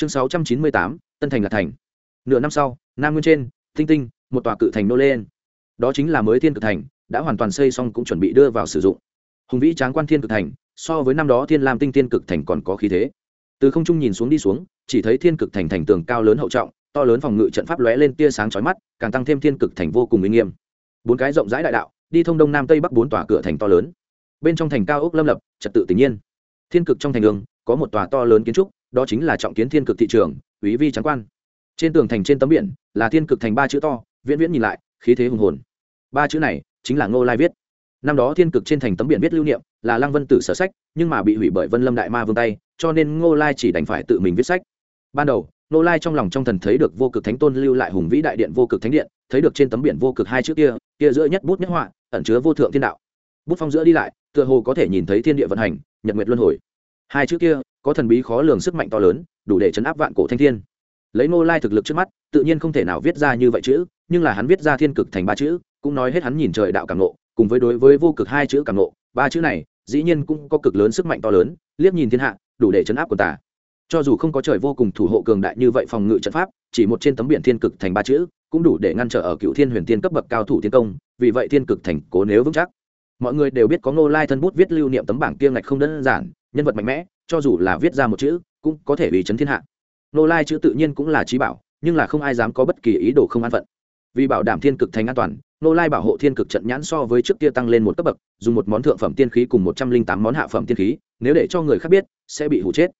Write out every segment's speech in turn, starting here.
chương sáu trăm chín mươi tám, tân thành là thành. Nửa năm sau, nam nguyên trên, tinh tinh, một tòa cự thành nô lên. Đó chính là mới thiên cực thành, đã hoàn toàn xây xong cũng chuẩn bị đưa vào sử dụng. Hùng vĩ tráng quan thiên cực thành, so với năm đó thiên lam tinh thiên cực thành còn có khí thế. Từ không trung nhìn xuống đi xuống, chỉ thấy thiên cực thành thành tường cao lớn hậu trọng, to lớn phòng ngự trận pháp lóe lên tia sáng chói mắt, càng tăng thêm thiên cực thành vô cùng uy nghiêm. Bốn cái rộng rãi đại đạo, đi thông đông nam tây bắc bốn tòa cửa thành to lớn. Bên trong thành cao ốc lâm lập, trật tự tự nhiên. Thiên cực trong thành đường, có một tòa to lớn kiến trúc đó chính là trọng kiến thiên cực thị trường quý vi trắng quan. Trên tường thành trên tấm biển là thiên cực thành ba chữ to, viễn viễn nhìn lại, khí thế hùng hồn. Ba chữ này chính là ngô lai viết. Năm đó thiên cực trên thành tấm biển viết lưu niệm là lăng vân tử sở sách, nhưng mà bị hủy bởi vân lâm đại ma vương tay, cho nên ngô lai chỉ đành phải tự mình viết sách. Ban đầu, ngô lai trong lòng trong thần thấy được vô cực thánh tôn lưu lại hùng vĩ đại điện vô cực thánh điện, thấy được trên tấm biển vô cực hai chữ kia kia giữa nhất bút nhất họa, ẩn chứa vô thượng thiên đạo. Bút phong giữa đi lại, tựa hồ có thể nhìn thấy thiên địa vận hành, nhật nguyệt luân hồi hai chữ kia, có thần bí khó lường sức mạnh to lớn, đủ để chấn áp vạn cổ thanh thiên lấy Nô lai thực lực trước mắt, tự nhiên không thể nào viết ra như vậy chữ, nhưng là hắn viết ra thiên cực thành ba chữ, cũng nói hết hắn nhìn trời đạo cảm nộ cùng với đối với vô cực hai chữ cảm nộ ba chữ này, dĩ nhiên cũng có cực lớn sức mạnh to lớn, liếc nhìn thiên hạ, đủ để chấn áp của ta. cho dù không có trời vô cùng thủ hộ cường đại như vậy phòng ngự trận pháp, chỉ một trên tấm biển thiên cực thành ba chữ, cũng đủ để ngăn trở ở cựu thiên huyền tiên cấp bậc cao thủ tiến công, vì vậy thiên cực thành cố nếu vững chắc mọi người đều biết có ngô lai thân bút viết lưu niệm tấm bảng kia ngạch không đơn giản nhân vật mạnh mẽ, cho dù là viết ra một chữ, cũng có thể vì chấn thiên hạ. Nô lai chữ tự nhiên cũng là trí bảo, nhưng là không ai dám có bất kỳ ý đồ không an phận. Vì bảo đảm thiên cực thành an toàn, nô lai bảo hộ thiên cực trận nhãn so với trước kia tăng lên một cấp bậc, dùng một món thượng phẩm tiên khí cùng một trăm linh tám món hạ phẩm tiên khí, nếu để cho người khác biết, sẽ bị hủ chết.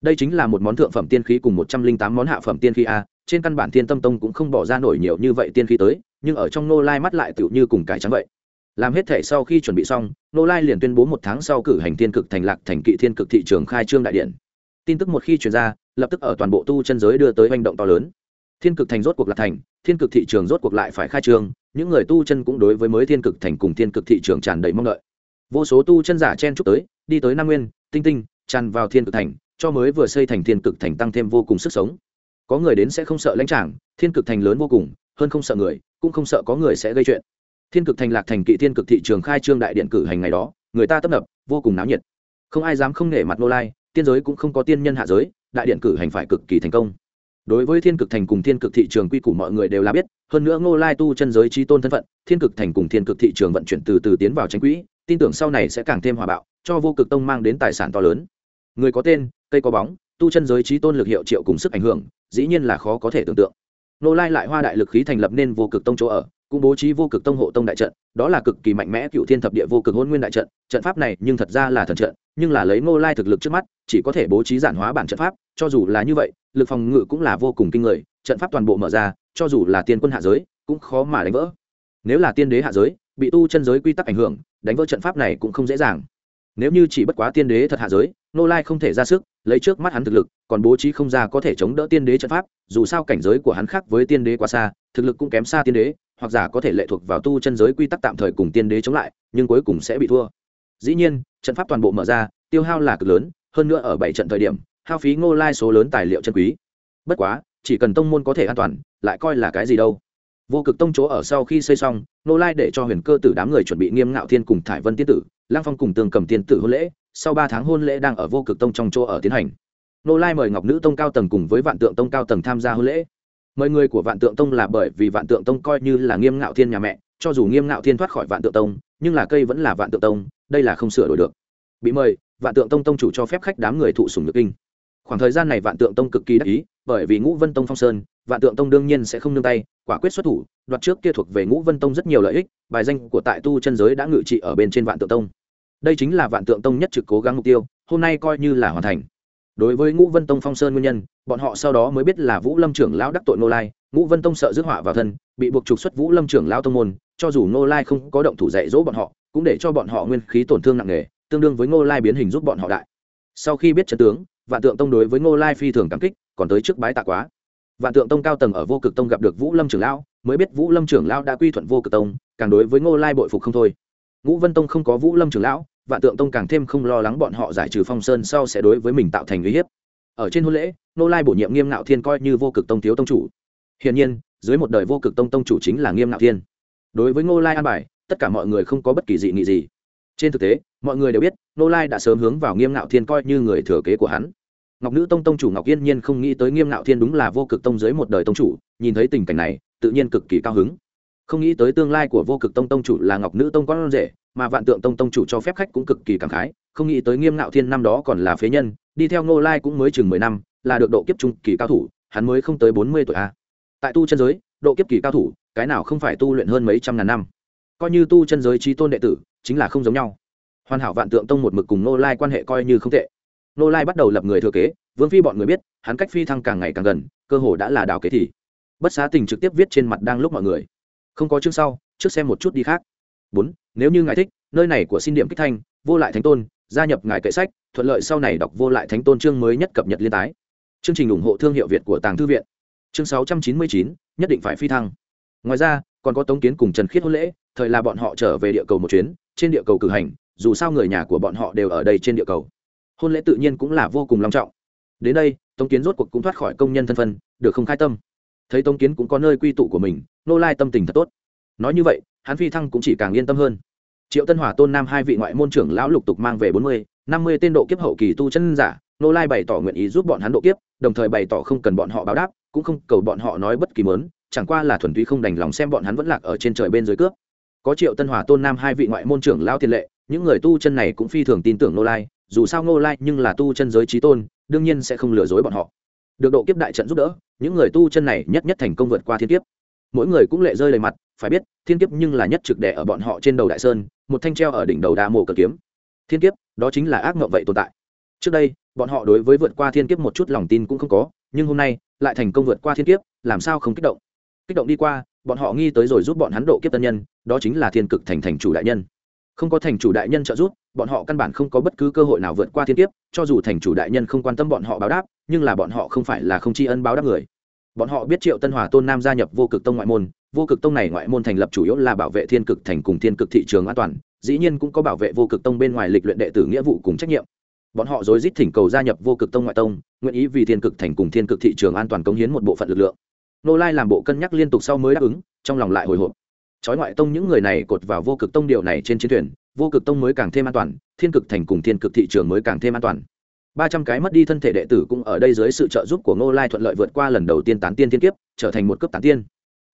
Đây chính là một món thượng phẩm tiên khí cùng một trăm linh tám món hạ phẩm tiên khí a, trên căn bản thiên tâm tông cũng không bỏ ra nổi nhiều như vậy tiên khí tới, nhưng ở trong nô lai mắt lại tựu như cùng cải trắng vậy làm hết thể sau khi chuẩn bị xong nô lai liền tuyên bố một tháng sau cử hành thiên cực thành lạc thành kỵ thiên cực thị trường khai trương đại điện. Tin tức một khi chuyển ra, lập tức ở toàn bộ tu chân giới đưa tới hành động to lớn. Thiên cực thành rốt cuộc lạc thành, thiên cực thị trường rốt cuộc lại phải khai trương, những người tu chân cũng đối với mới thiên cực thành cùng thiên cực thị trường tràn đầy mong đợi. Vô số tu chân giả chen chúc tới, đi tới nam nguyên, tinh tinh, tràn vào thiên cực thành, cho mới vừa xây thành thiên cực thành tăng thêm vô cùng sức sống. Có người đến sẽ không sợ lãnh trảng thiên cực thành lớn vô cùng, hơn không sợ người, cũng không sợ có người sẽ gây chuyện thiên cực thành lạc thành kỵ thiên cực thị trường khai trương đại điện cử hành ngày đó, người ta tấp nập, vô cùng náo nhiệt. Không ai dám không nể mặt nô lai, tiên giới cũng không có tiên nhân hạ giới, đại điện cử hành phải cực kỳ thành công. Đối với thiên cực thành cùng thiên cực thị trường quy củ mọi người đều là biết, hơn nữa ngô lai tu chân giới trí tôn thân phận, thiên cực thành cùng thiên cực thị trường vận chuyển từ từ tiến vào tranh quỹ, tin tưởng sau này sẽ càng thêm hòa bạo, cho vô cực tông mang đến tài sản to lớn. Người có tên, cây có bóng, tu chân giới trí tôn lực hiệu triệu cùng sức ảnh hưởng, dĩ nhiên là khó có thể tưởng tượng. Ngô lai lại hoa đại lực khí thành lập nên vô cực tông chỗ ở cũng bố trí vô cực tông hộ tông đại trận, đó là cực kỳ mạnh mẽ cựu thiên thập địa vô cực hôn nguyên đại trận trận pháp này nhưng thật ra là thần trận, nhưng là lấy ngô lai thực lực trước mắt, chỉ có thể bố trí giản hóa bản trận pháp, cho dù là như vậy, lực phòng ngự cũng là vô cùng kinh người, trận pháp toàn bộ mở ra, cho dù là tiên quân hạ giới, cũng khó mà đánh vỡ. Nếu là tiên đế hạ giới, bị tu chân giới quy tắc ảnh hưởng, đánh vỡ trận pháp này cũng không dễ dàng. Nếu như chỉ bất quá tiên đế thật hạ giới nô lai không thể ra sức, lấy trước mắt hắn thực lực, còn bố trí không ra có thể chống đỡ tiên đế trận pháp, dù sao cảnh giới của hắn khác với tiên đế quá xa, thực lực cũng kém xa tiên đế hoặc giả có thể lệ thuộc vào tu chân giới quy tắc tạm thời cùng tiên đế chống lại, nhưng cuối cùng sẽ bị thua. Dĩ nhiên, trận pháp toàn bộ mở ra, tiêu hao là cực lớn, hơn nữa ở bảy trận thời điểm, hao phí ngô lai số lớn tài liệu chân quý. Bất quá, chỉ cần tông môn có thể an toàn, lại coi là cái gì đâu. Vô cực tông chỗ ở sau khi xây xong, ngô lai để cho huyền cơ tử đám người chuẩn bị nghiêm ngạo thiên cùng thải vân tiên tử, lang phong cùng tường cầm tiên tử hôn lễ, sau ba tháng hôn lễ đang ở vô cực tông trong chỗ ở tiến hành. Ngô lai mời ngọc nữ tông cao tầng cùng với vạn tượng tông cao tầng tham gia hôn lễ mời người của vạn tượng tông là bởi vì vạn tượng tông coi như là nghiêm ngạo thiên nhà mẹ, cho dù nghiêm ngạo thiên thoát khỏi vạn tượng tông, nhưng là cây vẫn là vạn tượng tông, đây là không sửa đổi được. Bị mời, vạn tượng tông tông chủ cho phép khách đám người thụ sùng nhược kinh. Khoảng thời gian này vạn tượng tông cực kỳ đắc ý, bởi vì ngũ vân tông phong sơn, vạn tượng tông đương nhiên sẽ không nương tay, quả quyết xuất thủ, đoạt trước kia thuộc về ngũ vân tông rất nhiều lợi ích, bài danh của tại tu chân giới đã ngự trị ở bên trên vạn tượng tông. Đây chính là vạn tượng tông nhất trực cố gắng mục tiêu, hôm nay coi như là hoàn thành đối với ngũ vân tông phong sơn nguyên nhân, bọn họ sau đó mới biết là vũ lâm trưởng lão đắc tội nô lai. Ngũ vân tông sợ rước họa vào thân, bị buộc trục xuất vũ lâm trưởng lão tông môn, cho dù nô lai không có động thủ dạy dỗ bọn họ, cũng để cho bọn họ nguyên khí tổn thương nặng nề, tương đương với ngô lai biến hình giúp bọn họ đại. Sau khi biết trận tướng, vạn tượng tông đối với ngô lai phi thường cảm kích, còn tới trước bái tạ quá. Vạn tượng tông cao tầng ở vô cực tông gặp được vũ lâm trưởng lão, mới biết vũ lâm trưởng lão đã quy thuận vô cực tông, càng đối với ngô lai bội phục không thôi. Ngũ vân tông không có vũ lâm trưởng lão vạn tượng tông càng thêm không lo lắng bọn họ giải trừ phong sơn sau sẽ đối với mình tạo thành uy hiếp. Ở trên hôn lễ ngô lai bổ nhiệm nghiêm ngạo thiên coi như vô cực tông thiếu tông chủ. Hiển nhiên, dưới một đời vô cực tông tông chủ chính là nghiêm ngạo thiên. Đối với ngô lai an bài, tất cả mọi người không có bất kỳ dị nghị gì. Trên thực tế, mọi người đều biết nô lai đã sớm hướng vào nghiêm ngạo thiên coi như người thừa kế của hắn. Ngọc nữ tông tông chủ ngọc yên nhiên không nghĩ tới nghiêm ngạo thiên đúng là vô cực tông dưới một đời tông chủ, nhìn thấy tình cảnh này, tự nhiên cực kỳ cao hứng. Không nghĩ tới tương lai của vô cực tông tông chủ là ngọc nữ tông con rể mà vạn tượng tông tông chủ cho phép khách cũng cực kỳ cảm khái, không nghĩ tới nghiêm ngạo thiên năm đó còn là phế nhân, đi theo ngô lai cũng mới chừng mười năm, là được độ kiếp trung kỳ cao thủ, hắn mới không tới bốn mươi tuổi a. Tại tu chân giới, độ kiếp kỳ cao thủ, cái nào không phải tu luyện hơn mấy trăm ngàn năm. Coi như tu chân giới trí tôn đệ tử, chính là không giống nhau. Hoàn hảo vạn tượng tông một mực cùng nô lai quan hệ coi như không tệ. Nô lai bắt đầu lập người thừa kế, vương phi bọn người biết, hắn cách phi thăng càng ngày càng gần, cơ hồ đã là đào kế thì. Bất xá tình trực tiếp viết trên mặt đang lúc mọi người. Không có chương sau, trước xem một chút đi khác bốn, nếu như ngài thích, nơi này của xin điểm kích thanh, vô lại thánh tôn, gia nhập ngài kệ sách, thuận lợi sau này đọc vô lại thánh tôn chương mới nhất cập nhật liên tái. Chương trình ủng hộ thương hiệu việt của tàng thư viện. Chương sáu trăm chín mươi chín, nhất định phải phi thăng. Ngoài ra, còn có tống kiến cùng trần khiết hôn lễ, thời là bọn họ trở về địa cầu một chuyến, trên địa cầu cử hành, dù sao người nhà của bọn họ đều ở đây trên địa cầu. Hôn lễ tự nhiên cũng là vô cùng long trọng. Đến đây, tống kiến rốt cuộc cũng thoát khỏi công nhân thân phân được không khai tâm. Thấy tống kiến cũng có nơi quy tụ của mình, nô lai tâm tình thật tốt. Nói như vậy hắn phi thăng cũng chỉ càng yên tâm hơn. Triệu tân hòa tôn nam hai vị ngoại môn trưởng lão lục tục mang về bốn mươi, năm mươi tên độ kiếp hậu kỳ tu chân giả nô lai bày tỏ nguyện ý giúp bọn hắn độ kiếp, đồng thời bày tỏ không cần bọn họ báo đáp, cũng không cầu bọn họ nói bất kỳ mớn chẳng qua là thuần túy không đành lòng xem bọn hắn vẫn lạc ở trên trời bên dưới cướp. Có triệu tân hòa tôn nam hai vị ngoại môn trưởng lão tiền lệ, những người tu chân này cũng phi thường tin tưởng nô lai, dù sao nô lai nhưng là tu chân giới trí tôn, đương nhiên sẽ không lừa dối bọn họ. Được độ kiếp đại trận giúp đỡ, những người tu chân này nhất nhất thành công vượt qua thiên kiếp mỗi người cũng lệ rơi lầy mặt, phải biết, thiên kiếp nhưng là nhất trực đẻ ở bọn họ trên đầu đại sơn, một thanh treo ở đỉnh đầu đa mộ cờ kiếm. Thiên kiếp, đó chính là ác mộng vậy tồn tại. Trước đây, bọn họ đối với vượt qua thiên kiếp một chút lòng tin cũng không có, nhưng hôm nay, lại thành công vượt qua thiên kiếp, làm sao không kích động? Kích động đi qua, bọn họ nghi tới rồi giúp bọn hắn độ kiếp tân nhân, đó chính là thiên cực thành thành chủ đại nhân. Không có thành chủ đại nhân trợ giúp, bọn họ căn bản không có bất cứ cơ hội nào vượt qua thiên kiếp, cho dù thành chủ đại nhân không quan tâm bọn họ báo đáp, nhưng là bọn họ không phải là không tri ân báo đáp người bọn họ biết triệu tân hòa tôn nam gia nhập vô cực tông ngoại môn, vô cực tông này ngoại môn thành lập chủ yếu là bảo vệ thiên cực thành cùng thiên cực thị trường an toàn, dĩ nhiên cũng có bảo vệ vô cực tông bên ngoài lịch luyện đệ tử nghĩa vụ cùng trách nhiệm. Bọn họ dối rít thỉnh cầu gia nhập vô cực tông ngoại tông, nguyện ý vì thiên cực thành cùng thiên cực thị trường an toàn cống hiến một bộ phận lực lượng. Nô lai làm bộ cân nhắc liên tục sau mới đáp ứng, trong lòng lại hồi hộp. Chói ngoại tông những người này cột vào vô cực tông điều này trên chiến thuyền, vô cực tông mới càng thêm an toàn, thiên cực thành cùng thiên cực thị trường mới càng thêm an toàn ba trăm cái mất đi thân thể đệ tử cũng ở đây dưới sự trợ giúp của ngô lai thuận lợi vượt qua lần đầu tiên tán tiên thiên kiếp, trở thành một cấp tán tiên.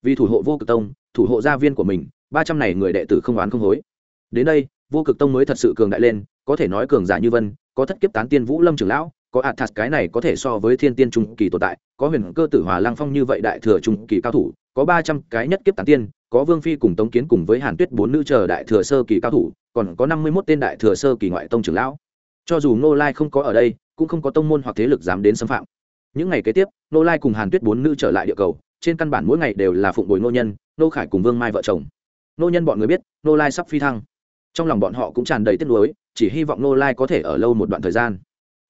Vì thủ hộ vô cực tông, thủ hộ gia viên của mình, ba trăm này người đệ tử không oán không hối. Đến đây, vô cực tông mới thật sự cường đại lên, có thể nói cường giả như vân, có thất kiếp tán tiên vũ lâm trưởng lão, có athas cái này có thể so với thiên tiên trung kỳ tồn tại, có huyền cơ tử hòa lang phong như vậy đại thừa trung kỳ cao thủ, có ba trăm cái nhất kiếp tán tiên, có vương phi cùng tống kiến cùng với hàn tuyết bốn nữ chờ đại thừa sơ kỳ cao thủ, còn có năm mươi mốt tên đại thừa sơ kỳ ngoại tông trưởng lão cho dù nô lai không có ở đây, cũng không có tông môn hoặc thế lực dám đến xâm phạm. Những ngày kế tiếp nô lai cùng hàn tuyết bốn nữ trở lại địa cầu, trên căn bản mỗi ngày đều là phụng bồi nô nhân nô khải cùng vương mai vợ chồng. Nô nhân bọn người biết nô lai sắp phi thăng. Trong lòng bọn họ cũng tràn đầy tiếc nuối, chỉ hy vọng nô lai có thể ở lâu một đoạn thời gian.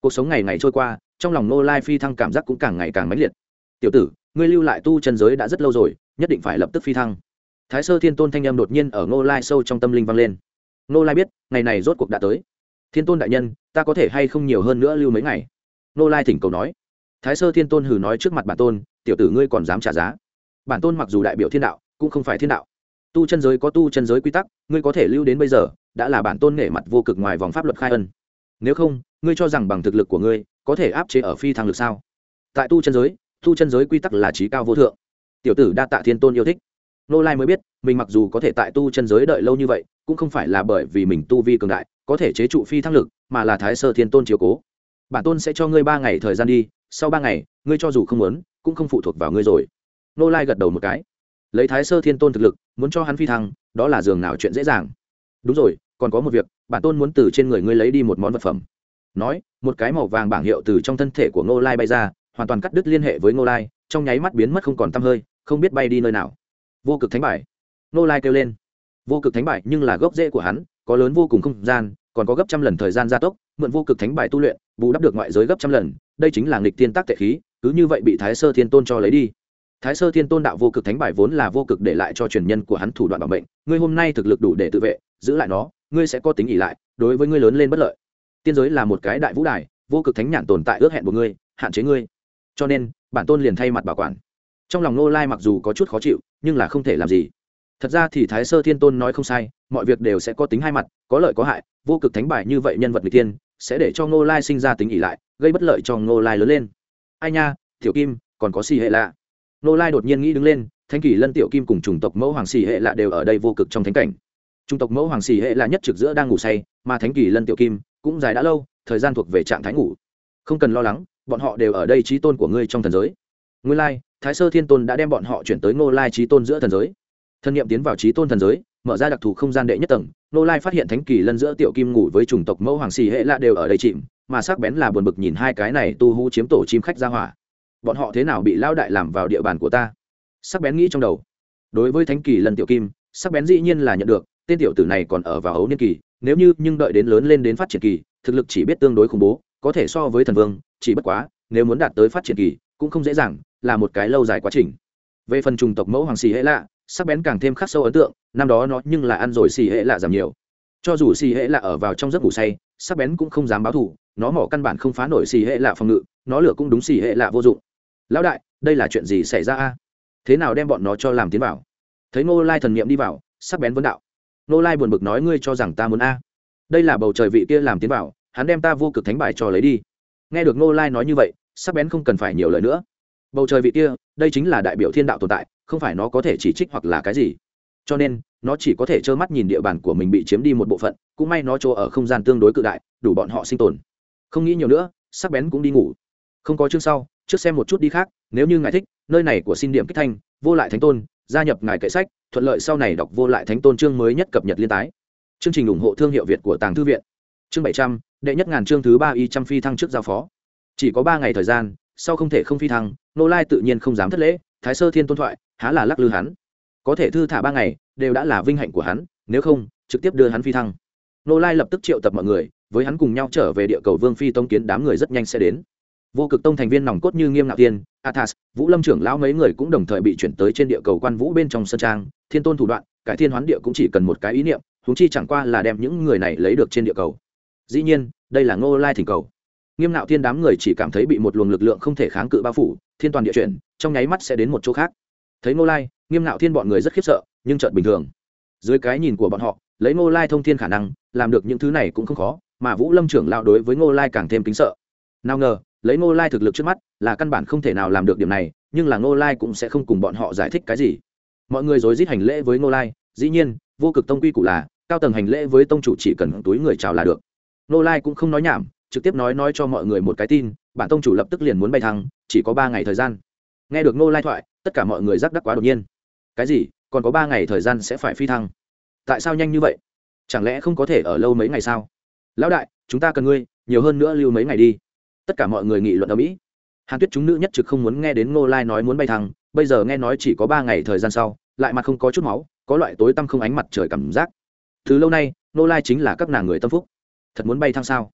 Cuộc sống ngày ngày trôi qua, trong lòng nô lai phi thăng cảm giác cũng càng ngày càng mãnh liệt. Tiểu tử, ngươi lưu lại tu chân giới đã rất lâu rồi, nhất định phải lập tức phi thăng. Thái sơ thiên tôn thanh âm đột nhiên ở nô lai sâu trong tâm linh vang lên. Nô lai biết, ngày này rốt cuộc đã tới thiên tôn đại nhân, ta có thể hay không nhiều hơn nữa lưu mấy ngày? Nô lai thỉnh cầu nói. Thái sơ thiên tôn hừ nói trước mặt bản tôn, tiểu tử ngươi còn dám trả giá. Bản tôn mặc dù đại biểu thiên đạo, cũng không phải thiên đạo. Tu chân giới có tu chân giới quy tắc, ngươi có thể lưu đến bây giờ, đã là bản tôn nể mặt vô cực ngoài vòng pháp luật khai ân. Nếu không, ngươi cho rằng bằng thực lực của ngươi, có thể áp chế ở phi thăng lực sao? Tại tu chân giới, tu chân giới quy tắc là trí cao vô thượng. Tiểu tử đa tạ thiên tôn yêu thích. Nô lai mới biết, mình mặc dù có thể tại tu chân giới đợi lâu như vậy, cũng không phải là bởi vì mình tu vi cường đại có thể chế trụ phi thăng lực, mà là thái sơ thiên tôn chiếu cố. Bản tôn sẽ cho ngươi ba ngày thời gian đi, sau ba ngày, ngươi cho dù không muốn, cũng không phụ thuộc vào ngươi rồi. Nô lai gật đầu một cái. Lấy thái sơ thiên tôn thực lực, muốn cho hắn phi thăng, đó là giường nào chuyện dễ dàng. Đúng rồi, còn có một việc, bản tôn muốn từ trên người ngươi lấy đi một món vật phẩm. Nói, một cái màu vàng bảng hiệu từ trong thân thể của ngô lai bay ra, hoàn toàn cắt đứt liên hệ với ngô lai, trong nháy mắt biến mất không còn t hơi, không biết bay đi nơi nào. Vô cực thánh bài ngô lai kêu lên. Vô cực thánh bài nhưng là gốc rễ của hắn có lớn vô cùng không gian, còn có gấp trăm lần thời gian gia tốc, mượn vô cực thánh bài tu luyện, bù đắp được ngoại giới gấp trăm lần, đây chính là nghịch tiên tác tệ khí, cứ như vậy bị thái sơ thiên tôn cho lấy đi. Thái sơ thiên tôn đạo vô cực thánh bài vốn là vô cực để lại cho truyền nhân của hắn thủ đoạn bảo mệnh, ngươi hôm nay thực lực đủ để tự vệ, giữ lại nó, ngươi sẽ có tính ỉ lại, đối với ngươi lớn lên bất lợi. Tiên giới là một cái đại vũ đài, vô cực thánh nhãn tồn tại ước hẹn của ngươi, hạn chế ngươi. Cho nên, bản tôn liền thay mặt bảo quản. Trong lòng nô lai mặc dù có chút khó chịu, nhưng là không thể làm gì thật ra thì thái sơ thiên tôn nói không sai, mọi việc đều sẽ có tính hai mặt, có lợi có hại, vô cực thánh bài như vậy nhân vật người tiên, sẽ để cho ngô lai sinh ra tính ỉ lại, gây bất lợi cho ngô lai lớn lên. Ai nha, tiểu kim, còn có xì hệ lạ. Ngô lai đột nhiên nghĩ đứng lên thanh kỳ lân tiểu kim cùng chủng tộc mẫu hoàng xì hệ lạ đều ở đây vô cực trong thánh cảnh. Chủng tộc mẫu hoàng xì hệ lạ nhất trực giữa đang ngủ say, mà thánh kỳ lân tiểu kim cũng dài đã lâu, thời gian thuộc về trạng thái ngủ. Không cần lo lắng, bọn họ đều ở đây trí tôn của ngươi trong thần giới. Nguyên lai, thái sơ thiên tôn đã đem bọn họ chuyển tới ngô lai trí tôn giữa thần giới thân nhiệm tiến vào trí tôn thần giới, mở ra đặc thù không gian đệ nhất tầng nô lai phát hiện thánh kỳ lân giữa tiểu kim ngủ với chủng tộc mẫu hoàng xì hệ lạ đều ở đây chìm, mà sắc bén là buồn bực nhìn hai cái này tu hú chiếm tổ chim khách ra hỏa. Bọn họ thế nào bị lao đại làm vào địa bàn của ta? Sắc bén nghĩ trong đầu. Đối với thánh kỳ lân tiểu kim, sắc bén dĩ nhiên là nhận được, tên tiểu tử này còn ở vào ấu niên kỳ, nếu như nhưng đợi đến lớn lên đến phát triển kỳ, thực lực chỉ biết tương đối khủng bố, có thể so với thần vương, chỉ bất quá, nếu muốn đạt tới phát triển kỳ, cũng không dễ dàng, là một cái lâu dài quá trình. Về phần trùng tộc mẫu hoàng xì hệ lạ sắc bén càng thêm khắc sâu ấn tượng, năm đó nó nhưng là ăn rồi xì hệ lạ giảm nhiều. Cho dù xì hệ lạ ở vào trong giấc ngủ say, sắc bén cũng không dám báo thù, nó mỏ căn bản không phá nổi xì hệ lạ phòng ngự, nó lửa cũng đúng xì hệ lạ vô dụng. Lão đại, đây là chuyện gì xảy ra a? Thế nào đem bọn nó cho làm tiến vào? Thấy ngô lai thần n i ệ m đi vào, sắc bén vấn đạo. Ngô lai buồn bực nói ngươi cho rằng ta muốn a? Đây là bầu trời vị kia làm tiến vào, hắn đem ta vô cực thánh bài cho lấy đi. Nghe được ngô lai nói như vậy, sắc bén không cần phải nhiều lời nữa bầu trời vị kia, đây chính là đại biểu thiên đạo tồn tại, không phải nó có thể chỉ trích hoặc là cái gì. Cho nên, nó chỉ có thể trơ mắt nhìn địa bàn của mình bị chiếm đi một bộ phận, cũng may nó chỗ ở không gian tương đối cự đại, đủ bọn họ sinh tồn. Không nghĩ nhiều nữa, sắc bén cũng đi ngủ. Không có chương sau, trước xem một chút đi khác, nếu như ngài thích, nơi này của xin điểm kích thanh, vô lại thánh tôn, gia nhập ngài kệ sách, thuận lợi sau này đọc vô lại thánh tôn chương mới nhất cập nhật liên tái. Chương trình ủng hộ thương hiệu việt của tàng thư viện. Chương bảy trăm, đệ nhất ngàn chương thứ ba y trăm phi thăng trước giao phó. Chỉ có ba ngày thời gian, sau không thể không phi thăng nô lai tự nhiên không dám thất lễ, thái sơ thiên tôn thoại, há là lắc lư hắn. Có thể thư thả ba ngày, đều đã là vinh hạnh của hắn, nếu không, trực tiếp đưa hắn phi thăng. Nô lai lập tức triệu tập mọi người, với hắn cùng nhau trở về địa cầu vương phi tông kiến đám người rất nhanh sẽ đến. Vô cực tông thành viên nòng cốt như nghiêm ngạo tiên, athas, vũ lâm trưởng lão mấy người cũng đồng thời bị chuyển tới trên địa cầu quan vũ bên trong sân trang. Thiên tôn thủ đoạn, cải thiên hoán địa cũng chỉ cần một cái ý niệm húng chi chẳng qua là đem những người này lấy được trên địa cầu. Dĩ nhiên, đây là ngô lai thỉnh cầu nghiêm ngạo thiên đám người chỉ cảm thấy bị một luồng lực lượng không thể kháng cự bao phủ, thiên toàn địa chuyển, trong nháy mắt sẽ đến một chỗ khác. Thấy ngô lai, nghiêm ngạo thiên bọn người rất khiếp sợ, nhưng chợt bình thường. Dưới cái nhìn của bọn họ, lấy ngô lai thông thiên khả năng, làm được những thứ này cũng không khó, mà vũ lâm trưởng lao đối với ngô lai càng thêm kính sợ. Nào ngờ, lấy ngô lai thực lực trước mắt, là căn bản không thể nào làm được điểm này, nhưng là ngô lai cũng sẽ không cùng bọn họ giải thích cái gì. Mọi người dối rít hành lễ với ngô lai, dĩ nhiên, vô cực tông quy củ là, cao tầng hành lễ với tông chủ chỉ cần túi người chào là được. Ngô lai cũng không nói nhảm trực tiếp nói nói cho mọi người một cái tin, bản tông chủ lập tức liền muốn bay thăng, chỉ có ba ngày thời gian. Nghe được ngô lai thoại, tất cả mọi người rắc đắc quá đột nhiên. Cái gì? Còn có ba ngày thời gian sẽ phải phi thăng? Tại sao nhanh như vậy? Chẳng lẽ không có thể ở lâu mấy ngày sao? Lão đại, chúng ta cần ngươi, nhiều hơn nữa lưu mấy ngày đi. Tất cả mọi người nghị luận ở mỹ. Hàn tuyết chúng nữ nhất trực không muốn nghe đến ngô lai nói muốn bay thăng, bây giờ nghe nói chỉ có ba ngày thời gian sau, lại mặt không có chút máu, có loại tối tăm không ánh mặt trời cảm giác. Từ lâu nay, ngô lai chính là các nàng người tâm phúc. Thật muốn bay thăng sao?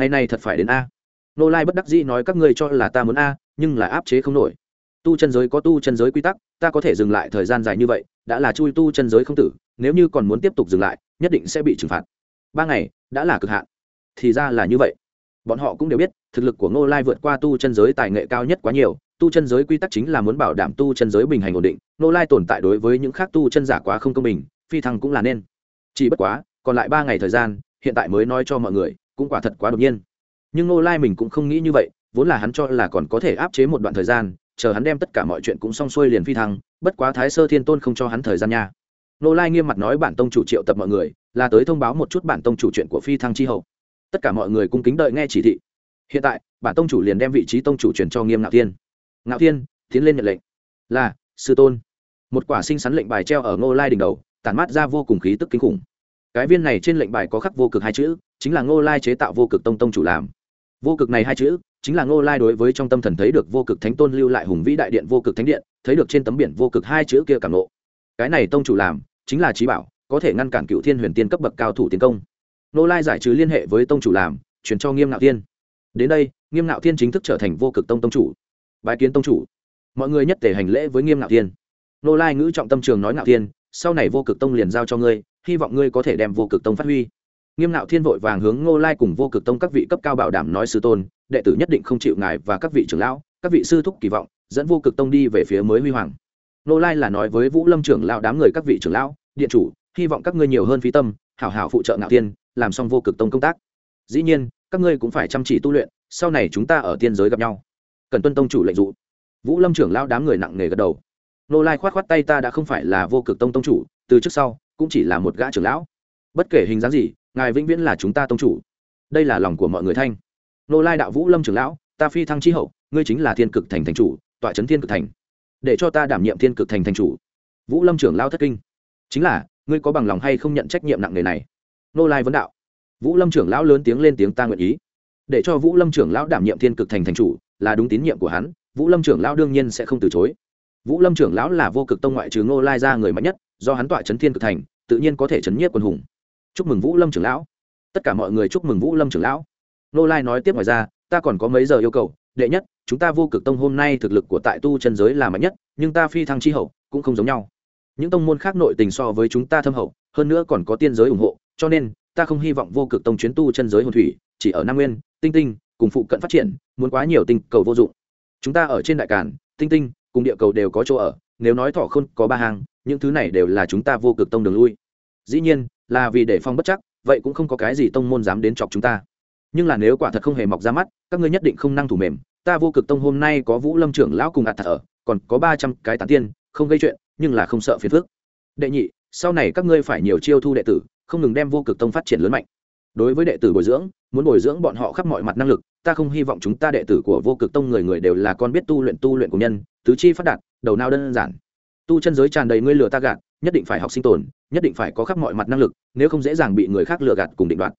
Ngày này thật phải đến a. Nô lai bất đắc dĩ nói các ngươi cho là ta muốn a, nhưng là áp chế không nổi. Tu chân giới có tu chân giới quy tắc, ta có thể dừng lại thời gian dài như vậy, đã là chui tu chân giới không tử, nếu như còn muốn tiếp tục dừng lại, nhất định sẽ bị trừng phạt. Ba ngày, đã là cực hạn. Thì ra là như vậy. Bọn họ cũng đều biết, thực lực của ngô lai vượt qua tu chân giới tài nghệ cao nhất quá nhiều, tu chân giới quy tắc chính là muốn bảo đảm tu chân giới bình hành ổn định, ngô lai tồn tại đối với những khác tu chân giả quá không công bình, phi thăng cũng là nên. Chỉ bất quá, còn lại ba ngày thời gian, hiện tại mới nói cho mọi người cũng quả thật quá đột nhiên. Nhưng ngô lai mình cũng không nghĩ như vậy, vốn là hắn cho là còn có thể áp chế một đoạn thời gian, chờ hắn đem tất cả mọi chuyện cũng xong xuôi liền phi thăng, bất quá thái sơ thiên tôn không cho hắn thời gian nha. Nô lai nghiêm mặt nói bản tông chủ triệu tập mọi người, là tới thông báo một chút bản tông chủ chuyện của phi thăng chi hậu. Tất cả mọi người cung kính đợi nghe chỉ thị. Hiện tại, bản tông chủ liền đem vị trí tông chủ truyền cho nghiêm ngạo thiên. Ngạo thiên, tiến lên nhận lệnh. Là, sư tôn. Một quả sinh sắn lệnh bài treo ở ngô lai đỉnh đầu, tản mát ra vô cùng khí tức kinh khủng. Cái viên này trên lệnh bài có khắc vô cực hai chữ chính là ngô lai chế tạo vô cực tông tông chủ làm. Vô cực này hai chữ, chính là ngô lai đối với trong tâm thần thấy được vô cực thánh tôn lưu lại hùng vĩ đại điện, vô cực thánh điện, thấy được trên tấm biển vô cực hai chữ kia cảm lộ cái này tông chủ làm, chính là trí bảo, có thể ngăn cản cựu thiên huyền tiên cấp bậc cao thủ tiến công. Ngô lai giải trừ liên hệ với tông chủ làm chuyển cho nghiêm ngạo tiên đến đây, nghiêm ngạo tiên chính thức trở thành vô cực tông tông chủ. Bài kiến tông chủ. Mọi người nhất thể hành lễ với nghiêm ngạo tiên ngô lai ngữ trọng tâm trường nói ngạo tiên sau này vô cực tông liền giao cho ngươi, hy vọng ngươi có thể đem vô cực tông phát huy nghiêm nạo thiên vội vàng hướng ngô lai cùng vô cực tông các vị cấp cao bảo đảm nói sư tôn, đệ tử nhất định không chịu ngài và các vị trưởng lão, các vị sư thúc kỳ vọng, dẫn vô cực tông đi về phía mới huy hoàng. Ngô lai là nói với vũ lâm trưởng lão đám người các vị trưởng lão, điện chủ, hy vọng các ngươi nhiều hơn phí tâm, hảo hảo phụ trợ ngạo thiên, làm xong vô cực tông công tác. Dĩ nhiên, các ngươi cũng phải chăm chỉ tu luyện, sau này chúng ta ở tiên giới gặp nhau. Cần tuân tông chủ lệnh dụ. Vũ lâm trưởng lão đám người nặng nề gật đầu. Nô lai khoát khoát tay, ta đã không phải là vô cực tông tông chủ, từ trước sau cũng chỉ là một gã trưởng lão. Bất kể hình dáng gì ngài vĩnh viễn là chúng ta tông chủ. Đây là lòng của mọi người thanh. Nô lai đạo vũ lâm trưởng lão, ta phi thăng chi hậu, ngươi chính là thiên cực thành thành chủ, tọa trấn thiên cực thành. Để cho ta đảm nhiệm thiên cực thành thành chủ. Vũ lâm trưởng lao thất kinh. Chính là, ngươi có bằng lòng hay không nhận trách nhiệm nặng nề này? Nô lai vấn đạo. Vũ lâm trưởng lão lớn tiếng lên tiếng ta nguyện ý. Để cho vũ lâm trưởng lão đảm nhiệm thiên cực thành thành chủ, là đúng tín nhiệm của hắn, vũ lâm trưởng lão đương nhiên sẽ không từ chối. Vũ lâm trưởng lão là vô cực tông ngoại trừ ngô lai ra người mạnh nhất, do hắn tọa chấn thiên cực thành, tự nhiên có thể chấn nhiếp quân hùng chúc mừng vũ lâm trưởng lão tất cả mọi người chúc mừng vũ lâm trưởng lão Nô lai nói tiếp ngoài ra ta còn có mấy giờ yêu cầu đệ nhất chúng ta vô cực tông hôm nay thực lực của tại tu chân giới là mạnh nhất nhưng ta phi thăng chi hậu cũng không giống nhau những tông môn khác nội tình so với chúng ta thâm hậu hơn nữa còn có tiên giới ủng hộ cho nên ta không hy vọng vô cực tông chuyến tu chân giới hồn thủy chỉ ở nam nguyên tinh tinh cùng phụ cận phát triển muốn quá nhiều tinh cầu vô dụng chúng ta ở trên đại cản tinh tinh cùng địa cầu đều có chỗ ở nếu nói thọ khôn có ba hàng những thứ này đều là chúng ta vô cực tông đường lui dĩ nhiên là vì để phong bất chắc, vậy cũng không có cái gì tông môn dám đến chọc chúng ta. Nhưng là nếu quả thật không hề mọc ra mắt, các ngươi nhất định không năng thủ mềm. Ta vô cực tông hôm nay có vũ lâm trưởng lão cùng ạt thật ở, còn có ba trăm cái tán tiên, không gây chuyện, nhưng là không sợ phiền phức. Đệ nhị, sau này các ngươi phải nhiều chiêu thu đệ tử, không ngừng đem vô cực tông phát triển lớn mạnh. Đối với đệ tử bồi dưỡng, muốn bồi dưỡng bọn họ khắp mọi mặt năng lực, ta không hy vọng chúng ta đệ tử của vô cực tông người người đều là con biết tu luyện tu luyện của nhân, tứ chi phát đạt, đầu não đơn giản. Tu chân giới tràn đầy ngươi lừa ta gạt nhất định phải học sinh tồn, nhất định phải có khắp mọi mặt năng lực, nếu không dễ dàng bị người khác lừa gạt cùng định đoạt.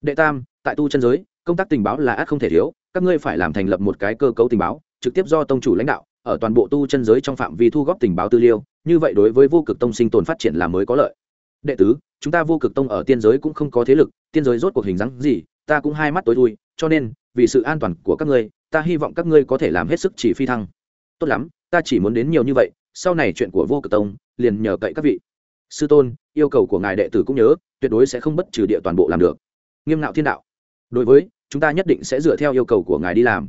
Đệ tam, tại tu chân giới, công tác tình báo là át không thể thiếu, các ngươi phải làm thành lập một cái cơ cấu tình báo, trực tiếp do tông chủ lãnh đạo, ở toàn bộ tu chân giới trong phạm vi thu góp tình báo tư liệu, như vậy đối với vô cực tông sinh tồn phát triển là mới có lợi. Đệ tứ, chúng ta vô cực tông ở tiên giới cũng không có thế lực, tiên giới rốt cuộc hình dáng gì, ta cũng hai mắt tối thui, cho nên, vì sự an toàn của các ngươi, ta hy vọng các ngươi có thể làm hết sức chỉ phi thăng. Tốt lắm, ta chỉ muốn đến nhiều như vậy sau này chuyện của vô cực tông, liền nhờ cậy các vị. Sư tôn, yêu cầu của ngài đệ tử cũng nhớ, tuyệt đối sẽ không bất trừ địa toàn bộ làm được. Nghiêm ngạo thiên đạo. Đối với, chúng ta nhất định sẽ dựa theo yêu cầu của ngài đi làm.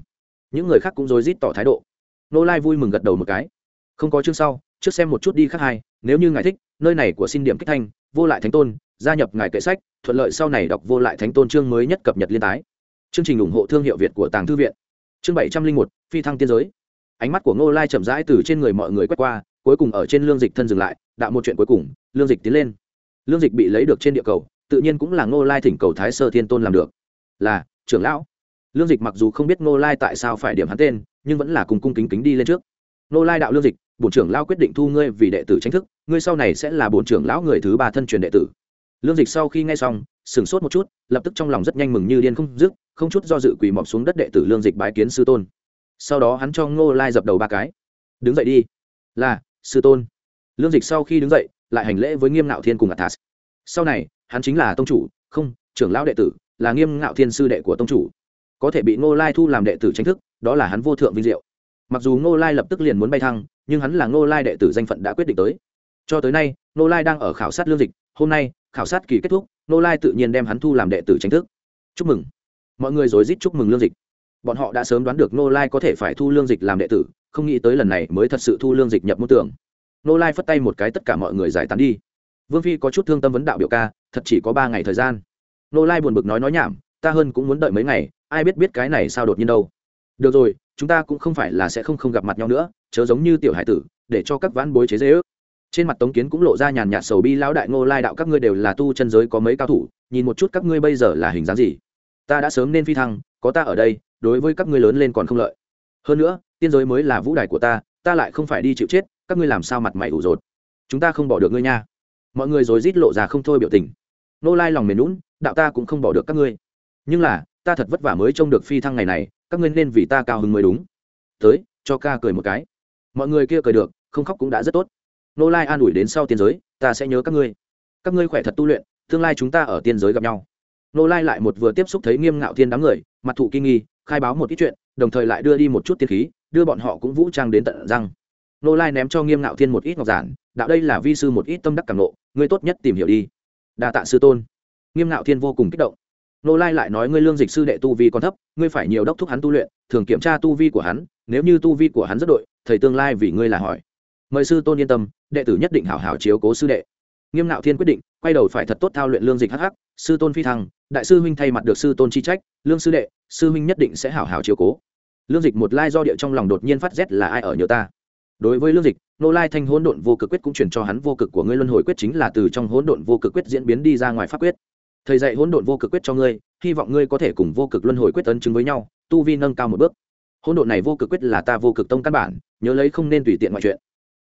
Những người khác cũng rối rít tỏ thái độ. Nô lai vui mừng gật đầu một cái. Không có chương sau, trước xem một chút đi khác hai, nếu như ngài thích, nơi này của xin điểm kích thanh, vô lại thánh tôn, gia nhập ngài kệ sách, thuận lợi sau này đọc vô lại thánh tôn chương mới nhất cập nhật liên tái. Chương trình ủng hộ thương hiệu việt của tàng thư viện. Chương bảy trăm linh một, phi thăng tiên giới ánh mắt của ngô lai chậm rãi từ trên người mọi người quét qua, cuối cùng ở trên lương dịch thân dừng lại, đạo một chuyện cuối cùng, lương dịch tiến lên. Lương dịch bị lấy được trên địa cầu, tự nhiên cũng là ngô lai thỉnh cầu thái sơ thiên tôn làm được. Là, trưởng lão. Lương dịch mặc dù không biết ngô lai tại sao phải điểm hắn tên, nhưng vẫn là cùng cung kính kính đi lên trước. Ngô lai đạo lương dịch, bổn trưởng lão quyết định thu ngươi vì đệ tử tranh thức, ngươi sau này sẽ là bổn trưởng lão người thứ ba thân truyền đệ tử. Lương dịch sau khi nghe xong, sửng sốt một chút, lập tức trong lòng rất nhanh mừng như điên không dứt, không chút do dự quỳ mọc xuống đất đệ tử lương dịch bái kiến sư tôn sau đó hắn cho ngô lai dập đầu ba cái. Đứng dậy đi. Là, sư tôn. Lương dịch sau khi đứng dậy, lại hành lễ với nghiêm ngạo thiên cùng athas. Sau này, hắn chính là tông chủ, không, trưởng lão đệ tử, là nghiêm ngạo thiên sư đệ của tông chủ. Có thể bị ngô lai thu làm đệ tử tranh thức, đó là hắn vô thượng vinh diệu. Mặc dù ngô lai lập tức liền muốn bay thăng, nhưng hắn là ngô lai đệ tử danh phận đã quyết định tới. Cho tới nay, ngô lai đang ở khảo sát lương dịch, hôm nay, khảo sát kỳ kết thúc, ngô lai tự nhiên đem hắn thu làm đệ tử tranh thức. Chúc mừng. Mọi người rối rít chúc mừng lương dịch bọn họ đã sớm đoán được Nô lai có thể phải thu lương dịch làm đệ tử, không nghĩ tới lần này mới thật sự thu lương dịch nhập môn tưởng. Nô lai phất tay một cái tất cả mọi người giải tán đi. Vương phi có chút thương tâm vấn đạo biểu ca, thật chỉ có ba ngày thời gian. Nô lai buồn bực nói nói nhảm, ta hơn cũng muốn đợi mấy ngày, ai biết biết cái này sao đột nhiên đâu. Được rồi, chúng ta cũng không phải là sẽ không không gặp mặt nhau nữa, chớ giống như tiểu hải tử, để cho các vãn bối chế dễ ước trên mặt tống kiến cũng lộ ra nhàn nhạt sầu bi lão đại ngô lai đạo các ngươi đều là tu chân giới có mấy cao thủ, nhìn một chút các ngươi bây giờ là hình dáng gì. Ta đã sớm nên phi thăng, có ta ở đây đối với các ngươi lớn lên còn không lợi. Hơn nữa, tiên giới mới là vũ đài của ta ta lại không phải đi chịu chết, các ngươi làm sao mặt mày ủ rột? Chúng ta không bỏ được ngươi nha. Mọi người rồi rít lộ ra không thôi biểu tình. Nô lai lòng mềm lún đạo ta cũng không bỏ được các ngươi. Nhưng là, ta thật vất vả mới trông được phi thăng ngày này, các ngươi nên vì ta cao hứng mới đúng. Tới, cho ca cười một cái. Mọi người kia cười được, không khóc cũng đã rất tốt. Nô lai an ủi đến sau tiên giới, ta sẽ nhớ các ngươi. Các ngươi khỏe thật tu luyện, tương lai chúng ta ở tiên giới gặp nhau. Nô lai lại một vừa tiếp xúc thấy nghiêm ngạo thiên đám người, mặt thụ kinh nghi khai báo một ít chuyện, đồng thời lại đưa đi một chút tiên khí, đưa bọn họ cũng vũ trang đến tận răng. Nô lai ném cho nghiêm ngạo thiên một ít ngọc giản, đạo đây là vi sư một ít tâm đắc càng nộ, ngươi tốt nhất tìm hiểu đi. Đa tạ sư tôn. Nghiêm ngạo thiên vô cùng kích động. Nô lai lại nói ngươi lương dịch sư đệ tu vi còn thấp, ngươi phải nhiều đốc thúc hắn tu luyện, thường kiểm tra tu vi của hắn, nếu như tu vi của hắn rất đội, thầy tương lai vì ngươi là hỏi. Mời sư tôn yên tâm, đệ tử nhất định hảo hảo chiếu cố sư đệ. Nghiêm ngạo thiên quyết định quay đầu phải thật tốt thao luyện lương dịch hắc hắc, sư tôn phi thăng, đại sư huynh thay mặt được sư tôn chi trách, lương sư đệ, sư huynh nhất định sẽ hảo hảo chiều cố. Lương dịch một lai do địa trong lòng đột nhiên phát rét là ai ở nhớ ta? Đối với lương dịch, nô lai thanh hỗn độn vô cực quyết cũng chuyển cho hắn vô cực của ngươi luân hồi quyết chính là từ trong hỗn độn vô cực quyết diễn biến đi ra ngoài pháp quyết. Thầy dạy hỗn độn vô cực quyết cho ngươi, hy vọng ngươi có thể cùng vô cực luân hồi quyết tấn chứng với nhau, tu vi nâng cao một bước. Hỗn độn này vô cực quyết là ta vô cực tông căn bản, nhớ lấy không nên tùy tiện mọi chuyện.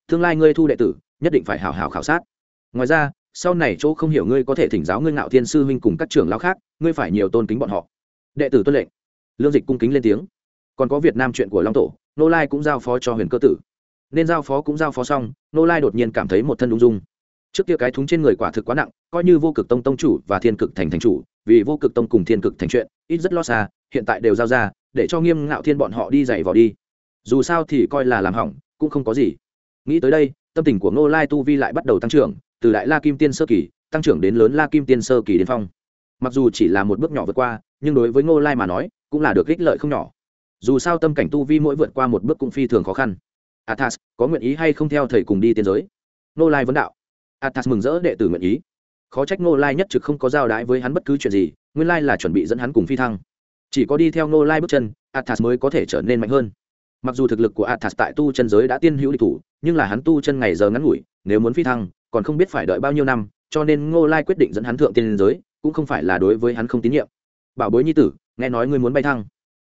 Tương lai ngươi thu đệ tử, nhất định phải hào hào khảo sát. Ngoài ra sau này chỗ không hiểu ngươi có thể thỉnh giáo ngươi ngạo thiên sư huynh cùng các trưởng lão khác, ngươi phải nhiều tôn kính bọn họ. Đệ tử tuân lệnh. Lương dịch cung kính lên tiếng. Còn có việt nam chuyện của long tổ, nô lai cũng giao phó cho huyền cơ tử. Nên giao phó cũng giao phó xong, nô lai đột nhiên cảm thấy một thân ung dung. Trước kia cái thúng trên người quả thực quá nặng, coi như vô cực tông tông chủ và thiên cực thành thành chủ, vì vô cực tông cùng thiên cực thành chuyện, ít rất lo xa, hiện tại đều giao ra, để cho nghiêm ngạo thiên bọn họ đi dạy vào đi. Dù sao thì coi là làm hỏng, cũng không có gì. Nghĩ tới đây, tâm tình của ngô lai tu vi lại bắt đầu tăng trưởng từ đại la kim tiên sơ kỳ, tăng trưởng đến lớn la kim tiên sơ kỳ đến phong. Mặc dù chỉ là một bước nhỏ vượt qua, nhưng đối với ngô lai mà nói, cũng là được ích lợi không nhỏ. Dù sao tâm cảnh tu vi mỗi vượt qua một bước cũng phi thường khó khăn. Athas, có nguyện ý hay không theo thầy cùng đi tiên giới? Ngô lai vấn đạo. Athas mừng rỡ đệ tử nguyện ý. Khó trách ngô lai nhất trực không có giao đái với hắn bất cứ chuyện gì, nguyên lai là chuẩn bị dẫn hắn cùng phi thăng. Chỉ có đi theo ngô lai bước chân, athas mới có thể trở nên mạnh hơn. Mặc dù thực lực của athas tại tu chân giới đã tiên hữu địch thủ, nhưng là hắn tu chân ngày giờ ngắn ngủi, nếu muốn phi thăng còn không biết phải đợi bao nhiêu năm, cho nên ngô lai quyết định dẫn hắn thượng tiên giới, cũng không phải là đối với hắn không tín nhiệm. Bảo bối nhi tử, nghe nói ngươi muốn bay thăng.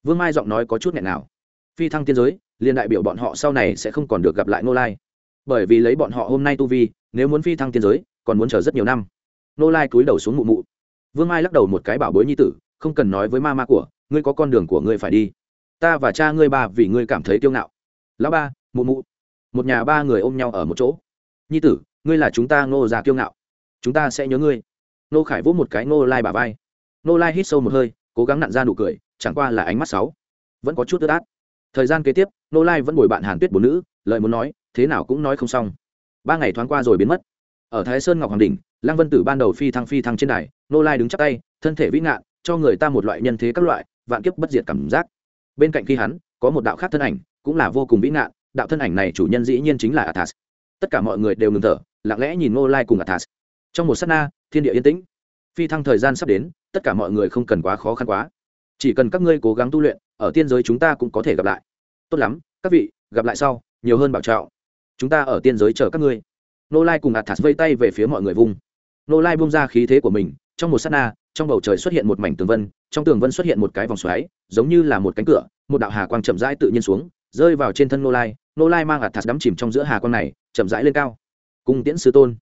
Vương mai giọng nói có chút nghẹn nào. Phi thăng tiên giới, liền đại biểu bọn họ sau này sẽ không còn được gặp lại ngô lai. Bởi vì lấy bọn họ hôm nay tu vi, nếu muốn phi thăng tiên giới, còn muốn chờ rất nhiều năm. Ngô lai cúi đầu xuống mụ mụ. Vương mai lắc đầu một cái bảo bối nhi tử, không cần nói với ma ma của, ngươi có con đường của ngươi phải đi. Ta và cha ngươi ba vì ngươi cảm thấy kiêu ngạo. Lão ba, mụ mụ. Một nhà ba người ôm nhau ở một chỗ. Nhi tử ngươi là chúng ta ngô già kiêu ngạo. Chúng ta sẽ nhớ ngươi. Nô khải vỗ một cái nô lai bà vai. Nô lai hít sâu một hơi, cố gắng nặn ra nụ cười, chẳng qua là ánh mắt sáu. Vẫn có chút ướt át. Thời gian kế tiếp nô lai vẫn bồi bạn hàn tuyết bốn nữ, lời muốn nói, thế nào cũng nói không xong. Ba ngày thoáng qua rồi biến mất. Ở thái sơn ngọc hoàng đình lăng vân tử ban đầu phi thăng phi thăng trên đài nô lai đứng chắc tay, thân thể vĩ ngạn, cho người ta một loại nhân thế các loại, vạn kiếp bất diệt cảm giác. Bên cạnh khi hắn, có một đạo khác thân ảnh, cũng là vô cùng vĩ ngạn, đạo thân ảnh này chủ nhân dĩ nhiên chính là athas tất cả mọi người đều ngừng thở lặng lẽ nhìn nô lai cùng athas. Trong một s á t na, thiên địa yên tĩnh. Phi thăng thời gian sắp đến, tất cả mọi người không cần quá khó khăn quá. Chỉ cần các ngươi cố gắng tu luyện, ở tiên giới chúng ta cũng có thể gặp lại. Tốt lắm, các vị, gặp lại sau, nhiều hơn bảo trạo chúng ta ở tiên giới chờ các ngươi. Nô lai cùng athas vây tay về phía mọi người vùng. Nô lai bung ra khí thế của mình, trong một s á t na, trong bầu trời xuất hiện một mảnh tường vân, trong tường vân xuất hiện một cái vòng xoáy, giống như là một cánh cửa, một đạo hà quang chậm rãi tự nhiên xuống, rơi vào trên thân nô lai. Nô lai mang athas đắm chìm trong giữa hà quang này, chậm rãi lên cao cung tiễn sư tôn.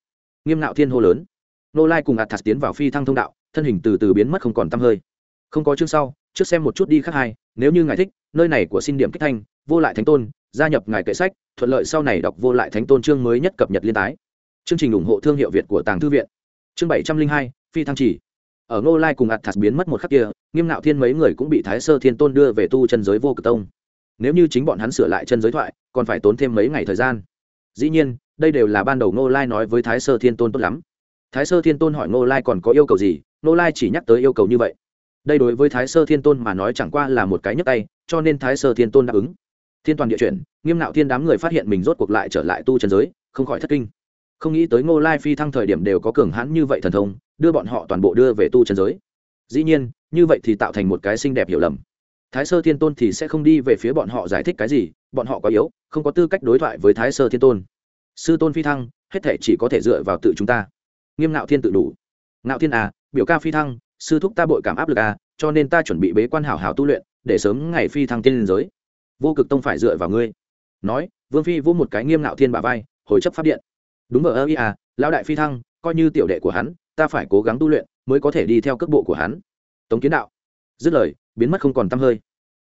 Nghiêm ngạo thiên hô lớn. Nô lai cùng ạt thạt tiến vào phi thăng thông đạo, thân hình từ từ biến mất không còn t hơi. Không có chương sau, trước xem một chút đi khác hai, nếu như ngài thích, nơi này của xin điểm kích thanh, vô lại thánh tôn, gia nhập ngài kệ sách, thuận lợi sau này đọc vô lại thánh tôn chương mới nhất cập nhật liên tái. Chương trình ủng hộ thương hiệu việt của tàng thư viện. Chương bảy trăm linh hai, phi thăng chỉ. Ở ngô lai cùng ạt thạt biến mất một khắc kia, nghiêm ngạo thiên mấy người cũng bị thái sơ thiên tôn đưa về tu chân giới vô cực tông. Nếu như chính bọn hắn sửa lại chân giới thoại, còn phải tốn thêm mấy ngày thời gian. Dĩ nhiên đây đều là ban đầu ngô lai nói với thái sơ thiên tôn tốt lắm. Thái sơ thiên tôn hỏi ngô lai còn có yêu cầu gì, ngô lai chỉ nhắc tới yêu cầu như vậy. Đây đối với thái sơ thiên tôn mà nói chẳng qua là một cái nhấp tay, cho nên thái sơ thiên tôn đáp ứng. Thiên toàn địa chuyển, nghiêm nạo thiên đám người phát hiện mình rốt cuộc lại trở lại tu trần giới, không khỏi thất kinh. Không nghĩ tới ngô lai phi thăng thời điểm đều có cường hãn như vậy thần thông, đưa bọn họ toàn bộ đưa về tu trần giới. Dĩ nhiên, như vậy thì tạo thành một cái xinh đẹp hiểu lầm. Thái sơ thiên tôn thì sẽ không đi về phía bọn họ giải thích cái gì, bọn họ quá yếu, không có tư cách đối thoại với thái sơ thiên tôn sư tôn phi thăng, hết thể chỉ có thể dựa vào tự chúng ta. Nghiêm ngạo thiên tự đủ. Ngạo thiên à biểu ca phi thăng, sư thúc ta bội cảm áp lực à cho nên ta chuẩn bị bế quan hảo hảo tu luyện, để sớm ngày phi thăng tiên liên giới. Vô cực tông phải dựa vào ngươi. Nói, vương phi vô một cái nghiêm ngạo thiên bà vai, hồi chấp p điện. Đúng vợ ơ ý à lão đại phi thăng, coi như tiểu đệ của hắn, ta phải cố gắng tu luyện, mới có thể đi theo cước bộ của hắn. Tống kiến đạo. Dứt lời, biến mất không còn t hơi.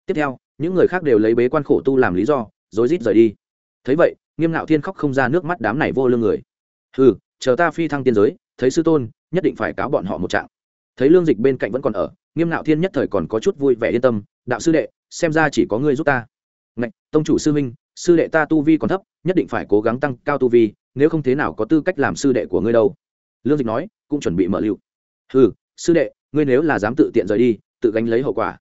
Tiếp theo, những người khác đều lấy bế quan khổ tu làm lý do, rối rít rời đi thấy vậy, nghiêm ngạo thiên khóc không ra nước mắt đám này vô lương người. Ừ chờ ta phi thăng tiên giới, thấy sư tôn, nhất định phải cáo bọn họ một trạng. Thấy lương dịch bên cạnh vẫn còn ở, nghiêm ngạo thiên nhất thời còn có chút vui vẻ yên tâm, đạo sư đệ, xem ra chỉ có ngươi giúp ta. Ngạch, tông chủ sư minh sư đệ ta tu vi còn thấp, nhất định phải cố gắng tăng cao tu vi, nếu không thế nào có tư cách làm sư đệ của ngươi đâu. Lương dịch nói, cũng chuẩn bị mở lưu. Ừ sư đệ, ngươi nếu là dám tự tiện rời đi, tự gánh lấy hậu quả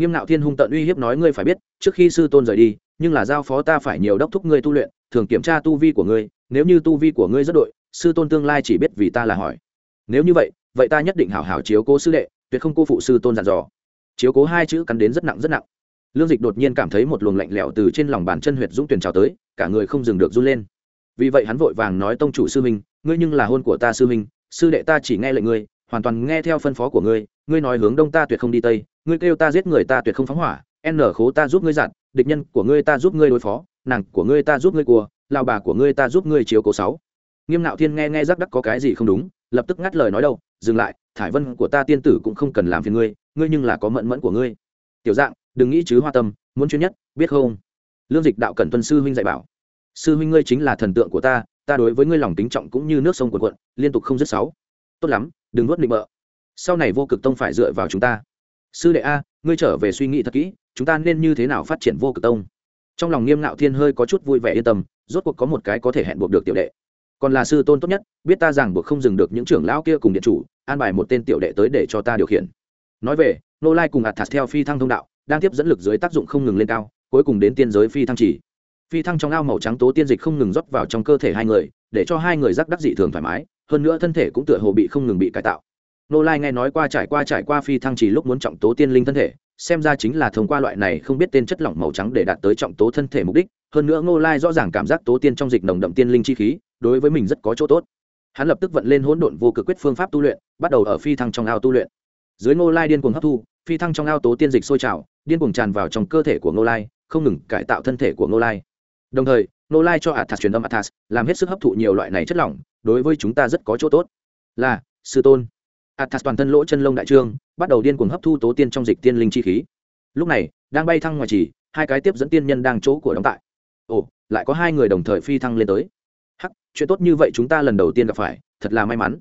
nghiêm ngạo thiên hung tận uy hiếp nói ngươi phải biết, trước khi sư tôn rời đi, nhưng là giao phó ta phải nhiều đốc thúc ngươi tu luyện, thường kiểm tra tu vi của ngươi, nếu như tu vi của ngươi rất đội, sư tôn tương lai chỉ biết vì ta là hỏi. Nếu như vậy vậy ta nhất định hảo hảo chiếu cố sư đệ, tuyệt không cô phụ sư tôn dặn dò. Chiếu cố hai chữ cắn đến rất nặng rất nặng. Lương dịch đột nhiên cảm thấy một luồng lạnh lẽo từ trên lòng bàn chân huyệt dũng tuyển trào tới, cả người không dừng được run lên. Vì vậy hắn vội vàng nói, tông chủ sư minh ngươi nhưng là hôn của ta sư minh sư đệ ta chỉ nghe lệnh ngươi, hoàn toàn nghe theo phân phó của ngươi ngươi nói hướng đông ta tuyệt không đi tây, ngươi kêu ta giết người ta tuyệt không phóng hỏa, n khố ta giúp ngươi giặt, địch nhân của ngươi ta giúp ngươi đối phó, nàng của ngươi ta giúp ngươi cua lao bà của ngươi ta giúp ngươi chiếu cố sáu. Nghiêm nạo thiên nghe nghe rắc đắc có cái gì không đúng, lập tức ngắt lời nói đâu, dừng lại, thải vân của ta tiên tử cũng không cần làm phiền ngươi ngươi nhưng là có mẫn mẫn của ngươi. Tiểu dạng, đừng nghĩ chứ hoa tâm, muốn chuyên nhất, biết không? Lương dịch đạo cẩn tuân sư huynh dạy bảo. Sư huynh ngươi chính là thần tượng của ta ta đối với ngươi lòng tính trọng cũng như nước sông cuồn cuộn, liên tục không dứt sáu. Tốt lắm, đừng nuốt định bợ sau này vô cực tông phải dựa vào chúng ta. Sư đệ a, ngươi trở về suy nghĩ thật kỹ, chúng ta nên như thế nào phát triển vô cực tông? Trong lòng nghiêm ngạo thiên hơi có chút vui vẻ yên tâm, rốt cuộc có một cái có thể hẹn buộc được tiểu đệ. Còn là sư tôn tốt nhất, biết ta rằng buộc không dừng được những trưởng lão kia cùng điện chủ, an bài một tên tiểu đệ tới để cho ta điều khiển. Nói về, nô lai cùng ạt thạt theo phi thăng thông đạo, đang tiếp dẫn lực dưới tác dụng không ngừng lên cao, cuối cùng đến tiên giới phi thăng chỉ. Phi thăng trong ao màu trắng tố tiên dịch không ngừng rót vào trong cơ thể hai người, để cho hai người rắc đắc dị thường thoải mái, hơn nữa thân thể cũng tựa hồ bị không ngừng bị cải tạo nô lai nghe nói qua trải qua trải qua phi thăng chỉ lúc muốn trọng tố tiên linh thân thể, xem ra chính là thông qua loại này không biết tên chất lỏng màu trắng để đạt tới trọng tố thân thể mục đích. Hơn nữa nô lai rõ ràng cảm giác tố tiên trong dịch nồng đậm tiên linh chi khí, đối với mình rất có chỗ tốt. Hắn lập tức vận lên hỗn độn vô cực quyết phương pháp tu luyện, bắt đầu ở phi thăng trong ao tu luyện. Dưới nô lai điên cuồng hấp thu, phi thăng trong ao tố tiên dịch sôi trào, điên cuồng tràn vào trong cơ thể của nô lai, không ngừng cải tạo thân thể của nô lai. Đồng thời nô lai cho athas truyền âm athas, làm hết sức hấp thụ nhiều loại này chất lỏng, đối với chúng ta rất có chỗ tốt. Là, sư tôn athas toàn thân lỗ chân lông đại trương, bắt đầu điên cuồng hấp thu tố tiên trong dịch tiên linh chi khí. Lúc này, đang bay thăng ngoài chỉ, hai cái tiếp dẫn tiên nhân đang chỗ của đóng tại. Ồ, lại có hai người đồng thời phi thăng lên tới. Hắc, chuyện tốt như vậy chúng ta lần đầu tiên gặp phải, thật là may mắn.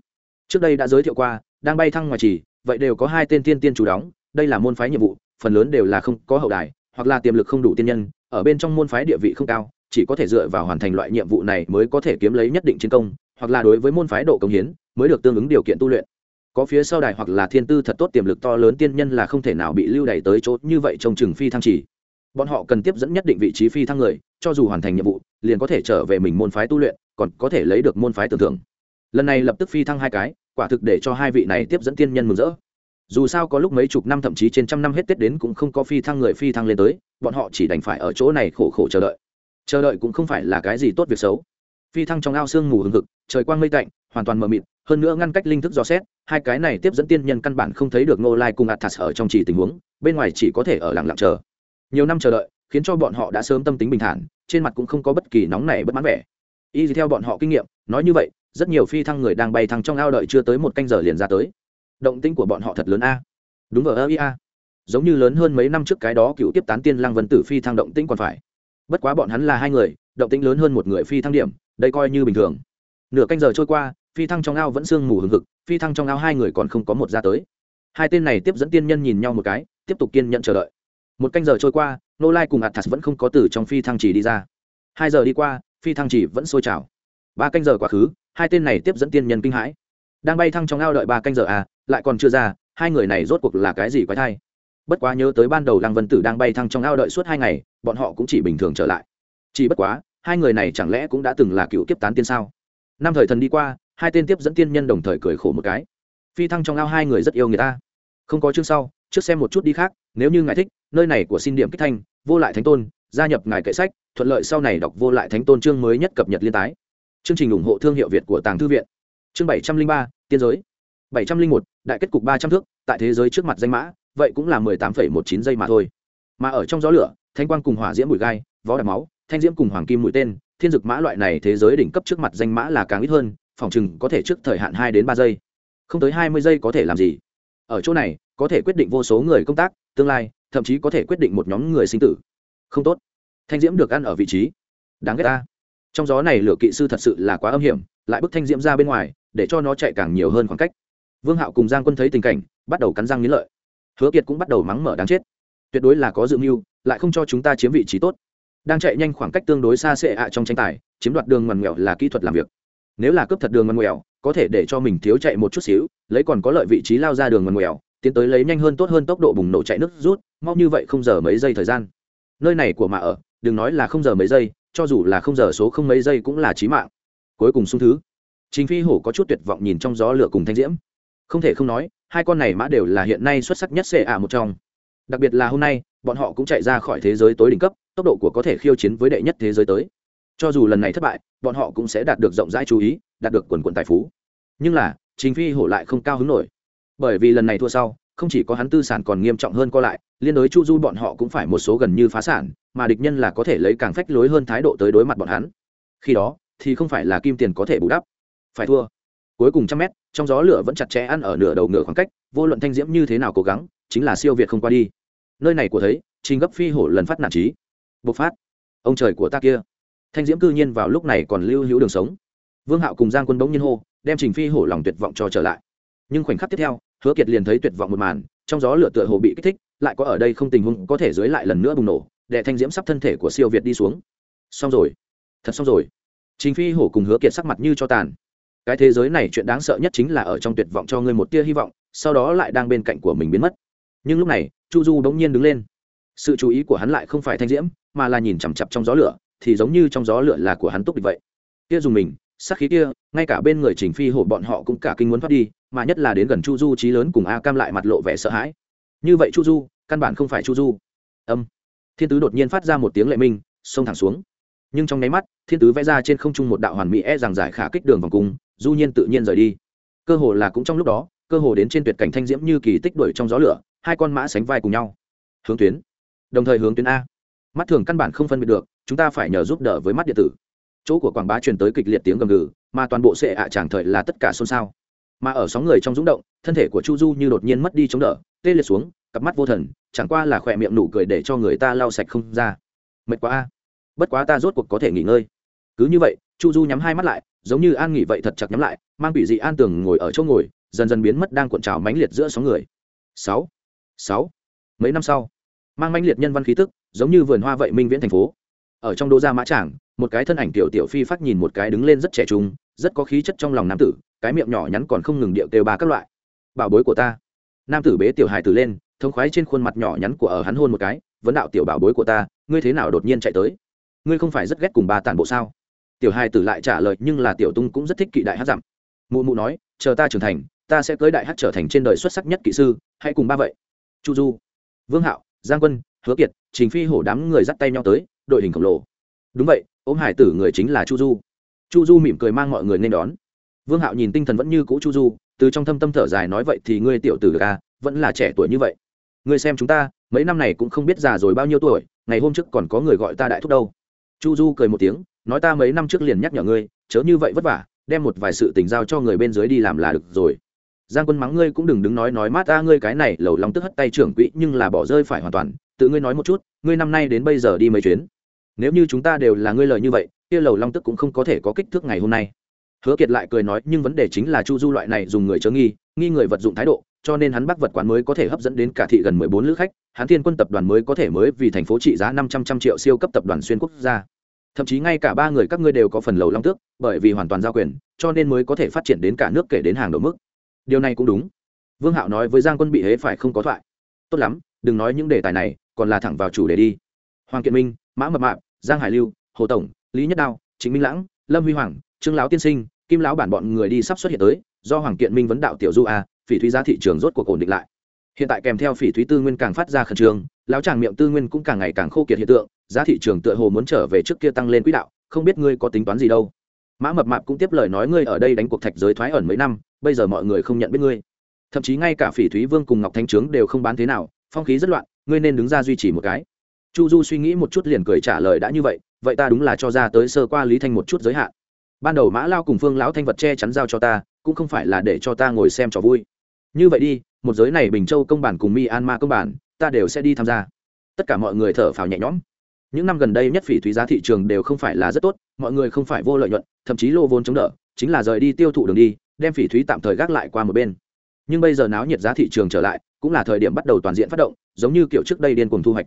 Trước đây đã giới thiệu qua, đang bay thăng ngoài chỉ, vậy đều có hai tên tiên tiên chủ đóng, đây là môn phái nhiệm vụ, phần lớn đều là không có hậu đài, hoặc là tiềm lực không đủ tiên nhân, ở bên trong môn phái địa vị không cao, chỉ có thể dựa vào hoàn thành loại nhiệm vụ này mới có thể kiếm lấy nhất định chiến công, hoặc là đối với môn phái độ công hiến, mới được tương ứng điều kiện tu luyện có phía sau đài hoặc là thiên tư thật tốt tiềm lực to lớn tiên nhân là không thể nào bị lưu đày tới chỗ như vậy trong trường phi thăng chỉ. Bọn họ cần tiếp dẫn nhất định vị trí phi thăng người, cho dù hoàn thành nhiệm vụ, liền có thể trở về mình môn phái tu luyện, còn có thể lấy được môn phái tưởng thưởng. Lần này lập tức phi thăng hai cái, quả thực để cho hai vị này tiếp dẫn tiên nhân mừng rỡ. Dù sao có lúc mấy chục năm thậm chí trên trăm năm hết tết đến cũng không có phi thăng người phi thăng lên tới, bọn họ chỉ đành phải ở chỗ này khổ khổ chờ đợi. Chờ đợi cũng không phải là cái gì tốt việc xấu. Phi thăng trong ao sương mù hừng hực, trời quang mây tạnh hoàn toàn mờ mịt, hơn nữa ngăn cách linh thức dò xét, hai cái này tiếp dẫn tiên nhân căn bản không thấy được ngô lai cùng athas ở trong chỉ tình huống, bên ngoài chỉ có thể ở lặng lặng chờ. Nhiều năm chờ đợi, khiến cho bọn họ đã sớm tâm tính bình thản, trên mặt cũng không có bất kỳ nóng nảy bất mãn vẻ. Y theo bọn họ kinh nghiệm, nói như vậy, rất nhiều phi thăng người đang bay thăng trong ao đợi chưa tới một canh giờ liền ra tới. Động tĩnh của bọn họ thật lớn a. Đúng ở ơ ia giống như lớn hơn mấy năm trước cái đó cựu tiếp tán tiên lăng vân tử phi thăng động tĩnh còn phải. Bất quá bọn hắn là hai người, động tĩnh lớn hơn một người phi thăng điểm, đây coi như bình thường. Nửa canh giờ trôi qua phi thăng trong ao vẫn sương mù hừng hực, phi thăng trong ao hai người còn không có một ra tới. Hai tên này tiếp dẫn tiên nhân nhìn nhau một cái, tiếp tục kiên nhận chờ đợi. Một canh giờ trôi qua nô lai cùng athas vẫn không có từ trong phi thăng chỉ đi ra. Hai giờ đi qua, phi thăng chỉ vẫn sôi trào. Ba canh giờ quá khứ, hai tên này tiếp dẫn tiên nhân kinh hãi. Đang bay thăng trong ao đợi ba canh giờ à lại còn chưa ra, hai người này rốt cuộc là cái gì quái thai? Bất quá nhớ tới ban đầu lăng vân tử đang bay thăng trong ao đợi suốt hai ngày, bọn họ cũng chỉ bình thường trở lại. Chỉ bất quá, hai người này chẳng lẽ cũng đã từng là cựu kiếp tán tiên sao? Năm thời thần đi qua hai tên tiếp dẫn tiên nhân đồng thời cười khổ một cái. Phi thăng trong ao hai người rất yêu người ta. Không có chương sau, trước xem một chút đi khác, nếu như ngài thích, nơi này của xin điểm kích thanh, vô lại thánh tôn, gia nhập ngài kệ sách, thuận lợi sau này đọc vô lại thánh tôn chương mới nhất cập nhật liên tái. Chương trình ủng hộ thương hiệu việt của tàng thư viện. Chương bảy trăm linh ba, tiên giới. bảy trăm linh một, đại kết cục ba trăm thước, tại thế giới trước mặt danh mã, vậy cũng là mười tám phẩy một chín giây mà thôi. Mà ở trong gió lửa thanh quang cùng hỏa diễm bụi gai, vó đạp máu, thanh diễm cùng hoàng kim mũi tên, thiên dực mã loại này thế giới đỉnh cấp trước mặt danh mã là càng ít hơn phòng chừng có thể trước thời hạn hai đến ba giây. Không tới hai mươi giây có thể làm gì? Ở chỗ này, có thể quyết định vô số người công tác, tương lai, thậm chí có thể quyết định một nhóm người sinh tử. Không tốt. Thanh diễm được ăn ở vị trí. Đáng ghét ta. Trong gió này lửa kỵ sư thật sự là quá âm hiểm, lại bức thanh diễm ra bên ngoài, để cho nó chạy càng nhiều hơn khoảng cách. Vương hạo cùng giang quân thấy tình cảnh, bắt đầu cắn răng nghiến lợi. Hứa kiệt cũng bắt đầu mắng mở đáng chết. Tuyệt đối là có dự mưu, lại không cho chúng ta chiếm vị trí tốt. Đang chạy nhanh khoảng cách tương đối xa xệ ạ trong tranh tài, chiếm đoạt đường ngoằn ngoèo là kỹ thuật làm việc nếu là cướp thật đường ngoằn ngoèo có thể để cho mình thiếu chạy một chút xíu, lấy còn có lợi vị trí lao ra đường ngoằn ngoèo tiến tới lấy nhanh hơn tốt hơn tốc độ bùng nổ chạy nước rút, mau như vậy không giờ mấy giây thời gian. Nơi này của mà ở, đừng nói là không giờ mấy giây, cho dù là không giờ số không mấy giây cũng là trí mạng. Cuối cùng xung thứ. Chính phi hổ có chút tuyệt vọng nhìn trong gió lửa cùng thanh diễm. Không thể không nói, hai con này mã đều là hiện nay xuất sắc nhất xê ả một trong. Đặc biệt là hôm nay, bọn họ cũng chạy ra khỏi thế giới tối đỉnh cấp, tốc độ của có thể khiêu chiến với đệ nhất thế giới tới cho dù lần này thất bại, bọn họ cũng sẽ đạt được rộng rãi chú ý, đạt được quần quận tài phú. Nhưng là, trình phi hổ lại không cao hứng nổi. Bởi vì lần này thua sau, không chỉ có hắn tư sản còn nghiêm trọng hơn co lại, liên đối chu du bọn họ cũng phải một số gần như phá sản, mà địch nhân là có thể lấy càng phách lối hơn thái độ tới đối mặt bọn hắn. Khi đó, thì không phải là kim tiền có thể bù đắp. Phải thua. Cuối cùng trăm mét, trong gió lửa vẫn chặt chẽ ăn ở nửa đầu ngựa khoảng cách, vô luận thanh diễm như thế nào cố gắng, chính là siêu việt không qua đi. Nơi này của thấy, trình gấp phi hổ lần phát nản trí. Bộc phát. Ông trời của ta kia thanh diễm cư nhiên vào lúc này còn lưu hữu đường sống. Vương hạo cùng giang quân bỗng nhiên hô, đem trình phi hổ lòng tuyệt vọng cho trở lại. Nhưng khoảnh khắc tiếp theo, hứa kiệt liền thấy tuyệt vọng một màn, trong gió lửa tựa hồ bị kích thích, lại có ở đây không tình huống có thể dưới lại lần nữa bùng nổ, để thanh diễm sắp thân thể của siêu việt đi xuống. Xong rồi. Thật xong rồi. Trình phi hổ cùng hứa kiệt sắc mặt như cho tàn. Cái thế giới này chuyện đáng sợ nhất chính là ở trong tuyệt vọng cho ngươi một tia hy vọng, sau đó lại đang bên cạnh của mình biến mất. Nhưng lúc này, chu du bỗng nhiên đứng lên. Sự chú ý của hắn lại không phải thanh diễm, mà là nhìn chằm chặp trong gió lửa thì giống như trong gió lửa là của hắn túc địch vậy. Kia dùng mình sắc khí kia, ngay cả bên người trình phi hổ bọn họ cũng cả kinh muốn thoát đi, mà nhất là đến gần chu du trí lớn cùng a cam lại mặt lộ vẻ sợ hãi. Như vậy chu du, căn bản không phải chu du. Âm. Thiên tứ đột nhiên phát ra một tiếng lệ minh, xông thẳng xuống. Nhưng trong nháy mắt, thiên tứ vẽ ra trên không trung một đạo hoàn mỹ e rằng giải khả kích đường vòng cung, du nhiên tự nhiên rời đi. Cơ hồ là cũng trong lúc đó, cơ hồ đến trên tuyệt cảnh thanh diễm như kỳ tích đuổi trong gió lửa, hai con mã sánh vai cùng nhau. Hướng tuyến. Đồng thời hướng tuyến a mắt thường căn bản không phân biệt được, chúng ta phải nhờ giúp đỡ với mắt điện tử. Chỗ của quảng bá truyền tới kịch liệt tiếng gầm gừ, mà toàn bộ sệ ạ à thời là tất cả xôn xao. Mà ở sóng người trong rúng động, thân thể của chu du như đột nhiên mất đi chống đỡ, tê liệt xuống, cặp mắt vô thần, chẳng qua là khỏe miệng nụ cười để cho người ta lau sạch không ra. Mệt quá a. Bất quá ta rốt cuộc có thể nghỉ ngơi. Cứ như vậy, chu du nhắm hai mắt lại, giống như an nghỉ vậy thật chặt nhắm lại, mang bị dị an tường ngồi ở chỗ ngồi, dần dần biến mất đang cuộn trào mãnh liệt giữa sóng người. Sáu. Sáu. Mấy năm sau, mang mãnh liệt nhân văn khí tức giống như vườn hoa vậy minh viễn thành phố. Ở trong đô gia mã trảng một cái thân ảnh tiểu tiểu phi phát nhìn một cái đứng lên rất trẻ trung, rất có khí chất trong lòng nam tử, cái miệng nhỏ nhắn còn không ngừng điệu kêu ba các loại. Bảo bối của ta. Nam tử bế tiểu hài tử lên, thống khoái trên khuôn mặt nhỏ nhắn của ở hắn hôn một cái, vấn đạo tiểu bảo bối của ta, ngươi thế nào đột nhiên chạy tới? Ngươi không phải rất ghét cùng ba tản bộ sao? Tiểu hài tử lại trả lời, nhưng là tiểu tung cũng rất thích kỵ đại hát dặm. Mụ mụ nói, chờ ta trưởng thành, ta sẽ cưới đại hát trở thành trên đời xuất sắc nhất kỵ sư, hãy cùng ba vậy. Chu du, vương hạo, giang quân hứa kiệt, trình phi hổ đám người dắt tay nhau tới, đội hình khổng lồ. Đúng vậy, ôm hải tử người chính là chu du. Chu du mỉm cười mang mọi người nên đón. Vương hạo nhìn tinh thần vẫn như cũ chu du, từ trong thâm tâm thở dài nói vậy thì ngươi tiểu tử được à vẫn là trẻ tuổi như vậy. Ngươi xem chúng ta, mấy năm này cũng không biết già rồi bao nhiêu tuổi, ngày hôm trước còn có người gọi ta đại thúc đâu. Chu du cười một tiếng, nói ta mấy năm trước liền nhắc nhở ngươi, chớ như vậy vất vả, đem một vài sự tình giao cho người bên dưới đi làm là được rồi. Giang quân mắng ngươi cũng đừng đứng nói nói mát ta, ngươi cái này lầu lòng tức hất tay trưởng quỹ nhưng là bỏ rơi phải hoàn toàn tự ngươi nói một chút, ngươi năm nay đến bây giờ đi mấy chuyến? Nếu như chúng ta đều là ngươi lời như vậy, kia lầu long tức cũng không có thể có kích thước ngày hôm nay. Hứa kiệt lại cười nói, nhưng vấn đề chính là chu du loại này dùng người chớ nghi nghi người vật dụng thái độ, cho nên hắn bắc vật quán mới có thể hấp dẫn đến cả thị gần mười bốn lữ khách, hắn thiên quân tập đoàn mới có thể mới vì thành phố trị giá năm trăm trăm triệu siêu cấp tập đoàn xuyên quốc gia. Thậm chí ngay cả ba người các ngươi đều có phần lầu long tước, bởi vì hoàn toàn giao quyền, cho nên mới có thể phát triển đến cả nước kể đến hàng đầu mức. Điều này cũng đúng. Vương hạo nói với giang quân bị hế phải không có thoại. Tốt lắm, đừng nói những đề tài này còn là thẳng vào chủ đề đi. Hoàng kiện minh, mã mập mạp, giang hải lưu, hồ tổng, lý nhất đao chính minh lãng, lâm huy hoàng, trương lão tiên sinh, kim lão bản bọn người đi sắp xuất hiện tới, do hoàng kiện minh vấn đạo tiểu du a, phỉ thúy giá thị trường rốt cuộc ổn định lại. Hiện tại kèm theo phỉ thúy tư nguyên càng phát ra khẩn trương, lão tràng miệng tư nguyên cũng càng ngày càng khô kiệt hiện tượng, giá thị trường tựa hồ muốn trở về trước kia tăng lên quỹ đạo, không biết ngươi có tính toán gì đâu. Mã mập mạp cũng tiếp lời nói ngươi ở đây đánh cuộc thạch giới thoái ẩn mấy năm, bây giờ mọi người không nhận biết ngươi. Thậm chí ngay cả phỉ thúy vương cùng ngọc thanh trướng đều không bán thế nào phong khí rất loạn, ngươi nên đứng ra duy trì một cái. Chu du suy nghĩ một chút liền cười trả lời đã như vậy vậy ta đúng là cho ra tới sơ qua lý thanh một chút giới hạn. Ban đầu mã lao cùng phương lão thanh vật che chắn giao cho ta, cũng không phải là để cho ta ngồi xem trò vui. Như vậy đi, một giới này bình châu công bản cùng myanmar công bản, ta đều sẽ đi tham gia. Tất cả mọi người thở phào nhẹ nhõm. Những năm gần đây nhất phỉ thúy giá thị trường đều không phải là rất tốt, mọi người không phải vô lợi nhuận, thậm chí lô vốn chống đỡ, chính là rời đi tiêu thụ đường đi, đem phỉ thúy tạm thời gác lại qua một bên. Nhưng bây giờ náo nhiệt giá thị trường trở lại cũng là thời điểm bắt đầu toàn diện phát động, giống như kiểu trước đây điên cuồng thu hoạch.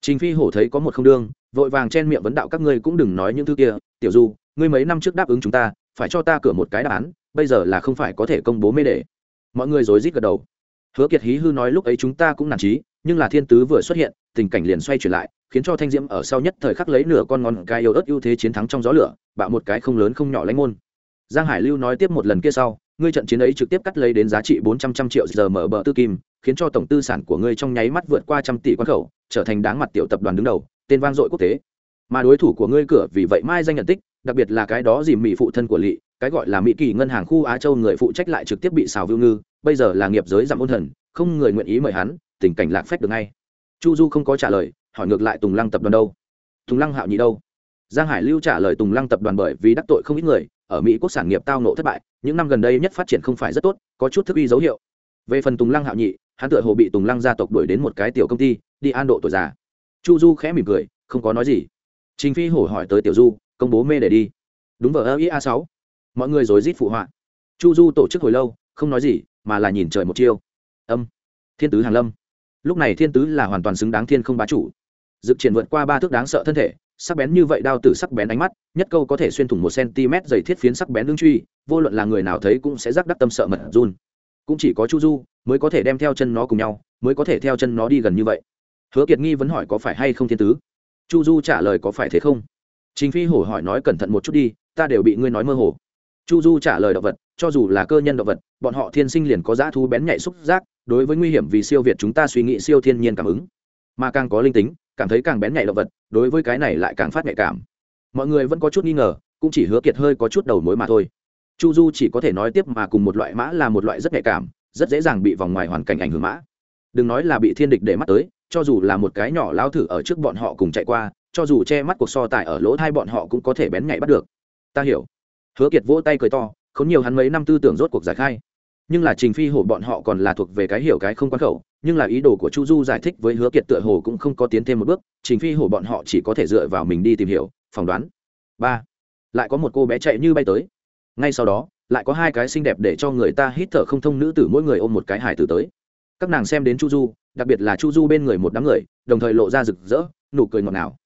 Trình phi hổ thấy có một không đương, vội vàng chen miệng vấn đạo các ngươi cũng đừng nói những thứ kia, tiểu du, ngươi mấy năm trước đáp ứng chúng ta, phải cho ta cửa một cái đáp án, bây giờ là không phải có thể công bố mê để mọi người rối rít gật đầu. Hứa kiệt hí hư nói lúc ấy chúng ta cũng nản trí, nhưng là thiên tứ vừa xuất hiện, tình cảnh liền xoay chuyển lại, khiến cho thanh diễm ở sau nhất thời khắc lấy nửa con ngon cái yếu ớt ưu thế chiến thắng trong gió lửa, bạo một cái không lớn không nhỏ lãnh môn. Giang hải lưu nói tiếp một lần kia sau ngươi trận chiến ấy trực tiếp cắt lấy đến giá trị bốn trăm trăm triệu giờ mở bờ tư kim, khiến cho tổng tư sản của ngươi trong nháy mắt vượt qua trăm tỷ quan khẩu, trở thành đáng mặt tiểu tập đoàn đứng đầu, tên vang dội quốc tế. Mà đối thủ của ngươi cửa vì vậy mai danh nhận tích, đặc biệt là cái đó dìm mỹ phụ thân của lỵ cái gọi là mỹ kỳ ngân hàng khu á châu người phụ trách lại trực tiếp bị xào vưu ngư, bây giờ là nghiệp giới giảm ôn thần, không người nguyện ý mời hắn, tình cảnh lạc phép được ngay. Chu du không có trả lời, hỏi ngược lại tùng lăng tập đoàn đâu? Tùng lăng hạo nhị đâu? Giang hải lưu trả lời tùng lăng tập đoàn bởi vì đắc tội không ít người, ở mỹ quốc sản nghiệp tao nộ thất bại những năm gần đây nhất phát triển không phải rất tốt, có chút thức uy dấu hiệu. Về phần tùng lăng hạo nhị, hắn tựa hồ bị tùng lăng gia tộc đuổi đến một cái tiểu công ty, đi an độ tuổi già. Chu du khẽ mỉm cười, không có nói gì. Trình phi hổ hỏi tới tiểu du, công bố mê để đi. Đúng vờ ơ ý a sáu. Mọi người rồi rít phụ họa. Chu du tổ chức hồi lâu, không nói gì, mà là nhìn trời một chiêu. Âm. Thiên tứ hàn lâm. Lúc này thiên tứ là hoàn toàn xứng đáng thiên không bá chủ. Dự triển vượt qua ba thước đáng sợ thân thể sắc bén như vậy đao tử sắc bén ánh mắt, nhất câu có thể xuyên thủng một cm dày thiết phiến sắc bén đương truy, vô luận là người nào thấy cũng sẽ rắc đắc tâm sợ mật run. Cũng chỉ có chu du mới có thể đem theo chân nó cùng nhau, mới có thể theo chân nó đi gần như vậy. Hứa kiệt nghi vẫn hỏi có phải hay không thiên tứ? Chu du trả lời có phải thế không? Trình phi hổ hỏi nói cẩn thận một chút đi, ta đều bị ngươi nói mơ hồ. Chu du trả lời động vật, cho dù là cơ nhân động vật, bọn họ thiên sinh liền có dã thú bén nhạy xúc giác, đối với nguy hiểm vì siêu việt chúng ta suy nghĩ siêu thiên nhiên cảm ứng. Mà càng có linh tính cảm thấy càng bén nhạy động vật, đối với cái này lại càng phát nhạy cảm. Mọi người vẫn có chút nghi ngờ, cũng chỉ hứa kiệt hơi có chút đầu mối mà thôi. Chu du chỉ có thể nói tiếp mà cùng một loại mã là một loại rất nhạy cảm, rất dễ dàng bị vòng ngoài hoàn cảnh ảnh hưởng mã. Đừng nói là bị thiên địch để mắt tới, cho dù là một cái nhỏ lao thử ở trước bọn họ cùng chạy qua, cho dù che mắt cuộc so tài ở lỗ thai bọn họ cũng có thể bén nhạy bắt được. Ta hiểu. Hứa kiệt vỗ tay cười to không nhiều hắn mấy năm tư tưởng rốt cuộc giải khai nhưng là trình phi hổ bọn họ còn là thuộc về cái hiểu cái không quan khẩu, nhưng là ý đồ của chu du giải thích với hứa kiệt tựa hồ cũng không có tiến thêm một bước, trình phi hổ bọn họ chỉ có thể dựa vào mình đi tìm hiểu, phỏng đoán. Ba, lại có một cô bé chạy như bay tới. Ngay sau đó, lại có hai cái xinh đẹp để cho người ta hít thở không thông nữ tử mỗi người ôm một cái hải tử tới. Các nàng xem đến chu du, đặc biệt là chu du bên người một đám người, đồng thời lộ ra rực rỡ, nụ cười ngọt ngào.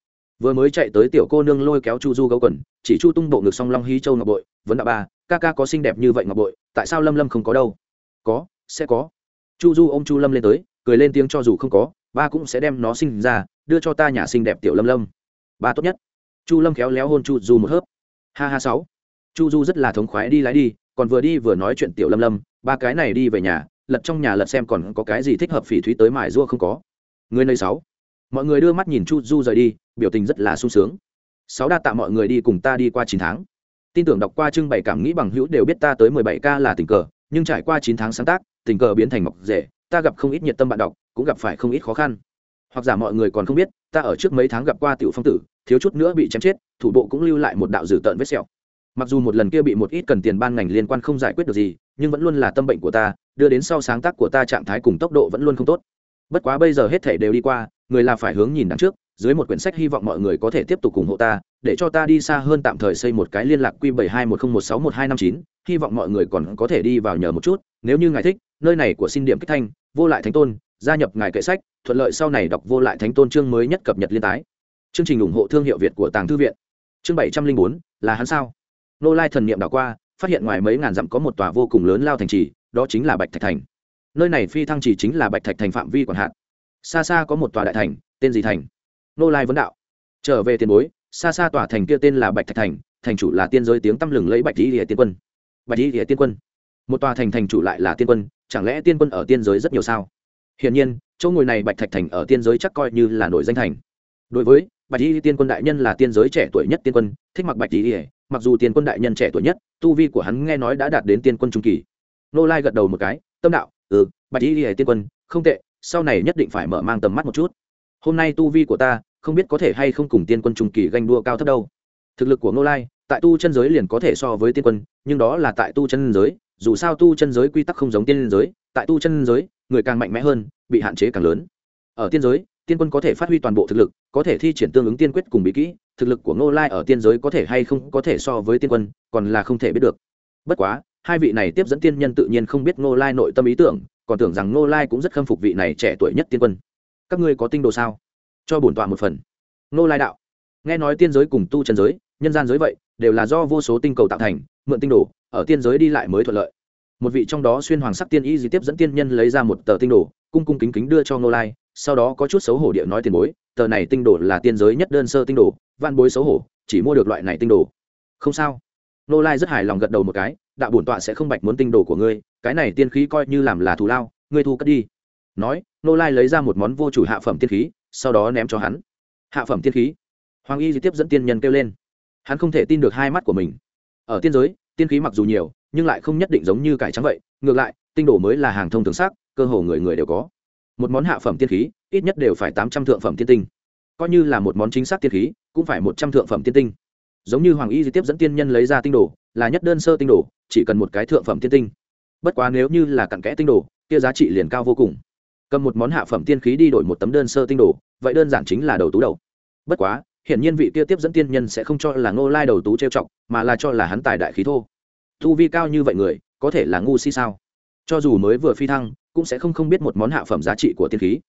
Vừa mới chạy tới tiểu cô nương lôi kéo chu du gấu quần, chỉ chu tung bộ ngực song long hí châu ngọc bội vấn đạo ba ca ca có xinh đẹp như vậy ngọc bội, tại sao lâm lâm không có đâu? Có, sẽ có. Chu du ô m chu lâm lên tới, cười lên tiếng cho dù không có, ba cũng sẽ đem nó sinh ra, đưa cho ta nhà xinh đẹp tiểu lâm lâm. Ba tốt nhất. Chu lâm khéo léo hôn chu du một hớp. Ha ha sáu. Chu du rất là thống khoái đi lái đi, còn vừa đi vừa nói chuyện tiểu lâm lâm, ba cái này đi về nhà, lật trong nhà lật xem còn có cái gì thích hợp phỉ thúy tới mải rua không có. Người nơi sáu. Mọi người đưa mắt nhìn chu du rời đi, biểu tình rất là sung sướng. Sáu đa tạ mọi người đi cùng ta đi qua chín tháng tin tưởng đọc qua trưng bày cảm nghĩ bằng hữu đều biết ta tới mười bảy ca là tình cờ, nhưng trải qua chín tháng sáng tác, tình cờ biến thành mọc rể ta gặp không ít nhiệt tâm bạn đọc, cũng gặp phải không ít khó khăn. Hoặc giả mọi người còn không biết, ta ở trước mấy tháng gặp qua tiểu phong tử, thiếu chút nữa bị chém chết, thủ bộ cũng lưu lại một đạo dử tợn vết sẹo. Mặc dù một lần kia bị một ít cần tiền ban ngành liên quan không giải quyết được gì, nhưng vẫn luôn là tâm bệnh của ta, đưa đến sau sáng tác của ta trạng thái cùng tốc độ vẫn luôn không tốt. Bất quá bây giờ hết thể đều đi qua, người là phải hướng nhìn đằng trước dưới một quyển sách hy vọng mọi người có thể tiếp tục ủng hộ ta, để cho ta đi xa hơn tạm thời xây một cái liên lạc q bảy hai một không một sáu một hai năm chín, hy vọng mọi người còn có thể đi vào nhờ một chút, nếu như ngài thích, nơi này của xin điểm kích thanh, vô lại thánh tôn, gia nhập ngài kệ sách, thuận lợi sau này đọc vô lại thánh tôn chương mới nhất cập nhật liên tái. Chương trình ủng hộ thương hiệu việt của tàng thư viện. Chương bảy trăm linh bốn, là hắn sao? Nô lai thần niệm đảo qua, phát hiện ngoài mấy ngàn dặm có một tòa vô cùng lớn lao thành trì, đó chính là bạch thạch thành. Nơi này phi thăng trì chính là bạch thạch thành phạm vi quản hạn. Xa xa có một tòa đại thành, tên gì thành? Nô lai vấn đạo. Trở về tiền bối, xa xa tòa thành kia tên là bạch thạch thành thành chủ là tiên giới tiếng tăm lừng lấy bạch lý địa tiên quân. Bạch lý địa tiên quân. Một tòa thành thành chủ lại là tiên quân, chẳng lẽ tiên quân ở tiên giới rất nhiều sao? Hiển nhiên, chỗ ngồi này bạch thạch thành ở tiên giới chắc coi như là nổi danh thành. Đối với, bạch lý tiên quân đại nhân là tiên giới trẻ tuổi nhất tiên quân, thích mặc bạch lý mặc dù tiên quân đại nhân trẻ tuổi nhất, tu vi của hắn nghe nói đã đạt đến tiên quân trung kỳ. Nô lai gật đầu một cái, tâm đạo ừ bạch lý tiên quân, không tệ, sau này nhất định phải mở mang tầm mắt một chút hôm nay tu vi của ta, không biết có thể hay không cùng tiên quân trung kỳ ganh đua cao thấp đâu. Thực lực của ngô lai, tại tu chân giới liền có thể so với tiên quân, nhưng đó là tại tu chân giới, dù sao tu chân giới quy tắc không giống tiên giới, tại tu chân giới, người càng mạnh mẽ hơn, bị hạn chế càng lớn. Ở tiên giới, tiên quân có thể phát huy toàn bộ thực lực, có thể thi triển tương ứng tiên quyết cùng bí kỹ, thực lực của ngô lai ở tiên giới có thể hay không có thể so với tiên quân, còn là không thể biết được. Bất quá, hai vị này tiếp dẫn tiên nhân tự nhiên không biết ngô lai nội tâm ý tưởng, còn tưởng rằng ngô lai cũng rất khâm phục vị này trẻ tuổi nhất tiên quân các ngươi có tinh đồ sao? Cho bổn tọa một phần. Nô lai đạo. Nghe nói tiên giới cùng tu trần giới, nhân gian giới vậy, đều là do vô số tinh cầu tạo thành, mượn tinh đồ, ở tiên giới đi lại mới thuận lợi. Một vị trong đó xuyên hoàng sắc tiên y di tiếp dẫn tiên nhân lấy ra một tờ tinh đồ, cung cung kính kính đưa cho nô lai, sau đó có chút xấu hổ địa nói tiền bối, tờ này tinh đồ là tiên giới nhất đơn sơ tinh đồ van bối xấu hổ, chỉ mua được loại này tinh đồ. Không sao. Nô lai rất hài lòng gật đầu một cái, đạo bổn tọa sẽ không bạch muốn tinh đồ của ngươi, cái này tiên khí coi như làm là thù lao, ngươi thu cất đi nói nô lai lấy ra một món vô chủ hạ phẩm tiên khí, sau đó ném cho hắn. Hạ phẩm tiên khí? Hoàng y tiếp dẫn tiên nhân kêu lên. Hắn không thể tin được hai mắt của mình. Ở tiên giới, tiên khí mặc dù nhiều, nhưng lại không nhất định giống như cải trắng vậy. Ngược lại, tinh đồ mới là hàng thông thường sắc, cơ hồ người người đều có. Một món hạ phẩm tiên khí, ít nhất đều phải tám trăm thượng phẩm tiên tinh. Coi như là một món chính xác tiên khí, cũng phải một trăm thượng phẩm tiên tinh. Giống như hoàng y di tiếp dẫn tiên nhân lấy ra tinh đồ, là nhất đơn sơ tinh đồ, chỉ cần một cái thượng phẩm tiên tinh. Bất quá nếu như là cặn kẽ tinh đồ, kia giá trị liền cao vô cùng cầm một món hạ phẩm tiên khí đi đổi một tấm đơn sơ tinh đồ, vậy đơn giản chính là đầu tú đầu. Bất quá, hiển nhiên vị kia tiếp dẫn tiên nhân sẽ không cho là ngô lai đầu tú trêu chọc, mà là cho là hắn tài đại khí thô. Thu vi cao như vậy người, có thể là ngu si sao? Cho dù mới vừa phi thăng, cũng sẽ không không biết một món hạ phẩm giá trị của tiên khí.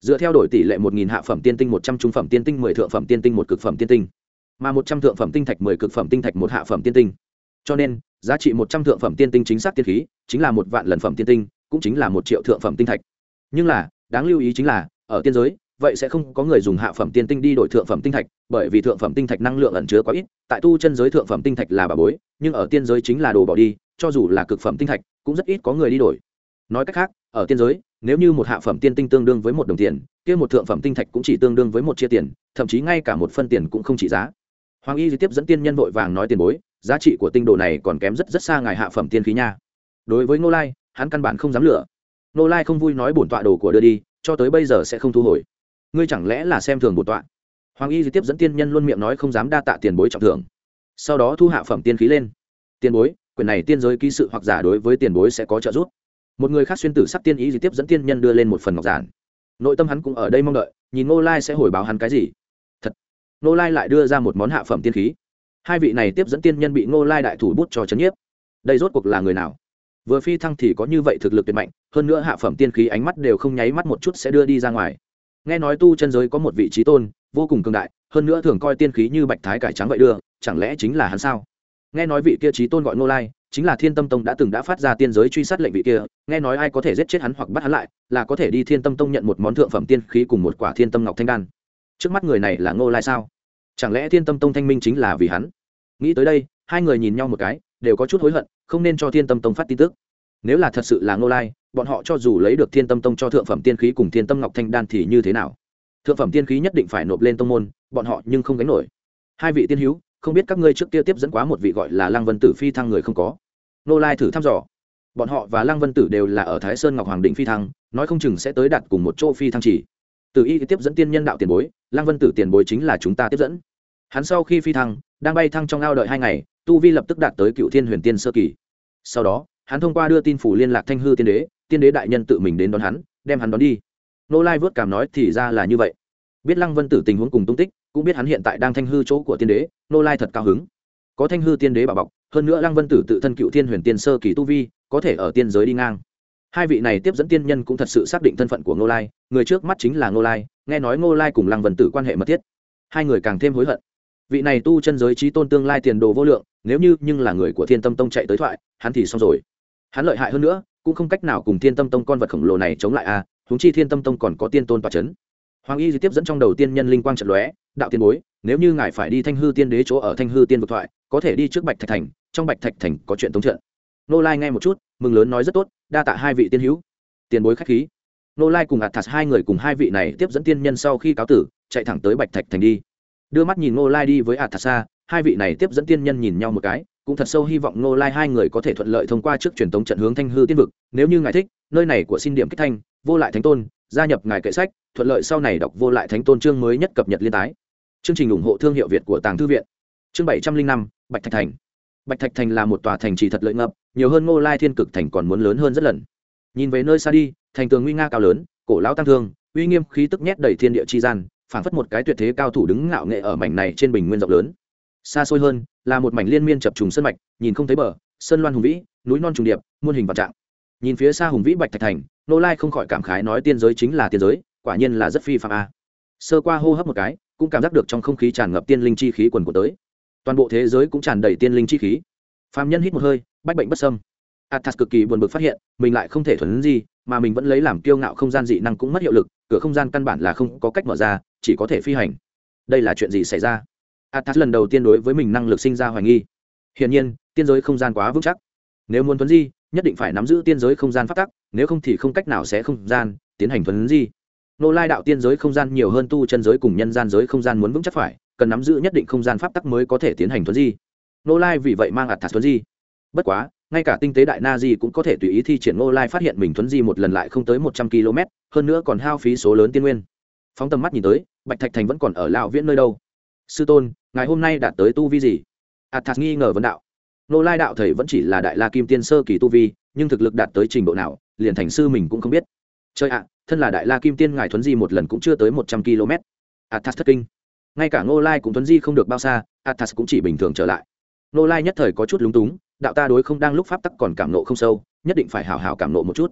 Dựa theo đổi tỷ lệ một nghìn hạ phẩm tiên tinh, một trăm trung phẩm tiên tinh, mười thượng phẩm tiên tinh, một cực phẩm tiên tinh. Mà một trăm thượng phẩm tinh thạch, mười cực phẩm tinh thạch, một hạ phẩm tiên tinh. Cho nên, giá trị một trăm thượng phẩm tiên tinh chính xác tiên khí, chính là một vạn lần phẩm tiên tinh, cũng chính là một triệu thượng phẩm tinh thạch nhưng là, đáng lưu ý chính là, ở tiên giới, vậy sẽ không có người dùng hạ phẩm tiên tinh đi đổi thượng phẩm tinh thạch, bởi vì thượng phẩm tinh thạch năng lượng ẩn chứa quá ít, tại tu chân giới thượng phẩm tinh thạch là bà bối, nhưng ở tiên giới chính là đồ bỏ đi, cho dù là cực phẩm tinh thạch, cũng rất ít có người đi đổi. Nói cách khác, ở tiên giới, nếu như một hạ phẩm tiên tinh tương đương với một đồng tiền, kia một thượng phẩm tinh thạch cũng chỉ tương đương với một chia tiền, thậm chí ngay cả một phân tiền cũng không trị giá. Hoàng y tiếp dẫn tiên nhân vội vàng nói tiền bối, giá trị của tinh đồ này còn kém rất rất xa ngài hạ phẩm tiên khí nha. Đối với ngô lai, hắn căn bản không dám lựa. Nô lai không vui nói bổn tọa đồ của đưa đi, cho tới bây giờ sẽ không thu hồi. Ngươi chẳng lẽ là xem thường bổn tọa? Hoàng y tiếp dẫn tiên nhân luôn miệng nói không dám đa tạ tiền bối trọng thưởng. Sau đó thu hạ phẩm tiên khí lên. Tiền bối, quyền này tiên giới ký sự hoặc giả đối với tiền bối sẽ có trợ giúp. Một người khác xuyên tử sắc tiên ý gì tiếp dẫn tiên nhân đưa lên một phần ngọc giản. Nội tâm hắn cũng ở đây mong đợi, nhìn ngô lai sẽ hồi báo hắn cái gì. Thật. Ngô lai lại đưa ra một món hạ phẩm tiên khí. Hai vị này tiếp dẫn tiên nhân bị ngô lai đại thủ bút cho c h ấ n nhiếp. Đây rốt cuộc là người nào? Vừa phi thăng thì có như vậy thực lực tuyệt mạnh, hơn nữa hạ phẩm tiên khí ánh mắt đều không nháy mắt một chút sẽ đưa đi ra ngoài. Nghe nói tu chân giới có một vị trí tôn, vô cùng cường đại, hơn nữa thường coi tiên khí như bạch thái cải trắng vậy đưa, chẳng lẽ chính là hắn sao? Nghe nói vị kia trí tôn gọi ngô lai, chính là thiên tâm tông đã từng đã phát ra tiên giới truy sát lệnh vị kia, nghe nói ai có thể giết chết hắn hoặc bắt hắn lại, là có thể đi thiên tâm tông nhận một món thượng phẩm tiên khí cùng một quả thiên tâm ngọc thanh đan. Trước mắt người này là ngô lai sao? Chẳng lẽ thiên tâm tông thanh minh chính là vì hắn? Nghĩ tới đây, hai người nhìn nhau một cái, đều có chút hối hận không nên cho thiên tâm tông phát tin tức. Nếu là thật sự là ngô lai, bọn họ cho dù lấy được thiên tâm tông cho thượng phẩm tiên khí cùng thiên tâm ngọc thanh đan thì như thế nào? Thượng phẩm tiên khí nhất định phải nộp lên tông môn, bọn họ nhưng không gánh nổi. Hai vị tiên hữu, không biết các ngươi trước kia tiếp dẫn quá một vị gọi là lăng vân tử phi thăng người không có? Nô lai thử thăm dò. Bọn họ và lăng vân tử đều là ở thái sơn ngọc hoàng định phi thăng, nói không chừng sẽ tới đặt cùng một chỗ phi thăng chỉ. Từ y tiếp dẫn tiên nhân đạo tiền bối, lăng vân tử tiền bối chính là chúng ta tiếp dẫn. Hắn sau khi phi thăng, đang bay thăng trong ao đợi hai ngày tu vi lập tức đạt tới cựu thiên huyền tiên sơ kỳ. Sau đó, hắn thông qua đưa tin phủ liên lạc thanh hư tiên đế tiên đế đại nhân tự mình đến đón hắn, đem hắn đón đi. Nô lai vớt cảm nói thì ra là như vậy. Biết lăng vân tử tình huống cùng tung tích, cũng biết hắn hiện tại đang thanh hư chỗ của tiên đế, nô lai thật cao hứng. Có thanh hư tiên đế bảo bọc, hơn nữa lăng vân tử tự thân cựu thiên huyền tiên sơ kỳ tu vi, có thể ở tiên giới đi ngang. Hai vị này tiếp dẫn tiên nhân cũng thật sự xác định thân phận của ngô lai, người trước mắt chính là ngô lai, nghe nói ngô lai cùng lăng vân tử quan hệ mật thiết. Hai người càng thêm hối hận. Vị này tu chân giới trí tôn tương lai tiền đồ vô lượng nếu như nhưng là người của thiên tâm tông chạy tới thoại hắn thì xong rồi. Hắn lợi hại hơn nữa cũng không cách nào cùng thiên tâm tông con vật khổng lồ này chống lại a à, húng chi thiên tâm tông còn có tiên tôn tòa c h ấ n hoàng y tiếp dẫn trong đầu tiên nhân linh quang trận lóe đạo tiên bối nếu như ngài phải đi thanh hư tiên đế chỗ ở thanh hư tiên vực thoại có thể đi trước bạch thạch thành trong bạch thạch thành có chuyện tống trận. Nô lai nghe một chút mừng lớn nói rất tốt đa tạ hai vị tiên hữu. Tiền bối khách khí. Nô lai cùng ạt thạt hai người cùng hai vị này tiếp dẫn tiên nhân sau khi cáo tử chạy thẳng tới bạch thạch thành đi đưa mắt nhìn Ngô lai đi với ạt thật xa hai vị này tiếp dẫn tiên nhân nhìn nhau một cái, cũng thật sâu hy vọng Ngô lai hai người có thể thuận lợi thông qua trước truyền thống trận hướng thanh hư tiên vực, nếu như ngài thích, nơi này của xin điểm kích thanh, vô lại thánh tôn, gia nhập ngài kệ sách, thuận lợi sau này đọc vô lại thánh tôn chương mới nhất cập nhật liên tái. Chương trình ủng hộ thương hiệu việt của tàng thư viện. Chương bảy trăm linh năm, bạch thạch thành. Bạch thạch thành là một tòa thành trì thật lợi ngập, nhiều hơn ngô lai thiên cực thành còn muốn lớn hơn rất lần. Nhìn về nơi xa đi, thành tường nguy nga cao lớn, cổ lão tăng thương, uy nghiêm khí tức nhét đầy thiên địa chi gian phảng phất một cái tuyệt thế cao thủ đứng ngạo nghệ ở mảnh này trên bình nguyên rộng lớn. Xa xôi hơn, là một mảnh liên miên chập trùng sân mạch, nhìn không thấy bờ, sơn loan hùng vĩ, núi non trùng điệp, muôn hình vạn trạng. Nhìn phía xa hùng vĩ bạch thạch thành, nô lai không khỏi cảm khái nói tiên giới chính là tiên giới, quả nhiên là rất phi phạm a. Sơ qua hô hấp một cái, cũng cảm giác được trong không khí tràn ngập tiên linh chi khí quần của tới. Toàn bộ thế giới cũng tràn đầy tiên linh chi khí. Phạm nhân hít một hơi, bách bệnh bất sâm athas cực kỳ buồn bực phát hiện, mình lại không thể thuần gì mà mình vẫn lấy làm kiêu ngạo không gian dị năng cũng mất hiệu lực cửa không gian căn bản là không có cách mở ra, chỉ có thể phi hành. Đây là chuyện gì xảy ra? Athas lần đầu tiên đối với mình năng lực sinh ra hoài nghi. Hiển nhiên, tiên giới không gian quá vững chắc. Nếu muốn thuấn di, nhất định phải nắm giữ tiên giới không gian phát tắc, nếu không thì không cách nào sẽ không gian tiến hành thuấn di. Nô lai đạo tiên giới không gian nhiều hơn tu chân giới cùng nhân gian giới không gian muốn vững chắc phải, cần nắm giữ nhất định không gian pháp tắc mới có thể tiến hành thuấn di. Nô lai vì vậy mang ạt thạt thuấn di. Bất quá ngay cả tinh tế đại na di cũng có thể tùy ý thi triển nô lai phát hiện mình thuấn di một lần lại không tới một trăm km, hơn nữa còn hao phí số lớn tiên nguyên. Phóng tầm mắt nhìn tới, bạch thạch thành vẫn còn ở lão viễn nơi đâu? Sư tôn ngày hôm nay đạt tới tu vi gì? Ạt nghi ngờ vấn đạo. Nô lai đạo thầy vẫn chỉ là đại la kim tiên sơ kỳ tu vi, nhưng thực lực đạt tới trình độ nào, liền thành sư mình cũng không biết. Chơi ạ, thân là đại la kim tiên ngài thuấn di một lần cũng chưa tới một trăm km. Athas thất kinh. Ngay cả ngô lai cũng thuấn di không được bao xa, athas cũng chỉ bình thường trở lại. Ngô lai nhất thời có chút lúng túng đạo ta đối không đang lúc pháp tắc còn cảm nộ không sâu, nhất định phải hào hào cảm nộ một chút.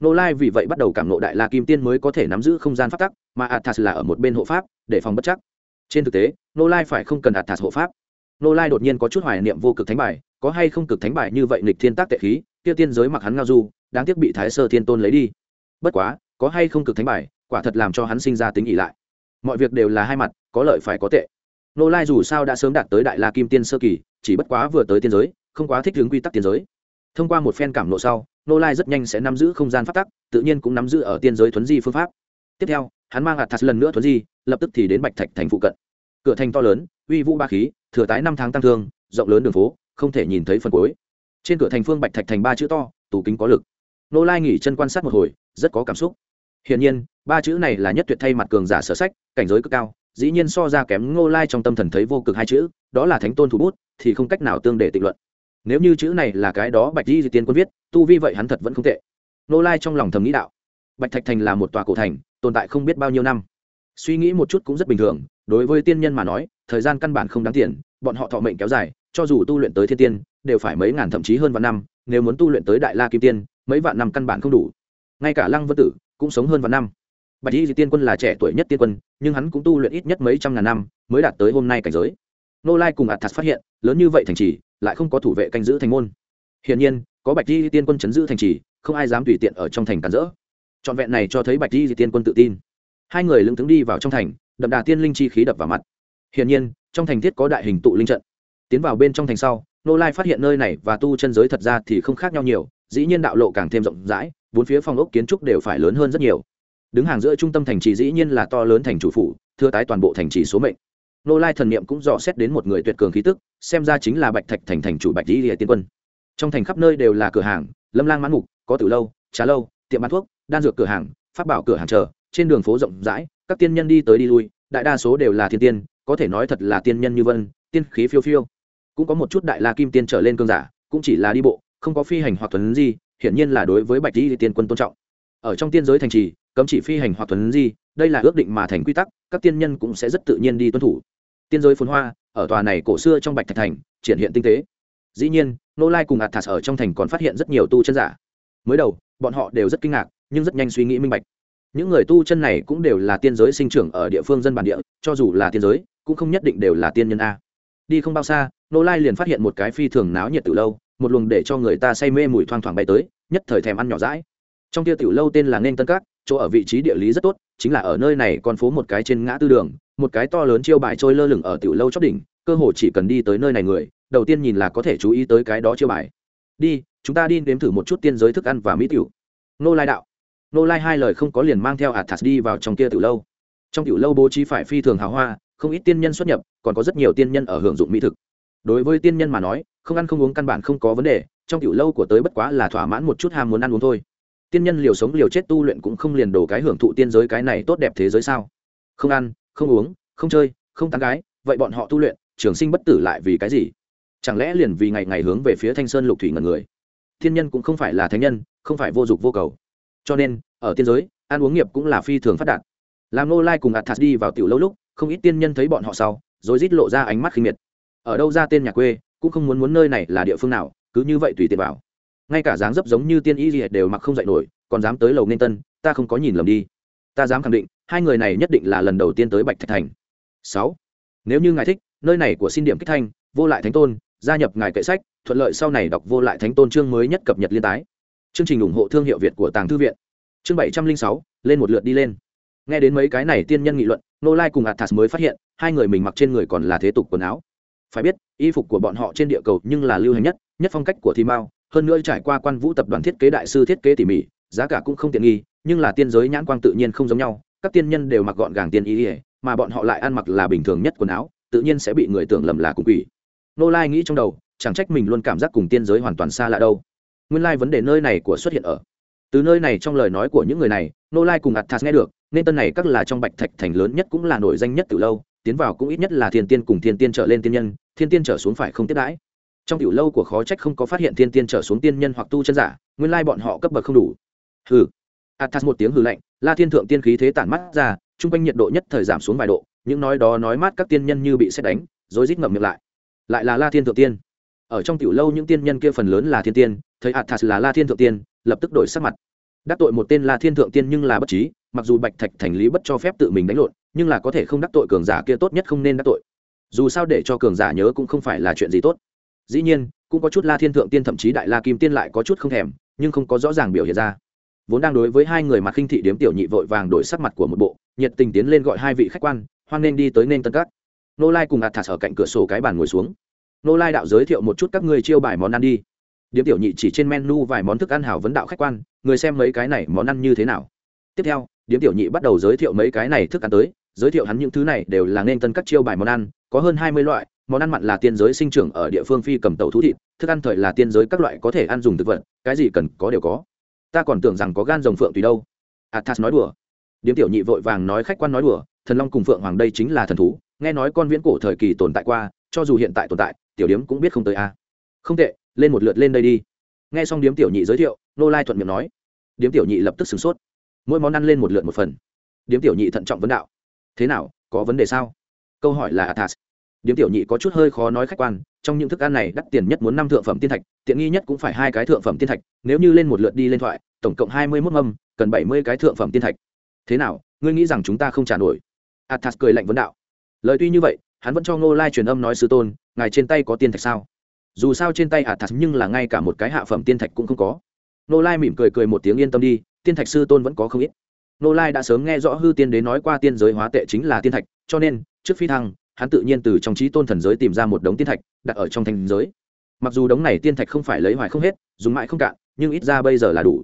Nô lai vì vậy bắt đầu cảm nộ đại la kim tiên mới có thể nắm giữ không gian pháp tắc, mà athas là ở một bên hộ pháp, để phòng bất chắc. Trên thực tế, Nô lai phải không cần athas hộ pháp. Nô lai đột nhiên có chút hoài niệm vô cực thánh bài, có hay không cực thánh bài như vậy nghịch thiên tác tệ khí, kia tiên giới mặc hắn ngao du, đáng tiếc bị thái sơ thiên tôn lấy đi. Bất quá, có hay không cực thánh bài, quả thật làm cho hắn sinh ra tính ỉ lại. Mọi việc đều là hai mặt, có lợi phải có tệ. Nô lai dù sao đã sớm đạt tới đại la kim tiên sơ kỳ, chỉ bất quá vừa tới tiên giới không quá thích hướng quy tắc tiên giới. Thông qua một phen cảm nộ sau, nô lai rất nhanh sẽ nắm giữ không gian phát tắc, tự nhiên cũng nắm giữ ở tiên giới thuấn di phương pháp. Tiếp theo, hắn mang hạt thật lần nữa thuấn di, lập tức thì đến bạch thạch thành phụ cận. Cửa thành to lớn, uy vũ ba khí, thừa tái năm tháng tăng thương, rộng lớn đường phố, không thể nhìn thấy phần cuối. Trên cửa thành phương bạch thạch thành ba chữ to tủ kính có lực. Nô lai nghỉ chân quan sát một hồi, rất có cảm xúc. Hiển nhiên, ba chữ này là nhất tuyệt thay mặt cường giả sở sách, cảnh giới cực cao, dĩ nhiên so ra kém ngô lai trong tâm thần thấy vô cực hai chữ, đó là thánh tôn thủ bút, thì không cách nào tương để tịnh luận nếu như chữ này là cái đó bạch di di tiên quân viết, tu vi vậy hắn thật vẫn không tệ. Nô lai trong lòng thầm nghĩ đạo, bạch thạch thành là một tòa cổ thành, tồn tại không biết bao nhiêu năm. Suy nghĩ một chút cũng rất bình thường, đối với tiên nhân mà nói, thời gian căn bản không đáng tiền, bọn họ thọ mệnh kéo dài, cho dù tu luyện tới thiên tiên, đều phải mấy ngàn thậm chí hơn vạn năm, nếu muốn tu luyện tới đại la kim tiên, mấy vạn năm căn bản không đủ. Ngay cả lăng vân tử cũng sống hơn vạn năm. Bạch y tiên quân là trẻ tuổi nhất tiên quân, nhưng hắn cũng tu luyện ít nhất mấy trăm ngàn năm mới đạt tới hôm nay cảnh giới. Nô lai cùng ạt thật phát hiện, lớn như vậy thành trì lại không có thủ vệ canh giữ thành môn. Hiển nhiên, có bạch Di tiên quân chấn giữ thành trì, không ai dám tùy tiện ở trong thành cản rỡ. Trọn vẹn này cho thấy bạch Di tiên quân tự tin. Hai người lững thững đi vào trong thành, đậm đà tiên linh chi khí đập vào mặt. Hiển nhiên, trong thành thiết có đại hình tụ linh trận. Tiến vào bên trong thành sau, nô lai phát hiện nơi này và tu chân giới thật ra thì không khác nhau nhiều, dĩ nhiên đạo lộ càng thêm rộng rãi, bốn phía phòng ốc kiến trúc đều phải lớn hơn rất nhiều. Đứng hàng giữa trung tâm thành trì dĩ nhiên là to lớn thành chủ phủ thưa tái toàn bộ thành trì số mệnh nô lai thần niệm cũng dò xét đến một người tuyệt cường khí tức, xem ra chính là bạch thạch thành thành chủ bạch lý lìa tiên quân. Trong thành khắp nơi đều là cửa hàng, lâm lang mãn mục, có từ lâu, trà lâu, tiệm bán thuốc, đan dược cửa hàng phát bảo cửa hàng chờ, trên đường phố rộng rãi, các tiên nhân đi tới đi lui, đại đa số đều là thiên tiên, có thể nói thật là tiên nhân như vân, tiên khí phiêu phiêu. Cũng có một chút đại la kim tiên trở lên cơn giả, cũng chỉ là đi bộ, không có phi hành hoặc thuần gì hiển nhiên là đối với bạch di tiên quân tôn trọng. Ở trong tiên giới thành trì, cấm chỉ phi hành hoặc thuần gì đây là ước định mà thành quy tắc, các tiên nhân cũng sẽ rất tự nhiên đi tuân thủ tiên giới phồn hoa, ở tòa này cổ xưa trong bạch thạch thành, triển hiện tinh tế. Dĩ nhiên nô lai cùng athas ở trong thành còn phát hiện rất nhiều tu chân giả. Mới đầu, bọn họ đều rất kinh ngạc, nhưng rất nhanh suy nghĩ minh bạch. Những người tu chân này cũng đều là tiên giới sinh trưởng ở địa phương dân bản địa, cho dù là tiên giới, cũng không nhất định đều là tiên nhân a. Đi không bao xa nô lai liền phát hiện một cái phi thường náo nhiệt từ lâu, một luồng để cho người ta say mê mùi thoang thoảng bay tới, nhất thời thèm ăn nhỏ rãi trong kia tiểu lâu tên là nên tân các chỗ ở vị trí địa lý rất tốt, chính là ở nơi này còn phố một cái trên ngã tư đường, một cái to lớn chiêu bài trôi lơ lửng ở tiểu lâu chót đỉnh, cơ hồ chỉ cần đi tới nơi này người, đầu tiên nhìn là có thể chú ý tới cái đó chiêu bài. Đi, chúng ta đi nếm thử một chút tiên giới thức ăn và mỹ tiểu. Nô lai đạo. Nô lai hai lời không có liền mang theo athas đi vào trong kia tiểu lâu. Trong tiểu lâu bố trí phải phi thường hào hoa, không ít tiên nhân xuất nhập, còn có rất nhiều tiên nhân ở hưởng dụng mỹ thực. Đối với tiên nhân mà nói, không ăn không uống căn bản không có vấn đề, trong tiểu lâu của tới bất quá là thỏa mãn một chút ham muốn ăn uống thôi tiên nhân liều sống liều chết tu luyện cũng không liền đổ cái hưởng thụ tiên giới cái này tốt đẹp thế giới sao? Không ăn, không uống, không chơi, không tán gái, vậy bọn họ tu luyện, trường sinh bất tử lại vì cái gì? Chẳng lẽ liền vì ngày ngày hướng về phía thanh sơn lục thủy ngần người? Thiên nhân cũng không phải là thánh nhân, không phải vô dụng vô cầu. Cho nên, ở tiên giới, ăn uống nghiệp cũng là phi thường phát đạt. Làm nô lai cùng athas đi vào tiểu lâu lúc, không ít tiên nhân thấy bọn họ sau, rồi rít lộ ra ánh mắt khinh miệt. Ở đâu ra tên nhà quê, cũng không muốn muốn nơi này là địa phương nào, cứ như vậy tùy tiện vào ngay cả dáng dấp giống như tiên y liệt đều mặc không dạy nổi, còn dám tới lầu nên tân, ta không có nhìn lầm đi. Ta dám khẳng định, hai người này nhất định là lần đầu tiên tới bạch thạch thành. Sáu. Nếu như ngài thích, nơi này của xin điểm kích thanh, vô lại thánh tôn, gia nhập ngài kệ sách, thuận lợi sau này đọc vô lại thánh tôn chương mới nhất cập nhật liên tái. Chương trình ủng hộ thương hiệu việt của tàng thư viện. Chương bảy trăm linh sáu, lên một lượt đi lên. Nghe đến mấy cái này tiên nhân nghị luận nô lai cùng athas mới phát hiện, hai người mình mặc trên người còn là thế tục quần áo. Phải biết, y phục của bọn họ trên địa cầu nhưng là lưu hành nhất nhất phong cách của thi mao hơn nữa trải qua quan vũ tập đoàn thiết kế đại sư thiết kế tỉ mỉ, giá cả cũng không tiện nghi, nhưng là tiên giới nhãn quang tự nhiên không giống nhau, các tiên nhân đều mặc gọn gàng tiên ý ỉa mà bọn họ lại ăn mặc là bình thường nhất quần áo, tự nhiên sẽ bị người tưởng lầm là cùng quỷ. Nô lai nghĩ trong đầu, chẳng trách mình luôn cảm giác cùng tiên giới hoàn toàn xa lạ đâu. Nguyên lai vấn đề nơi này của xuất hiện ở. Từ nơi này trong lời nói của những người này nô lai cùng athas nghe được, nên tân này các là trong bạch thạch thành lớn nhất cũng là nổi danh nhất từ lâu, tiến vào cũng ít nhất là thiên tiên cùng thiên tiên trở lên tiên nhân, thiên tiên trở xuống phải không tiếp đãi trong tiểu lâu của khó trách không có phát hiện thiên tiên trở xuống tiên nhân hoặc tu chân giả, nguyên lai bọn họ cấp bậc không đủ. Hừ. Athas một tiếng hừ lạnh, la thiên thượng tiên khí thế tản mắt ra chung quanh nhiệt độ nhất thời giảm xuống vài độ, những nói đó nói mát các tiên nhân như bị xét đánh, rồi rít ngậm miệng lại. Lại là la thiên thượng tiên. Ở trong tiểu lâu những tiên nhân kia phần lớn là thiên tiên, thấy athas là la thiên thượng tiên, lập tức đổi sắc mặt. Đắc tội một tên la thiên thượng tiên nhưng là bất trí, mặc dù bạch thạch thành lý bất cho phép tự mình đánh lộn, nhưng là có thể không đắc tội cường giả kia tốt nhất không nên đắc tội. Dù sao để cho cường giả nhớ cũng không phải là chuyện gì tốt dĩ nhiên, cũng có chút la thiên thượng tiên thậm chí đại la kim tiên lại có chút không thèm, nhưng không có rõ ràng biểu hiện ra. Vốn đang đối với hai người mặt khinh thị điếm tiểu nhị vội vàng đổi sắc mặt của một bộ, nhiệt tình tiến lên gọi hai vị khách quan, hoan nên đi tới nên tân cát nô lai cùng ạt thả ở cạnh cửa sổ cái bàn ngồi xuống. Nô lai đạo giới thiệu một chút các người chiêu bài món ăn đi. Điếm tiểu nhị chỉ trên menu vài món thức ăn hảo vấn đạo khách quan, người xem mấy cái này món ăn như thế nào. Tiếp theo, điếm tiểu nhị bắt đầu giới thiệu mấy cái này thức ăn tới, giới thiệu hắn những thứ này đều là nên tân các chiêu bài món ăn, có hơn hai mươi loại món ăn mặn là tiên giới sinh trưởng ở địa phương phi cầm tàu thú thịt, thức ăn thời là tiên giới các loại có thể ăn dùng thực vật, cái gì cần có đều có. Ta còn tưởng rằng có gan rồng phượng tùy đâu. Athas nói đùa. Điếm tiểu nhị vội vàng nói khách quan nói đùa, thần long cùng phượng hoàng đây chính là thần thú, nghe nói con viễn cổ thời kỳ tồn tại qua, cho dù hiện tại tồn tại, tiểu điếm cũng biết không tới a. Không tệ, lên một lượt lên đây đi. Nghe xong điếm tiểu nhị giới thiệu, nô lai thuận miệng nói. Điếm tiểu nhị lập tức sửng sốt. Mỗi món ăn lên một lượt một phần. Điếm tiểu nhị thận trọng vấn đạo. Thế nào, có vấn đề sao? Câu hỏi là athas điếm tiểu nhị có chút hơi khó nói khách quan, trong những thức ăn này đắt tiền nhất muốn năm thượng phẩm tiên thạch, tiện nghi nhất cũng phải hai cái thượng phẩm tiên thạch, nếu như lên một lượt đi lên thoại, tổng cộng hai mươi mốt mâm, cần bảy mươi cái thượng phẩm tiên thạch. Thế nào, ngươi nghĩ rằng chúng ta không trả nổi? Athas cười lạnh vấn đạo. Lời tuy như vậy, hắn vẫn cho ngô lai truyền âm nói sư tôn, ngài trên tay có tiên thạch sao? Dù sao trên tay athas nhưng là ngay cả một cái hạ phẩm tiên thạch cũng không có. Ngô lai mỉm cười cười một tiếng yên tâm đi, tiên thạch sư tôn vẫn có không ít. Ngô lai đã sớm nghe rõ hư tiên đế nói qua tiên giới hóa tệ chính là tiên thạch, cho nên, trước phi thăng hắn tự nhiên từ trong trí tôn thần giới tìm ra một đống tiên thạch, đặt ở trong thành giới. Mặc dù đống này tiên thạch không phải lấy hoài không hết, dùng mãi không cạn, nhưng ít ra bây giờ là đủ.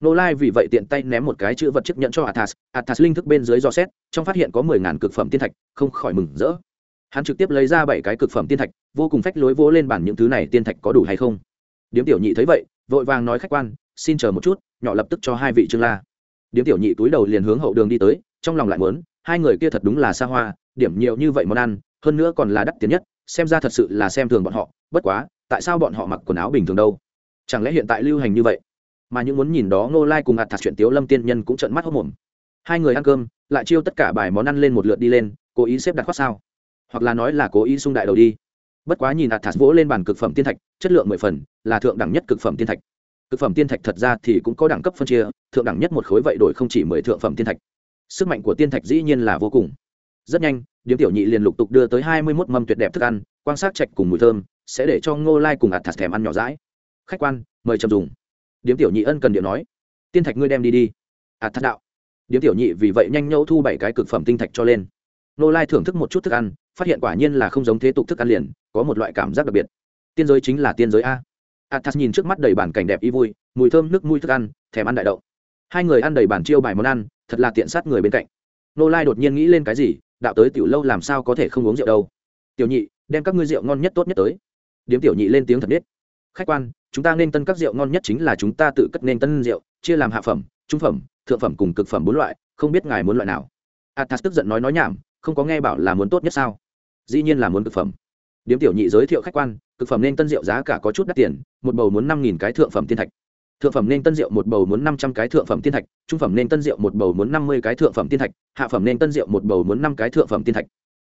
Nô lai vì vậy tiện tay ném một cái chữ vật chức nhận cho athas athas linh thức bên dưới do xét, trong phát hiện có mười ngàn cực phẩm tiên thạch, không khỏi mừng rỡ. Hắn trực tiếp lấy ra bảy cái cực phẩm tiên thạch, vô cùng phách lối vỗ lên bản những thứ này tiên thạch có đủ hay không. Điếm tiểu nhị thấy vậy, vội vàng nói khách quan, xin chờ một chút, nhỏ lập tức cho hai vị trương la. Điếm tiểu nhị túi đầu liền hướng hậu đường đi tới, trong lòng lại muốn, hai người kia thật đúng là xa hoa điểm nhiều như vậy món ăn, hơn nữa còn là đắt tiền nhất, xem ra thật sự là xem thường bọn họ, bất quá, tại sao bọn họ mặc quần áo bình thường đâu? Chẳng lẽ hiện tại lưu hành như vậy? Mà những muốn nhìn đó ngô lai cùng ạt thạc chuyện tiếu lâm tiên nhân cũng trợn mắt hốc mồm. Hai người ăn cơm, lại chiêu tất cả bài món ăn lên một lượt đi lên, cố ý xếp đặt khoác sao? Hoặc là nói là cố ý sung đại đầu đi. Bất quá nhìn ạt thạc vỗ lên bàn cực phẩm tiên thạch, chất lượng mười phần, là thượng đẳng nhất cực phẩm tiên thạch. Cực phẩm tiên thạch thật ra thì cũng có đẳng cấp phân chia, thượng đẳng nhất một khối vậy đổi không chỉ mười thượng phẩm tiên thạch. Sức mạnh của tiên thạch dĩ nhiên là vô cùng rất nhanh, điếm tiểu nhị liền lục tục đưa tới hai mươi mốt mâm tuyệt đẹp thức ăn quan sát chạch cùng mùi thơm, sẽ để cho ngô lai cùng ạt thạt thèm ăn nhỏ rãi khách quan, mời chậm dùng. Điếm tiểu nhị ân cần điện nói. Tiên thạch ngươi đem đi đi. Ạt thạt đạo. Điếm tiểu nhị vì vậy nhanh nhẫu thu bảy cái cực phẩm tinh thạch cho lên. Ngô lai thưởng thức một chút thức ăn, phát hiện quả nhiên là không giống thế tục thức ăn liền, có một loại cảm giác đặc biệt. Tiên giới chính là tiên giới a. Athas nhìn trước mắt đầy bản cảnh đẹp y vui, mùi thơm nước mùi thức ăn, thèm ăn đại đậu hai người ăn đầy bản chiêu bài món ăn, thật là tiện sát người bên cạnh. Nô lai đột nhiên nghĩ lên cái gì đạo tới tiểu lâu làm sao có thể không uống rượu đâu. Tiểu nhị, đem các ngươi rượu ngon nhất tốt nhất tới. Điếm tiểu nhị lên tiếng thật biết khách quan, chúng ta nên tân các rượu ngon nhất chính là chúng ta tự cất nên tân rượu, chia làm hạ phẩm, trung phẩm, thượng phẩm cùng cực phẩm bốn loại, không biết ngài muốn loại nào. Athas tức giận nói nói nhảm, không có nghe bảo là muốn tốt nhất sao? Dĩ nhiên là muốn cực phẩm. Điếm tiểu nhị giới thiệu khách quan, cực phẩm nên tân rượu giá cả có chút đắt tiền, một bầu muốn năm nghìn cái thượng phẩm tiên thạch thượng phẩm nên tân rượu một bầu muốn năm trăm cái thượng phẩm tiên thạch, trung phẩm nên tân rượu một bầu muốn năm mươi cái thượng phẩm tiên thạch, hạ phẩm nên tân rượu một bầu muốn năm cái thượng phẩm tiên thạch.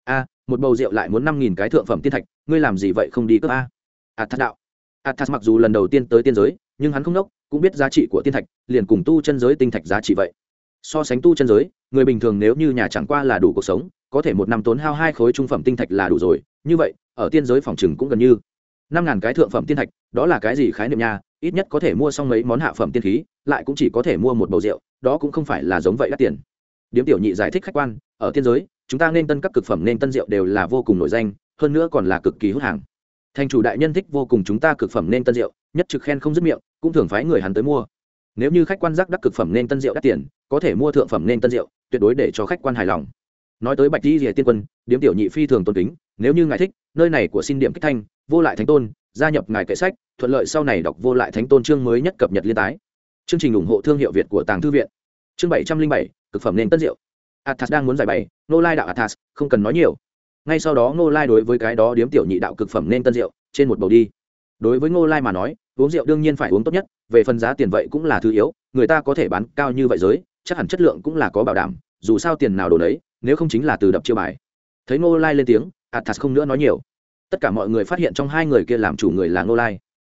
A, một bầu rượu lại muốn năm nghìn cái thượng phẩm tiên thạch, ngươi làm gì vậy không đi cướp a? A đạo. A mặc dù lần đầu tiên tới tiên giới, nhưng hắn không nốc, cũng biết giá trị của tiên thạch, liền cùng tu chân giới tinh thạch giá trị vậy. So sánh tu chân giới, người bình thường nếu như nhà chẳng qua là đủ cuộc sống, có thể một năm tốn hao hai khối trung phẩm tinh thạch là đủ rồi, như vậy, ở tiên giới phòng chừng cũng gần như năm ngàn cái thượng phẩm tiên thạch, đó là cái gì khái niệm nha? Ít nhất có thể mua xong mấy món hạ phẩm tiên khí, lại cũng chỉ có thể mua một bầu rượu, đó cũng không phải là giống vậy đắt tiền. Điếm tiểu nhị giải thích khách quan, ở tiên giới, chúng ta nên tân các cực phẩm nên tân rượu đều là vô cùng nổi danh, hơn nữa còn là cực kỳ hút hàng. Thành chủ đại nhân thích vô cùng chúng ta cực phẩm nên tân rượu, nhất trực khen không dứt miệng, cũng thường phái người hắn tới mua. Nếu như khách quan giác đắc cực phẩm nên tân rượu đắt tiền, có thể mua thượng phẩm nên tân rượu, tuyệt đối để cho khách quan hài lòng. Nói tới bạch di rìa tiên quân, điếm tiểu nhị phi thường tôn kính, nếu như ngài thích, nơi này của xin điểm kích thanh vô lại thánh tôn, gia nhập ngài kệ sách, thuận lợi sau này đọc vô lại thánh tôn chương mới nhất cập nhật liên tái. Chương trình ủng hộ thương hiệu việt của tàng thư viện. Chương bảy trăm linh bảy, cực phẩm nên tân rượu athas đang muốn giải bày nô lai đạo athas, không cần nói nhiều. Ngay sau đó ngô lai đối với cái đó điếm tiểu nhị đạo cực phẩm nên tân rượu trên một bầu đi. Đối với ngô lai mà nói, uống rượu đương nhiên phải uống tốt nhất, về phần giá tiền vậy cũng là thứ yếu, người ta có thể bán cao như vậy giới, chắc hẳn chất lượng cũng là có bảo đảm, dù sao tiền nào đồ đấy nếu không chính là từ đập chiêu bài. Thấy ngô lai lên tiếng, athas không nữa nói nhiều tất cả mọi người phát hiện trong hai người kia làm chủ người là ngô lai.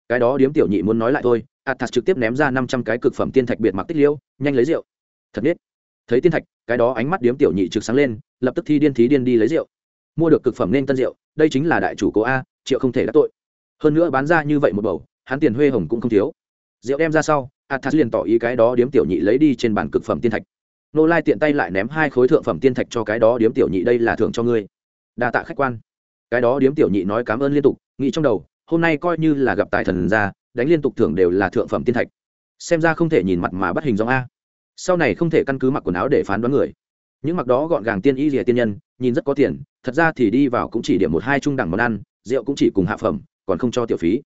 Cái đó điếm tiểu nhị muốn nói lại thôi, athas trực tiếp ném ra năm trăm cái cực phẩm tiên thạch biệt mặc tích liêu, nhanh lấy rượu. Thật biết. Thấy tiên thạch, cái đó ánh mắt điếm tiểu nhị trực sáng lên, lập tức thi điên thí điên đi lấy rượu. Mua được cực phẩm nên tân rượu, đây chính là đại chủ cố a, triệu không thể đắc tội. Hơn nữa bán ra như vậy một bầu, hắn tiền huê hồng cũng không thiếu. Rượu đem ra sau, athas liền tỏ ý cái đó điếm tiểu nhị lấy đi trên bàn cực phẩm tiên thạch. Nô lai tiện tay lại ném hai khối thượng phẩm tiên thạch cho cái đó điếm tiểu nhị, đây là thưởng cho ngươi. Đa tạ khách quan cái đó điếm tiểu nhị nói cảm ơn liên tục, nghĩ trong đầu, hôm nay coi như là gặp tài thần ra, đánh liên tục thưởng đều là thượng phẩm tiên thạch. Xem ra không thể nhìn mặt mà bắt hình dòng a. Sau này không thể căn cứ mặc quần áo để phán đoán người. Những mặc đó gọn gàng tiên y rìa tiên nhân, nhìn rất có tiền, thật ra thì đi vào cũng chỉ điểm một hai trung đẳng món ăn, rượu cũng chỉ cùng hạ phẩm, còn không cho tiểu phí.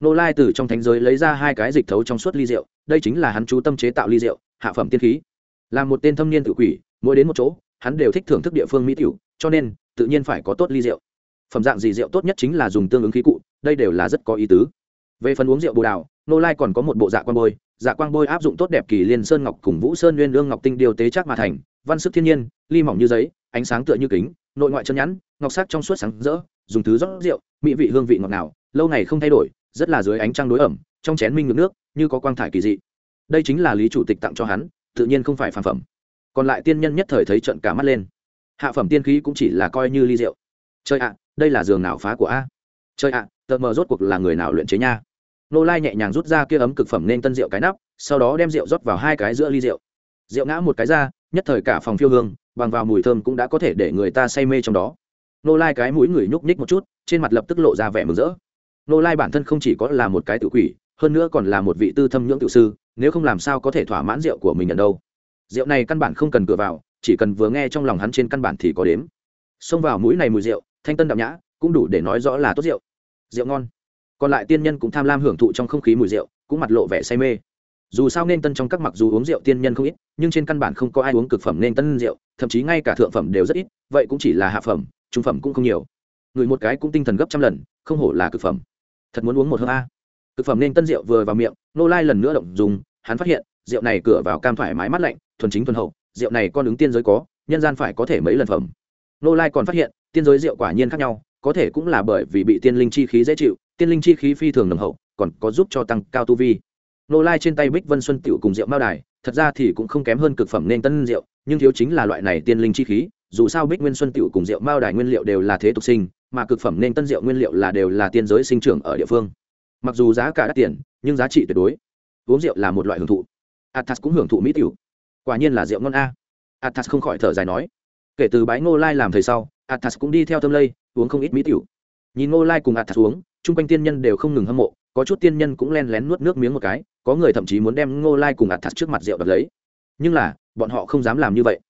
Nô lai từ trong thánh giới lấy ra hai cái dịch thấu trong suốt ly rượu, đây chính là hắn chú tâm chế tạo ly rượu, hạ phẩm tiên khí. Là một tên thâm niên tự quỷ, mỗi đến một chỗ, hắn đều thích thưởng thức địa phương mỹ tiểu, cho nên tự nhiên phải có tốt ly rượu phẩm dạng gì rượu tốt nhất chính là dùng tương ứng khí cụ, đây đều là rất có ý tứ. Về phần uống rượu bồ đào, nô lai còn có một bộ dạ quang bôi. Dạ quang bôi áp dụng tốt đẹp kỳ liên sơn ngọc cùng vũ sơn nguyên lương ngọc tinh điều tế chắc mà thành, văn sức thiên nhiên, ly mỏng như giấy, ánh sáng tựa như kính, nội ngoại chân nhẵn ngọc sắc trong suốt sáng rỡ, dùng thứ rót rượu, mỹ vị hương vị ngọt nào lâu ngày không thay đổi, rất là dưới ánh trăng đối ẩm, trong chén minh ngược nước, như có quang thải kỳ dị. Đây chính là lý chủ tịch tặng cho hắn, tự nhiên không phải phản phẩm. Còn lại tiên nhân nhất thời thấy trận cả mắt lên. Hạ phẩm tiên khí cũng chỉ là coi như ly rượu. Chơi ạ đây là giường nào phá của a? Chơi ạ, tờ mờ rốt cuộc là người nào luyện chế nha? Nô lai nhẹ nhàng rút ra kia ấm cực phẩm nên tân rượu cái nắp, sau đó đem rượu rót vào hai cái giữa ly rượu. Rượu ngã một cái ra, nhất thời cả phòng phiêu hương, bằng vào mùi thơm cũng đã có thể để người ta say mê trong đó. Nô lai cái mũi người nhúc nhích một chút, trên mặt lập tức lộ ra vẻ mừng rỡ. Nô lai bản thân không chỉ có là một cái tự quỷ, hơn nữa còn là một vị tư thâm nhưỡng tự sư, nếu không làm sao có thể thỏa mãn rượu của mình ở đâu. Rượu này căn bản không cần cửa vào, chỉ cần vừa nghe trong lòng hắn trên căn bản thì có đếm. Xông vào mũi này mùi rượu thanh tân đậm nhã cũng đủ để nói rõ là tốt rượu. Rượu ngon. Còn lại tiên nhân cũng tham lam hưởng thụ trong không khí mùi rượu, cũng mặt lộ vẻ say mê. Dù sao nên tân trong các mặc dù uống rượu tiên nhân không ít, nhưng trên căn bản không có ai uống cực phẩm nên tân rượu, thậm chí ngay cả thượng phẩm đều rất ít, vậy cũng chỉ là hạ phẩm, trung phẩm cũng không nhiều. Người một cái cũng tinh thần gấp trăm lần, không hổ là cực phẩm. Thật muốn uống một hơi a. Cực phẩm nên tân rượu vừa vào miệng, nô lai lần nữa động dùng, hắn phát hiện, rượu này cửa vào cam thoải mái mát lạnh, thuần chính thuần hậu, rượu này con ứng tiên giới có, nhân gian phải có thể mấy lần phẩm nô lai còn phát hiện, tiên giới rượu quả nhiên khác nhau, có thể cũng là bởi vì bị tiên linh chi khí dễ chịu, tiên linh chi khí phi thường nồng hậu, còn có giúp cho tăng cao tu vi. Nô lai trên tay bích vân xuân tiểu cùng rượu mao đài, thật ra thì cũng không kém hơn cực phẩm nên tân rượu, nhưng thiếu chính là loại này tiên linh chi khí, dù sao bích nguyên xuân tiểu cùng rượu mao đài nguyên liệu đều là thế tục sinh, mà cực phẩm nên tân rượu nguyên liệu là đều là tiên giới sinh trưởng ở địa phương. Mặc dù giá cả đắt tiền, nhưng giá trị tuyệt đối. Uống rượu là một loại hưởng thụ. Athas cũng hưởng thụ mỹ tiểu. Quả nhiên là rượu ngon a. Athas không khỏi thở dài nói kể từ bái ngô lai làm thầy sau, athas cũng đi theo tâm lây, uống không ít mỹ tiểu. Nhìn ngô lai cùng athas uống, chung quanh tiên nhân đều không ngừng hâm mộ, có chút tiên nhân cũng len lén nuốt nước miếng một cái, có người thậm chí muốn đem ngô lai cùng athas trước mặt rượu đập lấy. Nhưng là, bọn họ không dám làm như vậy.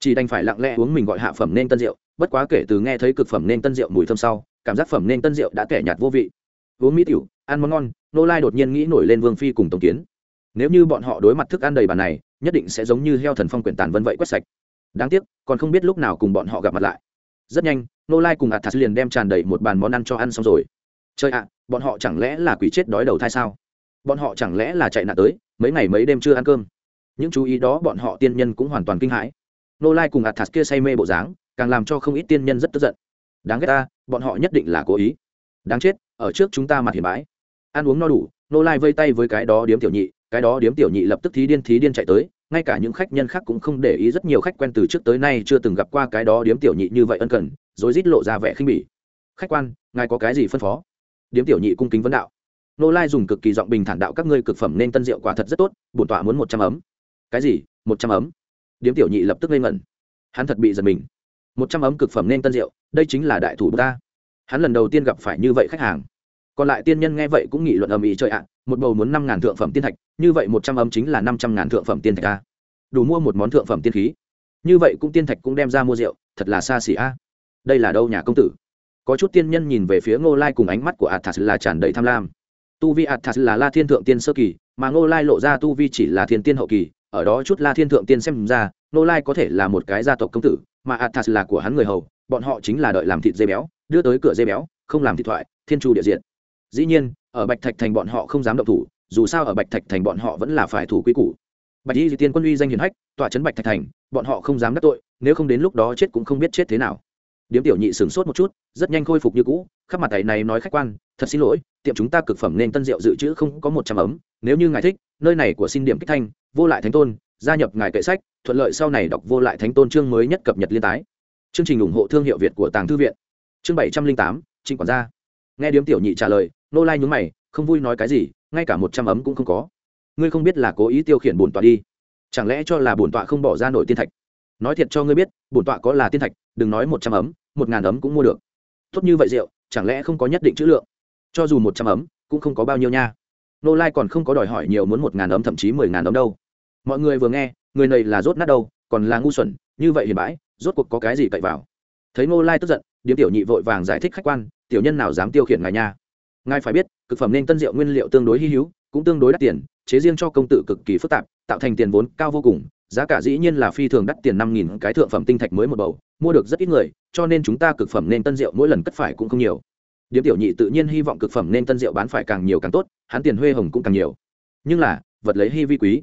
Chỉ đành phải lặng lẽ uống mình gọi hạ phẩm nên tân rượu, bất quá kể từ nghe thấy cực phẩm nên tân rượu mùi thơm sau, cảm giác phẩm nên tân rượu đã kẻ nhạt vô vị. Uống mỹ tiểu, ăn món ngon nô lai đột nhiên nghĩ nổi lên vương phi cùng tổng kiến. Nếu như bọn họ đối mặt thức ăn đầy bàn này, nhất định sẽ giống như heo thần phong quyển tàn vân vậy quét sạch đáng tiếc, còn không biết lúc nào cùng bọn họ gặp mặt lại. Rất nhanh nô lai cùng athas liền đem tràn đầy một bàn món ăn cho ăn xong rồi. Chơi ạ, bọn họ chẳng lẽ là quỷ chết đói đầu thai sao? Bọn họ chẳng lẽ là chạy nạn tới, mấy ngày mấy đêm chưa ăn cơm? Những chú ý đó bọn họ tiên nhân cũng hoàn toàn kinh hãi. Nô lai cùng athas kia say mê bộ dáng, càng làm cho không ít tiên nhân rất tức giận. Đáng ghét ta, bọn họ nhất định là cố ý. Đáng chết, ở trước chúng ta mặt hiền bái ăn uống no đủ nô lai vây tay với cái đó điếm tiểu nhị, cái đó điếm tiểu nhị lập tức thí điên thí điên chạy tới ngay cả những khách nhân khác cũng không để ý rất nhiều khách quen từ trước tới nay chưa từng gặp qua cái đó điếm tiểu nhị như vậy ân cần, rồi rít lộ ra vẻ khinh bỉ. Khách quan, ngài có cái gì phân phó? Điếm tiểu nhị cung kính vấn đạo. Nô lai dùng cực kỳ giọng bình thản đạo các ngươi cực phẩm nên tân rượu quả thật rất tốt, bổn tọa muốn một trăm ấm. Cái gì? Một trăm ấm? Điếm tiểu nhị lập tức lên ngẩn. Hắn thật bị giật mình. Một trăm ấm cực phẩm nên tân rượu, đây chính là đại thủ ta. Hắn lần đầu tiên gặp phải như vậy khách hàng. Còn lại tiên nhân nghe vậy cũng nghị luận ầm ĩ trời ạ một bầu muốn năm ngàn thượng phẩm tiên thạch, như vậy một trăm ấm chính là năm trăm ngàn thượng phẩm tiên thạch a. Đủ mua một món thượng phẩm tiên khí. Như vậy cũng tiên thạch cũng đem ra mua rượu, thật là xa xỉ a. Đây là đâu nhà công tử? Có chút tiên nhân nhìn về phía ngô lai cùng ánh mắt của athas là tràn đầy tham lam. Tu vi athas là la thiên thượng tiên sơ kỳ, mà ngô lai lộ ra tu vi chỉ là thiên tiên hậu kỳ, ở đó chút la thiên thượng tiên xem ra, ngô lai có thể là một cái gia tộc công tử, mà athas là của hắn người hầu, bọn họ chính là đợi làm thịt dê béo, đưa tới cửa dê béo, không làm thịt thoại, thiên chu địa diện. Dĩ nhiên ở bạch thạch thành bọn họ không dám động thủ, dù sao ở bạch thạch thành bọn họ vẫn là phải thủ quy củ. Bạch y di tiên quân uy danh hiền hách, tọa trấn bạch thạch thành, bọn họ không dám đắc tội, nếu không đến lúc đó chết cũng không biết chết thế nào. Điếm tiểu nhị sửng sốt một chút, rất nhanh khôi phục như cũ, khắp mặt tay này nói khách quan, thật xin lỗi, tiệm chúng ta cực phẩm nên tân rượu dự trữ không có một trăm ấm, nếu như ngài thích, nơi này của xin điểm kích thanh, vô lại thánh tôn, gia nhập ngài kệ sách, thuận lợi sau này đọc vô lại thánh tôn chương mới nhất cập nhật liên tái. Chương trình ủng hộ thương hiệu việt của tàng thư viện. Chương bảy trăm linh tám, trịnh quản gia. Nghe điếm tiểu nhị trả lời nô lai nhún mày, không vui nói cái gì, ngay cả một trăm ấm cũng không có. Ngươi không biết là cố ý tiêu khiển bổn tọa đi. Chẳng lẽ cho là bổn tọa không bỏ ra nổi tiên thạch? Nói thiệt cho ngươi biết, bổn tọa có là tiên thạch, đừng nói một trăm ấm, một ngàn ấm cũng mua được. Tốt như vậy rượu, chẳng lẽ không có nhất định chữ lượng? Cho dù một trăm ấm, cũng không có bao nhiêu nha. Nô lai còn không có đòi hỏi nhiều muốn một ngàn ấm, thậm chí mười ngàn ấm đâu. Mọi người vừa nghe, người này là rốt nát đâu, còn là ngu xuẩn, như vậy hiền bãi, rốt cuộc có cái gì cậy vào? Thấy nô lai tức giận, điếm tiểu nhị vội vàng giải thích khách quan, tiểu nhân nào dám tiêu khiển ngài nha ngài phải biết, cực phẩm nên tân rượu nguyên liệu tương đối hy hữu, cũng tương đối đắt tiền, chế riêng cho công tử cực kỳ phức tạp, tạo thành tiền vốn cao vô cùng, giá cả dĩ nhiên là phi thường đắt tiền năm nghìn cái thượng phẩm tinh thạch mới một bầu, mua được rất ít người, cho nên chúng ta cực phẩm nên tân rượu mỗi lần cất phải cũng không nhiều. Điếm tiểu nhị tự nhiên hy vọng cực phẩm nên tân rượu bán phải càng nhiều càng tốt, hắn tiền huê hồng cũng càng nhiều. Nhưng là, vật lấy hy vi quý.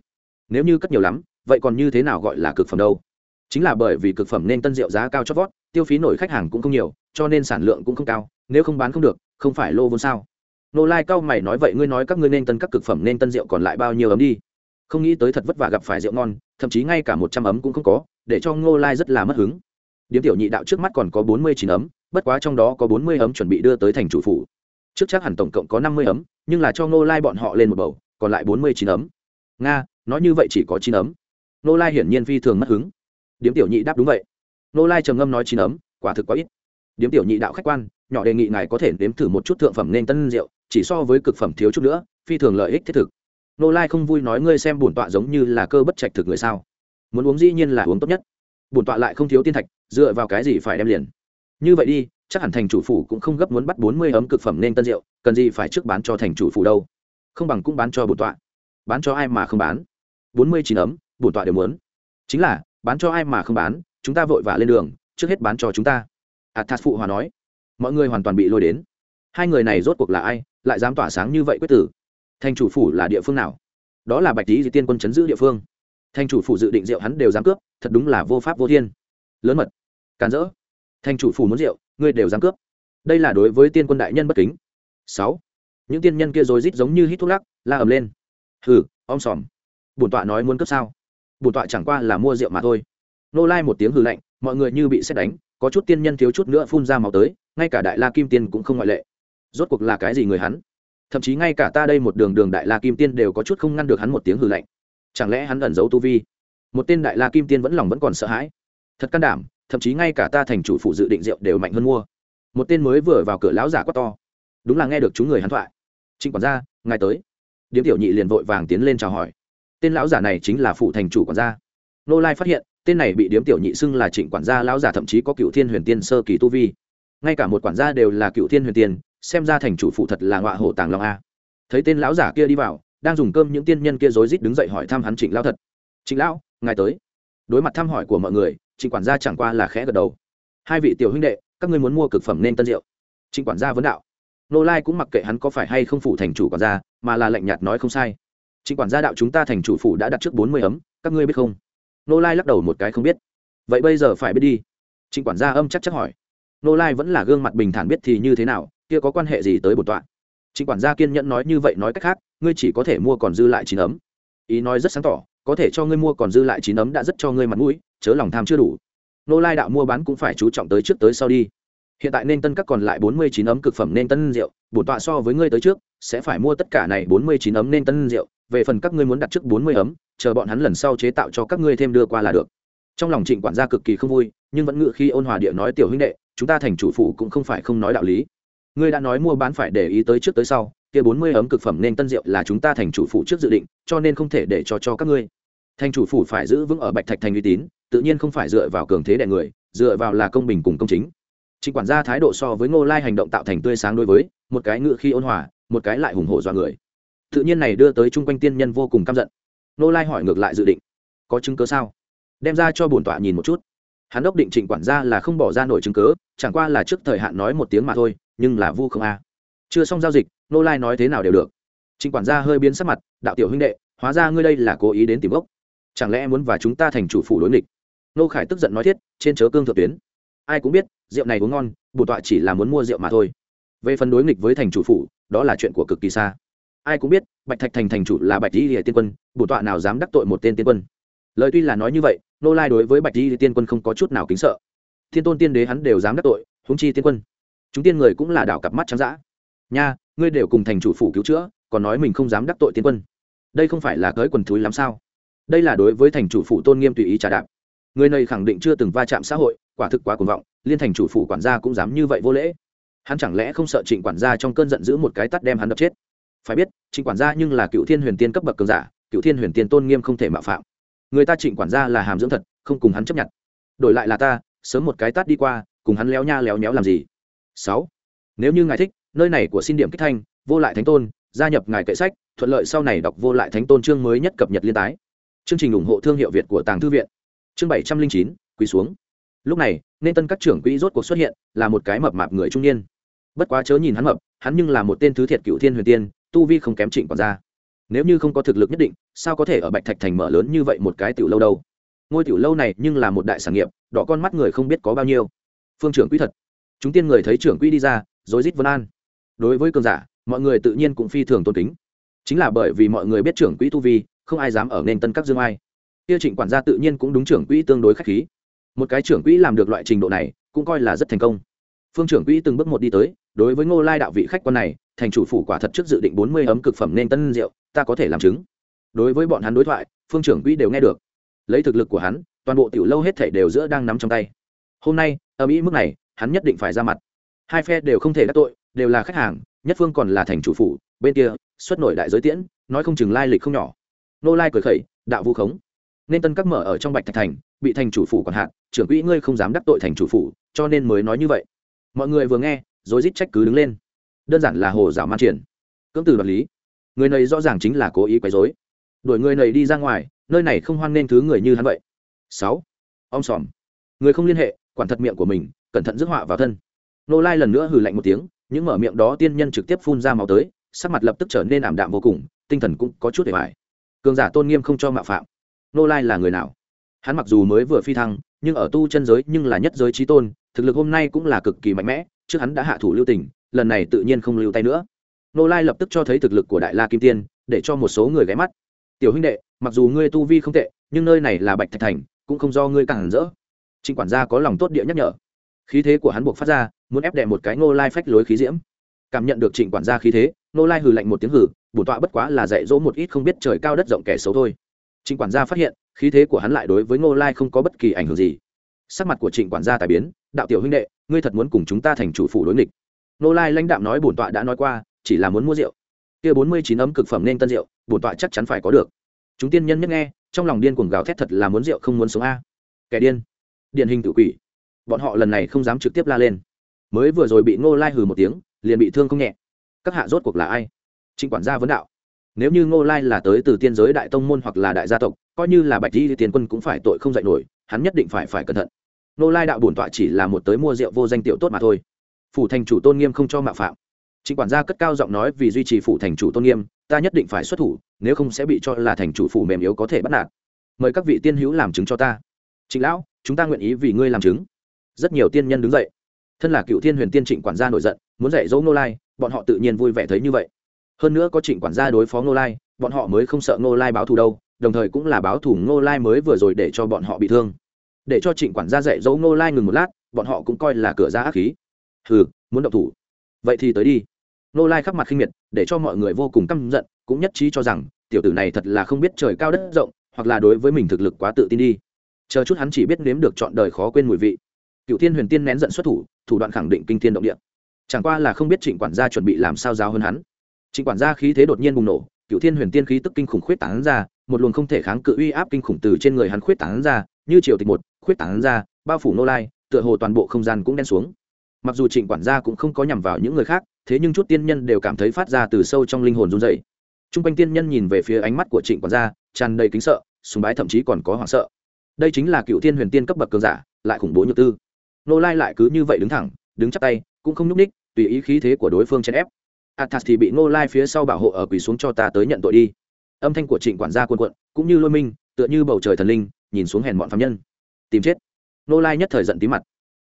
Nếu như cất nhiều lắm, vậy còn như thế nào gọi là cực phẩm đâu? Chính là bởi vì cực phẩm nên tân rượu giá cao chót vót, tiêu phí nổi khách hàng cũng không nhiều, cho nên sản lượng cũng không cao, nếu không bán không được, không phải lô vốn sao? Nô lai cao mày nói, vậy ngươi nói các ngươi nên tân các cực phẩm nên tân rượu còn lại bao nhiêu ấm đi? Không nghĩ tới thật vất vả gặp phải rượu ngon, thậm chí ngay cả một trăm ấm cũng không có, để cho ngô lai rất là mất hứng. Điếm tiểu nhị đạo trước mắt còn có bốn mươi chín ấm, bất quá trong đó có bốn mươi ấm chuẩn bị đưa tới thành chủ phủ. Trước chắc hẳn tổng cộng có năm mươi ấm, nhưng là cho ngô lai bọn họ lên một bầu, còn lại bốn mươi chín ấm. Nga, nói như vậy chỉ có chín ấm. Ngô lai hiển nhiên phi thường mất hứng. Điếm tiểu nhị đáp, đúng vậy. Ngô lai trầm ngâm nói, chín ấm, quả thực quá ít. Điếm tiểu nhị đạo khách quan, nhỏ đề nghị ngài có thể nếm thử một chút thượng phẩm nên tân rượu chỉ so với cực phẩm thiếu chút nữa, phi thường lợi ích thiết thực. Nô lai không vui nói ngươi xem bổn tọa giống như là cơ bất trạch thực người sao. Muốn uống dĩ nhiên là uống tốt nhất. Bổn tọa lại không thiếu tiên thạch, dựa vào cái gì phải đem liền. Như vậy đi, chắc hẳn thành chủ phủ cũng không gấp muốn bắt bốn mươi ấm cực phẩm nên tân rượu, cần gì phải trước bán cho thành chủ phủ đâu. Không bằng cũng bán cho bổn tọa. Bán cho ai mà không bán? bốn mươi chín ấm, bổn tọa đều muốn. Chính là, bán cho ai mà không bán, chúng ta vội vã lên đường, trước hết bán cho chúng ta. Athas phụ hòa nói. Mọi người hoàn toàn bị lôi đến. Hai người này rốt cuộc là ai? Lại dám tỏa sáng như vậy quyết tử. Thành chủ phủ là địa phương nào? Đó là bạch tý di tiên quân chấn giữ địa phương. Thành chủ phủ dự định rượu hắn đều dám cướp, thật đúng là vô pháp vô thiên. Lớn mật. Càn rỡ. Thành chủ phủ muốn rượu, ngươi đều dám cướp. Đây là đối với tiên quân đại nhân bất kính. Sáu. Những tiên nhân kia rồi rít giống như hít thuốc lắc, la ầm lên. Hừ, om sòm. Bổn tọa nói muốn cướp sao? Bổn tọa chẳng qua là mua rượu mà thôi. Nô lai một tiếng hừ lạnh, mọi người như bị xét đánh, có chút tiên nhân thiếu chút nữa phun ra máu tới, ngay cả đại la kim tiên cũng không ngoại lệ rốt cuộc là cái gì người hắn? Thậm chí ngay cả ta đây một đường đường đại la kim tiên đều có chút không ngăn được hắn một tiếng hư lạnh. Chẳng lẽ hắn ẩn giấu tu vi? Một tên đại la kim tiên vẫn lòng vẫn còn sợ hãi. Thật can đảm, thậm chí ngay cả ta thành chủ phụ dự định rượu đều mạnh hơn mua. Một tên mới vừa vào cửa lão giả quát to. Đúng là nghe được chúng người hắn thoại. Trịnh quản gia, ngài tới. Điếm tiểu nhị liền vội vàng tiến lên chào hỏi. Tên lão giả này chính là phụ thành chủ quản gia. Nô lai phát hiện, tên này bị điếm tiểu nhị xưng là trịnh quản gia lão giả thậm chí có cựu thiên huyền tiên sơ kỳ tu vi. Ngay cả một quản gia đều là cựu thiên huyền tiên xem ra thành chủ phụ thật là ngọa hổ tàng long a. Thấy tên lão giả kia đi vào, đang dùng cơm những tiên nhân kia rối rít đứng dậy hỏi thăm hắn trịnh lão thật. Trịnh lão, ngài tới. Đối mặt thăm hỏi của mọi người, trịnh quản gia chẳng qua là khẽ gật đầu. Hai vị tiểu huynh đệ, các ngươi muốn mua cực phẩm nên tân rượu. Trịnh quản gia vấn đạo. Nô lai cũng mặc kệ hắn có phải hay không phủ thành chủ quản gia, mà là lạnh nhạt nói không sai. Trịnh quản gia đạo chúng ta thành chủ phủ đã đặt trước bốn mươi ấm, các ngươi biết không? Nô lai lắc đầu một cái không biết. Vậy bây giờ phải biết đi. Trịnh quản gia âm chắc chắc hỏi. Nô lai vẫn là gương mặt bình thản biết thì như thế nào kia có quan hệ gì tới bổn tọa? Trịnh quản gia kiên nhẫn nói như vậy nói cách khác, ngươi chỉ có thể mua còn dư lại chín ấm. Ý nói rất sáng tỏ, có thể cho ngươi mua còn dư lại chín ấm đã rất cho ngươi mặt mũi, chớ lòng tham chưa đủ. Nô lai đạo mua bán cũng phải chú trọng tới trước tới sau đi. Hiện tại nên tân các còn lại bốn mươi chín ấm cực phẩm nên tân rượu, bổn tọa so với ngươi tới trước, sẽ phải mua tất cả này bốn mươi chín ấm nên tân rượu, về phần các ngươi muốn đặt trước bốn mươi ấm, chờ bọn hắn lần sau chế tạo cho các ngươi thêm đưa qua là được. Trong lòng trịnh quản gia cực kỳ không vui, nhưng vẫn ngự khi ôn hòa địa nói, tiểu huynh đệ, chúng ta thành chủ phụ cũng không phải không nói đạo lý ngươi đã nói mua bán phải để ý tới trước tới sau, kia bốn mươi ấm cực phẩm nên tân rượu là chúng ta thành chủ phủ trước dự định, cho nên không thể để cho cho các ngươi. Thành chủ phủ phải giữ vững ở bạch thạch thành uy tín, tự nhiên không phải dựa vào cường thế đại người, dựa vào là công bình cùng công chính. Trịnh quản gia thái độ so với ngô lai hành động tạo thành tươi sáng đối với, một cái ngự khi ôn hòa, một cái lại hùng hổ dọa người. Tự nhiên này đưa tới chung quanh tiên nhân vô cùng căm giận. Ngô lai hỏi ngược lại dự định, có chứng cớ sao? Đem ra cho bổn tọa nhìn một chút hắn đốc định trịnh quản gia là không bỏ ra nổi chứng cớ, chẳng qua là trước thời hạn nói một tiếng mà thôi, nhưng là vu không a. Chưa xong giao dịch, nô lai nói thế nào đều được. Trịnh quản gia hơi biến sắc mặt, đạo tiểu huynh đệ, hóa ra ngươi đây là cố ý đến tìm gốc chẳng lẽ muốn và chúng ta thành chủ phủ đối nghịch? Nô khải tức giận nói thiết, trên chớ cương thượng tuyến. Ai cũng biết, rượu này uống ngon bổn tọa chỉ là muốn mua rượu mà thôi. Về phần đối nghịch với thành chủ phủ, đó là chuyện của cực kỳ xa. Ai cũng biết, bạch thạch thành thành chủ là bạch di tiên quân bổn tọa nào dám đắc tội một tên tiên quân? Lời tuy là nói như vậy, nô lai đối với bạch di tiên quân không có chút nào kính sợ. Thiên tôn tiên đế hắn đều dám đắc tội húng chi tiên quân. Chúng tiên người cũng là đảo cặp mắt trắng dã. Nha, ngươi đều cùng thành chủ phủ cứu chữa, còn nói mình không dám đắc tội tiên quân. Đây không phải là cới quần thúi lắm sao? Đây là đối với thành chủ phủ tôn nghiêm tùy ý trả đạp. Người này khẳng định chưa từng va chạm xã hội, quả thực quá cuồng vọng, liên thành chủ phủ quản gia cũng dám như vậy vô lễ. Hắn chẳng lẽ không sợ trịnh quản gia trong cơn giận giữ một cái tắt đem hắn đập chết? Phải biết, trịnh quản gia nhưng là cựu thiên huyền tiên cấp bậc cường giả, cựu thiên huyền tiên tôn nghiêm không thể mạo phạm người ta trịnh quản gia là hàm dưỡng thật, không cùng hắn chấp nhận. Đổi lại là ta, sớm một cái tát đi qua, cùng hắn léo nha léo nhéo làm gì? Sáu. Nếu như ngài thích, nơi này của xin điểm kích thanh, vô lại thánh tôn, gia nhập ngài kệ sách, thuận lợi sau này đọc vô lại thánh tôn chương mới nhất cập nhật liên tái. Chương trình ủng hộ thương hiệu việt của tàng thư viện. Chương bảy trăm linh chín quý xuống. Lúc này, nên tân các trưởng quỹ rốt cuộc xuất hiện, là một cái mập mạp người trung niên. Bất quá chớ nhìn hắn mập, hắn nhưng là một tên thứ thiệt cựu thiên huyền tiên, tu vi không kém trịnh quản gia nếu như không có thực lực nhất định, sao có thể ở bạch thạch thành mở lớn như vậy một cái tiểu lâu đâu? Ngôi tiểu lâu này nhưng là một đại sản nghiệp, đỏ con mắt người không biết có bao nhiêu. Phương trưởng quỹ thật. Chúng tiên người thấy trưởng quỹ đi ra, rối rít vân an. Đối với cường giả, mọi người tự nhiên cũng phi thường tôn kính. Chính là bởi vì mọi người biết trưởng quỹ tu vi, không ai dám ở nền tân các dương ai. Kia trịnh quản gia tự nhiên cũng đúng trưởng quỹ tương đối khách khí. Một cái trưởng quỹ làm được loại trình độ này, cũng coi là rất thành công. Phương trưởng quỹ từng bước một đi tới, đối với ngô lai đạo vị khách quan này, thành chủ phủ quả thật trước dự định bốn mươi ấm cực phẩm nên tân rượu ta có thể làm chứng. Đối với bọn hắn đối thoại, phương trưởng quỹ đều nghe được. Lấy thực lực của hắn, toàn bộ tiểu lâu hết thể đều giữa đang nắm trong tay. Hôm nay ở mỹ mức này, hắn nhất định phải ra mặt. Hai phe đều không thể đắc tội, đều là khách hàng, nhất phương còn là thành chủ phủ, bên kia, xuất nổi đại giới tiễn, nói không chừng lai lịch không nhỏ. Nô lai cười khẩy, đạo vu khống. Nên tân các mở ở trong bạch thạch thành, bị thành chủ phủ còn hạn trưởng quỹ ngươi không dám đắc tội thành chủ phủ, cho nên mới nói như vậy. Mọi người vừa nghe, rồi rít trách cứ đứng lên. Đơn giản là hồ dạo man triển. Cưỡng từ đoạt lý người này rõ ràng chính là cố ý quấy rối, đuổi người này đi ra ngoài nơi này không hoan nên thứ người như hắn vậy. Sáu. Ông xòm người không liên hệ quản thật miệng của mình cẩn thận rước họa vào thân. Nô lai lần nữa hừ lạnh một tiếng những mở miệng đó tiên nhân trực tiếp phun ra máu tới sắc mặt lập tức trở nên ảm đạm vô cùng tinh thần cũng có chút để bài cường giả tôn nghiêm không cho mạo phạm. Nô lai là người nào? Hắn mặc dù mới vừa phi thăng nhưng ở tu chân giới nhưng là nhất giới trí tôn thực lực hôm nay cũng là cực kỳ mạnh mẽ trước hắn đã hạ thủ lưu tình lần này tự nhiên không lưu tay nữa nô lai lập tức cho thấy thực lực của đại la kim tiên, để cho một số người ghé mắt. Tiểu huynh đệ, mặc dù ngươi tu vi không tệ, nhưng nơi này là bạch thạch thành, cũng không do ngươi càng rỡ. Trịnh quản gia có lòng tốt địa nhắc nhở. Khí thế của hắn buộc phát ra, muốn ép đệ một cái nô lai phách lối khí diễm. Cảm nhận được trịnh quản gia khí thế nô lai hừ lạnh một tiếng hử bổn tọa bất quá là dạy dỗ một ít không biết trời cao đất rộng kẻ xấu thôi. Trịnh quản gia phát hiện, khí thế của hắn lại đối với nô lai không có bất kỳ ảnh hưởng gì. Sắc mặt của trịnh quản gia tài biến, đạo tiểu huynh đệ, ngươi thật muốn cùng chúng ta thành chủ phủ đối nghịch. Nô lai lãnh đạm nói bổn tọa đã nói qua chỉ là muốn mua rượu. Kia bốn mươi chín ấm cực phẩm nên tân rượu, bổn tọa chắc chắn phải có được. Chúng tiên nhân nhất nghe, trong lòng điên cuồng gào thét thật là muốn rượu không muốn sống a. Kẻ điên. Điển hình tự quỷ. Bọn họ lần này không dám trực tiếp la lên. Mới vừa rồi bị ngô lai hừ một tiếng, liền bị thương không nhẹ. Các hạ rốt cuộc là ai? Trịnh quản gia vấn đạo. Nếu như ngô lai là tới từ tiên giới đại tông môn hoặc là đại gia tộc, coi như là bạch di tiền quân cũng phải tội không dạy nổi, hắn nhất định phải phải cẩn thận. Ngô lai đạo bổn tọa chỉ là một tới mua rượu vô danh tiểu tốt mà thôi. Phủ thành chủ tôn nghiêm không cho mạo phạm trịnh quản gia cất cao giọng nói vì duy trì phủ thành chủ tôn nghiêm, ta nhất định phải xuất thủ, nếu không sẽ bị cho là thành chủ phủ mềm yếu có thể bắt nạt. Mời các vị tiên hữu làm chứng cho ta. Trịnh lão, chúng ta nguyện ý vì ngươi làm chứng. Rất nhiều tiên nhân đứng dậy. Thân là cựu thiên huyền tiên trịnh quản gia nổi giận, muốn dạy dỗ Ngô lai, bọn họ tự nhiên vui vẻ thấy như vậy. Hơn nữa có trịnh quản gia đối phó Ngô lai, bọn họ mới không sợ Ngô lai báo thù đâu, đồng thời cũng là báo thù Ngô lai mới vừa rồi để cho bọn họ bị thương. Để cho trịnh quản gia dạy dỗ Ngô lai ngừng một lát, bọn họ cũng coi là cửa ra ác khí. Hừ, muốn động thủ. Vậy thì tới đi nô lai khắc mặt khinh miệt, để cho mọi người vô cùng căm giận, cũng nhất trí cho rằng, tiểu tử này thật là không biết trời cao đất rộng, hoặc là đối với mình thực lực quá tự tin đi. Chờ chút hắn chỉ biết nếm được chọn đời khó quên mùi vị. Cựu thiên huyền tiên nén giận xuất thủ thủ đoạn khẳng định kinh thiên động địa. Chẳng qua là không biết trịnh quản gia chuẩn bị làm sao giáo hơn hắn. Trịnh quản gia khí thế đột nhiên bùng nổ, cựu thiên huyền tiên khí tức kinh khủng khuyết tán ra, một luồng không thể kháng cự uy áp kinh khủng từ trên người hắn khuyết tán ra, như triều tịch một, khuyết tán ra, bao phủ nô lai, tựa hồ toàn bộ không gian cũng đen xuống mặc dù trịnh quản gia cũng không có nhằm vào những người khác, thế nhưng chút tiên nhân đều cảm thấy phát ra từ sâu trong linh hồn run dày t r u n g quanh tiên nhân nhìn về phía ánh mắt của trịnh quản gia, tràn đầy kính sợ, sùng bái thậm chí còn có hoảng sợ. Đây chính là cựu thiên huyền tiên cấp bậc cường giả, lại khủng bố nhược tư. Nô lai lại cứ như vậy đứng thẳng, đứng chắc tay, cũng không nhúc ních tùy ý khí thế của đối phương chèn ép. Athas thì bị nô lai phía sau bảo hộ ở quỳ xuống cho ta tới nhận tội đi. Âm thanh của trịnh quản gia quân quận cũng như lôi minh, tựa như bầu trời thần linh, nhìn xuống hèn bọn phạm nhân. Tìm chết. Nô lai nhất thời giận tí mặt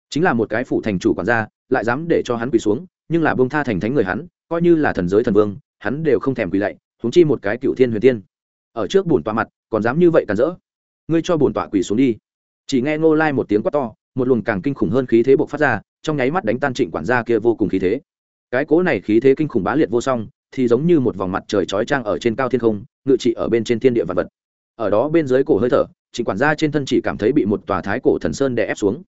chính là một cái phủ thành chủ quản gia, lại dám để cho hắn quỳ xuống, nhưng là bông tha thành thánh người hắn, coi như là thần giới thần vương, hắn đều không thèm quỳ lạy, huống chi một cái cựu thiên huyền tiên. Ở trước bổn tọa mặt, còn dám như vậy càn rỡ. Ngươi cho bổn tọa quỳ xuống đi. Chỉ nghe ngô lai một tiếng quát to, một luồng càng kinh khủng hơn khí thế bộc phát ra, trong nháy mắt đánh tan trịnh quản gia kia vô cùng khí thế. Cái cố này khí thế kinh khủng bá liệt vô song, thì giống như một vòng mặt trời chói trang ở trên cao thiên không, ngự trị ở bên trên thiên địa vật vật. Ở đó bên dưới cổ hơi thở, trịnh quản gia trên thân chỉ cảm thấy bị một tòa thái cổ thần sơn đè ép xuống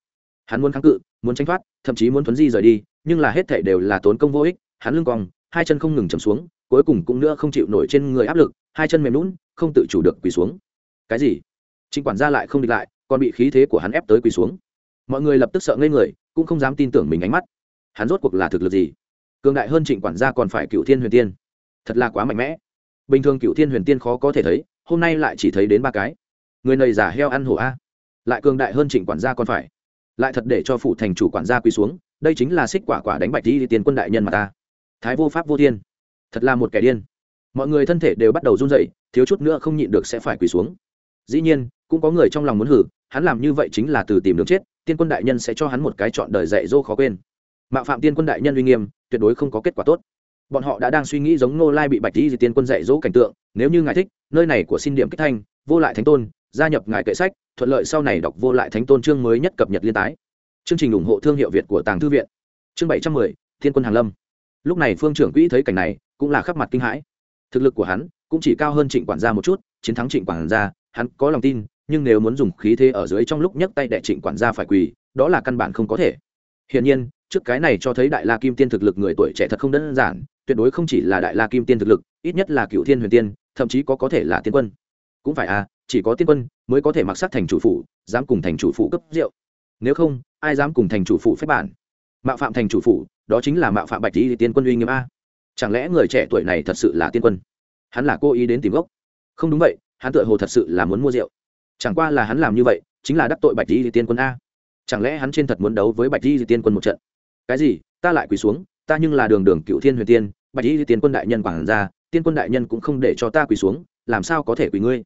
hắn muốn kháng cự, muốn tranh thoát, thậm chí muốn thuấn di rời đi, nhưng là hết thể đều là tốn công vô ích, hắn lưng cong, hai chân không ngừng chầm xuống, cuối cùng cũng nữa không chịu nổi trên người áp lực, hai chân mềm lún không tự chủ được quỳ xuống. Cái gì? Trịnh quản gia lại không địch lại, còn bị khí thế của hắn ép tới quỳ xuống. Mọi người lập tức sợ ngây người, cũng không dám tin tưởng mình ánh mắt. Hắn rốt cuộc là thực lực gì? Cường đại hơn trịnh quản gia còn phải cựu thiên huyền tiên. Thật là quá mạnh mẽ. Bình thường cựu thiên huyền tiên khó có thể thấy, hôm nay lại chỉ thấy đến ba cái. Người này giả heo ăn hổ a. Lại cường đại hơn trịnh quản gia còn phải lại thật để cho phủ thành chủ quản gia quỳ xuống, đây chính là xích quả quả đánh bạch đi tiền quân đại nhân mà ta. Thái vô pháp vô thiên. Thật là một kẻ điên. Mọi người thân thể đều bắt đầu run rẩy, thiếu chút nữa không nhịn được sẽ phải quỳ xuống. Dĩ nhiên, cũng có người trong lòng muốn hử, hắn làm như vậy chính là từ tìm đường chết, tiên quân đại nhân sẽ cho hắn một cái chọn đời dạy dỗ khó quên. Mạo phạm tiên quân đại nhân uy nghiêm, tuyệt đối không có kết quả tốt. Bọn họ đã đang suy nghĩ giống nô lai bị bạch di tiên quân dạy dỗ cảnh tượng, nếu như ngài thích, nơi này của xin điểm kết thanh, vô lại thánh tôn gia nhập ngài kệ sách, thuận lợi sau này đọc vô lại thánh tôn chương mới nhất cập nhật liên tái. Chương trình ủng hộ thương hiệu việt của tàng thư viện. Chương bảy trăm mười, thiên quân hàn lâm. Lúc này phương trưởng quỹ thấy cảnh này, cũng là khắp mặt kinh hãi. Thực lực của hắn cũng chỉ cao hơn trịnh quản gia một chút, chiến thắng trịnh quản gia, hắn có lòng tin, nhưng nếu muốn dùng khí thế ở dưới trong lúc nhấc tay đệ trịnh quản gia phải quỳ, đó là căn bản không có thể. Hiển nhiên, trước cái này cho thấy đại la kim tiên thực lực người tuổi trẻ thật không đơn giản, tuyệt đối không chỉ là đại la kim tiên thực lực, ít nhất là cựu thiên huyền tiên, thậm chí có có thể là tiên quân cũng phải à chỉ có tiên quân mới có thể mặc sắc thành chủ phụ dám cùng thành chủ phụ cấp rượu. Nếu không, ai dám cùng thành chủ phụ phép bản? Mạo phạm thành chủ phụ đó chính là mạo phạm bạch lý tiên quân uy nghiêm a. Chẳng lẽ người trẻ tuổi này thật sự là tiên quân? Hắn là cô ý đến tìm gốc. Không đúng vậy, hắn tựa hồ thật sự là muốn mua rượu. Chẳng qua là hắn làm như vậy, chính là đắc tội bạch lý tiên quân a. Chẳng lẽ hắn trên thật muốn đấu với bạch lý tiên quân một trận? Cái gì? Ta lại quỳ xuống, ta nhưng là đường đường cựu thiên huyền tiên, bạch lý tiên quân đại nhân quảng ra tiên quân đại nhân cũng không để cho ta quỳ xuống, làm sao có thể quỳ ngươi?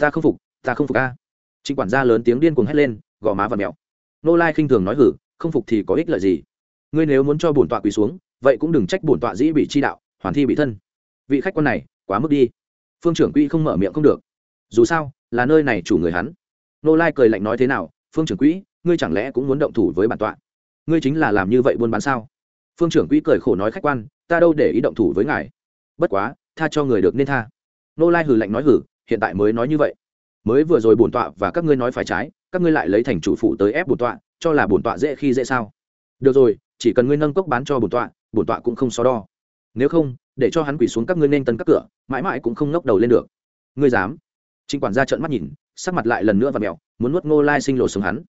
Ta không phục, ta không phục a. Trịnh quản gia lớn tiếng điên cuồng hét lên gò má và mẹo. Nô lai khinh thường nói hử, không phục thì có ích lợi gì? Ngươi nếu muốn cho bổn tọa quỳ xuống, vậy cũng đừng trách bổn tọa dĩ bị chi đạo, hoàn thi bị thân. Vị khách quan này, quá mức đi. Phương trưởng quỹ không mở miệng không được. Dù sao, là nơi này chủ người hắn. Nô lai cười lạnh nói thế nào, phương trưởng quỹ, ngươi chẳng lẽ cũng muốn động thủ với bản tọa? Ngươi chính là làm như vậy buôn bán sao? Phương trưởng quỹ cười khổ nói khách quan, ta đâu để ý động thủ với ngài. Bất quá, tha cho người được nên tha. Nô lai hử lạnh nói hử hiện tại mới nói như vậy. Mới vừa rồi bổn tọa và các ngươi nói phải trái, các ngươi lại lấy thành chủ phụ tới ép bổn tọa, cho là bổn tọa dễ khi dễ sao? Được rồi, chỉ cần ngươi nâng cốc bán cho bổn tọa bổn tọa cũng không so đo. Nếu không, để cho hắn quỳ xuống các ngươi nên tân các cửa, mãi mãi cũng không ngóc đầu lên được. Ngươi dám? Trịnh quản gia trợn mắt nhìn, sắc mặt lại lần nữa và mèo, muốn nuốt ngô lai sinh lộ xuống hắn.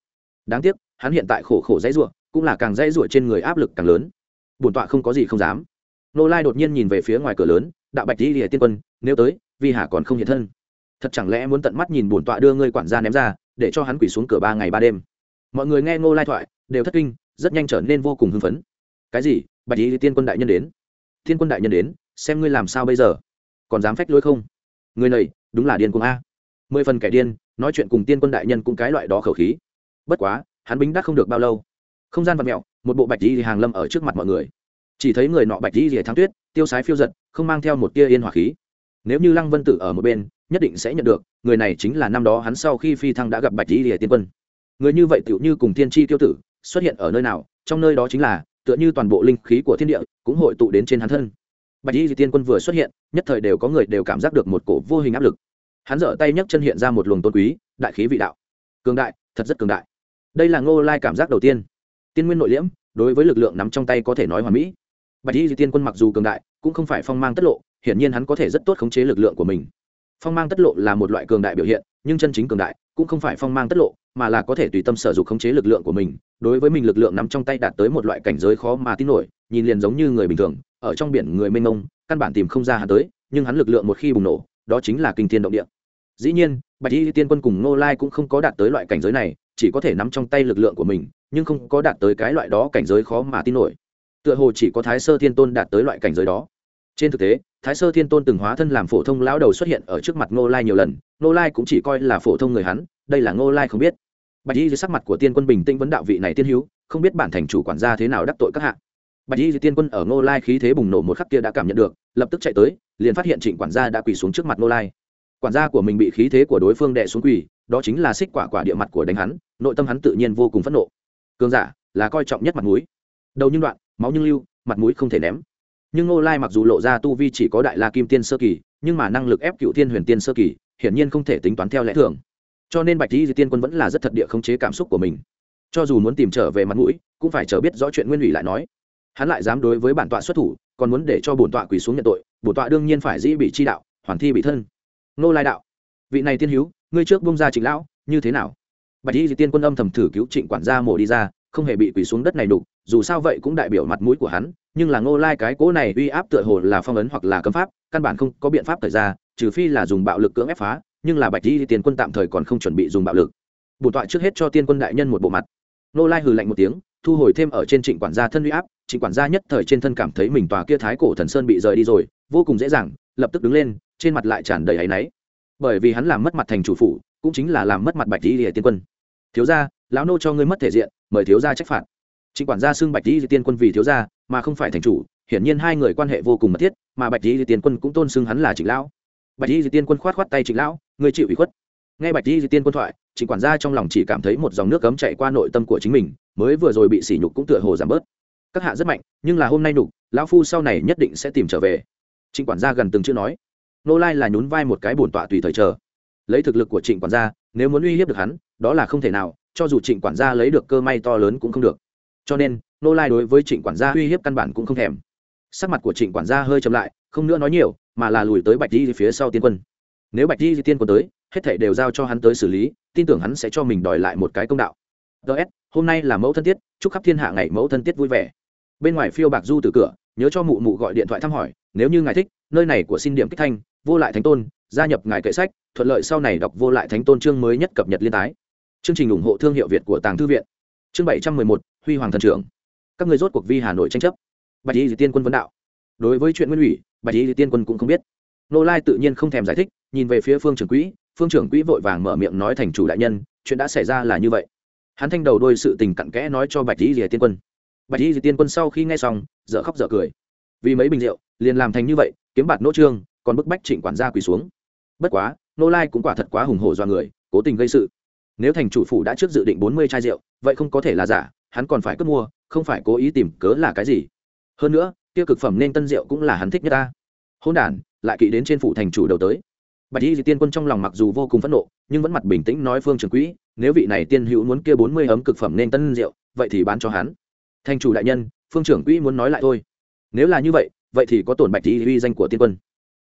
Đáng tiếc, hắn hiện tại khổ khổ dãy ruộng cũng là càng dãy ruộng trên người áp lực càng lớn. Bổn tọa không có gì không dám. Ngô lai đột nhiên nhìn về phía ngoài cửa lớn, đạo bạch đi lìa tiên quân, nếu tới, vi hà còn không hiện thân thật chẳng lẽ muốn tận mắt nhìn bổn tọa đưa ngươi quản gia ném ra, để cho hắn quỷ xuống cửa ba ngày ba đêm? Mọi người nghe ngô lai thoại, đều thất kinh, rất nhanh trở nên vô cùng hưng phấn. Cái gì? Bạch lý tiên quân đại nhân đến. Thiên quân đại nhân đến, xem ngươi làm sao bây giờ? Còn dám phách lối không? Người này, đúng là điên cuồng a. Mười phần kẻ điên, nói chuyện cùng tiên quân đại nhân cũng cái loại đó khẩu khí. Bất quá, hắn bính đắc không được bao lâu. Không gian vật mẹo một bộ bạch lý hàng lâm ở trước mặt mọi người. Chỉ thấy người nọ bạch lý rìa thắng tuyết, tiêu sái phiêu giật, không mang theo một tia yên hỏa khí. Nếu như lăng vân tử ở một bên nhất định sẽ nhận được, người này chính là năm đó hắn sau khi phi thăng đã gặp bạch di lìa tiên quân. Người như vậy tựu như cùng tiên tri tiêu tử, xuất hiện ở nơi nào, trong nơi đó chính là, tựa như toàn bộ linh khí của thiên địa, cũng hội tụ đến trên hắn thân. Bạch di tiên quân vừa xuất hiện, nhất thời đều có người đều cảm giác được một cổ vô hình áp lực. Hắn dở tay nhấc chân hiện ra một luồng tôn quý, đại khí vị đạo. Cường đại, thật rất cường đại. Đây là ngô lai cảm giác đầu tiên. Tiên nguyên nội liễm, đối với lực lượng nắm trong tay có thể nói hoàn mỹ. Bạch y tiên quân mặc dù cường đại, cũng không phải phong mang tất lộ, hiển nhiên hắn có thể rất tốt khống chế lực lượng của mình phong mang tất lộ là một loại cường đại biểu hiện, nhưng chân chính cường đại cũng không phải phong mang tất lộ, mà là có thể tùy tâm sở dụng khống chế lực lượng của mình. Đối với mình lực lượng nắm trong tay đạt tới một loại cảnh giới khó mà tin nổi, nhìn liền giống như người bình thường, ở trong biển người mênh mông, căn bản tìm không ra hắn tới, nhưng hắn lực lượng một khi bùng nổ, đó chính là kinh thiên động địa. Dĩ nhiên, bạch y tiên quân cùng ngô lai cũng không có đạt tới loại cảnh giới này, chỉ có thể nắm trong tay lực lượng của mình, nhưng không có đạt tới cái loại đó cảnh giới khó mà tin nổi. Tựa hồ chỉ có thái sơ thiên tôn đạt tới loại cảnh giới đó trên thực tế, thái sơ thiên tôn từng hóa thân làm phổ thông lão đầu xuất hiện ở trước mặt ngô lai nhiều lần, ngô lai cũng chỉ coi là phổ thông người hắn, đây là ngô lai không biết. Bạch y dưới sắc mặt của tiên quân bình tĩnh vấn đạo vị này tiên hữu không biết bản thành chủ quản gia thế nào đắc tội các hạ. Bạch y tiên quân ở ngô lai khí thế bùng nổ một khắc kia đã cảm nhận được, lập tức chạy tới, liền phát hiện trịnh quản gia đã quỳ xuống trước mặt ngô lai. Quản gia của mình bị khí thế của đối phương đè xuống quỳ, đó chính là xích quả quả địa mặt của đánh hắn, nội tâm hắn tự nhiên vô cùng phẫn nộ. Cường giả, là coi trọng nhất mặt mũi. Đầu nhưng đoạn, máu nhưng lưu, mặt mũi không thể ném nhưng ngô lai mặc dù lộ ra tu vi chỉ có đại la kim tiên sơ kỳ, nhưng mà năng lực ép cựu thiên huyền tiên sơ kỳ, hiển nhiên không thể tính toán theo lẽ thường. Cho nên bạch di tiên quân vẫn là rất thật địa khống chế cảm xúc của mình. Cho dù muốn tìm trở về mặt mũi, cũng phải chờ biết rõ chuyện nguyên ủy lại nói. Hắn lại dám đối với bản tọa xuất thủ, còn muốn để cho bổn tọa quỳ xuống nhận tội, bổn tọa đương nhiên phải dĩ bị chi đạo, hoàn thi bị thân. Nô lai đạo, vị này tiên hữu, ngươi trước bông ra trịnh lão, như thế nào? Bạch di tiên quân âm thầm thử cứu trịnh quản gia mổ đi ra, không hề bị quỳ xuống đất này đục, dù sao vậy cũng đại biểu mặt mũi của hắn nhưng là ngô lai cái cố này uy áp tựa hồ là phong ấn hoặc là cấm pháp, căn bản không có biện pháp thời ra, trừ phi là dùng bạo lực cưỡng ép phá, nhưng là bạch y tiên quân tạm thời còn không chuẩn bị dùng bạo lực. Bổn tọa trước hết cho tiên quân đại nhân một bộ mặt. Ngô lai hừ lạnh một tiếng, thu hồi thêm ở trên trịnh quản gia thân uy áp, trịnh quản gia nhất thời trên thân cảm thấy mình tòa kia thái cổ thần sơn bị rời đi rồi, vô cùng dễ dàng, lập tức đứng lên, trên mặt lại tràn đầy áy náy. Bởi vì hắn làm mất mặt thành chủ phủ, cũng chính là làm mất mặt bạch di tiên quân. Thiếu gia, lão nô cho ngươi mất thể diện, mời thiếu gia trách phạt. Trịnh quản gia xưng bạch di tiên quân vì thiếu gia mà không phải thành chủ, hiển nhiên hai người quan hệ vô cùng mật thiết, mà bạch di tiên quân cũng tôn xưng hắn là trịnh lão. Bạch di tiên quân khoát khoát tay trịnh lão người chịu ủy khuất. Nghe bạch di tiên quân thoại, trịnh quản gia trong lòng chỉ cảm thấy một dòng nước cấm chạy qua nội tâm của chính mình, mới vừa rồi bị sỉ nhục cũng tựa hồ giảm bớt. Các hạ rất mạnh, nhưng là hôm nay nhục, lão phu sau này nhất định sẽ tìm trở về. Trịnh quản gia gần từng chữ nói. Nô lai là nhún vai một cái bổn tọa tùy thời chờ. Lấy thực lực của trịnh quản gia, nếu muốn uy hiếp được hắn, đó là không thể nào, cho dù trịnh quản gia lấy được cơ may to lớn cũng không được cho nên, nô lai đối với trịnh quản gia uy hiếp căn bản cũng không thèm. Sắc mặt của trịnh quản gia hơi chậm lại, không nữa nói nhiều, mà là lùi tới bạch di phía sau tiên quân. Nếu bạch di tiên quân tới, hết thảy đều giao cho hắn tới xử lý, tin tưởng hắn sẽ cho mình đòi lại một cái công đạo. Ts hôm nay là mẫu thân tiết, chúc khắp thiên hạ ngày mẫu thân tiết vui vẻ. Bên ngoài phiêu bạc du từ cửa, nhớ cho mụ mụ gọi điện thoại thăm hỏi, nếu như ngài thích, nơi này của xin điểm kích thanh, vô lại thánh tôn, gia nhập ngài kệ sách, thuận lợi sau này đọc vô lại thánh tôn chương mới nhất cập nhật liên tái. Chương trình ủng hộ thương hiệu việt của tàng thư viện chương bảy trăm mười một, huy hoàng thần trưởng. Các người rốt cuộc vi hà nội tranh chấp. Bạch y tiên quân vấn đạo. Đối với chuyện nguyên ủy, bạch y tiên quân cũng không biết. Nô lai tự nhiên không thèm giải thích, nhìn về phía phương trưởng quỹ, phương trưởng quỹ vội vàng mở miệng nói thành chủ đại nhân, chuyện đã xảy ra là như vậy. Hắn thanh đầu đôi sự tình cặn kẽ nói cho bạch y tiên quân. Bạch y tiên quân sau khi nghe xong, dở khóc dở cười. Vì mấy bình rượu, liền làm thành như vậy, kiếm bạt nỗ trương, còn bức bách trịnh quản gia quỳ xuống. Bất quá, nô lai cũng quả thật quá hùng hổ do người, cố tình gây sự nếu thành chủ phủ đã trước dự định bốn mươi chai rượu, vậy không có thể là giả, hắn còn phải cướp mua, không phải cố ý tìm cớ là cái gì. Hơn nữa, tiêu cực phẩm nên tân rượu cũng là hắn thích nhất ta. Hôn đản, lại kỵ đến trên phủ thành chủ đầu tới. Bạch y tiên quân trong lòng mặc dù vô cùng phẫn nộ, nhưng vẫn mặt bình tĩnh nói phương trường quỹ, nếu vị này tiên hữu muốn kia bốn mươi ấm cực phẩm nên tân rượu, vậy thì bán cho hắn. Thành chủ đại nhân, phương trưởng quỹ muốn nói lại thôi. Nếu là như vậy vậy thì có tổn bạch y di danh của tiên quân.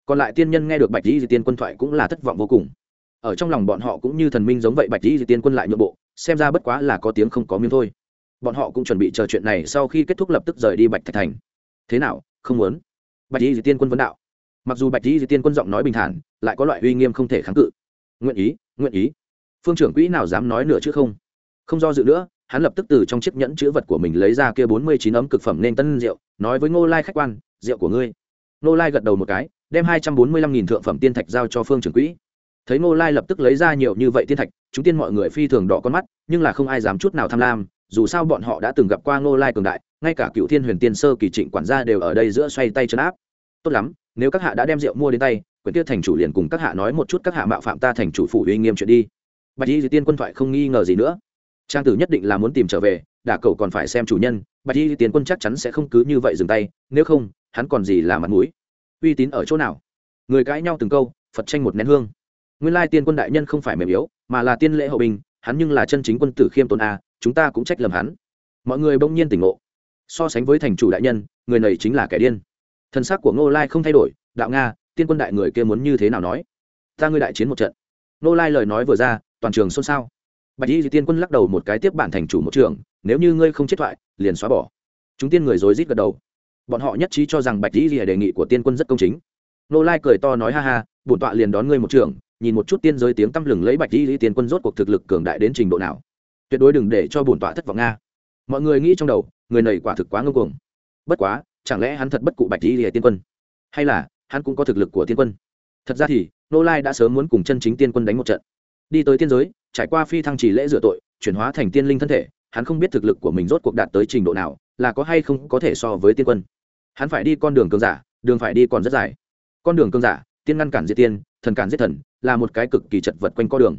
Còn lại tiên nhân nghe được bạch y tiên quân thoại cũng là thất vọng vô cùng ở trong lòng bọn họ cũng như thần minh giống vậy bạch di tiên quân lại nhượng bộ, xem ra bất quá là có tiếng không có miếng thôi. Bọn họ cũng chuẩn bị chờ chuyện này sau khi kết thúc lập tức rời đi bạch thạch thành. Thế nào, không muốn? Bạch di tiên quân vấn đạo. Mặc dù bạch di tiên quân giọng nói bình thản, lại có loại uy nghiêm không thể kháng cự. Nguyện ý nguyện ý. Phương trưởng quỹ nào dám nói nữa chứ không? Không do dự nữa, hắn lập tức từ trong chiếc nhẫn chữ vật của mình lấy ra kia bốn mươi chín ấm cực phẩm nên tân rượu, nói với ngô lai khách quan, rượu của ngươi. Ngô lai gật đầu một cái, đem hai trăm bốn mươi lăm nghìn thượng phẩm tiên thạch giao cho phương trưởng quỹ thấy ngô lai lập tức lấy ra nhiều như vậy tiên thạch, chúng tiên mọi người phi thường đỏ con mắt, nhưng là không ai dám chút nào tham lam, dù sao bọn họ đã từng gặp qua ngô lai cường đại, ngay cả cựu thiên huyền tiên sơ kỳ trịnh quản gia đều ở đây giữa xoay tay chân áp. Tốt lắm, nếu các hạ đã đem rượu mua đến tay, quyển tiết thành chủ liền cùng các hạ nói một chút các hạ mạo phạm ta thành chủ phủ uy nghiêm chuyện đi. Bạch y tiên quân thoại không nghi ngờ gì nữa. Trang tử nhất định là muốn tìm trở về, đả cậu còn phải xem chủ nhân, bạch y tiên quân chắc chắn sẽ không cứ như vậy dừng tay, nếu không, hắn còn gì là mặt mũi. Uy tín ở chỗ nào? Người cãi nhau từng câu, phật tranh một nén hương nguyên lai tiên quân đại nhân không phải mềm yếu, mà là tiên lễ hậu bình hắn nhưng là chân chính quân tử khiêm tốn a, chúng ta cũng trách lầm hắn. Mọi người bỗng nhiên tỉnh ngộ. So sánh với thành chủ đại nhân, người này chính là kẻ điên. Thân xác của ngô lai không thay đổi, đạo nga, tiên quân đại người kia muốn như thế nào nói? Ta ngươi đại chiến một trận. Ngô lai lời nói vừa ra, toàn trường xôn xao. Bạch y tiên quân lắc đầu một cái tiếp bản thành chủ một trường, nếu như ngươi không chết thoại, liền xóa bỏ. Chúng tiên người dối rít gật đầu. Bọn họ nhất trí cho rằng bạch y đề nghị của tiên quân rất công chính. Ngô lai cười to nói, ha ha, bổn tọa liền đón ngươi một trường nhìn một chút tiên giới tiếng tăm lừng lấy bạch y tiên quân rốt cuộc thực lực cường đại đến trình độ nào. Tuyệt đối đừng để cho bổn tọa thất vọng nga. Mọi người nghĩ trong đầu, người này quả thực quá ngưng cuồng. Bất quá, chẳng lẽ hắn thật bất cụ bạch y tiên quân? Hay là, hắn cũng có thực lực của tiên quân? Thật ra thì, nô lai đã sớm muốn cùng chân chính tiên quân đánh một trận. Đi tới tiên giới, trải qua phi thăng trì lễ rửa tội, chuyển hóa thành tiên linh thân thể, hắn không biết thực lực của mình rốt cuộc đạt tới trình độ nào, là có hay không có thể so với tiên quân. Hắn phải đi con đường cường giả, đường phải đi còn rất dài. Con đường cường giả tiên ngăn cản diệt tiên, thần cản giết thần, là một cái cực kỳ chật vật quanh co đường.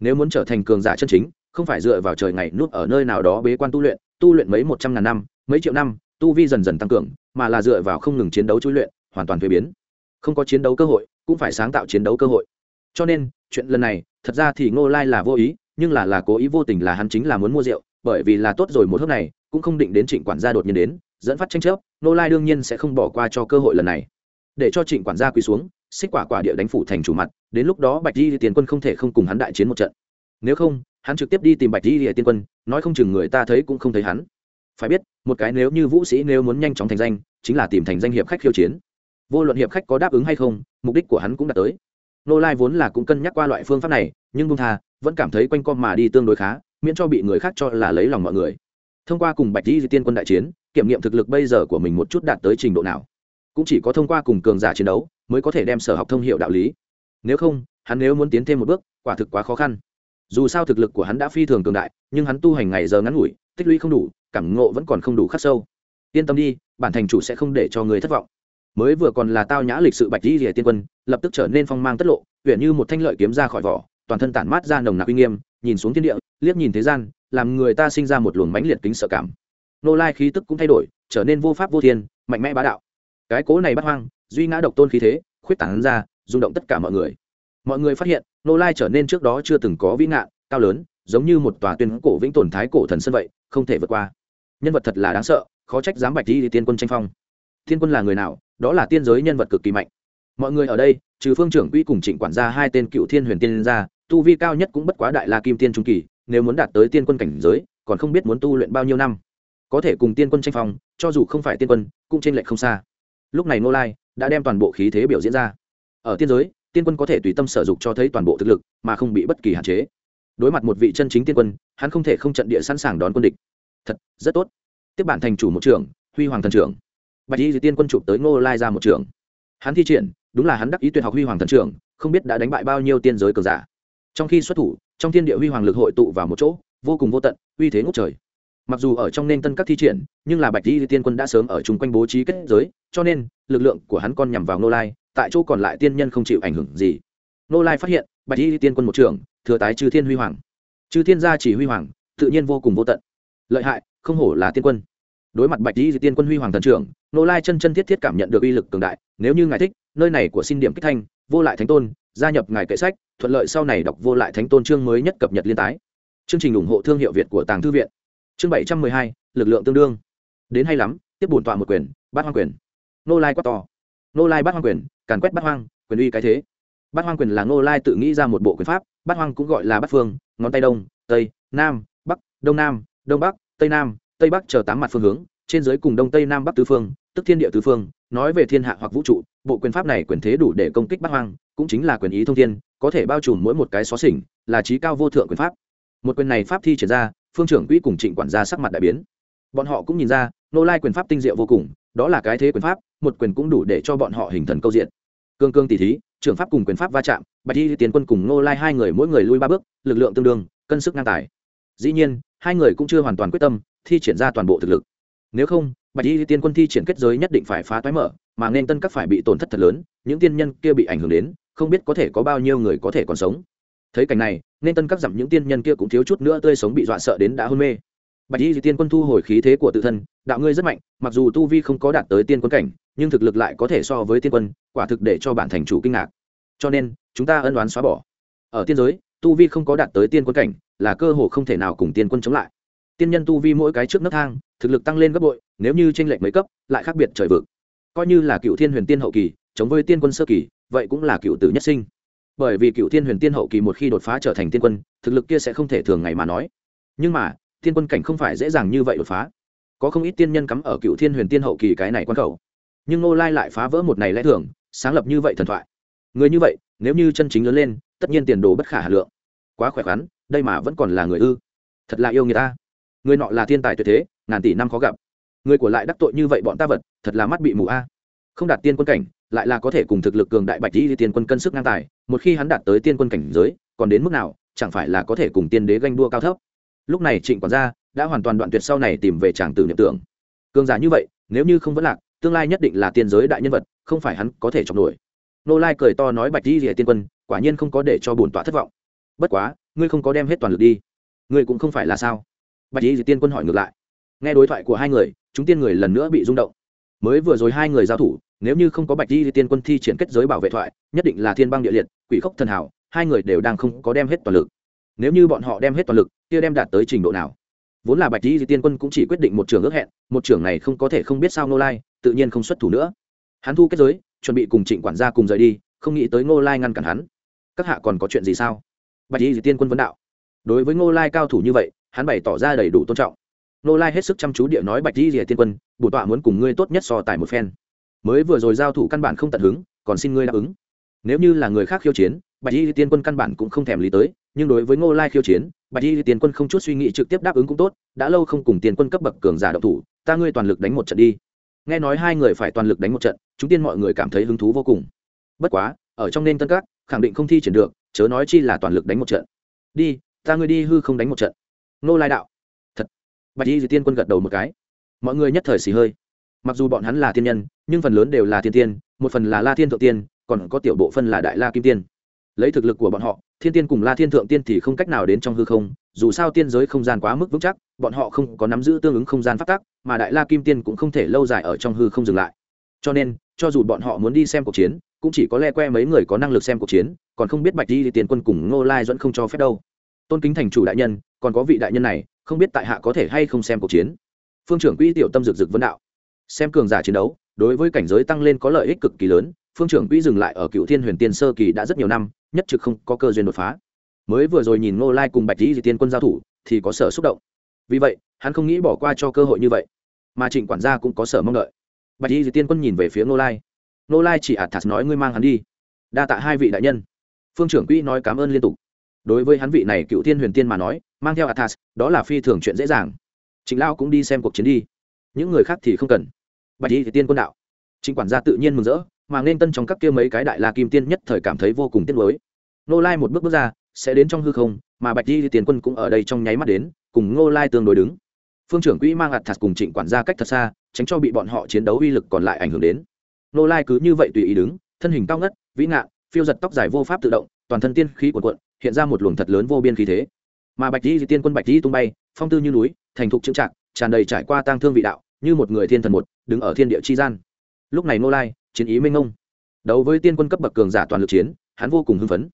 Nếu muốn trở thành cường giả chân chính, không phải dựa vào trời ngày nuốt ở nơi nào đó bế quan tu luyện tu luyện mấy một trăm ngàn năm, mấy triệu năm, tu vi dần dần tăng cường, mà là dựa vào không ngừng chiến đấu chui luyện, hoàn toàn thuế biến. Không có chiến đấu cơ hội, cũng phải sáng tạo chiến đấu cơ hội. Cho nên, chuyện lần này, thật ra thì ngô lai là vô ý, nhưng là là cố ý vô tình là hắn chính là muốn mua rượu, bởi vì là tốt rồi một hớp này, cũng không định đến trịnh quản gia đột nhiên đến, dẫn phát tranh chấp, ngô lai đương nhiên sẽ không bỏ qua cho cơ hội lần này. Để cho trịnh quản gia quỳ xuống xích quả quả địa đánh phủ thành chủ mặt, đến lúc đó bạch di tiên quân không thể không cùng hắn đại chiến một trận. Nếu không, hắn trực tiếp đi tìm bạch di tiên quân, nói không chừng người ta thấy cũng không thấy hắn. Phải biết, một cái nếu như vũ sĩ nếu muốn nhanh chóng thành danh, chính là tìm thành danh hiệp khách khiêu chiến. Vô luận hiệp khách có đáp ứng hay không, mục đích của hắn cũng đã tới. Nô lai vốn là cũng cân nhắc qua loại phương pháp này, nhưng bung tha vẫn cảm thấy quanh com mà đi tương đối khá, miễn cho bị người khác cho là lấy lòng mọi người. Thông qua cùng bạch di tiên quân đại chiến, kiểm nghiệm thực lực bây giờ của mình một chút đạt tới trình độ nào cũng chỉ có thông qua cùng cường giả chiến đấu mới có thể đem sở học thông hiệu đạo lý. Nếu không, hắn nếu muốn tiến thêm một bước, quả thực quá khó khăn. Dù sao thực lực của hắn đã phi thường cường đại, nhưng hắn tu hành ngày giờ ngắn ngủi, tích lũy không đủ, cảm ngộ vẫn còn không đủ khắc sâu. Yên tâm đi, bản thành chủ sẽ không để cho người thất vọng. Mới vừa còn là tao nhã lịch sự bạch di rìa tiên quân, lập tức trở nên phong mang tất lộ huyện như một thanh lợi kiếm ra khỏi vỏ, toàn thân tản mát ra nồng nặc uy nghiêm, nhìn xuống thiên địa, liếc nhìn thế gian, làm người ta sinh ra một luồng mãnh liệt kính sợ cảm. Nô lai khí tức cũng thay đổi, trở nên vô pháp vô thiên, mạnh mẽ bá đạo cái cố này bắt hoang, duy ngã độc tôn khí thế, khuyết tảng ra, rung động tất cả mọi người. Mọi người phát hiện, nô lai trở nên trước đó chưa từng có vĩ ngạn, cao lớn, giống như một tòa tuyên cổ vĩnh tồn thái cổ thần sân vậy, không thể vượt qua. Nhân vật thật là đáng sợ, khó trách dám bạch đi tiên quân tranh phong. Tiên quân là người nào, đó là tiên giới nhân vật cực kỳ mạnh. Mọi người ở đây, trừ phương trưởng quỹ cùng trịnh quản gia hai tên cựu thiên huyền tiên gia tu vi cao nhất cũng bất quá đại la kim tiên trung kỳ, nếu muốn đạt tới tiên quân cảnh giới, còn không biết muốn tu luyện bao nhiêu năm. Có thể cùng tiên quân tranh phong, cho dù không phải tiên quân, cũng trên lệch không xa lúc này nô lai đã đem toàn bộ khí thế biểu diễn ra. Ở tiên giới, tiên quân có thể tùy tâm sở dục cho thấy toàn bộ thực lực, mà không bị bất kỳ hạn chế. Đối mặt một vị chân chính tiên quân, hắn không thể không trận địa sẵn sàng đón quân địch. Thật, rất tốt. Tiếp bản thành chủ một trưởng, huy hoàng thần trưởng. Bạch y tiên quân chụp tới ngô lai ra một trưởng. Hắn thi triển, đúng là hắn đắc ý tuyệt học huy hoàng thần trưởng, không biết đã đánh bại bao nhiêu tiên giới cường giả. Trong khi xuất thủ, trong thiên địa huy hoàng lực hội tụ vào một chỗ, vô cùng vô tận, uy thế ngốc trời mặc dù ở trong nên tân các thi triển, nhưng là bạch y tiên quân đã sớm ở chung quanh bố trí kết giới, cho nên, lực lượng của hắn còn nhằm vào nô lai, tại chỗ còn lại tiên nhân không chịu ảnh hưởng gì. Nô lai phát hiện, bạch y tiên quân một trưởng, thừa tái chư thiên huy hoàng. Chư thiên gia chỉ huy hoàng, tự nhiên vô cùng vô tận. Lợi hại, không hổ là tiên quân. Đối mặt bạch di tiên quân huy hoàng thần trưởng nô lai chân chân thiết thiết cảm nhận được uy lực cường đại, nếu như ngài thích, nơi này của xin điểm kích thanh, vô lại thánh tôn, gia nhập ngài kệ sách, thuận lợi sau này đọc vô lại thánh tôn chương mới nhất cập nhật liên tái. Chương trình ủng hộ thương hiệu việt của tàng thư viện chương bảy trăm mười hai, lực lượng tương đương. Đến hay lắm, tiếp bổn tọa một quyền, bát hoang quyền. Nô lai quát to. Nô lai bát hoang quyền, càn quét bát hoang, quyền uy cái thế. Bát hoang quyền là nô lai tự nghĩ ra một bộ quyền pháp, bát hoang cũng gọi là bát phương, ngón tay đông, tây, nam, bắc, đông nam, đông bắc, tây nam, tây bắc chờ tám mặt phương hướng, trên dưới cùng đông tây nam bắc tứ phương, tức thiên địa tứ phương, nói về thiên hạ hoặc vũ trụ, bộ quyền pháp này quyền thế đủ để công kích bát hoang, cũng chính là quyền ý thông thiên, có thể bao trùm mỗi một cái xó xỉnh, là trí cao vô thượng quyền pháp. Một quyền này pháp thi triển ra phương trưởng quỹ cùng trịnh quản gia sắc mặt đại biến. Bọn họ cũng nhìn ra, nô lai quyền pháp tinh diệu vô cùng, đó là cái thế quyền pháp, một quyền cũng đủ để cho bọn họ hình thần câu diện. Cương cương tỷ thí, trưởng pháp cùng quyền pháp va chạm, bạch y tiến quân cùng nô lai hai người mỗi người lui ba bước, lực lượng tương đương, cân sức ngang tài. Dĩ nhiên, hai người cũng chưa hoàn toàn quyết tâm, thi triển ra toàn bộ thực lực. Nếu không, bạch y tiên quân thi triển kết giới nhất định phải phá toái mở, mà nên tân các phải bị tổn thất thật lớn, những tiên nhân kia bị ảnh hưởng đến, không biết có thể có bao nhiêu người có thể còn sống. Thấy cảnh này nên tân các dặm những tiên nhân kia cũng thiếu chút nữa tươi sống bị dọa sợ đến đã hôn mê. Bạch y tiên quân thu hồi khí thế của tự thân, đạo ngươi rất mạnh, mặc dù tu vi không có đạt tới tiên quân cảnh, nhưng thực lực lại có thể so với tiên quân, quả thực để cho bản thành chủ kinh ngạc. Cho nên, chúng ta ân đoán xóa bỏ. Ở tiên giới, tu vi không có đạt tới tiên quân cảnh, là cơ hồ không thể nào cùng tiên quân chống lại. Tiên nhân tu vi mỗi cái trước nấc thang, thực lực tăng lên gấp bội, nếu như tranh lệch mấy cấp, lại khác biệt trời vực. Coi như là cựu thiên huyền tiên hậu kỳ, chống với tiên quân sơ kỳ, vậy cũng là cựu tử nhất sinh bởi vì cựu thiên huyền tiên hậu kỳ một khi đột phá trở thành tiên quân, thực lực kia sẽ không thể thường ngày mà nói. Nhưng mà, tiên quân cảnh không phải dễ dàng như vậy đột phá. Có không ít tiên nhân cắm ở cựu thiên huyền tiên hậu kỳ cái này quan khẩu. Nhưng ngô lai lại phá vỡ một này lẽ thường, sáng lập như vậy thần thoại. Người như vậy, nếu như chân chính lớn lên, tất nhiên tiền đồ bất khả hà lượng. Quá khỏe khoắn, đây mà vẫn còn là người ư. Thật là yêu người ta. Người nọ là thiên tài tuyệt thế, ngàn tỷ năm khó gặp. Người của lại đắc tội như vậy bọn ta vật, thật là mắt bị mù a. Không đạt tiên quân cảnh lại là có thể cùng thực lực cường đại bạch di tiên quân cân sức ngang tài, một khi hắn đạt tới tiên quân cảnh giới, còn đến mức nào, chẳng phải là có thể cùng tiên đế ganh đua cao thấp. Lúc này trịnh quản gia đã hoàn toàn đoạn tuyệt sau này tìm về tràng tử niệm tưởng. Cường giả như vậy, nếu như không vẫn lạc, tương lai nhất định là tiên giới đại nhân vật, không phải hắn có thể chọc nổi. Nô lai cười to nói bạch di rỉa tiên quân, quả nhiên không có để cho bổn tọa thất vọng. Bất quá, ngươi không có đem hết toàn lực đi. Ngươi cũng không phải là sao? Bạch di rỉa tiên quân hỏi ngược lại. Nghe đối thoại của hai người, chúng tiên người lần nữa bị rung động mới vừa rồi hai người giao thủ, nếu như không có bạch di tiên quân thi triển kết giới bảo vệ thoại, nhất định là thiên băng địa liệt, quỷ khốc thần hảo, hai người đều đang không có đem hết toàn lực. Nếu như bọn họ đem hết toàn lực, kia đem đạt tới trình độ nào? Vốn là bạch di tiên quân cũng chỉ quyết định một trường ước hẹn, một trường này không có thể không biết sao nô lai, tự nhiên không xuất thủ nữa. Hắn thu kết giới, chuẩn bị cùng trịnh quản gia cùng rời đi, không nghĩ tới ngô lai ngăn cản hắn. Các hạ còn có chuyện gì sao? Bạch di tiên quân vấn đạo. Đối với ngô lai cao thủ như vậy, hắn bày tỏ ra đầy đủ tôn trọng ngô lai hết sức chăm chú địa nói bạch di tiên quân bổn tọa muốn cùng ngươi tốt nhất so tài một phen. Mới vừa rồi giao thủ căn bản không tận hứng, còn xin ngươi đáp ứng. Nếu như là người khác khiêu chiến, bạch y tiên quân căn bản cũng không thèm lý tới, nhưng đối với ngô lai khiêu chiến, bạch y tiên quân không chút suy nghĩ trực tiếp đáp ứng cũng tốt, đã lâu không cùng tiền quân cấp bậc cường giả độc thủ, ta ngươi toàn lực đánh một trận đi. Nghe nói hai người phải toàn lực đánh một trận, chúng tiên mọi người cảm thấy hứng thú vô cùng. Bất quá, ở trong nên tân các, khẳng định không thi triển được, chớ nói chi là toàn lực đánh một trận. Đi, ta ngươi đi hư không đánh một trận. Nô lai đạo bạch y tiên quân gật đầu một cái. Mọi người nhất thời xì hơi. Mặc dù bọn hắn là thiên nhân, nhưng phần lớn đều là thiên tiên, một phần là la thiên thượng tiên, còn có tiểu bộ phân là đại la kim tiên. Lấy thực lực của bọn họ, thiên tiên cùng la thiên thượng tiên thì không cách nào đến trong hư không, dù sao tiên giới không gian quá mức vững chắc, bọn họ không có nắm giữ tương ứng không gian phát tác mà đại la kim tiên cũng không thể lâu dài ở trong hư không dừng lại. Cho nên, cho dù bọn họ muốn đi xem cuộc chiến, cũng chỉ có le que mấy người có năng lực xem cuộc chiến, còn không biết bạch di tiền quân cùng ngô lai dẫn không cho phép đâu. Tôn kính thành chủ đại nhân, còn có vị đại nhân này không biết tại hạ có thể hay không xem cuộc chiến. Phương trưởng quỹ tiểu tâm dực dực vân đạo. Xem cường giả chiến đấu, đối với cảnh giới tăng lên có lợi ích cực kỳ lớn, phương trưởng quỹ dừng lại ở cựu thiên huyền tiên sơ kỳ đã rất nhiều năm, nhất trực không có cơ duyên đột phá. Mới vừa rồi nhìn ngô lai cùng bạch dĩ di tiên quân giao thủ, thì có sở xúc động. Vì vậy, hắn không nghĩ bỏ qua cho cơ hội như vậy. Mà trịnh quản gia cũng có sở mong đợi. Bạch dĩ di tiên quân nhìn về phía ngô lai. Ngô lai chỉ ạt thạt nói, ngươi mang hắn đi. Đa tạ hai vị đại nhân. Phương trưởng quỹ nói cảm ơn liên tục đối với hắn vị này cựu thiên huyền tiên mà nói, mang theo athas đó là phi thường chuyện dễ dàng. Chính lao cũng đi xem cuộc chiến đi. Những người khác thì không cần. Bạch y thì tiên quân đạo. Chính quản gia tự nhiên mừng rỡ, mà nên tân trong các kia mấy cái đại la kim tiên nhất thời cảm thấy vô cùng tiếc nuối. Nô lai một bước bước ra, sẽ đến trong hư không, mà bạch thì tiên quân cũng ở đây trong nháy mắt đến, cùng ngô lai tương đối đứng. Phương trưởng quỹ mang athas cùng trịnh quản gia cách thật xa, tránh cho bị bọn họ chiến đấu uy lực còn lại ảnh hưởng đến. Nô lai cứ như vậy tùy ý đứng, thân hình cao ngất, vĩ ngạn, phiêu giật tóc dài vô pháp tự động, toàn thân tiên khí cuộn cuộn hiện ra một luồng thật lớn vô biên khí thế. Mà bạch di tiên quân bạch di tung bay, phong tư như núi, thành thục trưng trạng tràn đầy trải qua tang thương vị đạo, như một người thiên thần một, đứng ở thiên địa chi gian. Lúc này nô lai, chiến ý minh ngông đấu với tiên quân cấp bậc cường giả toàn lực chiến, hắn vô cùng hưng phấn.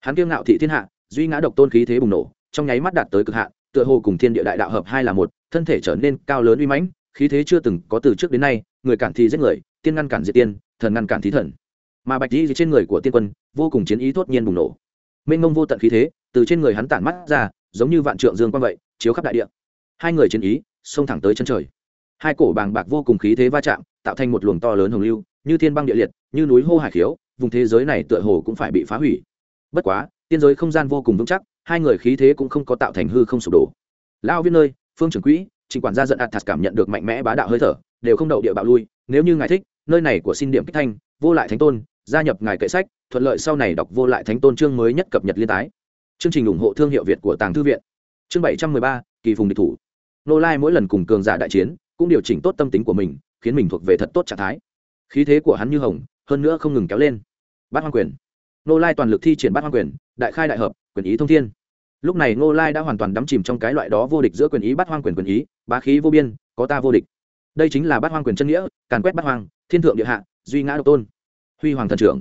Hắn kiêu ngạo thị thiên hạ, duy ngã độc tôn khí thế bùng nổ, trong nháy mắt đạt tới cực hạn, tựa hồ cùng thiên địa đại đạo hợp hai là một, thân thể trở nên cao lớn uy mãnh, khí thế chưa từng có từ trước đến nay, người cản thì giết người, tiên ngăn cản diệt tiên, thần ngăn cản thí thần. Mà bạch di trên người của tiên quân, vô cùng chiến ý thốt nhiên bùng nổ mênh mông vô tận khí thế, từ trên người hắn tản mắt ra, giống như vạn trượng dương quang vậy, chiếu khắp đại địa. Hai người chiến ý, xông thẳng tới chân trời. Hai cổ bàng bạc vô cùng khí thế va chạm, tạo thành một luồng to lớn hồng lưu, như thiên băng địa liệt, như núi hô hải khiếu, vùng thế giới này tựa hồ cũng phải bị phá hủy. Bất quá, tiên giới không gian vô cùng vững chắc, hai người khí thế cũng không có tạo thành hư không sụp đổ. Lao viên nơi, phương trưởng quỹ, trình quản gia giận ạt thạt cảm nhận được mạnh mẽ bá đạo hơi thở, đều không đậu địa bạo lui, nếu như ngài thích, nơi này của xin điểm kích thanh, vô lại thánh tôn gia nhập ngài kệ sách, thuận lợi sau này đọc vô lại thánh tôn chương mới nhất cập nhật liên tái. Chương trình ủng hộ thương hiệu việt của tàng thư viện. Chương bảy trăm mười ba, kỳ phùng địch thủ. Nô lai mỗi lần cùng cường giả đại chiến, cũng điều chỉnh tốt tâm tính của mình, khiến mình thuộc về thật tốt trạng thái. Khí thế của hắn như hồng, hơn nữa không ngừng kéo lên. Bát hoang quyền. Nô lai toàn lực thi triển bát hoang quyền, đại khai đại hợp, quyền ý thông thiên. Lúc này nô lai đã hoàn toàn đắm chìm trong cái loại đó vô địch giữa quyền ý bát hoang quyền quyền ý, bá khí vô biên, có ta vô địch. Đây chính là bát hoang quyền chân nghĩa, càn quét bát hoang, thiên thượng địa hạ, duy ngã độc tôn huy hoàng thần trưởng.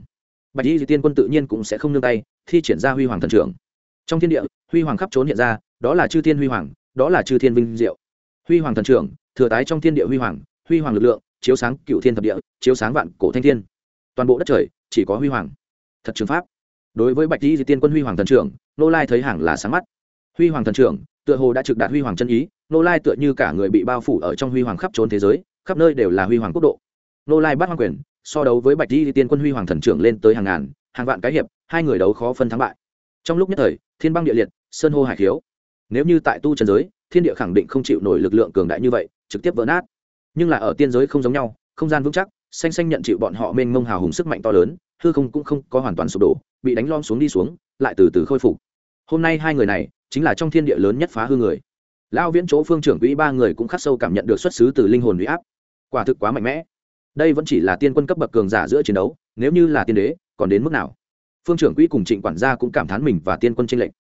Bạch y di tiên quân tự nhiên cũng sẽ không nương tay, thi triển ra huy hoàng thần trưởng. Trong thiên địa, huy hoàng khắp trốn hiện ra, đó là chư thiên huy hoàng, đó là chư thiên vinh diệu. Huy hoàng thần trưởng, thừa tái trong thiên địa huy hoàng huy hoàng lực lượng, chiếu sáng cựu thiên thập địa, chiếu sáng vạn cổ thanh thiên. Toàn bộ đất trời, chỉ có huy hoàng. Thật trường pháp. Đối với bạch di tiên quân huy hoàng thần trưởng nô lai thấy hàng là sáng mắt. Huy hoàng thần trưởng, tựa hồ đã trực đạt huy hoàng chân ý nô lai tựa như cả người bị bao phủ ở trong huy hoàng khắp trốn thế giới, khắp nơi đều là huy hoàng quốc độ. Nô lai bắt hoàng quyền so đấu với bạch di tiên quân huy hoàng thần trưởng lên tới hàng ngàn, hàng vạn cái hiệp, hai người đấu khó phân thắng bại. Trong lúc nhất thời, thiên băng địa liệt, sơn hô hải khiếu. Nếu như tại tu trần giới, thiên địa khẳng định không chịu nổi lực lượng cường đại như vậy, trực tiếp vỡ nát. Nhưng là ở tiên giới không giống nhau, không gian vững chắc, xanh xanh nhận chịu bọn họ mênh mông hào hùng sức mạnh to lớn, hư không cũng không có hoàn toàn sụp đổ, bị đánh lom xuống đi xuống, lại từ từ khôi phục. Hôm nay hai người này, chính là trong thiên địa lớn nhất phá hư người. Lão viễn chỗ phương trưởng quỹ ba người cũng khắc sâu cảm nhận được xuất xứ từ linh hồn huy áp. Quả thực quá mạnh mẽ đây vẫn chỉ là tiên quân cấp bậc cường giả giữa chiến đấu, nếu như là tiên đế, còn đến mức nào? Phương trưởng quỹ cùng trịnh quản gia cũng cảm thán mình và tiên quân tranh lệch.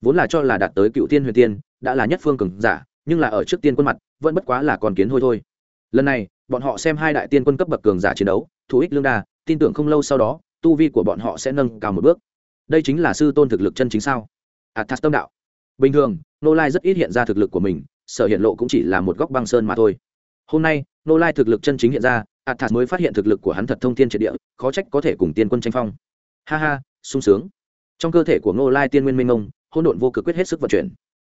Vốn là cho là đạt tới cựu tiên huyền tiên, đã là nhất phương cường giả, nhưng là ở trước tiên quân mặt, vẫn bất quá là còn kiến thôi thôi. Lần này, bọn họ xem hai đại tiên quân cấp bậc cường giả chiến đấu, thủ ích lương đa, tin tưởng không lâu sau đó, tu vi của bọn họ sẽ nâng cao một bước. Đây chính là sư tôn thực lực chân chính sao? Athas tâm đạo. Bình thường, nô lai rất ít hiện ra thực lực của mình, sở hiện lộ cũng chỉ là một góc băng sơn mà thôi. Hôm nay, nô lai thực lực chân chính hiện ra athas mới phát hiện thực lực của hắn thật thông thiên triệt địa, khó trách có thể cùng tiên quân tranh phong. Ha ha, sung sướng. Trong cơ thể của Ngô lai tiên nguyên minh ông hôn độn vô cực quyết hết sức vận chuyển.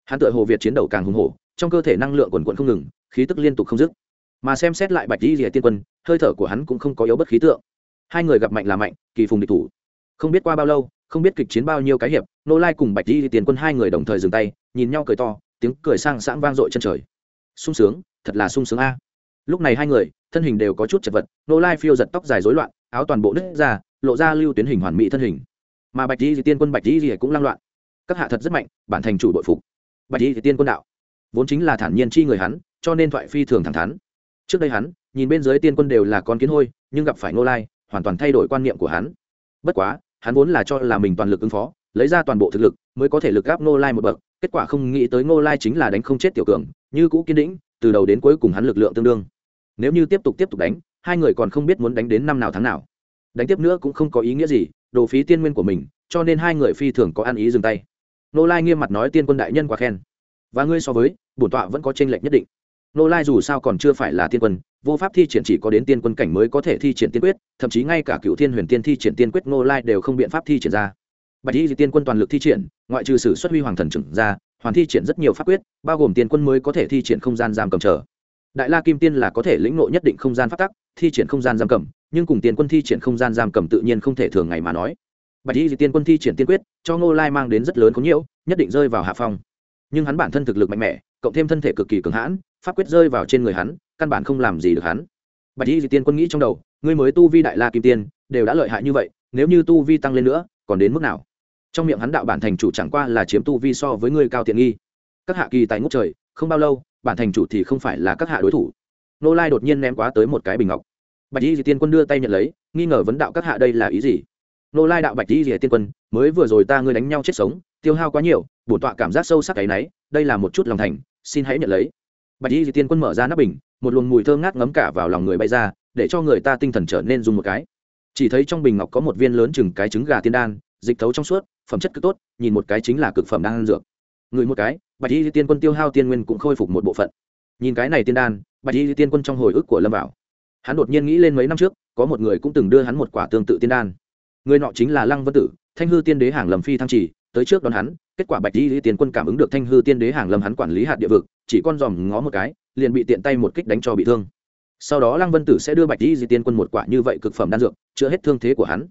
Hắn tự hồ việt chiến đấu càng hùng hổ, trong cơ thể năng lượng quần quận không ngừng, khí tức liên tục không dứt. Mà xem xét lại bạch di rìa tiên quân, hơi thở của hắn cũng không có yếu bất khí tượng. Hai người gặp mạnh là mạnh, kỳ phùng địch thủ. Không biết qua bao lâu, không biết kịch chiến bao nhiêu cái hiệp nô lai cùng bạch di tiền quân hai người đồng thời dừng tay, nhìn nhau cười to, tiếng cười sang sáng vang dội chân trời. Sung sướng, thật là sung sướng a lúc này hai người, thân hình đều có chút chật vật, nô lai phiêu giật tóc dài rối loạn, áo toàn bộ nứt ra, lộ ra lưu tuyến hình hoàn mỹ thân hình. Mà bạch di tiên quân bạch di cũng lang loạn. Các hạ thật rất mạnh, bản thành chủ bội phục. Bạch di tiên quân đạo. Vốn chính là thản nhiên chi người hắn, cho nên thoại phi thường thẳng thắn. Trước đây hắn, nhìn bên dưới tiên quân đều là con kiến hôi, nhưng gặp phải nô lai, hoàn toàn thay đổi quan niệm của hắn. Bất quá, hắn vốn là cho là mình toàn lực ứng phó, lấy ra toàn bộ thực lực, mới có thể lực gáp nô lai một bậc. Kết quả không nghĩ tới nô lai chính là đánh không chết tiểu cường, như cũ kiên đĩnh từ đầu đến cuối cùng hắn lực lượng tương đương nếu như tiếp tục tiếp tục đánh, hai người còn không biết muốn đánh đến năm nào tháng nào. Đánh tiếp nữa cũng không có ý nghĩa gì, đồ phí tiên nguyên của mình, cho nên hai người phi thường có ăn ý dừng tay. Nô lai nghiêm mặt nói tiên quân đại nhân quá khen. Và ngươi so với, bổn tọa vẫn có tranh lệch nhất định. Nô lai dù sao còn chưa phải là tiên quân, vô pháp thi triển chỉ có đến tiên quân cảnh mới có thể thi triển tiên quyết, thậm chí ngay cả cựu thiên huyền tiên thi triển tiên quyết nô lai đều không biện pháp thi triển ra. Bạch y tiên quân toàn lực thi triển, ngoại trừ sử xuất huy hoàng thần trưởng ra, hoàn thi triển rất nhiều pháp quyết, bao gồm tiên quân mới có thể thi triển không gian giam cầm trở đại la kim tiên là có thể lĩnh ngộ nhất định không gian phát tắc, thi triển không gian giam cầm, nhưng cùng tiên quân thi triển không gian giam cầm tự nhiên không thể thường ngày mà nói. Bạch y tiên quân thi triển tiên quyết, cho ngô lai mang đến rất lớn có nhiễu, nhất định rơi vào hạ phong. Nhưng hắn bản thân thực lực mạnh mẽ, cộng thêm thân thể cực kỳ cường hãn, pháp quyết rơi vào trên người hắn, căn bản không làm gì được hắn. Bạch y tiên quân nghĩ trong đầu, ngươi mới tu vi đại la kim tiên, đều đã lợi hại như vậy, nếu như tu vi tăng lên nữa, còn đến mức nào? Trong miệng hắn đạo bản thành chủ chẳng qua là chiếm tu vi so với ngươi cao tiện nghi. Các hạ kỳ tại ngút trời không bao lâu, bản thành chủ thì không phải là các hạ đối thủ. Nô lai đột nhiên ném quá tới một cái bình ngọc. Bạch y tiên quân đưa tay nhận lấy, nghi ngờ vấn đạo các hạ đây là ý gì? Nô lai đạo bạch y tiên quân, mới vừa rồi ta ngươi đánh nhau chết sống, tiêu hao quá nhiều, bổn tọa cảm giác sâu sắc cái náy đây là một chút lòng thành, xin hãy nhận lấy. Bạch y tiên quân mở ra nắp bình, một luồng mùi thơ ngát ngấm cả vào lòng người bay ra, để cho người ta tinh thần trở nên dùng một cái. Chỉ thấy trong bình ngọc có một viên lớn chừng cái trứng gà tiên đan, dịch thấu trong suốt, phẩm chất cực tốt, nhìn một cái chính là cực phẩm đan dược người một cái, bạch y tiên quân tiêu hao tiên nguyên cũng khôi phục một bộ phận. Nhìn cái này tiên đan, bạch y tiên quân trong hồi ức của lâm bảo, hắn đột nhiên nghĩ lên mấy năm trước, có một người cũng từng đưa hắn một quả tương tự tiên đan. Người nọ chính là lăng vân tử, thanh hư tiên đế hàng lầm phi thăng trì, tới trước đón hắn, kết quả bạch y tiên quân cảm ứng được thanh hư tiên đế hàng lâm hắn quản lý hạt địa vực, chỉ con dòm ngó một cái, liền bị tiện tay một kích đánh cho bị thương. Sau đó lăng vân tử sẽ đưa bạch y di tiên quân một quả như vậy cực phẩm đan dược, chữa hết thương thế của hắn.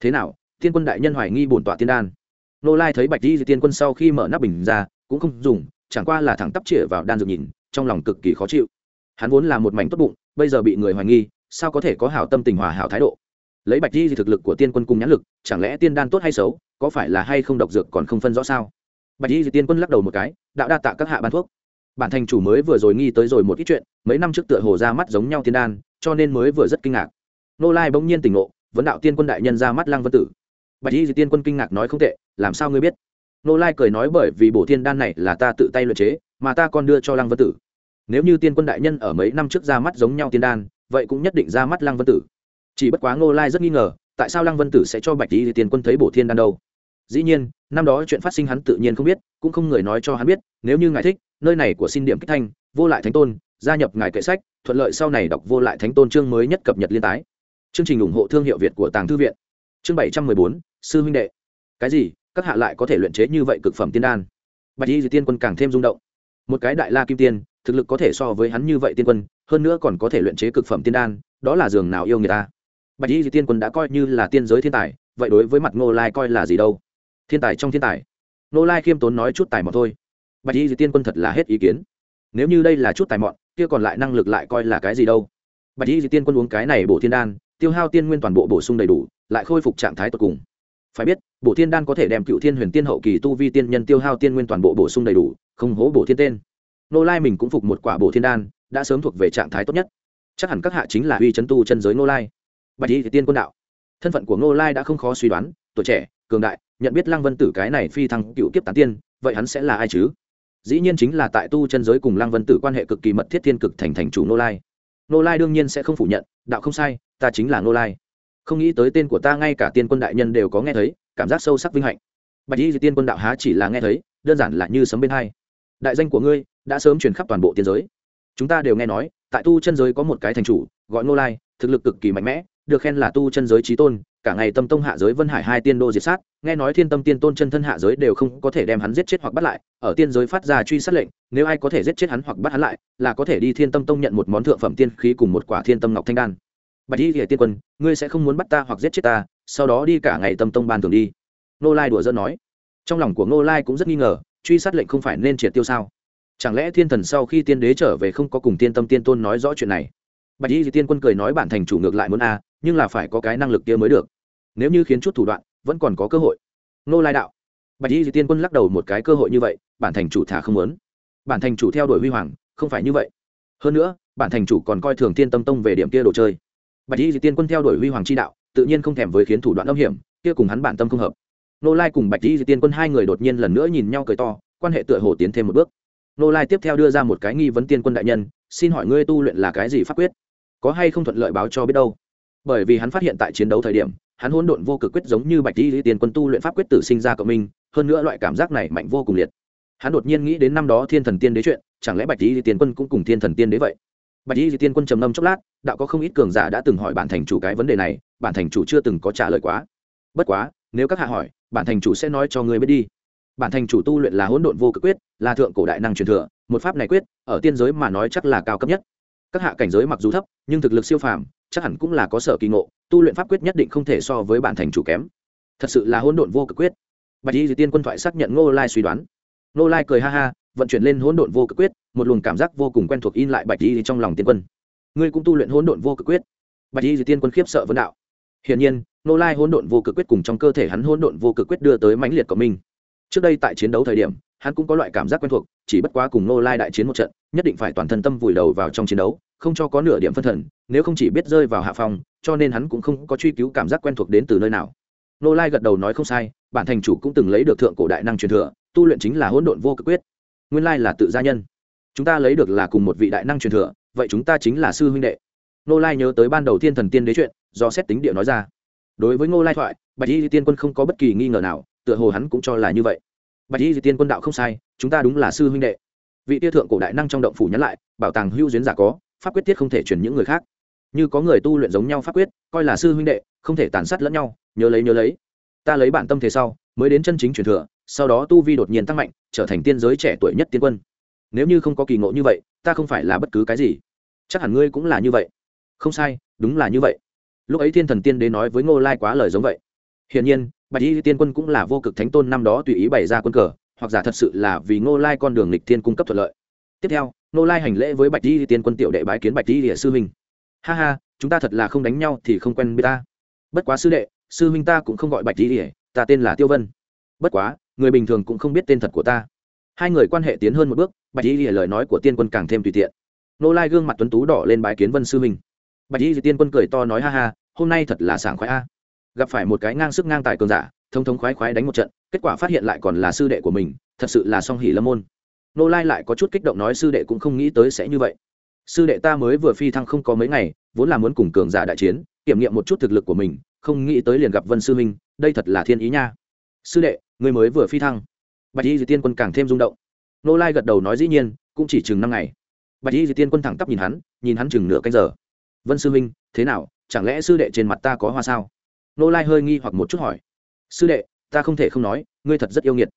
Thế nào, tiên quân đại nhân hoài nghi bổn tọa tiên đan? Nô lai thấy bạch y di tiên quân sau khi mở nắp bình ra, cũng không dùng, chẳng qua là thẳng tắp chĩa vào đan dược nhìn, trong lòng cực kỳ khó chịu. Hắn vốn là một mảnh tốt bụng, bây giờ bị người hoài nghi, sao có thể có hảo tâm tình hòa hảo thái độ? Lấy bạch di thực lực của tiên quân cùng nhãn lực, chẳng lẽ tiên đan tốt hay xấu, có phải là hay không độc dược còn không phân rõ sao? Bạch di tiên quân lắc đầu một cái, đạo đa tạ các hạ ban thuốc. Bản thành chủ mới vừa rồi nghi tới rồi một ít chuyện, mấy năm trước tựa hồ ra mắt giống nhau tiên đan, cho nên mới vừa rất kinh ngạc. Nô lai bỗng nhiên tỉnh ngộ, vấn đạo tiên quân đại nhân ra mắt lăng vân tử bạch y tiên quân kinh ngạc nói không tệ, làm sao ngươi biết? Nô lai cười nói bởi vì bổ thiên đan này là ta tự tay luyện chế, mà ta còn đưa cho lăng vân tử. Nếu như tiên quân đại nhân ở mấy năm trước ra mắt giống nhau tiên đan, vậy cũng nhất định ra mắt lăng vân tử. Chỉ bất quá nô lai rất nghi ngờ, tại sao lăng vân tử sẽ cho bạch y tiên quân thấy bổ thiên đan đâu? Dĩ nhiên, năm đó chuyện phát sinh hắn tự nhiên không biết, cũng không người nói cho hắn biết, nếu như ngài thích, nơi này của xin điểm kích thanh, vô lại thánh tôn, gia nhập ngài kệ sách, thuận lợi sau này đọc vô lại thánh tôn chương mới nhất cập nhật liên tái. Chương trình ủng hộ thương hiệu việt của tàng thư viện. Chương bảy trăm mười bốn sư huynh đệ. Cái gì? Các hạ lại có thể luyện chế như vậy cực phẩm tiên đan? Bạch y di tiên quân càng thêm rung động. Một cái đại la kim tiên, thực lực có thể so với hắn như vậy tiên quân, hơn nữa còn có thể luyện chế cực phẩm tiên đan, đó là giường nào yêu người ta? Bạch y di tiên quân đã coi như là tiên giới thiên tài, vậy đối với mặt ngô lai coi là gì đâu? Thiên tài trong thiên tài. Ngô lai khiêm tốn nói chút tài mọn thôi. Bạch y di tiên quân thật là hết ý kiến. Nếu như đây là chút tài mọn, kia còn lại năng lực lại coi là cái gì đâu? Bạch y di tiên quân uống cái này bổ thiên đan, tiêu hao tiên nguyên toàn bộ bổ sung đầy đủ, lại khôi phục trạng thái tột cùng phải biết, bổ thiên đan có thể đem cựu thiên huyền tiên hậu kỳ tu vi tiên nhân tiêu hao tiên nguyên toàn bộ bổ sung đầy đủ, không hố bổ thiên tên. Nô lai mình cũng phục một quả bổ thiên đan, đã sớm thuộc về trạng thái tốt nhất. Chắc hẳn các hạ chính là uy chấn tu chân giới nô lai. Bạch y tiên quân đạo. Thân phận của nô lai đã không khó suy đoán, tuổi trẻ, cường đại, nhận biết lăng vân tử cái này phi thăng cựu kiếp tán tiên, vậy hắn sẽ là ai chứ? Dĩ nhiên chính là tại tu chân giới cùng lăng vân tử quan hệ cực kỳ mật thiết thiên cực thành thành chủ nô lai. Nô lai đương nhiên sẽ không phủ nhận, đạo không sai, ta chính là nô lai không nghĩ tới tên của ta ngay cả tiên quân đại nhân đều có nghe thấy, cảm giác sâu sắc vinh hạnh. Bạch y tiên quân đạo há chỉ là nghe thấy, đơn giản là như sấm bên hai. Đại danh của ngươi đã sớm truyền khắp toàn bộ tiên giới. Chúng ta đều nghe nói, tại tu chân giới có một cái thành chủ, gọi Ngô lai, thực lực cực kỳ mạnh mẽ, được khen là tu chân giới trí tôn, cả ngày tâm tông hạ giới vân hải hai tiên đô diệt sát, nghe nói thiên tâm tiên tôn chân thân hạ giới đều không có thể đem hắn giết chết hoặc bắt lại, ở tiên giới phát ra truy sát lệnh, nếu ai có thể giết chết hắn hoặc bắt hắn lại, là có thể đi thiên tâm tông nhận một món thượng phẩm tiên khí cùng một quả thiên tâm ngọc thanh đan bạch y hệ tiên quân, ngươi sẽ không muốn bắt ta hoặc giết chết ta, sau đó đi cả ngày tâm tông ban thường đi. Nô lai đùa dân nói. Trong lòng của nô lai cũng rất nghi ngờ, truy sát lệnh không phải nên triệt tiêu sao? Chẳng lẽ thiên thần sau khi tiên đế trở về không có cùng tiên tâm tiên tôn nói rõ chuyện này? Bạch y tiên quân cười nói bản thành chủ ngược lại muốn a, nhưng là phải có cái năng lực kia mới được. Nếu như khiến chút thủ đoạn, vẫn còn có cơ hội. Nô lai đạo. Bạch y tiên quân lắc đầu một cái cơ hội như vậy, bản thành chủ thả không muốn. Bản thành chủ theo đuổi huy hoàng, không phải như vậy. Hơn nữa, bản thành chủ còn coi thường tiên tâm tông về điểm kia đồ chơi bạch y tiên quân theo đuổi huy hoàng chi đạo, tự nhiên không thèm với khiến thủ đoạn âm hiểm, kia cùng hắn bản tâm không hợp. Nô lai cùng bạch y tiên quân hai người đột nhiên lần nữa nhìn nhau cười to, quan hệ tựa hồ tiến thêm một bước. Nô lai tiếp theo đưa ra một cái nghi vấn tiên quân đại nhân, xin hỏi ngươi tu luyện là cái gì pháp quyết? Có hay không thuận lợi báo cho biết đâu? Bởi vì hắn phát hiện tại chiến đấu thời điểm, hắn hỗn độn vô cực quyết giống như bạch di tiên quân tu luyện pháp quyết tử sinh ra cộng minh, hơn nữa loại cảm giác này mạnh vô cùng liệt. Hắn đột nhiên nghĩ đến năm đó thiên thần tiên đế chuyện, chẳng lẽ bạch di tiên quân cũng cùng thiên thần tiên đế vậy? Bạch y di tiên quân trầm ngâm chốc lát, đạo có không ít cường giả đã từng hỏi bản thành chủ cái vấn đề này, bản thành chủ chưa từng có trả lời quá. Bất quá, nếu các hạ hỏi, bản thành chủ sẽ nói cho ngươi biết đi. Bản thành chủ tu luyện là hỗn độn vô cực quyết, là thượng cổ đại năng truyền thừa, một pháp này quyết, ở tiên giới mà nói chắc là cao cấp nhất. Các hạ cảnh giới mặc dù thấp, nhưng thực lực siêu phàm, chắc hẳn cũng là có sở kỳ ngộ, tu luyện pháp quyết nhất định không thể so với bản thành chủ kém. Thật sự là hỗn độn vô cực quyết. Bạch y di tiên quân thoại xác nhận ngô lai suy đoán. Ngô lai cười ha ha vận chuyển lên hỗn độn vô cực quyết, một luồng cảm giác vô cùng quen thuộc in lại bạch y trong lòng tiên quân. Ngươi cũng tu luyện hỗn độn vô cực quyết. Bạch y tiên quân khiếp sợ vấn đạo. Hiển nhiên nô lai hỗn độn vô cực quyết cùng trong cơ thể hắn hỗn độn vô cực quyết đưa tới mãnh liệt của mình trước đây tại chiến đấu thời điểm, hắn cũng có loại cảm giác quen thuộc, chỉ bất quá cùng nô lai đại chiến một trận, nhất định phải toàn thân tâm vùi đầu vào trong chiến đấu, không cho có nửa điểm phân thần, nếu không chỉ biết rơi vào hạ phòng, cho nên hắn cũng không có truy cứu cảm giác quen thuộc đến từ nơi nào. Nô lai gật đầu nói không sai, bản thành chủ cũng từng lấy được thượng cổ đại năng truyền thừa, tu luyện chính là hỗn độn vô cực quyết nguyên lai là tự gia nhân. Chúng ta lấy được là cùng một vị đại năng truyền thừa, vậy chúng ta chính là sư huynh đệ. Nô lai nhớ tới ban đầu thiên thần tiên đế chuyện, do xét tính địa nói ra. Đối với ngô lai thoại, bạch y tiên quân không có bất kỳ nghi ngờ nào, tựa hồ hắn cũng cho là như vậy. Bạch y tiên quân đạo không sai, chúng ta đúng là sư huynh đệ. Vị tia thượng cổ đại năng trong động phủ nhắn lại, bảo tàng hưu duyên giả có, pháp quyết tiết không thể chuyển những người khác. Như có người tu luyện giống nhau pháp quyết, coi là sư huynh đệ, không thể tàn sát lẫn nhau, nhớ lấy nhớ lấy. Ta lấy bản tâm thế sau mới đến chân chính truyền thừa, sau đó tu vi đột nhiên tăng mạnh, trở thành tiên giới trẻ tuổi nhất tiên quân. Nếu như không có kỳ ngộ như vậy, ta không phải là bất cứ cái gì. Chắc hẳn ngươi cũng là như vậy. Không sai, đúng là như vậy. Lúc ấy thiên thần tiên đế nói với ngô lai quá lời giống vậy. Hiển nhiên, bạch y tiên quân cũng là vô cực thánh tôn năm đó tùy ý bày ra quân cờ, hoặc giả thật sự là vì ngô lai con đường lịch thiên cung cấp thuận lợi. Tiếp theo, ngô lai hành lễ với bạch y tiên quân tiểu đệ bái kiến bạch y địa sư huynh ha ha, chúng ta thật là không đánh nhau thì không quen biết ta. Bất quá sư đệ, sư huynh ta cũng không gọi bạch y địa ta tên là tiêu vân. Bất quá, người bình thường cũng không biết tên thật của ta. Hai người quan hệ tiến hơn một bước, bạch y lời nói của tiên quân càng thêm tùy tiện. Nô lai gương mặt tuấn tú đỏ lên bái kiến vân sư Minh. bạch y tiên quân cười to nói ha ha, hôm nay thật là sảng khoái a. Gặp phải một cái ngang sức ngang tài cường giả, thông thống khoái khoái đánh một trận, kết quả phát hiện lại còn là sư đệ của mình, thật sự là song hỉ lâm môn. Nô lai lại có chút kích động nói sư đệ cũng không nghĩ tới sẽ như vậy. Sư đệ ta mới vừa phi thăng không có mấy ngày, vốn là muốn cùng cường giả đại chiến, kiểm nghiệm một chút thực lực của mình, không nghĩ tới liền gặp vân sư minh đây thật là thiên ý nha. Sư đệ, người mới vừa phi thăng. Bạch y di tiên quân càng thêm rung động. Nô lai gật đầu nói dĩ nhiên, cũng chỉ chừng năm ngày. Bạch y di tiên quân thẳng tắp nhìn hắn nhìn hắn chừng nửa canh giờ. Vân sư minh, thế nào, chẳng lẽ sư đệ trên mặt ta có hoa sao? Nô lai hơi nghi hoặc một chút hỏi. Sư đệ, ta không thể không nói, ngươi thật rất yêu nghiệt.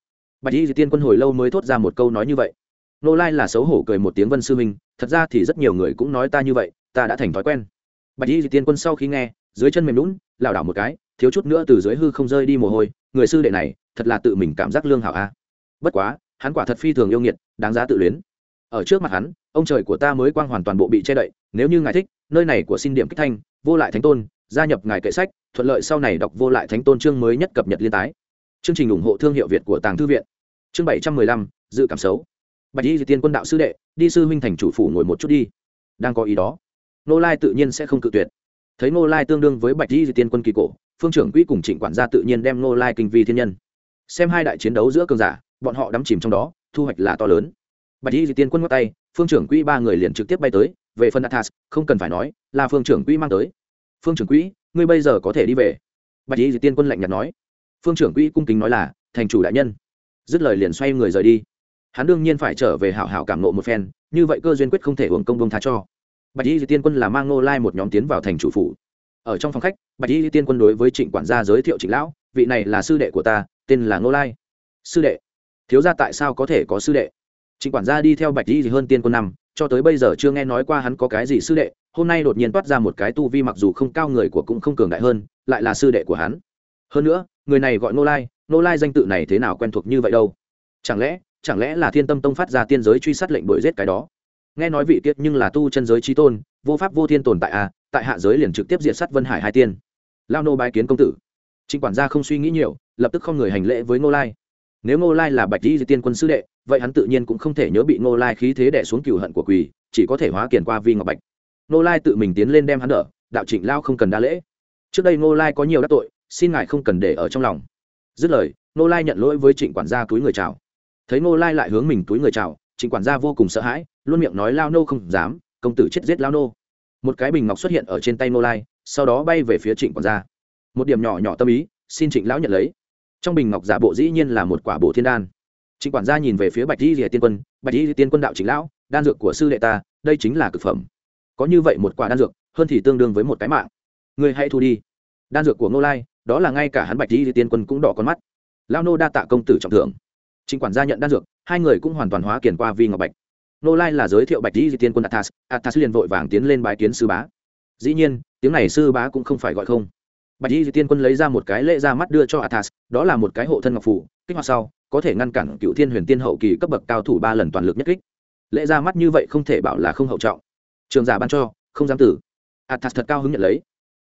Bạch y di tiên quân hồi lâu mới thốt ra một câu nói như vậy. Nô lai là xấu hổ cười một tiếng vân sư minh, thật ra thì rất nhiều người cũng nói ta như vậy, ta đã thành thói quen. Bạch y di tiên quân sau khi nghe, dưới chân mềm lún lảo đảo một cái, thiếu chút nữa từ dưới hư không rơi đi mồ hôi, người sư đệ này, thật là tự mình cảm giác lương hảo a. Bất quá, hắn quả thật phi thường yêu nghiệt, đáng giá tự luyến. Ở trước mặt hắn, ông trời của ta mới quang hoàn toàn bộ bị che đậy, nếu như ngài thích, nơi này của xin điểm kích thanh, vô lại thánh tôn, gia nhập ngài kệ sách, thuận lợi sau này đọc vô lại thánh tôn chương mới nhất cập nhật liên tái. Chương trình ủng hộ thương hiệu việt của tàng thư viện. Chương bảy trăm mười lăm, dự cảm xấu. Bạch y di tiên quân đạo sư đệ, đi sư huynh thành chủ phủ ngồi một chút đi. Đang có ý đó. Nô lai tự nhiên sẽ không cự tuyệt thấy Ngô lai tương đương với bạch di tiên quân kỳ cổ, phương trưởng quỹ cùng trịnh quản gia tự nhiên đem Ngô lai kinh vi thiên nhân. Xem hai đại chiến đấu giữa cường giả, bọn họ đắm chìm trong đó, thu hoạch là to lớn. Bạch di tiên quân ngắt tay, phương trưởng quỹ ba người liền trực tiếp bay tới, về phần athas không cần phải nói, là phương trưởng quỹ mang tới. Phương trưởng quỹ, ngươi bây giờ có thể đi về. Bạch di tiên quân lạnh nhạt nói. Phương trưởng quỹ cung kính nói là, thành chủ đại nhân. Dứt lời liền xoay người rời đi. Hắn đương nhiên phải trở về hảo hảo cảm nộ một phen, như vậy cơ duyên quyết không thể hưởng công bông tha cho bạch y di tiên quân là mang nô lai một nhóm tiến vào thành chủ phủ. Ở trong phòng khách, bạch y di tiên quân đối với trịnh quản gia giới thiệu trịnh lão, vị này là sư đệ của ta, tên là nô lai. Sư đệ? Thiếu gia tại sao có thể có sư đệ? Trịnh quản gia đi theo bạch y hơn tiên quân năm, cho tới bây giờ chưa nghe nói qua hắn có cái gì sư đệ, hôm nay đột nhiên toát ra một cái tu vi mặc dù không cao người của cũng không cường đại hơn, lại là sư đệ của hắn. Hơn nữa, người này gọi nô lai nô lai danh tự này thế nào quen thuộc như vậy đâu? Chẳng lẽ chẳng lẽ là thiên tâm tông phát ra tiên giới truy sát lệnh đuổi giết cái đó? Nghe nói vị tiết nhưng là tu chân giới trí tôn, vô pháp vô thiên tồn tại à tại hạ giới liền trực tiếp diệt sát vân hải hai tiên. Lao nô bái kiến công tử. Trịnh quản gia không suy nghĩ nhiều, lập tức không người hành lễ với ngô lai. Nếu ngô lai là bạch di tiên quân sư đệ, vậy hắn tự nhiên cũng không thể nhớ bị ngô lai khí thế đẻ xuống cừu hận của quỳ, chỉ có thể hóa kiển qua vi ngọc bạch. Ngô lai tự mình tiến lên đem hắn đỡ, đạo trịnh lao không cần đa lễ. Trước đây ngô lai có nhiều đắc tội, xin ngài không cần để ở trong lòng. Dứt lời, ngô lai nhận lỗi với trịnh quản gia túi người chào. Thấy ngô lai lại hướng mình túi người chào, trịnh quản gia vô cùng sợ hãi luôn miệng nói lao nô không dám, công tử chết giết lao nô. Một cái bình ngọc xuất hiện ở trên tay ngô lai, sau đó bay về phía trịnh quản gia. Một điểm nhỏ nhỏ tâm ý, xin trịnh lão nhận lấy. Trong bình ngọc giả bộ dĩ nhiên là một quả bổ thiên đan. Trịnh quản gia nhìn về phía bạch di rìa tiên quân, bạch di tiên quân đạo trịnh lão, đan dược của sư đệ ta, đây chính là cực phẩm. Có như vậy một quả đan dược, hơn thì tương đương với một cái mạng. Người hãy thu đi. Đan dược của ngô lai, đó là ngay cả hắn bạch di tiên quân cũng đỏ con mắt. Lao nô đa tạ công tử trọng thưởng. Trịnh quản gia nhận đan dược, hai người cũng hoàn toàn hóa kiền qua vi ngọc bạch nô lai là giới thiệu bạch di tiên quân athas athas liền vội vàng tiến lên bái kiến sư bá. Dĩ nhiên, tiếng này sư bá cũng không phải gọi không. Bạch di tiên quân lấy ra một cái lễ ra mắt đưa cho athas đó là một cái hộ thân ngọc phủ, kích hoạt sau, có thể ngăn cản cựu thiên huyền tiên hậu kỳ cấp bậc cao thủ ba lần toàn lực nhất kích. Lễ ra mắt như vậy không thể bảo là không hậu trọng. Trường giả ban cho, không dám tử. Athas thật cao hứng nhận lấy.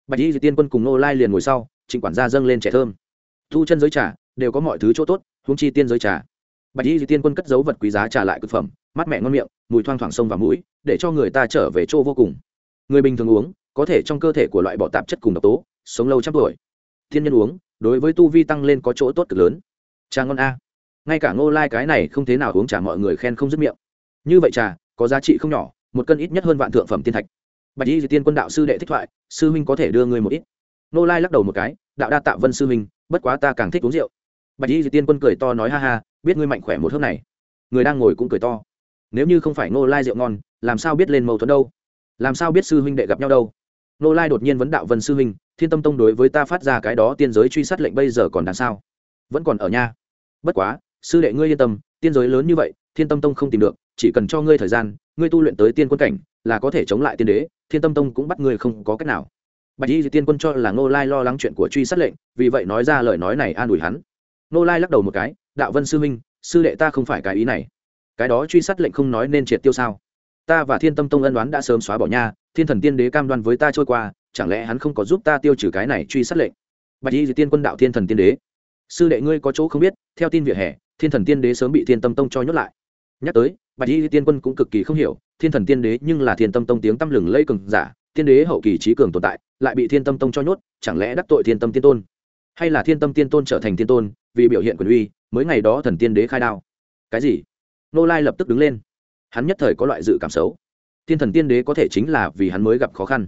Bạch di tiên quân cùng nô lai liền ngồi sau, trịnh quản gia dâng lên trẻ thơm. Thu chân giới trà, đều có mọi thứ chỗ tốt, huống chi tiên giới trà. Bạch di tiên quân cất dấu vật quý giá trả lại thực phẩm mắt mẹ ngon miệng, mùi thoang thoảng sông vào mũi, để cho người ta trở về chỗ vô cùng. Người bình thường uống, có thể trong cơ thể của loại bỏ tạp chất cùng độc tố, sống lâu trăm tuổi. Thiên nhân uống, đối với tu vi tăng lên có chỗ tốt cực lớn. Trà ngon a. Ngay cả ngô lai cái này không thế nào uống trà mọi người khen không dứt miệng. Như vậy trà, có giá trị không nhỏ, một cân ít nhất hơn vạn thượng phẩm tiên thạch. Bạch y tiên quân đạo sư đệ thích thoại, sư huynh có thể đưa người một ít. Ngô lai lắc đầu một cái, đạo đa tạ vân sư huynh, bất quá ta càng thích uống rượu. Bạch y tiên quân cười to nói ha ha, biết ngươi mạnh khỏe một hôm này. Người đang ngồi cũng cười to nếu như không phải ngô lai rượu ngon, làm sao biết lên mâu thuẫn đâu? Làm sao biết sư huynh đệ gặp nhau đâu? Ngô lai đột nhiên vấn đạo vân sư huynh, thiên tâm tông đối với ta phát ra cái đó tiên giới truy sát lệnh bây giờ còn đằng sao? Vẫn còn ở nha. Bất quá, sư đệ ngươi yên tâm, tiên giới lớn như vậy, thiên tâm tông không tìm được, chỉ cần cho ngươi thời gian, ngươi tu luyện tới tiên quân cảnh, là có thể chống lại tiên đế, thiên tâm tông cũng bắt ngươi không có cách nào. Bạch y tiên quân cho là ngô lai lo lắng chuyện của truy sát lệnh, vì vậy nói ra lời nói này an ủi hắn. Ngô lai lắc đầu một cái, đạo vân sư minh sư đệ ta không phải cái ý này cái đó truy sát lệnh không nói nên triệt tiêu sao? Ta và thiên tâm tông ân đoán đã sớm xóa bỏ nha, thiên thần tiên đế cam đoan với ta trôi qua, chẳng lẽ hắn không có giúp ta tiêu trừ cái này truy sát lệnh? Bạch y tiên quân đạo thiên thần tiên đế. Sư đệ ngươi có chỗ không biết, theo tin vỉa hè, thiên thần tiên đế sớm bị thiên tâm tông cho nhốt lại. Nhắc tới, bạch y tiên quân cũng cực kỳ không hiểu, thiên thần tiên đế nhưng là thiên tâm tông tiếng tăm lừng lây cường giả, tiên đế hậu kỳ trí cường tồn tại, lại bị thiên tâm tông cho nhốt, chẳng lẽ đắc tội thiên tâm tiên tôn? Hay là thiên tâm tiên tôn trở thành tiên tôn, vì biểu hiện quyền uy, mới ngày đó thần tiên đế khai đao? Cái gì? Nô lai lập tức đứng lên. Hắn nhất thời có loại dự cảm xấu. Thiên thần tiên đế có thể chính là vì hắn mới gặp khó khăn.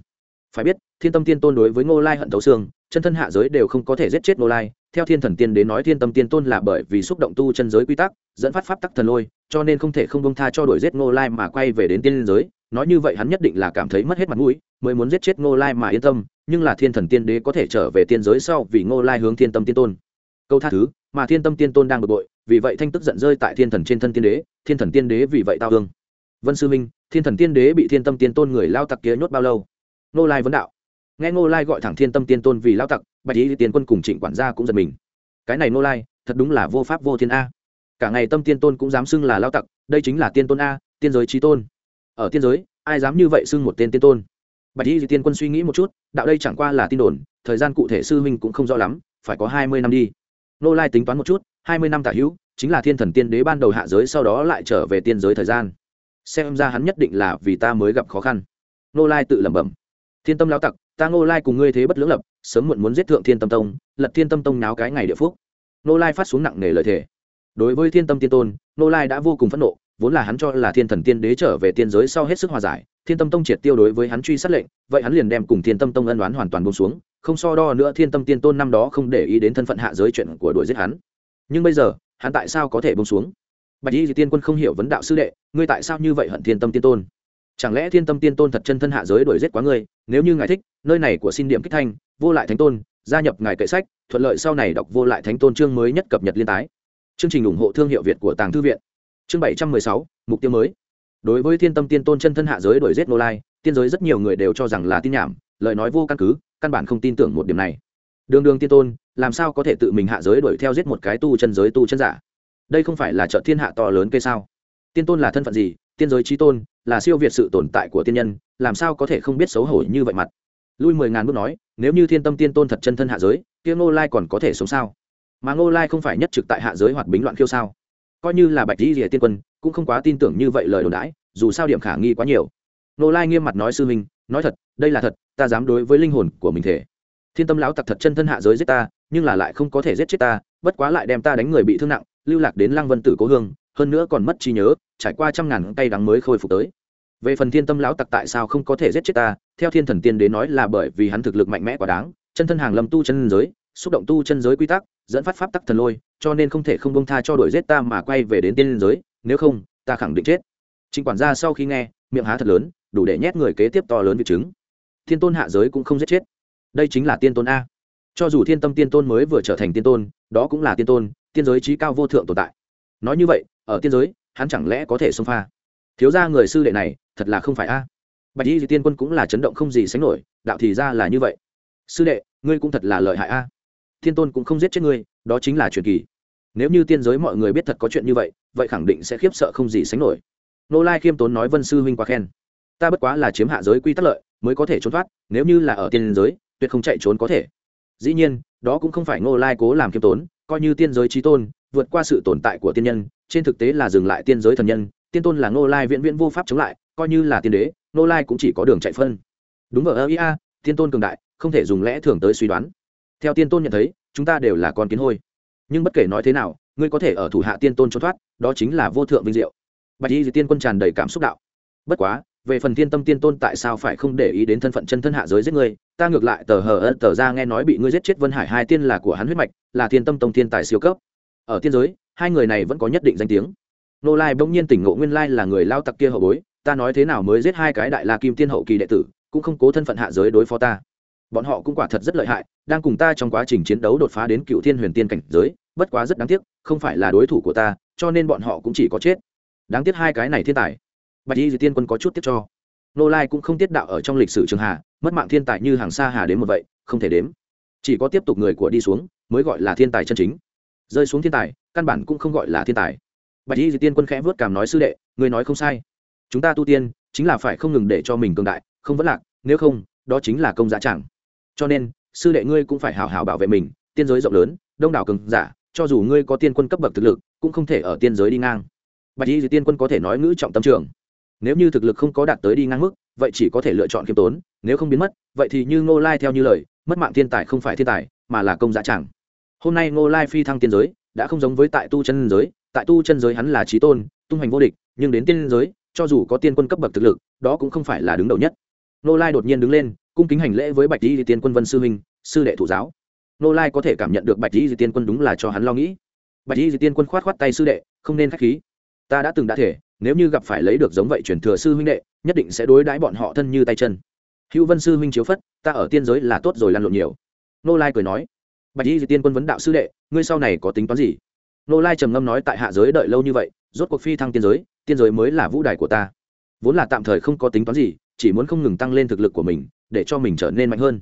Phải biết, thiên tâm tiên tôn đối với ngô lai hận thấu xương, chân thân hạ giới đều không có thể giết chết Ngô lai. Theo thiên thần tiên đế nói thiên tâm tiên tôn là bởi vì xúc động tu chân giới quy tắc, dẫn phát pháp tắc thần lôi, cho nên không thể không bông tha cho đuổi giết Ngô lai mà quay về đến tiên giới. Nói như vậy hắn nhất định là cảm thấy mất hết mặt mũi, mới muốn giết chết Ngô lai mà yên tâm, nhưng là thiên thần tiên đế có thể trở về tiên giới sau vì Ngô lai hướng thiên tâm tiên tôn câu tha thứ, mà thiên tâm tiên tôn đang bực bội, vì vậy thanh tức giận rơi tại thiên thần trên thân tiên đế, thiên thần tiên đế vì vậy tao hương vân sư minh, thiên thần tiên đế bị thiên tâm tiên tôn người lao tặc kia nhốt bao lâu? Nô lai vấn đạo. Nghe ngô lai gọi thẳng thiên tâm tiên tôn vì lao tặc, bạch lý tiên quân cùng trịnh quản gia cũng giật mình. Cái này nô lai, thật đúng là vô pháp vô thiên a. Cả ngày tâm tiên tôn cũng dám xưng là lao tặc, đây chính là tiên tôn a, tiên giới trí tôn. Ở tiên giới, ai dám như vậy xưng một tên tiên tôn? Bạch y tiên quân suy nghĩ một chút, đạo đây chẳng qua là tin đồn, thời gian cụ thể sư huynh cũng không rõ lắm, phải có hai mươi năm đi nô lai tính toán một chút, hai mươi năm tả hữu, chính là thiên thần tiên đế ban đầu hạ giới sau đó lại trở về tiên giới thời gian. Xem ra hắn nhất định là vì ta mới gặp khó khăn. Nô lai tự lẩm bẩm. Thiên tâm lao tặc, ta ngô lai cùng ngươi thế bất lưỡng lập, sớm muộn muốn giết thượng thiên tâm tông, lật thiên tâm tông náo cái ngày địa phúc. Nô lai phát xuống nặng nề lời thề. Đối với thiên tâm tiên tôn nô lai đã vô cùng phẫn nộ, vốn là hắn cho là thiên thần tiên đế trở về tiên giới sau hết sức hòa giải, thiên tâm tông triệt tiêu đối với hắn truy sát lệnh, vậy hắn liền đem cùng thiên tâm tông ân đoán hoàn toàn bông xuống không so đo nữa thiên tâm tiên tôn năm đó không để ý đến thân phận hạ giới chuyện của đuổi giết hắn. Nhưng bây giờ, hắn tại sao có thể bông xuống? Bạch y tiên quân không hiểu vấn đạo sư đệ, ngươi tại sao như vậy hận thiên tâm tiên tôn? Chẳng lẽ thiên tâm tiên tôn thật chân thân hạ giới đuổi giết quá ngươi? Nếu như ngài thích, nơi này của xin điểm kích thanh, vô lại thánh tôn, gia nhập ngài kệ sách, thuận lợi sau này đọc vô lại thánh tôn chương mới nhất cập nhật liên tái. Chương trình ủng hộ thương hiệu việt của tàng thư viện. Chương bảy trăm mười sáu, mục tiêu mới. Đối với thiên tâm tiên tôn chân thân hạ giới đuổi giết nô lai, tiên giới rất nhiều người đều cho rằng là tin nhảm, lời nói vô căn cứ căn bản không tin tưởng một điểm này. Đường đường tiên tôn, làm sao có thể tự mình hạ giới đuổi theo giết một cái tu chân giới tu chân giả? Đây không phải là trợ thiên hạ to lớn cây sao? Tiên tôn là thân phận gì? Tiên giới trí tôn là siêu việt sự tồn tại của tiên nhân, làm sao có thể không biết xấu hổ như vậy mặt? Lui mười ngàn bước nói, nếu như thiên tâm tiên tôn thật chân thân hạ giới, kia ngô lai còn có thể sống sao? Mà ngô lai không phải nhất trực tại hạ giới hoặc bính loạn khiêu sao? Coi như là bạch dĩ rìa tiên quân, cũng không quá tin tưởng như vậy lời đồn đãi, dù sao điểm khả nghi quá nhiều. Ngô lai nghiêm mặt nói sư minh nói thật, đây là thật ta dám đối với linh hồn của mình thể. Thiên tâm lão tặc thật chân thân hạ giới giết ta, nhưng là lại không có thể giết chết ta, bất quá lại đem ta đánh người bị thương nặng, lưu lạc đến lăng vân tử cố hương, hơn nữa còn mất trí nhớ, trải qua trăm ngàn cây đắng mới khôi phục tới. Về phần thiên tâm lão tặc tại sao không có thể giết chết ta, theo thiên thần tiên đến nói là bởi vì hắn thực lực mạnh mẽ quá đáng, chân thân hàng lâm tu chân giới, xúc động tu chân giới quy tắc, dẫn phát pháp tắc thần lôi, cho nên không thể không bông tha cho đuổi giết ta mà quay về đến tiên giới, nếu không, ta khẳng định chết. Trình quản gia sau khi nghe, miệng há thật lớn, đủ để nhét người kế tiếp to lớn việc chứng thiên tôn hạ giới cũng không giết chết. Đây chính là tiên tôn a. Cho dù thiên tâm tiên tôn mới vừa trở thành tiên tôn, đó cũng là tiên tôn, tiên giới trí cao vô thượng tồn tại. Nói như vậy, ở tiên giới, hắn chẳng lẽ có thể xông pha? Thiếu ra người sư đệ này, thật là không phải a. Bạch y tiên quân cũng là chấn động không gì sánh nổi, đạo thì ra là như vậy. Sư đệ, ngươi cũng thật là lợi hại a. Thiên tôn cũng không giết chết ngươi, đó chính là truyền kỳ. Nếu như tiên giới mọi người biết thật có chuyện như vậy vậy khẳng định sẽ khiếp sợ không gì sánh nổi. Nô lai khiêm tốn nói vân sư huynh quá khen. Ta bất quá là chiếm hạ giới quy tắc lợi mới có thể trốn thoát, nếu như là ở tiên giới, tuyệt không chạy trốn có thể. Dĩ nhiên, đó cũng không phải Ngô lai cố làm khiêm tốn, coi như tiên giới trí tôn, vượt qua sự tồn tại của tiên nhân, trên thực tế là dừng lại tiên giới thần nhân, tiên tôn là Ngô lai viễn viễn vô pháp chống lại, coi như là tiên đế, Ngô lai cũng chỉ có đường chạy phân. Đúng ở ơ ia, tiên tôn cường đại, không thể dùng lẽ thường tới suy đoán. Theo tiên tôn nhận thấy, chúng ta đều là con kiến hôi. Nhưng bất kể nói thế nào, ngươi có thể ở thủ hạ tiên tôn trốn thoát, đó chính là vô thượng vinh diệu. Bạch y tiên quân tràn đầy cảm xúc đạo. Bất quá về phần thiên tâm tiên tôn tại sao phải không để ý đến thân phận chân thân hạ giới giết ngươi ta ngược lại tờ hờ ân tờ ra nghe nói bị ngươi giết chết vân hải hai tiên là của hắn huyết mạch, là thiên tâm tông thiên tài siêu cấp. Ở tiên giới, hai người này vẫn có nhất định danh tiếng. Nô lai bỗng nhiên tỉnh ngộ nguyên lai là người lao tặc kia hậu bối, ta nói thế nào mới giết hai cái đại la kim tiên hậu kỳ đệ tử, cũng không cố thân phận hạ giới đối phó ta. Bọn họ cũng quả thật rất lợi hại, đang cùng ta trong quá trình chiến đấu đột phá đến cựu thiên huyền tiên cảnh giới, bất quá rất đáng tiếc, không phải là đối thủ của ta, cho nên bọn họ cũng chỉ có chết. Đáng tiếc hai cái này thiên tài bạch y di tiên quân có chút tiếp cho. Nô lai cũng không tiết đạo ở trong lịch sử trường hà, mất mạng thiên tài như hàng xa hà đến một vậy, không thể đếm. Chỉ có tiếp tục người của đi xuống, mới gọi là thiên tài chân chính. Rơi xuống thiên tài, căn bản cũng không gọi là thiên tài. Bạch y di tiên quân khẽ vớt cảm nói, sư đệ người nói không sai. Chúng ta tu tiên, chính là phải không ngừng để cho mình cường đại, không vấn lạc, nếu không, đó chính là công giá chẳng cho nên, sư đệ ngươi cũng phải hào hào bảo vệ mình, tiên giới rộng lớn, đông đảo cường giả, cho dù ngươi có tiên quân cấp bậc thực lực, cũng không thể ở tiên giới đi ngang. Bạch y tiên quân có thể nói ngữ trọng tâm trường nếu như thực lực không có đạt tới đi ngang mức, vậy chỉ có thể lựa chọn khiêm tốn, nếu không biến mất, vậy thì như ngô lai theo như lời, mất mạng thiên tài không phải thiên tài, mà là công giá chẳng hôm nay ngô lai phi thăng tiên giới, đã không giống với tại tu chân giới, tại tu chân giới hắn là trí tôn, tung hoành vô địch, nhưng đến tiên giới, cho dù có tiên quân cấp bậc thực lực, đó cũng không phải là đứng đầu nhất. Ngô lai đột nhiên đứng lên, cung kính hành lễ với bạch di tiên quân vân sư huynh, sư đệ thủ giáo. Ngô lai có thể cảm nhận được bạch di tiên quân đúng là cho hắn lo nghĩ. Bạch di tiên quân khoát khoát tay sư đệ, không nên k khí. Ta đã từng đã thể nếu như gặp phải lấy được giống vậy truyền thừa sư huynh đệ, nhất định sẽ đối đãi bọn họ thân như tay chân. Hữu vân sư huynh chiếu phất, ta ở tiên giới là tốt rồi lăn lộn nhiều. Nô lai cười nói, bạch y di tiên quân vấn đạo sư đệ, ngươi sau này có tính toán gì? Nô lai trầm ngâm nói tại hạ giới đợi lâu như vậy, rốt cuộc phi thăng tiên giới tiên giới mới là vũ đài của ta. Vốn là tạm thời không có tính toán gì, chỉ muốn không ngừng tăng lên thực lực của mình, để cho mình trở nên mạnh hơn.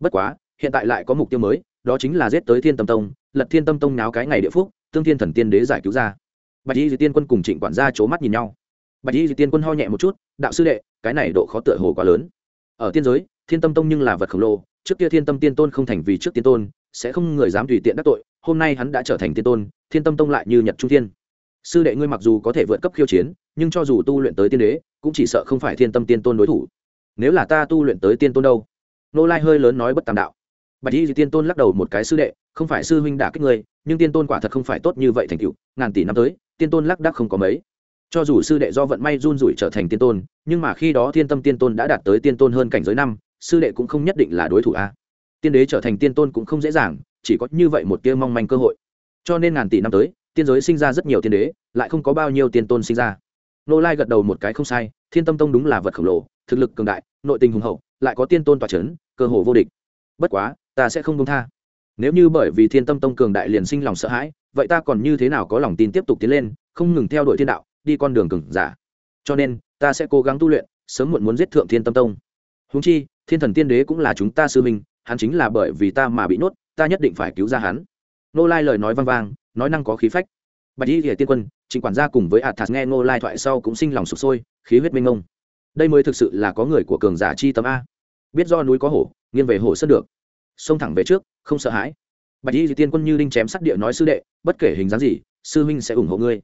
Bất quá, hiện tại lại có mục tiêu mới, đó chính là giết tới thiên tâm tông, lật thiên tâm tông náo cái ngày địa phúc, tương thiên thần tiên đế giải cứu ra bạch y di tiên quân cùng trịnh quản gia c mắt nhìn nhau. Bạch y di tiên quân ho nhẹ một chút, đạo sư đệ, cái này độ khó tựa hồ quá lớn. Ở tiên giới, thiên tâm tông nhưng là vật khổng lồ, trước kia thiên tâm tiên tôn không thành vì trước tiên tôn, sẽ không người dám tùy tiện đắc tội, hôm nay hắn đã trở thành tiên tôn, thiên tâm tông lại như nhật trung thiên. Sư đệ ngươi mặc dù có thể vượt cấp khiêu chiến, nhưng cho dù tu luyện tới tiên đế, cũng chỉ sợ không phải thiên tâm tiên tôn đối thủ. Nếu là ta tu luyện tới tiên tôn đâu? Nô lai hơi lớn nói bất tàm đạo. Bạch y tiên tôn lắc đầu một cái, sư đệ, không phải sư huynh đả kích ngươi, nhưng tiên tôn quả thật không phải tốt như vậy thành cựu ngàn tỷ năm tới tiên tôn lắc đắc không có mấy. Cho dù sư đệ do vận may run rủi trở thành tiên tôn, nhưng mà khi đó thiên tâm tiên tôn đã đạt tới tiên tôn hơn cảnh giới năm, sư đệ cũng không nhất định là đối thủ a. Tiên đế trở thành tiên tôn cũng không dễ dàng, chỉ có như vậy một tia mong manh cơ hội. Cho nên ngàn tỷ năm tới, tiên giới sinh ra rất nhiều tiên đế, lại không có bao nhiêu tiên tôn sinh ra. Nô lai gật đầu một cái không sai, thiên tâm tông đúng là vật khổng lồ, thực lực cường đại, nội tình hùng hậu, lại có tiên tôn tòa c h ấ n cơ hồ vô địch. Bất quá, ta sẽ không công tha nếu như bởi vì thiên tâm tông cường đại liền sinh lòng sợ hãi, vậy ta còn như thế nào có lòng tin tiếp tục tiến lên, không ngừng theo đuổi thiên đạo, đi con đường cường giả? Cho nên, ta sẽ cố gắng tu luyện, sớm muộn muốn giết thượng thiên tâm tông. Húng chi, thiên thần tiên đế cũng là chúng ta sư minh hắn chính là bởi vì ta mà bị nuốt ta nhất định phải cứu ra hắn. Nô lai lời nói vang vang, nói năng có khí phách. Bạch y hiển tiên quân, trịnh quản gia cùng với ạt thạt nghe nô lai thoại sau cũng sinh lòng sụp sôi, khí huyết minh ngông đây mới thực sự là có người của cường giả chi tâm a. Biết do núi có hổ, nghiêng về hổ sân được. Xông thẳng về trước không sợ hãi. Bạch y tiên quân như đinh chém sắt địa nói sư đệ, bất kể hình dáng gì, sư huynh sẽ ủng hộ ngươi.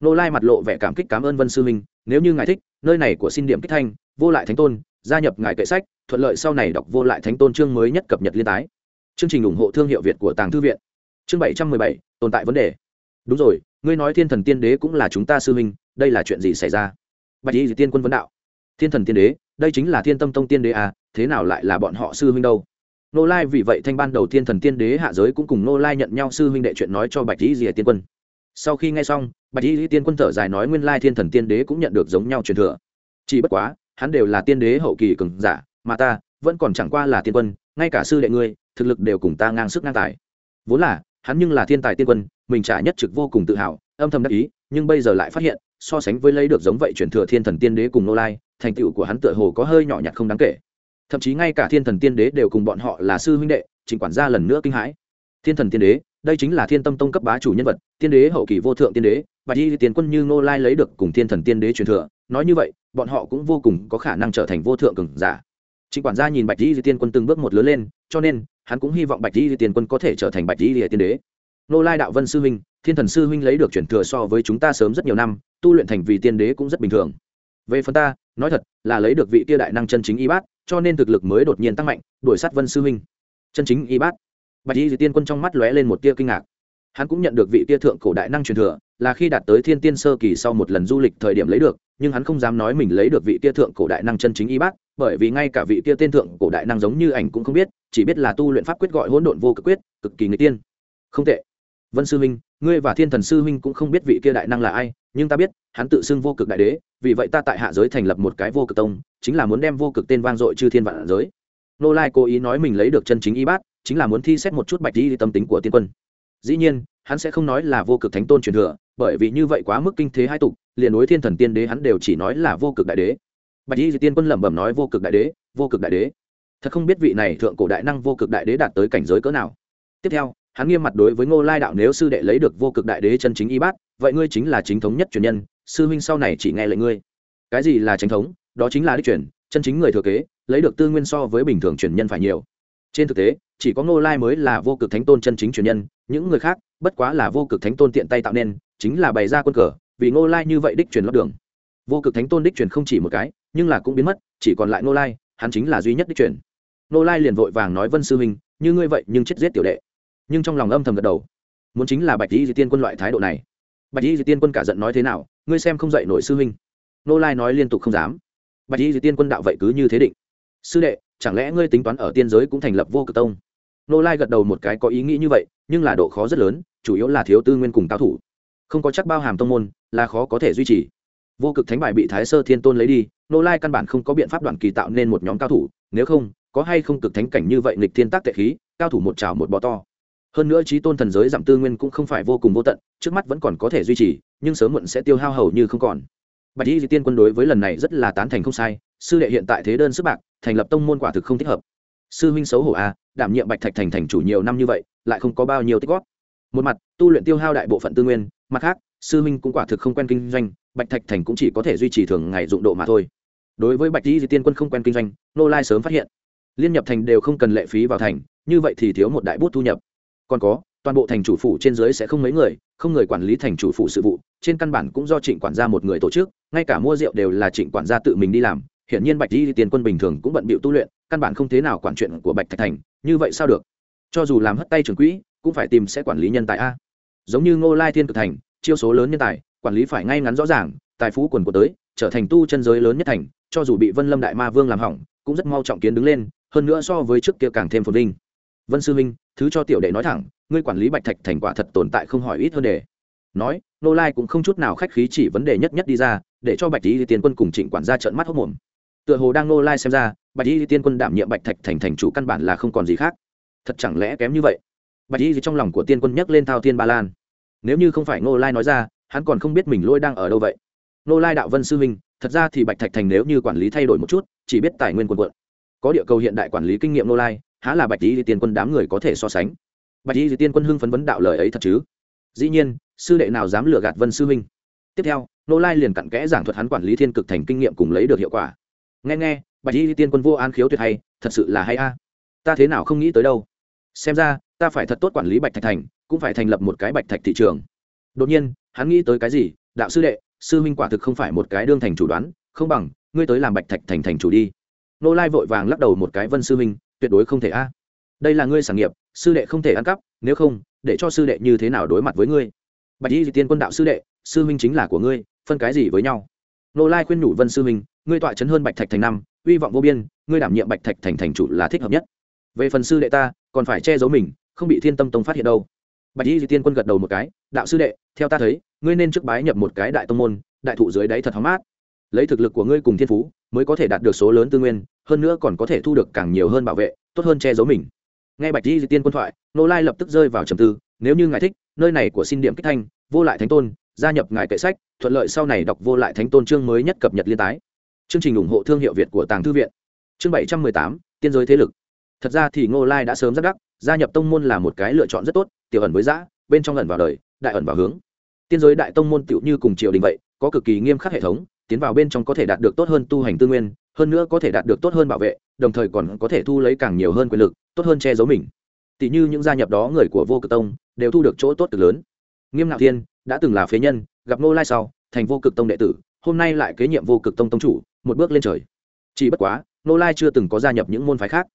Nô lai mặt lộ vẻ cảm kích cảm ơn vân sư huynh, nếu như ngài thích, nơi này của xin điểm kích thanh, vô lại thánh tôn, gia nhập ngài kệ sách, thuận lợi sau này đọc vô lại thánh tôn chương mới nhất cập nhật liên tái. Chương trình ủng hộ thương hiệu việt của tàng thư viện. Chương bảy trăm mười bảy, tồn tại vấn đề. Đúng rồi, ngươi nói thiên thần tiên đế cũng là chúng ta sư huynh, đây là chuyện gì xảy ra? Bạch y tiên quân vấn đạo. Thiên thần tiên đế, đây chính là thiên tâm tông tiên đế à thế nào lại là bọn họ sư huynh đâu? Nô lai vì vậy thanh ban đầu tiên thần tiên đế hạ giới cũng cùng nô lai nhận nhau sư huynh đệ chuyện nói cho bạch di Dìa tiên quân. Sau khi nghe xong, bạch di di tiên quân thở dài nói nguyên lai thiên thần tiên đế cũng nhận được giống nhau truyền thừa. Chỉ bất quá, hắn đều là tiên đế hậu kỳ cường giả, mà ta vẫn còn chẳng qua là tiên quân, ngay cả sư đệ ngươi, thực lực đều cùng ta ngang sức ngang tài. Vốn là, hắn nhưng là thiên tài tiên quân, mình trả nhất trực vô cùng tự hào, âm thầm đắc ý, nhưng bây giờ lại phát hiện, so sánh với lấy được giống vậy truyền thừa thiên thần tiên đế cùng nô lai, thành tựu của hắn tựa hồ có hơi nhỏ nhặt không đáng kể thậm chí ngay cả thiên thần tiên đế đều cùng bọn họ là sư huynh đệ chính quản gia lần nữa kinh hãi. Thiên thần tiên đế, đây chính là thiên tâm tông cấp bá chủ nhân vật, tiên đế hậu kỳ vô thượng tiên đế bạch di tiền quân như nô lai lấy được cùng thiên thần tiên đế truyền thừa. Nói như vậy, bọn họ cũng vô cùng có khả năng trở thành vô thượng cường giả. Chính quản gia nhìn bạch di tiên quân từng bước một lớn lên, cho nên, hắn cũng hy vọng bạch di tiên quân có thể trở thành bạch di tiên đế. Nô lai đạo vân sư huynh, thiên thần sư huynh lấy được truyền thừa so với chúng ta sớm rất nhiều năm, tu luyện thành vì tiên đế cũng rất bình thường về phần ta, nói thật, là lấy được vị tia đại năng chân chính y bát, cho nên thực lực mới đột nhiên tăng mạnh, đuổi sát vân sư huynh. Chân chính y bát. Bạch y tiên quân trong mắt lóe lên một tia kinh ngạc. Hắn cũng nhận được vị tia thượng cổ đại năng truyền thừa, là khi đạt tới thiên tiên sơ kỳ sau một lần du lịch thời điểm lấy được, nhưng hắn không dám nói mình lấy được vị tia thượng cổ đại năng chân chính y bát, bởi vì ngay cả vị tia tên thượng cổ đại năng giống như ảnh cũng không biết, chỉ biết là tu luyện pháp quyết gọi hỗn độn vô cực quyết, cực kỳ người tiên. Không tệ vân sư huynh, ngươi và thiên thần sư huynh cũng không biết vị kia đại năng là ai, nhưng ta biết, hắn tự xưng vô cực đại đế, vì vậy ta tại hạ giới thành lập một cái vô cực tông, chính là muốn đem vô cực tên vang dội chư thiên vạn giới. Nô lai cố ý nói mình lấy được chân chính y bát, chính là muốn thi xét một chút bạch di tâm tính của tiên quân. Dĩ nhiên, hắn sẽ không nói là vô cực thánh tôn truyền thừa, bởi vì như vậy quá mức kinh thế hai tục, liền đối thiên thần tiên đế hắn đều chỉ nói là vô cực đại đế. Bạch di tiên quân lẩm bẩm nói vô cực đại đế, vô cực đại đế. Thật không biết vị này thượng cổ đại năng vô cực đại đế đạt tới cảnh giới cỡ nào. Tiếp theo hắn nghiêm mặt đối với ngô lai đạo nếu sư đệ lấy được vô cực đại đế chân chính y bát, vậy ngươi chính là chính thống nhất truyền nhân, sư huynh sau này chỉ nghe lệnh ngươi. Cái gì là chính thống? Đó chính là đích truyền, chân chính người thừa kế, lấy được tư nguyên so với bình thường truyền nhân phải nhiều. Trên thực tế, chỉ có ngô lai mới là vô cực thánh tôn chân chính truyền nhân, những người khác, bất quá là vô cực thánh tôn tiện tay tạo nên, chính là bày ra quân cờ, vì ngô lai như vậy đích truyền lót đường. Vô cực thánh tôn đích truyền không chỉ một cái, nhưng là cũng biến mất, chỉ còn lại ngô lai, hắn chính là duy nhất đích truyền. Ngô lai liền vội vàng nói, vân sư huynh, như ngươi vậy, nhưng chết giết tiểu đệ nhưng trong lòng âm thầm gật đầu. Muốn chính là bạch di di tiên quân loại thái độ này. Bạch di di tiên quân cả giận nói thế nào, ngươi xem không dạy nổi sư huynh. Nô lai nói liên tục không dám. Bạch di di tiên quân đạo vậy cứ như thế định. Sư đệ, chẳng lẽ ngươi tính toán ở tiên giới cũng thành lập vô cực tông? Nô lai gật đầu một cái có ý nghĩ như vậy, nhưng là độ khó rất lớn, chủ yếu là thiếu tư nguyên cùng cao thủ. Không có chắc bao hàm tông môn, là khó có thể duy trì. Vô cực thánh bài bị thái sơ thiên tôn lấy đi, nô lai căn bản không có biện pháp đoạn kỳ tạo nên một nhóm cao thủ, nếu không, có hay không cực thánh cảnh như vậy nghịch thiên tác tệ khí, cao thủ một trào một bò to hơn nữa trí tôn thần giới giảm tư nguyên cũng không phải vô cùng vô tận trước mắt vẫn còn có thể duy trì nhưng sớm muộn sẽ tiêu hao hầu như không còn. Bạch y di tiên quân đối với lần này rất là tán thành không sai sư đệ hiện tại thế đơn sức bạc thành lập tông môn quả thực không thích hợp. Sư huynh xấu hổ a à, đảm nhiệm bạch thạch thành thành chủ nhiều năm như vậy lại không có bao nhiêu tích góp. Một mặt tu luyện tiêu hao đại bộ phận tư nguyên mặt khác sư huynh cũng quả thực không quen kinh doanh bạch thạch thành cũng chỉ có thể duy trì thường ngày dụng độ mà thôi. Đối với bạch y di tiên quân không quen kinh doanh nô lai sớm phát hiện liên nhập thành đều không cần lệ phí vào thành như vậy thì thiếu một đại bút thu nhập còn có, toàn bộ thành chủ phủ trên dưới sẽ không mấy người, không người quản lý thành chủ phủ sự vụ, trên căn bản cũng do trịnh quản gia một người tổ chức, ngay cả mua rượu đều là trịnh quản gia tự mình đi làm. Hiển nhiên bạch di tiền quân bình thường cũng bận bịu tu luyện, căn bản không thế nào quản chuyện của bạch thạch thành, như vậy sao được? Cho dù làm hất tay trưởng quỹ, cũng phải tìm sẽ quản lý nhân tài a. Giống như ngô lai thiên cực thành, chiêu số lớn nhân tài, quản lý phải ngay ngắn rõ ràng, tài phú quần của tới, trở thành tu chân giới lớn nhất thành, cho dù bị vân lâm đại ma vương làm hỏng, cũng rất mau trọng kiến đứng lên, hơn nữa so với trước kia càng thêm phồn vinh vân sư minh thứ cho tiểu đệ nói thẳng ngươi quản lý bạch thạch thành quả thật tồn tại không hỏi ít hơn đề nói nô lai cũng không chút nào khách khí chỉ vấn đề nhất nhất đi ra để cho bạch lý tiên quân cùng trịnh quản gia trợn mắt hốc mồm tựa hồ đang nô lai xem ra bạch lý tiên quân đảm nhiệm bạch thạch thành thành chủ căn bản là không còn gì khác. Thật chẳng lẽ kém như vậy? Bạch lý trong lòng của tiên quân nhấc lên thao thiên ba lan. Nếu như không phải nô lai nói ra hắn còn không biết mình lôi đang ở đâu vậy. Nô lai đạo vân sư minh, thật ra thì bạch thạch thành nếu như quản lý thay đổi một chút chỉ biết tài nguyên quần quận có địa cầu hiện đại quản lý kinh nghiệm nô lai há là bạch lý tiên quân đám người có thể so sánh bạch lý tiên quân hưng phấn vấn đạo lời ấy thật chứ dĩ nhiên sư đệ nào dám lừa gạt vân sư huynh tiếp theo nô lai liền cặn kẽ giảng thuật hắn quản lý thiên cực thành kinh nghiệm cùng lấy được hiệu quả nghe nghe bạch lý tiên quân vô an khiếu tuyệt hay thật sự là hay a ta thế nào không nghĩ tới đâu xem ra ta phải thật tốt quản lý bạch thạch thành cũng phải thành lập một cái bạch thạch thị trường đột nhiên hắn nghĩ tới cái gì đạo sư đệ sư huynh quả thực không phải một cái đương thành chủ đoán không bằng ngươi tới làm bạch thạch thành thành chủ đi nô lai vội vàng lắc đầu một cái vân sư huynh tuyệt đối không thể a. À. Đây là ngươi sản nghiệp, sư đệ không thể ăn cắp, nếu không, để cho sư đệ như thế nào đối mặt với ngươi? Bạch y tiên quân đạo sư đệ, sư huynh chính là của ngươi, phân cái gì với nhau? Nô lai khuyên nhủ vân sư huynh, ngươi tọa chấn hơn bạch thạch thành năm uy vọng vô biên, ngươi đảm nhiệm bạch thạch thành thành chủ là thích hợp nhất. Về phần sư đệ ta, còn phải che giấu mình, không bị thiên tâm tông phát hiện đâu. Bạch y tiên quân gật đầu một cái, đạo sư đệ, theo ta thấy, ngươi nên trước bái nhập một cái đại tông môn, đại thụ dưới đáy thật hóng mát. Lấy thực lực của ngươi cùng thiên phú, mới có thể đạt được số lớn tư nguyên hơn nữa còn có thể thu được càng nhiều hơn bảo vệ, tốt hơn che giấu mình. Nghe bạch di tiên quân thoại, nô lai lập tức rơi vào trầm tư, nếu như ngài thích, nơi này của xin điểm kích thanh, vô lại thánh tôn, gia nhập ngài kệ sách, thuận lợi sau này đọc vô lại thánh tôn chương mới nhất cập nhật liên tái. Chương trình ủng hộ thương hiệu việt của tàng thư viện. Chương bảy trăm mười tám, tiên giới thế lực. Thật ra thì ngô lai đã sớm rất đắc, gia nhập tông môn là một cái lựa chọn rất tốt, tiểu ẩn với giã, bên trong ẩn vào đời, đại ẩn vào hướng. Tiên giới đại tông môn tựu như cùng triều đình vậy, có cực kỳ nghiêm khắc hệ thống tiến vào bên trong có thể đạt được tốt hơn tu hành tư nguyên, hơn nữa có thể đạt được tốt hơn bảo vệ, đồng thời còn có thể thu lấy càng nhiều hơn quyền lực, tốt hơn che giấu mình. Tỷ như những gia nhập đó người của vô cực tông, đều thu được chỗ tốt cực lớn. Nghiêm ngạo thiên đã từng là phế nhân, gặp nô lai sau, thành vô cực tông đệ tử, hôm nay lại kế nhiệm vô cực tông tông chủ, một bước lên trời. Chỉ bất quá nô lai chưa từng có gia nhập những môn phái khác.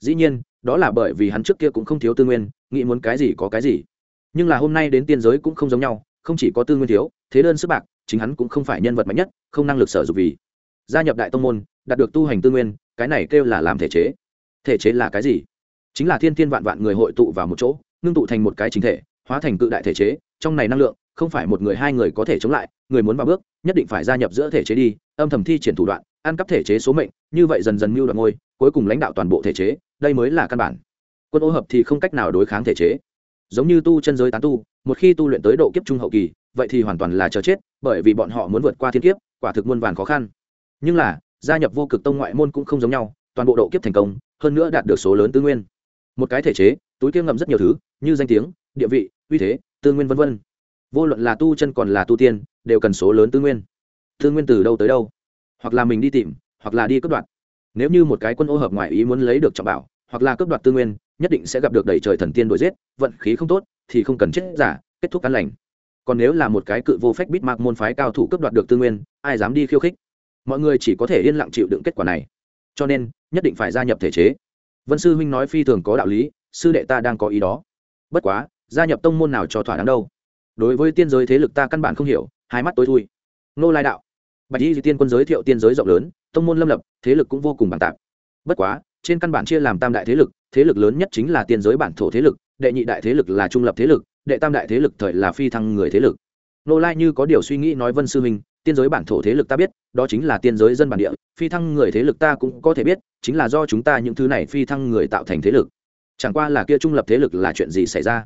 Dĩ nhiên, đó là bởi vì hắn trước kia cũng không thiếu tư nguyên, nghĩ muốn cái gì có cái gì. Nhưng là hôm nay đến tiên giới cũng không giống nhau, không chỉ có tư nguyên thiếu, thế đơn sức bạc chính hắn cũng không phải nhân vật mạnh nhất, không năng lực sở dục vì. Gia nhập đại tông môn, đạt được tu hành tư nguyên, cái này kêu là làm thể chế. Thể chế là cái gì? Chính là thiên thiên vạn vạn người hội tụ vào một chỗ, ngưng tụ thành một cái chính thể, hóa thành cự đại thể chế, trong này năng lượng, không phải một người hai người có thể chống lại, người muốn vào bước, nhất định phải gia nhập giữa thể chế đi, âm thầm thi triển thủ đoạn, ăn cắp thể chế số mệnh, như vậy dần dần mưu đoạn ngôi, cuối cùng lãnh đạo toàn bộ thể chế, đây mới là căn bản. Quân ô hợp thì không cách nào đối kháng thể chế giống như tu chân giới tán tu, một khi tu luyện tới độ kiếp trung hậu kỳ, vậy thì hoàn toàn là chờ chết, bởi vì bọn họ muốn vượt qua thiên kiếp, quả thực muôn vàn khó khăn. Nhưng là, gia nhập vô cực tông ngoại môn cũng không giống nhau, toàn bộ độ kiếp thành công, hơn nữa đạt được số lớn tư nguyên. Một cái thể chế, túi kiêm ngầm rất nhiều thứ, như danh tiếng, địa vị, uy thế, tư nguyên v v vô luận là tu chân còn là tu tiên, đều cần số lớn tư nguyên. Tư nguyên từ đâu tới đâu? Hoặc là mình đi tìm, hoặc là đi cướp đoạt. Nếu như một cái quân ô hợp ngoại ý muốn lấy được trọng bảo, hoặc là cướp đoạt tư nguyên nhất định sẽ gặp được đầy trời thần tiên đuổi giết, vận khí không tốt thì không cần chết giả, kết thúc cán lành. Còn nếu là một cái cự vô phép bít mạc môn phái cao thủ cướp đoạt được tư nguyên, ai dám đi khiêu khích? Mọi người chỉ có thể yên lặng chịu đựng kết quả này. Cho nên, nhất định phải gia nhập thể chế. Vân sư huynh nói phi thường có đạo lý, sư đệ ta đang có ý đó. Bất quá, gia nhập tông môn nào cho thỏa đáng đâu. Đối với tiên giới thế lực ta căn bản không hiểu, hai mắt tối thui. Nô lai đạo. Bạch y tiên quân giới thiệu tiên giới rộng lớn, tông môn lâm lập, thế lực cũng vô cùng bàn tạp. Bất quá trên căn bản chia làm tam đại thế lực thế lực lớn nhất chính là tiên giới bản thổ thế lực, đệ nhị đại thế lực là trung lập thế lực, đệ tam đại thế lực thời là phi thăng người thế lực. Nô lai như có điều suy nghĩ nói vân sư minh, tiên giới bản thổ thế lực ta biết, đó chính là tiên giới dân bản địa, phi thăng người thế lực ta cũng có thể biết, chính là do chúng ta những thứ này phi thăng người tạo thành thế lực. Chẳng qua là kia trung lập thế lực là chuyện gì xảy ra?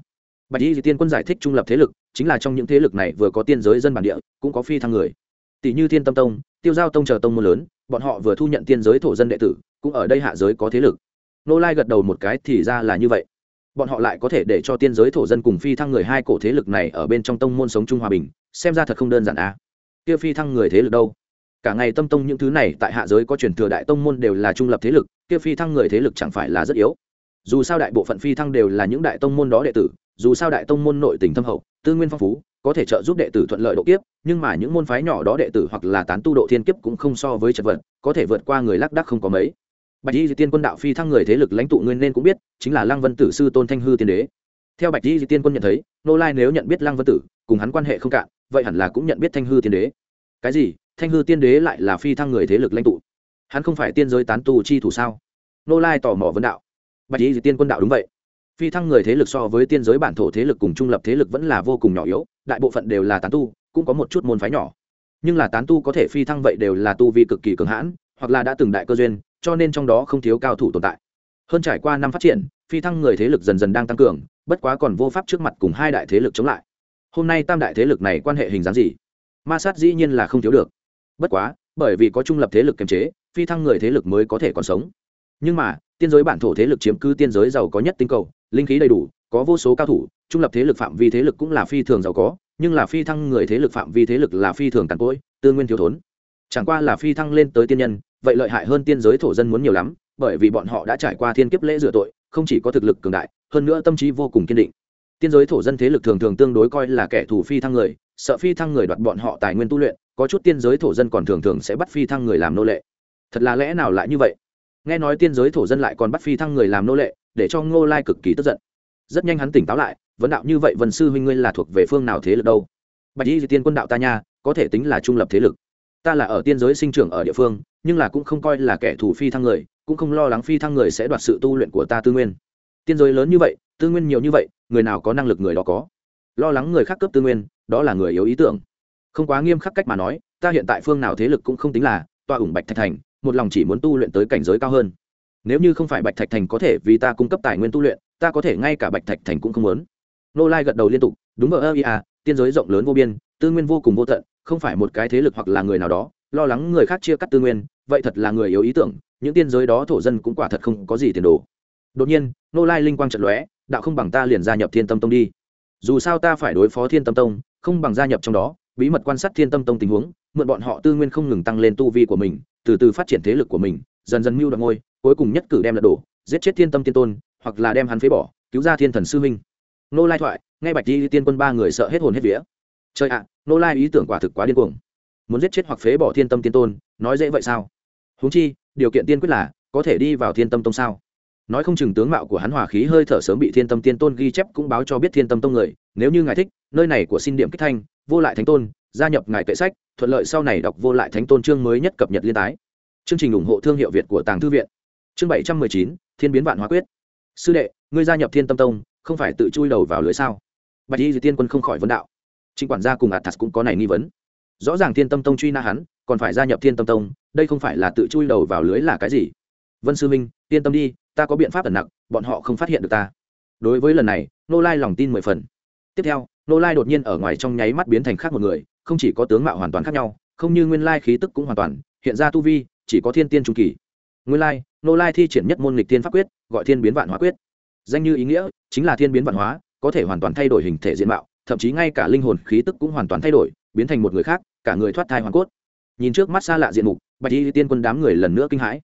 Bạch y tiên quân giải thích trung lập thế lực, chính là trong những thế lực này vừa có tiên giới dân bản địa, cũng có phi thăng người. Tỷ như thiên tâm tông, tiêu giao tông chờ tông môn lớn, bọn họ vừa thu nhận tiên giới thổ dân đệ tử cũng ở đây hạ giới có thế lực. Nô lai gật đầu một cái thì ra là như vậy. Bọn họ lại có thể để cho tiên giới thổ dân cùng phi thăng người hai cổ thế lực này ở bên trong tông môn sống chung hòa bình, xem ra thật không đơn giản à? Kia phi thăng người thế lực đâu? Cả ngày tâm tông những thứ này tại hạ giới có truyền thừa đại tông môn đều là trung lập thế lực, kia phi thăng người thế lực chẳng phải là rất yếu. Dù sao đại bộ phận phi thăng đều là những đại tông môn đó đệ tử, dù sao đại tông môn nội tình thâm hậu, tư nguyên phong phú, có thể trợ giúp đệ tử thuận lợi độ kiếp, nhưng mà những môn phái nhỏ đó đệ tử hoặc là tán tu độ thiên kiếp cũng không so với chật vật, có thể vượt qua người lác đắc không có mấy bạch di tiên quân đạo phi thăng người thế lực lãnh tụ nguyên nên cũng biết, chính là lăng vân tử sư tôn thanh hư tiên đế. Theo bạch di tiên quân nhận thấy, nô lai nếu nhận biết lăng vân tử, cùng hắn quan hệ không cạn, vậy hẳn là cũng nhận biết thanh hư tiên đế. Cái gì? Thanh hư tiên đế lại là phi thăng người thế lực lãnh tụ? Hắn không phải tiên giới tán tu chi thủ sao? Nô lai tò mò vấn đạo. Bạch di tiên quân đạo đúng vậy. Phi thăng người thế lực so với tiên giới bản thổ thế lực cùng trung lập thế lực vẫn là vô cùng nhỏ yếu, đại bộ phận đều là tán tu, cũng có một chút môn phái nhỏ. Nhưng là tán tu có thể phi thăng vậy đều là tu vi cực kỳ cường hãn, hoặc là đã từng đại cơ duyên cho nên trong đó không thiếu cao thủ tồn tại hơn trải qua năm phát triển phi thăng người thế lực dần dần đang tăng cường bất quá còn vô pháp trước mặt cùng hai đại thế lực chống lại hôm nay tam đại thế lực này quan hệ hình dáng gì ma sát dĩ nhiên là không thiếu được bất quá bởi vì có trung lập thế lực kiềm chế phi thăng người thế lực mới có thể còn sống nhưng mà tiên giới bản thổ thế lực chiếm cứ tiên giới giàu có nhất tinh cầu linh khí đầy đủ có vô số cao thủ trung lập thế lực phạm vi thế lực cũng là phi thường giàu có nhưng là phi thăng người thế lực phạm vi thế lực là phi thường tàn cỗi tư nguyên thiếu thốn chẳng qua là phi thăng lên tới tiên nhân vậy lợi hại hơn tiên giới thổ dân muốn nhiều lắm, bởi vì bọn họ đã trải qua thiên kiếp lễ rửa tội, không chỉ có thực lực cường đại, hơn nữa tâm trí vô cùng kiên định. Tiên giới thổ dân thế lực thường thường tương đối coi là kẻ thù phi thăng người, sợ phi thăng người đoạt bọn họ tài nguyên tu luyện, có chút tiên giới thổ dân còn thường thường sẽ bắt phi thăng người làm nô lệ. Thật là lẽ nào lại như vậy? Nghe nói tiên giới thổ dân lại còn bắt phi thăng người làm nô lệ, để cho ngô lai cực kỳ tức giận. Rất nhanh hắn tỉnh táo lại, vấn đạo như vậy vần sư huynh ngươi là thuộc về phương nào thế lực đâu? Bạch y tiên quân đạo ta nha, có thể tính là trung lập thế lực. Ta là ở tiên giới sinh trưởng ở địa phương nhưng là cũng không coi là kẻ thù phi thăng người, cũng không lo lắng phi thăng người sẽ đoạt sự tu luyện của ta tư nguyên. Tiên giới lớn như vậy, tư nguyên nhiều như vậy, người nào có năng lực người đó có. Lo lắng người khác cấp tư nguyên, đó là người yếu ý tưởng. Không quá nghiêm khắc cách mà nói, ta hiện tại phương nào thế lực cũng không tính là, toa ủng bạch thạch thành, một lòng chỉ muốn tu luyện tới cảnh giới cao hơn. Nếu như không phải bạch thạch thành có thể vì ta cung cấp tài nguyên tu luyện, ta có thể ngay cả bạch thạch thành cũng không muốn. Nô lai gật đầu liên tục, đúng ở ơ ia à, tiên giới rộng lớn vô biên, tư nguyên vô cùng vô tận, không phải một cái thế lực hoặc là người nào đó lo lắng người khác chia cắt tư nguyên, vậy thật là người yếu ý tưởng, những tiên giới đó thổ dân cũng quả thật không có gì tiền đồ. Đột nhiên, nô lai linh quang trận lóe, đạo không bằng ta liền gia nhập thiên tâm tông đi. Dù sao ta phải đối phó thiên tâm tông, không bằng gia nhập trong đó, bí mật quan sát thiên tâm tông tình huống, mượn bọn họ tư nguyên không ngừng tăng lên tu vi của mình, từ từ phát triển thế lực của mình, dần dần mưu đoạt ngôi, cuối cùng nhất cử đem lật đổ, giết chết thiên tâm tiên tôn, hoặc là đem hắn phế bỏ, cứu ra thiên thần sư minh. Nô lai thoại ngay bạch di tiên quân ba người sợ hết hồn hết vía. Trời ạ, nô lai ý tưởng quả thực quá điên cuồng muốn giết chết hoặc phế bỏ thiên tâm tiên tôn, nói dễ vậy sao? Húng chi, điều kiện tiên quyết là, có thể đi vào thiên tâm tông sao? Nói không chừng tướng mạo của hắn hòa khí hơi thở sớm bị thiên tâm tiên tôn ghi chép cũng báo cho biết thiên tâm tông người, nếu như ngài thích, nơi này của xin điểm kích thanh, vô lại thánh tôn, gia nhập ngài kệ sách, thuận lợi sau này đọc vô lại thánh tôn chương mới nhất cập nhật liên tái. Chương trình ủng hộ thương hiệu việt của tàng thư viện. Chương bảy trăm mười chín, thiên biến vạn hóa quyết. Sư đệ, ngươi gia nhập thiên tâm tông, không phải tự chui đầu vào lưới sao? Bạch y di tiên quân không khỏi vấn đạo. Trịnh quản gia cùng athas cũng có này nghi vấn rõ ràng thiên tâm tông truy na hắn còn phải gia nhập thiên tâm tông đây không phải là tự chui đầu vào lưới là cái gì? Vân sư minh yên tâm đi ta có biện pháp ẩn nặc, bọn họ không phát hiện được ta. Đối với lần này nô lai lòng tin mười phần. Tiếp theo nô lai đột nhiên ở ngoài trong nháy mắt biến thành khác một người không chỉ có tướng mạo hoàn toàn khác nhau không như nguyên lai khí tức cũng hoàn toàn hiện ra tu vi chỉ có thiên tiên trung kỳ. Nguyên lai nô lai thi triển nhất môn lịch thiên pháp quyết gọi thiên biến vạn hóa quyết. Danh như ý nghĩa chính là thiên biến vạn hóa có thể hoàn toàn thay đổi hình thể diện mạo thậm chí ngay cả linh hồn khí tức cũng hoàn toàn thay đổi biến thành một người khác, cả người thoát thai hoàn cốt. Nhìn trước mắt xa lạ diện mục, bạch y tiên quân đám người lần nữa kinh hãi.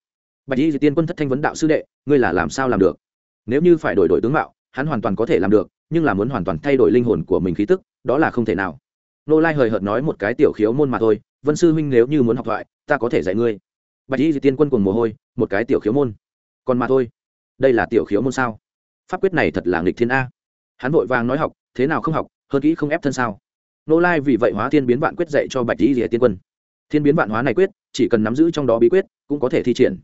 Bạch y tiên quân thất thanh vấn đạo sư đệ, ngươi là làm sao làm được? Nếu như phải đổi đổi tướng mạo, hắn hoàn toàn có thể làm được, nhưng là muốn hoàn toàn thay đổi linh hồn của mình khí tức, đó là không thể nào. Nô lai hời hợt nói một cái tiểu khiếu môn mà thôi, vân sư huynh nếu như muốn học thoại, ta có thể dạy ngươi. Bạch y tiên quân cùng mồ hôi, một cái tiểu khiếu môn? Còn mà thôi, đây là tiểu khiếu môn sao? Pháp quyết này thật là nghịch thiên a. Hắn vội vàng nói học, thế nào không học, hơn kỹ không ép thân sao? Nô lai vì vậy hóa thiên biến vạn quyết dạy cho bạch y rỉa tiên quân. Thiên biến vạn hóa này quyết, chỉ cần nắm giữ trong đó bí quyết, cũng có thể thi triển.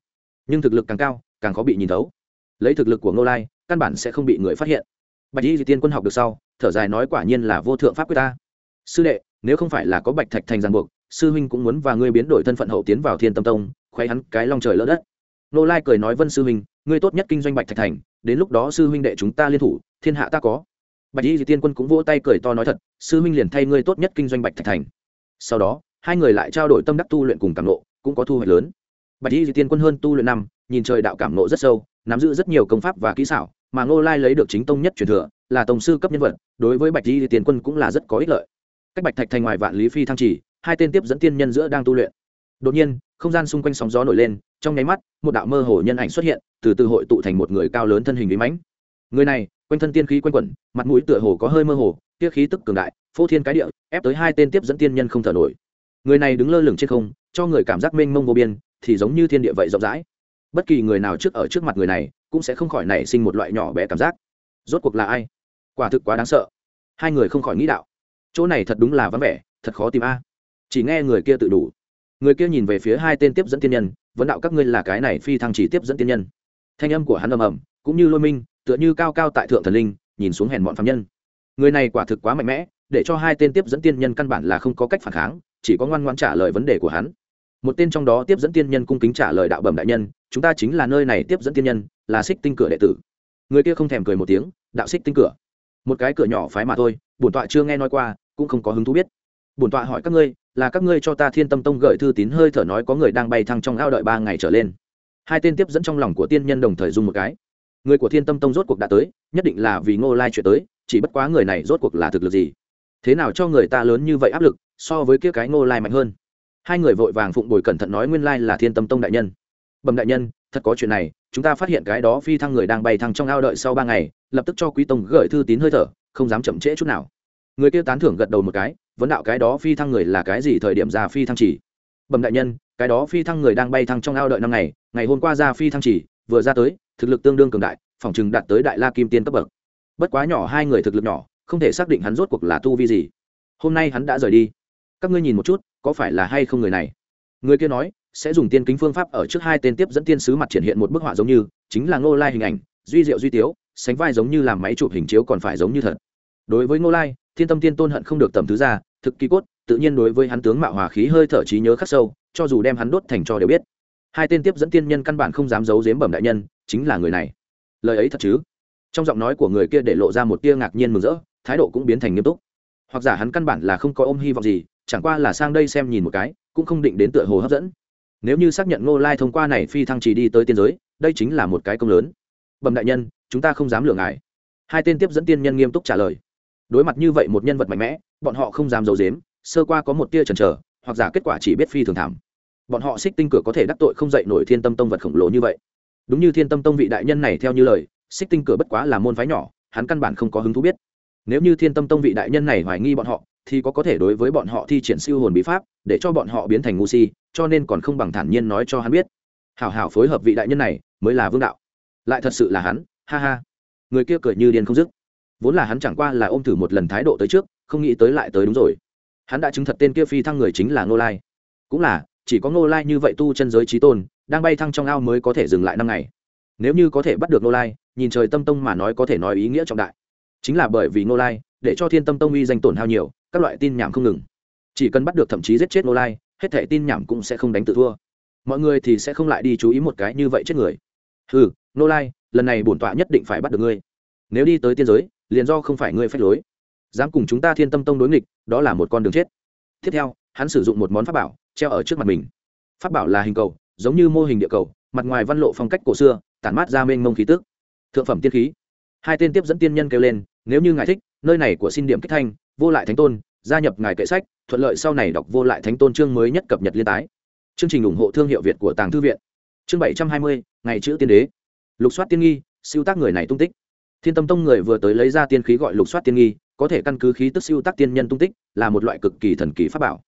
Nhưng thực lực càng cao, càng khó bị nhìn thấu. Lấy thực lực của Nô lai, căn bản sẽ không bị người phát hiện. Bạch y di tiên quân học được sau, thở dài nói quả nhiên là vô thượng pháp quyết ta. Sư đệ, nếu không phải là có bạch thạch thành ràng buộc, sư huynh cũng muốn và ngươi biến đổi thân phận hậu tiến vào thiên tâm tông khoe hắn cái long trời lỡ đất. Nô lai cười nói vân sư huynh, ngươi tốt nhất kinh doanh bạch thạch thành, đến lúc đó sư huynh đệ chúng ta liên thủ, thiên hạ ta có bạch y di tiên quân cũng vỗ tay cười to nói thật, sư minh liền thay ngươi tốt nhất kinh doanh bạch thạch thành. Sau đó, hai người lại trao đổi tâm đắc tu luyện cùng cảm nộ, cũng có thu hoạch lớn. Bạch y di tiên quân hơn tu luyện năm, nhìn trời đạo cảm nộ rất sâu, nắm giữ rất nhiều công pháp và kỹ xảo, mà ngô lai lấy được chính tông nhất truyền thừa, là tổng sư cấp nhân vật, đối với bạch y di tiên quân cũng là rất có ích lợi. Cách bạch thạch thành ngoài vạn lý phi thăng trì, hai tên tiếp dẫn tiên nhân giữa đang tu luyện. Đột nhiên, không gian xung quanh sóng gió nổi lên, trong nháy mắt, một đạo mơ hồ nhân ảnh xuất hiện, từ từ hội tụ thành một người cao lớn thân hình bí mãnh người này, quanh thân tiên khí quanh quẩn, mặt mũi tựa hồ có hơi mơ hồ kia khí tức cường đại, phô thiên cái địa, ép tới hai tên tiếp dẫn tiên nhân không thở nổi. Người này đứng lơ lửng trên không, cho người cảm giác mênh mông vô biên, thì giống như thiên địa vậy rộng rãi. Bất kỳ người nào trước ở trước mặt người này, cũng sẽ không khỏi nảy sinh một loại nhỏ bé cảm giác. Rốt cuộc là ai? Quả thực quá đáng sợ. Hai người không khỏi nghĩ đạo. Chỗ này thật đúng là vắng vẻ, thật khó tìm a. Chỉ nghe người kia tự đủ. Người kia nhìn về phía hai tên tiếp dẫn tiên nhân, vấn đạo các ngươi là cái này phi thăng chỉ tiếp dẫn tiên nhân. Thanh âm của hắn ầm ầm, cũng như lôi minh tựa như cao cao tại thượng thần linh, nhìn xuống hèn bọn phạm nhân. Người này quả thực quá mạnh mẽ, để cho hai tên tiếp dẫn tiên nhân căn bản là không có cách phản kháng, chỉ có ngoan ngoan trả lời vấn đề của hắn. Một tên trong đó tiếp dẫn tiên nhân cung kính trả lời đạo bẩm đại nhân, chúng ta chính là nơi này tiếp dẫn tiên nhân, là xích tinh cửa đệ tử. Người kia không thèm cười một tiếng, đạo xích tinh cửa. Một cái cửa nhỏ phái mà thôi, bổn tọa chưa nghe nói qua, cũng không có hứng thú biết. Bổn tọa hỏi các ngươi, là các ngươi cho ta thiên tâm tông gửi thư tín hơi thở nói có người đang bay thăng trong ao đợi ba ngày trở lên? Hai tên tiếp dẫn trong lòng của tiên nhân đồng thời dùng một cái người của thiên tâm tông rốt cuộc đã tới, nhất định là vì ngô lai chuyện tới, chỉ bất quá người này rốt cuộc là thực lực gì? Thế nào cho người ta lớn như vậy áp lực, so với kia cái ngô lai mạnh hơn? Hai người vội vàng phụng bồi cẩn thận nói nguyên lai là thiên tâm tông đại nhân. Bẩm đại nhân, thật có chuyện này, chúng ta phát hiện cái đó phi thăng người đang bay thăng trong ao đợi sau ba ngày, lập tức cho quý tông gửi thư tín hơi thở, không dám chậm trễ chút nào. Người kia tán thưởng gật đầu một cái, vấn đạo cái đó phi thăng người là cái gì thời điểm ra phi thăng chỉ? Bẩm đại nhân, cái đó phi thăng người đang bay thăng trong ao đợi năm ngày ngày hôm qua ra phi thăng chỉ, vừa ra tới thực lực tương đương cường đại, phòng chừng đạt tới đại la kim tiên cấp bậc. Bất quá nhỏ hai người thực lực nhỏ, không thể xác định hắn rốt cuộc là tu vi gì. Hôm nay hắn đã rời đi. Các ngươi nhìn một chút, có phải là hay không người này? Người kia nói, sẽ dùng tiên kính phương pháp ở trước hai tên tiếp dẫn tiên sứ mặt triển hiện một bức họa giống như, chính là ngô lai hình ảnh, duy diệu duy tiếu, sánh vai giống như làm máy chụp hình chiếu còn phải giống như thật. Đối với ngô lai, thiên tâm tiên tôn hận không được tầm thứ ra, thực kỳ cốt, tự nhiên đối với hắn tướng mạo hòa khí hơi thở trí nhớ khắc sâu, cho dù đem hắn đốt thành cho đều biết. Hai tên tiếp dẫn tiên nhân căn bản không dám giấu giếm bẩm đại nhân chính là người này. Lời ấy thật chứ? Trong giọng nói của người kia để lộ ra một tia ngạc nhiên mừng rỡ, thái độ cũng biến thành nghiêm túc. Hoặc giả hắn căn bản là không có ôm hy vọng gì, chẳng qua là sang đây xem nhìn một cái, cũng không định đến tựa hồ hấp dẫn. Nếu như xác nhận ngô lai thông qua này phi thăng trì đi tới tiên giới, đây chính là một cái công lớn. Bẩm đại nhân, chúng ta không dám lừa ngài. Hai tên tiếp dẫn tiên nhân nghiêm túc trả lời. Đối mặt như vậy một nhân vật mạnh mẽ, bọn họ không dám d i ấ u dếm sơ qua có một tia chần chờ, hoặc giả kết quả chỉ biết phi thường thảm. Bọn họ xích tinh cửa có thể đắc tội không dậy nổi thiên tâm tông vật khổng lồ như vậy đúng như thiên tâm tông vị đại nhân này theo như lời, xích tinh cửa bất quá là môn phái nhỏ, hắn căn bản không có hứng thú biết. Nếu như thiên tâm tông vị đại nhân này hoài nghi bọn họ, thì có có thể đối với bọn họ thi triển siêu hồn bí pháp, để cho bọn họ biến thành ngu si, cho nên còn không bằng thản nhiên nói cho hắn biết. Hảo hảo phối hợp vị đại nhân này, mới là vương đạo. Lại thật sự là hắn, ha ha. Người kia cười như điên không dứt. Vốn là hắn chẳng qua là ôm thử một lần thái độ tới trước, không nghĩ tới lại tới đúng rồi. Hắn đã chứng thật tên kia phi thăng người chính là ngô lai. Cũng là, chỉ có ngô lai như vậy tu chân giới trí tôn đang bay thăng trong ao mới có thể dừng lại năm ngày. Nếu như có thể bắt được nô lai, nhìn trời tâm tông mà nói có thể nói ý nghĩa trọng đại. Chính là bởi vì nô lai, để cho thiên tâm tông uy danh tổn hao nhiều, các loại tin nhảm không ngừng. Chỉ cần bắt được thậm chí giết chết nô lai, hết thẻ tin nhảm cũng sẽ không đánh tự thua. Mọi người thì sẽ không lại đi chú ý một cái như vậy chết người. Ừ nô lai, lần này bổn tọa nhất định phải bắt được ngươi. Nếu đi tới tiên giới, liền do không phải ngươi phách lối. Dám cùng chúng ta thiên tâm tông đối nghịch, đó là một con đường chết. Tiếp theo, hắn sử dụng một món pháp bảo, treo ở trước mặt mình. Pháp bảo là hình cầu giống như mô hình địa cầu, mặt ngoài văn lộ phong cách cổ xưa, tản mát ra mênh mông khí tức. Thượng phẩm tiên khí. Hai tên tiếp dẫn tiên nhân kêu lên, nếu như ngài thích, nơi này của xin điểm kích thanh, vô lại thánh tôn, gia nhập ngài kệ sách, thuận lợi sau này đọc vô lại thánh tôn chương mới nhất cập nhật liên tái. Chương trình ủng hộ thương hiệu việt của tàng thư viện. Chương bảy trăm hai mươi, ngày chữ tiên đế. Lục soát tiên nghi, siêu tác người này tung tích. Thiên tâm tông người vừa tới lấy ra tiên khí gọi lục soát tiên nghi, có thể căn cứ khí tức siêu tác tiên nhân tung tích, là một loại cực kỳ thần kỳ pháp bảo.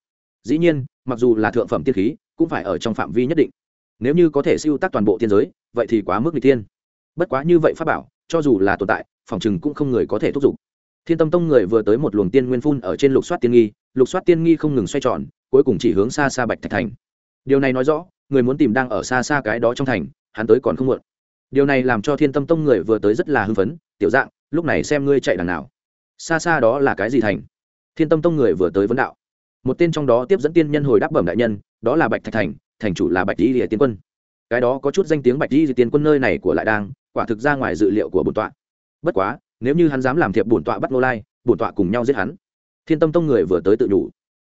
Dĩ nhiên, mặc dù là thượng phẩm tiên khí, cũng phải ở trong phạm vi nhất định nếu như có thể siêu tác toàn bộ tiên giới, vậy thì quá mức n g tiên bất quá như vậy pháp bảo, cho dù là tồn tại, phòng chừng cũng không người có thể thúc giục. Thiên tâm tông người vừa tới một luồng tiên nguyên phun ở trên lục soát tiên nghi, lục soát tiên nghi không ngừng xoay tròn, cuối cùng chỉ hướng xa xa bạch thạch thành. Điều này nói rõ, người muốn tìm đang ở xa xa cái đó trong thành, hắn tới còn không muộn. Điều này làm cho thiên tâm tông người vừa tới rất là hưng phấn, tiểu dạng, lúc này xem ngươi chạy đằng nào. Xa xa đó là cái gì thành? Thiên tâm tông người vừa tới vấn đạo. Một tên trong đó tiếp dẫn tiên nhân hồi đáp bẩm đại nhân, đó là bạch thạch thành thành chủ là bạch di lìa tiên quân. Cái đó có chút danh tiếng bạch di lìa tiên quân nơi này của lại đang quả thực ra ngoài dự liệu của bổn tọa. Bất quá, nếu như hắn dám làm thiệp bổn tọa bắt nô lai, bổn tọa cùng nhau giết hắn. Thiên tâm tông người vừa tới tự nhủ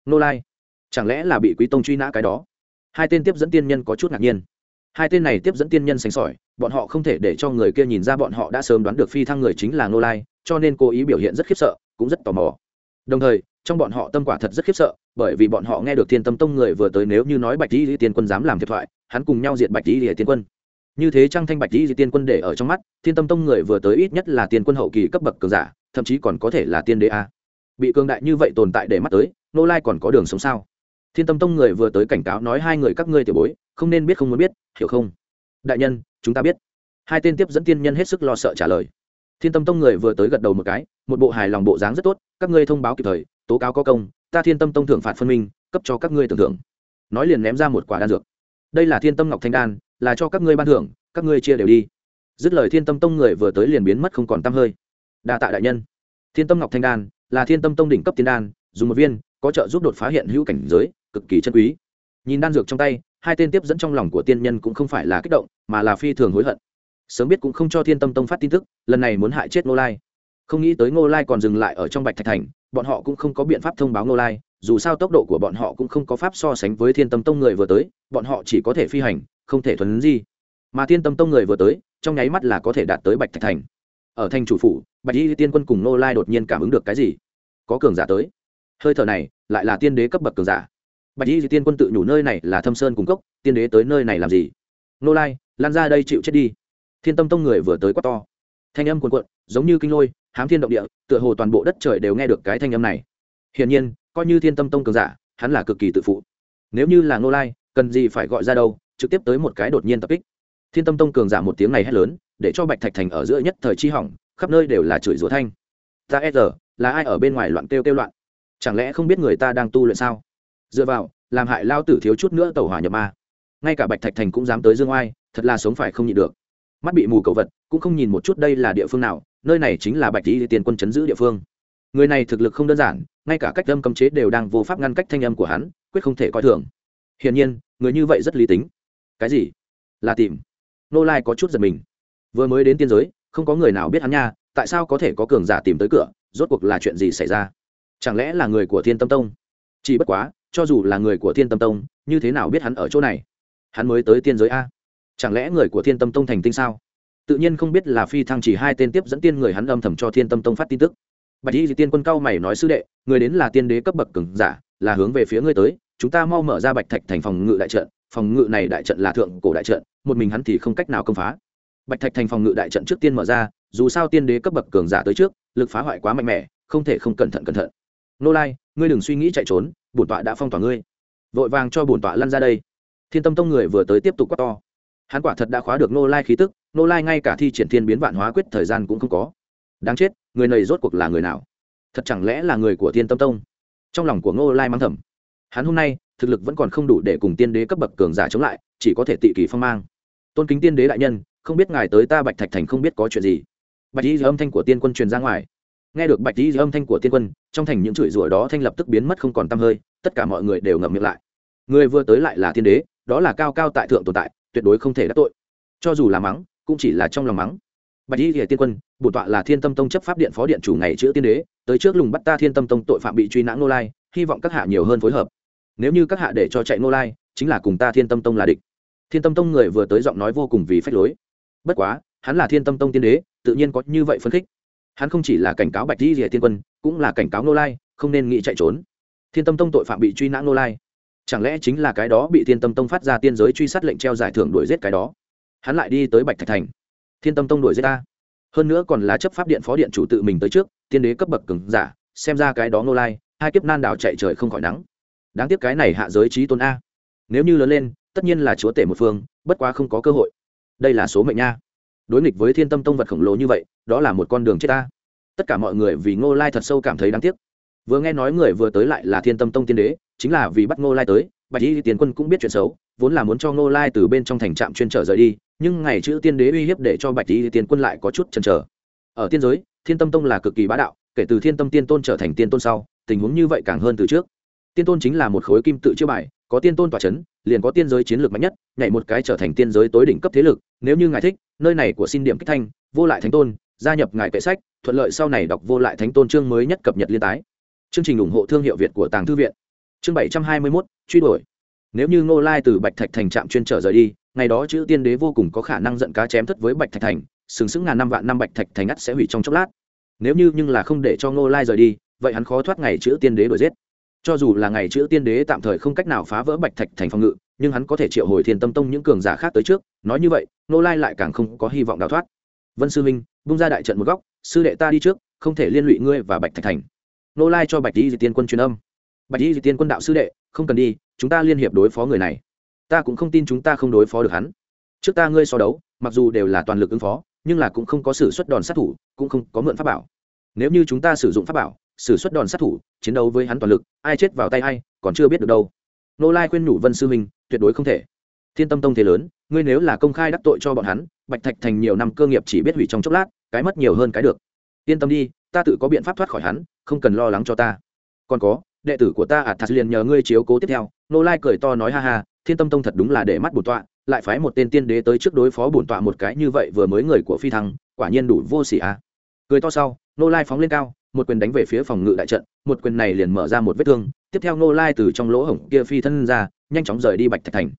nô lai, chẳng lẽ là bị quý tông truy nã cái đó? Hai tên tiếp dẫn tiên nhân có chút ngạc nhiên. Hai tên này tiếp dẫn tiên nhân sành sỏi, bọn họ không thể để cho người kia nhìn ra bọn họ đã sớm đoán được phi thăng người chính là nô lai, cho nên cố ý biểu hiện rất khiếp sợ, cũng rất tò mò. Đồng thời trong bọn họ tâm quả thật rất khiếp sợ, bởi vì bọn họ nghe được thiên tâm tông người vừa tới nếu như nói bạch di tiên quân dám làm thiệt thoại, hắn cùng nhau diệt bạch di tiên quân. Như thế trăng thanh bạch di tiên quân để ở trong mắt, thiên tâm tông người vừa tới ít nhất là tiên quân hậu kỳ cấp bậc cường giả, thậm chí còn có thể là tiên đế a. Bị cường đại như vậy tồn tại để mắt tới, nô lai còn có đường sống sao? Thiên tâm tông người vừa tới cảnh cáo nói hai người các ngươi tiểu bối, không nên biết không muốn biết, hiểu không? Đại nhân, chúng ta biết. Hai tên tiếp dẫn tiên nhân hết sức lo sợ trả lời thiên tâm tông người vừa tới gật đầu một cái, một bộ hài lòng bộ dáng rất tốt, các ngươi thông báo kịp thời, tố cáo có công, ta thiên tâm tông thưởng phạt phân minh, cấp cho các ngươi tưởng thưởng. Nói liền ném ra một quả đan dược. Đây là thiên tâm ngọc thanh đan, là cho các ngươi ban thưởng, các ngươi chia đều đi. Dứt lời thiên tâm tông người vừa tới liền biến mất không còn t hơi. Đa tạ đại nhân. Thiên tâm ngọc thanh đan, là thiên tâm tông đỉnh cấp tiên đan, dùng một viên, có trợ giúp đột phá hiện hữu cảnh giới, cực kỳ chân quý. Nhìn đan dược trong tay, hai tên tiếp dẫn trong lòng của tiên nhân cũng không phải là kích động, mà là phi thường hối hận sớm biết cũng không cho thiên tâm tông phát tin tức, lần này muốn hại chết ngô lai. Không nghĩ tới ngô lai còn dừng lại ở trong bạch thạch thành, bọn họ cũng không có biện pháp thông báo ngô lai, dù sao tốc độ của bọn họ cũng không có pháp so sánh với thiên tâm tông người vừa tới, bọn họ chỉ có thể phi hành, không thể thuần gì mà thiên tâm tông người vừa tới, trong nháy mắt là có thể đạt tới bạch thạch thành. Ở thành chủ phủ, bạch y tiên quân cùng ngô lai đột nhiên cảm ứng được cái gì? Có cường giả tới. Hơi thở này, lại là tiên đế cấp bậc cường giả. Bạch y tiên quân tự nhủ nơi này là thâm sơn cung cốc, tiên đế tới nơi này làm gì? Ngô lai lan ra đây chịu chết đi thiên tâm tông người vừa tới quát to. Thanh âm cuồn cuộn, giống như kinh lôi, hám thiên động địa, tựa hồ toàn bộ đất trời đều nghe được cái thanh âm này. Hiển nhiên, coi như thiên tâm tông cường giả, hắn là cực kỳ tự phụ. Nếu như là Ngô lai, cần gì phải gọi ra đâu, trực tiếp tới một cái đột nhiên tập kích. Thiên tâm tông cường giả một tiếng này hét lớn, để cho bạch thạch thành ở giữa nhất thời chi hỏng, khắp nơi đều là chửi rủa thanh. Ta e giờ là ai ở bên ngoài loạn kêu kêu loạn? Chẳng lẽ không biết người ta đang tu luyện sao? Dựa vào, làm hại lao tử thiếu chút nữa tàu hỏa nhập ma. Ngay cả bạch thạch thành cũng dám tới dương oai, thật là sống phải không nhịn được mắt bị mù cầu vật, cũng không nhìn một chút đây là địa phương nào, nơi này chính là bạch lý tiền quân chấn giữ địa phương. Người này thực lực không đơn giản, ngay cả cách âm cấm chế đều đang vô pháp ngăn cách thanh âm của hắn, quyết không thể coi thường. Hiển nhiên, người như vậy rất lý tính. Cái gì? Là tìm. Nô lai có chút giật mình. Vừa mới đến tiên giới, không có người nào biết hắn nha, tại sao có thể có cường giả tìm tới cửa, rốt cuộc là chuyện gì xảy ra? Chẳng lẽ là người của thiên tâm tông? Chỉ bất quá, cho dù là người của thiên tâm tông, như thế nào biết hắn ở chỗ này? Hắn mới tới tiên giới a chẳng lẽ người của thiên tâm tông thành tinh sao? Tự nhiên không biết là phi thăng chỉ hai tên tiếp dẫn tiên người hắn âm thầm cho thiên tâm tông phát tin tức. Bạch y tiên quân cao mày nói sư đệ, người đến là tiên đế cấp bậc cường giả, là hướng về phía ngươi tới, chúng ta mau mở ra bạch thạch thành phòng ngự đại trận, phòng ngự này đại trận là thượng cổ đại trận, một mình hắn thì không cách nào công phá. Bạch thạch thành phòng ngự đại trận trước tiên mở ra, dù sao tiên đế cấp bậc cường giả tới trước, lực phá hoại quá mạnh mẽ, không thể không cẩn thận cẩn thận. Nô lai, ngươi đừng suy nghĩ chạy trốn, bổn tọa đã phong tỏa ngươi. Vội vàng cho bổn tọa lăn ra đây. Thiên tâm tông người vừa tới tiếp tục quát to hắn quả thật đã khóa được nô lai khí tức, nô lai ngay cả thi triển thiên biến vạn hóa quyết thời gian cũng không có. Đáng chết, người này rốt cuộc là người nào? Thật chẳng lẽ là người của thiên tâm tông? Trong lòng của nô lai mang thầm. Hắn hôm nay, thực lực vẫn còn không đủ để cùng tiên đế cấp bậc cường giả chống lại, chỉ có thể tị kỳ phong mang. Tôn kính tiên đế đại nhân, không biết ngài tới ta bạch thạch thành không biết có chuyện gì? Bạch y âm thanh của tiên quân truyền ra ngoài. Nghe được bạch y âm thanh của tiên quân, trong thành những chửi rủa đó thanh lập tức biến mất không còn t hơi, tất cả mọi người đều ngậm miệng lại. Người vừa tới lại là thiên đế, đó là cao cao tại thượng tồn tại tuyệt đối không thể đắc tội. Cho dù là mắng, cũng chỉ là trong lòng mắng. Bạch y thì tiên quân bổn tọa là thiên tâm tông chấp pháp điện phó điện chủ ngày chữa tiên đế, tới trước lùng bắt ta thiên tâm tông tội phạm bị truy nã nô lai, hy vọng các hạ nhiều hơn phối hợp. Nếu như các hạ để cho chạy nô lai, chính là cùng ta thiên tâm tông là địch. Thiên tâm tông người vừa tới giọng nói vô cùng vì phách lối. Bất quá, hắn là thiên tâm tông tiên đế, tự nhiên có như vậy phấn khích. Hắn không chỉ là cảnh cáo bạch di rìa tiên quân, cũng là cảnh cáo nô lai, không nên nghĩ chạy trốn. Thiên tâm tông tội phạm bị truy nã nô lai chẳng lẽ chính là cái đó bị thiên tâm tông phát ra tiên giới truy sát lệnh treo giải thưởng đuổi giết cái đó? Hắn lại đi tới bạch thạch thành. Thiên tâm tông đuổi giết ta. Hơn nữa còn là chấp pháp điện phó điện chủ tự mình tới trước, tiên đế cấp bậc cứng giả, xem ra cái đó nô lai, hai kiếp nan đảo chạy trời không khỏi nắng. Đáng tiếc cái này hạ giới trí tôn a. Nếu như lớn lên, tất nhiên là chúa tể một phương, bất quá không có cơ hội. Đây là số mệnh nha đối nghịch với thiên tâm tông vật khổng lồ như vậy, đó là một con đường chết ta tất cả mọi người vì ngô lai thật sâu cảm thấy đáng tiếc vừa nghe nói người vừa tới lại là thiên tâm tông tiên đế, chính là vì bắt ngô lai tới, bạch y tiến quân cũng biết chuyện xấu, vốn là muốn cho ngô lai từ bên trong thành trạm chuyên trở rời đi, nhưng ngày chữ tiên đế uy hiếp để cho bạch y tiên quân lại có chút chần chờ. Ở tiên giới, thiên tâm tông là cực kỳ bá đạo, kể từ thiên tâm tiên tôn trở thành tiên tôn sau, tình huống như vậy càng hơn từ trước. Tiên tôn chính là một khối kim tự chiêu bài, có tiên tôn tỏa c h ấ n liền có tiên giới chiến lược mạnh nhất, nhảy một cái trở thành tiên giới tối đỉnh cấp thế lực, nếu như ngài thích, nơi này của xin điểm kích thanh, vô lại thánh tôn, gia nhập ngài kệ sách, thuận lợi sau này đọc vô lại thánh tôn chương mới nhất cập nhật liên tái chương trình ủng hộ thương hiệu việt của tàng thư viện. Chương bảy trăm hai mươi mốt, truy đuổi. Nếu như ngô lai từ bạch thạch thành trạm chuyên trở rời đi, ngày đó chữ tiên đế vô cùng có khả năng giận cá chém thất với bạch thạch thành, sừng sững ngàn năm vạn năm bạch thạch thành ngắt sẽ hủy trong chốc lát. Nếu như nhưng là không để cho ngô lai rời đi, vậy hắn khó thoát ngày chữ tiên đế đuổi giết. Cho dù là ngày chữ tiên đế tạm thời không cách nào phá vỡ bạch thạch thành phòng ngự, nhưng hắn có thể triệu hồi thiên tâm tông những cường giả khác tới trước. Nói như vậy, Ngô lai lại càng không có hy vọng đào thoát. Vân sư minh, bung ra đại trận một góc, sư đệ ta đi trước, không thể liên lụy ngươi và bạch thạch thành nô lai cho bạch di di tiên quân truyền âm. Bạch di di tiên quân đạo sư đệ, không cần đi, chúng ta liên hiệp đối phó người này. Ta cũng không tin chúng ta không đối phó được hắn. Trước ta ngươi so đấu, mặc dù đều là toàn lực ứng phó, nhưng là cũng không có sự xuất đòn sát thủ, cũng không có mượn pháp bảo. Nếu như chúng ta sử dụng pháp bảo sử xuất đòn sát thủ, chiến đấu với hắn toàn lực, ai chết vào tay ai, còn chưa biết được đâu. Nô lai khuyên nhủ vân sư minh, tuyệt đối không thể. Thiên tâm tông thế lớn, ngươi nếu là công khai đắc tội cho bọn hắn, bạch thạch thành nhiều năm cơ nghiệp chỉ biết hủy trong chốc lát, cái mất nhiều hơn cái được. Yên tâm đi, ta tự có biện pháp thoát khỏi hắn không cần lo lắng cho ta. Còn có, đệ tử của ta ạt thạt liền nhờ ngươi chiếu cố tiếp theo. Nô lai cười to nói ha ha, thiên tâm tông thật đúng là để mắt bổn tọa, lại phái một tên tiên đế tới trước đối phó bổn tọa một cái như vậy vừa mới người của phi thăng, quả nhiên đủ vô sỉ à. cười to sau, nô lai phóng lên cao, một quyền đánh về phía phòng ngự đại trận, một quyền này liền mở ra một vết thương, tiếp theo nô lai từ trong lỗ hổng kia phi thân ra, nhanh chóng rời đi bạch thạch thành.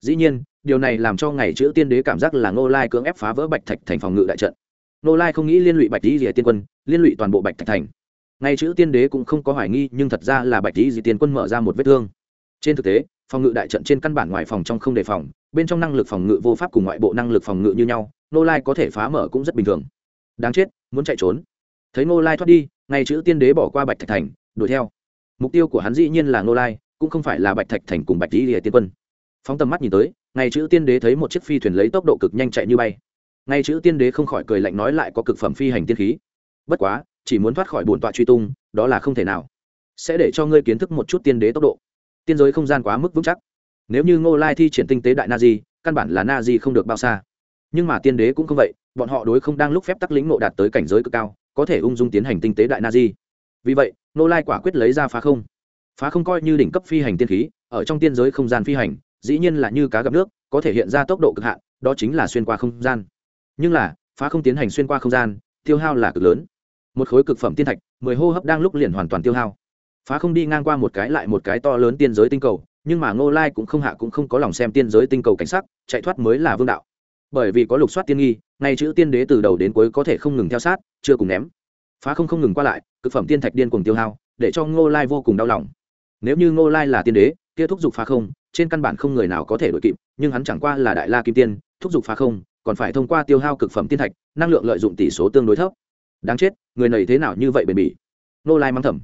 Dĩ nhiên, điều này làm cho ngày chữ tiên đế cảm giác là nô lai cưỡng ép phá vỡ bạch thạch thành phòng ngự đại trận. Nô lai không nghĩ liên lụy bạch lý dìa tiên quân, liên lụy toàn bộ bạch thạch thành ngay chữ tiên đế cũng không có hoài nghi, nhưng thật ra là bạch lý di tiên quân mở ra một vết thương. Trên thực tế, phòng ngự đại trận trên căn bản ngoài phòng trong không đề phòng, bên trong năng lực phòng ngự vô pháp cùng ngoại bộ năng lực phòng ngự như nhau nô lai có thể phá mở cũng rất bình thường. Đáng chết, muốn chạy trốn. Thấy nô lai thoát đi, ngay chữ tiên đế bỏ qua bạch thạch thành, đuổi theo. Mục tiêu của hắn dĩ nhiên là nô lai, cũng không phải là bạch thạch thành cùng bạch lý lìa tiên quân. Phóng tầm mắt nhìn tới, ngay chữ tiên đế thấy một chiếc phi thuyền lấy tốc độ cực nhanh chạy như bay. Ngay chữ tiên đế không khỏi cười lạnh nói lại có cực phẩm phi hành tiên khí. Bất quá chỉ muốn thoát khỏi bổn tọa truy tung, đó là không thể nào. Sẽ để cho ngươi kiến thức một chút tiên đế tốc độ. Tiên giới không gian quá mức vững chắc. Nếu như ngô lai thi triển tinh tế đại na di, căn bản là na di không được bao xa. Nhưng mà tiên đế cũng không vậy, bọn họ đối không đang lúc phép tắc lĩnh nộ đạt tới cảnh giới cực cao, có thể ung dung tiến hành tinh tế đại na di. Vì vậy, Ngô lai quả quyết lấy ra phá không. Phá không coi như đỉnh cấp phi hành tiên khí, ở trong tiên giới không gian phi hành, dĩ nhiên là như cá gặp nước, có thể hiện ra tốc độ cực hạn, đó chính là xuyên qua không gian. Nhưng là, phá không tiến hành xuyên qua không gian, tiêu hao là cực lớn một khối cực phẩm tiên thạch, mười hô hấp đang lúc liền hoàn toàn tiêu hao. Phá không đi ngang qua một cái lại một cái to lớn tiên giới tinh cầu, nhưng mà ngô lai cũng không hạ cũng không có lòng xem tiên giới tinh cầu cảnh sắc, chạy thoát mới là vương đạo. Bởi vì có lục soát tiên nghi, ngay chữ tiên đế từ đầu đến cuối có thể không ngừng theo sát, chưa cùng ném. Phá không không ngừng qua lại, cực phẩm tiên thạch điên cùng tiêu hao, để cho ngô lai vô cùng đau lòng. Nếu như ngô lai là tiên đế, kia thúc giục phá không, trên căn bản không người nào có thể đội kịp, nhưng hắn chẳng qua là đại la kim tiên, thúc giục phá không, còn phải thông qua tiêu hao cực phẩm tiên thạch, năng lượng lợi dụng tỷ số tương đối thấp đáng chết, người này thế nào như vậy bền bỉ? Ngô lai mắng thầm.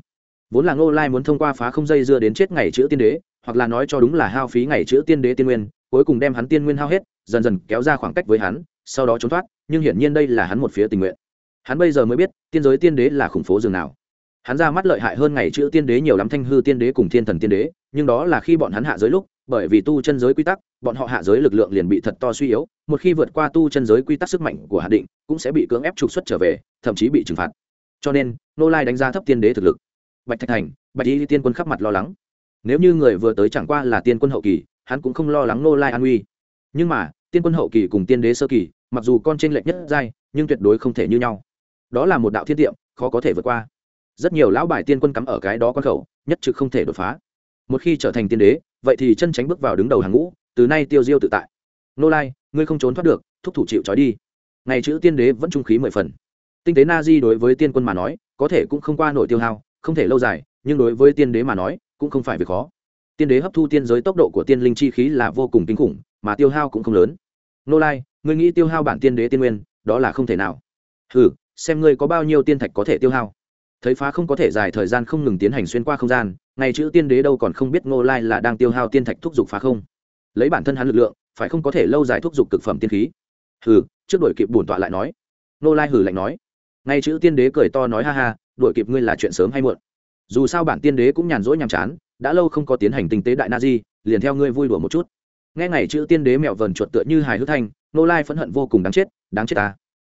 Vốn là ngô lai muốn thông qua phá không dây dưa đến chết ngày chữ tiên đế, hoặc là nói cho đúng là hao phí ngày chữ tiên đế tiên nguyên, cuối cùng đem hắn tiên nguyên hao hết, dần dần kéo ra khoảng cách với hắn, sau đó trốn thoát, nhưng hiển nhiên đây là hắn một phía tình nguyện. Hắn bây giờ mới biết, tiên giới tiên đế là khủng phố dường nào. Hắn ra mắt lợi hại hơn ngày chữ tiên đế nhiều lắm, thanh hư tiên đế cùng thiên thần tiên đế, nhưng đó là khi bọn hắn hạ giới lúc bởi vì tu chân giới quy tắc, bọn họ hạ giới lực lượng liền bị thật to suy yếu, một khi vượt qua tu chân giới quy tắc sức mạnh của hạ định, cũng sẽ bị cưỡng ép trục xuất trở về, thậm chí bị trừng phạt. Cho nên, nô lai đánh giá thấp tiên đế thực lực. Bạch thạch thành, bạch y tiên quân khắp mặt lo lắng. Nếu như người vừa tới chẳng qua là tiên quân hậu kỳ, hắn cũng không lo lắng nô lai an nguy. nhưng mà, tiên quân hậu kỳ cùng tiên đế sơ kỳ, mặc dù con trên lệch nhất giai, nhưng tuyệt đối không thể như nhau. Đó là một đạo thiên tiệm, khó có thể vượt qua. Rất nhiều lão bài tiên quân cắm ở cái đó quan khẩu, nhất trực không thể đột phá. Một khi trở thành tiên đế vậy thì chân tránh bước vào đứng đầu hàng ngũ, từ nay tiêu diêu tự tại. Nô lai, ngươi không trốn thoát được, thúc thủ chịu trói đi. Ngày chữ tiên đế vẫn trung khí mười phần. Tinh tế na di đối với tiên quân mà nói, có thể cũng không qua nổi tiêu hao, không thể lâu dài, nhưng đối với tiên đế mà nói, cũng không phải việc khó. Tiên đế hấp thu tiên giới tốc độ của tiên linh chi khí là vô cùng kinh khủng, mà tiêu hao cũng không lớn. Nô lai, ngươi nghĩ tiêu hao bản tiên đế tiên nguyên, đó là không thể nào. Ừ xem ngươi có bao nhiêu tiên thạch có thể tiêu hao. Thấy phá không có thể dài thời gian không ngừng tiến hành xuyên qua không gian ngày chữ tiên đế đâu còn không biết ngô lai là đang tiêu hao tiên thạch thúc giục phá không? Lấy bản thân hắn lực lượng, phải không có thể lâu dài thúc giục cực phẩm tiên khí? Hừ, trước đuổi kịp bổn tọa lại nói. Ngô lai hừ lạnh nói. Ngày chữ tiên đế cười to nói ha ha, đuổi kịp ngươi là chuyện sớm hay muộn. Dù sao bản tiên đế cũng nhàn rỗi nhàm chán, đã lâu không có tiến hành tinh tế đại na di, liền theo ngươi vui đùa một chút. Nghe ngày chữ tiên đế mẹo vờn chuột tựa như hài hước thanh nô lai phẫn hận vô cùng đáng chết đáng chết ta.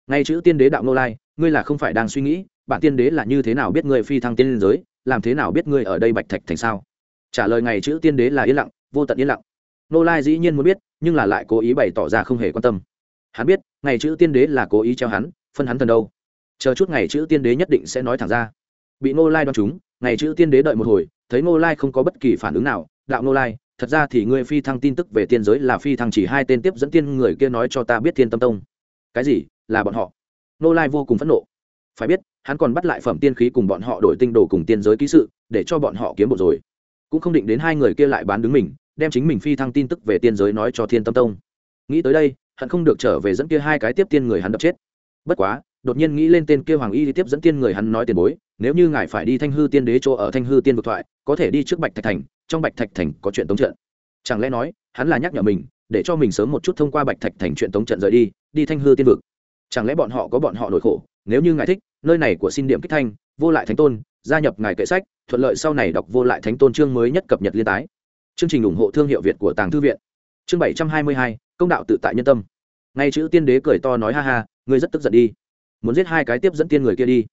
Ngay chữ tiên đế đạo nô lai, ngươi là không phải đang suy nghĩ bạn tiên đế là như thế nào biết ngươi phi thăng tiên giới? Làm thế nào biết ngươi ở đây bạch thạch thành sao? Trả lời ngày chữ tiên đế là yên lặng, vô tận yên lặng. Nô lai dĩ nhiên muốn biết, nhưng là lại cố ý bày tỏ ra không hề quan tâm. Hắn biết, ngày chữ tiên đế là cố ý treo hắn, phân hắn thần đâu. Chờ chút ngày chữ tiên đế nhất định sẽ nói thẳng ra. Bị nô lai đoán chúng ngày chữ tiên đế đợi một hồi, thấy nô lai không có bất kỳ phản ứng nào, đạo nô lai, thật ra thì ngươi phi thăng tin tức về tiên giới là phi thăng chỉ hai tên tiếp dẫn tiên người kia nói cho ta biết thiên tâm tông. Cái gì? Là bọn họ. Nô lai vô cùng phẫn nộ. Phải biết hắn còn bắt lại phẩm tiên khí cùng bọn họ đổi tinh đồ cùng tiên giới ký sự, để cho bọn họ kiếm bộ rồi. Cũng không định đến hai người kia lại bán đứng mình, đem chính mình phi thăng tin tức về tiên giới nói cho thiên tâm tông. Nghĩ tới đây, hắn không được trở về dẫn kia hai cái tiếp tiên người hắn đập chết. Bất quá, đột nhiên nghĩ lên tên kia hoàng y đi tiếp dẫn tiên người hắn nói tiền bối, nếu như ngài phải đi thanh hư tiên đế chỗ ở thanh hư tiên vực thoại, có thể đi trước bạch thạch thành, trong bạch thạch thành có chuyện tống trận. Chẳng lẽ nói, hắn là nhắc nhở mình, để cho mình sớm một chút thông qua bạch thạch thành chuyện tống trận rời đi đi thanh hư tiên vực? Chẳng lẽ bọn họ có bọn họ nỗi khổ, nếu như ngài thích nơi này của xin điểm kích thanh, vô lại thánh tôn, gia nhập ngài kệ sách, thuận lợi sau này đọc vô lại thánh tôn chương mới nhất cập nhật liên tái. Chương trình ủng hộ thương hiệu việt của tàng thư viện. Chương bảy trăm hai mươi hai, công đạo tự tại nhân tâm. Ngay chữ tiên đế cười to nói ha ha, ngươi rất tức giận đi. Muốn giết hai cái tiếp dẫn tiên người kia đi.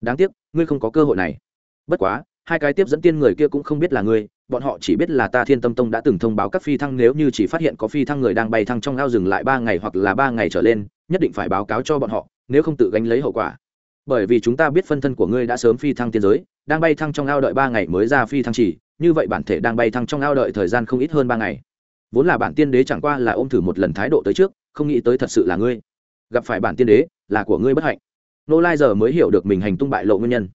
Đáng tiếc, ngươi không có cơ hội này. Bất quá, hai cái tiếp dẫn tiên người kia cũng không biết là ngươi, bọn họ chỉ biết là ta thiên tâm tông đã từng thông báo các phi thăng nếu như chỉ phát hiện có phi thăng người đang bay thăng trong ao dừng lại ba ngày hoặc là ba ngày trở lên, nhất định phải báo cáo cho bọn họ, nếu không tự gánh lấy hậu quả bởi vì chúng ta biết phân thân của ngươi đã sớm phi thăng tiên giới, đang bay thăng trong ao đợi ba ngày mới ra phi thăng chỉ, như vậy bản thể đang bay thăng trong ao đợi thời gian không ít hơn ba ngày. Vốn là bản tiên đế chẳng qua là ôm thử một lần thái độ tới trước, không nghĩ tới thật sự là ngươi. Gặp phải bản tiên đế, là của ngươi bất hạnh. Nô lai giờ mới hiểu được mình hành tung bại lộ nguyên nhân.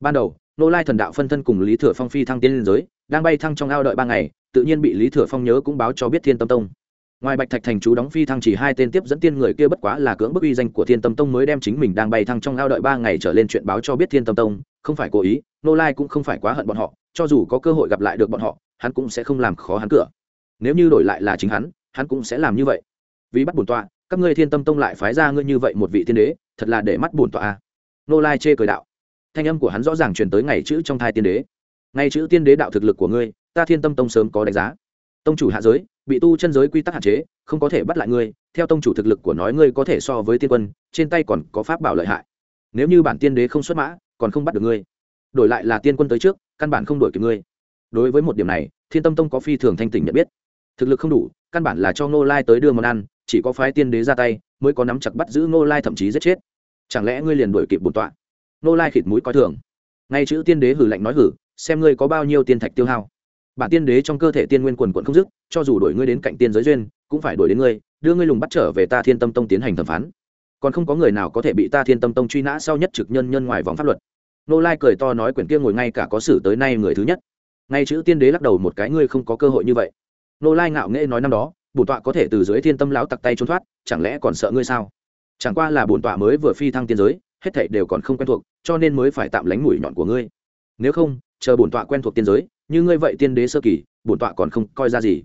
Ban đầu, nô lai thần đạo phân thân cùng lý thừa phong phi thăng tiên liên giới, đang bay thăng trong ao đợi ba ngày, tự nhiên bị lý thừa phong nhớ cũng báo cho biết thiên tâm tông ngoài bạch thạch thành chú đóng phi thăng chỉ hai tên tiếp dẫn tiên người kia bất quá là cưỡng bức uy danh của thiên tâm tông mới đem chính mình đang bay thăng trong ao đợi ba ngày trở lên chuyện báo cho biết thiên tâm tông, không phải cố ý, nô lai cũng không phải quá hận bọn họ, cho dù có cơ hội gặp lại được bọn họ, hắn cũng sẽ không làm khó hắn cửa. Nếu như đổi lại là chính hắn hắn cũng sẽ làm như vậy. Vì bắt bổn tọa, các ngươi thiên tâm tông lại phái ra ngươi như vậy một vị tiên đế, thật là để mắt bổn tọa a. Nô lai chê cười đạo. Thanh âm của hắn rõ ràng truyền tới ngày chữ trong thai tiên đế. Ngay chữ tiên đế đạo thực lực của ngươi, ta thiên tâm tông sớm có đánh giá. Tông chủ hạ giới bị tu chân giới quy tắc hạn chế, không có thể bắt lại ngươi, theo tông chủ thực lực của nói ngươi có thể so với tiên quân, trên tay còn có pháp bảo lợi hại. Nếu như bản tiên đế không xuất mã, còn không bắt được ngươi. Đổi lại là tiên quân tới trước, căn bản không đổi kịp ngươi. Đối với một điểm này, thiên tâm tông có phi thường thanh tỉnh nhận biết. Thực lực không đủ, căn bản là cho ngô lai tới đưa món ăn, chỉ có phái tiên đế ra tay, mới có nắm chặt bắt giữ ngô lai thậm chí giết chết. Chẳng lẽ ngươi liền đổi kịp bổn tọa? Ngô lai khịt mũi coi thường. Ngay chữ tiên đế hử lạnh nói hử, xem ngươi có bao nhiêu tiên thạch tiêu hao bản tiên đế trong cơ thể tiên nguyên quần quận không dứt, cho dù đổi ngươi đến cạnh tiên giới duyên, cũng phải đổi đến ngươi, đưa ngươi lùng bắt trở về ta thiên tâm tông tiến hành thẩm phán. Còn không có người nào có thể bị ta thiên tâm tông truy nã sau nhất trực nhân nhân ngoài vòng pháp luật. Nô lai cười to nói quyển kia ngồi ngay cả có xử tới nay người thứ nhất. Ngay chữ tiên đế lắc đầu một cái, ngươi không có cơ hội như vậy. Nô lai ngạo nghễ nói năm đó, bổn tọa có thể từ dưới thiên tâm lão tặc tay trốn thoát, chẳng lẽ còn sợ ngươi sao? Chẳng qua là bổn tọa mới vừa phi thăng tiên giới, hết thảy đều còn không quen thuộc, cho nên mới phải tạm lánh mũi nhọn của ngươi. Nếu không, chờ bổn tọa quen thuộc tiên giới như ngươi vậy tiên đế sơ kỳ, bổn tọa còn không coi ra gì.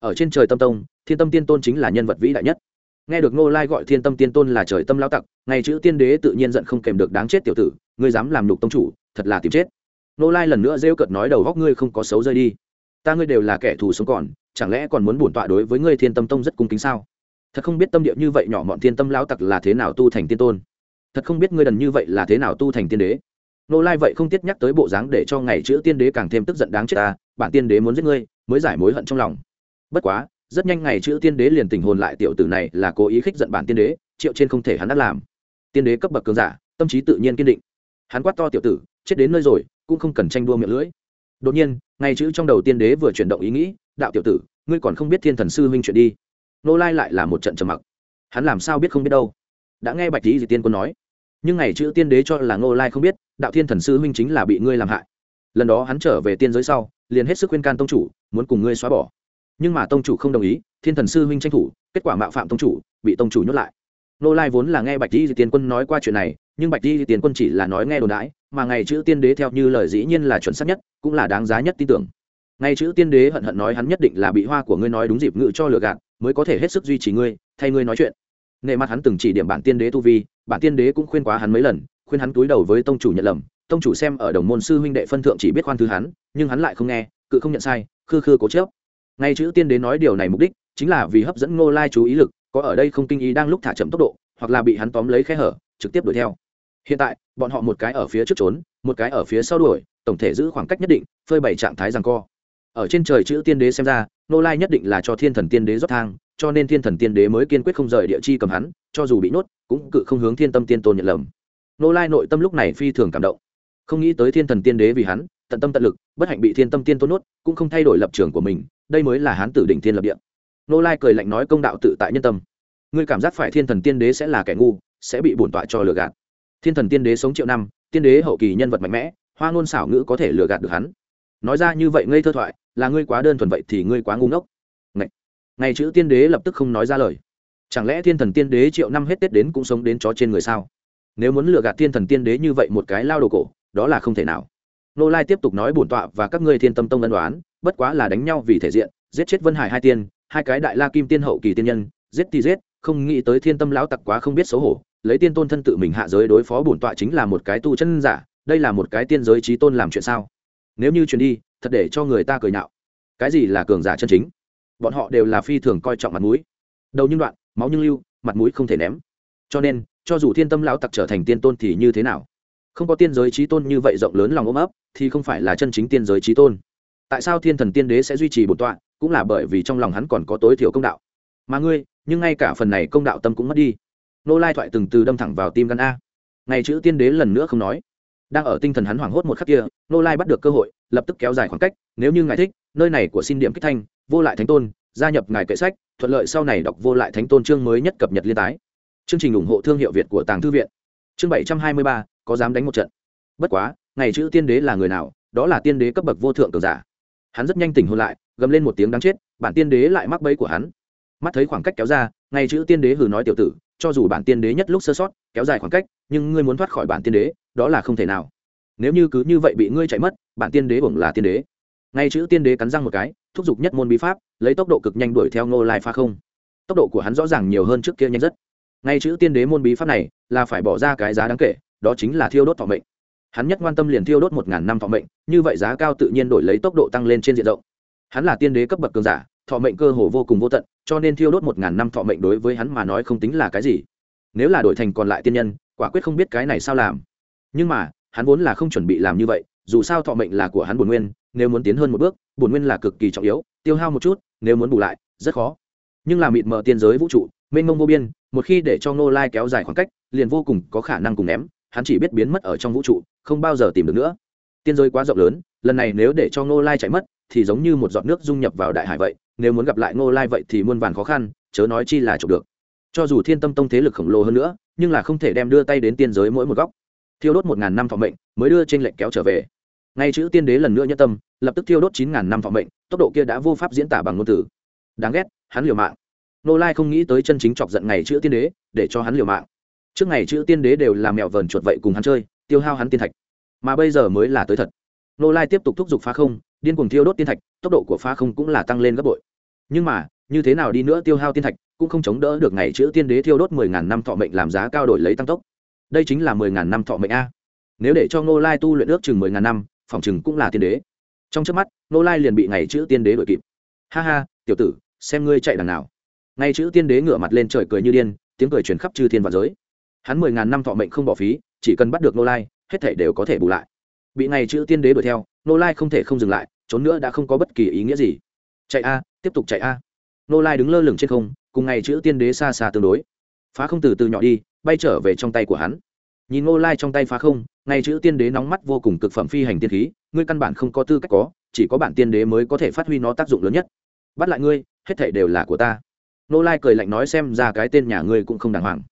Ở trên trời tâm tông, thiên tâm tiên tôn chính là nhân vật vĩ đại nhất. Nghe được ngô lai gọi thiên tâm tiên tôn là trời tâm lao tặc ngày chữ tiên đế tự nhiên giận không kèm được đáng chết tiểu tử, ngươi dám làm lục tông chủ, thật là tìm chết. Ngô lai lần nữa rêu cợt nói đầu góc ngươi không có xấu rơi đi. Ta ngươi đều là kẻ thù sống còn, chẳng lẽ còn muốn bổn tọa đối với ngươi thiên tâm tông rất cung kính sao? Thật không biết tâm địa như vậy nhỏ mọn thiên tâm lao tặc là thế nào tu thành tiên tôn? Thật không biết ngươi đần như vậy là thế nào tu thành tiên đế? Nô lai vậy không tiết nhắc tới bộ dáng để cho ngày chữ tiên đế càng thêm tức giận đáng chết ta, bản tiên đế muốn giết ngươi, mới giải mối hận trong lòng. Bất quá, rất nhanh ngày chữ tiên đế liền tình hồn lại, tiểu tử này là cố ý khích giận bản tiên đế, triệu trên không thể hắn đã làm. Tiên đế cấp bậc cường giả, tâm trí tự nhiên kiên định. Hắn quát to tiểu tử, chết đến nơi rồi, cũng không cần tranh đua miệng lưỡi. Đột nhiên, ngày chữ trong đầu tiên đế vừa chuyển động ý nghĩ, đạo tiểu tử, ngươi còn không biết thiên thần sư huynh chuyện đi. Nô lai lại là một trận trầm mặc. Hắn làm sao biết không biết đâu? Đã nghe bạch lý gì tiên quân nói nhưng ngày chữ tiên đế cho là ngô lai không biết, đạo thiên thần sư huynh chính là bị ngươi làm hại. Lần đó hắn trở về tiên giới sau, liền hết sức khuyên can tông chủ, muốn cùng ngươi xóa bỏ. Nhưng mà tông chủ không đồng ý, thiên thần sư huynh tranh thủ, kết quả mạo phạm tông chủ, bị tông chủ nhốt lại. Nô lai vốn là nghe bạch di tiến quân nói qua chuyện này, nhưng bạch di tiến quân chỉ là nói nghe đồn đãi, mà ngày chữ tiên đế theo như lời dĩ nhiên là chuẩn xác nhất, cũng là đáng giá nhất tin tưởng. Ngày chữ tiên đế hận hận nói hắn nhất định là bị hoa của ngươi nói đúng dịp ngự cho lừa gạt, mới có thể hết sức duy trì ngươi, thay ngươi nói chuyện nệ mặt hắn từng chỉ điểm bản tiên đế tu vi, bản tiên đế cũng khuyên quá hắn mấy lần, khuyên hắn túi đầu với tông chủ nhận lầm, tông chủ xem ở đồng môn sư huynh đệ phân thượng chỉ biết khoan thứ hắn, nhưng hắn lại không nghe, cự không nhận sai, khư khư cố chớp ngay chữ tiên đế nói điều này mục đích, chính là vì hấp dẫn ngô lai chú ý lực, có ở đây không kinh ý đang lúc thả chậm tốc độ, hoặc là bị hắn tóm lấy khe hở, trực tiếp đuổi theo. Hiện tại, bọn họ một cái ở phía trước trốn, một cái ở phía sau đuổi, tổng thể giữ khoảng cách nhất định, phơi bày trạng thái rằng co. Ở trên trời chữ tiên đế xem ra nô lai nhất định là cho thiên thần tiên đế rót thang, cho nên thiên thần tiên đế mới kiên quyết không rời địa chi cầm hắn, cho dù bị nhốt, cũng cự không hướng thiên tâm tiên tôn nhận lầm. Nô lai nội tâm lúc này phi thường cảm động. Không nghĩ tới thiên thần tiên đế vì hắn, tận tâm tận lực, bất hạnh bị thiên tâm tiên tôn nuốt cũng không thay đổi lập trường của mình, đây mới là hắn tử đỉnh thiên lập địa. Nô lai cười lạnh nói công đạo tự tại nhân tâm. Ngươi cảm giác phải thiên thần tiên đế sẽ là kẻ ngu, sẽ bị bổn tọa cho lừa gạt. Thiên thần tiên đế sống triệu năm, tiên đế hậu kỳ nhân vật mạnh mẽ, hoa ngôn xảo ngữ có thể lừa gạt được hắn. Nói ra như vậy ngây thơ thoại là ngươi quá đơn thuần vậy thì ngươi quá ngu ngốc. Ngày, ngày chữ tiên đế lập tức không nói ra lời. Chẳng lẽ thiên thần tiên đế triệu năm hết tết đến cũng sống đến chó trên người sao? Nếu muốn lừa gạt thiên thần tiên đế như vậy một cái lao đồ cổ đó là không thể nào. Nô lai tiếp tục nói bổn tọa và các ngươi thiên tâm tông ân đoán bất quá là đánh nhau vì thể diện giết chết vân hải hai tiên hai cái đại la kim tiên hậu kỳ tiên nhân giết thì giết không nghĩ tới thiên tâm lão tặc quá không biết xấu hổ lấy tiên tôn thân tự mình hạ giới đối phó bổn tọa chính là một cái tu chân giả đây là một cái tiên giới trí tôn làm chuyện sao? Nếu như chuyện đi thật để cho người ta cười nhạo. Cái gì là cường giả chân chính? Bọn họ đều là phi thường coi trọng mặt mũi. Đầu nhưng đoạn, máu nhưng lưu, mặt mũi không thể ném. Cho nên, cho dù thiên tâm lão tặc trở thành tiên tôn thì như thế nào? Không có tiên giới trí tôn như vậy rộng lớn lòng ôm ấp, thì không phải là chân chính tiên giới trí tôn. Tại sao thiên thần tiên đế sẽ duy trì bổn tọa, cũng là bởi vì trong lòng hắn còn có tối thiểu công đạo. Mà ngươi, nhưng ngay cả phần này công đạo tâm cũng mất đi. Nô lai thoại từng từ đâm thẳng vào tim gan a. Ngày chữ tiên đế lần nữa không nói đang ở tinh thần hắn hoảng hốt một khắc kia nô lai bắt được cơ hội, lập tức kéo dài khoảng cách, nếu như ngài thích, nơi này của xin điểm kích thanh, vô lại thánh tôn, gia nhập ngài kệ sách, thuận lợi sau này đọc vô lại thánh tôn chương mới nhất cập nhật liên tái. Chương trình ủng hộ thương hiệu việt của tàng thư viện. Chương bảy trăm hai mươi ba, có dám đánh một trận. Bất quá, ngày chữ tiên đế là người nào, đó là tiên đế cấp bậc vô thượng cường giả. Hắn rất nhanh tỉnh hôn lại, gầm lên một tiếng đáng chết, bản tiên đế lại mắc bẫy của hắn. Mắt thấy khoảng cách kéo ra, ngày chữ tiên đế hừ nói tiểu tử, cho dù bản tiên đế nhất lúc sơ sót, kéo dài khoảng cách, nhưng ngươi muốn thoát khỏi bản tiên đế đó là không thể nào. Nếu như cứ như vậy bị ngươi chạy mất, bản tiên đế cũng là tiên đế. Ngay chữ tiên đế cắn răng một cái, thúc giục nhất môn bí pháp, lấy tốc độ cực nhanh đuổi theo ngô lai pha không. Tốc độ của hắn rõ ràng nhiều hơn trước kia nhanh rất. Ngay chữ tiên đế môn bí pháp này là phải bỏ ra cái giá đáng kể, đó chính là thiêu đốt thọ mệnh. Hắn nhất quan tâm liền thiêu đốt một ngàn năm thọ mệnh, như vậy giá cao tự nhiên đổi lấy tốc độ tăng lên trên diện rộng. Hắn là tiên đế cấp bậc cường giả, thọ mệnh cơ hồ vô cùng vô tận, cho nên thiêu đốt một ngàn năm thọ mệnh đối với hắn mà nói không tính là cái gì. Nếu là đổi thành còn lại tiên nhân, quả quyết không biết cái này sao làm nhưng mà, hắn vốn là không chuẩn bị làm như vậy, dù sao thọ mệnh là của hắn bổn nguyên, nếu muốn tiến hơn một bước, bổn nguyên là cực kỳ trọng yếu, tiêu hao một chút, nếu muốn bù lại, rất khó. Nhưng là mịt mờ tiên giới vũ trụ, mênh mông vô biên, một khi để cho ngô lai kéo dài khoảng cách, liền vô cùng có khả năng cùng ném, hắn chỉ biết biến mất ở trong vũ trụ, không bao giờ tìm được nữa. Tiên giới quá rộng lớn, lần này nếu để cho ngô lai chạy mất, thì giống như một giọt nước dung nhập vào đại hải vậy, nếu muốn gặp lại ngô lai vậy thì muôn vàn khó khăn, chớ nói chi là chụp được. Cho dù thiên tâm tông thế lực khổng lồ hơn nữa, nhưng là không thể đem đưa tay đến tiên giới mỗi một góc thiêu đốt một ngàn năm thọ mệnh, mới đưa trên lệnh kéo trở về. Ngay chữ tiên đế lần nữa nhất tâm, lập tức thiêu đốt chín ngàn năm thọ mệnh, tốc độ kia đã vô pháp diễn tả bằng ngôn từ. Đáng ghét, hắn liều mạng. Nô lai không nghĩ tới chân chính chọc giận ngày chữ tiên đế, để cho hắn liều mạng. Trước ngày chữ tiên đế đều là mẹo vờn chuột vậy cùng hắn chơi, tiêu hao hắn tiên thạch. Mà bây giờ mới là tới thật. Nô lai tiếp tục thúc giục phá không, điên cuồng thiêu đốt tiên thạch, tốc độ của phá không cũng là tăng lên gấp bội. Nhưng mà, như thế nào đi nữa tiêu hao tiên thạch, cũng không chống đỡ được ngày chữ tiên đế thiêu đốt mười ngàn năm thọ mệnh làm giá cao đổi lấy tăng tốc đây chính là mười ngàn năm thọ mệnh a. Nếu để cho ngô lai tu luyện ước chừng mười ngàn năm, phòng chừng cũng là tiên đế. Trong trước mắt, ngô lai liền bị ngày chữ tiên đế đuổi kịp. Ha ha, tiểu tử, xem ngươi chạy đằng nào. Ngay chữ tiên đế ngửa mặt lên trời cười như điên, tiếng cười truyền khắp chư thiên và giới. Hắn mười ngàn năm thọ mệnh không bỏ phí, chỉ cần bắt được ngô lai, hết thể đều có thể bù lại. Bị ngày chữ tiên đế đuổi theo, ngô lai không thể không dừng lại, trốn nữa đã không có bất kỳ ý nghĩa gì. Chạy a, tiếp tục chạy a. Ngô lai đứng lơ lửng trên không, cùng ngày chữ tiên đế xa xa tương đối phá không từ từ nhỏ đi, bay trở về trong tay của hắn. Nhìn ngô lai trong tay phá không, ngay chữ tiên đế nóng mắt vô cùng cực phẩm phi hành tiên khí, ngươi căn bản không có tư cách có, chỉ có bản tiên đế mới có thể phát huy nó tác dụng lớn nhất. Bắt lại ngươi, hết thảy đều là của ta. Ngô lai cười lạnh nói xem ra cái tên nhà ngươi cũng không đàng hoàng.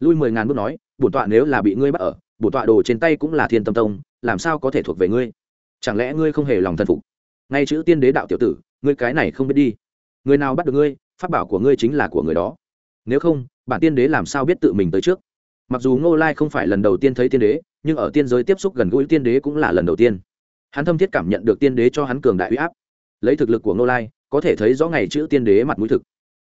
Lui mười ngàn bước nói, bổn tọa nếu là bị ngươi bắt ở, bổn tọa đồ trên tay cũng là thiên tâm tông, làm sao có thể thuộc về ngươi? Chẳng lẽ ngươi không hề lòng thân phục? Ngay chữ tiên đế đạo tiểu tử, ngươi cái này không biết đi. Người nào bắt được ngươi, pháp bảo của ngươi chính là của người đó. Nếu không bản tiên đế làm sao biết tự mình tới trước? Mặc dù ngô lai không phải lần đầu tiên thấy tiên đế, nhưng ở tiên giới tiếp xúc gần gũi tiên đế cũng là lần đầu tiên. Hắn thâm thiết cảm nhận được tiên đế cho hắn cường đại uy áp. Lấy thực lực của ngô lai, có thể thấy rõ ngày chữ tiên đế mặt mũi thực.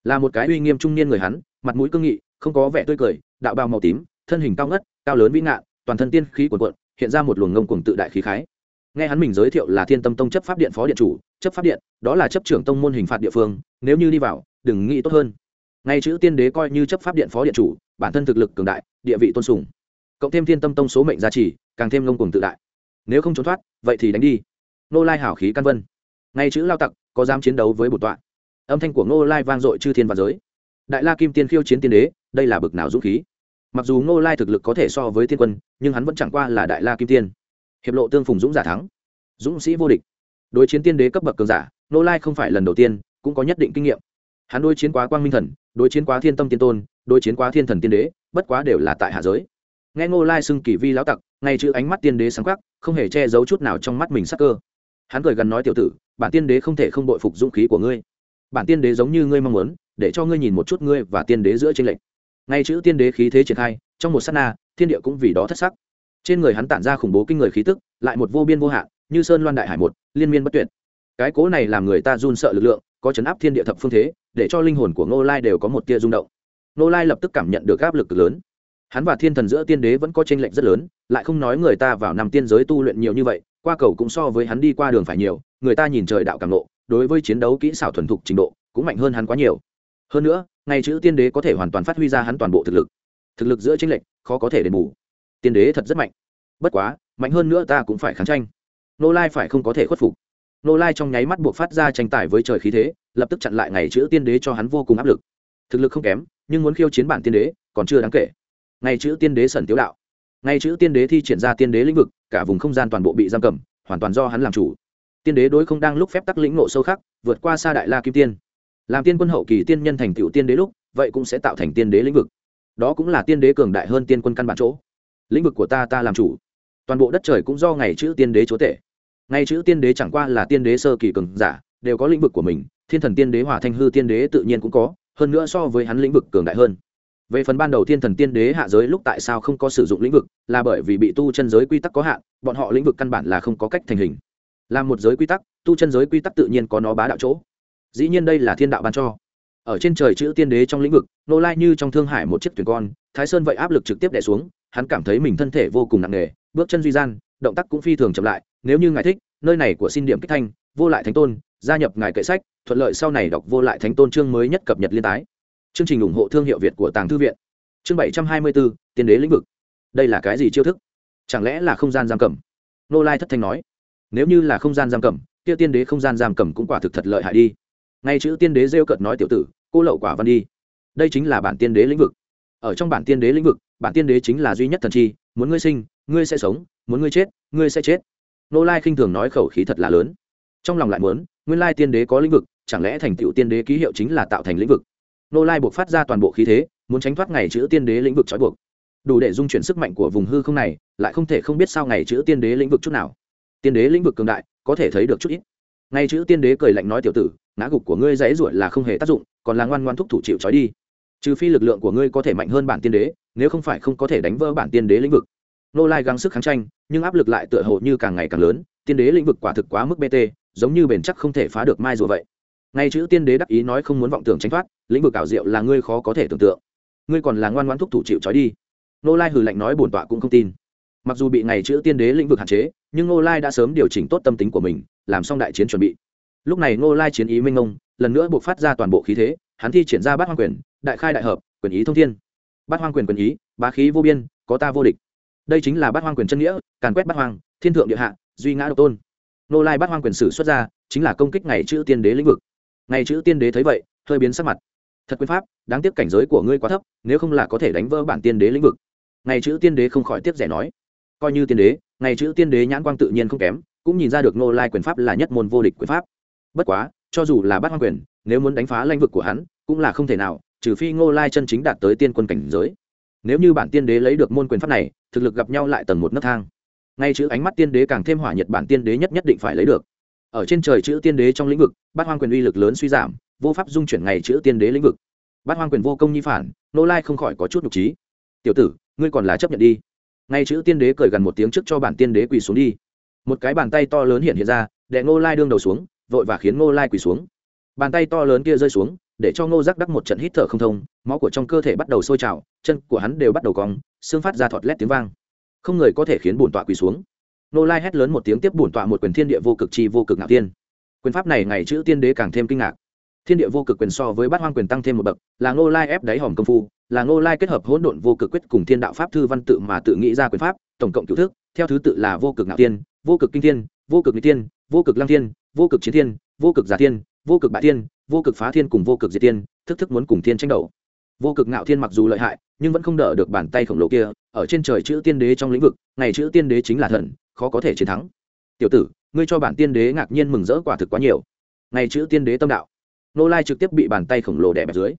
Là một cái uy nghiêm trung niên người hắn, mặt mũi cương nghị, không có vẻ tươi cười, đạo bào màu tím, thân hình cao ngất, cao lớn vĩ ngạn, toàn thân tiên khí cuồn cuộn, hiện ra một luồng ngông cuồng tự đại khí khái. Nghe hắn mình giới thiệu là thiên tâm tông chấp pháp điện phó điện chủ, chấp pháp điện, đó là chấp trưởng tông môn hình phạt địa phương, nếu như đi vào, đừng nghĩ tốt hơn ngay chữ tiên đế coi như chấp pháp điện phó điện chủ, bản thân thực lực cường đại, địa vị tôn sùng. Cộng thêm thiên tâm tông số mệnh gia trì, càng thêm ngông cùng tự đại. Nếu không trốn thoát, vậy thì đánh đi. Nô lai hảo khí căn vân. Ngay chữ lao tặc, có dám chiến đấu với bột tọa? Âm thanh của nô lai vang dội chư thiên và giới. Đại la kim tiên khiêu chiến tiên đế, đây là bực nào dũng khí. Mặc dù nô lai thực lực có thể so với tiên quân, nhưng hắn vẫn chẳng qua là đại la kim tiên. Hiệp lộ tương phùng dũng giả thắng. Dũng sĩ vô địch. Đối chiến tiên đế cấp bậc cường giả nô lai không phải lần đầu tiên, cũng có nhất định kinh nghiệm. Hắn đối chiến quá quang minh thần đối chiến quá thiên tâm tiên tôn, đối chiến quá thiên thần tiên đế, bất quá đều là tại hạ giới. Nghe ngô lai xưng kỳ vi lão tặc, ngay chữ ánh mắt tiên đế sáng khắc, không hề che giấu chút nào trong mắt mình sắc cơ. Hắn cười gần nói, tiểu tử, bản tiên đế không thể không đội phục dũng khí của ngươi. Bản tiên đế giống như ngươi mong muốn, để cho ngươi nhìn một chút ngươi và tiên đế giữa trên lệnh ngay chữ tiên đế khí thế triển khai, trong một s á t na, thiên địa cũng vì đó thất sắc. Trên người hắn tản ra khủng bố kinh người khí tức, lại một vô biên vô hạn, như sơn loan đại hải một, liên miên bất tuyệt. Cái cố này làm người ta run sợ lực lượng có chấn áp thiên địa thập phương thế, để cho linh hồn của ngô lai đều có một tia rung động. Ngô lai lập tức cảm nhận được áp lực cực lớn. Hắn và thiên thần giữa tiên đế vẫn có tranh lệch rất lớn, lại không nói người ta vào năm tiên giới tu luyện nhiều như vậy, qua cầu cũng so với hắn đi qua đường phải nhiều, người ta nhìn trời đạo càng lộ, đối với chiến đấu kỹ xảo thuần thục trình độ, cũng mạnh hơn hắn quá nhiều. Hơn nữa, ngay chữ tiên đế có thể hoàn toàn phát huy ra hắn toàn bộ thực lực. Thực lực giữa tranh lệch, khó có thể đền bù. Tiên đế thật rất mạnh. Bất quá, mạnh hơn nữa ta cũng phải kháng tranh. Nô lai phải không có thể khuất phục nô lai trong nháy mắt buộc phát ra tranh tài với trời khí thế, lập tức chặn lại ngày chữ tiên đế cho hắn vô cùng áp lực. Thực lực không kém, nhưng muốn khiêu chiến bản tiên đế, còn chưa đáng kể. Ngày chữ tiên đế sẩn tiếu đạo. Ngày chữ tiên đế thi triển ra tiên đế lĩnh vực, cả vùng không gian toàn bộ bị giam cầm, hoàn toàn do hắn làm chủ. Tiên đế đối không đang lúc phép tắc lĩnh nộ sâu khắc, vượt qua xa đại la kim tiên. Làm tiên quân hậu kỳ tiên nhân thành tựu tiên đế lúc, vậy cũng sẽ tạo thành tiên đế lĩnh vực. Đó cũng là tiên đế cường đại hơn tiên quân căn bản chỗ. Lĩnh vực của ta ta làm chủ. Toàn bộ đất trời cũng do ngày chữ tiên đế chúa tể ngay chữ tiên đế chẳng qua là tiên đế sơ kỳ cường giả, đều có lĩnh vực của mình, thiên thần tiên đế hòa thanh hư tiên đế tự nhiên cũng có, hơn nữa so với hắn lĩnh vực cường đại hơn. Về phần ban đầu thiên thần tiên đế hạ giới lúc tại sao không có sử dụng lĩnh vực, là bởi vì bị tu chân giới quy tắc có hạn, bọn họ lĩnh vực căn bản là không có cách thành hình. Là một giới quy tắc, tu chân giới quy tắc tự nhiên có nó bá đạo chỗ. Dĩ nhiên đây là thiên đạo ban cho. Ở trên trời chữ tiên đế trong lĩnh vực, nô lai như trong thương hải một chiếc thuyền con, thái sơn vậy áp lực trực tiếp đẻ xuống, hắn cảm thấy mình thân thể vô cùng nặng nề, bước chân duy gian động tác cũng phi thường chậm lại, nếu như ngài thích, nơi này của xin điểm kích thanh, vô lại thánh tôn, gia nhập ngài kệ sách, thuận lợi sau này đọc vô lại thánh tôn chương mới nhất cập nhật liên tái. Chương trình ủng hộ thương hiệu việt của tàng thư viện. Chương bảy trăm hai mươi bốn tiên đế lĩnh vực. Đây là cái gì chiêu thức? Chẳng lẽ là không gian giam cầm? Nô lai thất thanh nói. Nếu như là không gian giam cầm, kia tiên đế không gian giam cầm cũng quả thực thật lợi hại đi. Ngay chữ tiên đế rêu cợt nói tiểu tử, cô lậu quả văn đi. Đây chính là bản tiên đế lĩnh vực. Ở trong bản tiên đế lĩnh vực, bản tiên đế chính là duy nhất thần chi, muốn ngươi sinh, ngươi sẽ sống muốn ngươi chết, ngươi sẽ chết. Nô lai khinh thường nói khẩu khí thật là lớn. Trong lòng lại muốn, nguyên lai tiên đế có lĩnh vực, chẳng lẽ thành tựu tiên đế ký hiệu chính là tạo thành lĩnh vực? Nô lai buộc phát ra toàn bộ khí thế, muốn tránh thoát ngày chữ tiên đế lĩnh vực trói buộc. Đủ để dung chuyển sức mạnh của vùng hư không này, lại không thể không biết sao ngày chữ tiên đế lĩnh vực chút nào. Tiên đế lĩnh vực cường đại, có thể thấy được chút ít. Ngày chữ tiên đế cười lạnh nói tiểu tử, ngã gục của ngươi dãy ruột là không hề tác dụng, còn là ngoan ngoan thúc thủ chịu trói đi. Trừ phi lực lượng của ngươi có thể mạnh hơn bản tiên đế, nếu không phải không có thể đánh vỡ bản tiên đế lĩnh vực nô lai gắng sức kháng tranh, nhưng áp lực lại tựa hồ như càng ngày càng lớn, tiên đế lĩnh vực quả thực quá mức bt giống như bền chắc không thể phá được mai dù vậy. Ngay chữ tiên đế đắc ý nói không muốn vọng tưởng tránh thoát, lĩnh vực ảo diệu là ngươi khó có thể tưởng tượng. Ngươi còn là ngoan ngoãn thúc thủ chịu trói đi. Nô lai hừ lạnh nói bổn tọa cũng không tin. Mặc dù bị ngày chữ tiên đế lĩnh vực hạn chế, nhưng nô lai đã sớm điều chỉnh tốt tâm tính của mình, làm xong đại chiến chuẩn bị. Lúc này nô lai chiến ý minh ông lần nữa buộc phát ra toàn bộ khí thế, hắn thi triển ra bát hoang quyền, đại khai đại hợp, quyền ý thông thiên. Bát hoang quyền quyền ý, bá khí vô biên, có ta vô địch đây chính là bát hoang quyền chân nghĩa, càn quét bát hoang, thiên thượng địa hạ, duy ngã độc tôn. Nô lai bát hoang quyền sử xuất ra, chính là công kích ngày chữ tiên đế lĩnh vực. Ngày chữ tiên đế thấy vậy, hơi biến sắc mặt. Thật quyền pháp, đáng tiếc cảnh giới của ngươi quá thấp, nếu không là có thể đánh vỡ bản tiên đế lĩnh vực. Ngày chữ tiên đế không khỏi tiếp rẻ nói. Coi như tiên đế, ngày chữ tiên đế nhãn quang tự nhiên không kém, cũng nhìn ra được nô lai quyền pháp là nhất môn vô địch quyền pháp. Bất quá, cho dù là bát hoang quyền, nếu muốn đánh phá lãnh vực của hắn, cũng là không thể nào, trừ phi ngô lai chân chính đạt tới tiên quân cảnh giới nếu như bản tiên đế lấy được môn quyền pháp này, thực lực gặp nhau lại tầng một nấc thang. Ngay chữ ánh mắt tiên đế càng thêm hỏa nhật bản tiên đế nhất nhất định phải lấy được. Ở trên trời chữ tiên đế trong lĩnh vực, bát hoang quyền uy lực lớn suy giảm, vô pháp dung chuyển ngày chữ tiên đế lĩnh vực. Bát hoang quyền vô công nhi phản, nô lai không khỏi có chút nhục trí tiểu tử, ngươi còn là chấp nhận đi. Ngay chữ tiên đế cười gần một tiếng trước cho bản tiên đế quỳ xuống đi. Một cái bàn tay to lớn hiện hiện ra đệ ngô lai đương đầu xuống, vội và khiến ngô lai quỳ xuống. Bàn tay to lớn kia rơi xuống để cho ngô giác đắc một trận hít thở không thông máu của trong cơ thể bắt đầu sôi trào chân của hắn đều bắt đầu cong xương phát ra thọt lét tiếng vang không người có thể khiến bùn tọa quỳ xuống nô lai hét lớn một tiếng tiếp bổn tọa một quyền thiên địa vô cực chi vô cực ngạo tiên quyền pháp này ngày chữ tiên đế càng thêm kinh ngạc thiên địa vô cực quyền so với bát hoang quyền tăng thêm một bậc là ngô lai ép đáy hòm công phu là ngô lai kết hợp hỗn độn vô cực quyết cùng thiên đạo pháp thư văn tự mà tự nghĩ ra quyền pháp tổng cộng cựu thức theo thứ tự là vô cực ngạo tiên vô cực kinh thiên vô cực n tiên vô cực lăng tiên, vô cực chiến tiên, vô cực giả tiên, vô cực bại tiên vô cực phá thiên cùng vô cực diệt tiên, thức thức muốn cùng thiên tranh đấu. Vô cực ngạo thiên mặc dù lợi hại, nhưng vẫn không đỡ được bàn tay khổng lồ kia, ở trên trời chữ tiên đế trong lĩnh vực, ngày chữ tiên đế chính là thần, khó có thể chiến thắng. Tiểu tử, ngươi cho bản tiên đế ngạc nhiên mừng rỡ quả thực quá nhiều. Ngày chữ tiên đế tâm đạo. Nô lai trực tiếp bị bàn tay khổng lồ đè bẹp dưới.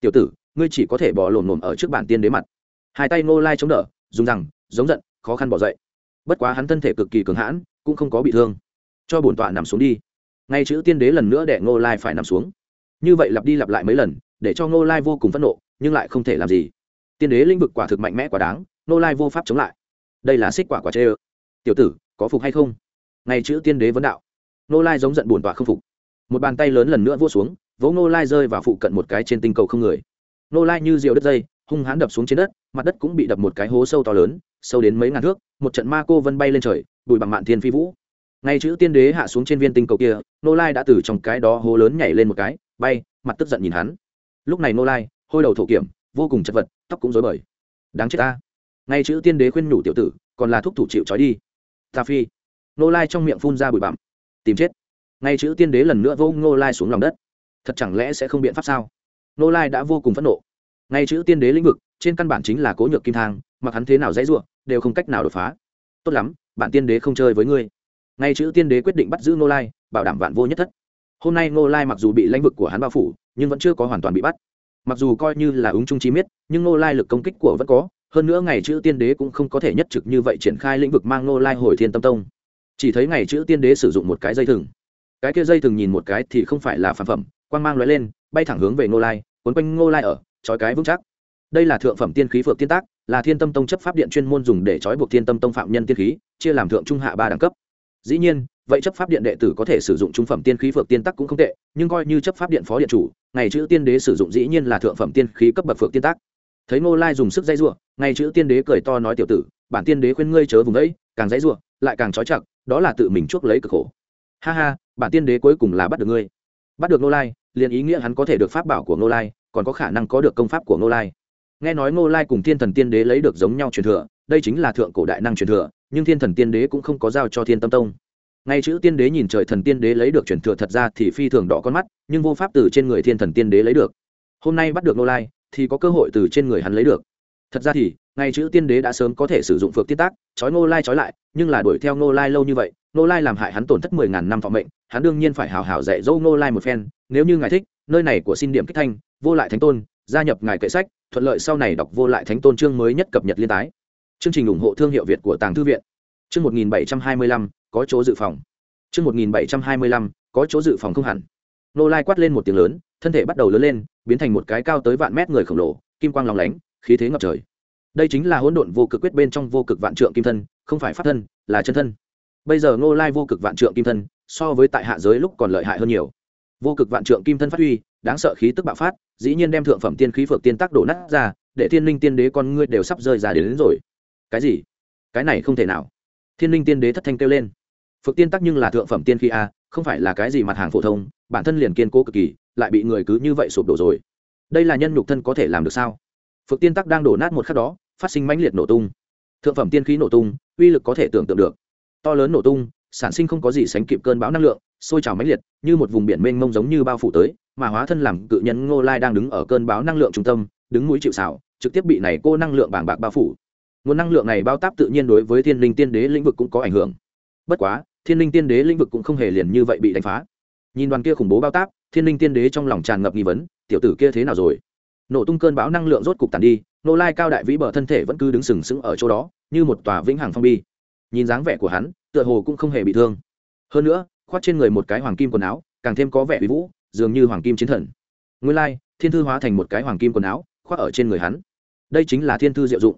Tiểu tử, ngươi chỉ có thể bỏ lồn lồn ở trước bản tiên đế mặt. Hai tay nô lai chống đỡ, dùng rằng, giống giận, khó khăn bỏ dậy. Bất quá hắn thân thể cực kỳ cường hãn, cũng không có bị thương. Cho bổn tọa nằm xuống đi ngay chữ tiên đế lần nữa để ngô lai phải nằm xuống. Như vậy lặp đi lặp lại mấy lần, để cho ngô lai vô cùng phẫn nộ, nhưng lại không thể làm gì. Tiên đế lĩnh vực quả thực mạnh mẽ quá đáng, ngô lai vô pháp chống lại. Đây là xích quả quả chê ơ. Tiểu tử, có phục hay không? Ngay chữ tiên đế vấn đạo. Ngô lai giống giận buồn tọa không phục. Một bàn tay lớn lần nữa vô xuống, vỗ ngô lai rơi vào phụ cận một cái trên tinh cầu không người. Ngô lai như rượu đất dây, hung hãn đập xuống trên đất, mặt đất cũng bị đập một cái hố sâu to lớn, sâu đến mấy ngàn thước, một trận ma cô vân bay lên trời, bụi bằng mạn thiên phi vũ ngay chữ tiên đế hạ xuống trên viên tinh cầu kia, nô lai đã từ trong cái đó hố lớn nhảy lên một cái, bay, mặt tức giận nhìn hắn. Lúc này nô lai, hôi đầu thổ kiểm, vô cùng chật vật, tóc cũng rối bời. Đáng chết ta. Ngay chữ tiên đế khuyên nhủ tiểu tử, còn là thúc thủ chịu trói đi. Ta phi. Nô lai trong miệng phun ra bụi bặm. Tìm chết. Ngay chữ tiên đế lần nữa vô nô lai xuống lòng đất. Thật chẳng lẽ sẽ không biện pháp sao? Nô lai đã vô cùng phẫn nộ. Ngay chữ tiên đế lĩnh vực, trên căn bản chính là cố nhược kim thang, mặc hắn thế nào dãy ruộng đều không cách nào đột phá. Tốt lắm bản tiên đế không chơi với ngươi ngay chữ tiên đế quyết định bắt giữ Ngô lai, bảo đảm vạn vô nhất thất. Hôm nay Ngô lai mặc dù bị lãnh vực của hắn bao phủ, nhưng vẫn chưa có hoàn toàn bị bắt. Mặc dù coi như là ứng trung chi miết, nhưng Ngô lai lực công kích của vẫn có, hơn nữa ngày chữ tiên đế cũng không có thể nhất trực như vậy triển khai lĩnh vực mang Ngô lai hồi thiên tâm tông. Chỉ thấy ngày chữ tiên đế sử dụng một cái dây thừng. Cái kia dây thừng nhìn một cái thì không phải là phản phẩm, quang mang loại lên, bay thẳng hướng về Ngô lai quấn quanh Ngô lai ở, trói cái vững chắc. Đây là thượng phẩm tiên khí phượng tiên tác, là thiên tâm tông chấp pháp điện chuyên môn dùng để trói buộc thiên tâm tông phạm nhân tiên khí, chia làm thượng trung hạ ba đẳng cấp dĩ nhiên, vậy chấp pháp điện đệ tử có thể sử dụng trung phẩm tiên khí phượng tiên tắc cũng không tệ, nhưng coi như chấp pháp điện phó điện chủ, ngày chữ tiên đế sử dụng dĩ nhiên là thượng phẩm tiên khí cấp bậc phượng tiên tác thấy ngô lai dùng sức dây giụa, ngày chữ tiên đế cười to nói tiểu tử, bản tiên đế khuyên ngươi chớ vùng ấy càng dây giụa, lại càng trói chặt, đó là tự mình chuốc lấy cực khổ. Ha ha, bản tiên đế cuối cùng là bắt được ngươi. Bắt được ngô lai, liền ý nghĩa hắn có thể được pháp bảo của ngô lai, còn có khả năng có được công pháp của ngô lai. Nghe nói ngô lai cùng thiên thần tiên đế lấy được giống nhau truyền thừa, đây chính là thượng cổ đại năng truyền thừa nhưng thiên thần tiên đế cũng không có giao cho thiên tâm tông. Ngay chữ tiên đế nhìn trời thần tiên đế lấy được truyền thừa thật ra thì phi thường đỏ con mắt, nhưng vô pháp từ trên người thiên thần tiên đế lấy được. Hôm nay bắt được ngô lai, thì có cơ hội từ trên người hắn lấy được. Thật ra thì, ngay chữ tiên đế đã sớm có thể sử dụng phược tiết tác, trói ngô lai trói lại, nhưng là đuổi theo ngô lai lâu như vậy, ngô lai làm hại hắn tổn thất mười ngàn năm phạm mệnh, hắn đương nhiên phải hào hào dạy dỗ ngô lai một phen, nếu như ngài thích, nơi này của xin điểm kích thanh, vô lại thánh tôn, gia nhập ngài kệ sách, thuận lợi sau này đọc vô lại thánh tôn chương mới nhất cập nhật liên tái chương trình ủng hộ thương hiệu việt của tàng thư viện. Chương một nghìn bảy trăm hai mươi lăm có chỗ dự phòng. Chương một nghìn bảy trăm hai mươi lăm có chỗ dự phòng không hẳn. Nô lai quát lên một tiếng lớn thân thể bắt đầu lớn lên biến thành một cái cao tới vạn mét người khổng lồ kim quang long lánh khí thế ngập trời. Đây chính là hỗn độn vô cực quyết bên trong vô cực vạn trượng kim thân không phải pháp thân là chân thân. Bây giờ ngô lai vô cực vạn trượng kim thân so với tại hạ giới lúc còn lợi hại hơn nhiều. Vô cực vạn trượng kim thân phát huy đáng sợ khí tức bạo phát dĩ nhiên đem thượng phẩm tiên khí phược tiên tác đổ nát ra để thiên linh tiên đế con ngươi đều sắp rơi ra đến, đến rồi cái gì? Cái này không thể nào. Thiên linh tiên đế thất thanh kêu lên. Phược tiên Tắc nhưng là thượng phẩm tiên khí a, không phải là cái gì mặt hàng phổ thông, bản thân liền kiên cố cực kỳ, lại bị người cứ như vậy sụp đổ rồi. Đây là nhân nhục thân có thể làm được sao? Phược tiên tắc đang đổ nát một khắc đó, phát sinh mãnh liệt nổ tung. Thượng phẩm tiên khí nổ tung, uy lực có thể tưởng tượng được. To lớn nổ tung, sản sinh không có gì sánh kịp cơn bão năng lượng, sôi trào mãnh liệt, như một vùng biển mênh mông giống như bao phủ tới, mà hóa thân làm cự nhân ngô lai đang đứng ở cơn bão năng lượng trung tâm, đứng mũi chịu xảo trực tiếp bị này cô năng lượng bàng bạc bao phủ nguồn năng lượng này bao táp tự nhiên đối với thiên linh tiên đế lĩnh vực cũng có ảnh hưởng. Bất quá, thiên linh tiên đế lĩnh vực cũng không hề liền như vậy bị đánh phá. Nhìn đoàn kia khủng bố bao táp, thiên linh tiên đế trong lòng tràn ngập nghi vấn, tiểu tử kia thế nào rồi? Nổ tung cơn bão năng lượng rốt cục tàn đi, nô lai cao đại vĩ bờ thân thể vẫn cứ đứng sừng sững ở chỗ đó, như một tòa vĩnh hằng phong bi. Nhìn dáng vẻ của hắn, tựa hồ cũng không hề bị thương. Hơn nữa, khoác trên người một cái hoàng kim quần áo, càng thêm có vẻ uy vũ, dường như hoàng kim chiến thần. Nguyên lai, thiên thư hóa thành một cái hoàng kim quần áo, khoác ở trên người hắn. Đây chính là thiên thư diệu dụng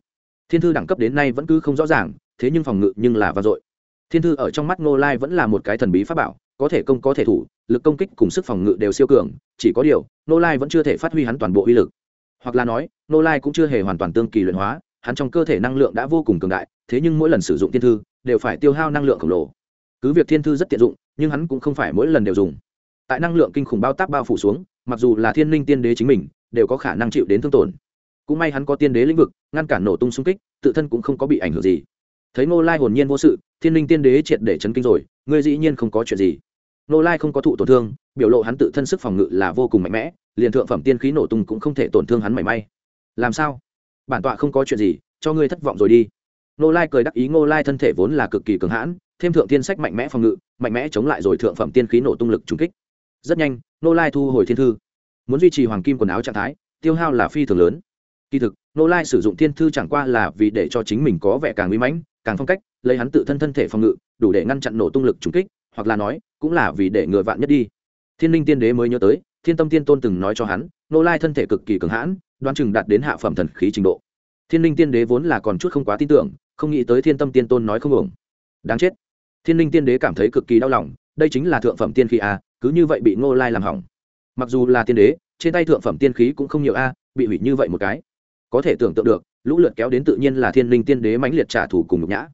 thiên thư đẳng cấp đến nay vẫn cứ không rõ ràng, thế nhưng phòng ngự nhưng là vang dội. Thiên thư ở trong mắt ngô lai vẫn là một cái thần bí pháp bảo, có thể công có thể thủ, lực công kích cùng sức phòng ngự đều siêu cường, chỉ có điều, ngô lai vẫn chưa thể phát huy hắn toàn bộ uy lực. Hoặc là nói, ngô lai cũng chưa hề hoàn toàn tương kỳ luyện hóa, hắn trong cơ thể năng lượng đã vô cùng cường đại, thế nhưng mỗi lần sử dụng thiên thư, đều phải tiêu hao năng lượng khổng lồ. Cứ việc thiên thư rất tiện dụng, nhưng hắn cũng không phải mỗi lần đều dùng. Tại năng lượng kinh khủng bao tác bao phủ xuống, mặc dù là thiên linh tiên đế chính mình, đều có khả năng chịu đến thương tổn cũng may hắn có tiên đế lĩnh vực, ngăn cản nổ tung xung kích, tự thân cũng không có bị ảnh hưởng gì. Thấy ngô lai hồn nhiên vô sự, thiên linh tiên đế triệt để chấn kinh rồi, ngươi dĩ nhiên không có chuyện gì. Ngô lai không có thụ tổn thương, biểu lộ hắn tự thân sức phòng ngự là vô cùng mạnh mẽ, liền thượng phẩm tiên khí nổ tung cũng không thể tổn thương hắn mảy may. Làm sao? Bản tọa không có chuyện gì, cho ngươi thất vọng rồi đi. Ngô lai cười đắc ý, ngô lai thân thể vốn là cực kỳ cường hãn, thêm thượng tiên sách mạnh mẽ phòng ngự, mạnh mẽ chống lại rồi thượng phẩm tiên khí nổ tung lực trúng kích. Rất nhanh, ngô lai thu hồi thiên thư. Muốn duy trì hoàng kim quần áo trạng thái, tiêu hao là phi thường lớn kỳ thực nô lai sử dụng thiên thư chẳng qua là vì để cho chính mình có vẻ càng uy mãnh, càng phong cách, lấy hắn tự thân thân thể phòng ngự, đủ để ngăn chặn nổ tung lực trùng kích, hoặc là nói, cũng là vì để ngừa vạn nhất đi. Thiên linh tiên đế mới nhớ tới, thiên tâm tiên tôn từng nói cho hắn nô lai thân thể cực kỳ cường hãn đoan chừng đạt đến hạ phẩm thần khí trình độ. Thiên linh tiên đế vốn là còn chút không quá tin tưởng, không nghĩ tới thiên tâm tiên tôn nói không ổng đáng chết. Thiên linh tiên đế cảm thấy cực kỳ đau lòng, đây chính là thượng phẩm tiên khí a, cứ như vậy bị ngô lai làm hỏng. Mặc dù là tiên đế, trên tay thượng phẩm tiên khí cũng không nhiều a, bị hủy như vậy một cái có thể tưởng tượng được, lũ lượt kéo đến tự nhiên là thiên linh tiên đế mãnh liệt trả thù cùng nhục nhã.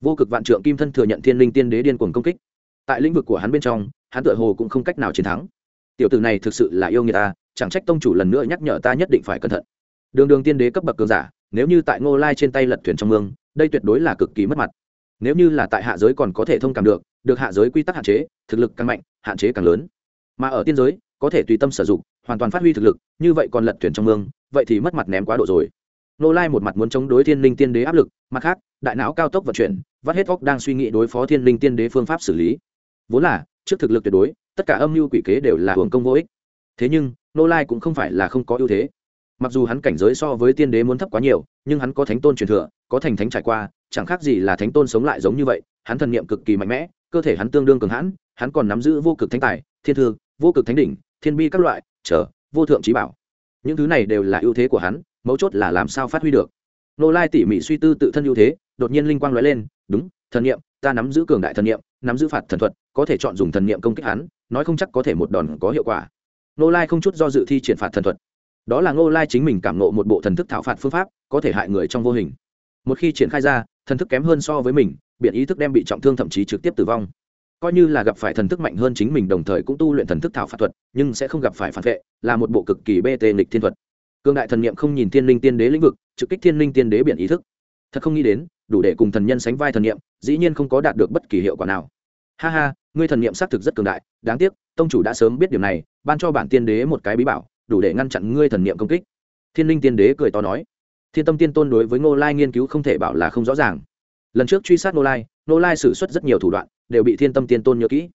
Vô cực vạn trượng kim thân thừa nhận thiên linh tiên đế điên cuồng công kích. Tại lĩnh vực của hắn bên trong, hắn tựa hồ cũng không cách nào chiến thắng. Tiểu tử này thực sự là yêu người ta, chẳng trách tông chủ lần nữa nhắc nhở ta nhất định phải cẩn thận. Đường đường tiên đế cấp bậc cường giả, nếu như tại ngô lai trên tay lật thuyền trong mương, đây tuyệt đối là cực kỳ mất mặt. Nếu như là tại hạ giới còn có thể thông cảm được được hạ giới quy tắc hạn chế, thực lực càng mạnh, hạn chế càng lớn. Mà ở tiên giới, có thể tùy tâm sử dụng hoàn toàn phát huy thực lực, như vậy còn lật thuyền trong mương, vậy thì mất mặt ném quá độ rồi. Nô lai một mặt muốn chống đối thiên linh tiên đế áp lực, mặt khác, đại não cao tốc vận chuyển, vắt hết óc đang suy nghĩ đối phó thiên linh tiên đế phương pháp xử lý. Vốn là, trước thực lực tuyệt đối, tất cả âm mưu quỷ kế đều là hưởng công vô ích. Thế nhưng nô lai cũng không phải là không có ưu thế. Mặc dù hắn cảnh giới so với tiên đế muốn thấp quá nhiều, nhưng hắn có thánh tôn truyền thừa, có thành thánh trải qua, chẳng khác gì là thánh tôn sống lại giống như vậy, hắn thần niệm cực kỳ mạnh mẽ, cơ thể hắn tương đương cường hãn, hắn còn nắm giữ vô cực thánh tài, thiên thư, vô cực thánh đỉnh thiên bi các loại trở vô thượng trí bảo. Những thứ này đều là ưu thế của hắn, mấu chốt là làm sao phát huy được. Nô lai tỉ mỉ suy tư tự thân ưu thế, đột nhiên linh quang nói lên, đúng, thần niệm, ta nắm giữ cường đại thần niệm, nắm giữ phạt thần thuật, có thể chọn dùng thần niệm công kích hắn, nói không chắc có thể một đòn có hiệu quả. Nô lai không chút do dự thi triển phạt thần thuật. Đó là nô lai chính mình cảm nộ một bộ thần thức thảo phạt phương pháp, có thể hại người trong vô hình. Một khi triển khai ra, thần thức kém hơn so với mình, biện ý thức đem bị trọng thương thậm chí trực tiếp tử vong coi như là gặp phải thần thức mạnh hơn chính mình đồng thời cũng tu luyện thần thức thảo phạt thuật, nhưng sẽ không gặp phải phản vệ, là một bộ cực kỳ bê tê nghịch thiên thuật. Cương đại thần niệm không nhìn thiên linh tiên đế lĩnh vực, trực kích thiên linh tiên đế biển ý thức. Thật không nghĩ đến, đủ để cùng thần nhân sánh vai thần niệm, dĩ nhiên không có đạt được bất kỳ hiệu quả nào. Ha ha, ngươi thần niệm xác thực rất cường đại, đáng tiếc, tông chủ đã sớm biết điều này, ban cho bản tiên đế một cái bí bảo, đủ để ngăn chặn ngươi thần niệm công kích. Thiên linh tiên đế cười to nói. Thiên tâm tiên tôn đối với ngô lai nghiên cứu không thể bảo là không rõ ràng lần trước truy sát nô lai nô lai xử suất rất nhiều thủ đoạn, đều bị thiên tâm tiên tôn nhớ kỹ.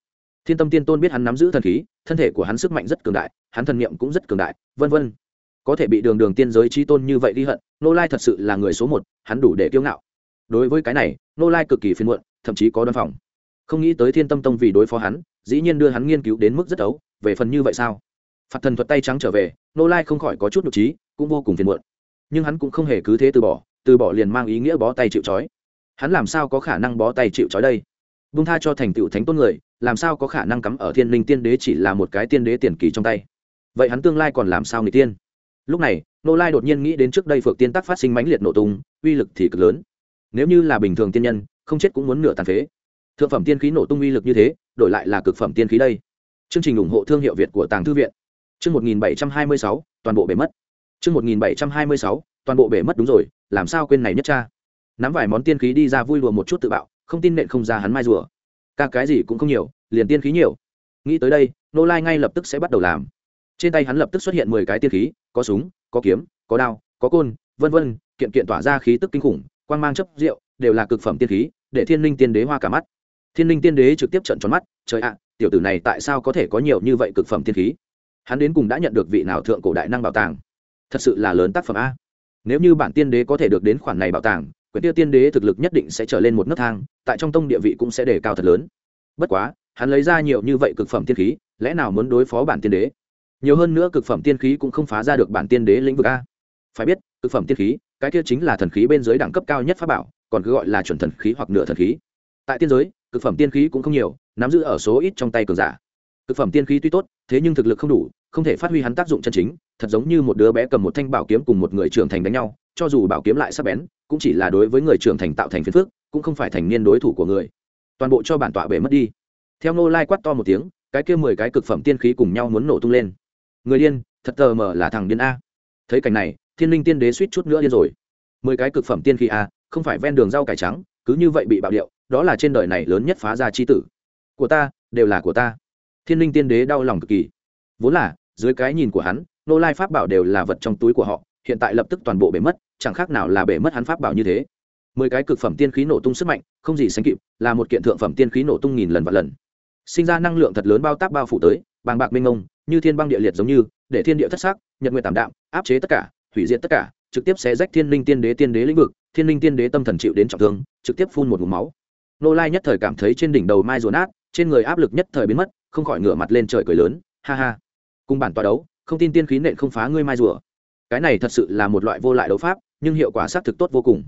Thiên tâm tiên tôn biết hắn nắm giữ thần khí, thân thể của hắn sức mạnh rất cường đại, hắn thần niệm cũng rất cường đại, vân vân. Có thể bị đường đường tiên giới trí tôn như vậy ghi hận, nô lai thật sự là người số một, hắn đủ để kiêu ngạo. Đối với cái này, nô lai cực kỳ phiền muộn, thậm chí có đoan phòng. Không nghĩ tới thiên tâm tông vì đối phó hắn, dĩ nhiên đưa hắn nghiên cứu đến mức rất ấu, về phần như vậy sao? Phạt thần thuật tay trắng trở về, nô lai không khỏi có chút nhục trí cũng vô cùng phiền muộn. Nhưng hắn cũng không hề cứ thế từ bỏ từ bỏ liền mang ý nghĩa bó tay chịu trói hắn làm sao có khả năng bó tay chịu trói đây? Bung tha cho thành tựu thánh tôn người, làm sao có khả năng cắm ở thiên linh tiên đế chỉ là một cái tiên đế tiền kỳ trong tay? Vậy hắn tương lai còn làm sao người tiên? Lúc này nô lai đột nhiên nghĩ đến trước đây phược tiên tác phát sinh mãnh liệt nổ tung, uy lực thì cực lớn. Nếu như là bình thường tiên nhân, không chết cũng muốn nửa tàn phế. Thượng phẩm tiên khí nổ tung uy lực như thế, đổi lại là cực phẩm tiên khí đây. Chương trình ủng hộ thương hiệu việt của tàng thư viện. Chương một nghìn bảy trăm hai mươi sáu, toàn bộ bể mất. Chương một nghìn bảy trăm hai mươi sáu, toàn bộ bể mất đúng rồi, làm sao quên này nhất cha? Nắm vài món tiên khí đi ra vui lùa một chút tự bạo, không tin nện không ra hắn mai rùa. Ca cái gì cũng không nhiều, liền tiên khí nhiều. Nghĩ tới đây, nô lai ngay lập tức sẽ bắt đầu làm. Trên tay hắn lập tức xuất hiện mười cái tiên khí, có súng, có kiếm, có đao, có côn, vân vân, kiện kiện tỏa ra khí tức kinh khủng, quang mang chấp rượu, đều là cực phẩm tiên khí, để thiên linh tiên đế hoa cả mắt. Thiên linh tiên đế trực tiếp trận tròn mắt, trời ạ, tiểu tử này tại sao có thể có nhiều như vậy cực phẩm tiên khí? Hắn đến cùng đã nhận được vị nào thượng cổ đại năng bảo tàng? Thật sự là lớn tác phẩm a. Nếu như bản tiên đế có thể được đến khoản này bảo tàng quyển tiêu tiên đế thực lực nhất định sẽ trở lên một nấc thang, tại trong tông địa vị cũng sẽ đề cao thật lớn. Bất quá, hắn lấy ra nhiều như vậy cực phẩm tiên khí, lẽ nào muốn đối phó bản tiên đế? Nhiều hơn nữa cực phẩm tiên khí cũng không phá ra được bản tiên đế lĩnh vực a. Phải biết, cực phẩm tiên khí, cái kia chính là thần khí bên dưới đẳng cấp cao nhất pháp bảo, còn cứ gọi là chuẩn thần khí hoặc nửa thần khí. Tại tiên giới, cực phẩm tiên khí cũng không nhiều, nắm giữ ở số ít trong tay cường giả. Cực phẩm tiên khí tuy tốt, thế nhưng thực lực không đủ, không thể phát huy hắn tác dụng chân chính thật giống như một đứa bé cầm một thanh bảo kiếm cùng một người trưởng thành đánh nhau, cho dù bảo kiếm lại sắp bén, cũng chỉ là đối với người trưởng thành tạo thành phiền phước cũng không phải thành niên đối thủ của người. Toàn bộ cho bản tọa bể mất đi. Theo nô lai quát to một tiếng, cái kia mười cái cực phẩm tiên khí cùng nhau muốn nổ tung lên. Người điên, thật tờ mờ là thằng điên a. Thấy cảnh này, thiên linh tiên đế suýt chút nữa điên rồi. Mười cái cực phẩm tiên khí a, không phải ven đường rau cải trắng, cứ như vậy bị bạo điệu, đó là trên đời này lớn nhất phá ra chi tử. Của ta, đều là của ta. Thiên linh tiên đế đau lòng cực kỳ. Vốn là, dưới cái nhìn của hắn nô lai pháp bảo đều là vật trong túi của họ, hiện tại lập tức toàn bộ bể mất, chẳng khác nào là bể mất hắn pháp bảo như thế. Mười cái cực phẩm tiên khí nổ tung sức mạnh, không gì sánh kịp, là một kiện thượng phẩm tiên khí nổ tung nghìn lần và lần. Sinh ra năng lượng thật lớn bao tác bao phủ tới, bàng bạc minh ông như thiên băng địa liệt giống như, để thiên địa thất sắc, nhật nguyện tảm đạm, áp chế tất cả, hủy diệt tất cả, trực tiếp xé rách thiên linh tiên đế tiên đế lĩnh vực, thiên linh tiên đế tâm thần chịu đến trọng thương, trực tiếp phun một vùng máu. Nô lai nhất thời cảm thấy trên đỉnh đầu mai rùa nát, trên người áp lực nhất thời biến mất, không khỏi ngửa mặt lên trời cười lớn, ha ha. Cùng bản tọa đấu không tin tiên khí nện không phá ngươi mai rùa. Cái này thật sự là một loại vô lại đấu pháp, nhưng hiệu quả xác thực tốt vô cùng.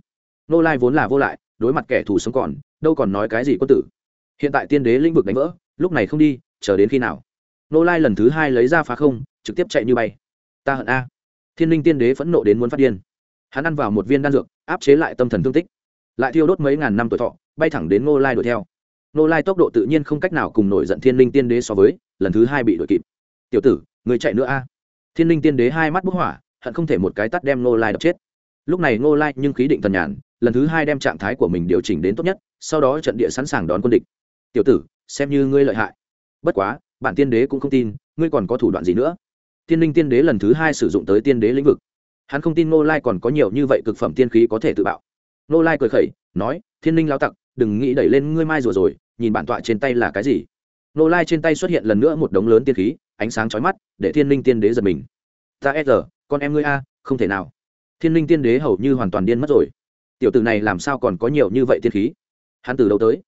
Nô lai vốn là vô lại, đối mặt kẻ thù sống còn, đâu còn nói cái gì quân tử. Hiện tại tiên đế lĩnh vực đánh vỡ, lúc này không đi, chờ đến khi nào? Nô lai lần thứ hai lấy ra phá không, trực tiếp chạy như bay. Ta hận a. Thiên linh tiên đế phẫn nộ đến muốn phát điên. Hắn ăn vào một viên đan dược, áp chế lại tâm thần thương tích. Lại thiêu đốt mấy ngàn năm tuổi thọ, bay thẳng đến nô lai đuổi theo. Nô lai tốc độ tự nhiên không cách nào cùng nổi giận thiên linh tiên đế so với, lần thứ hai bị đuổi kịp. Tiểu tử người chạy nữa a. Thiên linh tiên đế hai mắt bức hỏa, hận không thể một cái tắt đem nô lai đập chết. Lúc này nô lai nhưng khí định thần nhàn, lần thứ hai đem trạng thái của mình điều chỉnh đến tốt nhất, sau đó trận địa sẵn sàng đón quân địch. Tiểu tử, xem như ngươi lợi hại. Bất quá, bản tiên đế cũng không tin, ngươi còn có thủ đoạn gì nữa? Thiên linh tiên đế lần thứ hai sử dụng tới tiên đế lĩnh vực. Hắn không tin nô lai còn có nhiều như vậy cực phẩm tiên khí có thể tự bạo. Nô lai cười khẩy, nói, thiên linh lao tặc, đừng nghĩ đẩy lên ngươi mai rùa rồi, nhìn bản tọa trên tay là cái gì. Nô lai trên tay xuất hiện lần nữa một đống lớn tiên khí ánh sáng chói mắt, để thiên linh tiên đế giật mình. Ta e giờ con em ngươi a, không thể nào. Thiên linh tiên đế hầu như hoàn toàn điên mất rồi. Tiểu tử này làm sao còn có nhiều như vậy tiên khí? Hắn từ đâu tới?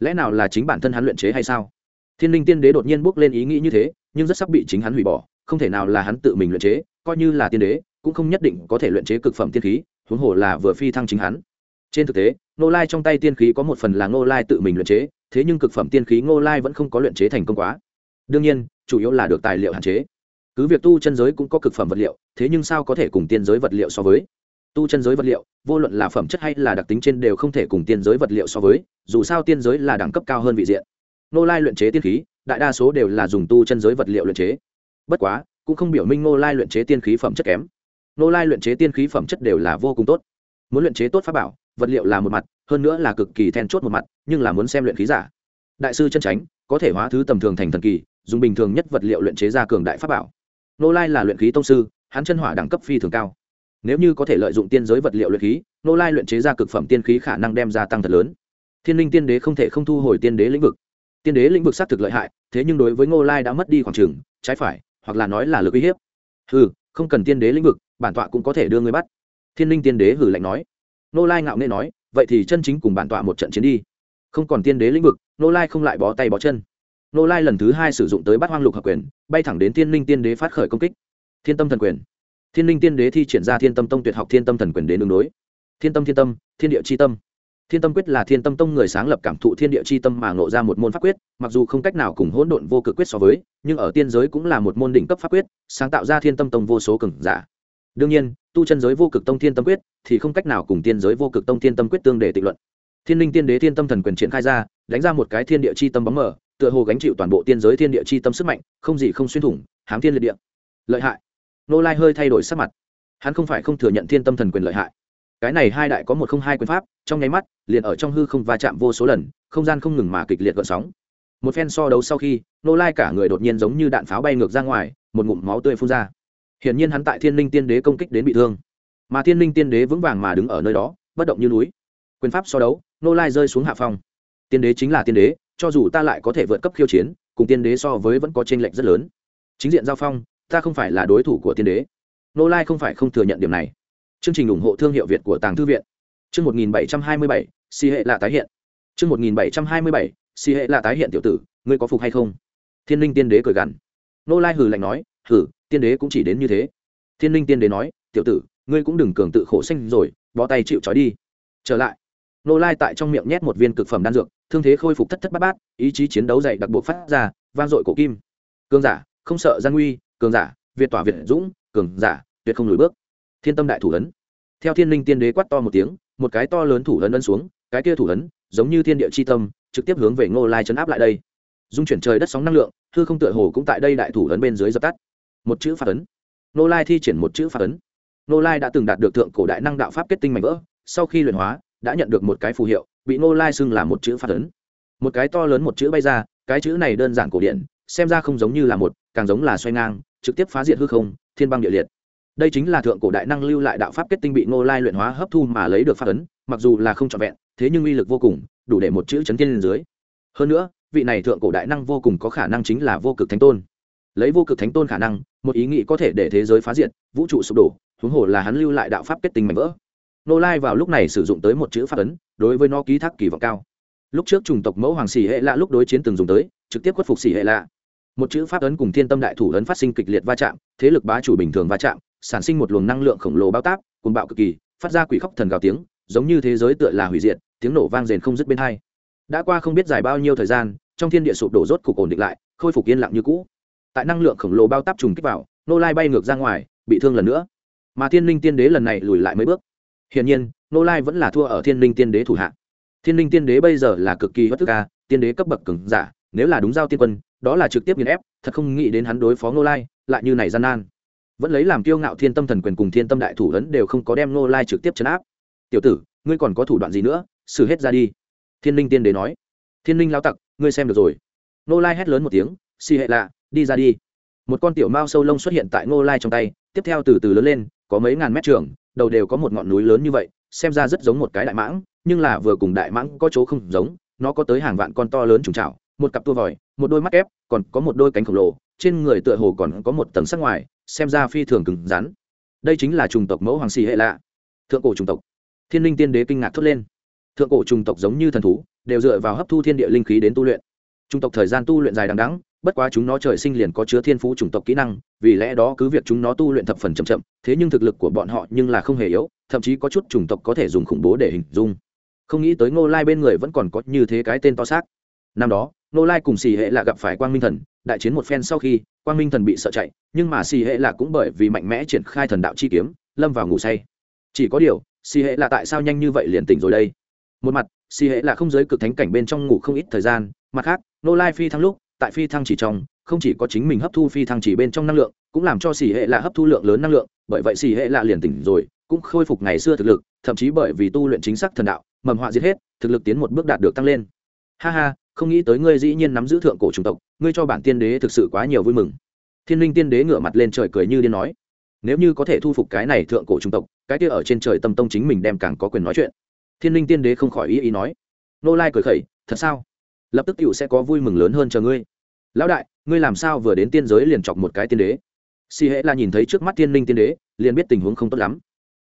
Lẽ nào là chính bản thân hắn luyện chế hay sao? Thiên linh tiên đế đột nhiên bước lên ý nghĩ như thế, nhưng rất sắp bị chính hắn hủy bỏ. Không thể nào là hắn tự mình luyện chế, coi như là tiên đế, cũng không nhất định có thể luyện chế cực phẩm tiên khí, huống hồ là vừa phi thăng chính hắn. Trên thực tế nô lai trong tay tiên khí có một phần là nô lai tự mình luyện chế, thế nhưng cực phẩm tiên khí nô lai vẫn không có luyện chế thành công quá. Đương nhiên chủ yếu là được tài liệu hạn chế. Cứ việc tu chân giới cũng có cực phẩm vật liệu, thế nhưng sao có thể cùng tiên giới vật liệu so với? Tu chân giới vật liệu, vô luận là phẩm chất hay là đặc tính trên đều không thể cùng tiên giới vật liệu so với, dù sao tiên giới là đẳng cấp cao hơn vị diện. Nô lai luyện chế tiên khí, đại đa số đều là dùng tu chân giới vật liệu luyện chế. Bất quá, cũng không biểu minh nô lai luyện chế tiên khí phẩm chất kém. Nô lai luyện chế tiên khí phẩm chất đều là vô cùng tốt. Muốn luyện chế tốt pháp bảo, vật liệu là một mặt, hơn nữa là cực kỳ then chốt một mặt, nhưng là muốn xem luyện khí giả. Đại sư chân tránh có thể hóa thứ tầm thường thành thần kỳ dùng bình thường nhất vật liệu luyện chế ra cường đại pháp bảo. Nô lai là luyện khí tông sư, hắn chân hỏa đẳng cấp phi thường cao. Nếu như có thể lợi dụng tiên giới vật liệu luyện khí, nô lai luyện chế ra cực phẩm tiên khí khả năng đem ra tăng thật lớn. Thiên linh tiên đế không thể không thu hồi tiên đế lĩnh vực. Tiên đế lĩnh vực xác thực lợi hại, thế nhưng đối với ngô lai đã mất đi khoảng trừng trái phải, hoặc là nói là lực uy hiếp. Ừ không cần tiên đế lĩnh vực, bản tọa cũng có thể đưa người bắt. Thiên linh tiên đế hử lạnh nói. Nô lai ngạo nghê nói, vậy thì chân chính cùng bản tọa một trận chiến đi. Không còn tiên đế lĩnh vực nô lai không lại bó tay bó chân nô lai lần thứ hai sử dụng tới bát hoang lục hợp quyền bay thẳng đến thiên linh tiên đế phát khởi công kích thiên tâm thần quyền thiên linh tiên đế thi triển ra thiên tâm tông tuyệt học thiên tâm thần quyền đến đường đối thiên tâm thiên tâm thiên địa c h i tâm thiên tâm quyết là thiên tâm tông người sáng lập cảm thụ thiên địa c h i tâm mà ngộ ra một môn pháp quyết mặc dù không cách nào cùng hỗn độn vô cực quyết so với nhưng ở tiên giới cũng là một môn đỉnh cấp pháp quyết sáng tạo ra thiên tâm tông vô số cường giả đương nhiên tu chân giới vô cực tông thiên tâm quyết thì không cách nào cùng tiên giới vô cực tông thiên tâm quyết tương để tịnh luận thiên linh tiên đế thiên tâm thần quyền triển khai ra đánh ra một cái thiên địa c h i tâm bóng mở tựa hồ gánh chịu toàn bộ tiên giới thiên địa chi tâm sức mạnh, không gì không xuyên thủng, hám thiên liệt địa. Lợi hại. Nô lai hơi thay đổi sắc mặt. Hắn không phải không thừa nhận thiên tâm thần quyền lợi hại. Cái này hai đại có một không hai quyền pháp, trong nháy mắt, liền ở trong hư không va chạm vô số lần, không gian không ngừng mà kịch liệt gợn sóng. Một phen so đấu sau khi, nô lai cả người đột nhiên giống như đạn pháo bay ngược ra ngoài, một ngụm máu tươi phun ra. Hiển nhiên hắn tại thiên linh tiên đế công kích đến bị thương. Mà thiên linh tiên đế vững vàng mà đứng ở nơi đó, bất động như núi. Quyền pháp so đấu, nô lai rơi xuống hạ phong. Tiên đế chính là tiên đế cho dù ta lại có thể vượt cấp khiêu chiến, cùng tiên đế so với vẫn có t r ê n lệch rất lớn. Chính diện giao phong, ta không phải là đối thủ của tiên đế. Nô lai không phải không thừa nhận điểm này. Chương trình ủng hộ thương hiệu việt của tàng thư viện. Chương một nghìn bảy trăm hai mươi bảy, si hệ là tái hiện. Chương một nghìn bảy trăm hai mươi bảy, si hệ là tái hiện tiểu tử, ngươi có phục hay không? Thiên linh tiên đế cười gằn. Nô lai hừ lạnh nói, hừ, tiên đế cũng chỉ đến như thế. Thiên linh tiên đế nói, tiểu tử, ngươi cũng đừng cường tự khổ sinh rồi, bó tay chịu trói đi. Trở lại nô lai tại trong miệng nhét một viên cực phẩm đan dược, thương thế khôi phục thất thất bát bát, ý chí chiến đấu dày đặc buộc phát ra, vang dội cổ kim. Cường giả, không sợ gian nguy cường giả, việt tỏa việt dũng, cường giả, tuyệt không lùi bước. Thiên tâm đại thủ ấn. Theo thiên linh tiên đế quát to một tiếng, một cái to lớn thủ ấn ấn xuống, cái kia thủ ấn, giống như thiên địa c h i tâm, trực tiếp hướng về ngô lai chấn áp lại đây. Dung chuyển trời đất sóng năng lượng, hư không tựa hồ cũng tại đây đại thủ ấn bên dưới dập tắt. Một chữ phạt ấn. Ngô lai thi triển một chữ phạt ấn. Ngô lai đã từng đạt được thượng cổ đại năng đạo pháp kết tinh mạnh vỡ, sau khi luyện hóa đã nhận được một cái phù hiệu, bị ngô lai xưng là một chữ phát ấn. Một cái to lớn một chữ bay ra, cái chữ này đơn giản cổ điển, xem ra không giống như là một, càng giống là xoay ngang, trực tiếp phá diệt hư không, thiên băng địa liệt. Đây chính là thượng cổ đại năng lưu lại đạo pháp kết tinh bị ngô lai luyện hóa hấp thu mà lấy được phát ấn, mặc dù là không trọn vẹn, thế nhưng uy lực vô cùng, đủ để một chữ chấn tiên lên dưới. Hơn nữa, vị này thượng cổ đại năng vô cùng có khả năng chính là vô cực thánh tôn. Lấy vô cực thánh tôn khả năng, một ý nghĩ có thể để thế giới phá diệt, vũ trụ sụp đổ, huống hồ là hắn lưu lại đạo pháp kết tinh mạnh vỡ nô lai vào lúc này sử dụng tới một chữ pháp ấn, đối với nó ký thác kỳ vọng cao. Lúc trước chủng tộc mẫu hoàng xỉ hệ lạ lúc đối chiến từng dùng tới, trực tiếp khuất phục xỉ hệ lạ. Một chữ pháp ấn cùng thiên tâm đại thủ ấn phát sinh kịch liệt va chạm, thế lực bá chủ bình thường va chạm, sản sinh một luồng năng lượng khổng lồ bao tác cuồng bạo cực kỳ, phát ra quỷ khóc thần gào tiếng, giống như thế giới tựa là hủy diệt, tiếng nổ vang rền không dứt bên hai. Đã qua không biết dài bao nhiêu thời gian, trong thiên địa sụp đổ rốt cục ổn định lại, khôi phục yên lặng như cũ. Tại năng lượng khổng lồ bao tác trùng kích vào, nô lai bay ngược ra ngoài, bị thương lần nữa. Mà thiên linh tiên đế lần này lùi lại mấy bước hiển nhiên nô lai vẫn là thua ở thiên linh tiên đế thủ hạ. Thiên linh tiên đế bây giờ là cực kỳ bất thức ca, tiên đế cấp bậc cứng giả, nếu là đúng giao tiên quân, đó là trực tiếp nghiền ép, thật không nghĩ đến hắn đối phó nô lai, lại như này gian nan. Vẫn lấy làm kiêu ngạo thiên tâm thần quyền cùng thiên tâm đại thủ ấn đều không có đem nô lai trực tiếp chấn áp. Tiểu tử, ngươi còn có thủ đoạn gì nữa? Xử hết ra đi. Thiên linh tiên đế nói. Thiên linh lao tặc, ngươi xem được rồi. Nô lai hét lớn một tiếng, xì hệ lạ, đi ra đi. Một con tiểu mao sâu lông xuất hiện tại nô lai trong tay, tiếp theo từ từ lớn lên có mấy ngàn mét trường, đầu đều có một ngọn núi lớn như vậy, xem ra rất giống một cái đại mãng, nhưng là vừa cùng đại mãng có chỗ không giống, nó có tới hàng vạn con to lớn trùng trào một cặp tua vòi, một đôi mắt ép còn có một đôi cánh khổng lồ, trên người tựa hồ còn có một tầng sắc ngoài, xem ra phi thường cứng rắn. Đây chính là chủng tộc mẫu hoàng xì hệ lạ. Thượng cổ chủng tộc. Thiên linh tiên đế kinh ngạc thốt lên. Thượng cổ chủng tộc giống như thần thú, đều dựa vào hấp thu thiên địa linh khí đến tu luyện. Chủng tộc thời gian tu luyện dài đằng đẵng bất quá chúng nó trời sinh liền có chứa thiên phú chủng tộc kỹ năng, vì lẽ đó cứ việc chúng nó tu luyện thập phần chậm chậm, thế nhưng thực lực của bọn họ nhưng là không hề yếu, thậm chí có chút chủng tộc có thể dùng khủng bố để hình dung. Không nghĩ tới ngô lai bên người vẫn còn có như thế cái tên to xác. Năm đó, ngô lai cùng xì hệ là gặp phải quang minh thần, đại chiến một phen sau khi, quang minh thần bị sợ chạy, nhưng mà xì hệ là cũng bởi vì mạnh mẽ triển khai thần đạo chi kiếm, lâm vào ngủ say. Chỉ có điều, xì hệ là tại sao nhanh như vậy liền tỉnh rồi đây? Một mặt, xì hệ là không giới cực thánh cảnh bên trong ngủ không ít thời gian, mặt khác nô lai phi thăng lúc tại phi thăng chỉ trong, không chỉ có chính mình hấp thu phi thăng chỉ bên trong năng lượng, cũng làm cho xỉ hệ là hấp thu lượng lớn năng lượng, bởi vậy xỉ hệ là liền tỉnh rồi, cũng khôi phục ngày xưa thực lực, thậm chí bởi vì tu luyện chính xác thần đạo, mầm họa giết hết, thực lực tiến một bước đạt được tăng lên. Ha ha, không nghĩ tới ngươi dĩ nhiên nắm giữ thượng cổ chủng tộc, ngươi cho bản tiên đế thực sự quá nhiều vui mừng. Thiên linh tiên đế ngửa mặt lên trời cười như điên nói, nếu như có thể thu phục cái này thượng cổ chủng tộc, cái kia ở trên trời tâm tông chính mình đem càng có quyền nói chuyện. Thiên linh tiên đế không khỏi ý ý nói, nô lai cười khẩy, thật sao? Lập tức cựu sẽ có vui mừng lớn hơn chờ ngươi. Lão đại, ngươi làm sao vừa đến tiên giới liền chọc một cái tiên đế? Si hễ là nhìn thấy trước mắt tiên linh tiên đế, liền biết tình huống không tốt lắm.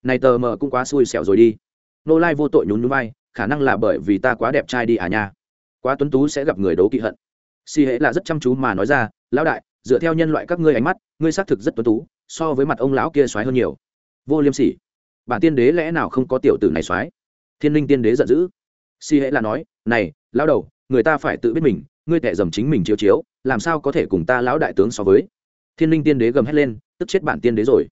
Này tờ mờ cũng quá xui xẻo rồi đi. Nô lai vô tội nhún nhún vai, khả năng là bởi vì ta quá đẹp trai đi à nha. Quá tuấn tú sẽ gặp người đấu kỵ hận. Si hễ là rất chăm chú mà nói ra, lão đại, dựa theo nhân loại các ngươi ánh mắt, ngươi xác thực rất tuấn tú, so với mặt ông lão kia xoáy hơn nhiều. Vô liêm sỉ. Bản tiên đế lẽ nào không có tiểu tử này xoáy thiên linh tiên đế giận dữ. Si hễ là nói, này, lão đầu người ta phải tự biết mình, ngươi tệ dầm chính mình chiếu chiếu, làm sao có thể cùng ta lão đại tướng so với? Thiên linh tiên đế gầm hét lên, tức chết bản tiên đế rồi.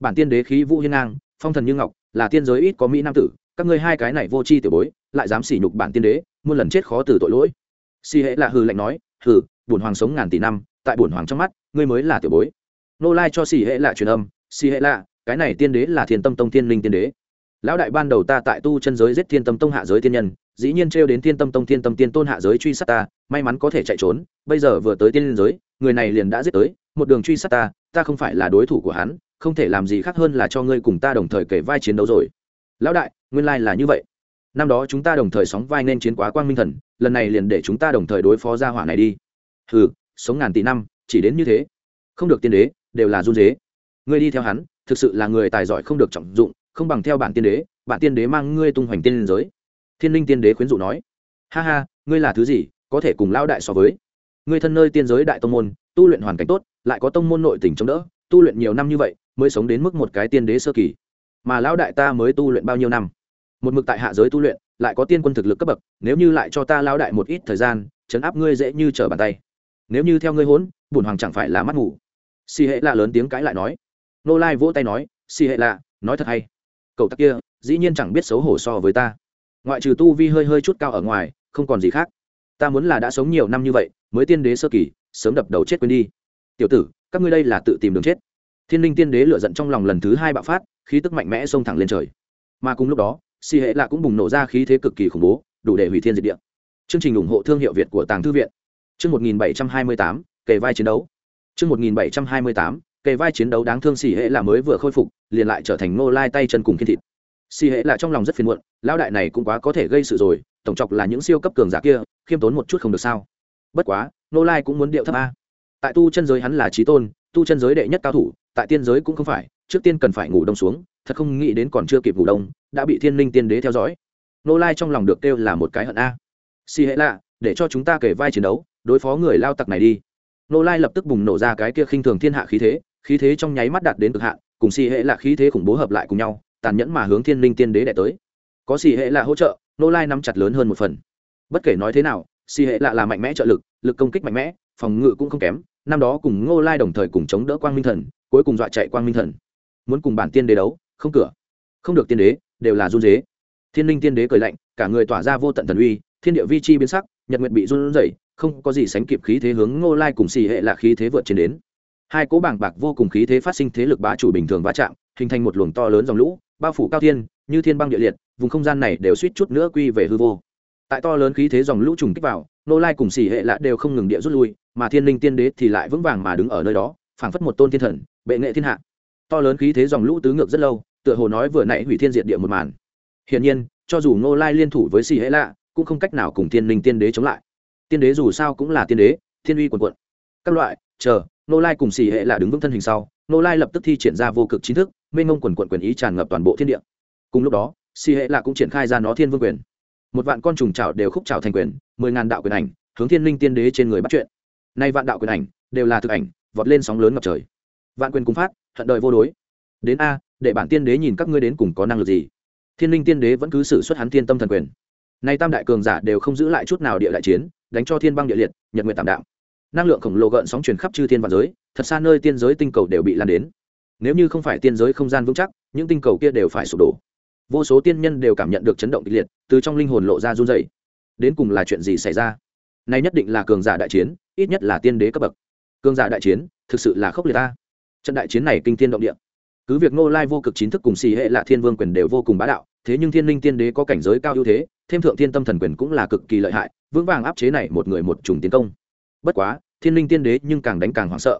Bản tiên đế khí vũ hiên ngang, phong thần như ngọc, là tiên giới ít có mỹ nam tử, các ngươi hai cái này vô tri tiểu bối, lại dám sỉ nhục bản tiên đế, muôn lần chết khó từ tội lỗi. Si hễ là hư lạnh nói, hừ, bổn hoàng sống ngàn tỷ năm, tại bổn hoàng trong mắt, ngươi mới là tiểu bối. Nô lai cho si hễ là truyền âm, si hễ là cái này tiên đế là thiên tâm tông thiên linh tiên đế lão đại ban đầu ta tại tu chân giới giết thiên tâm tông hạ giới tiên nhân, dĩ nhiên trêu đến thiên tâm tông, thiên tâm tiên tôn hạ giới truy sát ta, may mắn có thể chạy trốn, bây giờ vừa tới tiên giới, người này liền đã giết tới, một đường truy sát ta ta không phải là đối thủ của hắn, không thể làm gì khác hơn là cho ngươi cùng ta đồng thời kể vai chiến đấu rồi. Lão đại, nguyên lai là như vậy. Năm đó chúng ta đồng thời sóng vai nên chiến quá quang minh thần, lần này liền để chúng ta đồng thời đối phó gia hỏa này đi. Hừ, sống ngàn tỷ năm, chỉ đến như thế. Không được tiên đế, đều là run dế ngươi đi theo hắn, thực sự là người tài giỏi không được trọng dụng không bằng theo bản tiên đế, bản tiên đế mang ngươi tung hoành tiên giới. Thiên linh tiên đế khuyến dụ nói. Ha ha, ngươi là thứ gì, có thể cùng lão đại so với? Ngươi thân nơi tiên giới đại tông môn, tu luyện hoàn cảnh tốt, lại có tông môn nội tình chống đỡ, tu luyện nhiều năm như vậy, mới sống đến mức một cái tiên đế sơ kỳ. Mà lão đại ta mới tu luyện bao nhiêu năm? Một mực tại hạ giới tu luyện, lại có tiên quân thực lực cấp bậc, nếu như lại cho ta lão đại một ít thời gian, chấn áp ngươi dễ như trở bàn tay. Nếu như theo ngươi hốn bùn hoàng chẳng phải là mắt ngủ. Si hệ lạ lớn tiếng cãi lại nói. Nô lai vỗ tay nói si hệ lạ, nói thật hay cậu tắc kia, dĩ nhiên chẳng biết xấu hổ so với ta. Ngoại trừ tu vi hơi hơi chút cao ở ngoài, không còn gì khác. Ta muốn là đã sống nhiều năm như vậy, mới tiên đế sơ kỳ, sớm đập đầu chết quên đi. Tiểu tử, các ngươi đây là tự tìm đường chết. Thiên linh tiên đế lựa giận trong lòng lần thứ hai bạo phát, khí tức mạnh mẽ xông thẳng lên trời. Mà cùng lúc đó, si hệ lạ cũng bùng nổ ra khí thế cực kỳ khủng bố, đủ để hủy thiên diệt địa. Chương trình ủng hộ thương hiệu việt của tàng thư viện. Chương một nghìn bảy trăm hai mươi tám, kề vai chiến đấu. Chương một nghìn bảy trăm hai mươi tám kề vai chiến đấu đáng thương xì hệ là mới vừa khôi phục, liền lại trở thành ngô lai tay chân cùng khiên thịt. Xì hệ là trong lòng rất phiền muộn, lão đại này cũng quá có thể gây sự rồi, tổng chọc là những siêu cấp cường giả kia, khiêm tốn một chút không được sao. Bất quá, ngô lai cũng muốn điệu thấp a. Tại tu chân giới hắn là trí tôn, tu chân giới đệ nhất cao thủ, tại tiên giới cũng không phải, trước tiên cần phải ngủ đông xuống, thật không nghĩ đến còn chưa kịp ngủ đông, đã bị thiên linh tiên đế theo dõi. Nô lai trong lòng được kêu là một cái hận a. Xì hệ lạ để cho chúng ta kể vai chiến đấu, đối phó người lao tặc này đi. Nô lai lập tức bùng nổ ra cái kia khinh thường thiên hạ khí thế khí thế trong nháy mắt đạt đến cực hạn, cùng xì hệ là khí thế khủng bố hợp lại cùng nhau, tàn nhẫn mà hướng thiên linh tiên đế đẻ tới. Có xì hệ là hỗ trợ, nô lai nắm chặt lớn hơn một phần. Bất kể nói thế nào, xì hệ lạ là mạnh mẽ trợ lực lực công kích mạnh mẽ, phòng ngự cũng không kém, năm đó cùng ngô lai đồng thời cùng chống đỡ quang minh thần, cuối cùng dọa chạy quang minh thần. Muốn cùng bản tiên đế đấu, không cửa. Không được tiên đế, đều là run dế thiên linh tiên đế cười lạnh, cả người tỏa ra vô tận thần uy, thiên địa vi chi biến sắc, nhật nguyệt bị run rẩy, không có gì sánh kịp khí thế hướng ngô lai cùng xì hệ là khí thế vượt trên đến hai cỗ bảng bạc vô cùng khí thế phát sinh thế lực bá chủ bình thường va chạm, hình thành một luồng to lớn dòng lũ, bao phủ cao thiên, như thiên băng địa liệt, vùng không gian này đều suýt chút nữa quy về hư vô. Tại to lớn khí thế dòng lũ trùng kích vào, nô lai cùng xỉ hệ lạ đều không ngừng địa rút lui, mà thiên linh tiên đế thì lại vững vàng mà đứng ở nơi đó, phảng phất một tôn thiên thần, bệ nghệ thiên hạ. To lớn khí thế dòng lũ tứ ngược rất lâu, tựa hồ nói vừa nãy hủy thiên diệt địa một màn. Hiển nhiên, cho dù nô lai liên thủ với xỉ hệ lạ, cũng không cách nào cùng thiên linh tiên đế chống lại. Tiên đế dù sao cũng là tiên đế, thiên uy quần quận. Các loại, chờ nô lai cùng xì hệ là đứng vững thân hình sau, nô lai lập tức thi triển ra vô cực chính thức, mênh ngông quần quận quyền ý tràn ngập toàn bộ thiên địa. Cùng lúc đó xì hệ là cũng triển khai ra nó thiên vương quyền. Một vạn con trùng trào đều khúc trào thành quyền, mười ngàn đạo quyền ảnh, hướng thiên linh tiên đế trên người bắt chuyện. Nay vạn đạo quyền ảnh, đều là thực ảnh, vọt lên sóng lớn ngập trời. Vạn quyền cùng phát, hận đời vô đối. Đến a, để bản tiên đế nhìn các ngươi đến cùng có năng lực gì. Thiên linh tiên đế vẫn cứ xử xuất hắn thiên tâm thần quyền. Nay tam đại cường giả đều không giữ lại chút nào địa đại chiến, đánh cho thiên băng địa liệt, nhật nguyện tạm đạo năng lượng khổng lồ gợn sóng truyền khắp chư thiên vạn giới, thật xa nơi tiên giới tinh cầu đều bị lan đến. Nếu như không phải tiên giới không gian vững chắc, những tinh cầu kia đều phải sụp đổ. Vô số tiên nhân đều cảm nhận được chấn động kịch liệt, từ trong linh hồn lộ ra run dày đến cùng là chuyện gì xảy ra? Nay nhất định là cường giả đại chiến, ít nhất là tiên đế cấp bậc. Cường giả đại chiến, thực sự là khốc liệt ta. Trận đại chiến này kinh tiên động địa. Cứ việc nô lai vô cực chính thức cùng xì hệ là thiên vương quyền đều vô cùng bá đạo, thế nhưng thiên linh tiên đế có cảnh giới cao ưu thế, thêm thượng thiên tâm thần quyền cũng là cực kỳ lợi hại, vững vàng áp chế này một người một trùng tiến công bất quá, thiên linh tiên đế nhưng càng đánh càng hoảng sợ.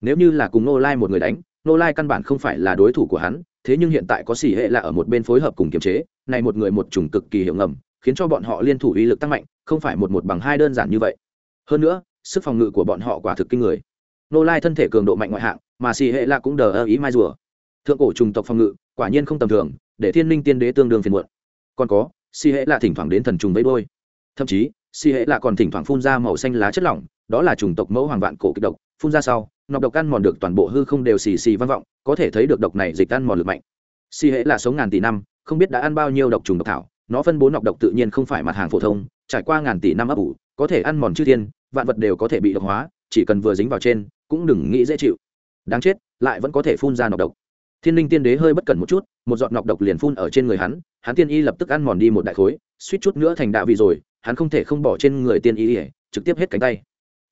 Nếu như là cùng Nô lai một người đánh Nô lai căn bản không phải là đối thủ của hắn, thế nhưng hiện tại có xỉ hệ là ở một bên phối hợp cùng kiềm chế, này một người một chủng cực kỳ hiệu ngầm, khiến cho bọn họ liên thủ uy lực tăng mạnh, không phải một một bằng hai đơn giản như vậy. Hơn nữa, sức phòng ngự của bọn họ quả thực kinh người. Nô lai thân thể cường độ mạnh ngoại hạng, mà xỉ hệ là cũng đờ ơ ý mai rùa. Thượng cổ trùng tộc phòng ngự, quả nhiên không tầm thường, để thiên linh tiên đế tương đương phiền muộn. Còn có, xỉ hệ là thỉnh thoảng đến thần trùng vây đôi thậm chí, xỉ hệ là còn thỉnh thoảng phun ra màu xanh lá chất lỏng đó là chủng tộc mẫu hoàng vạn cổ kịch độc, phun ra sau, nọc độc ăn mòn được toàn bộ hư không đều xì xì vang vọng, có thể thấy được độc này dịch ăn mòn lực mạnh. Xì hệ là sống ngàn tỷ năm, không biết đã ăn bao nhiêu độc trùng độc thảo, nó phân bố nọc độc tự nhiên không phải mặt hàng phổ thông, trải qua ngàn tỷ năm ấp ủ, có thể ăn mòn chư thiên, vạn vật đều có thể bị độc hóa, chỉ cần vừa dính vào trên, cũng đừng nghĩ dễ chịu. Đáng chết, lại vẫn có thể phun ra nọc độc. Thiên linh tiên đế hơi bất cẩn một chút, một giọt nọc độc liền phun ở trên người hắn hắn tiên y lập tức ăn mòn đi một đại khối, suýt chút nữa thành đạo vị rồi, hắn không thể không bỏ trên người tiên y, trực tiếp hết cánh tay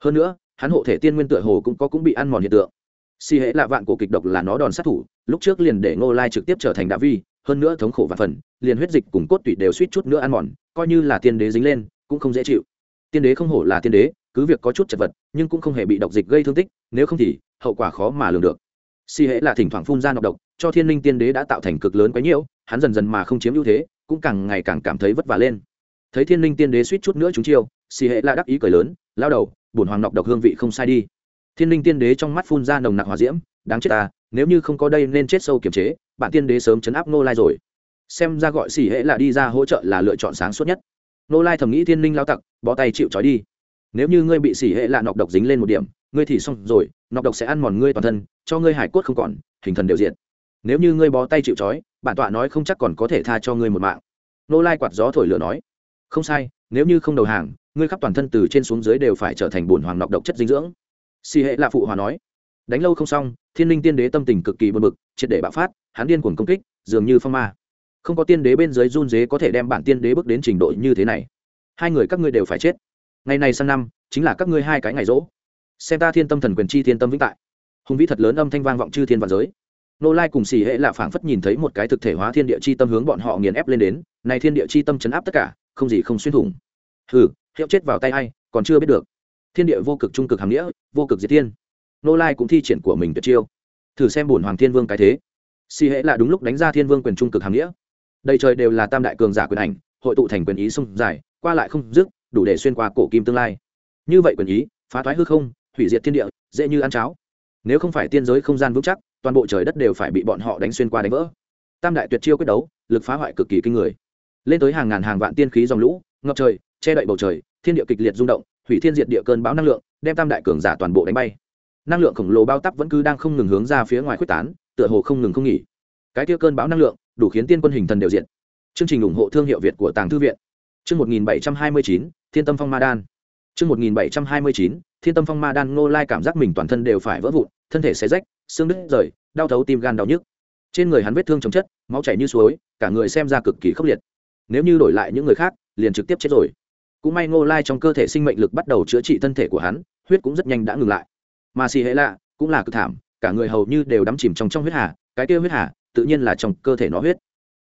hơn nữa, hắn hộ thể tiên nguyên tựa hồ cũng có cũng bị ăn mòn hiện tượng. Si hệ lạ vạn cổ kịch độc là nó đòn sát thủ, lúc trước liền để ngô lai trực tiếp trở thành đạo vi, hơn nữa thống khổ và phần, liền huyết dịch cùng cốt tủy đều suýt chút nữa ăn mòn, coi như là tiên đế dính lên, cũng không dễ chịu. Tiên đế không hổ là tiên đế, cứ việc có chút chật vật, nhưng cũng không hề bị độc dịch gây thương tích, nếu không thì, hậu quả khó mà lường được. Si hệ là thỉnh thoảng phun ra nọc độc, cho thiên linh tiên đế đã tạo thành cực lớn quấy nhiễu, hắn dần dần mà không chiếm ưu thế, cũng càng ngày càng cảm thấy vất vả lên. Thấy thiên linh tiên đế suýt chút nữa chúng chiêu, si hệ là đắc ý cười lớn, lao đầu bổn hoàng nọc độc hương vị không sai đi. Thiên linh tiên đế trong mắt phun ra nồng nặc hỏa diễm, đáng chết ta, nếu như không có đây nên chết sâu kiềm chế, bạn tiên đế sớm chấn áp nô lai rồi. Xem ra gọi xỉ hệ là đi ra hỗ trợ là lựa chọn sáng suốt nhất. Nô lai thầm nghĩ thiên linh lao tặc, bó tay chịu trói đi. Nếu như ngươi bị xỉ hệ là nọc độc dính lên một điểm, ngươi thì xong rồi, nọc độc sẽ ăn mòn ngươi toàn thân, cho ngươi hải cốt không còn, hình thần đều diện nếu như ngươi bó tay chịu trói, bản tọa nói không chắc còn có thể tha cho ngươi một mạng. Nô lai quạt gió thổi lửa nói, không sai, nếu như không đầu hàng ngươi khắp toàn thân từ trên xuống dưới đều phải trở thành bổn hoàng nọc độc chất dinh dưỡng. Xì hệ là phụ hòa nói, đánh lâu không xong, thiên linh tiên đế tâm tình cực kỳ bật bực, triệt để bạo phát, hắn điên cuồng công kích, dường như phong ma. Không có tiên đế bên dưới run dế có thể đem bản tiên đế bước đến trình độ như thế này. Hai người các ngươi đều phải chết. Ngày này sang năm, chính là các ngươi hai cái ngày rỗ. Xem ta thiên tâm thần quyền chi thiên tâm vĩnh tại. Hùng vĩ thật lớn âm thanh vang vọng chư thiên và giới. Nô lai cùng xì hệ là phảng phất nhìn thấy một cái thực thể hóa thiên địa chi tâm hướng bọn họ nghiền ép lên đến, này thiên địa chi tâm chấn áp tất cả, không gì không xuyên thủng. Hừ hiệu chết vào tay ai, còn chưa biết được. Thiên địa vô cực trung cực hàm nghĩa, vô cực diệt thiên. Nô lai cũng thi triển của mình tuyệt chiêu. Thử xem bổn hoàng thiên vương cái thế. Xì hễ là đúng lúc đánh ra thiên vương quyền trung cực hàm nghĩa. Đầy trời đều là tam đại cường giả quyền ảnh hội tụ thành quyền ý sông dài qua lại không dứt, đủ để xuyên qua cổ kim tương lai. Như vậy quyền ý, phá thoái hư không, hủy diệt thiên địa, dễ như ăn cháo. Nếu không phải tiên giới không gian vững chắc, toàn bộ trời đất đều phải bị bọn họ đánh xuyên qua đánh vỡ. Tam đại tuyệt chiêu quyết đấu, lực phá hoại cực kỳ kinh người. Lên tới hàng ngàn hàng vạn tiên khí dòng lũ, ngập trời che đậy bầu trời, thiên địa kịch liệt rung động, hủy thiên diệt địa cơn bão năng lượng, đem tam đại cường giả toàn bộ đánh bay. Năng lượng khổng lồ bao tắp vẫn cứ đang không ngừng hướng ra phía ngoài quyết tán, tựa hồ không ngừng không nghỉ. Cái tiêu cơn bão năng lượng, đủ khiến tiên quân hình thần đều diện chương trình ủng hộ thương hiệu việt của tàng thư viện. Chương một nghìn bảy trăm hai mươi chín, thiên tâm phong ma đan. Chương một nghìn bảy trăm hai mươi chín, thiên tâm phong ma đan ngô lai cảm giác mình toàn thân đều phải vỡ vụn, thân thể xé rách, xương đứt rời, đau thấu tim gan đau nhức. Trên người hắn vết thương chồng chất, máu chảy như suối, cả người xem ra cực kỳ khốc liệt. Nếu như đổi lại những người khác, liền trực tiếp chết rồi cũng may ngô lai trong cơ thể sinh mệnh lực bắt đầu chữa trị thân thể của hắn, huyết cũng rất nhanh đã ngừng lại. Mà xì hệ lạ cũng là cực thảm, cả người hầu như đều đắm chìm trong trong huyết hà, cái kia huyết hà tự nhiên là trong cơ thể nó huyết.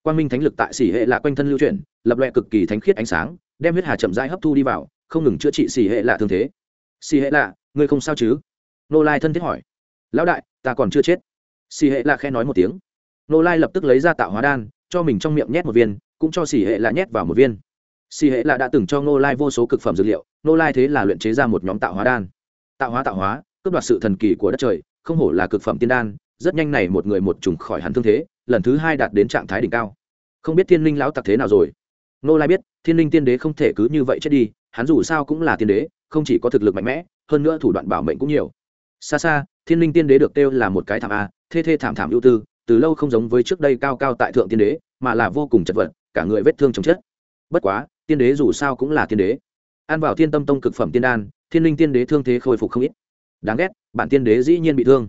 Quang minh thánh lực tại xì hệ lạ quanh thân lưu chuyển, lập loẹ cực kỳ thánh khiết ánh sáng, đem huyết hà chậm rãi hấp thu đi vào, không ngừng chữa trị xì hệ lạ thương thế. Xì hệ lạ, ngươi không sao chứ? Nô lai thân thiết hỏi. Lão đại, ta còn chưa chết. Xì hệ lạ khe nói một tiếng. Nô lai lập tức lấy ra tạo hóa đan, cho mình trong miệng nhét một viên, cũng cho xỉ hệ lạ nhét vào một viên xì hệ là đã từng cho nô lai vô số cực phẩm dược liệu nô lai thế là luyện chế ra một nhóm tạo hóa đan. Tạo hóa tạo hóa, cướp đoạt sự thần kỳ của đất trời, không hổ là cực phẩm tiên đan, rất nhanh này một người một trùng khỏi hẳn thương thế, lần thứ hai đạt đến trạng thái đỉnh cao. Không biết thiên linh lão tặc thế nào rồi? Nô lai biết, thiên linh tiên đế không thể cứ như vậy chết đi, hắn dù sao cũng là tiên đế, không chỉ có thực lực mạnh mẽ, hơn nữa thủ đoạn bảo mệnh cũng nhiều. Xa xa, thiên linh tiên đế được kêu là một cái thảm a, thê thê thảm thảm ưu tư, từ lâu không giống với trước đây cao cao tại thượng tiên đế, mà là vô cùng chật vật, cả người vết thương chồng chết bất quá tiên đế dù sao cũng là tiên đế. Ăn vào thiên tâm tông cực phẩm tiên đan, thiên linh tiên đế thương thế khôi phục không ít. Đáng ghét, bản tiên đế dĩ nhiên bị thương.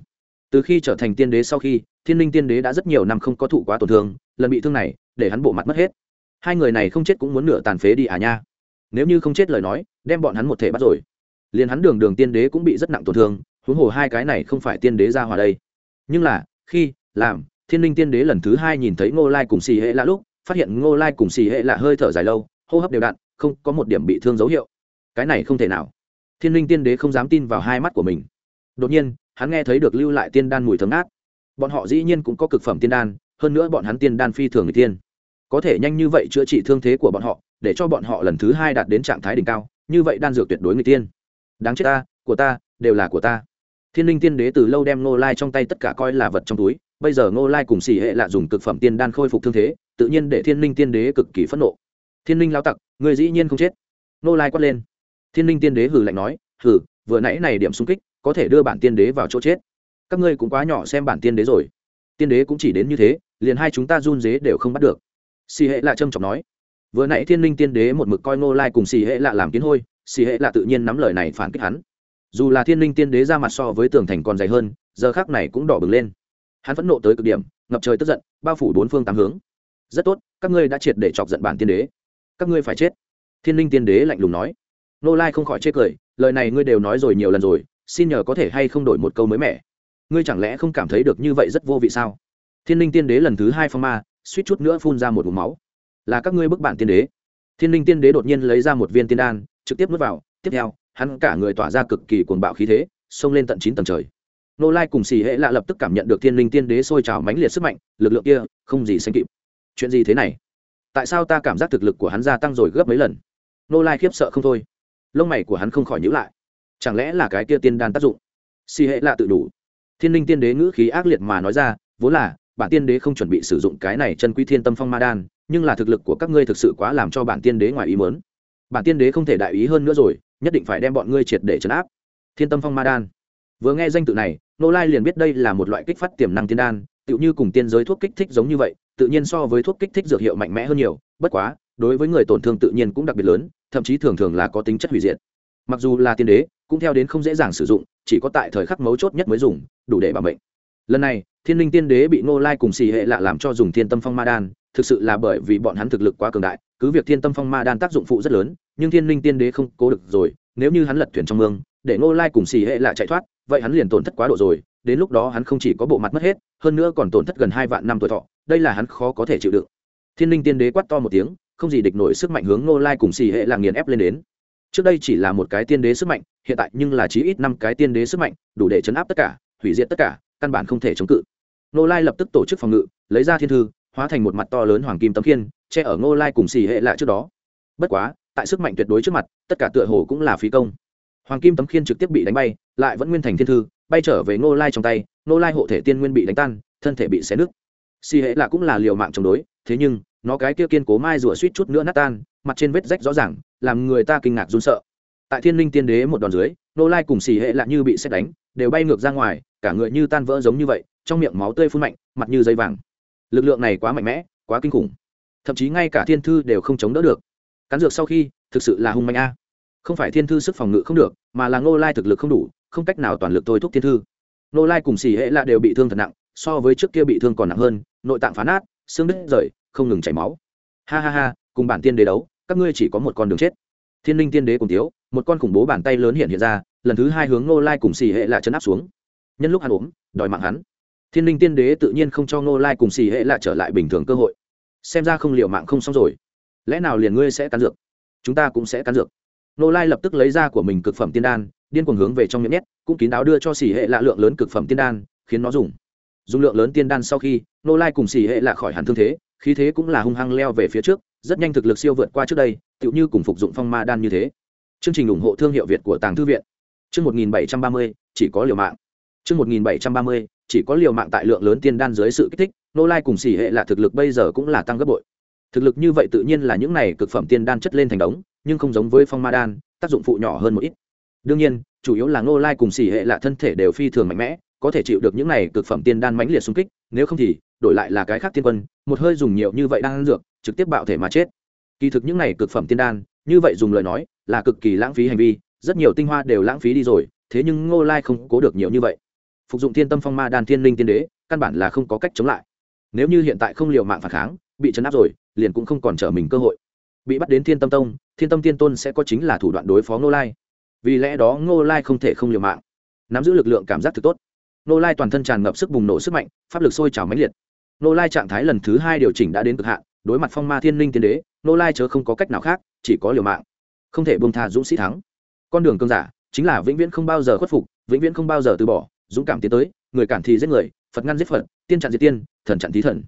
Từ khi trở thành tiên đế sau khi, thiên linh tiên đế đã rất nhiều năm không có thụ quá tổn thương, lần bị thương này, để hắn bộ mặt mất hết. Hai người này không chết cũng muốn nửa tàn phế đi à nha. Nếu như không chết lời nói, đem bọn hắn một thể bắt rồi. Liền hắn đường đường tiên đế cũng bị rất nặng tổn thương, huống hồ hai cái này không phải tiên đế ra hòa đây. Nhưng là, khi, làm, thiên linh tiên đế lần thứ hai nhìn thấy ngô lai cùng xì hệ lạ lúc, phát hiện ngô lai cùng xì hệ lạ hơi thở dài lâu hô hấp đều đặn, không có một điểm bị thương dấu hiệu. Cái này không thể nào. Thiên linh tiên đế không dám tin vào hai mắt của mình. Đột nhiên, hắn nghe thấy được lưu lại tiên đan mùi thấm ngát. Bọn họ dĩ nhiên cũng có cực phẩm tiên đan, hơn nữa bọn hắn tiên đan phi thường người tiên. Có thể nhanh như vậy chữa trị thương thế của bọn họ, để cho bọn họ lần thứ hai đạt đến trạng thái đỉnh cao, như vậy đan dược tuyệt đối người tiên. Đáng chết ta, của ta, đều là của ta. Thiên linh tiên đế từ lâu đem ngô lai trong tay tất cả coi là vật trong túi, bây giờ ngô lai cùng xỉ hệ lạ dùng cực phẩm tiên đan khôi phục thương thế, tự nhiên để thiên linh tiên đế cực kỳ phẫn nộ thiên linh lao tặc người dĩ nhiên không chết. Nô lai quát lên. Thiên linh tiên đế hử lạnh nói, hử, vừa nãy này điểm xung kích, có thể đưa bản tiên đế vào chỗ chết. Các ngươi cũng quá nhỏ xem bản tiên đế rồi. Tiên đế cũng chỉ đến như thế, liền hai chúng ta run dế đều không bắt được. Xì hệ lạ trâm trọng nói. Vừa nãy thiên linh tiên đế một mực coi nô lai cùng xì hệ lạ làm kiến hôi, xì hệ lạ tự nhiên nắm lời này phản kích hắn. Dù là thiên linh tiên đế ra mặt so với tường thành còn dày hơn, giờ khác này cũng đỏ bừng lên. Hắn phẫn nộ tới cực điểm, ngập trời tức giận, bao phủ bốn phương tám hướng. Rất tốt, các ngươi đã triệt để chọc giận bản tiên đế các ngươi phải chết. Thiên linh tiên đế lạnh lùng nói. Nô lai không khỏi chê cười, lời này ngươi đều nói rồi nhiều lần rồi, xin nhờ có thể hay không đổi một câu mới mẻ. Ngươi chẳng lẽ không cảm thấy được như vậy rất vô vị sao? Thiên linh tiên đế lần thứ hai phong ma, suýt chút nữa phun ra một vùng máu. Là các ngươi bức bản tiên đế. Thiên linh tiên đế đột nhiên lấy ra một viên tiên đan, trực tiếp nuốt vào. Tiếp theo, hắn cả người tỏa ra cực kỳ cuồng bạo khí thế, xông lên tận chín tầng trời. Nô lai cùng xì hệ lạ lập tức cảm nhận được thiên linh tiên đế sôi trào mãnh liệt sức mạnh, lực lượng kia không gì sánh kịp. Chuyện gì thế này? Tại sao ta cảm giác thực lực của hắn gia tăng rồi gấp mấy lần? Nô lai khiếp sợ không thôi. Lông mày của hắn không khỏi nhữ lại. Chẳng lẽ là cái kia tiên đan tác dụng? Xì hệ lạ tự đủ. Thiên linh tiên đế ngữ khí ác liệt mà nói ra, vốn là, bản tiên đế không chuẩn bị sử dụng cái này chân quý thiên tâm phong ma đan, nhưng là thực lực của các ngươi thực sự quá làm cho bản tiên đế ngoài ý mớn bản tiên đế không thể đại ý hơn nữa rồi, nhất định phải đem bọn ngươi triệt để trấn áp. Thiên tâm phong ma đan. Vừa nghe danh tự này, nô lai liền biết đây là một loại kích phát tiềm năng tiên đan, tựu như cùng tiên giới thuốc kích thích giống như vậy tự nhiên so với thuốc kích thích dược hiệu mạnh mẽ hơn nhiều, bất quá, đối với người tổn thương tự nhiên cũng đặc biệt lớn, thậm chí thường thường là có tính chất hủy diệt. Mặc dù là tiên đế, cũng theo đến không dễ dàng sử dụng, chỉ có tại thời khắc mấu chốt nhất mới dùng, đủ để bảo mệnh. Lần này, thiên linh tiên đế bị ngô lai cùng xì hệ lạ làm cho dùng thiên tâm phong ma đan, thực sự là bởi vì bọn hắn thực lực quá cường đại, cứ việc thiên tâm phong ma đan tác dụng phụ rất lớn, nhưng thiên linh tiên đế không cố được rồi, nếu như hắn lật thuyền trong mương, để ngô lai cùng xì hệ lạ chạy thoát, vậy hắn liền tổn thất quá độ rồi đến lúc đó hắn không chỉ có bộ mặt mất hết, hơn nữa còn tổn thất gần hai vạn năm tuổi thọ, đây là hắn khó có thể chịu đựng. Thiên linh tiên đế quát to một tiếng, không gì địch nổi sức mạnh hướng ngô lai cùng xì hệ là nghiền ép lên đến. Trước đây chỉ là một cái tiên đế sức mạnh, hiện tại nhưng là chí ít năm cái tiên đế sức mạnh, đủ để chấn áp tất cả, hủy diệt tất cả, căn bản không thể chống cự. Ngô lai lập tức tổ chức phòng ngự, lấy ra thiên thư, hóa thành một mặt to lớn hoàng kim tấm khiên, che ở ngô lai cùng xì hệ lại trước đó. Bất quá, tại sức mạnh tuyệt đối trước mặt, tất cả tựa hồ cũng là phí công. Hoàng kim tấm khiên trực tiếp bị đánh bay, lại vẫn nguyên thành thiên thư bay trở về ngô lai trong tay, ngô lai hộ thể tiên nguyên bị đánh tan, thân thể bị xé nứt. Xì hệ là cũng là liều mạng chống đối, thế nhưng, nó cái kia kiên cố mai rủa suýt chút nữa nát tan, mặt trên vết rách rõ ràng, làm người ta kinh ngạc run sợ. Tại thiên linh tiên đế một đòn dưới nô lai cùng xì hệ lạ như bị xét đánh, đều bay ngược ra ngoài, cả người như tan vỡ giống như vậy, trong miệng máu tươi phun mạnh, mặt như dây vàng. Lực lượng này quá mạnh mẽ, quá kinh khủng. Thậm chí ngay cả thiên thư đều không chống đỡ được. Cắn dược sau khi, thực sự là hung mạnh a. Không phải thiên thư sức phòng ngự không được, mà là ngô lai thực lực không đủ không cách nào toàn lực thôi thúc thiên thư. Nô lai cùng xì hệ lạ đều bị thương thật nặng, so với trước kia bị thương còn nặng hơn, nội tạng phá nát, xương đứt rời, không ngừng chảy máu. Ha ha ha, cùng bản tiên đế đấu, các ngươi chỉ có một con đường chết. Thiên linh tiên đế cùng tiếu, một con khủng bố bàn tay lớn hiện hiện ra, lần thứ hai hướng Nô lai cùng xì hệ Lạ chấn áp xuống. Nhân lúc hắn ốm, đòi mạng hắn. Thiên linh tiên đế tự nhiên không cho Nô lai cùng xì hệ Lạ trở lại bình thường cơ hội. Xem ra không liệu mạng không xong rồi. Lẽ nào liền ngươi sẽ cắn dược? Chúng ta cũng sẽ cắn dược. Nô lai lập tức lấy ra của mình cực phẩm tiên đan điên cuồng hướng về trong miệng nhét, cũng kín đáo đưa cho xỉ hệ lạ lượng lớn cực phẩm tiên đan, khiến nó dùng. Dùng lượng lớn tiên đan sau khi, Nô lai cùng xỉ hệ lạ khỏi hẳn thương thế, khí thế cũng là hung hăng leo về phía trước, rất nhanh thực lực siêu vượt qua trước đây, tựu như cùng phục dụng phong ma đan như thế. Chương trình ủng hộ thương hiệu việt của tàng thư viện. Chương một nghìn bảy trăm ba mươi, chỉ có liều mạng. Chương một nghìn bảy trăm ba mươi, chỉ có liều mạng tại lượng lớn tiên đan dưới sự kích thích, nô lai cùng xỉ hệ là thực lực bây giờ cũng là tăng gấp bội. Thực lực như vậy tự nhiên là những này cực phẩm tiên đan chất lên thành đống, nhưng không giống với phong ma đan, tác dụng phụ nhỏ hơn một ít đương nhiên, chủ yếu là Ngô lai cùng xỉ hệ là thân thể đều phi thường mạnh mẽ, có thể chịu được những này cực phẩm tiên đan mãnh liệt xung kích, nếu không thì, đổi lại là cái khác tiên quân, một hơi dùng nhiều như vậy đang ăn dược, trực tiếp bạo thể mà chết. Kỳ thực những này cực phẩm tiên đan, như vậy dùng lời nói, là cực kỳ lãng phí hành vi, rất nhiều tinh hoa đều lãng phí đi rồi, thế nhưng ngô lai không cố được nhiều như vậy. Phục dụng thiên tâm phong ma đan thiên linh tiên đế, căn bản là không có cách chống lại. Nếu như hiện tại không liều mạng phản kháng, bị chấn áp rồi, liền cũng không còn trở mình cơ hội. Bị bắt đến thiên tâm tông, thiên tâm tiên tôn sẽ có chính là thủ đoạn đối phó ngô lai vì lẽ đó ngô lai không thể không liều mạng. Nắm giữ lực lượng cảm giác thực tốt. Ngô lai toàn thân tràn ngập sức bùng nổ sức mạnh, pháp lực sôi trào mãnh liệt. Ngô lai trạng thái lần thứ hai điều chỉnh đã đến cực hạn, đối mặt phong ma thiên linh tiên đế, ngô lai chớ không có cách nào khác, chỉ có liều mạng. Không thể buông tha dũng sĩ thắng. Con đường cơn giả, chính là vĩnh viễn không bao giờ khuất phục, vĩnh viễn không bao giờ từ bỏ, dũng cảm tiến tới, người cản thì giết người, phật ngăn giết phật, tiên chặn diệt tiên, thần chặn thí thần.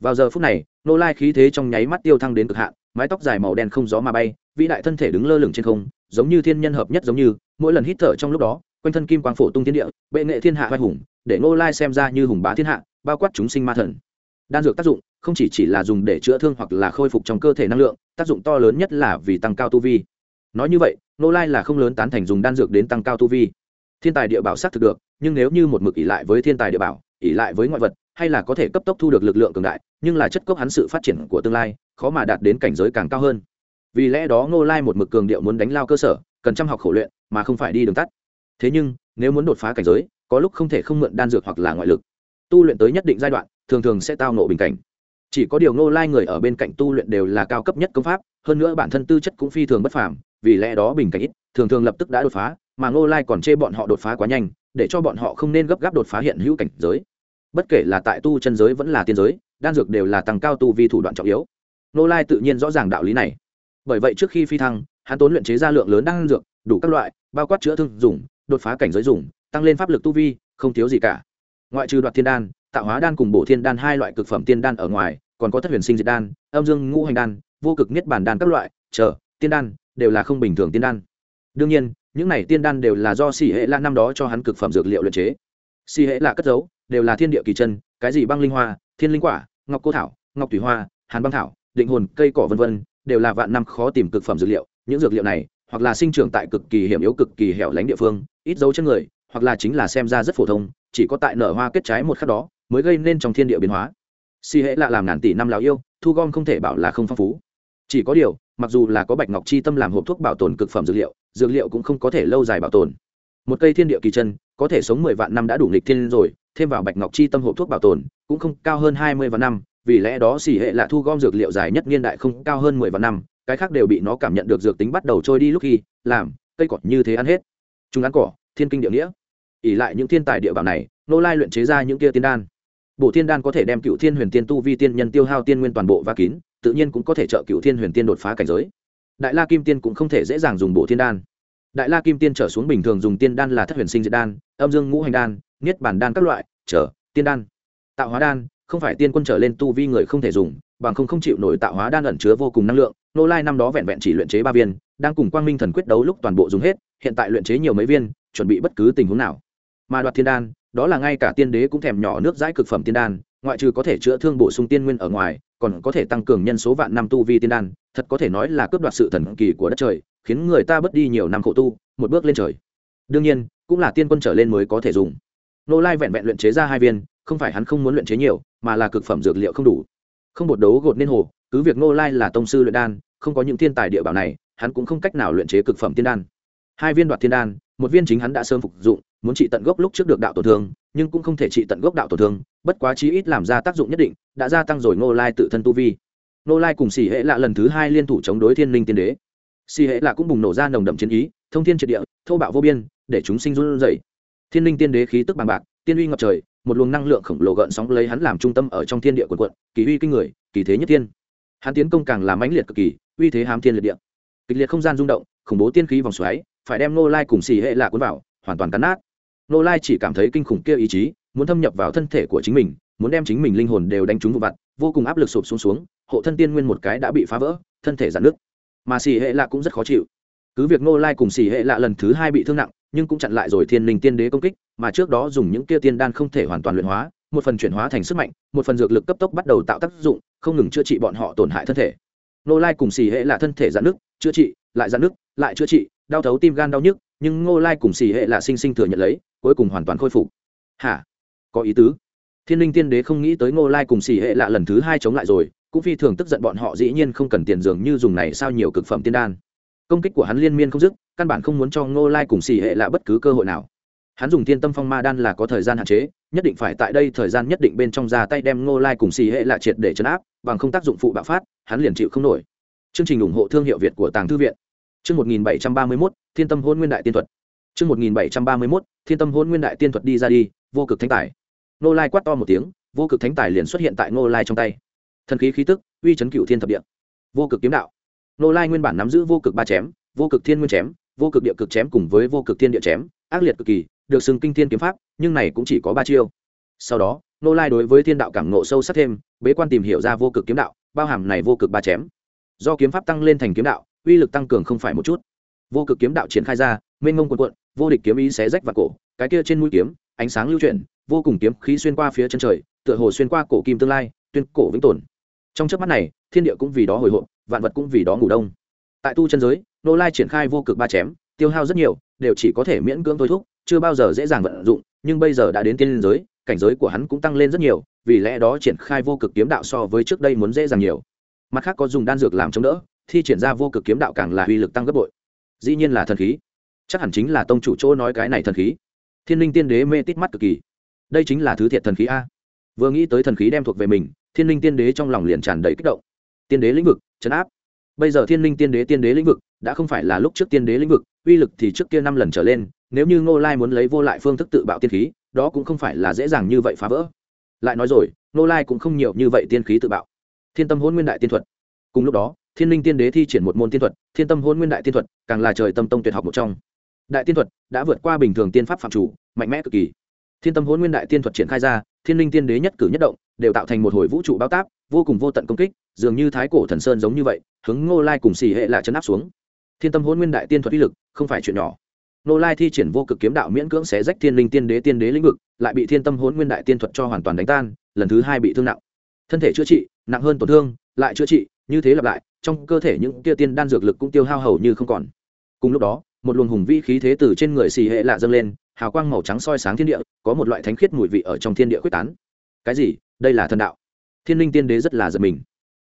Vào giờ phút này nô lai khí thế trong nháy mắt tiêu thăng đến cực hạn, mái tóc dài màu đen không gió mà bay, vĩ đại thân thể đứng lơ lửng trên không giống như thiên nhân hợp nhất giống như, mỗi lần hít thở trong lúc đó, quanh thân kim quang phổ tung thiên địa, bệ nghệ thiên hạ vai hùng, để nô lai xem ra như hùng bá thiên hạ, bao quát chúng sinh ma thần. Đan dược tác dụng, không chỉ chỉ là dùng để chữa thương hoặc là khôi phục trong cơ thể năng lượng, tác dụng to lớn nhất là vì tăng cao tu vi. Nói như vậy nô lai là không lớn tán thành dùng đan dược đến tăng cao tu vi. Thiên tài địa bảo xác thực được, nhưng nếu như một mực ỉ lại với thiên tài địa bảo ỉ lại với ngoại vật, hay là có thể cấp tốc thu được lực lượng cường đại, nhưng là chất cốc hắn sự phát triển của tương lai, khó mà đạt đến cảnh giới càng cao hơn vì lẽ đó ngô lai một mực cường điệu muốn đánh lao cơ sở, cần chăm học khổ luyện, mà không phải đi đường tắt. Thế nhưng, nếu muốn đột phá cảnh giới, có lúc không thể không mượn đan dược hoặc là ngoại lực. Tu luyện tới nhất định giai đoạn, thường thường sẽ tao nộ bình cảnh. Chỉ có điều ngô lai người ở bên cạnh tu luyện đều là cao cấp nhất công pháp, hơn nữa bản thân tư chất cũng phi thường bất phàm, vì lẽ đó bình cảnh ít, thường thường lập tức đã đột phá, mà ngô lai còn chê bọn họ đột phá quá nhanh, để cho bọn họ không nên gấp gáp đột phá hiện hữu cảnh giới. Bất kể là tại tu chân giới vẫn là tiên giới, đan dược đều là tăng cao tu vi thủ đoạn trọng yếu. Ngô lai tự nhiên rõ ràng đạo lý này bởi vậy trước khi phi thăng, hắn tốn luyện chế ra lượng lớn đan dược, đủ các loại, bao quát chữa thương dùng, đột phá cảnh giới dùng, tăng lên pháp lực tu vi, không thiếu gì cả. Ngoại trừ đoạt thiên đan, tạo hóa đan cùng bổ thiên đan hai loại cực phẩm tiên đan ở ngoài, còn có thất huyền sinh diệt đan, âm dương ngũ hành đan, vô cực niết bản đan các loại, chờ, tiên đan, đều là không bình thường tiên đan. Đương nhiên, những này tiên đan đều là do xỉ hệ la năm đó cho hắn cực phẩm dược liệu luyện chế. Xỉ hệ là cất giấu, đều là thiên địa kỳ chân, cái gì băng linh hoa, thiên linh quả, ngọc cô thảo, ngọc thủy hoa, hàn băng thảo, định hồn, cây cỏ vân vân đều là vạn năm khó tìm cực phẩm dược liệu, những dược liệu này, hoặc là sinh trưởng tại cực kỳ hiểm yếu, cực kỳ hẻo lánh địa phương, ít dấu chân người, hoặc là chính là xem ra rất phổ thông, chỉ có tại nở hoa kết trái một khắc đó, mới gây nên trong thiên địa biến hóa. Si hễ lạ làm ngàn tỷ năm lào yêu, thu gom không thể bảo là không phong phú. Chỉ có điều, mặc dù là có bạch ngọc chi tâm làm hộp thuốc bảo tồn cực phẩm dược liệu dược liệu cũng không có thể lâu dài bảo tồn. Một cây thiên địa kỳ chân, có thể sống mười vạn năm đã đủ nghịch thiên rồi, thêm vào bạch ngọc chi tâm hộp thuốc bảo tồn, cũng không cao hơn hai mươi vạn năm vì lẽ đó xỉ hệ là thu gom dược liệu dài nhất niên đại không cao hơn mười vạn năm, cái khác đều bị nó cảm nhận được dược tính bắt đầu trôi đi lúc khi làm cây cỏ như thế ăn hết. Chúng ăn cỏ, thiên kinh địa nghĩa. Ỉ lại những thiên tài địa bảo này, nô lai luyện chế ra những kia tiên đan. Bộ thiên đan có thể đem cựu thiên huyền tiên tu vi tiên nhân tiêu hao tiên nguyên toàn bộ và kín, tự nhiên cũng có thể trợ cựu thiên huyền tiên đột phá cảnh giới. Đại la kim tiên cũng không thể dễ dàng dùng bộ thiên đan. Đại la kim tiên trở xuống bình thường dùng tiên đan là thất huyền sinh diệt đan, âm dương ngũ hành đan, niết bản đan các loại, trở, tiên đan, tạo hóa đan không phải tiên quân trở lên tu vi người không thể dùng, bằng không không chịu nổi tạo hóa đan ẩn chứa vô cùng năng lượng, nô lai năm đó vẹn vẹn chỉ luyện chế ba viên, đang cùng quang minh thần quyết đấu lúc toàn bộ dùng hết, hiện tại luyện chế nhiều mấy viên, chuẩn bị bất cứ tình huống nào. Mà đoạt thiên đan, đó là ngay cả tiên đế cũng thèm nhỏ nước dãi cực phẩm tiên đan, ngoại trừ có thể chữa thương bổ sung tiên nguyên ở ngoài, còn có thể tăng cường nhân số vạn năm tu vi tiên đan, thật có thể nói là cướp đoạt sự thần kỳ của đất trời, khiến người ta bớt đi nhiều năm khổ tu, một bước lên trời. Đương nhiên, cũng là tiên quân trở lên mới có thể dùng. Nô lai vẹn vẹn luyện chế ra hai viên, không phải hắn không muốn luyện chế nhiều mà là cực phẩm dược liệu không đủ. Không bột đấu gột nên hồ, cứ việc nô lai là tông sư luyện đan, không có những thiên tài địa bảo này, hắn cũng không cách nào luyện chế cực phẩm tiên đan. Hai viên đoạt thiên đan, một viên chính hắn đã sớm phục dụng, muốn trị tận gốc lúc trước được đạo tổn thương, nhưng cũng không thể trị tận gốc đạo tổn thương, bất quá chí ít làm ra tác dụng nhất định, đã gia tăng rồi ngô lai tự thân tu vi. Ngô lai cùng xỉ hệ lạ lần thứ hai liên thủ chống đối thiên linh tiên đế. Xỉ hệ lạ cũng bùng nổ ra nồng đậm chiến ý, thông thiên triệt địa, thô bạo vô biên, để chúng sinh run rẩy. Thiên linh tiên đế khí tức bằng bạc, tiên uy ngập trời một luồng năng lượng khổng lồ gợn sóng lấy hắn làm trung tâm ở trong thiên địa quần quận, kỳ uy kinh người, kỳ thế nhất thiên. Hắn tiến công càng làm mãnh liệt cực kỳ, uy thế hám thiên liệt địa. Kịch liệt không gian rung động, khủng bố tiên khí vòng xoáy, phải đem nô lai cùng xì hệ lạ cuốn vào, hoàn toàn cắn nát. Nô lai chỉ cảm thấy kinh khủng kia ý chí, muốn thâm nhập vào thân thể của chính mình, muốn đem chính mình linh hồn đều đánh trúng vụ vặt, vô cùng áp lực sụp xuống xuống, hộ thân tiên nguyên một cái đã bị phá vỡ, thân thể giãn nước mà xì hệ lạ cũng rất khó chịu. Cứ việc nô lai cùng xì hệ lạ lần thứ hai bị thương nặng nhưng cũng chặn lại rồi thiên linh tiên đế công kích, mà trước đó dùng những kia tiên đan không thể hoàn toàn luyện hóa, một phần chuyển hóa thành sức mạnh, một phần dược lực cấp tốc bắt đầu tạo tác dụng, không ngừng chữa trị bọn họ tổn hại thân thể. Nô lai cùng xì hệ là thân thể giãn nước chữa trị, lại giãn nước lại chữa trị, đau thấu tim gan đau nhức, nhưng ngô lai cùng xì hệ là sinh sinh thừa nhận lấy, cuối cùng hoàn toàn khôi phục. Hả? Có ý tứ. Thiên linh tiên đế không nghĩ tới ngô lai cùng xì hệ lạ lần thứ hai chống lại rồi, cũng phi thường tức giận bọn họ dĩ nhiên không cần tiền dường như dùng này sao nhiều cực phẩm tiên đan công kích của hắn liên miên không dứt, căn bản không muốn cho ngô lai cùng xì hệ lạ bất cứ cơ hội nào. Hắn dùng thiên tâm phong ma đan là có thời gian hạn chế, nhất định phải tại đây thời gian nhất định bên trong ra tay đem ngô lai cùng xì hệ lạ triệt để chấn áp, bằng không tác dụng phụ bạo phát, hắn liền chịu không nổi. Chương trình ủng hộ thương hiệu việt của tàng thư viện. Chương một nghìn bảy trăm ba mươi mốt, thiên tâm hôn nguyên đại tiên thuật. Chương một nghìn bảy trăm ba mươi mốt, thiên tâm hôn nguyên đại tiên thuật đi ra đi, vô cực thánh tài. Ngô lai quát to một tiếng, vô cực thánh tài liền xuất hiện tại ngô lai trong tay. Thần khí khí tức, uy chấn cựu thiên thập địa. Vô cực kiếm đạo. Nô lai nguyên bản nắm giữ vô cực ba chém, vô cực thiên nguyên chém, vô cực địa cực chém cùng với vô cực thiên địa chém, ác liệt cực kỳ, được xưng kinh thiên kiếm pháp, nhưng này cũng chỉ có ba chiêu. Sau đó, nô lai đối với thiên đạo cảm nộ sâu sắc thêm, bế quan tìm hiểu ra vô cực kiếm đạo, bao hàm này vô cực ba chém. Do kiếm pháp tăng lên thành kiếm đạo, uy lực tăng cường không phải một chút. Vô cực kiếm đạo triển khai ra, mênh mông quần quận vô địch kiếm ý xé rách và cổ, cái kia trên mũi kiếm, ánh sáng lưu chuyển, vô cùng kiếm khí xuyên qua phía chân trời, tựa hồ xuyên qua cổ kim tương lai, tuyên cổ vĩnh tồn. Trong chớp mắt này, thiên địa cũng vì đó hồi hộp vạn vật cũng vì đó ngủ đông. Tại tu chân giới, nô lai triển khai vô cực ba chém, tiêu hao rất nhiều, đều chỉ có thể miễn cưỡng thôi thúc, chưa bao giờ dễ dàng vận dụng, nhưng bây giờ đã đến tiên giới, cảnh giới của hắn cũng tăng lên rất nhiều, vì lẽ đó triển khai vô cực kiếm đạo so với trước đây muốn dễ dàng nhiều. Mặt khác có dùng đan dược làm chống đỡ, thi triển ra vô cực kiếm đạo càng là uy lực tăng gấp bội. Dĩ nhiên là thần khí. Chắc hẳn chính là tông chủ chỗ nói cái này thần khí. Thiên linh tiên đế mê tít mắt cực kỳ. Đây chính là thứ thiệt thần khí a. Vừa nghĩ tới thần khí đem thuộc về mình, thiên linh tiên đế trong lòng liền tràn đầy kích động. Tiên đế lĩnh vực chấn áp. Bây giờ thiên linh tiên đế tiên đế lĩnh vực đã không phải là lúc trước tiên đế lĩnh vực, uy lực thì trước kia năm lần trở lên, nếu như ngô lai muốn lấy vô lại phương thức tự bạo tiên khí, đó cũng không phải là dễ dàng như vậy phá vỡ. Lại nói rồi, ngô lai cũng không nhiều như vậy tiên khí tự bạo. Thiên tâm hôn nguyên đại tiên thuật. Cùng lúc đó, thiên linh tiên đế thi triển một môn tiên thuật, thiên tâm hôn nguyên đại tiên thuật càng là trời tâm tông tuyệt học một trong. Đại tiên thuật đã vượt qua bình thường tiên pháp phạm chủ, mạnh mẽ cực kỳ. Thiên tâm hôn nguyên đại tiên thuật triển khai ra, thiên linh tiên đế nhất cử nhất động đều tạo thành một hồi vũ trụ bao táp, vô cùng vô tận công kích, dường như thái cổ thần sơn giống như vậy, hướng ngô lai cùng xì hệ lại chấn áp xuống. Thiên tâm hôn nguyên đại tiên thuật uy lực, không phải chuyện nhỏ. Ngô lai thi triển vô cực kiếm đạo miễn cưỡng xé rách thiên linh tiên đế tiên đế lĩnh vực, lại bị thiên tâm hôn nguyên đại tiên thuật cho hoàn toàn đánh tan, lần thứ hai bị thương nặng. Thân thể chữa trị, nặng hơn tổn thương, lại chữa trị, như thế lặp lại, trong cơ thể những tia tiên đan dược lực cũng tiêu hao hầu như không còn. Cùng lúc đó, một luồng hùng vĩ khí thế từ trên người xì hệ lạ dâng lên, hào quang màu trắng soi sáng thiên địa, có một loại thánh khiết mùi vị ở trong thiên địa quyết tán. Cái gì? Đây là thần đạo. Thiên linh tiên đế rất là giật mình.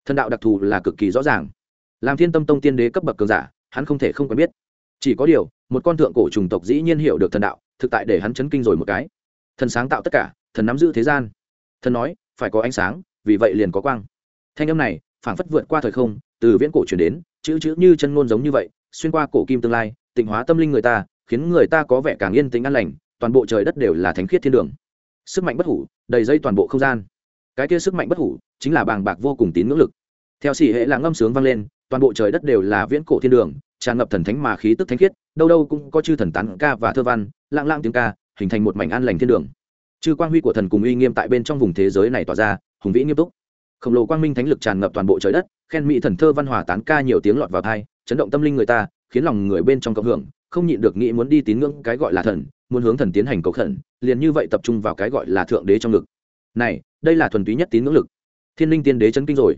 Thần đạo đặc thù là cực kỳ rõ ràng. Làm thiên tâm tông tiên đế cấp bậc cường giả, hắn không thể không quen biết. Chỉ có điều, một con thượng cổ trùng tộc dĩ nhiên hiểu được thần đạo, thực tại để hắn chấn kinh rồi một cái. Thần sáng tạo tất cả, thần nắm giữ thế gian. Thần nói, phải có ánh sáng, vì vậy liền có quang. Thanh âm này, phảng phất vượt qua thời không, từ viễn cổ truyền đến, chữ chữ như chân ngôn giống như vậy, xuyên qua cổ kim tương lai, tịnh hóa tâm linh người ta, khiến người ta có vẻ càng yên tĩnh an lành, toàn bộ trời đất đều là thánh khiết thiên đường. Sức mạnh bất hủ, đầy dây toàn bộ không gian cái kia sức mạnh bất hủ chính là bàng bạc vô cùng tín ngưỡng lực. Theo xỉ hệ là ngâm sướng vang lên, toàn bộ trời đất đều là viễn cổ thiên đường, tràn ngập thần thánh mà khí tức thánh khiết, đâu đâu cũng có chư thần tán ca và thơ văn, lạng lạng tiếng ca, hình thành một mảnh an lành thiên đường. Chư quang huy của thần cùng uy nghiêm tại bên trong vùng thế giới này tỏa ra, hùng vĩ nghiêm túc. Khổng lồ quang minh thánh lực tràn ngập toàn bộ trời đất, khen mỹ thần thơ văn hòa tán ca nhiều tiếng lọt vào thai chấn động tâm linh người ta, khiến lòng người bên trong cộng hưởng, không nhịn được nghĩ muốn đi tín ngưỡng cái gọi là thần, muốn hướng thần tiến hành cầu khẩn, liền như vậy tập trung vào cái gọi là thượng đế trong ngực. Này đây là thuần túy nhất tín ngưỡng lực. Thiên linh tiên đế chân kinh rồi.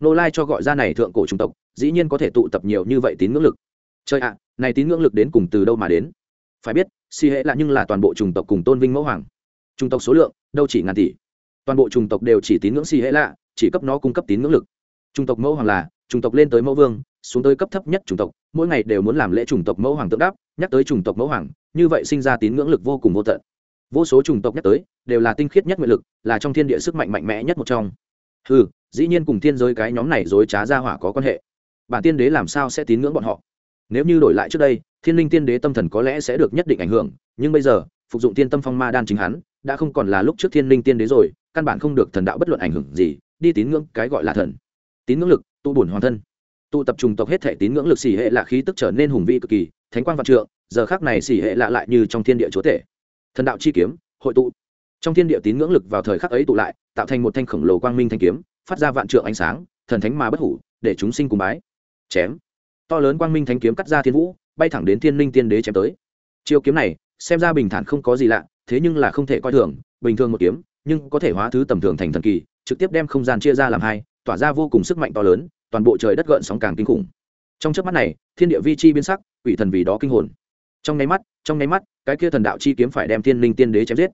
Nô lai cho gọi ra này thượng cổ trung tộc, dĩ nhiên có thể tụ tập nhiều như vậy tín ngưỡng lực. Trời ạ, này tín ngưỡng lực đến cùng từ đâu mà đến? Phải biết, si hệ là nhưng là toàn bộ chủng tộc cùng tôn vinh mẫu hoàng. Chủng tộc số lượng, đâu chỉ ngàn tỷ. Toàn bộ chủng tộc đều chỉ tín ngưỡng si hệ lạ chỉ cấp nó cung cấp tín ngưỡng lực. Chủng tộc mẫu hoàng là, chủng tộc lên tới mẫu vương, xuống tới cấp thấp nhất chủng tộc, mỗi ngày đều muốn làm lễ chủng tộc mẫu hoàng tượng đáp, nhắc tới chủng tộc mẫu hoàng, như vậy sinh ra tín ngưỡng lực vô cùng vô tận vô số chủng tộc nhắc tới, đều là tinh khiết nhất nguyện lực, là trong thiên địa sức mạnh mạnh mẽ nhất một trong. Ừ dĩ nhiên cùng thiên giới cái nhóm này dối trá ra hỏa có quan hệ. Bản tiên đế làm sao sẽ tín ngưỡng bọn họ? Nếu như đổi lại trước đây, thiên linh tiên đế tâm thần có lẽ sẽ được nhất định ảnh hưởng, nhưng bây giờ, phục dụng tiên tâm phong ma đan chính hắn, đã không còn là lúc trước thiên linh tiên đế rồi, căn bản không được thần đạo bất luận ảnh hưởng gì, đi tín ngưỡng cái gọi là thần. Tín ngưỡng lực, tu bổn hoàn thân. Tụ tập trung tộc hết thể tín ngưỡng lực xỉ hệ là khí tức trở nên hùng vĩ cực kỳ, thánh quang vạn trượng, giờ khác này xỉ hệ lạ lại như trong thiên địa chúa thể thần đạo chi kiếm, hội tụ. Trong thiên địa tín ngưỡng lực vào thời khắc ấy tụ lại, tạo thành một thanh khổng lồ quang minh thanh kiếm, phát ra vạn trượng ánh sáng, thần thánh mà bất hủ, để chúng sinh cùng bái. Chém. To lớn quang minh thanh kiếm cắt ra thiên vũ, bay thẳng đến thiên linh tiên đế chém tới. Chiêu kiếm này, xem ra bình thản không có gì lạ, thế nhưng là không thể coi thường, bình thường một kiếm, nhưng có thể hóa thứ tầm thường thành thần kỳ, trực tiếp đem không gian chia ra làm hai, tỏa ra vô cùng sức mạnh to lớn, toàn bộ trời đất gợn sóng càng kinh khủng. Trong trước mắt này, thiên địa vi chi biến sắc, quỷ thần vì đó kinh hồn trong nháy mắt, trong nháy mắt, cái kia thần đạo chi kiếm phải đem thiên linh tiên đế chém giết.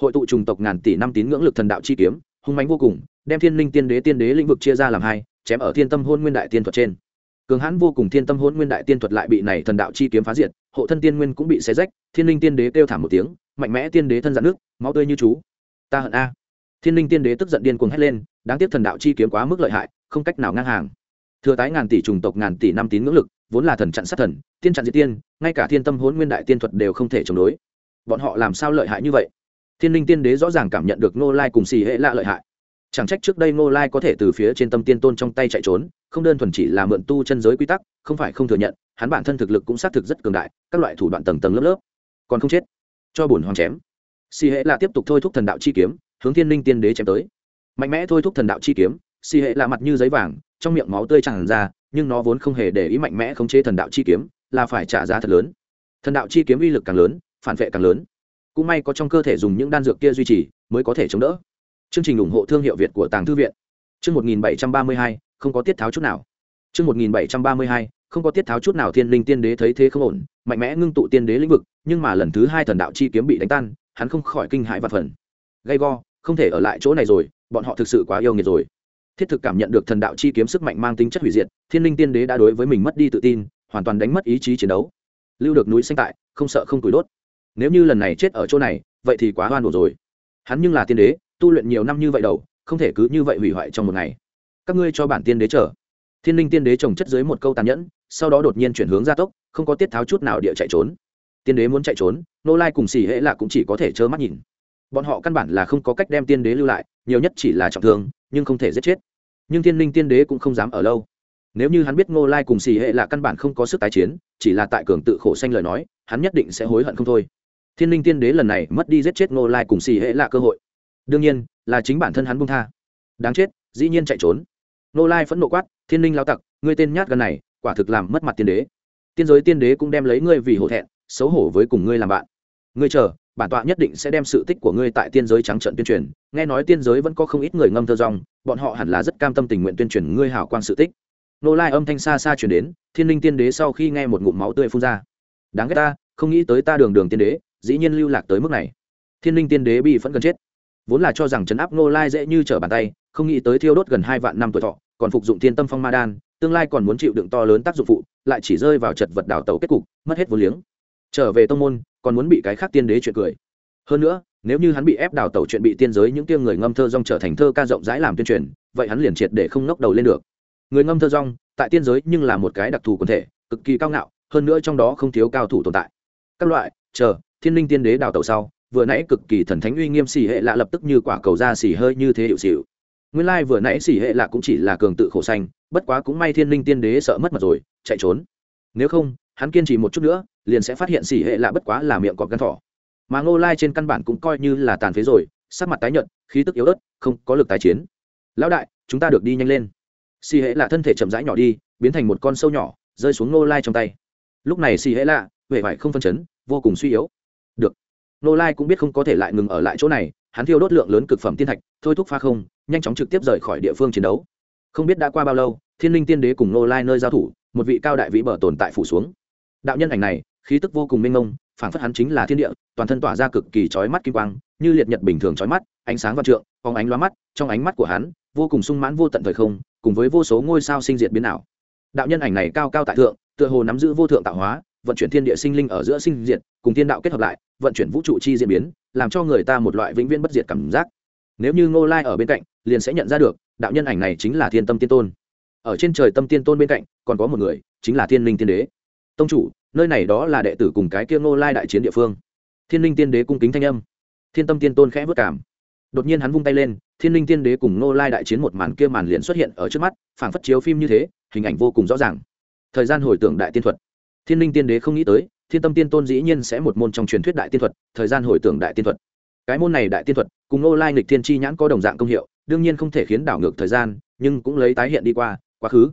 Hội tụ trùng tộc ngàn tỷ năm tín ngưỡng lực thần đạo chi kiếm, hung mãnh vô cùng, đem thiên linh tiên đế tiên đế lĩnh vực chia ra làm hai, chém ở thiên tâm hôn nguyên đại tiên thuật trên. Cường hãn vô cùng thiên tâm hôn nguyên đại tiên thuật lại bị này thần đạo chi kiếm phá diệt, hộ thân tiên nguyên cũng bị xé rách, thiên linh tiên đế kêu thảm một tiếng, mạnh mẽ tiên đế thân dạn nước, máu tươi như chú. Ta hận a. Thiên linh tiên đế tức giận điên cuồng hét lên, đáng tiếc thần đạo chi kiếm quá mức lợi hại, không cách nào ngang hàng. Thừa tái ngàn tỷ trùng tộc ngàn tỷ năm tín ngưỡng lực vốn là thần chặn sát thần, tiên chặn diệt tiên, ngay cả thiên tâm hôn nguyên đại tiên thuật đều không thể chống đối. Bọn họ làm sao lợi hại như vậy? Thiên linh tiên đế rõ ràng cảm nhận được nô lai cùng xì hệ lạ lợi hại. Chẳng trách trước đây nô lai có thể từ phía trên tâm tiên tôn trong tay chạy trốn, không đơn thuần chỉ là mượn tu chân giới quy tắc, không phải không thừa nhận, hắn bản thân thực lực cũng xác thực rất cường đại, các loại thủ đoạn tầng tầng lớp lớp. Còn không chết, cho bùn hoàng chém. Xì hệ lạ tiếp tục thôi thúc thần đạo chi kiếm, hướng thiên linh tiên đế chém tới. Mạnh mẽ thôi thúc thần đạo chi kiếm, xì hệ lạ mặt như giấy vàng, trong miệng máu tươi tràn ra nhưng nó vốn không hề để ý mạnh mẽ khống chế thần đạo chi kiếm, là phải trả giá thật lớn. Thần đạo chi kiếm uy lực càng lớn, phản vệ càng lớn. Cũng may có trong cơ thể dùng những đan dược kia duy trì, mới có thể chống đỡ. Chương trình ủng hộ thương hiệu việt của tàng thư viện. Chương một nghìn bảy trăm ba mươi hai, không có tiết tháo chút nào. Chương một nghìn bảy trăm ba mươi hai, không có tiết tháo chút nào thiên linh tiên đế thấy thế không ổn, mạnh mẽ ngưng tụ tiên đế lĩnh vực, nhưng mà lần thứ hai thần đạo chi kiếm bị đánh tan, hắn không khỏi kinh hãi và phần. Gay go, không thể ở lại chỗ này rồi, bọn họ thực sự quá yêu nghiệt rồi thiết thực cảm nhận được thần đạo chi kiếm sức mạnh mang tính chất hủy diệt, thiên linh tiên đế đã đối với mình mất đi tự tin, hoàn toàn đánh mất ý chí chiến đấu. Lưu được núi xanh tại, không sợ không tủi đốt. Nếu như lần này chết ở chỗ này, vậy thì quá hoan hổ rồi. Hắn nhưng là tiên đế, tu luyện nhiều năm như vậy đầu, không thể cứ như vậy hủy hoại trong một ngày. Các ngươi cho bản tiên đế chờ. Thiên linh tiên đế trồng chất dưới một câu tàn nhẫn, sau đó đột nhiên chuyển hướng gia tốc, không có tiết tháo chút nào địa chạy trốn. Tiên đế muốn chạy trốn, nô lai cùng xỉ hễ là cũng chỉ có thể trơ mắt nhìn. Bọn họ căn bản là không có cách đem tiên đế lưu lại, nhiều nhất chỉ là trọng thương nhưng không thể giết chết. Nhưng thiên linh tiên đế cũng không dám ở lâu. Nếu như hắn biết ngô lai cùng xì hệ là căn bản không có sức tái chiến, chỉ là tại cường tự khổ xanh lời nói, hắn nhất định sẽ hối hận không thôi. Thiên linh tiên đế lần này mất đi giết chết ngô lai cùng xì hệ là cơ hội. Đương nhiên, là chính bản thân hắn bung tha. Đáng chết, dĩ nhiên chạy trốn. Ngô lai phẫn nộ quát, thiên linh lao tặc, ngươi tên nhát gần này, quả thực làm mất mặt tiên đế. Tiên giới tiên đế cũng đem lấy ngươi vì hổ thẹn, xấu hổ với cùng ngươi làm bạn. Ngươi chờ bản tọa nhất định sẽ đem sự tích của ngươi tại tiên giới trắng trận tuyên truyền. Nghe nói tiên giới vẫn có không ít người ngâm thơ rong, bọn họ hẳn là rất cam tâm tình nguyện tuyên truyền ngươi hảo quan sự tích. Nô lai âm thanh xa xa chuyển đến, thiên linh tiên đế sau khi nghe một ngụm máu tươi phun ra. Đáng ghét ta, không nghĩ tới ta đường đường tiên đế, dĩ nhiên lưu lạc tới mức này. Thiên linh tiên đế bị phẫn gần chết. Vốn là cho rằng chấn áp nô lai dễ như trở bàn tay, không nghĩ tới thiêu đốt gần hai vạn năm tuổi thọ, còn phục dụng thiên tâm phong ma đan, tương lai còn muốn chịu đựng to lớn tác dụng phụ, lại chỉ rơi vào chật vật đảo tàu kết cục, mất hết vô liếng. Trở về tông môn còn muốn bị cái khác tiên đế chuyện cười. Hơn nữa, nếu như hắn bị ép đào tẩu chuyện bị tiên giới những tiêu người ngâm thơ rong trở thành thơ ca rộng rãi làm tuyên truyền, vậy hắn liền triệt để không ngóc đầu lên được. Người ngâm thơ rong, tại tiên giới nhưng là một cái đặc thù quần thể, cực kỳ cao ngạo, hơn nữa trong đó không thiếu cao thủ tồn tại. Các loại, chờ, thiên linh tiên đế đào tẩu sau, vừa nãy cực kỳ thần thánh uy nghiêm xỉ hệ lạ lập tức như quả cầu ra xỉ hơi như thế hiệu xỉu nguyên lai vừa nãy xỉ hệ lạ cũng chỉ là cường tự khổ xanh bất quá cũng may thiên linh tiên đế sợ mất mặt rồi, chạy trốn. Nếu không, hắn kiên trì một chút nữa liền sẽ phát hiện xỉ hệ lạ bất quá là miệng cọp gan thỏ. Mà ngô lai trên căn bản cũng coi như là tàn phế rồi, sắc mặt tái nhợt, khí tức yếu ớt, không có lực tái chiến. Lão đại, chúng ta được đi nhanh lên. Xỉ hệ lạ thân thể chậm rãi nhỏ đi, biến thành một con sâu nhỏ, rơi xuống ngô lai trong tay. Lúc này xỉ hệ lạ huệ vải không phân chấn, vô cùng suy yếu. Được. Ngô lai cũng biết không có thể lại ngừng ở lại chỗ này, hắn thiêu đốt lượng lớn cực phẩm tiên thạch, thôi thúc pha không, nhanh chóng trực tiếp rời khỏi địa phương chiến đấu. Không biết đã qua bao lâu, thiên linh tiên đế cùng ngô lai nơi giao thủ, một vị cao đại vĩ bờ tồn tại phủ xuống. Đạo nhân ảnh này khí tức vô cùng mênh mông, phảng phất hắn chính là thiên địa, toàn thân tỏa ra cực kỳ chói mắt kim quang, như liệt nhật bình thường chói mắt, ánh sáng văn trượng, phóng ánh loa mắt, trong ánh mắt của hắn, vô cùng sung mãn vô tận thời không, cùng với vô số ngôi sao sinh diệt biến ảo. Đạo nhân ảnh này cao cao tại thượng, tựa hồ nắm giữ vô thượng tạo hóa, vận chuyển thiên địa sinh linh ở giữa sinh diệt, cùng thiên đạo kết hợp lại, vận chuyển vũ trụ chi diễn biến, làm cho người ta một loại vĩnh viễn bất diệt cảm giác. Nếu như ngô lai ở bên cạnh, liền sẽ nhận ra được, đạo nhân ảnh này chính là thiên tâm tiên tôn. Ở trên trời tâm tiên tôn bên cạnh, còn có một người, chính là thiên linh tiên đế. Tông chủ nơi này đó là đệ tử cùng cái kia ngô lai đại chiến địa phương. Thiên linh tiên đế cung kính thanh âm. Thiên tâm tiên tôn khẽ vất cảm. Đột nhiên hắn vung tay lên, thiên linh tiên đế cùng ngô lai đại chiến một màn kia màn liền xuất hiện ở trước mắt, phảng phất chiếu phim như thế, hình ảnh vô cùng rõ ràng. Thời gian hồi tưởng đại tiên thuật. Thiên linh tiên đế không nghĩ tới, thiên tâm tiên tôn dĩ nhiên sẽ một môn trong truyền thuyết đại tiên thuật, thời gian hồi tưởng đại tiên thuật. Cái môn này đại tiên thuật, cùng ngô lai nghịch thiên chi nhãn có đồng dạng công hiệu, đương nhiên không thể khiến đảo ngược thời gian, nhưng cũng lấy tái hiện đi qua, quá khứ.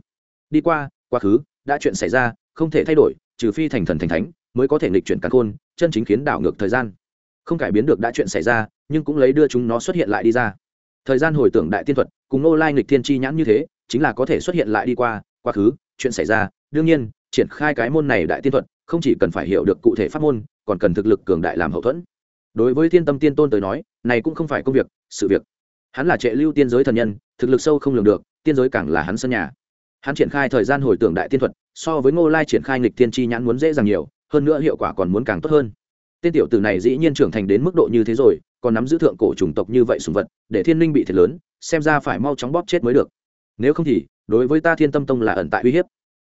Đi qua, quá khứ, đã chuyện xảy ra, không thể thay đổi trừ phi thành thần thành thánh, mới có thể nghịch chuyển căn khôn, chân chính khiến đảo ngược thời gian. Không cải biến được đã chuyện xảy ra, nhưng cũng lấy đưa chúng nó xuất hiện lại đi ra. Thời gian hồi tưởng đại tiên thuật, cùng nô lai nghịch thiên chi nhãn như thế, chính là có thể xuất hiện lại đi qua, quá khứ, chuyện xảy ra. Đương nhiên, triển khai cái môn này đại tiên thuật, không chỉ cần phải hiểu được cụ thể pháp môn, còn cần thực lực cường đại làm hậu thuẫn. Đối với thiên tâm tiên tôn tới nói, này cũng không phải công việc, sự việc. Hắn là trệ lưu tiên giới thần nhân, thực lực sâu không lường được, tiên giới càng là hắn sân nhà hắn triển khai thời gian hồi tưởng đại tiên thuật, so với ngô lai triển khai nghịch thiên chi nhãn muốn dễ dàng nhiều, hơn nữa hiệu quả còn muốn càng tốt hơn. Tên tiểu tử này dĩ nhiên trưởng thành đến mức độ như thế rồi, còn nắm giữ thượng cổ chủng tộc như vậy sùng vật, để thiên linh bị thiệt lớn, xem ra phải mau chóng bóp chết mới được. Nếu không thì, đối với ta thiên tâm tông là ẩn tại uy hiếp.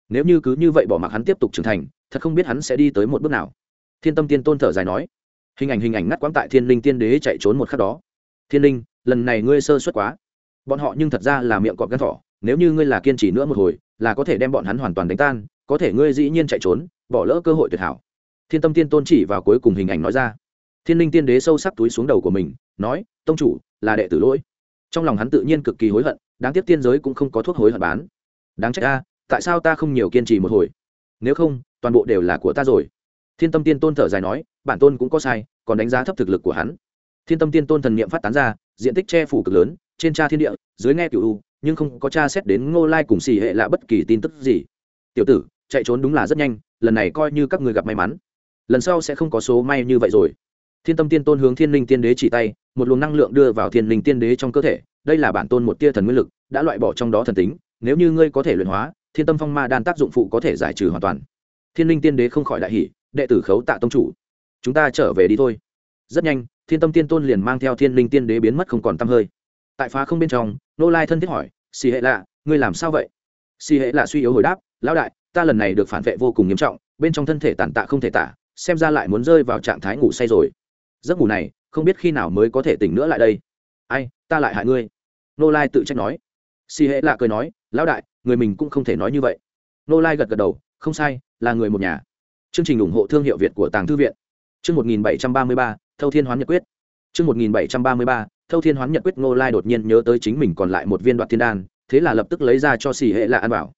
Nếu như cứ như vậy bỏ mặc hắn tiếp tục trưởng thành, thật không biết hắn sẽ đi tới một bước nào. Thiên tâm tiên tôn thở dài nói. Hình ảnh hình ảnh ngắt quãng tại thiên linh tiên đế chạy trốn một khắc đó. Thiên linh, lần này ngươi sơ suất quá. Bọn họ nhưng thật ra là miệng cọp gắn thỏ nếu như ngươi là kiên trì nữa một hồi, là có thể đem bọn hắn hoàn toàn đánh tan, có thể ngươi dĩ nhiên chạy trốn, bỏ lỡ cơ hội tuyệt hảo. Thiên tâm tiên tôn chỉ vào cuối cùng hình ảnh nói ra. Thiên linh tiên đế sâu sắc túi xuống đầu của mình, nói, tông chủ, là đệ tử lỗi. Trong lòng hắn tự nhiên cực kỳ hối hận, đáng tiếc tiên giới cũng không có thuốc hối hận bán. Đáng trách ta tại sao ta không nhiều kiên trì một hồi? Nếu không, toàn bộ đều là của ta rồi. Thiên tâm tiên tôn thở dài nói, bản tôn cũng có sai, còn đánh giá thấp thực lực của hắn. Thiên tâm tiên tôn thần niệm phát tán ra, diện tích che phủ cực lớn, trên tra thiên địa, dưới nghe cựu u nhưng không có tra xét đến ngô lai cùng xì hệ lạ bất kỳ tin tức gì. Tiểu tử, chạy trốn đúng là rất nhanh, lần này coi như các người gặp may mắn. Lần sau sẽ không có số may như vậy rồi. Thiên tâm tiên tôn hướng thiên linh tiên đế chỉ tay, một luồng năng lượng đưa vào thiên linh tiên đế trong cơ thể. Đây là bản tôn một tia thần nguyên lực, đã loại bỏ trong đó thần tính. Nếu như ngươi có thể luyện hóa, thiên tâm phong ma đan tác dụng phụ có thể giải trừ hoàn toàn. Thiên linh tiên đế không khỏi đại hỷ đệ tử khấu tạ tông chủ, chúng ta trở về đi thôi. Rất nhanh, thiên tâm tiên tôn liền mang theo thiên linh tiên đế biến mất không còn t hơi tại phá không bên trong, nô lai thân thiết hỏi, xì hệ lạ, ngươi làm sao vậy? Xì hệ lạ suy yếu hồi đáp, lão đại, ta lần này được phản vệ vô cùng nghiêm trọng, bên trong thân thể tàn tạ không thể tả, xem ra lại muốn rơi vào trạng thái ngủ say rồi. Giấc ngủ này, không biết khi nào mới có thể tỉnh nữa lại đây. Ai, ta lại hại ngươi. Nô lai tự trách nói. Xì hệ lạ cười nói, lão đại, người mình cũng không thể nói như vậy. Nô lai gật gật đầu, không sai, là người một nhà. Chương trình ủng hộ thương hiệu việt của tàng thư viện. Chương một nghìn bảy trăm ba mươi ba, thâu thiên hoán nhật quyết. Chương một nghìn bảy trăm ba mươi ba thâu thiên hoán nhật quyết ngô lai đột nhiên nhớ tới chính mình còn lại một viên đoạt thiên đan, thế là lập tức lấy ra cho xì hệ lạ ăn vào.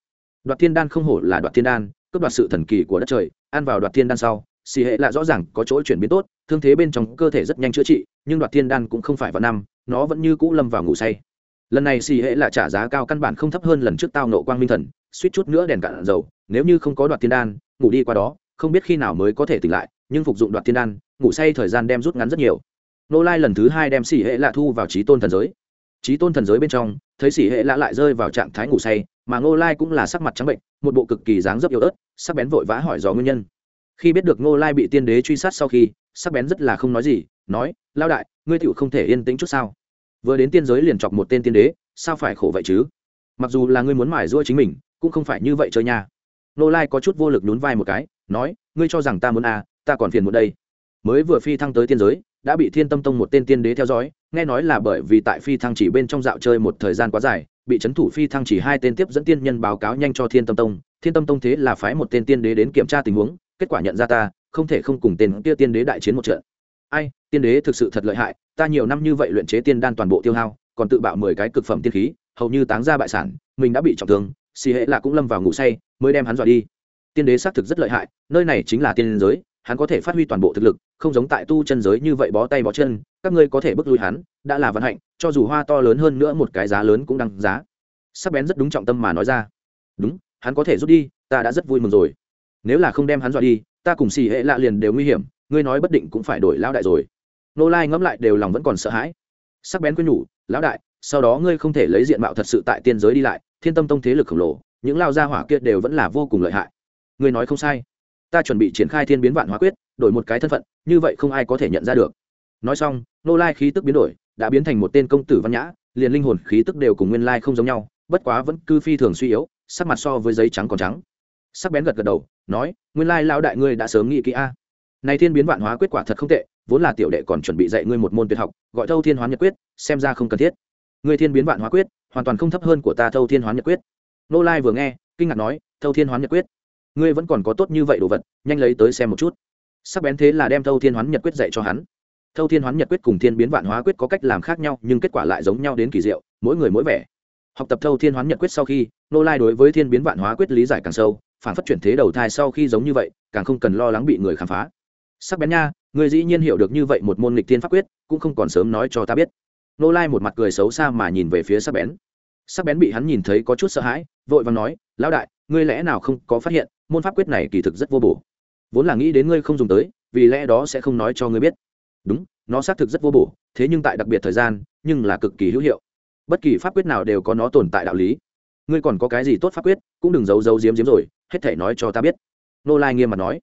Đoạt thiên đan không hổ là đoạt thiên đan, cướp đoạt sự thần kỳ của đất trời, ăn vào đoạt thiên đan sau, xì hệ lạ rõ ràng có chỗ chuyển biến tốt, thương thế bên trong cơ thể rất nhanh chữa trị, nhưng đoạt thiên đan cũng không phải vào năm, nó vẫn như cũ lâm vào ngủ say. Lần này xì hệ lạ trả giá cao căn bản không thấp hơn lần trước tao nộ quang minh thần, suýt chút nữa đèn cạn dầu, nếu như không có đoạt thiên đan, ngủ đi qua đó, không biết khi nào mới có thể tỉnh lại, nhưng phục dụng đoạt thiên đan, ngủ say thời gian đem rút ngắn rất nhiều nô lai lần thứ hai đem xỉ hệ lạ thu vào trí tôn thần giới. Trí tôn thần giới bên trong, thấy xỉ hệ lạ lại rơi vào trạng thái ngủ say, mà nô lai cũng là sắc mặt trắng bệnh, một bộ cực kỳ dáng dấp yếu ớt, sắc bén vội vã hỏi rõ nguyên nhân. Khi biết được nô lai bị tiên đế truy sát sau khi, sắc bén rất là không nói gì, nói lao đại, ngươi tựu không thể yên tĩnh chút sao? Vừa đến tiên giới liền chọc một tên tiên đế, sao phải khổ vậy chứ? Mặc dù là ngươi muốn mải giũa chính mình, cũng không phải như vậy chơi nha. Nô lai có chút vô lực nhún vai một cái, nói, ngươi cho rằng ta muốn à ta còn phiền một đây. Mới vừa phi thăng tới tiên giới đã bị thiên tâm tông một tên tiên đế theo dõi, nghe nói là bởi vì tại phi thăng chỉ bên trong dạo chơi một thời gian quá dài, bị c h ấ n thủ phi thăng chỉ hai tên tiếp dẫn tiên nhân báo cáo nhanh cho thiên tâm tông. Thiên tâm tông thế là phái một tên tiên đế đến kiểm tra tình huống, kết quả nhận ra ta, không thể không cùng tên kia tiên đế đại chiến một trận. Ai, tiên đế thực sự thật lợi hại, ta nhiều năm như vậy luyện chế tiên đan toàn bộ tiêu hao, còn tự bạo mười cái cực phẩm tiên khí, hầu như táng ra bại sản, mình đã bị trọng thương, xì hệ là cũng lâm vào ngủ say, mới đem hắn dọa đi. Tiên đế xác thực rất lợi hại, nơi này chính là tiên giới hắn có thể phát huy toàn bộ thực lực, không giống tại tu chân giới như vậy bó tay bó chân, các ngươi có thể bước lui hắn, đã là vận hạnh, cho dù hoa to lớn hơn nữa một cái giá lớn cũng đăng giá. Sắc bén rất đúng trọng tâm mà nói ra. Đúng, hắn có thể rút đi, ta đã rất vui mừng rồi. Nếu là không đem hắn dọa đi, ta cùng xì hệ lạ liền đều nguy hiểm, ngươi nói bất định cũng phải đổi lão đại rồi. Nô lai ngẫm lại đều lòng vẫn còn sợ hãi. Sắc bén quên nhủ, lão đại, sau đó ngươi không thể lấy diện mạo thật sự tại tiên giới đi lại, thiên tâm tông thế lực khổng lồ, những lao gia hỏa kia đều vẫn là vô cùng lợi hại. Ngươi nói không sai ta chuẩn bị triển khai thiên biến vạn hóa quyết, đổi một cái thân phận, như vậy không ai có thể nhận ra được. Nói xong, nô lai khí tức biến đổi, đã biến thành một tên công tử văn nhã, liền linh hồn khí tức đều cùng nguyên lai không giống nhau, bất quá vẫn cư phi thường suy yếu, sắc mặt so với giấy trắng còn trắng. Sắc bén gật gật đầu, nói, nguyên lai lão đại ngươi đã sớm nghĩ kỹ a. Này thiên biến vạn hóa quyết quả thật không tệ, vốn là tiểu đệ còn chuẩn bị dạy ngươi một môn tuyệt học, gọi thâu thiên hóa nhật quyết, xem ra không cần thiết. Ngươi thiên biến vạn hóa quyết, hoàn toàn không thấp hơn của ta thâu thiên hóa nhật quyết. Nô lai vừa nghe, kinh ngạc nói, thâu thiên hóa nhật quyết? Ngươi vẫn còn có tốt như vậy đồ vật, nhanh lấy tới xem một chút. Sắc bén thế là đem thâu thiên hoán nhật quyết dạy cho hắn. Thâu thiên hoán nhật quyết cùng thiên biến vạn hóa quyết có cách làm khác nhau, nhưng kết quả lại giống nhau đến kỳ diệu, mỗi người mỗi vẻ. Học tập thâu thiên hoán nhật quyết sau khi, nô lai đối với thiên biến vạn hóa quyết lý giải càng sâu, phản phát chuyển thế đầu thai sau khi giống như vậy, càng không cần lo lắng bị người khám phá. Sắc bén nha người dĩ nhiên hiểu được như vậy một môn lịch thiên pháp quyết, cũng không còn sớm nói cho ta biết. Nô lai một mặt cười xấu xa mà nhìn về phía sắc bén. Sắc bén bị hắn nhìn thấy có chút sợ hãi, vội và nói, lão đại, ngươi lẽ nào không có phát hiện môn pháp quyết này kỳ thực rất vô bổ. Vốn là nghĩ đến ngươi không dùng tới, vì lẽ đó sẽ không nói cho ngươi biết. Đúng, nó xác thực rất vô bổ, thế nhưng tại đặc biệt thời gian, nhưng là cực kỳ hữu hiệu. Bất kỳ pháp quyết nào đều có nó tồn tại đạo lý. Ngươi còn có cái gì tốt pháp quyết, cũng đừng giấu giấu diếm diếm rồi, hết thể nói cho ta biết. Nô lai nghiêm mặt nói.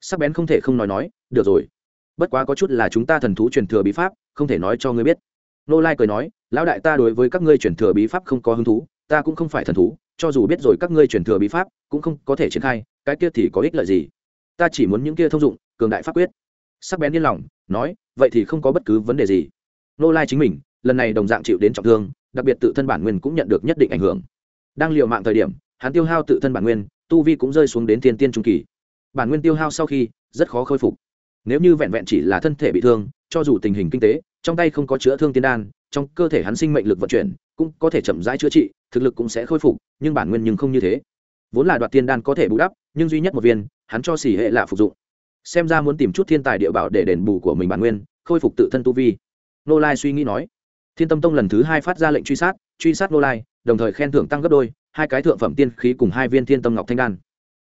Sắc bén không thể không nói nói, được rồi. Bất quá có chút là chúng ta thần thú truyền thừa bí pháp, không thể nói cho ngươi biết. Nô lai cười nói, lão đại ta đối với các ngươi truyền thừa bí pháp không có hứng thú ta cũng không phải thần thú, cho dù biết rồi các ngươi truyền thừa bí pháp, cũng không có thể triển khai, cái kia thì có ích lợi gì? Ta chỉ muốn những kia thông dụng, cường đại pháp quyết. Sắc bén yên lòng, nói, vậy thì không có bất cứ vấn đề gì. Nô lai chính mình, lần này đồng dạng chịu đến trọng thương, đặc biệt tự thân bản nguyên cũng nhận được nhất định ảnh hưởng. Đang liều mạng thời điểm, hắn tiêu hao tự thân bản nguyên, tu vi cũng rơi xuống đến thiên tiên trung kỳ. Bản nguyên tiêu hao sau khi, rất khó khôi phục. Nếu như vẹn vẹn chỉ là thân thể bị thương, cho dù tình hình kinh tế, trong tay không có chữa thương tiên đan, trong cơ thể hắn sinh mệnh lực vận chuyển cũng có thể chậm rãi chữa trị thực lực cũng sẽ khôi phục nhưng bản nguyên nhưng không như thế. Vốn là đoạt tiên đan có thể bù đắp nhưng duy nhất một viên hắn cho xỉ hệ lạ phục dụng. Xem ra muốn tìm chút thiên tài địa bảo để đền bù của mình bản nguyên khôi phục tự thân tu vi. Nô lai suy nghĩ nói. Thiên tâm tông lần thứ hai phát ra lệnh truy sát truy sát nô lai đồng thời khen thưởng tăng gấp đôi hai cái thượng phẩm tiên khí cùng hai viên thiên tâm ngọc thanh đan.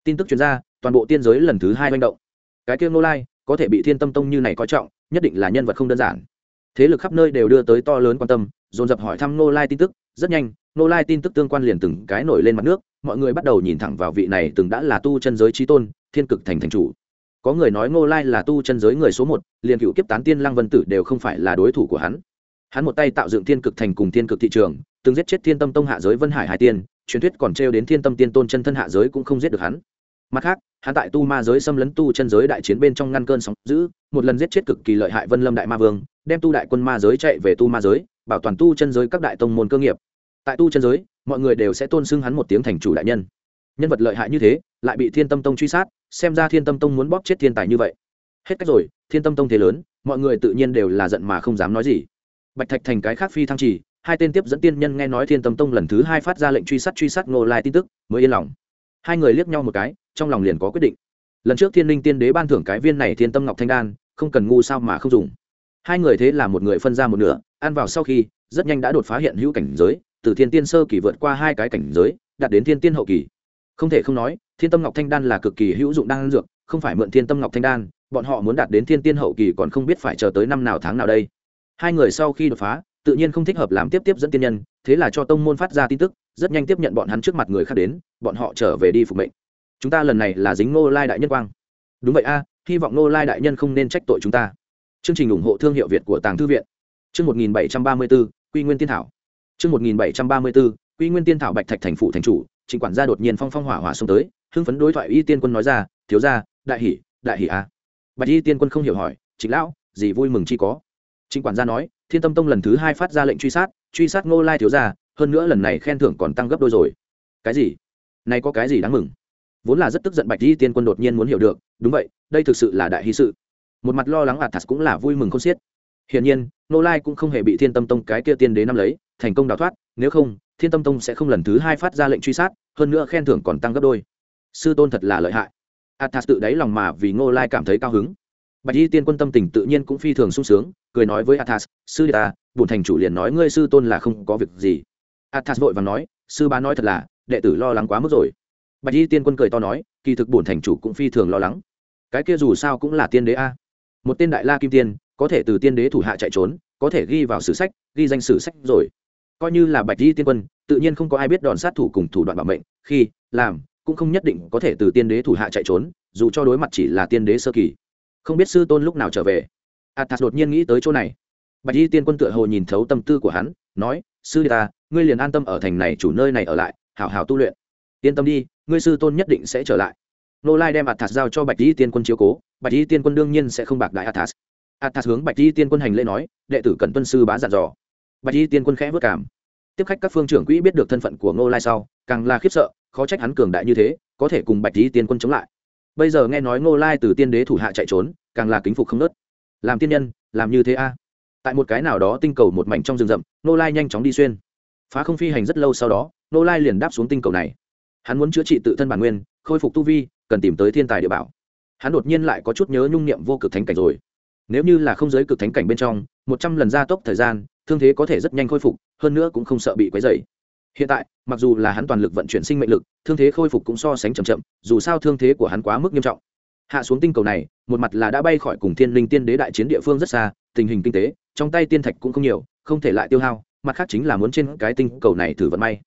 Tin tức chuyên ra, toàn bộ tiên giới lần thứ hai manh động. Cái kia nô lai có thể bị thiên tâm tông như này coi trọng nhất định là nhân vật không đơn giản thế lực khắp nơi đều đưa tới to lớn quan tâm, dồn dập hỏi thăm nô lai tin tức. Rất nhanh nô lai tin tức tương quan liền từng cái nổi lên mặt nước. Mọi người bắt đầu nhìn thẳng vào vị này từng đã là tu chân giới trí tôn, thiên cực thành thành chủ. Có người nói ngô lai là tu chân giới người số một, liền cựu kiếp tán tiên lăng vân tử đều không phải là đối thủ của hắn. Hắn một tay tạo dựng thiên cực thành cùng thiên cực thị trường, từng giết chết thiên tâm tông hạ giới vân hải hải tiên, truyền thuyết còn trêu đến thiên tâm tiên tôn chân thân hạ giới cũng không giết được hắn. Mặt khác, hắn tại tu ma giới xâm lấn tu chân giới đại chiến bên trong ngăn cơn sóng giữ một lần giết chết cực kỳ lợi hại vân lâm đại ma vương đem tu đại quân ma giới chạy về tu ma giới, bảo toàn tu chân giới các đại tông môn cơ nghiệp. Tại tu chân giới, mọi người đều sẽ tôn xưng hắn một tiếng thành chủ đại nhân. Nhân vật lợi hại như thế, lại bị thiên tâm tông truy sát, xem ra thiên tâm tông muốn bóp chết thiên tài như vậy. Hết cách rồi, thiên tâm tông thế lớn, mọi người tự nhiên đều là giận mà không dám nói gì. Bạch thạch thành cái khác phi thăng trì, hai tên tiếp dẫn tiên nhân nghe nói thiên tâm tông lần thứ hai phát ra lệnh truy sát truy sát ngô lai tin tức, mới yên lòng. Hai người liếc nhau một cái, trong lòng liền có quyết định. Lần trước thiên linh tiên đế ban thưởng cái viên này thiên tâm ngọc thanh đan, không cần ngu sao mà không dùng hai người thế là một người phân ra một nửa, ăn vào sau khi, rất nhanh đã đột phá hiện hữu cảnh giới, từ thiên tiên sơ kỳ vượt qua hai cái cảnh giới, đạt đến thiên tiên hậu kỳ. Không thể không nói, thiên tâm ngọc thanh đan là cực kỳ hữu dụng đan dược, không phải mượn thiên tâm ngọc thanh đan, bọn họ muốn đạt đến thiên tiên hậu kỳ còn không biết phải chờ tới năm nào tháng nào đây. Hai người sau khi đột phá, tự nhiên không thích hợp làm tiếp tiếp dẫn tiên nhân, thế là cho tông môn phát ra tin tức, rất nhanh tiếp nhận bọn hắn trước mặt người khác đến, bọn họ trở về đi phục mệnh. Chúng ta lần này là dính ngô lai đại nhân quang. Đúng vậy a, hy vọng ngô lai đại nhân không nên trách tội chúng ta chương trình ủng hộ thương hiệu việt của tàng thư viện Chương 1734, Quy Nguyên Tiên Thảo. Chương 1734, Quy Nguyên Tiên Thảo Bạch Thạch thành phủ thành chủ, Trịnh quản gia đột nhiên phong phong hỏa hỏa xông tới, hưng phấn đối thoại Y Tiên Quân nói ra, "Thiếu gia, đại hỉ, đại hỉ a." Bạch Y Tiên Quân không hiểu hỏi, "Trịnh lão, gì vui mừng chi có?" Trịnh quản gia nói, "Thiên Tâm Tông lần thứ hai phát ra lệnh truy sát, truy sát Ngô Lai thiếu gia, hơn nữa lần này khen thưởng còn tăng gấp đôi rồi." "Cái gì? Này có cái gì đáng mừng?" Vốn là rất tức giận Bạch Y Tiên Quân đột nhiên muốn hiểu được, đúng vậy, đây thực sự là đại hỷ sự. Một mặt lo lắng Athas cũng là vui mừng không xiết. Hiển nhiên, Nô Lai cũng không hề bị Thiên Tâm Tông cái kia tiên đế nắm lấy, thành công đào thoát, nếu không, Thiên Tâm Tông sẽ không lần thứ hai phát ra lệnh truy sát, hơn nữa khen thưởng còn tăng gấp đôi. Sư tôn thật là lợi hại. Athas tự đáy lòng mà vì Ngô Lai cảm thấy cao hứng. Bạch Y Tiên Quân tâm tình tự nhiên cũng phi thường sung sướng, cười nói với Athas, "Sư ta, bổn thành chủ liền nói ngươi sư tôn là không có việc gì." Athas vội vàng nói, "Sư bá nói thật là, đệ tử lo lắng quá mức rồi." Bạch Y Tiên Quân cười to nói, "Kỳ thực bổn thành chủ cũng phi thường lo lắng. Cái kia dù sao cũng là tiên đế a." một tên đại la kim tiên, có thể từ tiên đế thủ hạ chạy trốn, có thể ghi vào sử sách, ghi danh sử sách rồi. Coi như là bạch di tiên quân, tự nhiên không có ai biết đòn sát thủ cùng thủ đoạn bảo mệnh, khi, làm, cũng không nhất định có thể từ tiên đế thủ hạ chạy trốn, dù cho đối mặt chỉ là tiên đế sơ kỳ. Không biết sư tôn lúc nào trở về. Athas đột nhiên nghĩ tới chỗ này. Bạch di tiên quân tựa hồ nhìn thấu tâm tư của hắn, nói, sư ta, ngươi liền an tâm ở thành này, chủ nơi này ở lại, hảo hảo tu luyện. Yên tâm đi, ngươi sư tôn nhất định sẽ trở lại nô lai đem athas giao cho bạch di tiên quân chiếu cố, bạch di tiên quân đương nhiên sẽ không bạc đại athas. Athas hướng bạch di tiên quân hành lễ nói, đệ tử cần tuân sư bá dặn dò. Bạch di tiên quân khẽ vất cảm tiếp khách các phương trưởng quỹ biết được thân phận của nô lai sau, càng là khiếp sợ, khó trách hắn cường đại như thế, có thể cùng bạch di tiên quân chống lại. Bây giờ nghe nói nô lai từ tiên đế thủ hạ chạy trốn, càng là kính phục không nớt. Làm tiên nhân, làm như thế a? Tại một cái nào đó tinh cầu một mảnh trong rừng rậm, nô lai nhanh chóng đi xuyên. Phá không phi hành rất lâu sau đó, nô lai liền đáp xuống tinh cầu này. Hắn muốn chữa trị tự thân bản nguyên khôi phục tu vi, cần tìm tới thiên tài địa bảo. Hắn đột nhiên lại có chút nhớ nhung niệm vô cực thánh cảnh rồi. Nếu như là không giới cực thánh cảnh bên trong, một trăm lần gia tốc thời gian, thương thế có thể rất nhanh khôi phục, hơn nữa cũng không sợ bị quấy dày hiện tại, mặc dù là hắn toàn lực vận chuyển sinh mệnh lực, thương thế khôi phục cũng so sánh chậm chậm, dù sao thương thế của hắn quá mức nghiêm trọng. Hạ xuống tinh cầu này, một mặt là đã bay khỏi cùng thiên linh tiên đế đại chiến địa phương rất xa, tình hình kinh tế, trong tay tiên thạch cũng không nhiều, không thể lại tiêu hao, mặt khác chính là muốn trên cái tinh cầu này thử vận may.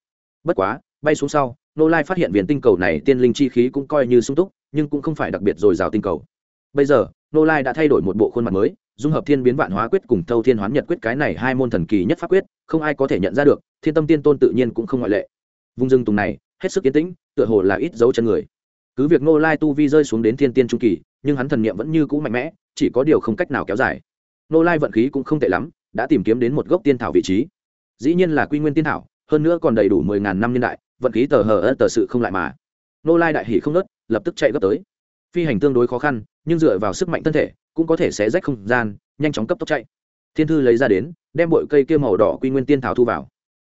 Bất quá, bay xuống sau nô lai phát hiện viên tinh cầu này tiên linh chi khí cũng coi như sung túc, nhưng cũng không phải đặc biệt dồi dào tinh cầu. Bây giờ, nô lai đã thay đổi một bộ khuôn mặt mới, dung hợp thiên biến vạn hóa quyết cùng thâu thiên hoán nhật quyết cái này hai môn thần kỳ nhất pháp quyết, không ai có thể nhận ra được, thiên tâm tiên tôn tự nhiên cũng không ngoại lệ. Vùng rừng tùng này, hết sức yên tĩnh, tựa hồ là ít dấu chân người. Cứ việc nô lai tu vi rơi xuống đến thiên tiên trung kỳ, nhưng hắn thần niệm vẫn như cũ mạnh mẽ, chỉ có điều không cách nào kéo dài. Nô lai vận khí cũng không tệ lắm, đã tìm kiếm đến một gốc tiên thảo vị trí. Dĩ nhiên là quy nguyên tiên thảo hơn nữa còn đầy đủ mười ngàn năm niên đại, vận khí tờ hờ tờ sự không lại mà. Nô lai đại hỉ không nớt, lập tức chạy gấp tới. Phi hành tương đối khó khăn, nhưng dựa vào sức mạnh thân thể, cũng có thể xé rách không gian, nhanh chóng cấp tốc chạy. Thiên thư lấy ra đến, đem bội cây kia màu đỏ quy nguyên tiên thảo thu vào.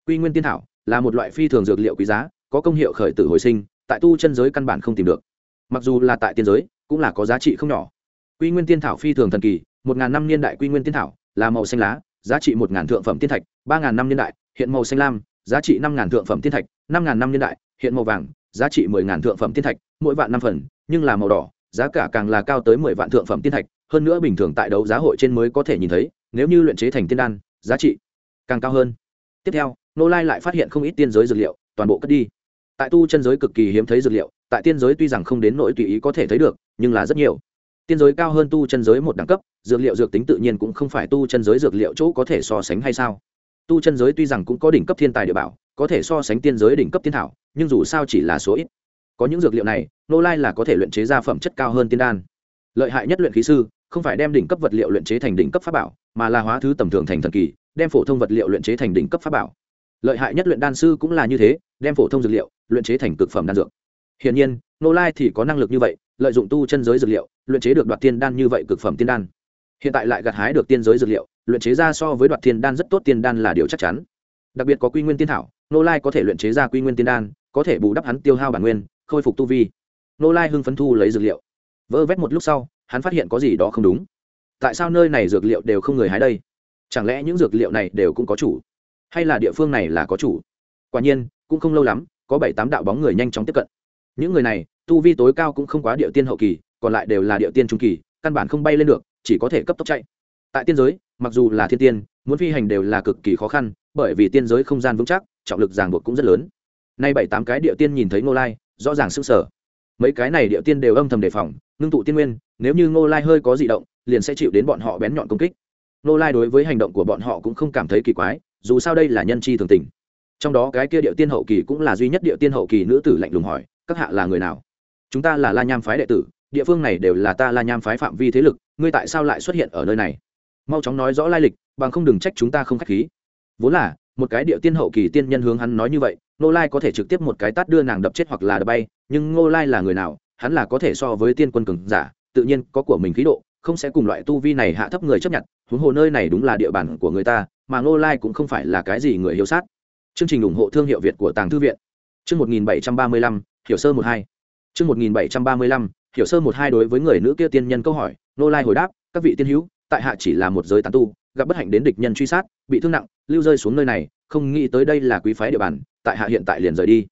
Quy nguyên tiên thảo là một loại phi thường dược liệu quý giá, có công hiệu khởi tử hồi sinh, tại tu chân giới căn bản không tìm được. Mặc dù là tại tiên giới, cũng là có giá trị không nhỏ. Quy nguyên tiên thảo phi thường thần kỳ, một ngàn năm niên đại quy nguyên tiên thảo là màu xanh lá, giá trị một ngàn thượng phẩm tiên thạch, ba ngàn năm niên đại, hiện màu xanh lam giá trị năm ngàn thượng phẩm tiên thạch, năm ngàn năm niên đại, hiện màu vàng, giá trị mười ngàn thượng phẩm tiên thạch, mỗi vạn năm phần, nhưng là màu đỏ, giá cả càng là cao tới mười vạn thượng phẩm tiên thạch. Hơn nữa bình thường tại đấu giá hội trên mới có thể nhìn thấy, nếu như luyện chế thành tiên đan, giá trị càng cao hơn. Tiếp theo, nô lai lại phát hiện không ít tiên giới dược liệu, toàn bộ cất đi. Tại tu chân giới cực kỳ hiếm thấy dược liệu, tại tiên giới tuy rằng không đến nỗi tùy ý có thể thấy được, nhưng là rất nhiều. Tiên giới cao hơn tu chân giới một đẳng cấp, dược liệu dược tính tự nhiên cũng không phải tu chân giới dược liệu chỗ có thể so sánh hay sao tu chân giới tuy rằng cũng có đỉnh cấp thiên tài địa bảo, có thể so sánh tiên giới đỉnh cấp tiên thảo, nhưng dù sao chỉ là số ít. Có những dược liệu này nô lai là có thể luyện chế ra phẩm chất cao hơn tiên đan. Lợi hại nhất luyện khí sư, không phải đem đỉnh cấp vật liệu luyện chế thành đỉnh cấp pháp bảo, mà là hóa thứ tầm thường thành thần kỳ, đem phổ thông vật liệu luyện chế thành đỉnh cấp pháp bảo. Lợi hại nhất luyện đan sư cũng là như thế, đem phổ thông dược liệu luyện chế thành cực phẩm đan dược. Hiển nhiên nô lai thì có năng lực như vậy, lợi dụng tu chân giới dược liệu, luyện chế được đoạt tiên đan như vậy cực phẩm tiên đan hiện tại lại gặt hái được tiên giới dược liệu, luyện chế ra so với đoạt thiên đan rất tốt, tiên đan là điều chắc chắn. Đặc biệt có quy nguyên tiên thảo nô lai có thể luyện chế ra quy nguyên tiên đan, có thể bù đắp hắn tiêu hao bản nguyên, khôi phục tu vi. Nô lai hưng phấn thu lấy dược liệu. Vơ vét một lúc sau, hắn phát hiện có gì đó không đúng. Tại sao nơi này dược liệu đều không người hái đây? Chẳng lẽ những dược liệu này đều cũng có chủ? Hay là địa phương này là có chủ? Quả nhiên, cũng không lâu lắm, có bảy tám đạo bóng người nhanh chóng tiếp cận. Những người này, tu vi tối cao cũng không quá địa tiên hậu kỳ, còn lại đều là địa tiên trung kỳ, căn bản không bay lên được chỉ có thể cấp tốc chạy. Tại tiên giới, mặc dù là thiên tiên, muốn phi hành đều là cực kỳ khó khăn, bởi vì tiên giới không gian vững chắc, trọng lực ràng buộc cũng rất lớn. Nay bảy tám cái địa tiên nhìn thấy ngô lai, rõ ràng sức sở mấy cái này địa tiên đều âm thầm đề phòng, ngưng tụ tiên nguyên, nếu như ngô lai hơi có di động, liền sẽ chịu đến bọn họ bén nhọn công kích. Ngô lai đối với hành động của bọn họ cũng không cảm thấy kỳ quái, dù sao đây là nhân chi thường tình. Trong đó cái kia điệu tiên hậu kỳ cũng là duy nhất điệu tiên hậu kỳ nữ tử lạnh lùng hỏi, các hạ là người nào? Chúng ta là la nham phái đệ tử địa phương này đều là ta la nham phái phạm vi thế lực, ngươi tại sao lại xuất hiện ở nơi này? Mau chóng nói rõ lai lịch, bằng không đừng trách chúng ta không k h á c h khí. Vốn là, một cái địa tiên hậu kỳ tiên nhân hướng hắn nói như vậy nô lai có thể trực tiếp một cái tát đưa nàng đập chết hoặc là đập bay, nhưng ngô lai là người nào, hắn là có thể so với tiên quân cường giả, tự nhiên có của mình khí độ, không sẽ cùng loại tu vi này hạ thấp người chấp nhận, huống hồ nơi này đúng là địa bàn của người ta, mà ngô lai cũng không phải là cái gì người hiếu sát. Chương trình ủng hộ thương hiệu việt của tàng thư viện. Chương một nghìn bảy trăm ba mươi lăm, hiểu sơ một hai. Chương một nghìn bảy trăm ba mươi lăm hiểu sơ một hai đối với người nữ kia tiên nhân câu hỏi ngô lai hồi đáp, các vị tiên hữu, tại hạ chỉ là một giới tán tu, gặp bất hạnh đến địch nhân truy sát, bị thương nặng, lưu rơi xuống nơi này, không nghĩ tới đây là quý phái địa bàn, tại hạ hiện tại liền rời đi.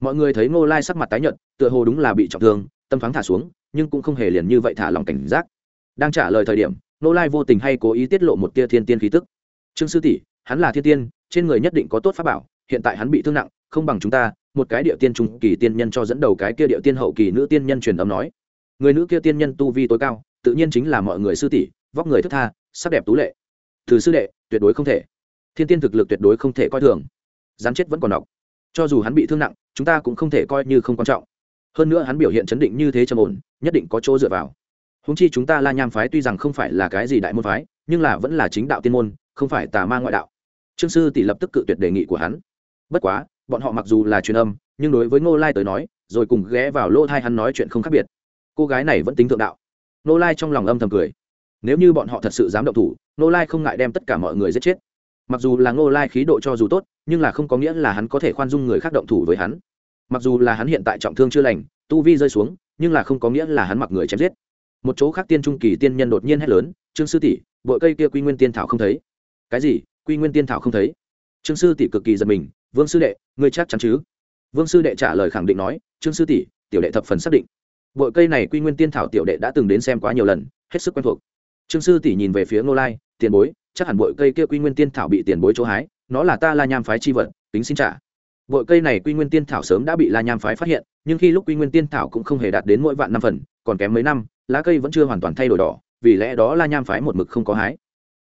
Mọi người thấy ngô lai sắc mặt tái nhợt, tựa hồ đúng là bị trọng thương, tâm thoáng thả xuống, nhưng cũng không hề liền như vậy thả lòng cảnh giác. Đang trả lời thời điểm, ngô lai vô tình hay cố ý tiết lộ một tia thiên tiên khí tức. Trương sư tỷ, hắn là thiên tiên, trên người nhất định có tốt pháp bảo, hiện tại hắn bị thương nặng, không bằng chúng ta. Một cái địa tiên trung kỳ tiên nhân cho dẫn đầu cái kia địa tiên hậu kỳ nữ tiên nhân truyền âm nói người nữ kia tiên nhân tu vi tối cao, tự nhiên chính là mọi người sư tỷ, vóc người thức tha, sắc đẹp tú lệ. Từ sư đệ, tuyệt đối không thể. Thiên tiên thực lực tuyệt đối không thể coi thường. Gián chết vẫn còn đọc cho dù hắn bị thương nặng, chúng ta cũng không thể coi như không quan trọng. Hơn nữa hắn biểu hiện chấn định như thế trầm ổn, nhất định có chỗ dựa vào. Húng chi chúng ta la nham phái tuy rằng không phải là cái gì đại môn phái, nhưng là vẫn là chính đạo tiên môn, không phải tà ma ngoại đạo. Trương sư tỷ lập tức cự tuyệt đề nghị của hắn. Bất quá, bọn họ mặc dù là truyền âm, nhưng đối với ngô lai tới nói, rồi cùng ghé vào lỗ thai hắn nói chuyện không khác biệt cô gái này vẫn tính thượng đạo. Nô lai trong lòng âm thầm cười. Nếu như bọn họ thật sự dám động thủ, Nô lai không ngại đem tất cả mọi người giết chết. Mặc dù là ngô lai khí độ cho dù tốt, nhưng là không có nghĩa là hắn có thể khoan dung người khác động thủ với hắn. Mặc dù là hắn hiện tại trọng thương chưa lành, tu vi rơi xuống, nhưng là không có nghĩa là hắn mặc người chém giết. Một chỗ khác tiên trung kỳ tiên nhân đột nhiên hét lớn, trương sư tỷ bội cây kia quy nguyên tiên thảo không thấy. Cái gì? Quy nguyên tiên thảo không thấy? Trương sư tỷ cực kỳ giật mình, vương sư đệ, ngươi chắc chắn chứ? Vương sư đệ trả lời khẳng định nói, trương sư tỷ, tiểu đệ thập phần xác định bội cây này quy nguyên tiên thảo tiểu đệ đã từng đến xem quá nhiều lần, hết sức quen thuộc. Trương sư tỷ nhìn về phía ngô lai, tiền bối, chắc hẳn bội cây kia quy nguyên tiên thảo bị tiền bối chỗ hái, nó là ta la nham phái chi vật tính xin trả. Bội cây này quy nguyên tiên thảo sớm đã bị la nham phái phát hiện, nhưng khi lúc quy nguyên tiên thảo cũng không hề đạt đến mỗi vạn năm phần, còn kém mấy năm, lá cây vẫn chưa hoàn toàn thay đổi đỏ, vì lẽ đó la nham phái một mực không có hái.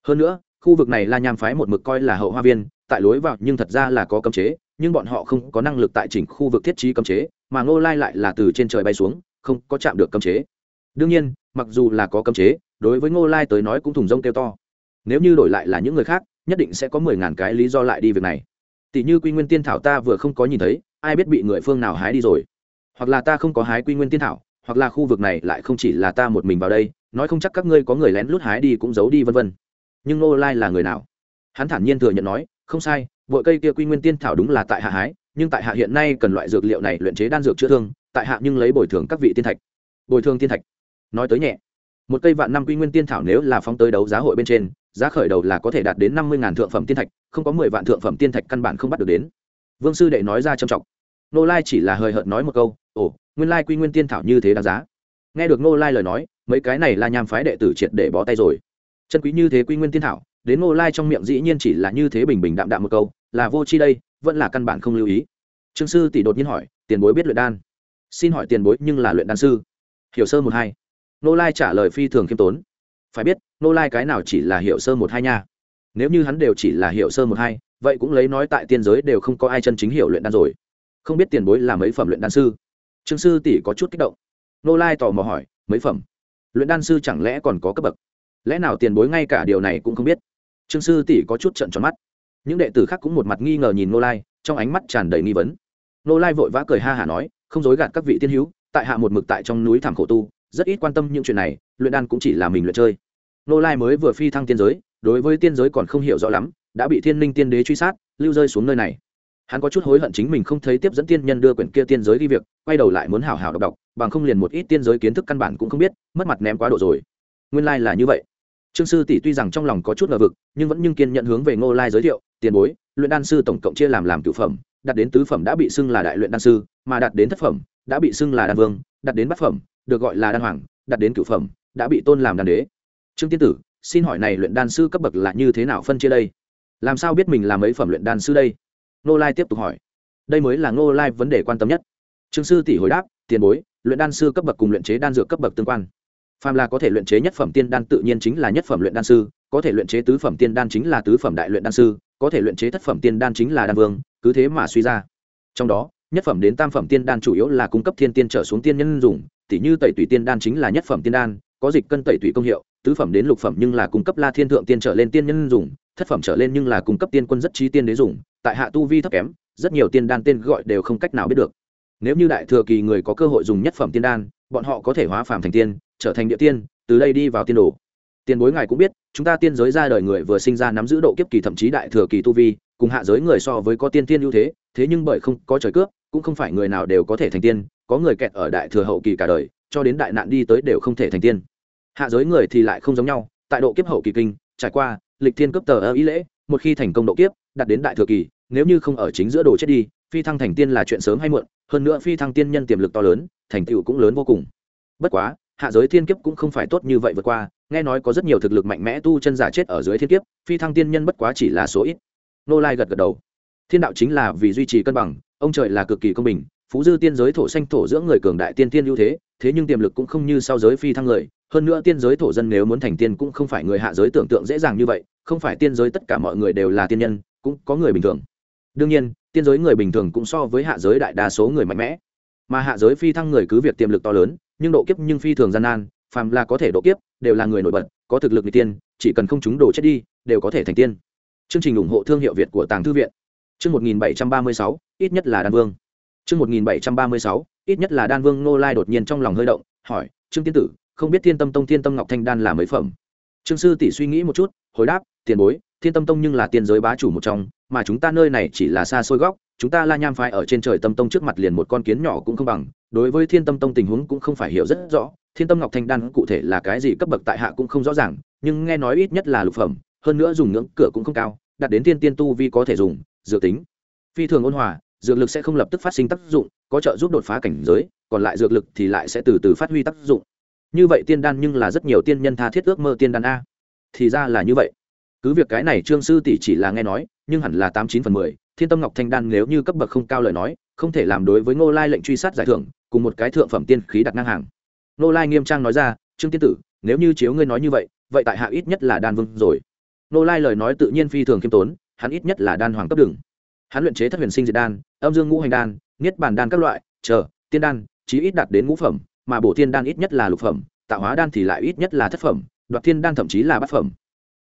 Hơn nữa, khu vực này la nham phái một mực coi là hậu hoa viên, tại lối vào nhưng thật ra là có cấm chế, nhưng bọn họ không có năng lực tại chỉnh khu vực thiết trí cấm chế, mà ngô lai lại là từ trên trời bay xuống không có chạm được cấm chế. Đương nhiên, mặc dù là có cấm chế, đối với ngô lai tới nói cũng thùng rông kêu to. Nếu như đổi lại là những người khác, nhất định sẽ có mười ngàn cái lý do lại đi việc này. Tỷ như quy nguyên tiên thảo ta vừa không có nhìn thấy, ai biết bị người phương nào hái đi rồi. Hoặc là ta không có hái quy nguyên tiên thảo, hoặc là khu vực này lại không chỉ là ta một mình vào đây, nói không chắc các ngươi có người lén lút hái đi cũng giấu đi vân vân. Nhưng Ngô lai là người nào? Hắn thản nhiên thừa nhận nói, không sai vội cây kia quy nguyên tiên thảo đúng là tại hạ hái, nhưng tại hạ hiện nay cần loại dược liệu này luyện chế đan dược chữa thương tại hạ nhưng lấy bồi thường các vị tiên thạch. Bồi thường tiên thạch? Nói tới nhẹ. Một cây vạn năm quy nguyên tiên thảo nếu là phóng tới đấu giá hội bên trên, giá khởi đầu là có thể đạt đến năm mươi ngàn thượng phẩm tiên thạch, không có mười vạn thượng phẩm tiên thạch căn bản không bắt được đến. Vương sư đệ nói ra trầm trọng. Nô lai chỉ là hời hợt nói một câu, ồ, nguyên lai quy nguyên tiên thảo như thế đáng giá. Nghe được nô lai lời nói, mấy cái này là nham phái đệ tử triệt để bó tay rồi. Chân quý như thế quy nguyên tiên thảo, đến nô lai trong miệng dĩ nhiên chỉ là như thế bình bình đạm đạm một câu, là vô chi đây, vẫn là căn bản không lưu ý. Trương sư tỷ đột nhiên hỏi, tiền bối biết luyện đan? Xin hỏi tiền bối nhưng là luyện đan sư. Hiểu sơ một hai. Nô lai trả lời phi thường khiêm tốn. Phải biết, nô lai cái nào chỉ là hiểu sơ một hai nha. Nếu như hắn đều chỉ là hiểu sơ một hai, vậy cũng lấy nói tại tiên giới đều không có ai chân chính hiểu luyện đan rồi. Không biết tiền bối là mấy phẩm luyện đan sư? Trương sư tỷ có chút kích động. Nô lai tò mò hỏi, mấy phẩm? Luyện đan sư chẳng lẽ còn có cấp bậc? Lẽ nào tiền bối ngay cả điều này cũng không biết? Trương sư tỷ có chút trận tròn mắt. Những đệ tử khác cũng một mặt nghi ngờ nhìn nô lai, trong ánh mắt tràn đầy nghi vấn. Nô lai vội vã cười ha hả nói không dối gạt các vị tiên hữu, tại hạ một mực tại trong núi thảm khổ tu, rất ít quan tâm những chuyện này, luyện đan cũng chỉ là mình luyện chơi. Nô lai mới vừa phi thăng tiên giới, đối với tiên giới còn không hiểu rõ lắm, đã bị thiên linh tiên đế truy sát, lưu rơi xuống nơi này. Hắn có chút hối hận chính mình không thấy tiếp dẫn tiên nhân đưa quyển kia tiên giới ghi việc, quay đầu lại muốn hảo hảo đọc đọc, bằng không liền một ít tiên giới kiến thức căn bản cũng không biết, mất mặt ném quá độ rồi. Nguyên lai là như vậy. Trương sư tỷ tuy rằng trong lòng có chút ngờ vực, nhưng vẫn nhưng kiên nhận hướng về ngô lai giới thiệu, tiền bối, luyện đan sư tổng cộng chia làm làm cửu phẩm đạt đến tứ phẩm đã bị xưng là đại luyện đan sư, mà đạt đến thất phẩm đã bị xưng là đan vương, đạt đến bát phẩm, được gọi là đan hoàng, đạt đến cửu phẩm đã bị tôn làm đan đế. Trương tiên tử, xin hỏi này luyện đan sư cấp bậc là như thế nào phân chia đây? Làm sao biết mình là mấy phẩm luyện đan sư đây? Nô lai tiếp tục hỏi. Đây mới là nô lai vấn đề quan tâm nhất. Trương sư tỷ hồi đáp, tiền bối, luyện đan sư cấp bậc cùng luyện chế đan dược cấp bậc tương quan. Phàm là có thể luyện chế nhất phẩm tiên đan tự nhiên chính là nhất phẩm luyện đan sư, có thể luyện chế tứ phẩm tiên đan chính là tứ phẩm đại luyện đan sư, có thể luyện chế thất phẩm tiên đan chính là đan vương cứ thế mà suy ra. Trong đó, nhất phẩm đến tam phẩm tiên đan chủ yếu là cung cấp thiên tiên trở xuống tiên nhân dùng, tỉ như tẩy tủy tiên đan chính là nhất phẩm tiên đan, có dịch cân tẩy tủy công hiệu, tứ phẩm đến lục phẩm nhưng là cung cấp la thiên thượng tiên trở lên tiên nhân dùng, thất phẩm trở lên nhưng là cung cấp tiên quân rất trí tiên đế dùng, tại hạ tu vi thấp kém, rất nhiều tiên đan tên gọi đều không cách nào biết được. Nếu như đại thừa kỳ người có cơ hội dùng nhất phẩm tiên đan, bọn họ có thể hóa phàm thành tiên, trở thành địa tiên, từ đây đi vào tiên đồ. Tiền bối ngài cũng biết, chúng ta tiên giới ra đời người vừa sinh ra nắm giữ độ kiếp kỳ thậm chí đại thừa kỳ tu vi cùng hạ giới người so với có tiên tiên ưu thế thế nhưng bởi không có trời cướp, cũng không phải người nào đều có thể thành tiên, có người kẹt ở đại thừa hậu kỳ cả đời, cho đến đại nạn đi tới đều không thể thành tiên. Hạ giới người thì lại không giống nhau, tại độ kiếp hậu kỳ kinh, trải qua, lịch thiên cấp tờ ơ ý lễ, một khi thành công độ kiếp, đạt đến đại thừa kỳ, nếu như không ở chính giữa đồ chết đi, phi thăng thành tiên là chuyện sớm hay muộn, hơn nữa phi thăng tiên nhân tiềm lực to lớn, thành tựu cũng lớn vô cùng. Bất quá, hạ giới thiên kiếp cũng không phải tốt như vậy vượt qua, nghe nói có rất nhiều thực lực mạnh mẽ tu chân giả chết ở dưới thiên kiếp, phi thăng tiên nhân bất quá chỉ là số ít nô lai gật gật đầu. Thiên đạo chính là vì duy trì cân bằng, ông trời là cực kỳ công bình, phú dư tiên giới thổ xanh thổ dưỡng người cường đại tiên tiên ưu thế thế nhưng tiềm lực cũng không như sau giới phi thăng người, hơn nữa tiên giới thổ dân nếu muốn thành tiên cũng không phải người hạ giới tưởng tượng dễ dàng như vậy, không phải tiên giới tất cả mọi người đều là tiên nhân, cũng có người bình thường. Đương nhiên, tiên giới người bình thường cũng so với hạ giới đại đa số người mạnh mẽ. Mà hạ giới phi thăng người cứ việc tiềm lực to lớn, nhưng độ kiếp nhưng phi thường gian nan, phàm là có thể độ kiếp, đều là người nổi bật, có thực lực n tiên, chỉ cần không chúng đồ chết đi, đều có thể thành tiên chương trình ủng hộ thương hiệu việt của tàng thư viện. Chương một nghìn bảy trăm ba mươi sáu, ít nhất là đan vương. Chương một nghìn bảy trăm ba mươi sáu, ít nhất là đan vương nô lai đột nhiên trong lòng hơi động, hỏi, trương tiên tử, không biết thiên tâm tông, thiên tâm ngọc thanh đan là mấy phẩm? Trương sư tỷ suy nghĩ một chút, hồi đáp, tiền bối, thiên tâm tông nhưng là tiên giới bá chủ một trong, mà chúng ta nơi này chỉ là xa xôi góc, chúng ta la nham phái ở trên trời tâm tông trước mặt liền một con kiến nhỏ cũng không bằng, đối với thiên tâm tông tình huống cũng không phải hiểu rất rõ, thiên tâm ngọc thanh đan cụ thể là cái gì cấp bậc tại hạ cũng không rõ ràng, nhưng nghe nói ít nhất là lục phẩm hơn nữa dùng ngưỡng cửa cũng không cao đạt đến tiên tiên tu vi có thể dùng, dược tính. Phi thường ôn hòa, dược lực sẽ không lập tức phát sinh tác dụng, có trợ giúp đột phá cảnh giới, còn lại dược lực thì lại sẽ từ từ phát huy tác dụng. Như vậy tiên đan nhưng là rất nhiều tiên nhân tha thiết ước mơ tiên đan a. Thì ra là như vậy. Cứ việc cái này trương sư tỷ chỉ là nghe nói, nhưng hẳn là tám chín phần mười, thiên tâm ngọc thanh đan nếu như cấp bậc không cao lời nói, không thể làm đối với ngô lai lệnh truy sát giải thưởng, cùng một cái thượng phẩm tiên khí đặt ngang hàng. Ngô lai nghiêm trang nói ra, trương tiên tử, nếu như chiếu ngươi nói như vậy vậy tại hạ ít nhất là đan vương rồi. Nô lai lời nói tự nhiên phi thường khiêm tốn, hắn ít nhất là đan hoàng cấp đường hắn luyện chế thất huyền sinh diệt đan, âm dương ngũ hành đan, niết bàn đan các loại, chờ, tiên đan, chí ít đạt đến ngũ phẩm, mà bổ tiên đan ít nhất là lục phẩm, tạo hóa đan thì lại ít nhất là thất phẩm, đoạt tiên đan thậm chí là bát phẩm.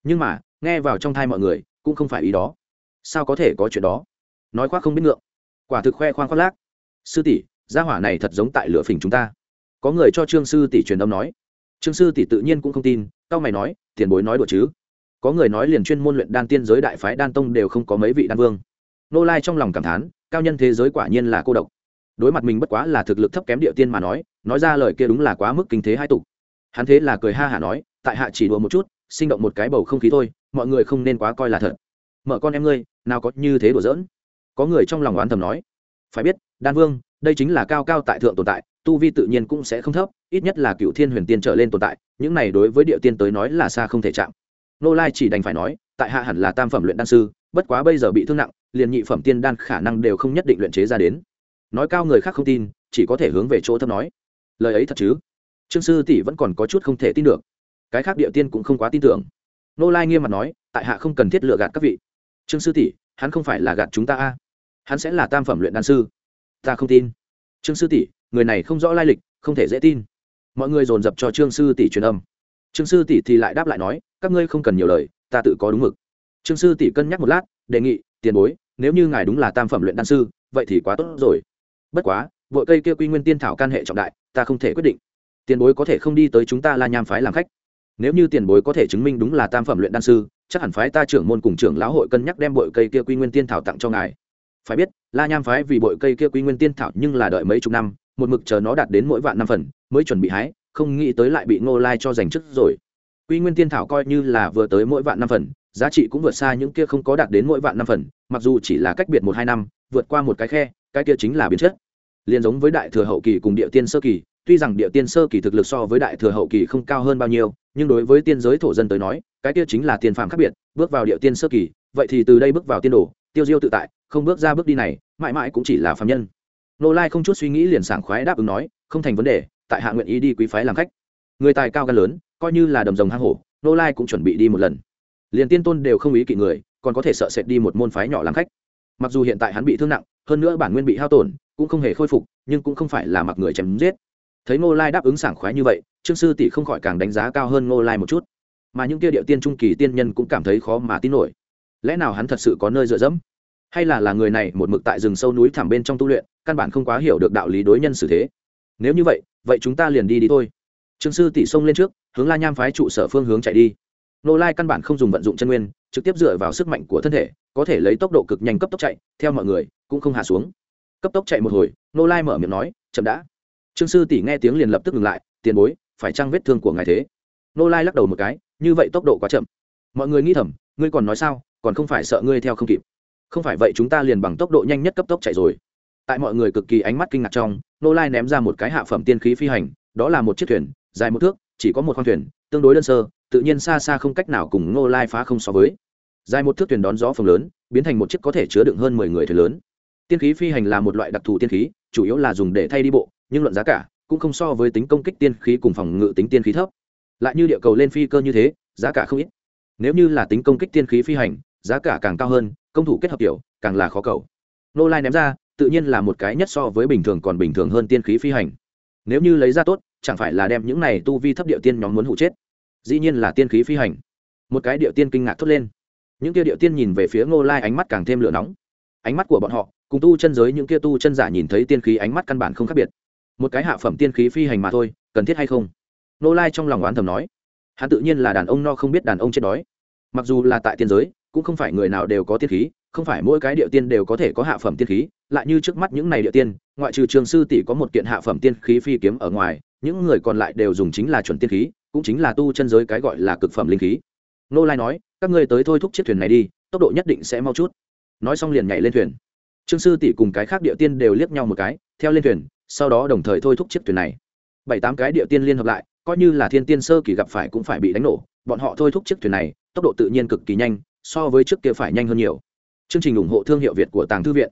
Nhưng mà, nghe vào trong thai mọi người, cũng không phải ý đó. Sao có thể có chuyện đó? Nói khoác không biết ngượng. Quả thực khoe khoang khoác lác. Sư tỷ, gia hỏa này thật giống tại lửa phình chúng ta. Có người cho trương sư tỷ truyền âm nói. Trương sư tỷ tự nhiên cũng không tin tao mày nói, tiền bối nói đùa chứ có người nói liền chuyên môn luyện đan tiên giới đại phái đan tông đều không có mấy vị đan vương. Nô lai trong lòng cảm thán, cao nhân thế giới quả nhiên là cô độc. Đối mặt mình bất quá là thực lực thấp kém địa tiên mà nói nói ra lời kia đúng là quá mức kinh thế hai tục. Hắn thế là cười ha hả nói, tại hạ chỉ đùa một chút, sinh động một cái bầu không khí thôi, mọi người không nên quá coi là thật. Mở con em ngươi, nào có như thế đùa giỡn. Có người trong lòng oán thầm nói, phải biết, đan vương, đây chính là cao cao tại thượng tồn tại, tu vi tự nhiên cũng sẽ không thấp, ít nhất là cựu thiên huyền tiên trở lên tồn tại, những này đối với địa tiên tới nói là xa không thể chạm nô lai chỉ đành phải nói, tại hạ hẳn là tam phẩm luyện đan sư, bất quá bây giờ bị thương nặng, liền nhị phẩm tiên đan khả năng đều không nhất định luyện chế ra đến. Nói cao người khác không tin, chỉ có thể hướng về chỗ thấp nói. Lời ấy thật chứ? Trương sư tỷ vẫn còn có chút không thể tin được. Cái khác địa tiên cũng không quá tin tưởng. Nô lai nghiêm mặt nói, tại hạ không cần thiết lựa gạt các vị. Trương sư tỷ, hắn không phải là gạt chúng ta a? Hắn sẽ là tam phẩm luyện đan sư. Ta không tin. Trương sư tỷ, người này không rõ lai lịch, không thể dễ tin. Mọi người dồn dập cho trương sư tỷ truyền âm trương sư tỷ thì lại đáp lại nói, các ngươi không cần nhiều lời, ta tự có đúng mực. Trương sư tỷ cân nhắc một lát, đề nghị, tiền bối, nếu như ngài đúng là tam phẩm luyện đan sư, vậy thì quá tốt rồi. Bất quá, vội cây kia quy nguyên tiên thảo can hệ trọng đại, ta không thể quyết định. Tiền bối có thể không đi tới chúng ta la nham phái làm khách. Nếu như tiền bối có thể chứng minh đúng là tam phẩm luyện đan sư, chắc hẳn phái ta trưởng môn cùng trưởng lão hội cân nhắc đem bội cây kia quy nguyên tiên thảo tặng cho ngài. Phải biết, la nham phái vì bội cây kia quy nguyên tiên thảo nhưng là đợi mấy chục năm, một mực chờ nó đạt đến mỗi vạn năm phần, mới chuẩn bị hái không nghĩ tới lại bị ngô lai cho giành chức rồi. Quy nguyên tiên thảo coi như là vừa tới mỗi vạn năm phần, giá trị cũng vượt xa những kia không có đạt đến mỗi vạn năm phần, mặc dù chỉ là cách biệt một hai năm, vượt qua một cái khe, cái kia chính là biến chất. Liên giống với đại thừa hậu kỳ cùng địa tiên sơ kỳ, tuy rằng địa tiên sơ kỳ thực lực so với đại thừa hậu kỳ không cao hơn bao nhiêu, nhưng đối với tiên giới thổ dân tới nói, cái kia chính là tiền phạm khác biệt, bước vào địa tiên sơ kỳ, vậy thì từ đây bước vào tiên đồ, tiêu diêu tự tại, không bước ra bước đi này, mãi mãi cũng chỉ là phàm nhân. Nô lai không chút suy nghĩ liền sảng khoái đáp ứng nói, không thành vấn đề tại hạ nguyện ý đi quý phái làm khách. Người tài cao gan lớn, coi như là đầm rồng hang hổ, nô lai cũng chuẩn bị đi một lần. Liền tiên tôn đều không ý kỵ người, còn có thể sợ sệt đi một môn phái nhỏ làm khách. Mặc dù hiện tại hắn bị thương nặng, hơn nữa bản nguyên bị hao tổn, cũng không hề khôi phục, nhưng cũng không phải là mặc người chém giết. Thấy ngô lai đáp ứng sảng khoái như vậy, trương sư tỷ không khỏi càng đánh giá cao hơn ngô lai một chút. Mà những kia điệu tiên trung kỳ tiên nhân cũng cảm thấy khó mà tin nổi. Lẽ nào hắn thật sự có nơi dựa dẫm? Hay là là người này một mực tại rừng sâu núi thẳm bên trong tu luyện, căn bản không quá hiểu được đạo lý đối nhân xử thế? Nếu như vậy vậy chúng ta liền đi đi thôi. Trương sư tỷ xông lên trước, hướng la nham phái trụ sở phương hướng chạy đi. Nô lai căn bản không dùng vận dụng chân nguyên, trực tiếp dựa vào sức mạnh của thân thể, có thể lấy tốc độ cực nhanh cấp tốc chạy, theo mọi người, cũng không hạ xuống. Cấp tốc chạy một hồi, nô lai mở miệng nói, chậm đã. Trương sư tỷ nghe tiếng liền lập tức ngừng lại, tiền bối, phải trăng vết thương của ngài thế? Nô lai lắc đầu một cái, như vậy tốc độ quá chậm. Mọi người nghĩ thầm, ngươi còn nói sao, còn không phải sợ ngươi theo không kịp. Không phải vậy chúng ta liền bằng tốc độ nhanh nhất cấp tốc chạy rồi tại mọi người cực kỳ ánh mắt kinh ngạc trong, nô lai ném ra một cái hạ phẩm tiên khí phi hành, đó là một chiếc thuyền, dài một thước, chỉ có một khoang thuyền, tương đối đơn sơ, tự nhiên xa xa không cách nào cùng nô lai phá không so với. Dài một thước thuyền đón gió phồng lớn, biến thành một chiếc có thể chứa đựng hơn mười người thuyền lớn. Tiên khí phi hành là một loại đặc thù tiên khí, chủ yếu là dùng để thay đi bộ, nhưng luận giá cả, cũng không so với tính công kích tiên khí cùng phòng ngự tính tiên khí thấp. Lại như địa cầu lên phi cơ như thế, giá cả không ít. Nếu như là tính công kích tiên khí phi hành, giá cả càng cao hơn, công thủ kết hợp kiểu càng là khó cầu. Nô lai ném ra tự nhiên là một cái nhất so với bình thường còn bình thường hơn tiên khí phi hành. Nếu như lấy ra tốt, chẳng phải là đem những này tu vi thấp địa tiên nhóm muốn hụ chết. Dĩ nhiên là tiên khí phi hành. Một cái địa tiên kinh ngạc thốt lên. Những kia địa tiên nhìn về phía ngô lai ánh mắt càng thêm lửa nóng. Ánh mắt của bọn họ, cùng tu chân giới những kia tu chân giả nhìn thấy tiên khí ánh mắt căn bản không khác biệt. Một cái hạ phẩm tiên khí phi hành mà thôi, cần thiết hay không? Ngô lai trong lòng oán thầm nói. Hắn tự nhiên là đàn ông no không biết đàn ông chết đói. Mặc dù là tại tiên giới, cũng không phải người nào đều có tiên khí, không phải mỗi cái địa tiên đều có thể có hạ phẩm tiên khí lại như trước mắt những này địa tiên, ngoại trừ trường sư tỷ có một kiện hạ phẩm tiên khí phi kiếm ở ngoài, những người còn lại đều dùng chính là chuẩn tiên khí, cũng chính là tu chân giới cái gọi là cực phẩm linh khí. Nô lai nói, các ngươi tới thôi thúc chiếc thuyền này đi, tốc độ nhất định sẽ mau chút. Nói xong liền nhảy lên thuyền. Trương sư tỷ cùng cái khác địa tiên đều liếc nhau một cái, theo lên thuyền, sau đó đồng thời thôi thúc chiếc thuyền này. Bảy tám cái địa tiên liên hợp lại, coi như là thiên tiên sơ kỳ gặp phải cũng phải bị đánh nổ, bọn họ thôi thúc chiếc thuyền này, tốc độ tự nhiên cực kỳ nhanh, so với trước kia phải nhanh hơn nhiều. Chương trình ủng hộ thương hiệu việt của tàng thư viện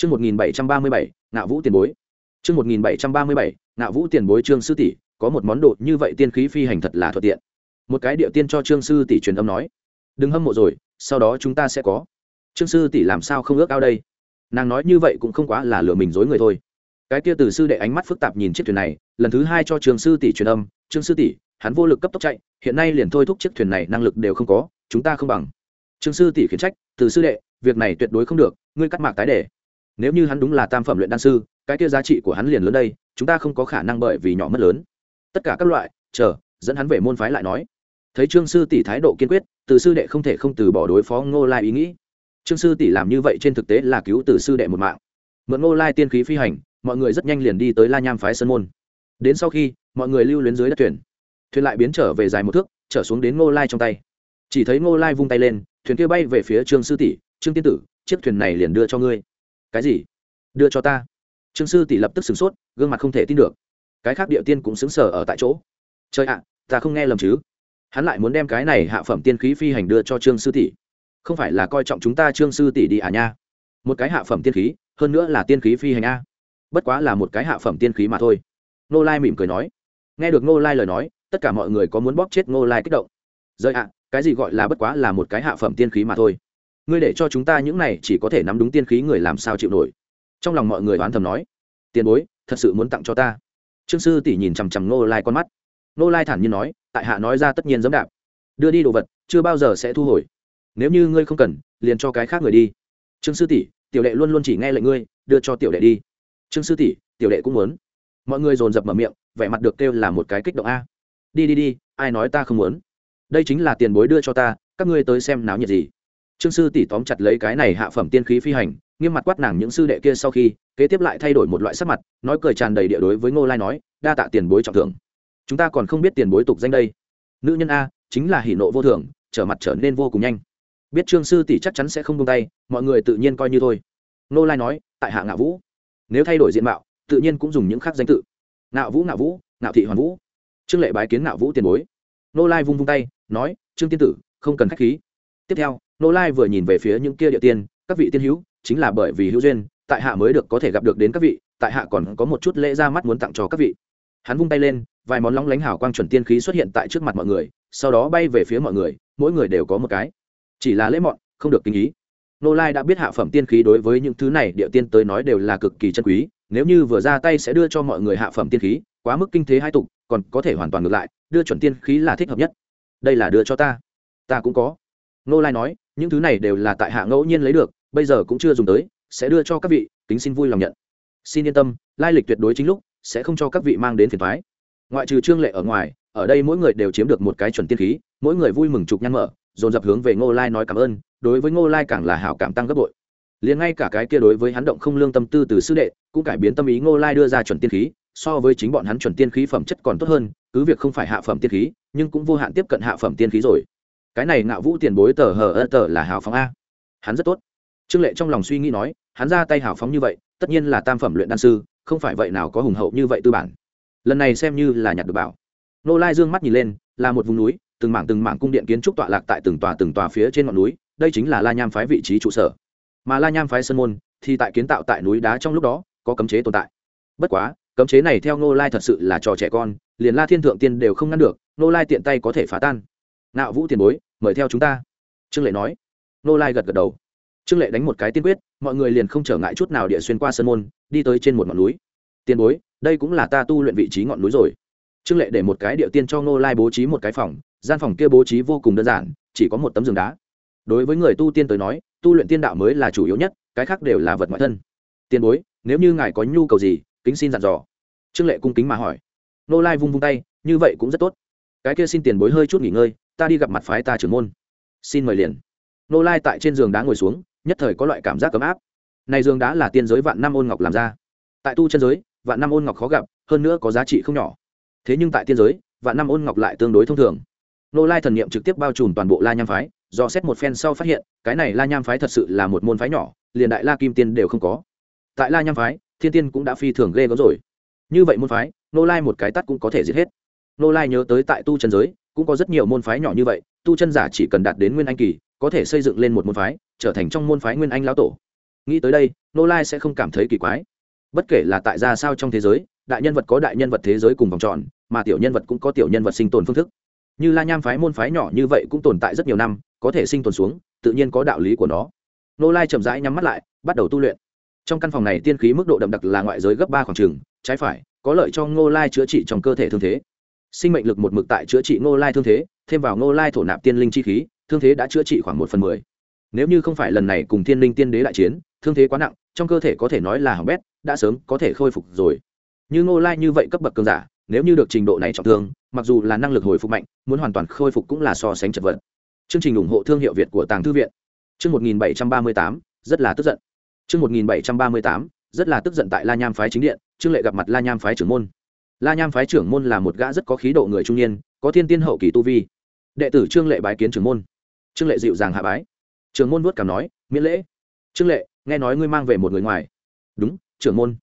chương một nghìn bảy trăm ba mươi bảy, ngạo vũ tiền bối. Chương một nghìn bảy trăm ba mươi bảy, ngạo vũ tiền bối trương sư tỷ, có một món đồ như vậy tiên khí phi hành thật là thuận tiện. Một cái địa tiên cho trương sư tỷ truyền âm nói. Đừng hâm mộ rồi, sau đó chúng ta sẽ có. Trương sư tỷ làm sao không ước ao đây? Nàng nói như vậy cũng không quá là lừa mình dối người thôi. Cái kia từ sư đệ ánh mắt phức tạp nhìn chiếc thuyền này, lần thứ hai cho trương sư tỷ truyền âm. Trương sư tỷ, hắn vô lực cấp tốc chạy, hiện nay liền thôi thúc chiếc thuyền này năng lực đều không có, chúng ta không bằng. Trương sư tỷ khiển trách, từ sư đệ, việc này tuyệt đối không được, ngươi cắt mạc tái để nếu như hắn đúng là tam phẩm luyện đan sư, cái kia giá trị của hắn liền lớn đây, chúng ta không có khả năng bởi vì nhỏ mất lớn. Tất cả các loại, chờ, dẫn hắn về môn phái lại nói. Thấy trương sư tỷ thái độ kiên quyết, từ sư đệ không thể không từ bỏ đối phó ngô lai ý nghĩ. Trương sư tỷ làm như vậy trên thực tế là cứu từ sư đệ một mạng. Mượn ngô lai tiên khí phi hành, mọi người rất nhanh liền đi tới la nham phái sơn môn. Đến sau khi, mọi người lưu luyến dưới đất thuyền. Thuyền lại biến trở về dài một thước, trở xuống đến ngô lai trong tay. Chỉ thấy ngô lai vung tay lên, thuyền kia bay về phía trương sư tỷ, trương tiên tử, chiếc thuyền này liền đưa cho ngươi cái gì? Đưa cho ta. Trương sư tỷ lập tức sửng sốt, gương mặt không thể tin được. Cái khác địa tiên cũng xứng sở ở tại chỗ. Trời ạ, ta không nghe lầm chứ? Hắn lại muốn đem cái này hạ phẩm tiên khí phi hành đưa cho trương sư tỷ. Không phải là coi trọng chúng ta trương sư tỷ đi à nha? Một cái hạ phẩm tiên khí, hơn nữa là tiên khí phi hành a. Bất quá là một cái hạ phẩm tiên khí mà thôi. Nô lai mỉm cười nói. Nghe được nô lai lời nói, tất cả mọi người có muốn bóp chết nô lai kích động. Rời ạ, cái gì gọi là bất quá là một cái hạ phẩm tiên khí mà thôi ngươi để cho chúng ta những này chỉ có thể nắm đúng tiên khí người làm sao chịu nổi. Trong lòng mọi người oán thầm nói, tiền bối, thật sự muốn tặng cho ta. Trương sư tỷ nhìn chằm chằm nô lai con mắt. Nô lai thản nhiên nói, tại hạ nói ra tất nhiên dẫm đạp. Đưa đi đồ vật, chưa bao giờ sẽ thu hồi. Nếu như ngươi không cần, liền cho cái khác người đi. Trương sư tỷ, tiểu đệ luôn luôn chỉ nghe lệnh ngươi, đưa cho tiểu đệ đi. Trương sư tỷ, tiểu đệ cũng muốn. Mọi người dồn dập mở miệng, vẻ mặt được kêu là một cái kích động a. Đi đi đi, ai nói ta không muốn? Đây chính là tiền bối đưa cho ta, các ngươi tới xem náo nhiệt gì trương sư tỷ tóm chặt lấy cái này hạ phẩm tiên khí phi hành, nghiêm mặt quát nàng những sư đệ kia sau khi, kế tiếp lại thay đổi một loại sắc mặt, nói cười tràn đầy địa đối với ngô lai nói, đa tạ tiền bối trọng thưởng. Chúng ta còn không biết tiền bối tục danh đây. Nữ nhân a, chính là hỷ nộ vô thường, trở mặt trở nên vô cùng nhanh. Biết trương sư tỷ chắc chắn sẽ không buông tay, mọi người tự nhiên coi như thôi. Ngô lai nói, tại hạ ngạo vũ. Nếu thay đổi diện mạo, tự nhiên cũng dùng những khác danh tự. Ngạo vũ ngạo vũ, ngạo thị hoàn vũ. Trương lệ bái kiến ngạo vũ tiền bối. Nô lai vung vung tay, nói, trương tiên tử, không cần khách khí. Tiếp theo nô lai vừa nhìn về phía những kia địa tiên, các vị tiên hữu, chính là bởi vì hữu duyên, tại hạ mới được có thể gặp được đến các vị, tại hạ còn có một chút lễ ra mắt muốn tặng cho các vị. Hắn vung tay lên, vài món lóng lánh hào quang chuẩn tiên khí xuất hiện tại trước mặt mọi người, sau đó bay về phía mọi người, mỗi người đều có một cái. Chỉ là lễ mọn, không được kinh ý. Nô lai đã biết hạ phẩm tiên khí đối với những thứ này địa tiên tới nói đều là cực kỳ chân quý, nếu như vừa ra tay sẽ đưa cho mọi người hạ phẩm tiên khí, quá mức kinh thế hai tục, còn có thể hoàn toàn ngược lại, đưa chuẩn tiên khí là thích hợp nhất. Đây là đưa cho ta. Ta cũng có. Nô lai nói những thứ này đều là tại hạ ngẫu nhiên lấy được, bây giờ cũng chưa dùng tới, sẽ đưa cho các vị, kính xin vui lòng nhận. Xin yên tâm, lai lịch tuyệt đối chính lúc, sẽ không cho các vị mang đến phiền thoái ngoại trừ trương lệ ở ngoài, ở đây mỗi người đều chiếm được một cái chuẩn tiên khí, mỗi người vui mừng chụp nhăn mở, dồn dập hướng về ngô lai nói cảm ơn, đối với ngô lai càng là hảo cảm tăng gấp bội. Liền ngay cả cái kia đối với hắn động không lương tâm tư từ sư đệ, cũng cải biến tâm ý ngô lai đưa ra chuẩn tiên khí, so với chính bọn hắn chuẩn tiên khí phẩm chất còn tốt hơn, cứ việc không phải hạ phẩm tiên khí, nhưng cũng vô hạn tiếp cận hạ phẩm tiên khí rồi cái này ngạo vũ tiền bối tờ hờ ơ tờ là hào phóng a. Hắn rất tốt. Trương lệ trong lòng suy nghĩ nói, hắn ra tay hào phóng như vậy, tất nhiên là tam phẩm luyện đan sư, không phải vậy nào có hùng hậu như vậy tư bản. Lần này xem như là nhặt được bảo. Nô lai dương mắt nhìn lên, là một vùng núi, từng mảng từng mảng cung điện kiến trúc tọa lạc tại từng tòa từng tòa phía trên ngọn núi, đây chính là la nham phái vị trí trụ sở. Mà la nham phái sơn môn, thì tại kiến tạo tại núi đá trong lúc đó, có cấm chế tồn tại. Bất quá, cấm chế này theo nô lai thật sự là trò trẻ con, liền la thiên thượng tiên đều không ngăn được, nô lai tiện tay có thể phá tan nạo vũ tiền bối, mời theo chúng ta. Trương lệ nói. Nô lai gật gật đầu. Trương lệ đánh một cái tiên quyết, mọi người liền không trở ngại chút nào địa xuyên qua sân môn, đi tới trên một ngọn núi. Tiền bối, đây cũng là ta tu luyện vị trí ngọn núi rồi. Trương lệ để một cái địa tiên cho nô lai bố trí một cái phòng, gian phòng kia bố trí vô cùng đơn giản, chỉ có một tấm giường đá. Đối với người tu tiên tới nói, tu luyện tiên đạo mới là chủ yếu nhất, cái khác đều là vật ngoại thân. Tiền bối, nếu như ngài có nhu cầu gì, kính xin dặn dò. Trương lệ cung kính mà hỏi. Nô lai vung vung tay, như vậy cũng rất tốt. Cái kia xin tiền bối hơi chút nghỉ ngơi ta đi gặp mặt phái ta trưởng môn. Xin mời liền. Nô lai tại trên giường đá ngồi xuống, nhất thời có loại cảm giác ấm áp. Này giường đá là tiên giới vạn năm ôn ngọc làm ra. Tại tu chân giới, vạn năm ôn ngọc khó gặp, hơn nữa có giá trị không nhỏ. Thế nhưng tại tiên giới, vạn năm ôn ngọc lại tương đối thông thường. Nô lai thần niệm trực tiếp bao trùm toàn bộ la nham phái, do xét một phen sau phát hiện, cái này la nham phái thật sự là một môn phái nhỏ, liền đại la kim tiên đều không có. Tại la nham phái, thiên tiên cũng đã phi thường ghê gớm rồi. Như vậy môn phái, nô lai một cái tắt cũng có thể giết hết. Nô lai nhớ tới tại tu chân giới cũng có rất nhiều môn phái nhỏ như vậy tu chân giả chỉ cần đạt đến nguyên anh kỳ có thể xây dựng lên một môn phái trở thành trong môn phái nguyên anh lão tổ. Nghĩ tới đây nô lai sẽ không cảm thấy kỳ quái. Bất kể là tại ra sao trong thế giới đại nhân vật có đại nhân vật thế giới cùng vòng tròn mà tiểu nhân vật cũng có tiểu nhân vật sinh tồn phương thức. Như la nham phái môn phái nhỏ như vậy cũng tồn tại rất nhiều năm có thể sinh tồn xuống tự nhiên có đạo lý của nó. Nô lai chậm rãi nhắm mắt lại bắt đầu tu luyện. Trong căn phòng này tiên khí mức độ đậm đặc là ngoại giới gấp ba khoảng trường, trái phải có lợi cho ngô lai chữa trị trong cơ thể thương thế sinh mệnh lực một mực tại chữa trị ngô lai thương thế, thêm vào ngô lai thổ nạp tiên linh chi khí, thương thế đã chữa trị khoảng một phần mười. Nếu như không phải lần này cùng thiên linh tiên đế đại chiến, thương thế quá nặng, trong cơ thể có thể nói là hỏng bét, đã sớm có thể khôi phục rồi. Như ngô lai như vậy cấp bậc cường giả, nếu như được trình độ này trọng thương, mặc dù là năng lực hồi phục mạnh, muốn hoàn toàn khôi phục cũng là so sánh chật vật. Chương trình ủng hộ thương hiệu việt của tàng thư viện. Chương một nghìn bảy trăm ba mươi tám, rất là tức giận. Chương một nghìn bảy trăm ba mươi tám, rất là tức giận tại la nham phái chính điện, trương lệ gặp mặt la nham phái trưởng môn la nham phái trưởng môn là một gã rất có khí độ người trung niên, có thiên tiên hậu kỳ tu vi. Đệ tử trương lệ bái kiến trưởng môn. Trương lệ dịu dàng hạ bái. Trưởng môn vuốt cảm nói, miễn lễ. Trương lệ, nghe nói ngươi mang về một người ngoài. Đúng, trưởng môn.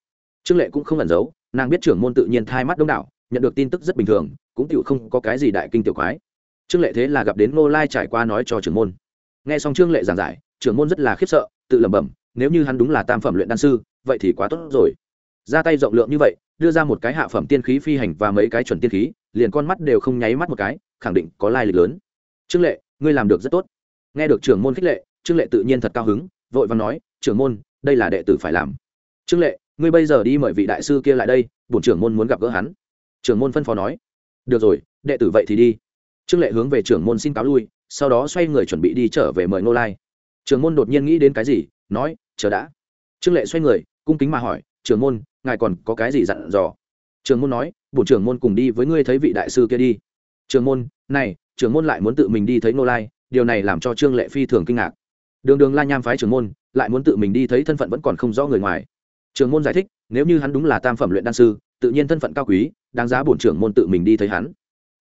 Trương lệ cũng không ẩn giấu, nàng biết trưởng môn tự nhiên thai mắt đông đảo, nhận được tin tức rất bình thường, cũng tựu không có cái gì đại kinh tiểu quái. Trương lệ thế là gặp đến ngô lai trải qua nói cho trưởng môn. Nghe xong trương lệ giảng giải, trưởng môn rất là khiếp sợ, tự lẩm bẩm, nếu như hắn đúng là tam phẩm luyện đan sư, vậy thì quá tốt rồi ra tay rộng lượng như vậy, đưa ra một cái hạ phẩm tiên khí phi hành và mấy cái chuẩn tiên khí, liền con mắt đều không nháy mắt một cái, khẳng định có lai lịch lớn. Trương lệ, ngươi làm được rất tốt. Nghe được trưởng môn khích lệ, trương lệ tự nhiên thật cao hứng, vội và nói, trưởng môn, đây là đệ tử phải làm. Trương lệ, ngươi bây giờ đi mời vị đại sư kia lại đây, bổn trưởng môn muốn gặp gỡ hắn. Trưởng môn phân phó nói. Được rồi, đệ tử vậy thì đi. Trương lệ hướng về trưởng môn xin cáo lui, sau đó xoay người chuẩn bị đi trở về mời ngô lai. Trưởng môn đột nhiên nghĩ đến cái gì, nói, chờ đã. Trương lệ xoay người, cung kính mà hỏi, trưởng môn ngài còn có cái gì dặn dò? Trường môn nói bộ trưởng môn cùng đi với ngươi thấy vị đại sư kia đi. Trường môn, này, trưởng môn lại muốn tự mình đi thấy Nô lai, điều này làm cho trương lệ phi thường kinh ngạc. Đường đường la nham phái trưởng môn, lại muốn tự mình đi thấy thân phận vẫn còn không rõ người ngoài. Trưởng môn giải thích, nếu như hắn đúng là tam phẩm luyện đan sư, tự nhiên thân phận cao quý, đáng giá bổn trưởng môn tự mình đi thấy hắn.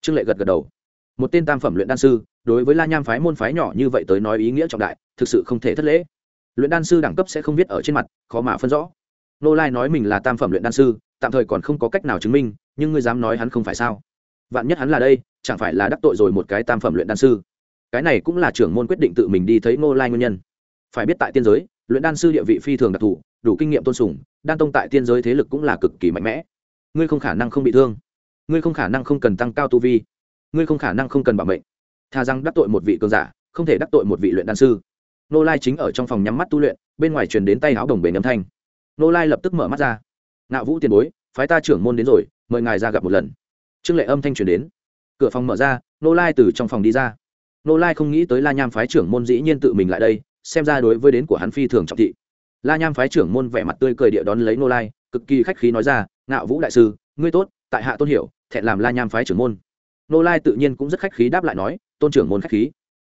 Trương lệ gật gật đầu. Một tên tam phẩm luyện đan sư, đối với la nham phái môn phái nhỏ như vậy tới nói ý nghĩa trọng đại, thực sự không thể thất lễ. Luyện đan sư đẳng cấp sẽ không viết ở trên mặt, khó mà phân rõ nô lai nói mình là tam phẩm luyện đan sư, tạm thời còn không có cách nào chứng minh, nhưng ngươi dám nói hắn không phải sao? Vạn nhất hắn là đây, chẳng phải là đắc tội rồi một cái tam phẩm luyện đan sư? Cái này cũng là trưởng môn quyết định tự mình đi thấy nô lai nguyên nhân. Phải biết tại tiên giới, luyện đan sư địa vị phi thường đặc thù, đủ kinh nghiệm tôn sùng, đan tông tại tiên giới thế lực cũng là cực kỳ mạnh mẽ. Ngươi không khả năng không bị thương. Ngươi không khả năng không cần tăng cao tu vi. Ngươi không khả năng không cần bảo mệnh. Thà rằng đắc tội một vị cường giả, không thể đắc tội một vị luyện đan sư. Nô lai chính ở trong phòng nhắm mắt tu luyện, bên ngoài truyền đến tay áo đồng bể nấm thanh nô lai lập tức mở mắt ra. Ngạo vũ tiền bối, phái ta trưởng môn đến rồi, mời ngài ra gặp một lần. Trương lệ âm thanh truyền đến. Cửa phòng mở ra, nô lai từ trong phòng đi ra. Nô lai không nghĩ tới la nham phái trưởng môn dĩ nhiên tự mình lại đây, xem ra đối với đến của hắn phi thường trọng thị. La nham phái trưởng môn vẻ mặt tươi cười địa đón lấy nô lai, cực kỳ khách khí nói ra, ngạo vũ đại sư, ngươi tốt, tại hạ tôn hiểu, thẹn làm la nham phái trưởng môn. Nô lai tự nhiên cũng rất khách khí đáp lại nói, tôn trưởng môn khách khí.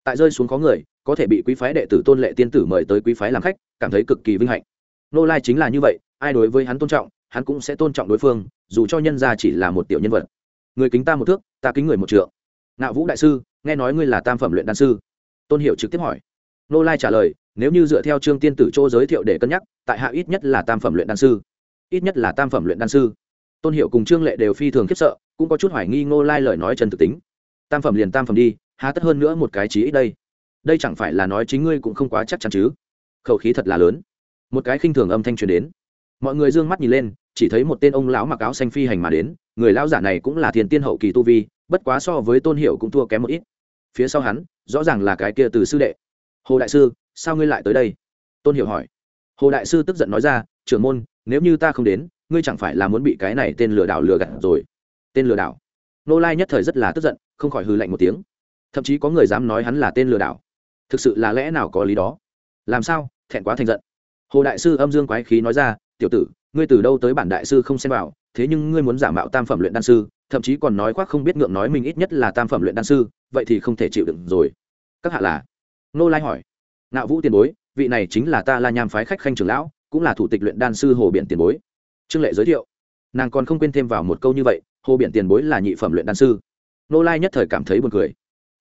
Tại rơi xuống có người, có thể bị quý phái đệ tử tôn lệ tiên tử mời tới quý phái làm khách, cảm thấy cực kỳ vinh hạnh nô lai chính là như vậy, ai đối với hắn tôn trọng, hắn cũng sẽ tôn trọng đối phương, dù cho nhân gia chỉ là một tiểu nhân vật. Người kính ta một thước, ta kính người một trượng. Ngạo vũ đại sư, nghe nói ngươi là tam phẩm luyện đan sư. Tôn hiểu trực tiếp hỏi. Nô lai trả lời, nếu như dựa theo trương tiên tử chỗ giới thiệu để cân nhắc, tại hạ ít nhất là tam phẩm luyện đan sư. Ít nhất là tam phẩm luyện đan sư. Tôn hiệu cùng trương lệ đều phi thường khiếp sợ, cũng có chút hoài nghi ngô lai lời nói chân thực tính. Tam phẩm liền tam phẩm đi, há tất hơn nữa một cái chí ít đây. Đây chẳng phải là nói chính ngươi cũng không quá chắc chắn chứ? Khẩu khí thật là lớn một cái khinh thường âm thanh truyền đến. Mọi người d ư ơ n g mắt nhìn lên, chỉ thấy một tên ông lão mặc áo xanh phi hành mà đến, người lão giả này cũng là thiền tiên hậu kỳ tu vi, bất quá so với tôn hiệu cũng thua kém một ít. Phía sau hắn, rõ ràng là cái kia từ sư đệ. Hồ đại sư, sao ngươi lại tới đây? Tôn hiệu hỏi. Hồ đại sư tức giận nói ra, trưởng môn, nếu như ta không đến, ngươi chẳng phải là muốn bị cái này tên lừa đảo lừa gạt rồi? Tên lừa đảo. Nô lai nhất thời rất là tức giận, không khỏi hư lạnh một tiếng. Thậm chí có người dám nói hắn là tên lừa đảo. Thực sự là lẽ nào có lý đó? Làm sao? Thẹn quá thành giận hồ đại sư âm dương quái khí nói ra, tiểu tử, ngươi từ đâu tới bản đại sư không xem vào, thế nhưng ngươi muốn giả mạo tam phẩm luyện đan sư, thậm chí còn nói khoác không biết ngượng nói mình ít nhất là tam phẩm luyện đan sư, vậy thì không thể chịu đựng rồi. Các hạ là? Nô lai hỏi. Ngạo vũ tiền bối, vị này chính là ta la nham phái khách khanh trưởng lão, cũng là thủ tịch luyện đan sư hồ biển tiền bối. Trương lệ giới thiệu. Nàng còn không quên thêm vào một câu như vậy, hồ biển tiền bối là nhị phẩm luyện đan sư. Nô lai nhất thời cảm thấy buồn cười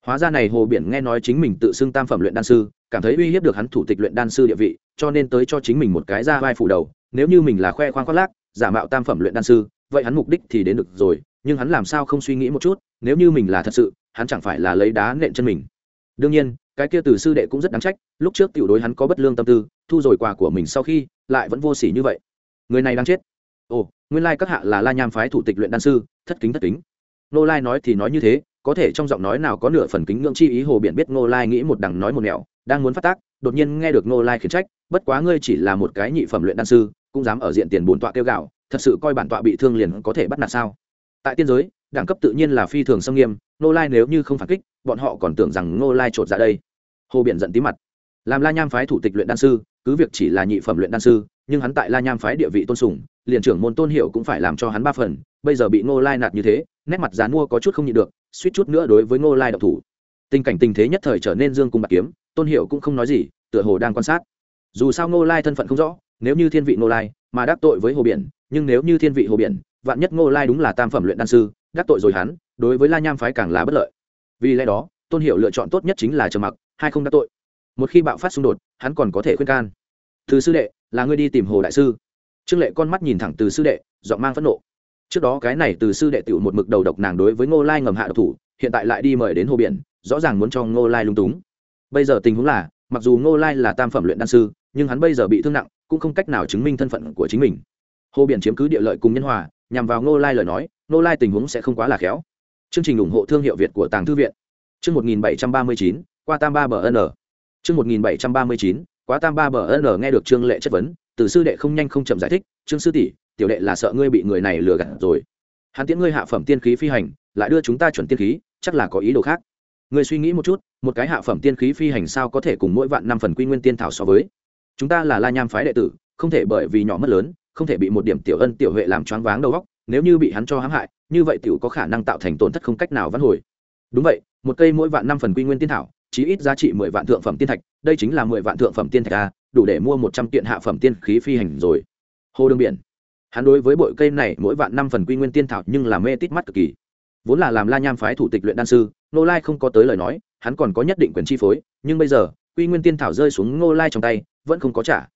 hóa ra này hồ biển nghe nói chính mình tự xưng tam phẩm luyện đan sư, cảm thấy uy hiếp được hắn thủ tịch luyện đan sư địa vị, cho nên tới cho chính mình một cái ra vai phủ đầu, nếu như mình là khoe khoang khoác lác, giả mạo tam phẩm luyện đan sư, vậy hắn mục đích thì đến được rồi, nhưng hắn làm sao không suy nghĩ một chút, nếu như mình là thật sự, hắn chẳng phải là lấy đá nện chân mình. Đương nhiên, cái kia từ sư đệ cũng rất đáng trách, lúc trước tiểu đối hắn có bất lương tâm tư, thu rồi quà của mình sau khi, lại vẫn vô s ỉ như vậy. Người này đang chết. Ồ, nguyên lai các hạ là la nham phái thủ tịch luyện đan sư, thất kính thất kính. Nô lai nói thì nói như thế có thể trong giọng nói nào có nửa phần kính ngưỡng chi ý hồ biển biết ngô lai nghĩ một đằng nói một nẻo, đang muốn phát tác, đột nhiên nghe được ngô lai khiển trách, bất quá ngươi chỉ là một cái nhị phẩm luyện đan sư, cũng dám ở diện tiền bổn tọa kêu gạo, thật sự coi bản tọa bị thương liền có thể bắt nạt sao? Tại tiên giới, đẳng cấp tự nhiên là phi thường xâm nghiêm, ngô lai nếu như không phản kích, bọn họ còn tưởng rằng ngô lai trột ra đây. Hồ biển giận tí mặt. Làm la nham phái thủ tịch luyện đan sư, cứ việc chỉ là nhị phẩm luyện đan sư, nhưng hắn tại la nham phái địa vị tôn sùng liền trưởng môn tôn hiệu cũng phải làm cho hắn ba phần, bây giờ bị ngô lai nạt như thế, nét mặt dán mua có chút không nhịn được, suýt chút nữa đối với ngô lai độc thủ. Tình cảnh tình thế nhất thời trở nên dương cung bạc kiếm, tôn hiệu cũng không nói gì, tựa hồ đang quan sát. Dù sao ngô lai thân phận không rõ, nếu như thiên vị ngô lai mà đắc tội với hồ biển, nhưng nếu như thiên vị hồ biển, vạn nhất ngô lai đúng là tam phẩm luyện đan sư, đắc tội rồi hắn, đối với la nham phái càng là bất lợi. Vì lẽ đó, tôn hiệu lựa chọn tốt nhất chính là trầm mặc hay không đắc tội. Một khi bạo phát xung đột, hắn còn có thể khuyên can. Thứ sư đệ, là ngươi đi tìm hồ đại sư trương lệ con mắt nhìn thẳng từ sư đệ, giọng mang phẫn nộ. Trước đó cái này từ sư đệ tiểu một mực đầu độc nàng đối với ngô lai ngầm hạ độc thủ, hiện tại lại đi mời đến hồ biển, rõ ràng muốn cho ngô lai lung túng. Bây giờ tình huống là, mặc dù ngô lai là tam phẩm luyện đan sư, nhưng hắn bây giờ bị thương nặng, cũng không cách nào chứng minh thân phận của chính mình. Hồ biển chiếm cứ địa lợi cùng nhân hòa, nhằm vào ngô lai lời nói, ngô lai tình huống sẽ không quá là khéo. Chương trình ủng hộ thương hiệu việt của tàng thư viện. Chương một nghìn bảy trăm ba mươi chín, qua tam ba bờ n. Chương một nghìn bảy trăm ba mươi chín quá tam ba bờ n nghe được trương lệ chất vấn từ sư đệ không nhanh không chậm giải thích, trương sư tỷ, tiểu đệ là sợ ngươi bị người này lừa gạt rồi. Hắn tiễn ngươi hạ phẩm tiên khí phi hành, lại đưa chúng ta chuẩn tiên khí, chắc là có ý đồ khác. Ngươi suy nghĩ một chút, một cái hạ phẩm tiên khí phi hành sao có thể cùng mỗi vạn năm phần quy nguyên tiên thảo so với? Chúng ta là la nham phái đệ tử, không thể bởi vì nhỏ mất lớn, không thể bị một điểm tiểu ân tiểu huệ làm choáng váng đầu óc, nếu như bị hắn cho hãm hại, như vậy tiểu có khả năng tạo thành tổn thất không cách nào vãn hồi. Đúng vậy, một cây mỗi vạn năm phần quy nguyên tiên thảo, chí ít giá trị mười vạn thượng phẩm tiên thạch, đây chính là mười vạn thượng phẩm tiên thạch a đủ để mua một trăm kiện hạ phẩm tiên khí phi hành rồi. Hồ đường biển. Hắn đối với bội cây này mỗi vạn năm phần quy nguyên tiên thảo nhưng là mê tít mắt cực kỳ. Vốn là làm la nham phái thủ tịch luyện đan sư nô lai không có tới lời nói, hắn còn có nhất định quyền chi phối, nhưng bây giờ, quy nguyên tiên thảo rơi xuống ngô lai trong tay, vẫn không có trả.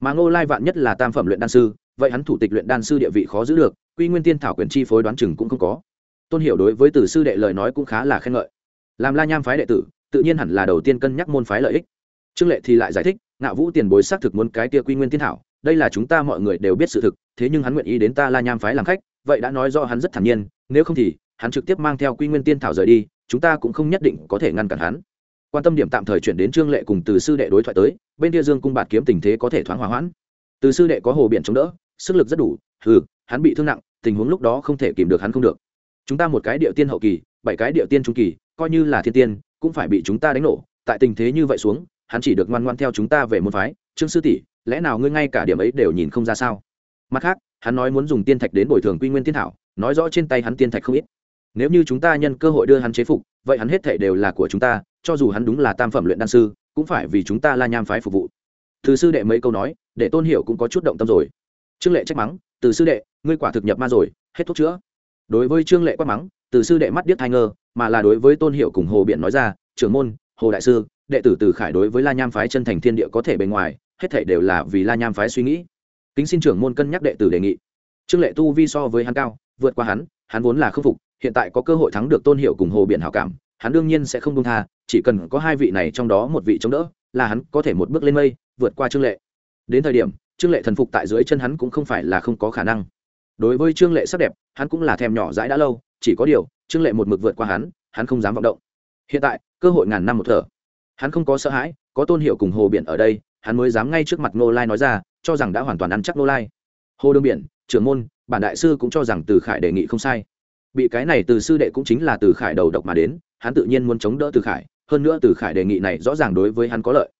Mà ngô lai vạn nhất là tam phẩm luyện đan sư, vậy hắn thủ tịch luyện đan sư địa vị khó giữ được, quy nguyên tiên thảo quyền chi phối đoán chừng cũng không có. Tôn hiểu đối với tử sư đệ lời nói cũng khá là khen ngợi. Làm la nham phái đệ tử, tự nhiên hẳn là đầu tiên cân nhắc môn phái lợi ích trương lệ thì lại giải thích ngạo vũ tiền bối xác thực muốn cái tia quy nguyên tiên thảo đây là chúng ta mọi người đều biết sự thực thế nhưng hắn nguyện ý đến ta la nham phái làm khách vậy đã nói do hắn rất thản nhiên nếu không thì hắn trực tiếp mang theo quy nguyên tiên thảo rời đi chúng ta cũng không nhất định có thể ngăn cản hắn. Quan tâm điểm tạm thời chuyển đến trương lệ cùng từ sư đệ đối thoại tới bên kia dương cung bạt kiếm tình thế có thể thoáng hòa hoãn. Từ sư đệ có hồ biển chống đỡ sức lực rất đủ Hừ, hắn bị thương nặng tình huống lúc đó không thể kìm được hắn không được. Chúng ta một cái địa tiên hậu kỳ bảy cái địa tiên trung kỳ coi như là thiên tiên cũng phải bị chúng ta đánh nổ tại tình thế như vậy xuống hắn chỉ được ngoan ngoan theo chúng ta về môn phái, trương sư tỷ, lẽ nào ngươi ngay cả điểm ấy đều nhìn không ra sao? Mặt khác, hắn nói muốn dùng tiên thạch đến bồi thường quy nguyên tiên thảo, nói rõ trên tay hắn tiên thạch không ít. Nếu như chúng ta nhân cơ hội đưa hắn chế phục, vậy hắn hết thể đều là của chúng ta, cho dù hắn đúng là tam phẩm luyện đan sư, cũng phải vì chúng ta la nham phái phục vụ. Từ sư đệ mấy câu nói, để tôn hiểu cũng có chút động tâm rồi. Trương lệ trách mắng, từ sư đệ, ngươi quả thực nhập ma rồi, hết thuốc chữa. Đối với trương lệ quát mắng, từ sư đệ mắt điếc thai ngơ, mà là đối với tôn hiệu cùng hồ biện nói ra, trưởng môn, hồ đại sư đệ tử từ khải đối với la nham phái chân thành thiên địa có thể bề ngoài, hết thể đều là vì la nham phái suy nghĩ. Kính xin trưởng môn cân nhắc đệ tử đề nghị. Trương lệ tu vi so với hắn cao, vượt qua hắn hắn vốn là khâm phục, hiện tại có cơ hội thắng được tôn hiệu cùng hồ biển hảo cảm, hắn đương nhiên sẽ không công tha, chỉ cần có hai vị này trong đó một vị chống đỡ, là hắn có thể một bước lên mây, vượt qua trương lệ. Đến thời điểm, trương lệ thần phục tại dưới chân hắn cũng không phải là không có khả năng. Đối với trương lệ sắc đẹp, hắn cũng là thèm nhỏ dãi đã lâu, chỉ có điều, trương lệ một mực vượt qua hắn hắn không dám vọng động. Hiện tại, cơ hội ngàn năm một thở hắn không có sợ hãi, có tôn hiệu cùng hồ biển ở đây, hắn mới dám ngay trước mặt nô lai nói ra, cho rằng đã hoàn toàn ăn chắc nô lai. Hồ đương biển, trưởng môn, bản đại sư cũng cho rằng từ khải đề nghị không sai. Bị cái này từ sư đệ cũng chính là từ khải đầu độc mà đến, hắn tự nhiên muốn chống đỡ từ khải, hơn nữa từ khải đề nghị này rõ ràng đối với hắn có lợi.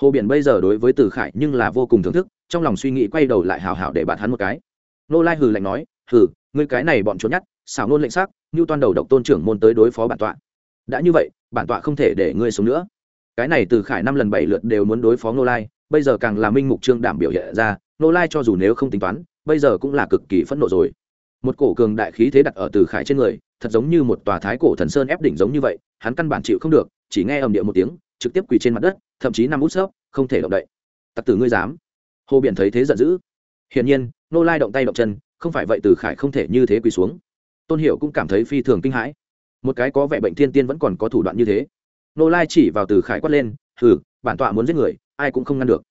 Hồ biển bây giờ đối với từ khải nhưng là vô cùng thưởng thức, trong lòng suy nghĩ quay đầu lại hào hào để bạn hắn một cái. Nô lai hừ lạnh nói, hừ, ngươi cái này bọn trốn nhát, xảo nôn lệnh xác như Toàn đầu độc tôn trưởng môn tới đối phó bản tọa. Đã như vậy, bản tọa không thể để ngươi sống nữa cái này từ khải năm lần bảy lượt đều muốn đối phó nô lai, bây giờ càng là minh mục trương đảm biểu hiện ra nô lai cho dù nếu không tính toán, bây giờ cũng là cực kỳ phẫn nộ rồi. Một cổ cường đại khí thế đặt ở từ khải trên người, thật giống như một tòa thái cổ thần sơn ép đỉnh giống như vậy, hắn căn bản chịu không được, chỉ nghe ầm điệu một tiếng, trực tiếp quỳ trên mặt đất, thậm chí nằm út xớp không thể động đậy. Tặc tử ngươi dám. Hồ biển thấy thế giận dữ. Hiển nhiên nô lai động tay động chân, không phải vậy từ khải không thể như thế quỳ xuống. Tôn hiểu cũng cảm thấy phi thường kinh hãi. Một cái có vẻ bệnh thiên tiên vẫn còn có thủ đoạn như thế nô lai chỉ vào từ khải quát lên, hừ, bản tọa muốn giết người, ai cũng không ngăn được.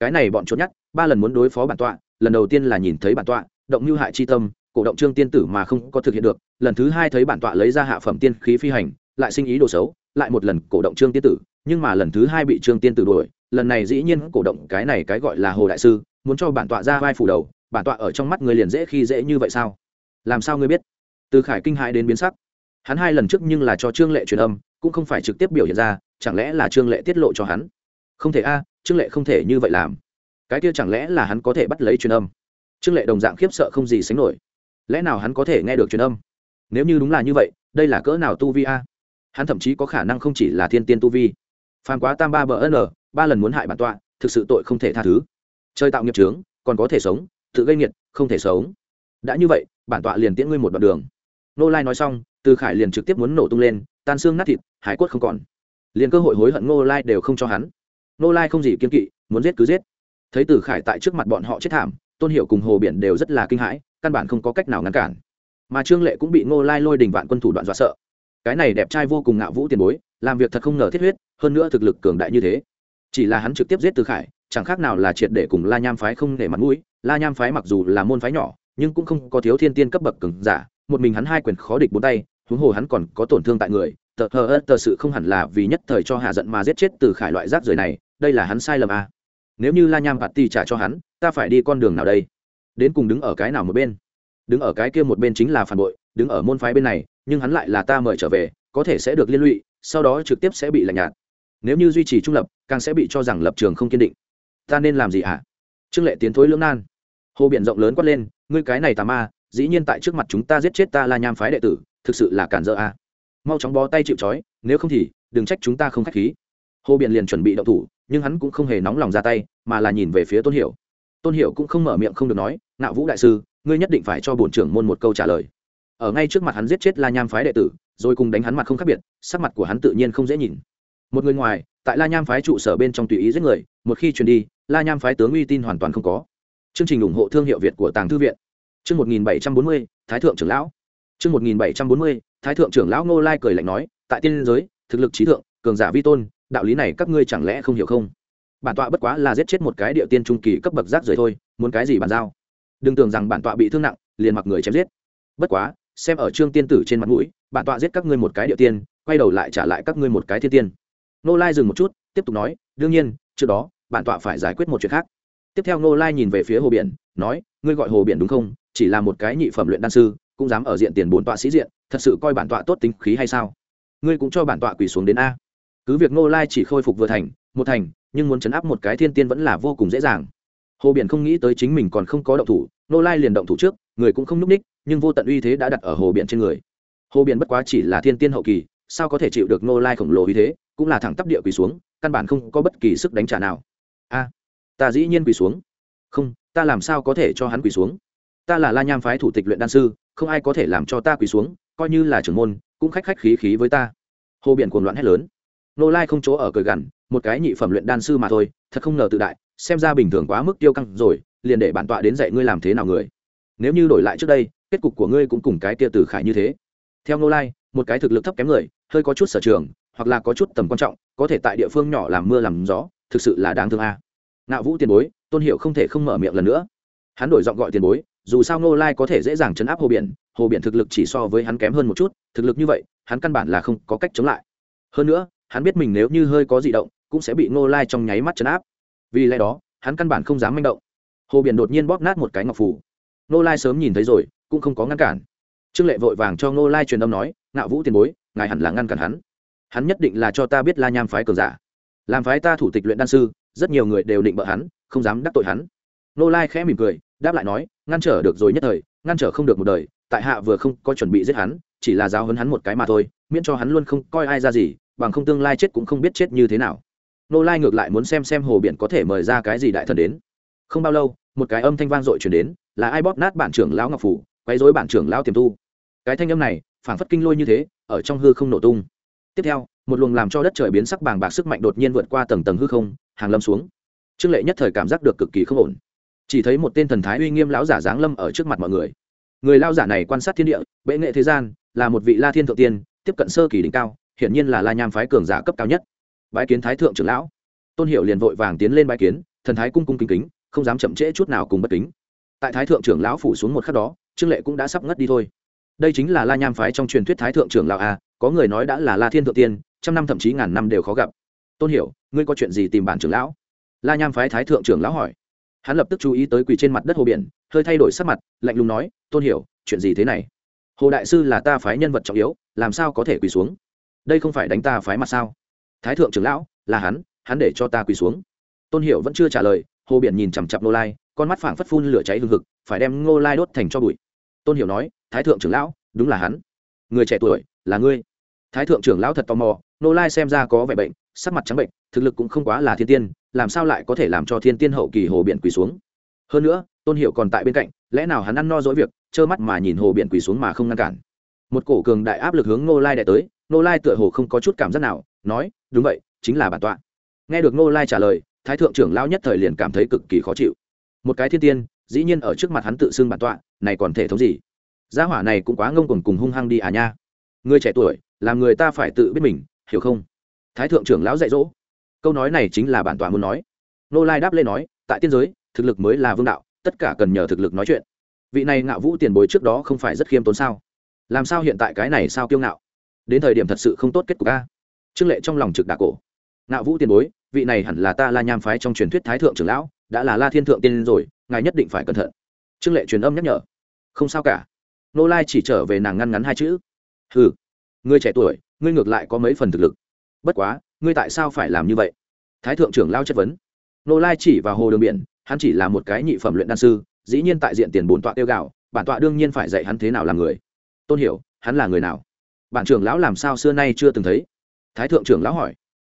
Cái này bọn trốn nhát, ba lần muốn đối phó bản tọa, lần đầu tiên là nhìn thấy bản tọa, động mưu hại chi tâm, cổ động trương tiên tử mà không có thực hiện được, lần thứ hai thấy bản tọa lấy ra hạ phẩm tiên khí phi hành, lại sinh ý đồ xấu, lại một lần cổ động trương tiên tử, nhưng mà lần thứ hai bị trương tiên tử đuổi, lần này dĩ nhiên cổ động cái này cái gọi là hồ đại sư, muốn cho bản tọa ra vai phủ đầu, bản tọa ở trong mắt người liền dễ khi dễ như vậy sao? Làm sao ngươi biết? Từ khải kinh hãi đến biến sắc. Hắn hai lần trước nhưng là cho trương lệ truyền âm cũng không phải trực tiếp biểu hiện ra, chẳng lẽ là trương lệ tiết lộ cho hắn? Không thể a, trương lệ không thể như vậy làm. Cái kia chẳng lẽ là hắn có thể bắt lấy truyền âm? Trương lệ đồng dạng khiếp sợ không gì sánh nổi. Lẽ nào hắn có thể nghe được truyền âm? Nếu như đúng là như vậy, đây là cỡ nào tu vi a? Hắn thậm chí có khả năng không chỉ là thiên tiên tu vi. Phan quá tam ba bờ n ba lần muốn hại bản tọa, thực sự tội không thể tha thứ. Chơi tạo nghiệp trướng còn có thể sống, tự gây nghiệt, không thể sống. Đã như vậy, bản tọa liền tiễn ngươi một đoạn đường. Nô lai nói xong, từ khải liền trực tiếp muốn nổ tung lên tan xương nát thịt, hải quất không còn. Liền cơ hội hối hận Ngô lai đều không cho hắn. Ngô lai không gì kiên kỵ, muốn giết cứ giết. Thấy từ khải tại trước mặt bọn họ chết thảm, tôn hiệu cùng hồ biển đều rất là kinh hãi, căn bản không có cách nào ngăn cản. Mà trương lệ cũng bị Ngô lai lôi đình vạn quân thủ đoạn dọa sợ. Cái này đẹp trai vô cùng ngạo vũ tiền bối, làm việc thật không ngờ thiết huyết, hơn nữa thực lực cường đại như thế. Chỉ là hắn trực tiếp giết từ khải, chẳng khác nào là triệt để cùng la nham phái không để mặt mũi. La nham phái mặc dù là môn phái nhỏ, nhưng cũng không có thiếu thiên tiên cấp bậc cường giả, một mình hắn hai quyền khó địch bốn tay huống hồ hắn còn có tổn thương tại người, tờ hờ ớt tờ sự không hẳn là vì nhất thời cho hạ giận mà giết chết từ khải loại rác rưởi này, đây là hắn sai lầm à. nếu như la nham bạt ti trả cho hắn, ta phải đi con đường nào đây? Đến cùng đứng ở cái nào một bên? Đứng ở cái kia một bên chính là phản bội, đứng ở môn phái bên này, nhưng hắn lại là ta mời trở về, có thể sẽ được liên lụy, sau đó trực tiếp sẽ bị lạnh nhạt. Nếu như duy trì trung lập, càng sẽ bị cho rằng lập trường không kiên định. Ta nên làm gì à? trương lệ tiến thối lưỡng nan. Hồ biển rộng lớn quát lên, ngươi cái này tà ma, dĩ nhiên tại trước mặt chúng ta giết chết ta la nham phái đệ tử thực sự là cản dỡ a mau chóng bó tay chịu trói, nếu không thì, đừng trách chúng ta không k h á c h khí. Hồ biện liền chuẩn bị động thủ, nhưng hắn cũng không hề nóng lòng ra tay, mà là nhìn về phía tôn hiểu. Tôn hiểu cũng không mở miệng không được nói, ngạo vũ đại sư, ngươi nhất định phải cho bổn trưởng môn một câu trả lời. Ở ngay trước mặt hắn giết chết la nham phái đệ tử, rồi cùng đánh hắn mặt không khác biệt, sắc mặt của hắn tự nhiên không dễ nhìn. Một người ngoài, tại la nham phái trụ sở bên trong tùy ý giết người, một khi truyền đi, la nham phái tướng uy tin hoàn toàn không có. Chương trình ủng hộ thương hiệu việt của tàng thư viện. Chương một nghìn bảy trăm bốn mươi, thái thượng trưởng lão chương một nghìn bảy trăm bốn mươi, thái thượng trưởng lão ngô lai cười lạnh nói, tại tiên giới, thực lực trí thượng, cường giả vi tôn, đạo lý này các ngươi chẳng lẽ không hiểu không? Bản tọa bất quá là giết chết một cái địa tiên trung kỳ cấp bậc rác rưởi thôi, muốn cái gì bản giao? Đừng tưởng rằng bản tọa bị thương nặng, liền mặc người chém giết. Bất quá, xem ở trương tiên tử trên mặt mũi, bản tọa giết các ngươi một cái địa tiên, quay đầu lại trả lại các ngươi một cái thiên tiên. Nô lai dừng một chút, tiếp tục nói, đương nhiên, trước đó, bản tọa phải giải quyết một chuyện khác. Tiếp theo nô lai nhìn về phía hồ biển, nói, ngươi gọi hồ biển đúng không? Chỉ là một cái nhị phẩm luyện đan sư cũng dám ở diện tiền bốn tọa sĩ diện, thật sự coi bản tọa tốt tính khí hay sao? Ngươi cũng cho bản tọa quỳ xuống đến a. Cứ việc nô lai chỉ khôi phục vừa thành, một thành, nhưng muốn chấn áp một cái thiên tiên vẫn là vô cùng dễ dàng. Hồ biển không nghĩ tới chính mình còn không có động thủ nô lai liền động thủ trước, người cũng không n ú c ních, nhưng vô tận uy thế đã đặt ở hồ biển trên người. Hồ biển bất quá chỉ là thiên tiên hậu kỳ, sao có thể chịu được nô lai khổng lồ uy thế, cũng là thẳng tắp địa quỳ xuống, căn bản không có bất kỳ sức đánh trả nào. A, ta dĩ nhiên quỳ xuống. Không, ta làm sao có thể cho hắn quỳ xuống? Ta là la nham phái thủ tịch luyện đan sư không ai có thể làm cho ta quỳ xuống, coi như là trưởng môn, cũng khách khách khí khí với ta. Hồ biển cuồng loạn hét lớn. Nô lai không chỗ ở cười gằn, một cái nhị phẩm luyện đan sư mà thôi, thật không ngờ tự đại, xem ra bình thường quá mức tiêu căng rồi, liền để bản tọa đến dạy ngươi làm thế nào người. Nếu như đổi lại trước đây, kết cục của ngươi cũng cùng cái tia từ khải như thế. Theo nô lai, một cái thực lực thấp kém người, hơi có chút sở trường, hoặc là có chút tầm quan trọng, có thể tại địa phương nhỏ làm mưa làm gió, thực sự là đáng thương a. Ngạo vũ tiền bối, tôn hiệu không thể không mở miệng lần nữa. Hắn đổi giọng gọi tiền bối dù sao ngô lai có thể dễ dàng chấn áp hồ biển hồ biển thực lực chỉ so với hắn kém hơn một chút, thực lực như vậy, hắn căn bản là không có cách chống lại. Hơn nữa, hắn biết mình nếu như hơi có di động, cũng sẽ bị ngô lai trong nháy mắt chấn áp. Vì lẽ đó, hắn căn bản không dám manh động. Hồ biển đột nhiên bóp nát một cái ngọc phủ ngô lai sớm nhìn thấy rồi, cũng không có ngăn cản. Trương lệ vội vàng cho ngô lai truyền âm nói, ngạo vũ tiền bối, ngài hẳn là ngăn cản hắn. Hắn nhất định là cho ta biết la nham phái cường giả. Làm phái ta thủ tịch luyện đan sư, rất nhiều người đều định bợ hắn, không dám đắc tội hắn. Nô lai khẽ mỉm cười đáp lại nói, ngăn trở được rồi nhất thời, ngăn trở không được một đời, tại hạ vừa không có chuẩn bị giết hắn, chỉ là giáo hấn hắn một cái mà thôi, miễn cho hắn luôn không coi ai ra gì, bằng không tương lai chết cũng không biết chết như thế nào. Nô lai ngược lại muốn xem xem hồ biển có thể mời ra cái gì đại thần đến. Không bao lâu, một cái âm thanh vang dội chuyển đến, là ai bóp nát bản trưởng lão ngọc phủ, quấy dối bản trưởng lão tiềm tu. Cái thanh âm này, phảng phất kinh lôi như thế, ở trong hư không nổ tung. Tiếp theo, một luồng làm cho đất trời biến sắc bàng bạc sức mạnh đột nhiên vượt qua tầng tầng hư không, hàng lâm xuống. Trương lệ nhất thời cảm giác được cực kỳ không ổn chỉ thấy một tên thần thái uy nghiêm lão giả giáng lâm ở trước mặt mọi người. Người lao giả này quan sát thiên địa, bệ nghệ thế gian, là một vị la thiên thượng tiên, tiếp cận sơ kỳ đỉnh cao, hiển nhiên là la nham phái cường giả cấp cao nhất. Bái kiến thái thượng trưởng lão. Tôn hiệu liền vội vàng tiến lên bái kiến, thần thái cung cung kính kính, không dám chậm trễ chút nào cùng bất kính. Tại thái thượng trưởng lão phủ xuống một khắc đó, trương lệ cũng đã sắp ngất đi thôi. Đây chính là la nham phái trong truyền thuyết thái thượng trưởng lão a, có người nói đã là la thiên thượng tiên, trăm năm thậm chí ngàn năm đều khó gặp. Tôn hiểu, ngươi có chuyện gì tìm bản trưởng lão? La nham phái thái thượng trưởng lão hỏi hắn lập tức chú ý tới quỳ trên mặt đất hồ biển, hơi thay đổi sắc mặt, lạnh lùng nói, tôn hiểu, chuyện gì thế này? Hồ đại sư là ta phái nhân vật trọng yếu, làm sao có thể quỳ xuống? Đây không phải đánh ta phái mặt sao? Thái thượng trưởng lão, là hắn hắn để cho ta quỳ xuống. Tôn hiểu vẫn chưa trả lời, hồ biển nhìn chằm chặp nô lai, con mắt phảng phất phun lửa cháy hừng hực, phải đem ngô lai đốt thành cho bụi. Tôn hiểu nói, thái thượng trưởng lão, đúng là hắn. Người trẻ tuổi, là ngươi. Thái thượng trưởng lão thật tò mò nô lai xem ra có vẻ bệnh, sắc mặt trắng bệnh, thực lực cũng không quá là thiên tiên làm sao lại có thể làm cho thiên tiên hậu kỳ hồ biển quỳ xuống? Hơn nữa, tôn hiệu còn tại bên cạnh, lẽ nào hắn ăn no dỗi việc, trơ mắt mà nhìn hồ biển quỳ xuống mà không ngăn cản? Một cổ cường đại áp lực hướng nô lai đại tới nô lai tựa hồ không có chút cảm giác nào, nói, đúng vậy, chính là bản tọa. Nghe được nô lai trả lời, thái thượng trưởng lão nhất thời liền cảm thấy cực kỳ khó chịu. Một cái thiên tiên, dĩ nhiên ở trước mặt hắn tự xưng bản tọa, này còn thể thống gì? Gia hỏa này cũng quá ngông cuồng cùng hung hăng đi à nha. Người trẻ tuổi, làm người ta phải tự biết mình, hiểu không? Thái thượng trưởng lão dạy dỗ câu nói này chính là bản tòa muốn nói. Nô lai đáp lên nói, tại tiên giới, thực lực mới là vương đạo, tất cả cần nhờ thực lực nói chuyện. Vị này ngạo vũ tiền bối trước đó không phải rất khiêm tốn sao? Làm sao hiện tại cái này sao kiêu ngạo? Đến thời điểm thật sự không tốt kết cục a. Trương lệ trong lòng trực đà cổ. Ngạo vũ tiền bối, vị này hẳn là ta la nham phái trong truyền thuyết thái thượng trưởng lão, đã là la thiên thượng tiên rồi, ngài nhất định phải cẩn thận. Trương lệ truyền âm nhắc nhở. Không sao cả. Nô lai chỉ trở về nàng ngăn ngắn hai chữ. Ừ ngươi trẻ tuổi, ngươi ngược lại có mấy phần thực lực. Bất quá ngươi tại sao phải làm như vậy? Thái thượng trưởng lao chất vấn. Nô lai chỉ vào hồ đường biển, hắn chỉ là một cái nhị phẩm luyện đan sư, dĩ nhiên tại diện tiền bổn tọa tiêu gạo, bản tọa đương nhiên phải dạy hắn thế nào làm người. Tôn hiểu, hắn là người nào? Bản trưởng lão làm sao xưa nay chưa từng thấy? Thái thượng trưởng lão hỏi.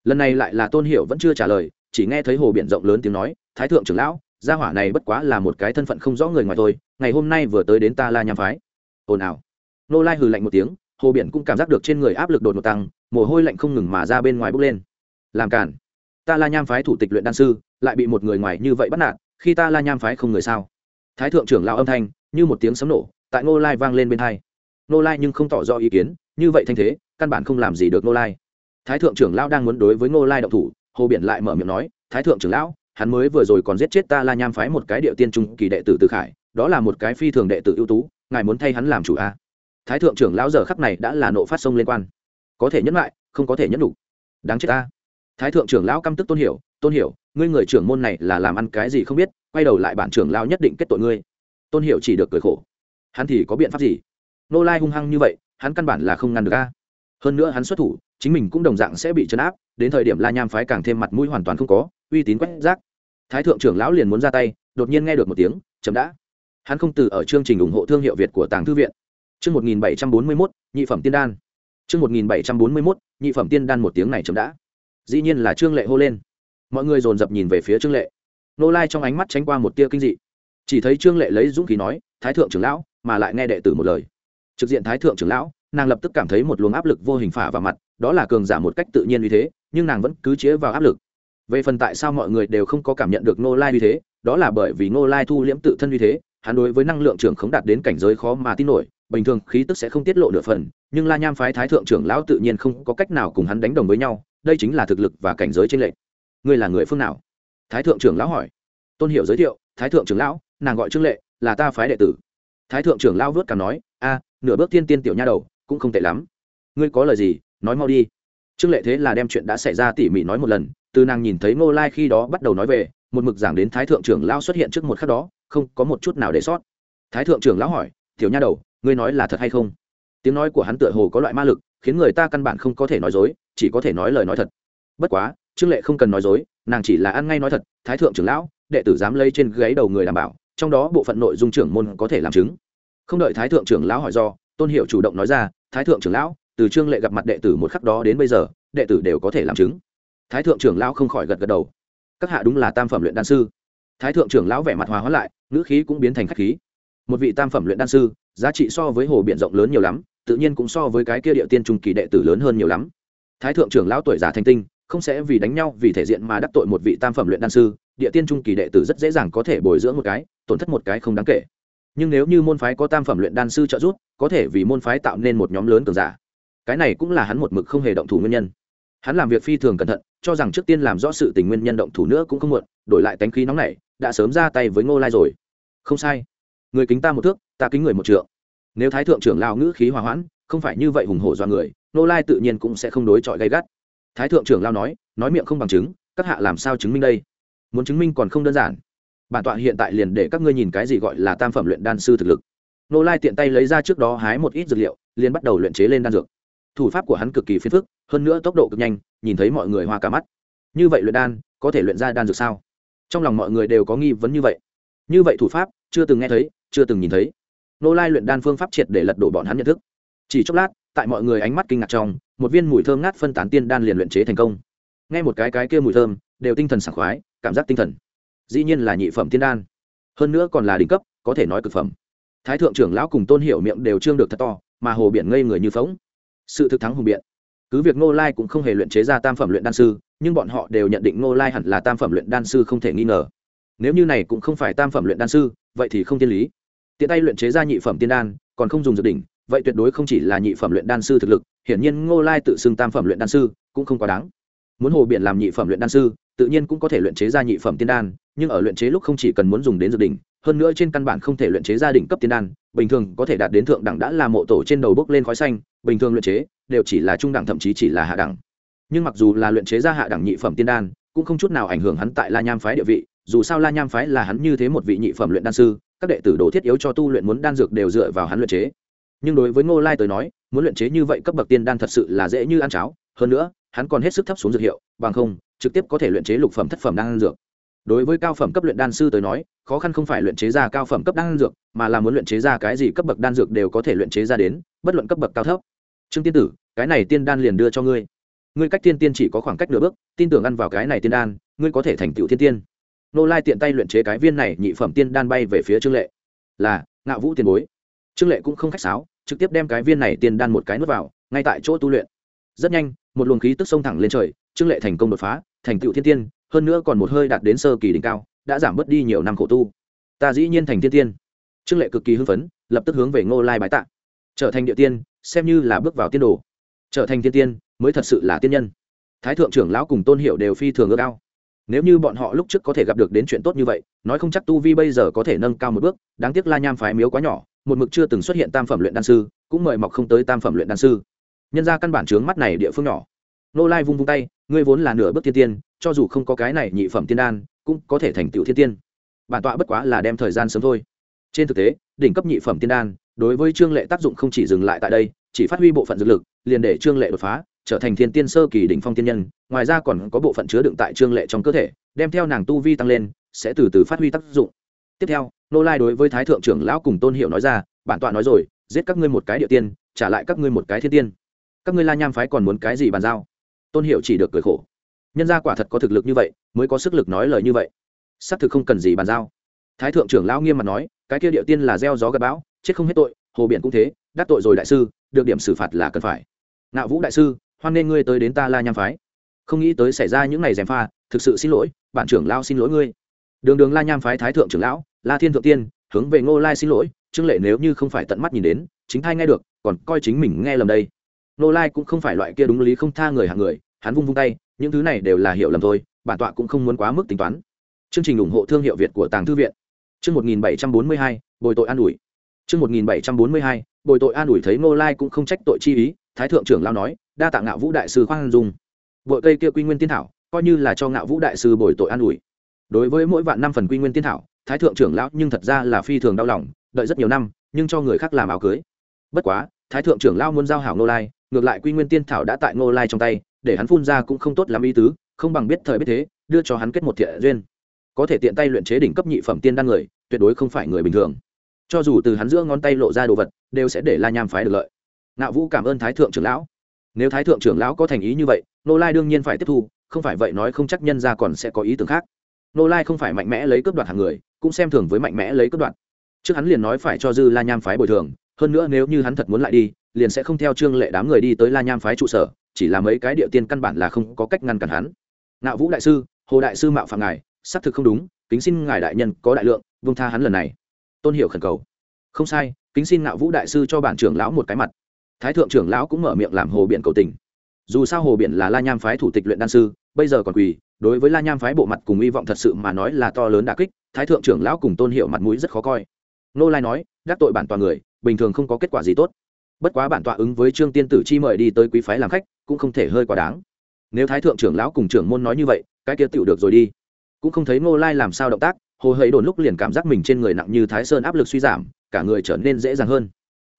Lần này lại là tôn hiểu vẫn chưa trả lời, chỉ nghe thấy hồ biển rộng lớn tiếng nói, thái thượng trưởng lão, gia hỏa này bất quá là một cái thân phận không rõ người ngoài tôi ngày hôm nay vừa tới đến ta la nham phái. Ồn ào. Nô lai hừ lạnh một tiếng hồ biển cũng cảm giác được trên người áp lực đột ngột tăng, mồ hôi lạnh không ngừng mà ra bên ngoài bốc lên. Làm cản. Ta la nham phái thủ tịch luyện đan sư, lại bị một người ngoài như vậy bắt nạt, khi ta la nham phái không người sao? Thái thượng trưởng lao âm thanh, như một tiếng sấm nổ, tại ngô lai vang lên bên hai. Ngô lai nhưng không tỏ rõ ý kiến, như vậy thanh thế, căn bản không làm gì được ngô lai. Thái thượng trưởng lao đang muốn đối với ngô lai động thủ, hồ biển lại mở miệng nói, thái thượng trưởng lão, hắn mới vừa rồi còn giết chết ta la nham phái một cái địa tiên trung kỳ đệ tử từ khải, đó là một cái phi thường đệ tử ưu tú, ngài muốn thay hắn làm chủ a à? Thái thượng trưởng lão giờ khắc này đã là nộ phát sông liên quan. Có thể nhẫn lại, không có thể nhẫn đủ. Đáng chết ta. Thái thượng trưởng lão căm tức tôn hiểu tôn hiểu, ngươi người trưởng môn này là làm ăn cái gì không biết, quay đầu lại bản trưởng lão nhất định kết tội ngươi. Tôn hiểu chỉ được cười khổ. Hắn thì có biện pháp gì? Nô lai hung hăng như vậy, hắn căn bản là không ngăn được a. Hơn nữa hắn xuất thủ, chính mình cũng đồng dạng sẽ bị chấn áp, đến thời điểm la nham phái càng thêm mặt mũi hoàn toàn không có, uy tín quét rác. Thái thượng trưởng lão liền muốn ra tay, đột nhiên nghe được một tiếng, chấm đã. Hắn không từ ở chương trình ủng hộ thương hiệu việt của tàng thư viện chương một nghìn bảy trăm bốn mươi mốt, nhị phẩm tiên đan. Chương một nghìn bảy trăm bốn mươi mốt, nhị phẩm tiên đan một tiếng này chấm đã. Dĩ nhiên là trương lệ hô lên. Mọi người dồn dập nhìn về phía trương lệ. Nô lai trong ánh mắt tránh qua một tia kinh dị. Chỉ thấy trương lệ lấy dũng khí nói, thái thượng trưởng lão, mà lại nghe đệ tử một lời. Trực diện thái thượng trưởng lão, nàng lập tức cảm thấy một luồng áp lực vô hình phả vào mặt, đó là cường giả một cách tự nhiên như thế, nhưng nàng vẫn cứ chế vào áp lực. Về phần tại sao mọi người đều không có cảm nhận được nô lai như thế, đó là bởi vì nô lai thu liễm tự thân như thế, hắn đối với năng lượng trưởng không đạt đến cảnh giới khó mà tin nổi bình thường khí tức sẽ không tiết lộ nửa phần, nhưng la nham phái thái thượng trưởng lão tự nhiên không có cách nào cùng hắn đánh đồng với nhau, đây chính là thực lực và cảnh giới trên lệ ngươi là người phương nào? Thái thượng trưởng lão hỏi. Tôn Hiểu giới thiệu, thái thượng trưởng lão, nàng gọi trương lệ, là ta phái đệ tử. Thái thượng trưởng lão vớt cảm nói, a, nửa bước tiên tiên tiểu nha đầu, cũng không tệ lắm. Ngươi có lời gì, nói mau đi. Trương lệ thế là đem chuyện đã xảy ra tỉ mỉ nói một lần, từ nàng nhìn thấy ngô lai khi đó bắt đầu nói về, một mực giảng đến thái thượng trưởng lão xuất hiện trước một khắc đó, không có một chút nào để sót. Thái thượng trưởng lão hỏi, tiểu nha đầu ngươi nói là thật hay không? Tiếng nói của hắn tựa hồ có loại ma lực, khiến người ta căn bản không có thể nói dối, chỉ có thể nói lời nói thật. Bất quá, trương lệ không cần nói dối, nàng chỉ là ăn ngay nói thật, thái thượng trưởng lão, đệ tử dám lây trên gáy đầu người đảm bảo, trong đó bộ phận nội dung trưởng môn có thể làm chứng. Không đợi thái thượng trưởng lão hỏi do, tôn hiệu chủ động nói ra, thái thượng trưởng lão, từ trương lệ gặp mặt đệ tử một khắc đó đến bây giờ, đệ tử đều có thể làm chứng. Thái thượng trưởng lão không khỏi gật gật đầu. Các hạ đúng là tam phẩm luyện đan sư. Thái thượng trưởng lão vẻ mặt hòa hóa lại, ngữ khí cũng biến thành khách khí một vị tam phẩm luyện đan sư, giá trị so với hồ biển rộng lớn nhiều lắm, tự nhiên cũng so với cái kia địa tiên trung kỳ đệ tử lớn hơn nhiều lắm. Thái thượng trưởng lão tuổi già thanh tinh, không sẽ vì đánh nhau vì thể diện mà đắc tội một vị tam phẩm luyện đan sư, địa tiên trung kỳ đệ tử rất dễ dàng có thể bồi dưỡng một cái, tổn thất một cái không đáng kể. Nhưng nếu như môn phái có tam phẩm luyện đan sư trợ giúp, có thể vì môn phái tạo nên một nhóm lớn cường giả. Cái này cũng là hắn một mực không hề động thủ nguyên nhân. Hắn làm việc phi thường cẩn thận, cho rằng trước tiên làm rõ sự tình nguyên nhân động thủ nữa cũng không muộn, đổi lại tánh khí nóng này đã sớm ra tay với ngô lai rồi. Không sai người kính ta một thước, ta kính người một trượng. Nếu thái thượng trưởng lao ngữ khí hòa hoãn, không phải như vậy hùng hổ do người, nô lai tự nhiên cũng sẽ không đối chọi gay gắt. Thái thượng trưởng lao nói nói miệng không bằng chứng, các hạ làm sao chứng minh đây? Muốn chứng minh còn không đơn giản. Bản tọa hiện tại liền để các ngươi nhìn cái gì gọi là tam phẩm luyện đan sư thực lực. Nô lai tiện tay lấy ra trước đó hái một ít dược liệu, liền bắt đầu luyện chế lên đan dược. Thủ pháp của hắn cực kỳ phiền phức, hơn nữa tốc độ cực nhanh, nhìn thấy mọi người hoa cả mắt. Như vậy luyện đan, có thể luyện ra đan dược sao? Trong lòng mọi người đều có nghi vấn như vậy. Như vậy thủ pháp, chưa từng nghe thấy chưa từng nhìn thấy. Nô lai luyện đan phương pháp triệt để lật đổ bọn hắn nhận thức. Chỉ chốc lát, tại mọi người ánh mắt kinh ngạc trong, một viên mùi thơm ngát phân tán tiên đan liền luyện chế thành công. Ngay một cái cái kia mùi thơm, đều tinh thần sảng khoái, cảm giác tinh thần. Dĩ nhiên là nhị phẩm tiên đan. Hơn nữa còn là đỉnh cấp, có thể nói cực phẩm. Thái thượng trưởng lão cùng tôn hiểu miệng đều trương được thật to, mà hồ biển ngây người như phóng sự thực thắng hùng biện. Cứ việc ngô lai cũng không hề luyện chế ra tam phẩm luyện đan sư, nhưng bọn họ đều nhận định ngô lai hẳn là tam phẩm luyện đan sư không thể nghi ngờ. Nếu như này cũng không phải tam phẩm luyện đan sư, vậy thì không tiên lý tiện tay luyện chế ra nhị phẩm tiên đan, còn không dùng dược đỉnh, vậy tuyệt đối không chỉ là nhị phẩm luyện đan sư thực lực, hiển nhiên ngô lai tự xưng tam phẩm luyện đan sư cũng không quá đáng. Muốn hồ biện làm nhị phẩm luyện đan sư, tự nhiên cũng có thể luyện chế ra nhị phẩm tiên đan, nhưng ở luyện chế lúc không chỉ cần muốn dùng đến dược đỉnh, hơn nữa trên căn bản không thể luyện chế ra đỉnh cấp tiên đan, bình thường có thể đạt đến thượng đẳng đã là mộ tổ trên đầu bốc lên khói xanh, bình thường luyện chế đều chỉ là trung đẳng thậm chí chỉ là hạ đẳng. Nhưng mặc dù là luyện chế ra hạ đẳng nhị phẩm tiên đan, cũng không chút nào ảnh hưởng hắn tại la nham phái địa vị, dù sao la nham phái là hắn như thế một vị nhị phẩm luyện đan sư các đệ tử đồ thiết yếu cho tu luyện muốn đan dược đều dựa vào hắn luyện chế. Nhưng đối với ngô lai tới nói, muốn luyện chế như vậy cấp bậc tiên đan thật sự là dễ như ăn cháo. Hơn nữa, hắn còn hết sức thấp xuống dược hiệu, bằng không, trực tiếp có thể luyện chế lục phẩm thất phẩm đan dược. Đối với cao phẩm cấp luyện đan sư tới nói, khó khăn không phải luyện chế ra cao phẩm cấp đan dược, mà là muốn luyện chế ra cái gì cấp bậc đan dược đều có thể luyện chế ra đến, bất luận cấp bậc cao thấp. Trương tiên tử, cái này tiên đan liền đưa cho ngươi. Ngươi cách tiên tiên chỉ có khoảng cách nửa bước, tin tưởng ăn vào cái này tiên đan, ngươi có thể thành tựu thiên tiên nô lai tiện tay luyện chế cái viên này nhị phẩm tiên đan bay về phía trương lệ. Là ngạo vũ tiền bối. Trương lệ cũng không khách sáo, trực tiếp đem cái viên này tiên đan một cái nuốt vào, ngay tại chỗ tu luyện. Rất nhanh, một luồng khí tức sông thẳng lên trời, trương lệ thành công đột phá, thành tựu thiên tiên, hơn nữa còn một hơi đạt đến sơ kỳ đỉnh cao, đã giảm bớt đi nhiều năm khổ tu. Ta dĩ nhiên thành thiên tiên. Trương lệ cực kỳ hưng phấn, lập tức hướng về ngô lai bái tạ. Trở thành địa tiên, xem như là bước vào tiên đồ. Trở thành thiên tiên, mới thật sự là tiên nhân. Thái thượng trưởng lão cùng tôn hiệu đều phi thường ước ao nếu như bọn họ lúc trước có thể gặp được đến chuyện tốt như vậy, nói không chắc tu vi bây giờ có thể nâng cao một bước, đáng tiếc la nham phái miếu quá nhỏ, một mực chưa từng xuất hiện tam phẩm luyện đan sư, cũng mời mọc không tới tam phẩm luyện đan sư. Nhân ra căn bản trướng mắt này địa phương nhỏ. Nô lai vung vung tay, ngươi vốn là nửa bước thiên tiên, cho dù không có cái này nhị phẩm tiên đan, cũng có thể thành tựu thiên tiên. Bản tọa bất quá là đem thời gian sớm thôi. Trên thực tế, đỉnh cấp nhị phẩm tiên đan, đối với trương lệ tác dụng không chỉ dừng lại tại đây, chỉ phát huy bộ phận dược lực, liền để trương lệ đột phá trở thành thiên tiên sơ kỳ đỉnh phong tiên nhân, ngoài ra còn có bộ phận chứa đựng tại trương lệ trong cơ thể, đem theo nàng tu vi tăng lên, sẽ từ từ phát huy tác dụng. Tiếp theo, nô lai đối với thái thượng trưởng lão cùng tôn hiệu nói ra, bản tọa nói rồi, giết các ngươi một cái địa tiên, trả lại các ngươi một cái thiên tiên. Các ngươi la nham phái còn muốn cái gì bàn giao? Tôn hiệu chỉ được cười khổ. Nhân gia quả thật có thực lực như vậy, mới có sức lực nói lời như vậy. Xác thực không cần gì bàn giao. Thái thượng trưởng lão nghiêm mặt nói, cái kia địa tiên là gieo gió gặp bão, chết không hết tội, hồ biển cũng thế, đắc tội rồi đại sư, được điểm xử phạt là cần phải. Nạo vũ đại sư hoan nên ngươi tới đến ta la nham phái. Không nghĩ tới xảy ra những ngày dèm pha, thực sự xin lỗi bản trưởng lao xin lỗi ngươi. Đường đường la nham phái thái thượng trưởng lão, la thiên thượng tiên, hướng về ngô lai xin lỗi, trương lệ nếu như không phải tận mắt nhìn đến, chính thai nghe được, còn coi chính mình nghe lầm đây. Ngô lai cũng không phải loại kia đúng lý không tha người hạng người, hắn vung vung tay, những thứ này đều là hiểu lầm thôi, bản tọa cũng không muốn quá mức tính toán. Chương trình ủng hộ thương hiệu việt của tàng thư viện. Chương một nghìn bảy trăm bốn mươi hai, bồi tội an ủi. Chương một nghìn bảy trăm bốn mươi hai, bồi tội an ủi thấy ngô lai cũng không trách tội chi ý thái thượng trưởng lao nói, đa tạ ngạo vũ đại sư khoan dung. Bội cây kia quy nguyên tiên thảo, coi như là cho ngạo vũ đại sư bồi tội an ủi. Đối với mỗi vạn năm phần quy nguyên tiên thảo, thái thượng trưởng lão nhưng thật ra là phi thường đau lòng, đợi rất nhiều năm, nhưng cho người khác làm áo cưới. Bất quá, thái thượng trưởng lão muốn giao hảo ngô lai, ngược lại quy nguyên tiên thảo đã tại ngô lai trong tay, để hắn phun ra cũng không tốt làm ý tứ, không bằng biết thời biết thế, đưa cho hắn kết một thiện duyên. Có thể tiện tay luyện chế đỉnh cấp nhị phẩm tiên đan người, tuyệt đối không phải người bình thường. Cho dù từ hắn giữa ngón tay lộ ra đồ vật, đều sẽ để la nham phái được lợi. Nạo vũ cảm ơn thái thượng trưởng lão. Nếu thái thượng trưởng lão có thành ý như vậy, nô lai đương nhiên phải tiếp thu, không phải vậy nói không chắc nhân ra còn sẽ có ý tưởng khác. Nô lai không phải mạnh mẽ lấy cướp đoạt hàng người, cũng xem thường với mạnh mẽ lấy cướp đoạt. Trước hắn liền nói phải cho dư la nham phái bồi thường, hơn nữa nếu như hắn thật muốn lại đi, liền sẽ không theo trương lệ đám người đi tới la nham phái trụ sở, chỉ là mấy cái địa tiên căn bản là không có cách ngăn cản hắn. Nạo vũ đại sư, hồ đại sư mạo phạm ngài, xác thực không đúng, kính xin ngài đại nhân có đại lượng vung tha hắn lần này. Tôn hiệu khẩn cầu. Không sai, kính xin nạo vũ đại sư cho bản trưởng lão một cái mặt thái thượng trưởng lão cũng mở miệng làm hồ biện cầu tình. Dù sao hồ biện là la nham phái thủ tịch luyện đan sư, bây giờ còn quỳ, đối với la nham phái bộ mặt cùng hy vọng thật sự mà nói là to lớn đà kích, thái thượng trưởng lão cùng tôn hiệu mặt mũi rất khó coi. Nô lai nói, đắc tội bản tòa người, bình thường không có kết quả gì tốt. Bất quá bản tọa ứng với trương tiên tử chi mời đi tới quý phái làm khách, cũng không thể hơi quá đáng. Nếu thái thượng trưởng lão cùng trưởng môn nói như vậy, cái kia tựu được rồi đi. Cũng không thấy ngô lai làm sao động tác, hồ hầy đồn lúc liền cảm giác mình trên người nặng như thái sơn áp lực suy giảm, cả người trở nên dễ dàng hơn.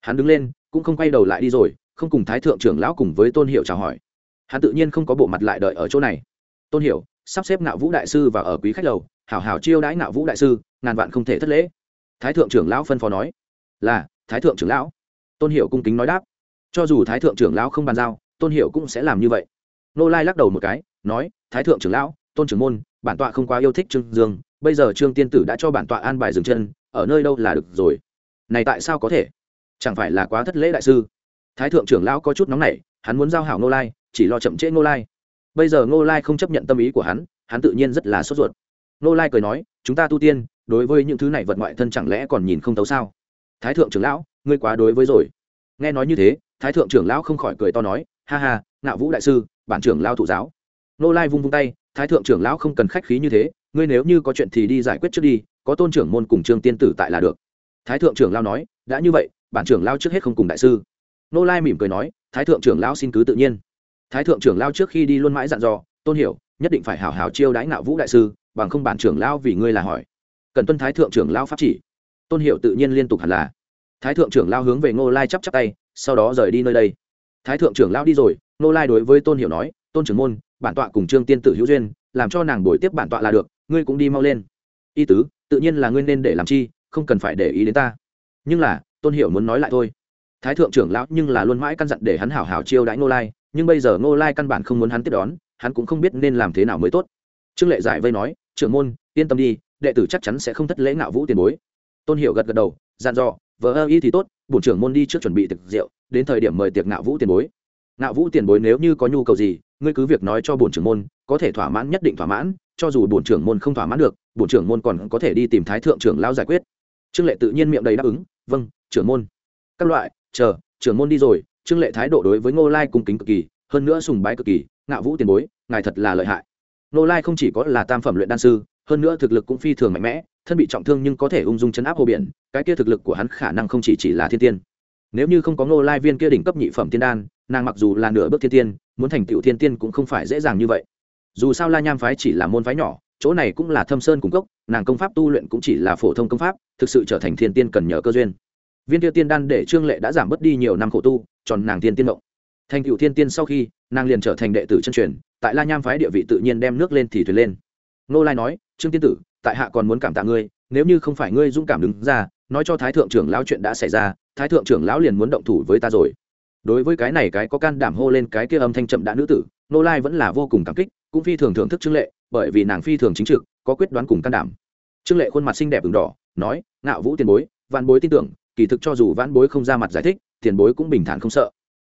Hắn đứng lên cũng không quay đầu lại đi rồi, không cùng thái thượng trưởng lão cùng với tôn hiệu chào hỏi. Hắn tự nhiên không có bộ mặt lại đợi ở chỗ này. Tôn hiệu sắp xếp ngạo vũ đại sư và ở quý khách lầu, hảo hảo chiêu đãi ngạo vũ đại sư, ngàn vạn không thể thất lễ. Thái thượng trưởng lão phân phó nói. Là, thái thượng trưởng lão. Tôn hiệu cung kính nói đáp. Cho dù thái thượng trưởng lão không bàn giao, tôn hiệu cũng sẽ làm như vậy. Nô lai lắc đầu một cái, nói, thái thượng trưởng lão, tôn trưởng môn, bản tọa không quá yêu thích trương dương, bây giờ trương tiên tử đã cho bản tọa an bài dừng chân, ở nơi đâu là được rồi? Này tại sao có thể? Chẳng phải là quá thất lễ đại sư? Thái thượng trưởng lão có chút nóng nảy, hắn muốn giao hảo ngô lai, chỉ lo chậm trễ ngô lai. Bây giờ ngô lai không chấp nhận tâm ý của hắn hắn tự nhiên rất là sốt ruột. Ngô lai cười nói, chúng ta tu tiên, đối với những thứ này vật ngoại thân chẳng lẽ còn nhìn không tấu sao? Thái thượng trưởng lão, ngươi quá đối với rồi. Nghe nói như thế, thái thượng trưởng lão không khỏi cười to nói, ha ha, ngạo vũ đại sư, bản trưởng lao thụ giáo. Ngô lai vung vung tay, thái thượng trưởng lão không cần khách khí như thế, ngươi nếu như có chuyện thì đi giải quyết trước đi, có tôn trưởng môn cùng trương tiên tử tại là được. Thái thượng trưởng lao nói, đã như vậy bản trưởng lao trước hết không cùng đại sư. Nô lai mỉm cười nói, thái thượng trưởng lao xin cứ tự nhiên. Thái thượng trưởng lao trước khi đi luôn mãi dặn dò, tôn hiểu, nhất định phải hảo hảo chiêu đãi nạo vũ đại sư, bằng không bản trưởng lao vì ngươi là hỏi. Cần tuân thái thượng trưởng lao pháp chỉ. Tôn hiểu tự nhiên liên tục hẳn là. Thái thượng trưởng lao hướng về ngô lai chắp chắp tay, sau đó rời đi nơi đây. Thái thượng trưởng lao đi rồi, ngô lai đối với tôn hiểu nói, tôn trưởng môn, bản tọa cùng trương tiên tử hữu duyên, làm cho nàng đổi tiếp bản tọa là được, ngươi cũng đi mau lên. Y tứ, tự nhiên là ngươi nên để làm chi, không cần phải để ý đến ta. Nhưng là tôn hiểu muốn nói lại thôi. Thái thượng trưởng lão nhưng là luôn mãi căn dặn để hắn hảo hảo chiêu đãi ngô lai, nhưng bây giờ ngô lai căn bản không muốn hắn tiếp đón, hắn cũng không biết nên làm thế nào mới tốt. Trương lệ giải vây nói, trưởng môn, yên tâm đi, đệ tử chắc chắn sẽ không thất lễ ngạo vũ tiền bối. Tôn hiểu gật gật đầu, dặn dò, vờ ơ y thì tốt, bổn trưởng môn đi trước chuẩn bị tiệc rượu, đến thời điểm mời tiệc ngạo vũ tiền bối. Ngạo vũ tiền bối nếu như có nhu cầu gì, ngươi cứ việc nói cho bổn trưởng môn, có thể thỏa mãn nhất định thỏa mãn, cho dù bổn trưởng môn không thỏa mãn được, bổn trưởng môn còn có thể đi tìm thái thượng trưởng lao giải quyết. Trương lệ tự nhiên miệng đầy đáp ứng vâng trưởng môn. Các loại, chờ, trưởng môn đi rồi, trương lệ thái độ đối với ngô lai cung kính cực kỳ, hơn nữa sùng bái cực kỳ, ngạo vũ tiền bối, ngài thật là lợi hại. Ngô lai không chỉ có là tam phẩm luyện đan sư, hơn nữa thực lực cũng phi thường mạnh mẽ, thân bị trọng thương nhưng có thể ung dung chấn áp hồ biển, cái kia thực lực của hắn khả năng không chỉ chỉ là thiên tiên. Nếu như không có ngô lai viên kia đỉnh cấp nhị phẩm tiên đan, nàng mặc dù là nửa bước thiên tiên, muốn thành tựu thiên tiên cũng không phải dễ dàng như vậy. Dù sao la nham phái chỉ là môn phái nhỏ, chỗ này cũng là thâm sơn cung cốc, nàng công pháp tu luyện cũng chỉ là phổ thông công pháp, thực sự trở thành thiên tiên cần nhờ cơ duyên viên tiêu tiên đan để trương lệ đã giảm bớt đi nhiều năm khổ tu, tròn nàng tiên tiên mộng. Thành cựu thiên tiên sau khi, nàng liền trở thành đệ tử chân truyền, tại la nham phái địa vị tự nhiên đem nước lên thì thuyền lên. Nô lai nói, trương tiên tử, tại hạ còn muốn cảm tạ ngươi, nếu như không phải ngươi dũng cảm đứng ra, nói cho thái thượng trưởng lão chuyện đã xảy ra, thái thượng trưởng lão liền muốn động thủ với ta rồi. Đối với cái này cái có can đảm hô lên cái kia âm thanh chậm đã nữ tử nô lai vẫn là vô cùng cảm kích, cũng phi thường thưởng thức trương lệ, bởi vì nàng phi thường chính trực, có quyết đoán cùng can đảm. Trương lệ khuôn mặt xinh đẹp ửng đỏ, nói, ngạo vũ tiền bối, vạn bối tin tưởng kỳ thực cho dù vãn bối không ra mặt giải thích, tiền bối cũng bình thản không sợ.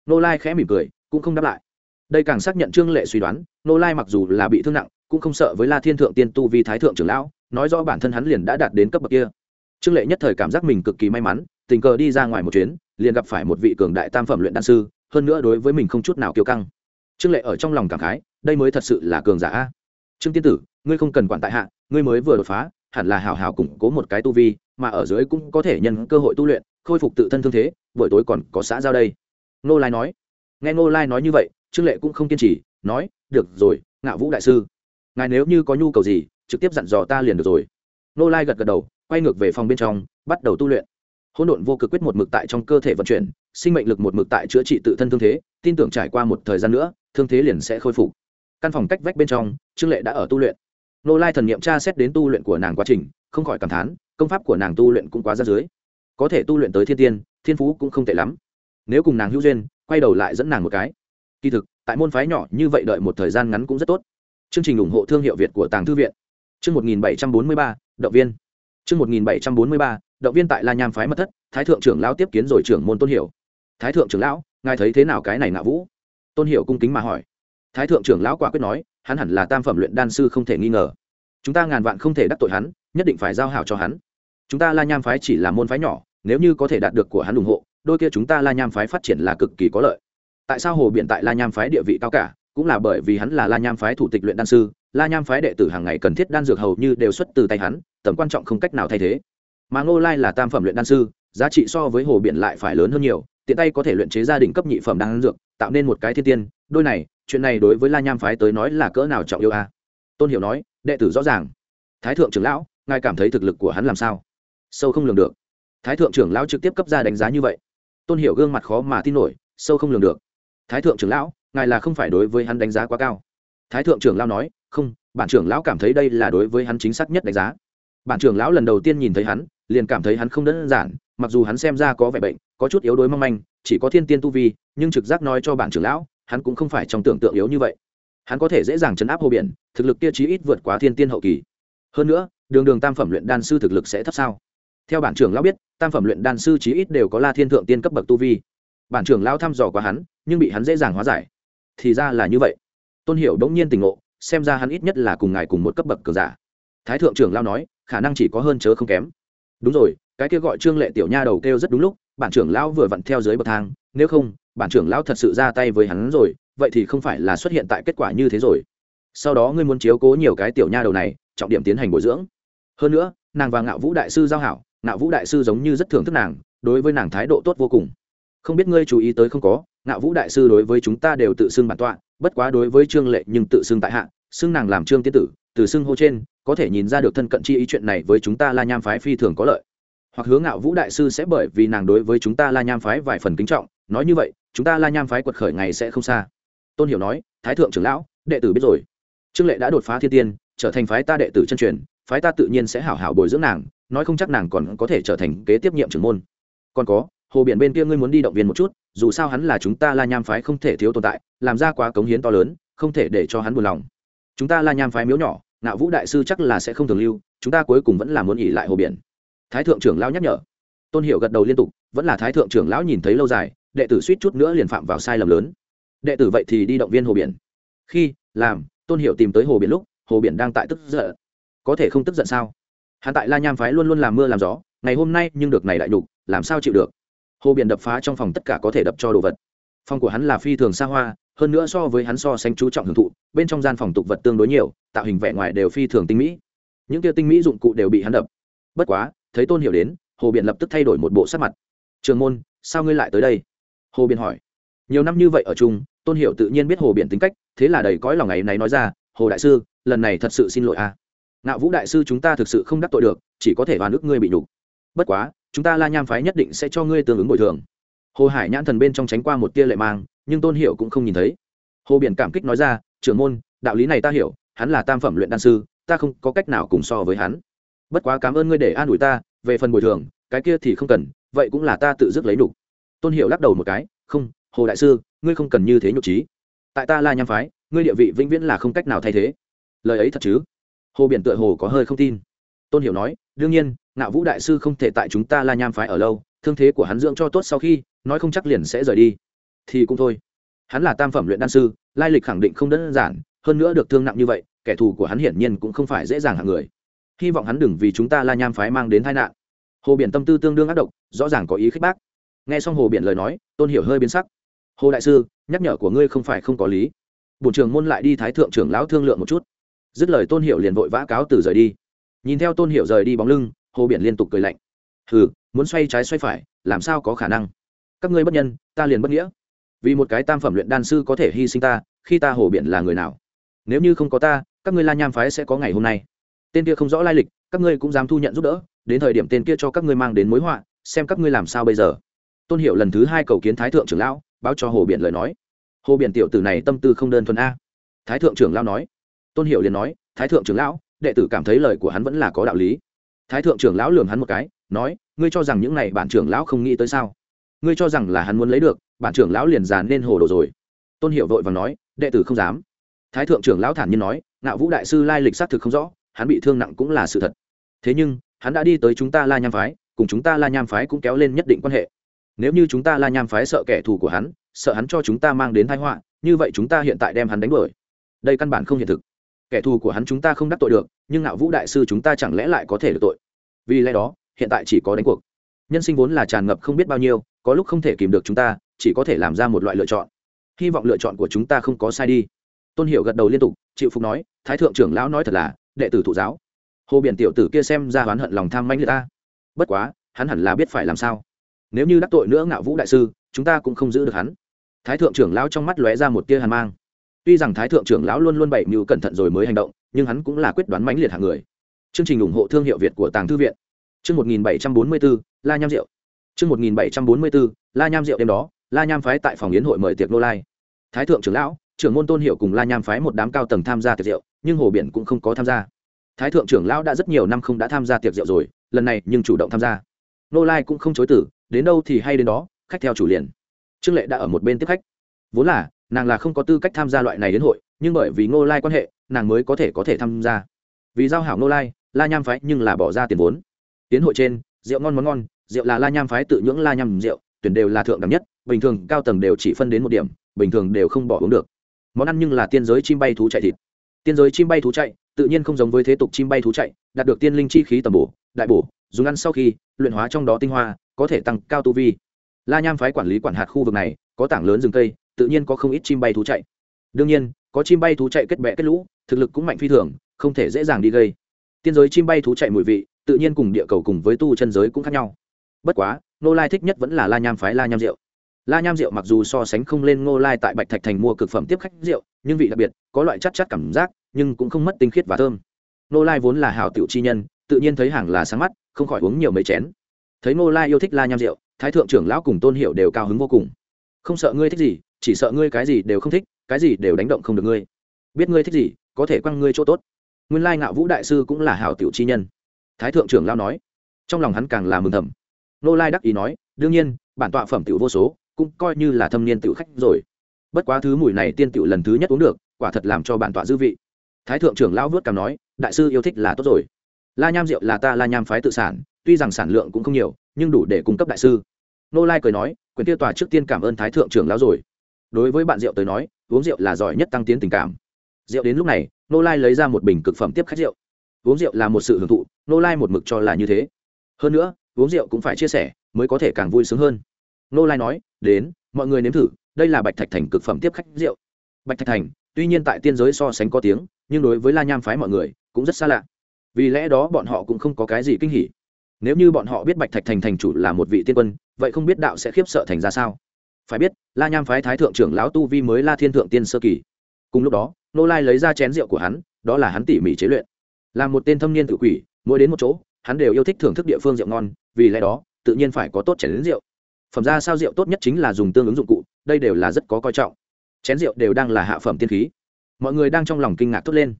Nô lai khẽ mỉm cười, cũng không đáp lại. Đây càng xác nhận trương lệ suy đoán, nô lai mặc dù là bị thương nặng, cũng không sợ với la thiên thượng tiên tu vi thái thượng trưởng lão, nói rõ bản thân hắn liền đã đạt đến cấp bậc kia. Trương lệ nhất thời cảm giác mình cực kỳ may mắn, tình cờ đi ra ngoài một chuyến, liền gặp phải một vị cường đại tam phẩm luyện đan sư, hơn nữa đối với mình không chút nào kiêu căng. Trương lệ ở trong lòng cảm khái, đây mới thật sự là cường giả trương tiên tử, ngươi không cần quản tại hạ, ngươi mới vừa đột phá, hẳn là hào hào củng cố một cái tu vi mà ở dưới cũng có thể nhân cơ hội tu luyện, khôi phục tự thân thương thế, buổi tối còn có xã giao đây. Nô lai nói. Nghe nô lai nói như vậy, trương lệ cũng không kiên trì, nói, được rồi ngạo vũ đại sư, ngài nếu như có nhu cầu gì, trực tiếp dặn dò ta liền được rồi. Nô lai gật gật đầu, quay ngược về phòng bên trong, bắt đầu tu luyện. Hỗn độn vô cực quyết một mực tại trong cơ thể vận chuyển, sinh mệnh lực một mực tại chữa trị tự thân thương thế, tin tưởng trải qua một thời gian nữa, thương thế liền sẽ khôi phục. Căn phòng cách vách bên trong, trương lệ đã ở tu luyện. Nô lai thần n i ệ m tra xét đến tu luyện của nàng quá trình, không khỏi cảm thán công pháp của nàng tu luyện cũng quá ra dưới. Có thể tu luyện tới thiên tiên, thiên phú cũng không tệ lắm. Nếu cùng nàng hữu duyên, quay đầu lại dẫn nàng một cái. Kỳ thực, tại môn phái nhỏ như vậy đợi một thời gian ngắn cũng rất tốt. Chương trình ủng hộ thương hiệu việt của tàng thư viện. Chương một nghìn bảy trăm bốn mươi ba, động viên. Chương một nghìn bảy trăm bốn mươi ba, động viên tại la nham phái mật thất, thái thượng trưởng lão tiếp kiến rồi trưởng môn tôn hiểu. Thái thượng trưởng lão, ngài thấy thế nào cái này ngạ vũ? Tôn hiểu cung kính mà hỏi. Thái thượng trưởng lão quả quyết nói, hắn hẳn là tam phẩm luyện đan sư không thể nghi ngờ chúng ta ngàn vạn không thể đắc tội hắn, nhất định phải giao hảo cho hắn. Chúng ta la nham phái chỉ là môn phái nhỏ, nếu như có thể đạt được của hắn ủng hộ, đôi kia chúng ta la nham phái phát triển là cực kỳ có lợi. Tại sao hồ biện tại la nham phái địa vị cao cả? Cũng là bởi vì hắn là la nham phái thủ tịch luyện đan sư, la nham phái đệ tử hàng ngày cần thiết đan dược hầu như đều xuất từ tay hắn, tầm quan trọng không cách nào thay thế. Mà ngô lai là tam phẩm luyện đan sư, giá trị so với hồ biện lại phải lớn hơn nhiều, tiện tay có thể luyện chế gia đình cấp nhị phẩm đan dược, tạo nên một cái thiên tiên. Đôi này, chuyện này đối với la nham phái tới nói là cỡ nào trọng yêu a? Tôn hiểu nói, đệ tử rõ ràng. Thái thượng trưởng lão, ngài cảm thấy thực lực của hắn làm sao? Sâu không lường được. Thái thượng trưởng lão trực tiếp cấp ra đánh giá như vậy. Tôn hiểu gương mặt khó mà tin nổi, sâu không lường được. Thái thượng trưởng lão, ngài là không phải đối với hắn đánh giá quá cao. Thái thượng trưởng lão nói, không, bản trưởng lão cảm thấy đây là đối với hắn chính xác nhất đánh giá. Bản trưởng lão lần đầu tiên nhìn thấy hắn, liền cảm thấy hắn không đơn giản, mặc dù hắn xem ra có vẻ bệnh, có chút yếu đuối mong manh, chỉ có thiên tiên tu vi, nhưng trực giác nói cho bản trưởng lão, hắn cũng không phải trong tưởng tượng yếu như vậy hắn có thể dễ dàng chấn áp hồ biển, thực lực kia chí ít vượt quá thiên tiên hậu kỳ. Hơn nữa, đường đường tam phẩm luyện đan sư thực lực sẽ thấp sao? Theo bản trưởng lão biết, tam phẩm luyện đan sư chí ít đều có la thiên thượng tiên cấp bậc tu vi. Bản trưởng lão thăm dò qua hắn, nhưng bị hắn dễ dàng hóa giải. Thì ra là như vậy. Tôn hiểu đống nhiên tình ngộ, xem ra hắn ít nhất là cùng ngài cùng một cấp bậc cường giả. Thái thượng trưởng lão nói, khả năng chỉ có hơn chớ không kém. Đúng rồi, cái kia gọi trương lệ tiểu nha đầu kêu rất đúng lúc, bản trưởng lão vừa vặn theo dưới bậc thang, nếu không, bản trưởng lão thật sự ra tay với hắn rồi vậy thì không phải là xuất hiện tại kết quả như thế rồi. Sau đó ngươi muốn chiếu cố nhiều cái tiểu nha đầu này, trọng điểm tiến hành bồi dưỡng. Hơn nữa, nàng và ngạo vũ đại sư giao hảo, ngạo vũ đại sư giống như rất thưởng thức nàng, đối với nàng thái độ tốt vô cùng. Không biết ngươi chú ý tới không có, ngạo vũ đại sư đối với chúng ta đều tự xưng bản tọa, bất quá đối với trương lệ nhưng tự xưng tại hạ, xưng nàng làm trương tiên tử, từ xưng hô trên, có thể nhìn ra được thân cận chi ý chuyện này với chúng ta la nham phái phi thường có lợi. Hoặc hướng ngạo vũ đại sư sẽ bởi vì nàng đối với chúng ta la nham phái vài phần kính trọng, nói như vậy, chúng ta la nham phái quật khởi ngày sẽ không xa tôn hiểu nói, thái thượng trưởng lão, đệ tử biết rồi. Trương lệ đã đột phá thiên tiên, trở thành phái ta đệ tử chân truyền, phái ta tự nhiên sẽ hảo hảo bồi dưỡng nàng, nói không chắc nàng còn có thể trở thành kế tiếp nhiệm trưởng môn. Còn có, hồ biển bên kia ngươi muốn đi động viên một chút, dù sao hắn là chúng ta la nham phái không thể thiếu tồn tại, làm ra quá cống hiến to lớn, không thể để cho hắn buồn lòng. Chúng ta la nham phái miếu nhỏ nạo vũ đại sư chắc là sẽ không thường lưu, chúng ta cuối cùng vẫn là muốn ỉ lại hồ biển. Thái thượng trưởng lão nhắc nhở. Tôn hiệu gật đầu liên tục, vẫn là thái thượng trưởng lão nhìn thấy lâu dài, đệ tử suýt chút nữa liền phạm vào sai lầm lớn đệ tử vậy thì đi động viên hồ biển. Khi, làm, tôn hiệu tìm tới hồ biển lúc, hồ biển đang tại tức giận. Có thể không tức giận sao? Hắn tại la nham phái luôn luôn làm mưa làm gió, ngày hôm nay nhưng được này đại nhục, làm sao chịu được? Hồ biển đập phá trong phòng tất cả có thể đập cho đồ vật. Phòng của hắn là phi thường xa hoa, hơn nữa so với hắn so sánh chú trọng hưởng thụ, bên trong gian phòng tục vật tương đối nhiều, tạo hình vẻ ngoài đều phi thường tinh mỹ. Những kia tinh mỹ dụng cụ đều bị hắn đập. Bất quá, thấy tôn hiểu đến, hồ biện lập tức thay đổi một bộ sắc mặt. Trường môn, sao ngươi lại tới đây? Hồ biện hỏi. Nhiều năm như vậy ở chung tôn hiểu tự nhiên biết hồ Biển tính cách, thế là đầy cõi lòng ngày này nói ra, hồ đại sư, lần này thật sự xin lỗi a à. ngạo vũ đại sư chúng ta thực sự không đắc tội được, chỉ có thể vào nước ngươi bị nhục bất quá, chúng ta la nham phái nhất định sẽ cho ngươi tương ứng bồi thường hồ hải nhãn thần bên trong tránh qua một tia lệ mang, nhưng tôn hiểu cũng không nhìn thấy hồ biển cảm kích nói ra, trưởng môn, đạo lý này ta hiểu, hắn là tam phẩm luyện đan sư, ta không có cách nào cùng so với hắn bất quá cảm ơn ngươi để an ủi ta, về phần bồi thường, cái kia thì không cần, vậy cũng là ta tự dứt lấy đủ. tôn hiểu lắc đầu một cái, không hồ đại sư, ngươi không cần như thế nhục trí. Tại ta la nham phái, ngươi địa vị vĩnh viễn là không cách nào thay thế. Lời ấy thật chứ? Hồ biển tựa hồ có hơi không tin. Tôn hiểu nói, đương nhiên, ngạo vũ đại sư không thể tại chúng ta la nham phái ở lâu, thương thế của hắn dưỡng cho tốt sau khi, nói không chắc liền sẽ rời đi. Thì cũng thôi. Hắn là tam phẩm luyện đan sư, lai lịch khẳng định không đơn giản, hơn nữa được thương nặng như vậy, kẻ thù của hắn hiển nhiên cũng không phải dễ dàng hạng người. Hy vọng hắn đừng vì chúng ta la nham phái mang đến tai nạn. Hồ biển tâm tư tương đương ác độc, rõ ràng có ý khích bác. Nghe xong hồ biển lời nói, tôn hiểu hơi biến sắc hồ đại sư, nhắc nhở của ngươi không phải không có lý. Bổn trưởng môn lại đi thái thượng trưởng lão thương lượng một chút. Dứt lời tôn hiệu liền vội vã cáo từ rời đi. Nhìn theo tôn hiệu rời đi bóng lưng, hồ biển liên tục cười lạnh. Hừ, muốn xoay trái xoay phải, làm sao có khả năng? Các ngươi bất nhân, ta liền bất nghĩa. Vì một cái tam phẩm luyện đan sư có thể hy sinh ta, khi ta hồ biển là người nào? Nếu như không có ta, các ngươi la nham phái sẽ có ngày hôm nay. Tên kia không rõ lai lịch, các ngươi cũng dám thu nhận giúp đỡ, đến thời điểm tên kia cho các ngươi mang đến mối họa, xem các ngươi làm sao bây giờ. Tôn hiệu lần thứ hai cầu kiến thái thượng trưởng lão báo cho hồ biển lời nói. Hồ biển tiểu tử này tâm tư không đơn thuần a. Thái thượng trưởng lão nói. Tôn hiệu liền nói, thái thượng trưởng lão, đệ tử cảm thấy lời của hắn vẫn là có đạo lý. Thái thượng trưởng lão lường hắn một cái, nói, ngươi cho rằng những này bản trưởng lão không nghĩ tới sao? Ngươi cho rằng là hắn muốn lấy được, bản trưởng lão liền già nên hồ đồ rồi. Tôn hiệu vội và nói, đệ tử không dám. Thái thượng trưởng lão thản nhiên nói, ngạo vũ đại sư lai lịch xác thực không rõ, hắn bị thương nặng cũng là sự thật. Thế nhưng, hắn đã đi tới chúng ta la nham phái, cùng chúng ta la nham phái cũng kéo lên nhất định quan hệ nếu như chúng ta la nham phái sợ kẻ thù của hắn, sợ hắn cho chúng ta mang đến thái họa, như vậy chúng ta hiện tại đem hắn đánh đuổi. Đây căn bản không hiện thực. Kẻ thù của hắn chúng ta không đắc tội được, nhưng ngạo vũ đại sư chúng ta chẳng lẽ lại có thể được tội? Vì lẽ đó, hiện tại chỉ có đánh cuộc. Nhân sinh vốn là tràn ngập không biết bao nhiêu, có lúc không thể kìm được chúng ta, chỉ có thể làm ra một loại lựa chọn. Hy vọng lựa chọn của chúng ta không có sai đi. Tôn hiểu gật đầu liên tục, chịu phục nói, thái thượng trưởng lão nói thật là, đệ tử thụ giáo. Hồ biển tiểu tử kia xem ra oán hận lòng tham manh người ta. Bất quá, hắn hẳn là biết phải làm sao nếu như đắc tội nữa ngạo vũ đại sư, chúng ta cũng không giữ được hắn. Thái thượng trưởng lão trong mắt lóe ra một tia hàn mang. Tuy rằng thái thượng trưởng lão luôn luôn bậy mưu cẩn thận rồi mới hành động, nhưng hắn cũng là quyết đoán mãnh liệt hạng người. Chương trình ủng hộ thương hiệu việt của tàng thư viện. Chương một nghìn bảy trăm bốn mươi bốn, la nham rượu chương một nghìn bảy trăm bốn mươi bốn, la nham rượu đêm đó, la nham phái tại phòng yến hội mời tiệc nô lai. Thái thượng trưởng lão, trưởng môn tôn hiệu cùng la nham phái một đám cao tầng tham gia tiệc rượu, nhưng hồ biển cũng không có tham gia. Thái thượng trưởng lão đã rất nhiều năm không đã tham gia tiệc rượu rồi, lần này nhưng chủ động tham gia. Nô lai cũng không chối tử đến đâu thì hay đến đó, khách theo chủ liền. Trương lệ đã ở một bên tiếp khách. Vốn là, nàng là không có tư cách tham gia loại này đến hội, nhưng bởi vì Ngô lai quan hệ, nàng mới có thể có thể tham gia. Vì giao hảo Ngô lai, la nham phái nhưng là bỏ ra tiền vốn. Tiến hội trên, rượu ngon món ngon, rượu là la nham phái tự nhưỡng la nham rượu, tuyển đều là thượng đẳng nhất, bình thường cao tầng đều chỉ phân đến một điểm, bình thường đều không bỏ uống được. Món ăn nhưng là tiên giới chim bay thú chạy thịt. Tiên giới chim bay thú chạy, tự nhiên không giống với thế tục chim bay thú chạy, đạt được tiên linh chi khí tầm bổ, đại bổ, dùng ăn sau khi, luyện hóa trong đó tinh hoa có thể tăng cao tu vi. La nham phái quản lý quản hạt khu vực này, có tảng lớn rừng cây, tự nhiên có không ít chim bay thú chạy. Đương nhiên, có chim bay thú chạy kết bẹ kết lũ, thực lực cũng mạnh phi thường, không thể dễ dàng đi gây. Tiên giới chim bay thú chạy mùi vị, tự nhiên cùng địa cầu cùng với tu chân giới cũng khác nhau. Bất quá nô lai thích nhất vẫn là la nham phái la nham rượu. La nham rượu mặc dù so sánh không lên ngô lai tại bạch thạch thành mua cực phẩm tiếp khách rượu, nhưng vị đặc biệt, có loại chắc chắc cảm giác, nhưng cũng không mất tinh khiết và thơm. Nô lai vốn là hảo tiểu chi nhân, tự nhiên thấy hàng là sáng mắt, không khỏi uống nhiều mấy chén thấy ngô lai yêu thích la nham rượu thái thượng trưởng lão cùng tôn hiệu đều cao hứng vô cùng. Không sợ ngươi thích gì, chỉ sợ ngươi cái gì đều không thích, cái gì đều đánh động không được ngươi. Biết ngươi thích gì, có thể quăng ngươi chỗ tốt. Nguyên lai ngạo vũ đại sư cũng là hảo tiểu chi nhân. Thái thượng trưởng lão nói. Trong lòng hắn càng là mừng thầm. Nô lai đắc ý nói, đương nhiên, bản tọa phẩm tiểu vô số, cũng coi như là thâm niên tiểu khách rồi. Bất quá thứ mùi này tiên tiểu lần thứ nhất uống được, quả thật làm cho bản tọa dư vị. Thái thượng trưởng lão vớt cảm nói, đại sư yêu thích là tốt rồi. La nham rượu là ta la nham phái tự sản tuy rằng sản lượng cũng không nhiều, nhưng đủ để cung cấp đại sư. Nô lai cười nói, quyền tiêu tòa trước tiên cảm ơn thái thượng trưởng lão rồi. Đối với bạn rượu tới nói, uống rượu là giỏi nhất tăng tiến tình cảm. Rượu đến lúc này nô lai lấy ra một bình cực phẩm tiếp khách rượu. Uống rượu là một sự hưởng thụ nô lai một mực cho là như thế. Hơn nữa, uống rượu cũng phải chia sẻ, mới có thể càng vui sướng hơn. Nô lai nói, đến, mọi người nếm thử, đây là bạch thạch thành cực phẩm tiếp khách rượu. Bạch thạch thành, tuy nhiên tại tiên giới so sánh có tiếng, nhưng đối với la nham phái mọi người, cũng rất xa lạ. Vì lẽ đó bọn họ cũng không có cái gì kinh hỉ nếu như bọn họ biết bạch thạch thành thành chủ là một vị tiên quân, vậy không biết đạo sẽ khiếp sợ thành ra sao? Phải biết, la nham phái thái thượng trưởng lão tu vi mới la thiên thượng tiên sơ kỳ. Cùng lúc đó, nô lai lấy ra chén rượu của hắn, đó là hắn tỉ mỉ chế luyện. Là một tên thâm niên tự quỷ, mỗi đến một chỗ, hắn đều yêu thích thưởng thức địa phương rượu ngon, vì lẽ đó, tự nhiên phải có tốt chén đến rượu. Phẩm ra sao rượu tốt nhất chính là dùng tương ứng dụng cụ, đây đều là rất có coi trọng. Chén rượu đều đang là hạ phẩm tiên khí. Mọi người đang trong lòng kinh ngạc thốt lên.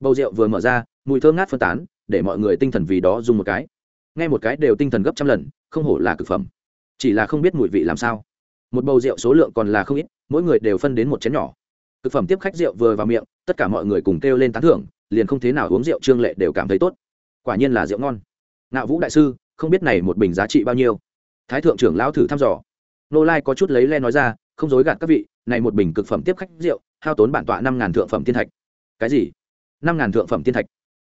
Bầu rượu vừa mở ra, mùi thơm ngát phân tán, để mọi người tinh thần vì đó dùng một cái nghe một cái đều tinh thần gấp trăm lần, không hổ là cực phẩm. Chỉ là không biết mùi vị làm sao. Một bầu rượu số lượng còn là không ít, mỗi người đều phân đến một chén nhỏ. Thực phẩm tiếp khách rượu vừa vào miệng, tất cả mọi người cùng kêu lên tán thưởng, liền không thế nào uống rượu trương lệ đều cảm thấy tốt. Quả nhiên là rượu ngon. Ngạo vũ đại sư, không biết này một bình giá trị bao nhiêu? Thái thượng trưởng lão thử thăm dò. Nô lai có chút lấy le nói ra, không dối gạt các vị, này một bình cực phẩm tiếp khách rượu, hao tốn bản tọa năm ngàn thượng phẩm thiên thạch. Cái gì? Năm ngàn thượng phẩm thiên thạch.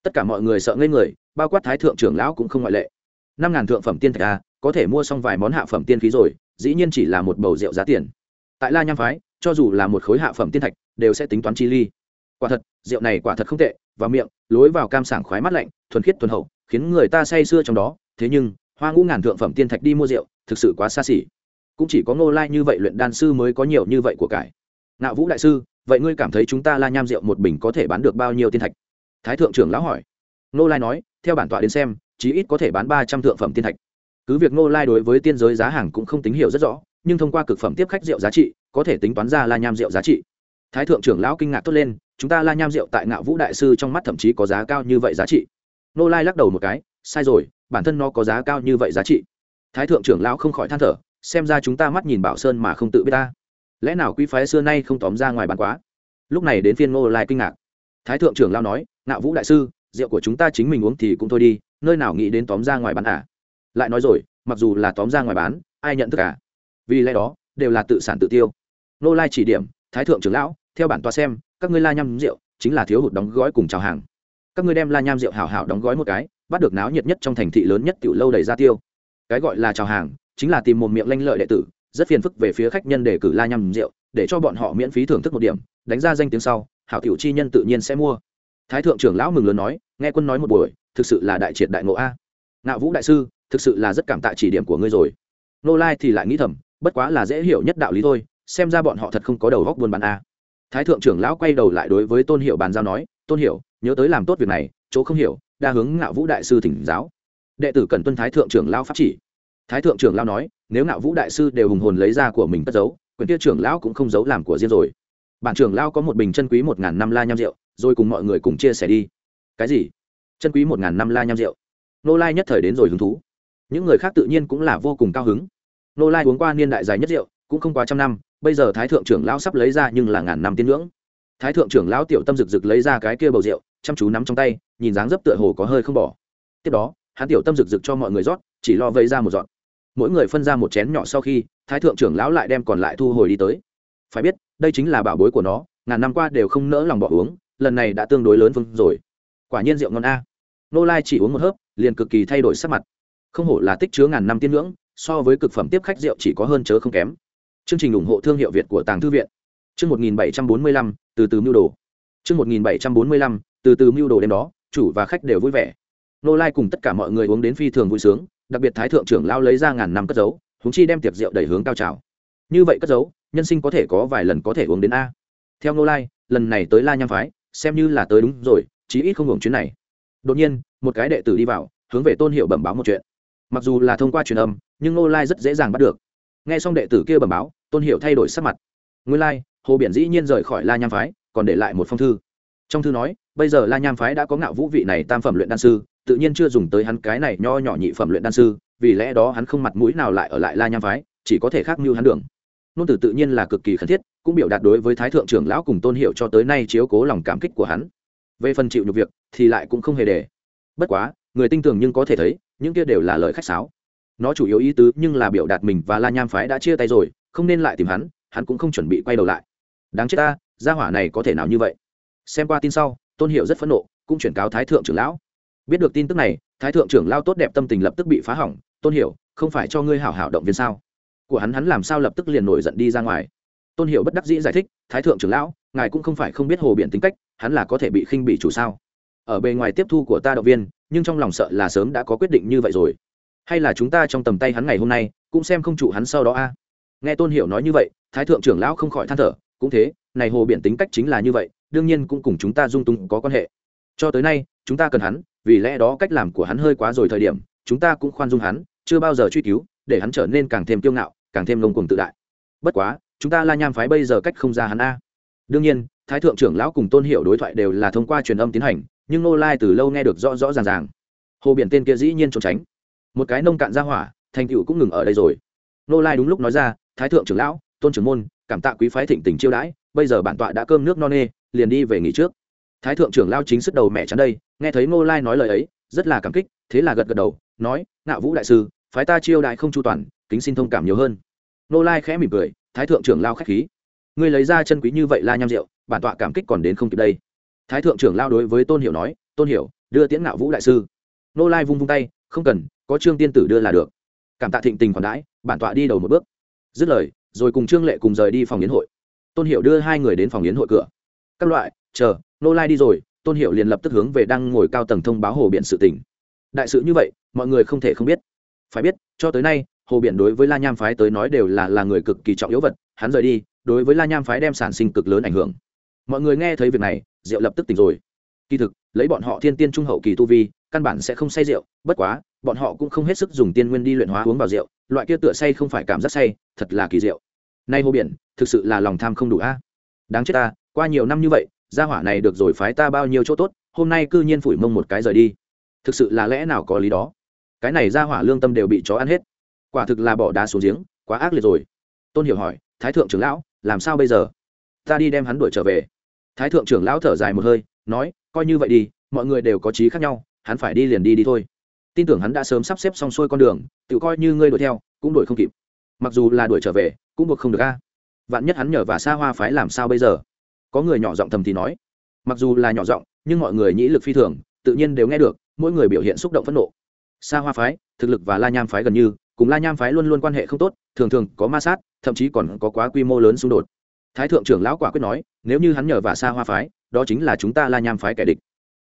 Tất cả mọi người sợ ngây người, bao quát thái thượng trưởng lão cũng không ngoại lệ năm ngàn thượng phẩm tiên thạch a, có thể mua xong vài món hạ phẩm tiên khí rồi dĩ nhiên chỉ là một bầu rượu giá tiền. Tại la nham phái cho dù là một khối hạ phẩm tiên thạch đều sẽ tính toán chi ly. Quả thật rượu này quả thật không tệ và miệng lối vào cam sảng khoái mắt lạnh thuần khiết thuần hậu khiến người ta say sưa trong đó. Thế nhưng hoa ngũ ngàn thượng phẩm tiên thạch đi mua rượu thực sự quá xa xỉ. Cũng chỉ có ngô lai như vậy luyện đan sư mới có nhiều như vậy của cải. Nạo vũ đại sư vậy ngươi cảm thấy chúng ta la nham rượu một bình có thể bán được bao nhiêu tiên thạch? Thái thượng trưởng lão hỏi. Ngô lai nói theo bản tọa đến xem chí ít có thể bán ba trăm thượng phẩm tiên thạch. Cứ việc ngô lai đối với tiên giới giá hàng cũng không tính hiểu rất rõ, nhưng thông qua cực phẩm tiếp khách rượu giá trị, có thể tính toán ra la nham rượu giá trị. Thái thượng trưởng lão kinh ngạc tốt lên, chúng ta la nham rượu tại ngạo vũ đại sư trong mắt thậm chí có giá cao như vậy giá trị? Ngô lai lắc đầu một cái, sai rồi, bản thân nó có giá cao như vậy giá trị. Thái thượng trưởng lão không khỏi than thở, xem ra chúng ta mắt nhìn bảo sơn mà không tự biết ta. Lẽ nào quý phái xưa nay không tóm ra ngoài bản quá? Lúc này đến phiên ngô lai kinh ngạc. Thái thượng trưởng lão nói, ngạo vũ đại sư, rượu của chúng ta chính mình uống thì cũng thôi đi nơi nào nghĩ đến tóm ra ngoài bán à? Lại nói rồi, mặc dù là tóm ra ngoài bán, ai nhận thức cả vì lẽ đó, đều là tự sản tự tiêu. Nô lai chỉ điểm, thái thượng trưởng lão, theo bản tòa xem, các ngươi la nhăm rượu chính là thiếu hụt đóng gói cùng chào hàng. Các ngươi đem la nham rượu hảo hảo đóng gói một cái, bắt được náo nhiệt nhất trong thành thị lớn nhất tiểu lâu đầy ra tiêu. Cái gọi là chào hàng, chính là tìm một miệng lanh lợi đệ tử, rất phiền phức về phía khách nhân để cử la nham rượu, để cho bọn họ miễn phí thưởng thức một điểm, đánh ra danh tiếng sau, hảo tiểu chi nhân tự nhiên sẽ mua. Thái thượng trưởng lão mừng lớn nói, nghe quân nói một buổi thực sự là đại triệt đại ngộ a. Ngạo vũ đại sư, thực sự là rất cảm tạ chỉ điểm của ngươi rồi. Nô lai thì lại nghĩ thầm, bất quá là dễ hiểu nhất đạo lý thôi, xem ra bọn họ thật không có đầu góc buôn bán a. Thái thượng trưởng lão quay đầu lại đối với tôn hiệu bàn giao nói, tôn hiệu nhớ tới làm tốt việc này, chỗ không hiểu, đa hướng ngạo vũ đại sư thỉnh giáo. Đệ tử cần tuân thái thượng trưởng lão pháp chỉ. Thái thượng trưởng lão nói, nếu ngạo vũ đại sư đều hùng hồn lấy ra của mình cất giấu, quyền kia trưởng lão cũng không giấu làm của riêng rồi. Bản trưởng lão có một bình chân quý một ngàn năm la nham rượu, rồi cùng mọi người cùng chia sẻ đi. Cái gì? Chân quý một ngàn năm la nham rượu nô lai nhất thời đến rồi hứng thú. Những người khác tự nhiên cũng là vô cùng cao hứng. Nô lai uống qua niên đại dài nhất rượu, cũng không quá trăm năm, bây giờ thái thượng trưởng lão sắp lấy ra nhưng là ngàn năm tiên ngưỡng. Thái thượng trưởng lão tiểu tâm rực rực lấy ra cái kia bầu rượu, chăm chú nắm trong tay, nhìn dáng dấp tựa hồ có hơi không bỏ. Tiếp đó, hắn tiểu tâm rực rực cho mọi người rót, chỉ lo vây ra một dọn mỗi người phân ra một chén nhỏ sau khi, thái thượng trưởng lão lại đem còn lại thu hồi đi tới. Phải biết, đây chính là bảo bối của nó, ngàn năm qua đều không nỡ lòng bỏ uống, lần này đã tương đối lớn phương rồi quả nhiên rượu ngon a. Nô lai chỉ uống một hớp, liền cực kỳ thay đổi sắc mặt. Không hổ là tích chứa ngàn năm tiên ngưỡng so với cực phẩm tiếp khách rượu chỉ có hơn chớ không kém. Chương trình ủng hộ thương hiệu việt của tàng thư viện. Chương một nghìn bảy trăm bốn mươi lăm, từ từ mưu đồ. Chương một nghìn bảy trăm bốn mươi lăm, từ từ mưu đồ đêm đó, chủ và khách đều vui vẻ. Nô lai cùng tất cả mọi người uống đến phi thường vui sướng, đặc biệt thái thượng trưởng lao lấy ra ngàn năm cất dấu húng chi đem tiệc rượu đẩy hướng cao trào. Như vậy cất dấu nhân sinh có thể có vài lần có thể uống đến a. Theo nô lai, lần này tới la nham phái, xem như là tới đúng rồi chí ít không hưởng chuyến này. Đột nhiên, một cái đệ tử đi vào, hướng về tôn hiệu bẩm báo một chuyện. Mặc dù là thông qua truyền âm, nhưng nô lai rất dễ dàng bắt được. Nghe xong đệ tử kia bẩm báo, tôn hiệu thay đổi sắc mặt. Nguyên lai, hồ biển dĩ nhiên rời khỏi la nham phái, còn để lại một phong thư. Trong thư nói, bây giờ la nham phái đã có ngạo vũ vị này tam phẩm luyện đan sư, tự nhiên chưa dùng tới hắn cái này nho nhỏ nhị phẩm luyện đan sư, vì lẽ đó hắn không mặt mũi nào lại ở lại la nham phái, chỉ có thể khác mưu hắn đường. Nôn tử tự nhiên là cực kỳ khẩn thiết, cũng biểu đạt đối với thái thượng trưởng lão cùng tôn hiệu cho tới nay chiếu cố lòng cảm kích của hắn về phần chịu nhục việc thì lại cũng không hề để. Bất quá, người tinh tường nhưng có thể thấy, những kia đều là lời khách sáo. Nó chủ yếu ý tứ nhưng là biểu đạt mình và la nham phái đã chia tay rồi, không nên lại tìm hắn hắn cũng không chuẩn bị quay đầu lại. Đáng chết ta, gia hỏa này có thể nào như vậy? Xem qua tin sau, tôn hiệu rất phẫn nộ, cũng chuyển cáo thái thượng trưởng lão. Biết được tin tức này, thái thượng trưởng lao tốt đẹp tâm tình lập tức bị phá hỏng. Tôn hiểu, không phải cho ngươi hảo hảo động viên sao? Của hắn hắn làm sao lập tức liền nổi giận đi ra ngoài? Tôn hiểu bất đắc dĩ giải thích, thái thượng trưởng lão ngài cũng không phải không biết hồ biển tính cách, hắn là có thể bị khinh bị chủ sao? Ở bề ngoài tiếp thu của ta động viên, nhưng trong lòng sợ là sớm đã có quyết định như vậy rồi. Hay là chúng ta trong tầm tay hắn ngày hôm nay, cũng xem không trụ hắn sau đó a? Nghe tôn hiểu nói như vậy, thái thượng trưởng lão không khỏi than thở, cũng thế, này hồ biển tính cách chính là như vậy, đương nhiên cũng cùng chúng ta dung túng có quan hệ. Cho tới nay, chúng ta cần hắn, vì lẽ đó cách làm của hắn hơi quá rồi thời điểm, chúng ta cũng khoan dung hắn, chưa bao giờ truy cứu, để hắn trở nên càng thêm kiêu ngạo, càng thêm lông cuồng tự đại. Bất quá, chúng ta la nham phái bây giờ cách không ra hắn a đương nhiên, thái thượng trưởng lão cùng tôn hiệu đối thoại đều là thông qua truyền âm tiến hành, nhưng nô lai từ lâu nghe được rõ rõ ràng ràng. Hồ biển tên kia dĩ nhiên trốn tránh. Một cái nông cạn ra hỏa, thành tựu cũng ngừng ở đây rồi. Nô lai đúng lúc nói ra, thái thượng trưởng lão, tôn trưởng môn, cảm tạ quý phái thịnh tình chiêu đãi, bây giờ bản tọa đã cơm nước no nê, liền đi về nghỉ trước. Thái thượng trưởng lao chính sức đầu mẹ chắn đây, nghe thấy nô lai nói lời ấy, rất là cảm kích, thế là gật gật đầu, nói, ngạo vũ đại sư, phái ta chiêu đại không chu toàn, kính xin thông cảm nhiều hơn. Nô lai khẽ mỉm cười, thái thượng trưởng lao k h á c h khí ngươi lấy ra chân quý như vậy la nham rượu, bản tọa cảm kích còn đến không kịp đây. Thái thượng trưởng lao đối với tôn hiểu nói, tôn hiểu, đưa tiễn ngạo vũ đại sư. Nô lai vung vung tay, không cần, có trương tiên tử đưa là được. Cảm tạ thịnh tình còn đãi, bản tọa đi đầu một bước. Dứt lời, rồi cùng trương lệ cùng rời đi phòng yến hội. Tôn hiểu đưa hai người đến phòng yến hội cửa. Các loại, chờ, nô lai đi rồi. Tôn hiểu liền lập tức hướng về đang ngồi cao tầng thông báo hồ biện sự tỉnh đại sự như vậy, mọi người không thể không biết. Phải biết, cho tới nay, hồ biện đối với la nham phái tới nói đều là là người cực kỳ trọng yếu vật, hắn rời đi đối với la nham phái đem sản sinh cực lớn ảnh hưởng. Mọi người nghe thấy việc này, rượu lập tức tỉnh rồi. Kỳ thực, lấy bọn họ thiên tiên trung hậu kỳ tu vi, căn bản sẽ không say rượu, bất quá, bọn họ cũng không hết sức dùng tiên nguyên đi luyện hóa uống vào rượu, loại kia tựa say không phải cảm giác say, thật là kỳ diệu. Nay hồ biển, thực sự là lòng tham không đủ a. Đáng chết ta, qua nhiều năm như vậy, gia hỏa này được rồi phái ta bao nhiêu chỗ tốt, hôm nay cư nhiên phủi mông một cái rời đi. Thực sự là lẽ nào có lý đó? Cái này gia hỏa lương tâm đều bị chó ăn hết. Quả thực là bỏ đá xuống giếng, quá ác liệt rồi. Tôn hiểu hỏi, thái thượng trưởng lão làm sao bây giờ? Ta đi đem hắn đuổi trở về. Thái thượng trưởng lão thở dài một hơi, nói, coi như vậy đi, mọi người đều có trí khác nhau, hắn phải đi liền đi đi thôi. Tin tưởng hắn đã sớm sắp xếp xong xuôi con đường, tự coi như ngươi đuổi theo, cũng đuổi không kịp. Mặc dù là đuổi trở về, cũng buộc không được a. Vạn nhất hắn nhờ và xa hoa phái làm sao bây giờ? Có người nhỏ giọng thầm thì nói. Mặc dù là nhỏ giọng, nhưng mọi người nhĩ lực phi thường, tự nhiên đều nghe được, mỗi người biểu hiện xúc động phẫn nộ. Xa hoa phái, thực lực và la nham phái gần như cùng la nham phái luôn luôn quan hệ không tốt, thường thường có ma sát, thậm chí còn có quá quy mô lớn xung đột. Thái thượng trưởng lão quả quyết nói, nếu như hắn nhờ và xa hoa phái, đó chính là chúng ta la nham phái kẻ địch.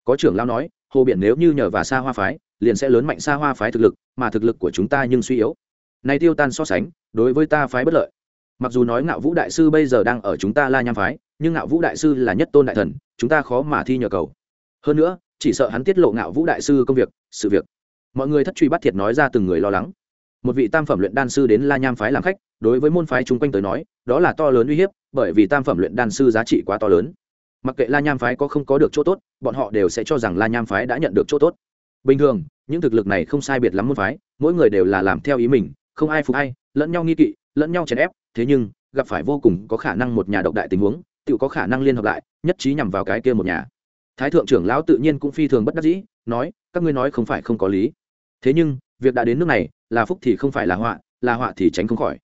Có trưởng lão nói, hồ biển nếu như nhờ và xa hoa phái, liền sẽ lớn mạnh xa hoa phái thực lực, mà thực lực của chúng ta nhưng suy yếu. Này tiêu tan so sánh, đối với ta phái bất lợi. Mặc dù nói ngạo vũ đại sư bây giờ đang ở chúng ta la nham phái, nhưng ngạo vũ đại sư là nhất tôn đại thần, chúng ta khó mà thi nhờ cầu. Hơn nữa, chỉ sợ hắn tiết lộ ngạo vũ đại sư công việc, sự việc. Mọi người thất truy bắt thiệt nói ra từng người lo lắng một vị tam phẩm luyện đan sư đến la nham phái làm khách, đối với môn phái chung quanh tới nói, đó là to lớn uy hiếp, bởi vì tam phẩm luyện đan sư giá trị quá to lớn. Mặc kệ la nham phái có không có được chỗ tốt, bọn họ đều sẽ cho rằng la nham phái đã nhận được chỗ tốt. Bình thường, những thực lực này không sai biệt lắm môn phái, mỗi người đều là làm theo ý mình, không ai phục ai, lẫn nhau nghi kỵ, lẫn nhau chèn ép, thế nhưng, gặp phải vô cùng có khả năng một nhà độc đại tình huống tự có khả năng liên hợp lại, nhất trí nhằm vào cái kia một nhà. Thái thượng trưởng lão tự nhiên cũng phi thường bất đắc dĩ, nói, các ngươi nói không phải không có lý. Thế nhưng, việc đã đến nước này là phúc thì không phải là họa là họa thì tránh không khỏi.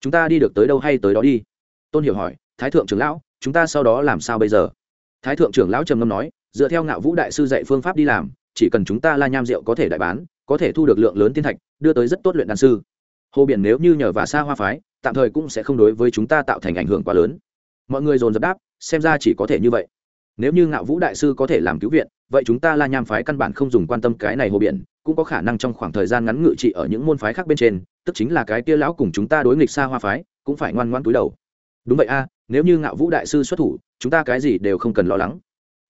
Chúng ta đi được tới đâu hay tới đó đi. Tôn hiểu hỏi, thái thượng trưởng lão, chúng ta sau đó làm sao bây giờ? Thái thượng trưởng lão trầm ngâm nói, dựa theo ngạo vũ đại sư dạy phương pháp đi làm, chỉ cần chúng ta la nham rượu có thể đại bán, có thể thu được lượng lớn tiên thạch, đưa tới rất tốt luyện đan sư. Hồ biển nếu như nhờ và xa hoa phái, tạm thời cũng sẽ không đối với chúng ta tạo thành ảnh hưởng quá lớn. Mọi người dồn dập đáp, xem ra chỉ có thể như vậy. Nếu như ngạo vũ đại sư có thể làm cứu viện, vậy chúng ta la nham phái căn bản không dùng quan tâm cái này hồ biển cũng có khả năng trong khoảng thời gian ngắn ngự trị ở những môn phái khác bên trên, tức chính là cái kia lão cùng chúng ta đối nghịch xa hoa phái, cũng phải ngoan ngoan túi đầu. Đúng vậy a, nếu như ngạo vũ đại sư xuất thủ, chúng ta cái gì đều không cần lo lắng.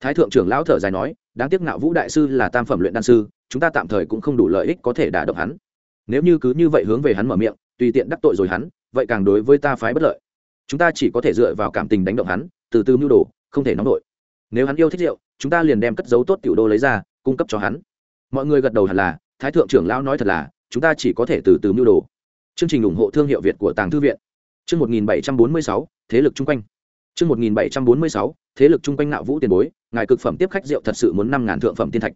Thái thượng trưởng lão thở dài nói, đáng tiếc ngạo vũ đại sư là tam phẩm luyện đan sư, chúng ta tạm thời cũng không đủ lợi ích có thể đả động hắn. Nếu như cứ như vậy hướng về hắn mở miệng, tùy tiện đắc tội rồi hắn, vậy càng đối với ta phái bất lợi. Chúng ta chỉ có thể dựa vào cảm tình đánh động hắn, từ từ mưu đồ, không thể nóng đội nếu hắn yêu thích rượu, chúng ta liền đem cất dấu tốt tiểu đô lấy ra, cung cấp cho hắn mọi người gật đầu hẳn là, thái thượng trưởng lão nói thật là, chúng ta chỉ có thể từ từ mưu đồ. Chương trình ủng hộ thương hiệu việt của tàng thư viện. Chương một nghìn bảy trăm bốn mươi sáu, thế lực chung quanh. Chương một nghìn bảy trăm bốn mươi sáu, thế lực chung quanh nạo vũ tiền bối, ngài cực phẩm tiếp khách rượu thật sự muốn năm ngàn thượng phẩm tiên thạch.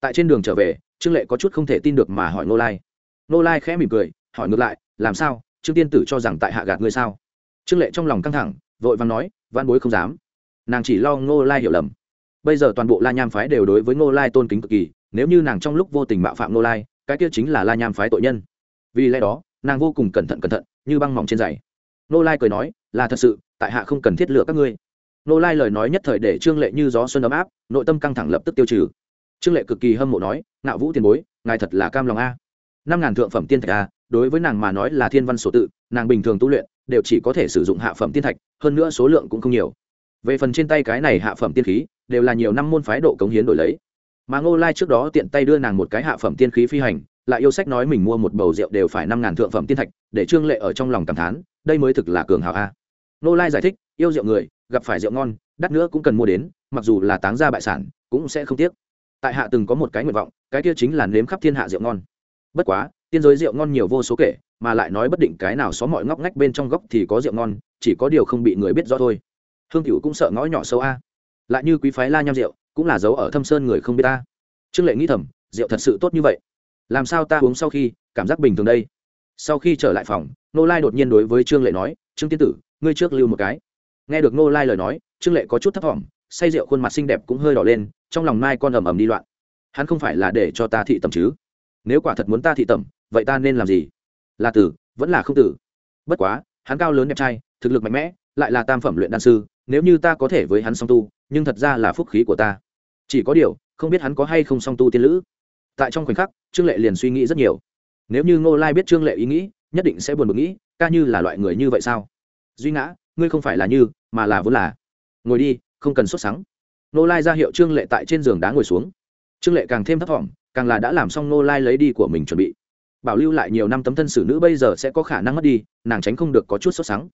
Tại trên đường trở về, trương lệ có chút không thể tin được mà hỏi nô lai. Nô lai khẽ mỉm cười, hỏi ngược lại, làm sao? Trương tiên tử cho rằng tại hạ gạt ngươi sao? Trương lệ trong lòng căng thẳng, vội vàng nói, văn bối không dám. Nàng chỉ lo ngô lai hiểu lầm. Bây giờ toàn bộ la nham phái đều đối với ngô lai tôn kính cực kỳ nếu như nàng trong lúc vô tình mạo phạm Nô lai, cái kia chính là la nham phái tội nhân. Vì lẽ đó, nàng vô cùng cẩn thận cẩn thận, như băng mỏng trên giày. Nô lai cười nói, là thật sự, tại hạ không cần thiết lựa các ngươi. Nô lai lời nói nhất thời để trương lệ như gió xuân ấm áp, nội tâm căng thẳng lập tức tiêu trừ. Trương lệ cực kỳ hâm mộ nói nạo vũ tiền bối, ngài thật là cam lòng a. Năm ngàn thượng phẩm tiên thạch a, đối với nàng mà nói là thiên văn sổ tự, nàng bình thường tu luyện đều chỉ có thể sử dụng hạ phẩm tiên thạch, hơn nữa số lượng cũng không nhiều. Về phần trên tay cái này hạ phẩm tiên khí, đều là nhiều năm môn phái độ cống hiến đổi lấy mà ngô lai trước đó tiện tay đưa nàng một cái hạ phẩm tiên khí phi hành, lại yêu sách nói mình mua một bầu rượu đều phải năm ngàn thượng phẩm tiên thạch, để trương lệ ở trong lòng cảm thán, đây mới thực là cường hào a. Ngô lai giải thích, yêu rượu người, gặp phải rượu ngon, đắt nữa cũng cần mua đến, mặc dù là táng ra bại sản, cũng sẽ không tiếc. Tại hạ từng có một cái nguyện vọng, cái kia chính là nếm khắp thiên hạ rượu ngon. Bất quá, tiên giới rượu ngon nhiều vô số kể, mà lại nói bất định cái nào xó mọi ngóc ngách bên trong góc thì có rượu ngon, chỉ có điều không bị người biết rõ thôi. Hương cựu cũng sợ ngõ nhỏ sâu a. Lại như quý phái la nham rượu cũng là dấu ở thâm sơn người không biết ta. Trương lệ nghĩ thầm, rượu thật sự tốt như vậy. Làm sao ta uống sau khi, cảm giác bình thường đây? Sau khi trở lại phòng nô lai đột nhiên đối với trương lệ nói, trương tiên tử, ngươi trước lưu một cái. Nghe được nô lai lời nói, trương lệ có chút thấp t say rượu khuôn mặt xinh đẹp cũng hơi đỏ lên, trong lòng mai con ầm ầm đi loạn. Hắn không phải là để cho ta thị tầm chứ? Nếu quả thật muốn ta thị tẩm, vậy ta nên làm gì? Là tử, vẫn là không tử. Bất quá, hắn cao lớn đẹp trai, thực lực mạnh mẽ, lại là tam phẩm luyện đan sư nếu như ta có thể với hắn song tu, nhưng thật ra là phúc khí của ta. Chỉ có điều, không biết hắn có hay không song tu tiên lữ. Tại trong khoảnh khắc, trương lệ liền suy nghĩ rất nhiều. Nếu như ngô lai biết trương lệ ý nghĩ, nhất định sẽ buồn bực nghĩ, ca như là loại người như vậy sao? Duy ngã, ngươi không phải là như, mà là vốn là. Ngồi đi, không cần xuất sáng ngô lai ra hiệu trương lệ tại trên giường đá ngồi xuống. Trương lệ càng thêm thấp t càng là đã làm xong ngô lai lấy đi của mình chuẩn bị. Bảo lưu lại nhiều năm tấm thân xử nữ bây giờ sẽ có khả năng mất đi, nàng tránh không được có chút sốt sắng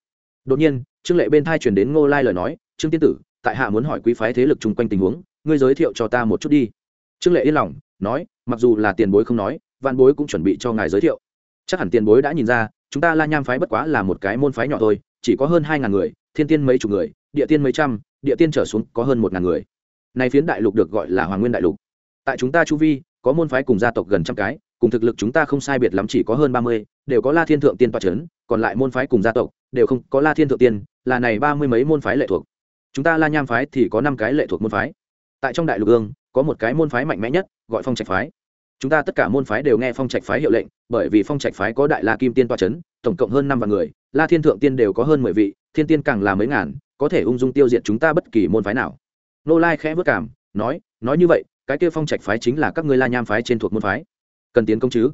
đột nhiên, trương lệ bên thai truyền đến ngô lai lời nói, trương tiên tử, tại hạ muốn hỏi quý phái thế lực chung quanh tình huống, ngươi giới thiệu cho ta một chút đi. Trương lệ yên lòng, nói, mặc dù là tiền bối không nói văn bối cũng chuẩn bị cho ngài giới thiệu. Chắc hẳn tiền bối đã nhìn ra, chúng ta la nham phái bất quá là một cái môn phái nhỏ thôi, chỉ có hơn hai ngàn người, thiên tiên mấy chục người, địa tiên mấy trăm, địa tiên trở xuống có hơn một ngàn người. Này phiến đại lục được gọi là hoàng nguyên đại lục. Tại chúng ta chu vi, có môn phái cùng gia tộc gần trăm cái, cùng thực lực chúng ta không sai biệt lắm chỉ có hơn ba mươi, đều có la thiên thượng tiên toa c h ấ n còn lại môn phái cùng gia tộc đều không có la thiên thượng tiên, là này ba mươi mấy môn phái lệ thuộc. Chúng ta la nham phái thì có năm cái lệ thuộc môn phái. Tại trong đại lục ương có một cái môn phái mạnh mẽ nhất, gọi phong trạch phái. Chúng ta tất cả môn phái đều nghe phong trạch phái hiệu lệnh, bởi vì phong trạch phái có đại la kim tiên toa c h ấ n tổng cộng hơn năm vạn người, la thiên thượng tiên đều có hơn mười vị, thiên tiên càng là mấy ngàn, có thể ung dung tiêu diệt chúng ta bất kỳ môn phái nào. Nô lai khẽ vất cảm, nói nói như vậy, cái kia phong trạch phái chính là các ngươi la nham phái trên thuộc môn phái. Cần tiến công chứ?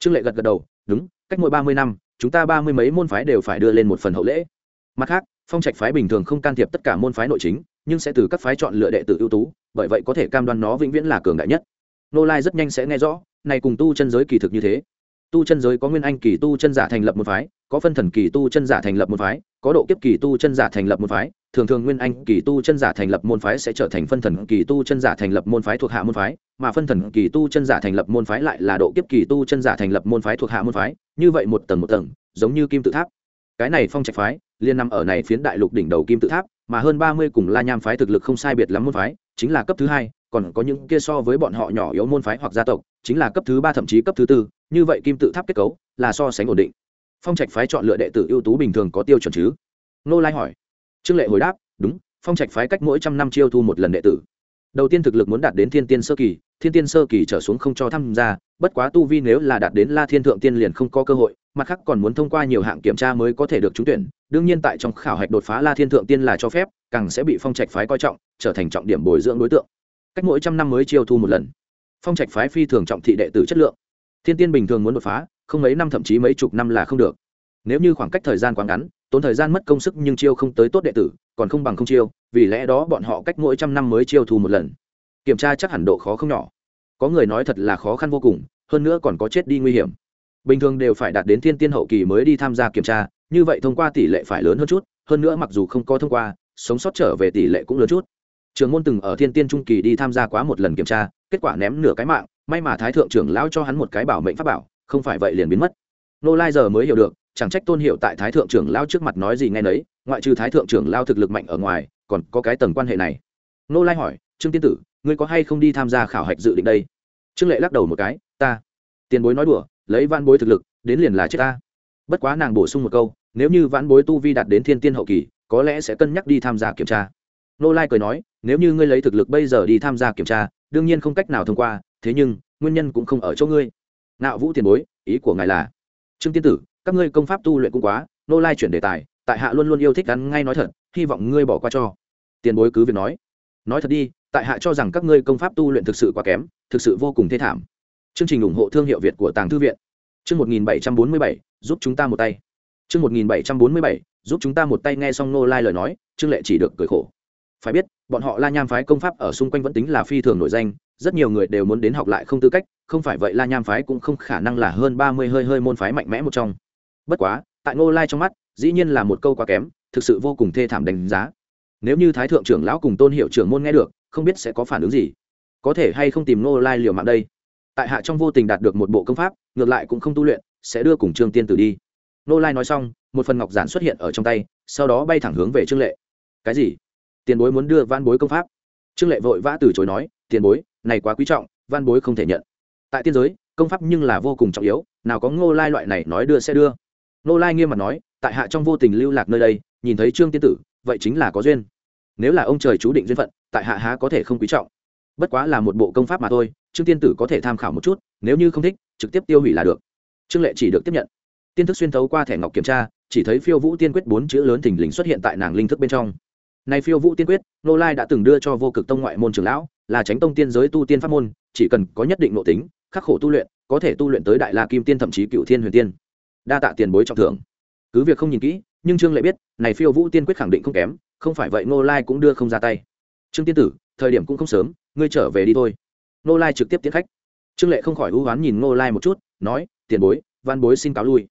Trương lệ gật gật đầu, đúng, cách mỗi ba mươi năm chúng ta ba mươi mấy môn phái đều phải đưa lên một phần hậu lễ. Mặt khác, phong trạch phái bình thường không can thiệp tất cả môn phái nội chính, nhưng sẽ từ các phái chọn lựa đệ tử ưu tú, bởi vậy có thể cam đoan nó vĩnh viễn là cường đại nhất. Nô lai rất nhanh sẽ nghe rõ, này cùng tu chân giới kỳ thực như thế. Tu chân giới có nguyên anh kỳ tu chân giả thành lập một phái, có phân thần kỳ tu chân giả thành lập một phái, có độ kiếp kỳ tu chân giả thành lập một phái, thường thường nguyên anh kỳ tu chân giả thành lập môn phái sẽ trở thành phân thần kỳ tu chân giả thành lập môn phái thuộc hạ môn phái, mà phân thần kỳ tu chân giả thành lập môn phái lại là độ kiếp kỳ tu chân giả thành lập môn phái thuộc hạ môn phái như vậy một tầng một tầng, giống như kim tự tháp. Cái này phong trạch phái, liên nằm ở này phiến đại lục đỉnh đầu kim tự tháp, mà hơn ba mươi cùng la nham phái thực lực không sai biệt lắm môn phái, chính là cấp thứ hai, còn có những kia so với bọn họ nhỏ yếu môn phái hoặc gia tộc, chính là cấp thứ ba thậm chí cấp thứ tư, như vậy kim tự tháp kết cấu là so sánh ổn định. Phong trạch phái chọn lựa đệ tử ưu tú bình thường có tiêu chuẩn chứ? Nô lai hỏi. Trương lệ hồi đáp, đúng, phong trạch phái cách mỗi trăm năm chiêu thu một lần đệ tử. Đầu tiên thực lực muốn đạt đến thiên tiên sơ kỳ, thiên tiên sơ kỳ trở xuống không cho tham gia bất quá tu vi nếu là đạt đến la thiên thượng tiên liền không có cơ hội, mặt khác còn muốn thông qua nhiều hạng kiểm tra mới có thể được trúng tuyển. Đương nhiên tại trong khảo hạch đột phá la thiên thượng tiên là cho phép, càng sẽ bị phong trạch phái coi trọng, trở thành trọng điểm bồi dưỡng đối tượng. Cách mỗi trăm năm mới chiêu thu một lần. Phong trạch phái phi thường trọng thị đệ tử chất lượng. Thiên tiên bình thường muốn đột phá, không mấy năm thậm chí mấy chục năm là không được. Nếu như khoảng cách thời gian quá ngắn, tốn thời gian mất công sức nhưng chiêu không tới tốt đệ tử, còn không bằng không chiêu, vì lẽ đó bọn họ cách mỗi trăm năm mới chiêu thu một lần. Kiểm tra chắc hẳn độ khó không nhỏ có người nói thật là khó khăn vô cùng, hơn nữa còn có chết đi nguy hiểm. Bình thường đều phải đạt đến thiên tiên hậu kỳ mới đi tham gia kiểm tra, như vậy thông qua tỷ lệ phải lớn hơn chút, hơn nữa mặc dù không có thông qua, sống sót trở về tỷ lệ cũng lớn chút. Trường môn từng ở thiên tiên trung kỳ đi tham gia quá một lần kiểm tra, kết quả ném nửa cái mạng, may mà thái thượng trưởng lão cho hắn một cái bảo mệnh pháp bảo, không phải vậy liền biến mất. Nô lai giờ mới hiểu được, chẳng trách tôn hiệu tại thái thượng trưởng lao trước mặt nói gì nghe nấy, ngoại trừ thái thượng trưởng lao thực lực mạnh ở ngoài, còn có cái tầng quan hệ này. Nô lai hỏi, trương tiên tử ngươi có hay không đi tham gia khảo hạch dự định đây? Trương lệ lắc đầu một cái, ta, tiền bối nói đùa, lấy van bối thực lực, đến liền là chết ta. Bất quá nàng bổ sung một câu, nếu như vãn bối tu vi đạt đến thiên tiên hậu kỳ, có lẽ sẽ cân nhắc đi tham gia kiểm tra. Nô lai cười nói, nếu như ngươi lấy thực lực bây giờ đi tham gia kiểm tra, đương nhiên không cách nào thông qua, thế nhưng, nguyên nhân cũng không ở chỗ ngươi. Nạo vũ tiền bối, ý của ngài là, trương tiên tử, các ngươi công pháp tu luyện cũng quá, nô lai chuyển đề tài, tại hạ luôn luôn yêu thích gắn ngay nói thật, hy vọng ngươi bỏ qua cho. Tiền bối cứ việc nói nói thật đi tại hạ cho rằng các ngươi công pháp tu luyện thực sự quá kém, thực sự vô cùng thê thảm. Chương trình ủng hộ thương hiệu việt của tàng thư viện. Chương một nghìn bảy trăm bốn mươi bảy, giúp chúng ta một tay. Chương một nghìn bảy trăm bốn mươi bảy, giúp chúng ta một tay nghe xong nô lai lời nói, trương lệ chỉ được cười khổ. Phải biết, bọn họ la nham phái công pháp ở xung quanh vẫn tính là phi thường nổi danh, rất nhiều người đều muốn đến học lại không tư cách, không phải vậy la nham phái cũng không khả năng là hơn ba mươi hơi hơi môn phái mạnh mẽ một trong. Bất quá, tại ngô lai trong mắt, dĩ nhiên là một câu quá kém, thực sự vô cùng thê thảm đánh giá. Nếu như thái thượng trưởng lão cùng tôn hiệu trưởng môn nghe được không biết sẽ có phản ứng gì. Có thể hay không tìm ngô lai liều mạng đây? Tại hạ trong vô tình đạt được một bộ công pháp, ngược lại cũng không tu luyện, sẽ đưa cùng trương tiên tử đi. Ngô lai nói xong, một phần ngọc giản xuất hiện ở trong tay, sau đó bay thẳng hướng về trương lệ. Cái gì? Tiền bối muốn đưa van bối công pháp? Trương lệ vội vã từ chối nói, tiền bối, này quá quý trọng van bối không thể nhận. Tại tiên giới, công pháp nhưng là vô cùng trọng yếu, nào có ngô lai loại này nói đưa sẽ đưa. Ngô lai nghiêm mặt nói, tại hạ trong vô tình lưu lạc nơi đây, nhìn thấy trương tiên tử, vậy chính là có duyên nếu là ông trời chú định duyên phận, tại hạ há có thể không quý trọng. Bất quá là một bộ công pháp mà thôi, trương tiên tử có thể tham khảo một chút, nếu như không thích, trực tiếp tiêu hủy là được. Trương lệ chỉ được tiếp nhận. Tiên thức xuyên thấu qua thẻ ngọc kiểm tra, chỉ thấy phiêu vũ tiên quyết bốn chữ lớn thình lình xuất hiện tại nàng linh thức bên trong. Này phiêu vũ tiên quyết nô lai đã từng đưa cho vô cực tông ngoại môn trường lão, là tránh tông tiên giới tu tiên pháp môn, chỉ cần có nhất định nội tính, khắc khổ tu luyện, có thể tu luyện tới đại la kim tiên thậm chí cựu thiên huyền tiên. Đa tạ tiền bối trọng thưởng. Cứ việc không nhìn kỹ, nhưng trương lệ biết, này phiêu vũ tiên quyết khẳng định không kém không phải vậy nô lai cũng đưa không ra tay. Trương tiên tử, thời điểm cũng không sớm, ngươi trở về đi thôi. Nô lai trực tiếp tiến khách. Trương lệ không khỏi hú hoán nhìn nô lai một chút, nói, tiền bối, văn bối xin cáo lui.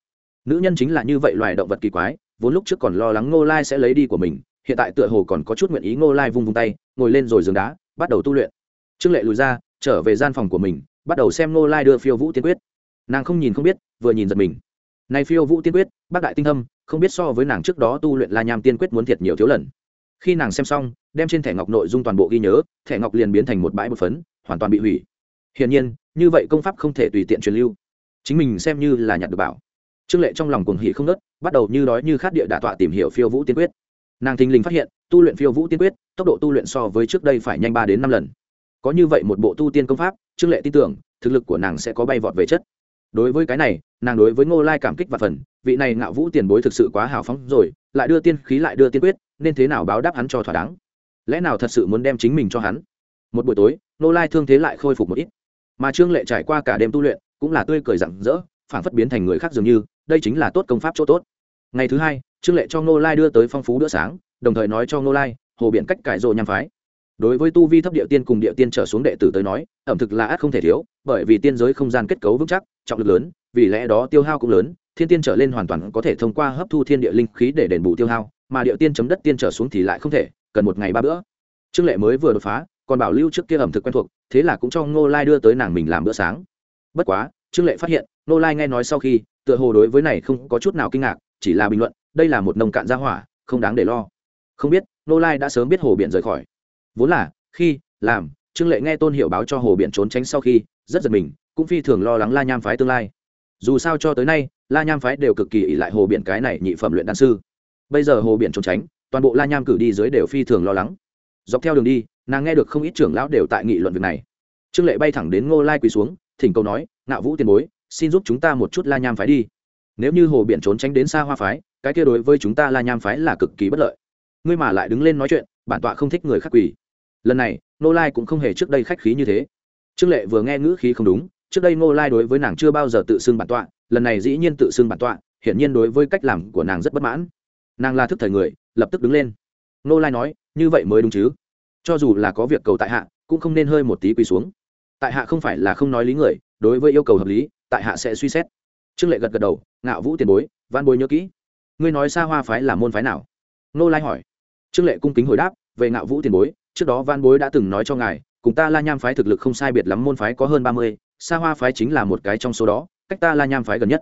Nữ nhân chính là như vậy loài động vật kỳ quái, vốn lúc trước còn lo lắng nô lai sẽ lấy đi của mình, hiện tại tựa hồ còn có chút nguyện ý nô lai vung vung tay, ngồi lên rồi giường đá, bắt đầu tu luyện. Trương lệ lùi ra, trở về gian phòng của mình, bắt đầu xem nô lai đưa phiêu vũ tiên quyết. Nàng không nhìn không biết, vừa nhìn giật mình. Này phiêu vũ tiên quyết, bác đại tinh thâm, không biết so với nàng trước đó tu luyện la nham tiên quyết muốn thiệt nhiều thiếu lần khi nàng xem xong, đem trên thẻ ngọc nội dung toàn bộ ghi nhớ, thẻ ngọc liền biến thành một bãi bột phấn, hoàn toàn bị hủy. Hiển nhiên, như vậy công pháp không thể tùy tiện truyền lưu. Chính mình xem như là nhặt được bảo. Trương lệ trong lòng cuồng hỉ không nớt bắt đầu như đói như khát địa đả tọa tìm hiểu phiêu vũ tiên quyết. Nàng thình lình phát hiện, tu luyện phiêu vũ tiên quyết, tốc độ tu luyện so với trước đây phải nhanh ba đến năm lần. Có như vậy một bộ tu tiên công pháp, trương lệ tin tưởng, thực lực của nàng sẽ có bay vọt về chất. Đối với cái này, nàng đối với ngô lai cảm kích và phần, vị này ngạo vũ tiền bối thực sự quá hào phóng rồi, lại đưa tiên khí lại đưa tiên quyết nên thế nào báo đáp hắn cho thỏa đáng? Lẽ nào thật sự muốn đem chính mình cho hắn? Một buổi tối, Nô lai thương thế lại khôi phục một ít. Mà trương lệ trải qua cả đêm tu luyện, cũng là tươi cười rặng rỡ phản phất biến thành người khác dường như, đây chính là tốt công pháp chỗ tốt. Ngày thứ hai, trương lệ cho Nô lai đưa tới phong phú bữa sáng, đồng thời nói cho Nô lai, hồ biện cách cải rộ nhằm phái. Đối với tu vi thấp địa tiên cùng địa tiên trở xuống đệ tử tới nói, ẩm thực là ác không thể thiếu, bởi vì tiên giới không gian kết cấu vững chắc, trọng lực lớn, vì lẽ đó tiêu hao cũng lớn, thiên tiên trở lên hoàn toàn có thể thông qua hấp thu thiên địa linh khí để đền bù tiêu hao mà địa tiên chấm đất tiên trở xuống thì lại không thể, cần một ngày ba bữa. Trương lệ mới vừa đột phá, còn bảo lưu trước kia ẩm thực quen thuộc, thế là cũng cho ngô lai đưa tới nàng mình làm bữa sáng. Bất quá, trương lệ phát hiện, ngô lai nghe nói sau khi, tựa hồ đối với này không có chút nào kinh ngạc, chỉ là bình luận, đây là một nông cạn gia hỏa, không đáng để lo. Không biết, ngô lai đã sớm biết hồ biện rời khỏi. Vốn là, khi, làm, trương lệ nghe tôn hiệu báo cho hồ biện trốn tránh sau khi, rất giật mình, cũng phi thường lo lắng la nham phái tương lai. Dù sao cho tới nay, la nham phái đều cực kỳ ỉ lại hồ biện cái này nhị phẩm luyện đan sư bây giờ hồ biển trốn tránh, toàn bộ la nham cử đi dưới đều phi thường lo lắng. Dọc theo đường đi, nàng nghe được không ít trưởng lão đều tại nghị luận việc này. Trương lệ bay thẳng đến ngô lai quỳ xuống, thỉnh cầu nói, ngạo vũ tiền bối, xin giúp chúng ta một chút la nham phái đi. Nếu như hồ biển trốn tránh đến xa hoa phái, cái kia đối với chúng ta la nham phái là cực kỳ bất lợi. Ngươi mà lại đứng lên nói chuyện, bản tọa không thích người khác quỳ. Lần này, ngô lai cũng không hề trước đây khách khí như thế. Trương lệ vừa nghe ngữ khí không đúng, trước đây ngô lai đối với nàng chưa bao giờ tự xưng bản tọa, lần này dĩ nhiên tự xưng bản tọa, hiển nhiên đối với cách làm của nàng rất bất mãn nàng là thức thời người, lập tức đứng lên. Nô lai nói, như vậy mới đúng chứ? Cho dù là có việc cầu tại hạ, cũng không nên hơi một tí quỳ xuống. Tại hạ không phải là không nói lý người, đối với yêu cầu hợp lý, tại hạ sẽ suy xét. Trương lệ gật gật đầu, ngạo vũ tiền bối, văn bối nhớ kỹ. Ngươi nói xa hoa phái là môn phái nào? Nô lai hỏi. Trương lệ cung kính hồi đáp, về ngạo vũ tiền bối, trước đó văn bối đã từng nói cho ngài, cùng ta la nham phái thực lực không sai biệt lắm môn phái có hơn ba mươi xa hoa phái chính là một cái trong số đó, cách ta la nham phái gần nhất.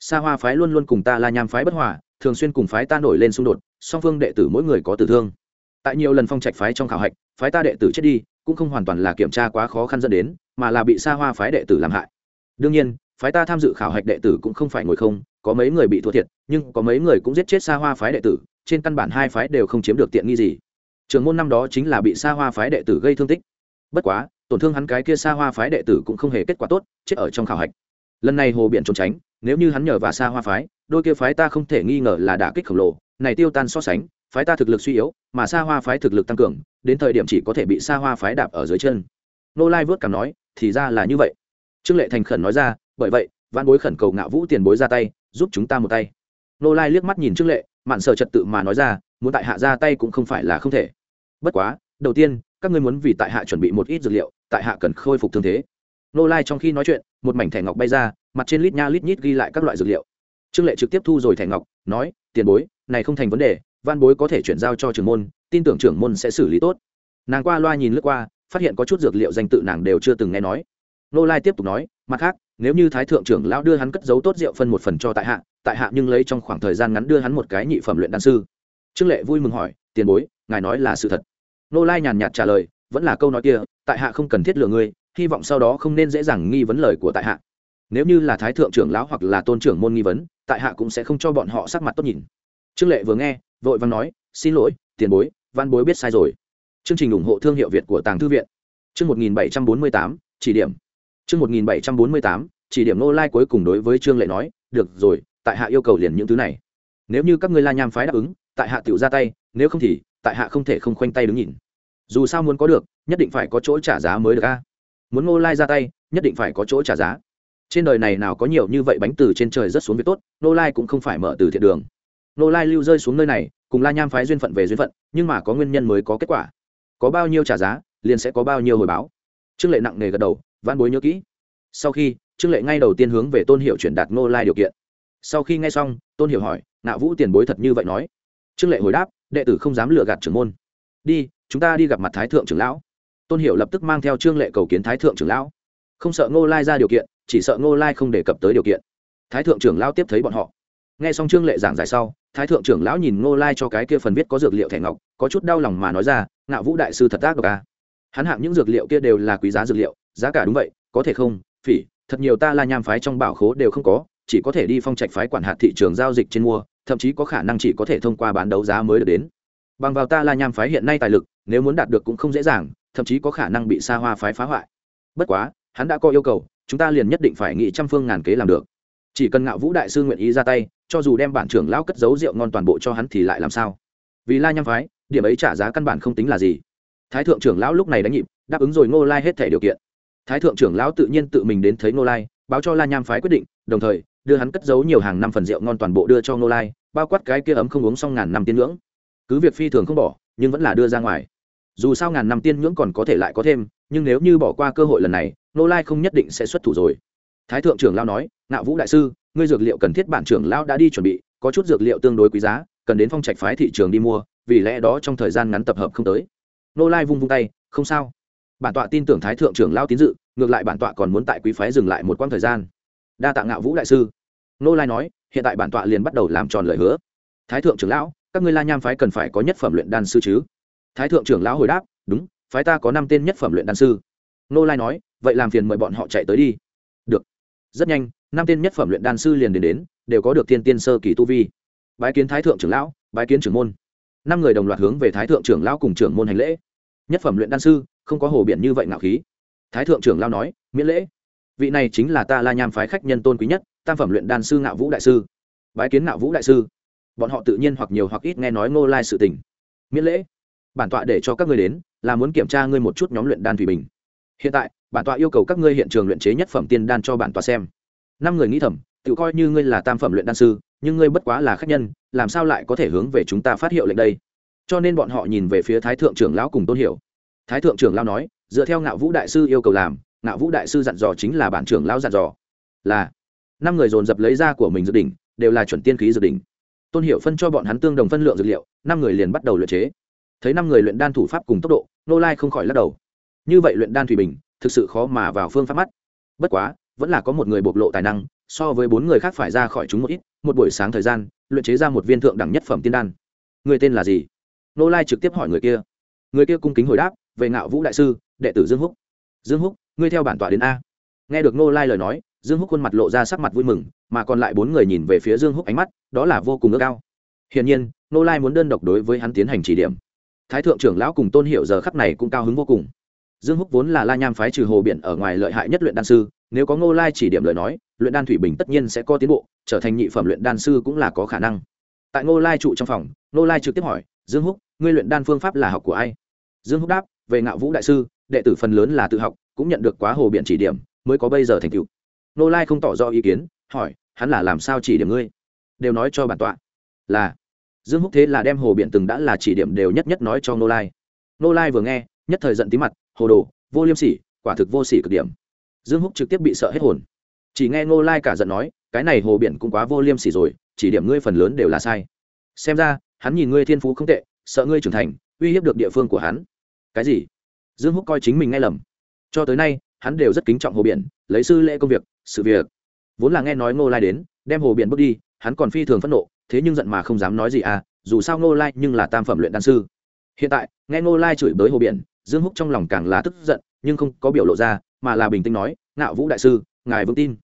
Xa hoa phái luôn luôn cùng ta la nham phái bất hòa thường xuyên cùng phái ta nổi lên xung đột, song phương đệ tử mỗi người có tử thương. Tại nhiều lần phong trạch phái trong khảo hạch, phái ta đệ tử chết đi, cũng không hoàn toàn là kiểm tra quá khó khăn dẫn đến, mà là bị xa hoa phái đệ tử làm hại. Đương nhiên, phái ta tham dự khảo hạch đệ tử cũng không phải ngồi không, có mấy người bị thua thiệt, nhưng có mấy người cũng giết chết xa hoa phái đệ tử, trên căn bản hai phái đều không chiếm được tiện nghi gì. Trường môn năm đó chính là bị xa hoa phái đệ tử gây thương tích. Bất quá, tổn thương hắn cái kia xa hoa phái đệ tử cũng không hề kết quả tốt, chết ở trong khảo hạch lần này hồ biện trốn tránh, nếu như hắn nhờ và xa hoa phái, đôi kia phái ta không thể nghi ngờ là đả kích khổng lồ. Này tiêu tan so sánh, phái ta thực lực suy yếu, mà xa hoa phái thực lực tăng cường, đến thời điểm chỉ có thể bị xa hoa phái đạp ở dưới chân. Nô lai vớt cảm nói, thì ra là như vậy. Trương lệ thành khẩn nói ra, bởi vậy văn bối khẩn cầu ngạo vũ tiền bối ra tay, giúp chúng ta một tay. Nô lai liếc mắt nhìn trương lệ, mạn sợ trật tự mà nói ra, muốn tại hạ ra tay cũng không phải là không thể. Bất quá, đầu tiên, các ngươi muốn vì tại hạ chuẩn bị một ít dược liệu, tại hạ cần khôi phục thương thế nô lai trong khi nói chuyện, một mảnh thẻ ngọc bay ra, mặt trên lít nha lít nhít ghi lại các loại dược liệu. Trương lệ trực tiếp thu rồi thẻ ngọc, nói, tiền bối, này không thành vấn đề, văn bối có thể chuyển giao cho trưởng môn, tin tưởng trưởng môn sẽ xử lý tốt. Nàng qua loa nhìn lướt qua, phát hiện có chút dược liệu danh tự nàng đều chưa từng nghe nói. Nô lai tiếp tục nói, mặt khác, nếu như thái thượng trưởng lão đưa hắn cất giấu tốt rượu phân một phần cho tại hạ tại hạ nhưng lấy trong khoảng thời gian ngắn đưa hắn một cái nhị phẩm luyện đan sư. Trương lệ vui mừng hỏi, tiền bối, ngài nói là sự thật. Nô lai nhàn nhạt trả lời, vẫn là câu nói kia, tại hạ không cần thiết lừa ngươi hy vọng sau đó không nên dễ dàng nghi vấn lời của tại hạ. Nếu như là thái thượng trưởng lão hoặc là tôn trưởng môn nghi vấn, tại hạ cũng sẽ không cho bọn họ sắc mặt tốt nhìn. Trương lệ vừa nghe, vội vàng nói, xin lỗi, tiền bối, văn bối biết sai rồi. Chương trình ủng hộ thương hiệu việt của tàng thư viện. Chương một nghìn bảy trăm bốn mươi tám, chỉ điểm. Chương một nghìn bảy trăm bốn mươi tám, chỉ điểm nô lai cuối cùng đối với trương lệ nói, được rồi, tại hạ yêu cầu liền những thứ này. Nếu như các ngươi la nham phái đáp ứng, tại hạ tự ra tay, nếu không thì, tại hạ không thể không khoanh tay đứng nhìn. Dù sao muốn có được, nhất định phải có chỗ trả giá mới được a muốn Ngô lai ra tay, nhất định phải có chỗ trả giá. Trên đời này nào có nhiều như vậy bánh từ trên trời rất xuống việc tốt nô lai cũng không phải mở từ thiện đường. Nô lai lưu rơi xuống nơi này, cùng la nham phái duyên phận về duyên phận, nhưng mà có nguyên nhân mới có kết quả. Có bao nhiêu trả giá, liền sẽ có bao nhiêu hồi báo. Trương lệ nặng nề gật đầu văn bối nhớ kỹ. Sau khi, trương lệ ngay đầu tiên hướng về tôn hiệu chuyển đạt nô lai điều kiện. Sau khi nghe xong, tôn hiệu hỏi nạo vũ tiền bối thật như vậy nói? Trương lệ hồi đáp, đệ tử không dám lừa gạt trưởng môn. Đi, chúng ta đi gặp mặt thái thượng trưởng lão tôn hiệu lập tức mang theo trương lệ cầu kiến thái thượng trưởng lão. Không sợ ngô lai ra điều kiện, chỉ sợ ngô lai không đề cập tới điều kiện. Thái thượng trưởng lão tiếp thấy bọn họ. Nghe xong trương lệ giảng giải sau, thái thượng trưởng lão nhìn ngô lai cho cái kia phần viết có dược liệu thẻ ngọc, có chút đau lòng mà nói ra ngạo vũ đại sư thật ác độc ca hắn hạng những dược liệu kia đều là quý giá dược liệu, giá cả đúng vậy, có thể không? Phỉ, thật nhiều ta la nham phái trong bảo khố đều không có, chỉ có thể đi phong trạch phái quản hạt thị trường giao dịch trên mua, thậm chí có khả năng chỉ có thể thông qua bán đấu giá mới được đến. Bằng vào ta la nham phái hiện nay tài lực, nếu muốn đạt được cũng không dễ dàng thậm chí có khả năng bị xa hoa phái phá hoại. Bất quá, hắn đã có yêu cầu, chúng ta liền nhất định phải nghĩ trăm phương ngàn kế làm được. Chỉ cần ngạo vũ đại sư nguyện ý ra tay, cho dù đem bản trưởng lão cất giấu rượu ngon toàn bộ cho hắn thì lại làm sao? Vì la nham phái, điểm ấy trả giá căn bản không tính là gì. Thái thượng trưởng lão lúc này đánh nhịp, đáp ứng rồi ngô lai hết thể điều kiện. Thái thượng trưởng lão tự nhiên tự mình đến thấy ngô lai, báo cho la nham phái quyết định, đồng thời, đưa hắn cất giấu nhiều hàng năm phần rượu ngon toàn bộ đưa cho ngô lai, bao quát cái kia ấm không uống xong ngàn năm tiên ngưỡng. Cứ việc phi thường không bỏ, nhưng vẫn là đưa ra ngoài dù sao ngàn năm tiên ngưỡng còn có thể lại có thêm, nhưng nếu như bỏ qua cơ hội lần này, Nô lai không nhất định sẽ xuất thủ rồi. Thái thượng trưởng lao nói ngạo vũ đại sư, ngươi dược liệu cần thiết bản trưởng lao đã đi chuẩn bị, có chút dược liệu tương đối quý giá, cần đến phong trạch phái thị trường đi mua, vì lẽ đó trong thời gian ngắn tập hợp không tới. Nô lai vung vung tay, không sao. Bản tọa tin tưởng thái thượng trưởng lao tín dự, ngược lại bản tọa còn muốn tại quý phái dừng lại một quãng thời gian. Đa tạ ngạo vũ đại sư. Nô lai nói, hiện tại bản tọa liền bắt đầu làm tròn lời hứa. Thái thượng trưởng lão, các ngươi la nham phái cần phải có nhất phẩm luyện đan sư chứ? Thái thượng trưởng lão hồi đáp, đúng, phái ta có năm tên nhất phẩm luyện đan sư. Nô lai nói, vậy làm phiền mời bọn họ chạy tới đi. Được. Rất nhanh, năm tên nhất phẩm luyện đan sư liền đến đến, đều có được thiên tiên sơ kỳ tu vi. Bái kiến thái thượng trưởng lão, bái kiến trưởng môn. Năm người đồng loạt hướng về thái thượng trưởng lão cùng trưởng môn hành lễ. Nhất phẩm luyện đan sư, không có hồ biển như vậy ngạo khí. Thái thượng trưởng lão nói, miễn lễ. Vị này chính là ta la nham phái khách nhân tôn quý nhất, tam phẩm luyện đan sư ngạo vũ đại sư. Bái kiến ngạo vũ đại sư. Bọn họ tự nhiên hoặc nhiều hoặc ít nghe nói ngô lai sự tình. Miễn lễ bản tọa để cho các ngươi đến, là muốn kiểm tra ngươi một chút nhóm luyện đan thủy bình. Hiện tại, bản tọa yêu cầu các ngươi hiện trường luyện chế nhất phẩm tiên đan cho bản tọa xem. Năm người nghĩ thầm, tự coi như ngươi là tam phẩm luyện đan sư, nhưng ngươi bất quá là khách nhân, làm sao lại có thể hướng về chúng ta phát hiệu lệnh đây? Cho nên bọn họ nhìn về phía thái thượng trưởng lão cùng tôn hiểu. Thái thượng trưởng lão nói, dựa theo ngạo vũ đại sư yêu cầu làm, ngạo vũ đại sư dặn dò chính là bản trưởng lão dặn dò. Là, năm người dồn dập lấy ra của mình dự đỉnh, đều là chuẩn tiên khí dự đỉnh. Tôn hiểu phân cho bọn hắn tương đồng phân lượng dược liệu, năm người liền bắt đầu luyện chế thấy năm người luyện đan thủ pháp cùng tốc độ nô lai không khỏi lắc đầu. Như vậy luyện đan thủy bình, thực sự khó mà vào phương pháp mắt. Bất quá, vẫn là có một người bộc lộ tài năng, so với bốn người khác phải ra khỏi chúng một ít, một buổi sáng thời gian, luyện chế ra một viên thượng đẳng nhất phẩm tiên đan. Người tên là gì? Nô lai trực tiếp hỏi người kia. Người kia cung kính hồi đáp, về ngạo vũ đại sư, đệ tử dương húc. Dương húc, ngươi theo bản tọa đến a. Nghe được nô lai lời nói, dương húc khuôn mặt lộ ra sắc mặt vui mừng, mà còn lại bốn người nhìn về phía dương húc ánh mắt, đó là vô cùng ước cao hiển nhiên nô lai muốn đơn độc đối với hắn tiến hành chỉ điểm thái thượng trưởng lão cùng tôn hiệu giờ khắc này cũng cao hứng vô cùng. Dương húc vốn là la nham phái trừ hồ biển ở ngoài lợi hại nhất luyện đan sư, nếu có ngô lai chỉ điểm lời nói, luyện đan thủy bình tất nhiên sẽ có tiến bộ, trở thành nhị phẩm luyện đan sư cũng là có khả năng. Tại ngô lai trụ trong phòng, ngô lai trực tiếp hỏi, dương húc, ngươi luyện đan phương pháp là học của ai? Dương húc đáp, về ngạo vũ đại sư, đệ tử phần lớn là tự học, cũng nhận được quá hồ biện chỉ điểm, mới có bây giờ thành tựu. Nô lai không tỏ rõ ý kiến, hỏi, hắn là làm sao chỉ điểm ngươi? Đều nói cho bản tọa. Là dương húc thế là đem hồ biện từng đã là chỉ điểm đều nhất nhất nói cho nô lai. Nô lai vừa nghe, nhất thời giận tí mặt, hồ đồ, vô liêm sỉ, quả thực vô sỉ cực điểm. Dương húc trực tiếp bị sợ hết hồn. Chỉ nghe nô lai cả giận nói, cái này hồ biện cũng quá vô liêm sỉ rồi, chỉ điểm ngươi phần lớn đều là sai. Xem ra, hắn nhìn ngươi thiên phú không tệ, sợ ngươi trưởng thành, uy hiếp được địa phương của hắn. Cái gì? Dương húc coi chính mình nghe lầm. Cho tới nay, hắn đều rất kính trọng hồ biển, lấy sư lễ công việc, sự việc. Vốn là nghe nói ngô lai đến, đem hồ biển bước đi, hắn còn phi thường phẫn nộ thế nhưng giận mà không dám nói gì à dù sao ngô lai nhưng là tam phẩm luyện đan sư. Hiện tại, nghe ngô lai chửi bới hồ biển, dương húc trong lòng càng là tức giận, nhưng không có biểu lộ ra, mà là bình tĩnh nói, ngạo vũ đại sư, ngài vững tin.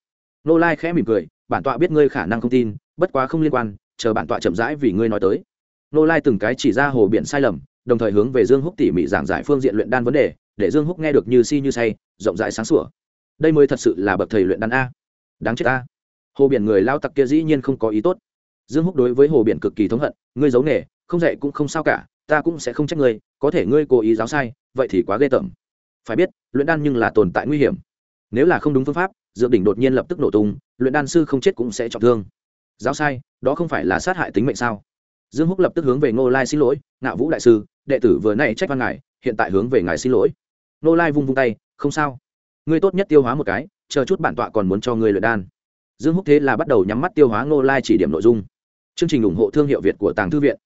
Ngô lai khẽ mỉm cười, bản tọa biết ngươi khả năng không tin, bất quá không liên quan, chờ bản tọa chậm rãi vì ngươi nói tới. Ngô lai từng cái chỉ ra hồ biển sai lầm, đồng thời hướng về dương húc tỉ mỉ giảng giải phương diện luyện đan vấn đề, để dương húc nghe được như si như say, rộng rãi sáng sủa. Đây mới thật sự là bậc thầy luyện đan a. Đáng chết a. Hồ biển người lao tặc kia dĩ nhiên không có ý tốt dương húc đối với hồ biển cực kỳ thống hận, ngươi giấu nghề, không dạy cũng không sao cả, ta cũng sẽ không trách ngươi, có thể ngươi cố ý giáo sai, vậy thì quá ghê tởm. Phải biết, luyện đan nhưng là tồn tại nguy hiểm. Nếu là không đúng phương pháp, dược đỉnh đột nhiên lập tức nổ tung, luyện đan sư không chết cũng sẽ trọng thương. Giáo sai, đó không phải là sát hại tính mệnh sao? Dương húc lập tức hướng về ngô lai xin lỗi ngạo vũ đại sư, đệ tử vừa nay trách văn ngài, hiện tại hướng về ngài xin lỗi. Ngô lai vung vung tay, không sao. Ngươi tốt nhất tiêu hóa một cái, chờ chút bản tọa còn muốn cho ngươi luyện đan. Dương húc thế là bắt đầu nhắm mắt tiêu hóa ngô lai chỉ điểm nội dung chương trình ủng hộ thương hiệu việt của tàng thư viện.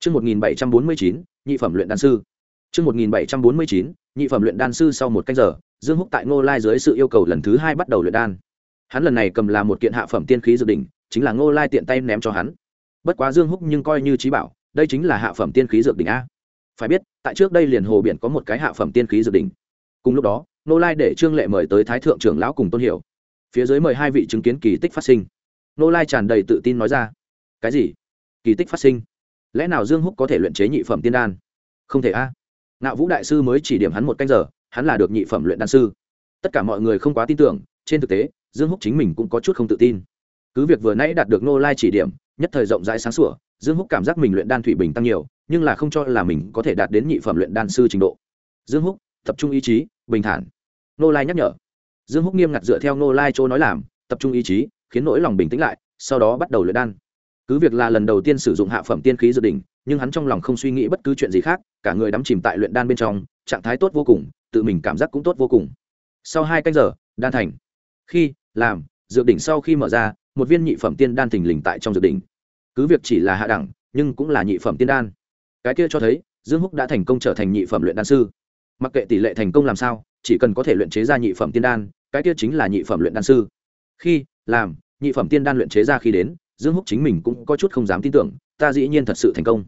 Chương một nghìn bảy trăm bốn mươi chín, nhị phẩm luyện đan sư. Chương một nghìn bảy trăm bốn mươi chín, nhị phẩm luyện đan sư sau một canh giờ, dương húc tại ngô lai dưới sự yêu cầu lần thứ hai bắt đầu luyện đan. Hắn lần này cầm là một kiện hạ phẩm tiên khí dự định chính là ngô lai tiện tay ném cho hắn. Bất quá dương húc nhưng coi như trí bảo, đây chính là hạ phẩm tiên khí dược đỉnh a. Phải biết, tại trước đây liền hồ biển có một cái hạ phẩm tiên khí dược đỉnh. Cùng lúc đó, Ngô lai để trương lệ mời tới thái thượng trưởng lão cùng tôn hiểu. Phía dưới mời hai vị chứng kiến kỳ tích phát sinh. Ngô lai tràn đầy tự tin nói ra cái gì? Kỳ tích phát sinh. Lẽ nào dương húc có thể luyện chế nhị phẩm tiên đan? Không thể a. À? nạo vũ đại sư mới chỉ điểm hắn một canh giờ, hắn là được nhị phẩm luyện đan sư. Tất cả mọi người không quá tin tưởng, trên thực tế, dương húc chính mình cũng có chút không tự tin. Cứ việc vừa nãy đạt được nô lai chỉ điểm, nhất thời rộng rãi sáng sủa, dương húc cảm giác mình luyện đan thủy bình tăng nhiều, nhưng là không cho là mình có thể đạt đến nhị phẩm luyện đan sư trình độ. Dương húc, tập trung ý chí, bình thản. Nô lai nhắc nhở. Dương húc nghiêm ngặt dựa theo nô lai chỗ nói làm, tập trung ý chí, khiến nỗi lòng bình tĩnh lại, sau đó bắt đầu luyện đan cứ việc là lần đầu tiên sử dụng hạ phẩm tiên khí dự định nhưng hắn trong lòng không suy nghĩ bất cứ chuyện gì khác, cả người đắm chìm tại luyện đan bên trong, trạng thái tốt vô cùng, tự mình cảm giác cũng tốt vô cùng. Sau hai canh giờ, đan thành. Khi, làm dược đỉnh sau khi mở ra, một viên nhị phẩm tiên đan thình lình tại trong dược đỉnh. Cứ việc chỉ là hạ đẳng, nhưng cũng là nhị phẩm tiên đan. Cái kia cho thấy, dương húc đã thành công trở thành nhị phẩm luyện đan sư. Mặc kệ tỷ lệ thành công làm sao, chỉ cần có thể luyện chế ra nhị phẩm tiên đan, cái kia chính là nhị phẩm luyện đan sư. Khi, làm, nhị phẩm tiên đan luyện chế ra khi đến dương húc chính mình cũng có chút không dám tin tưởng, ta dĩ nhiên thật sự thành công.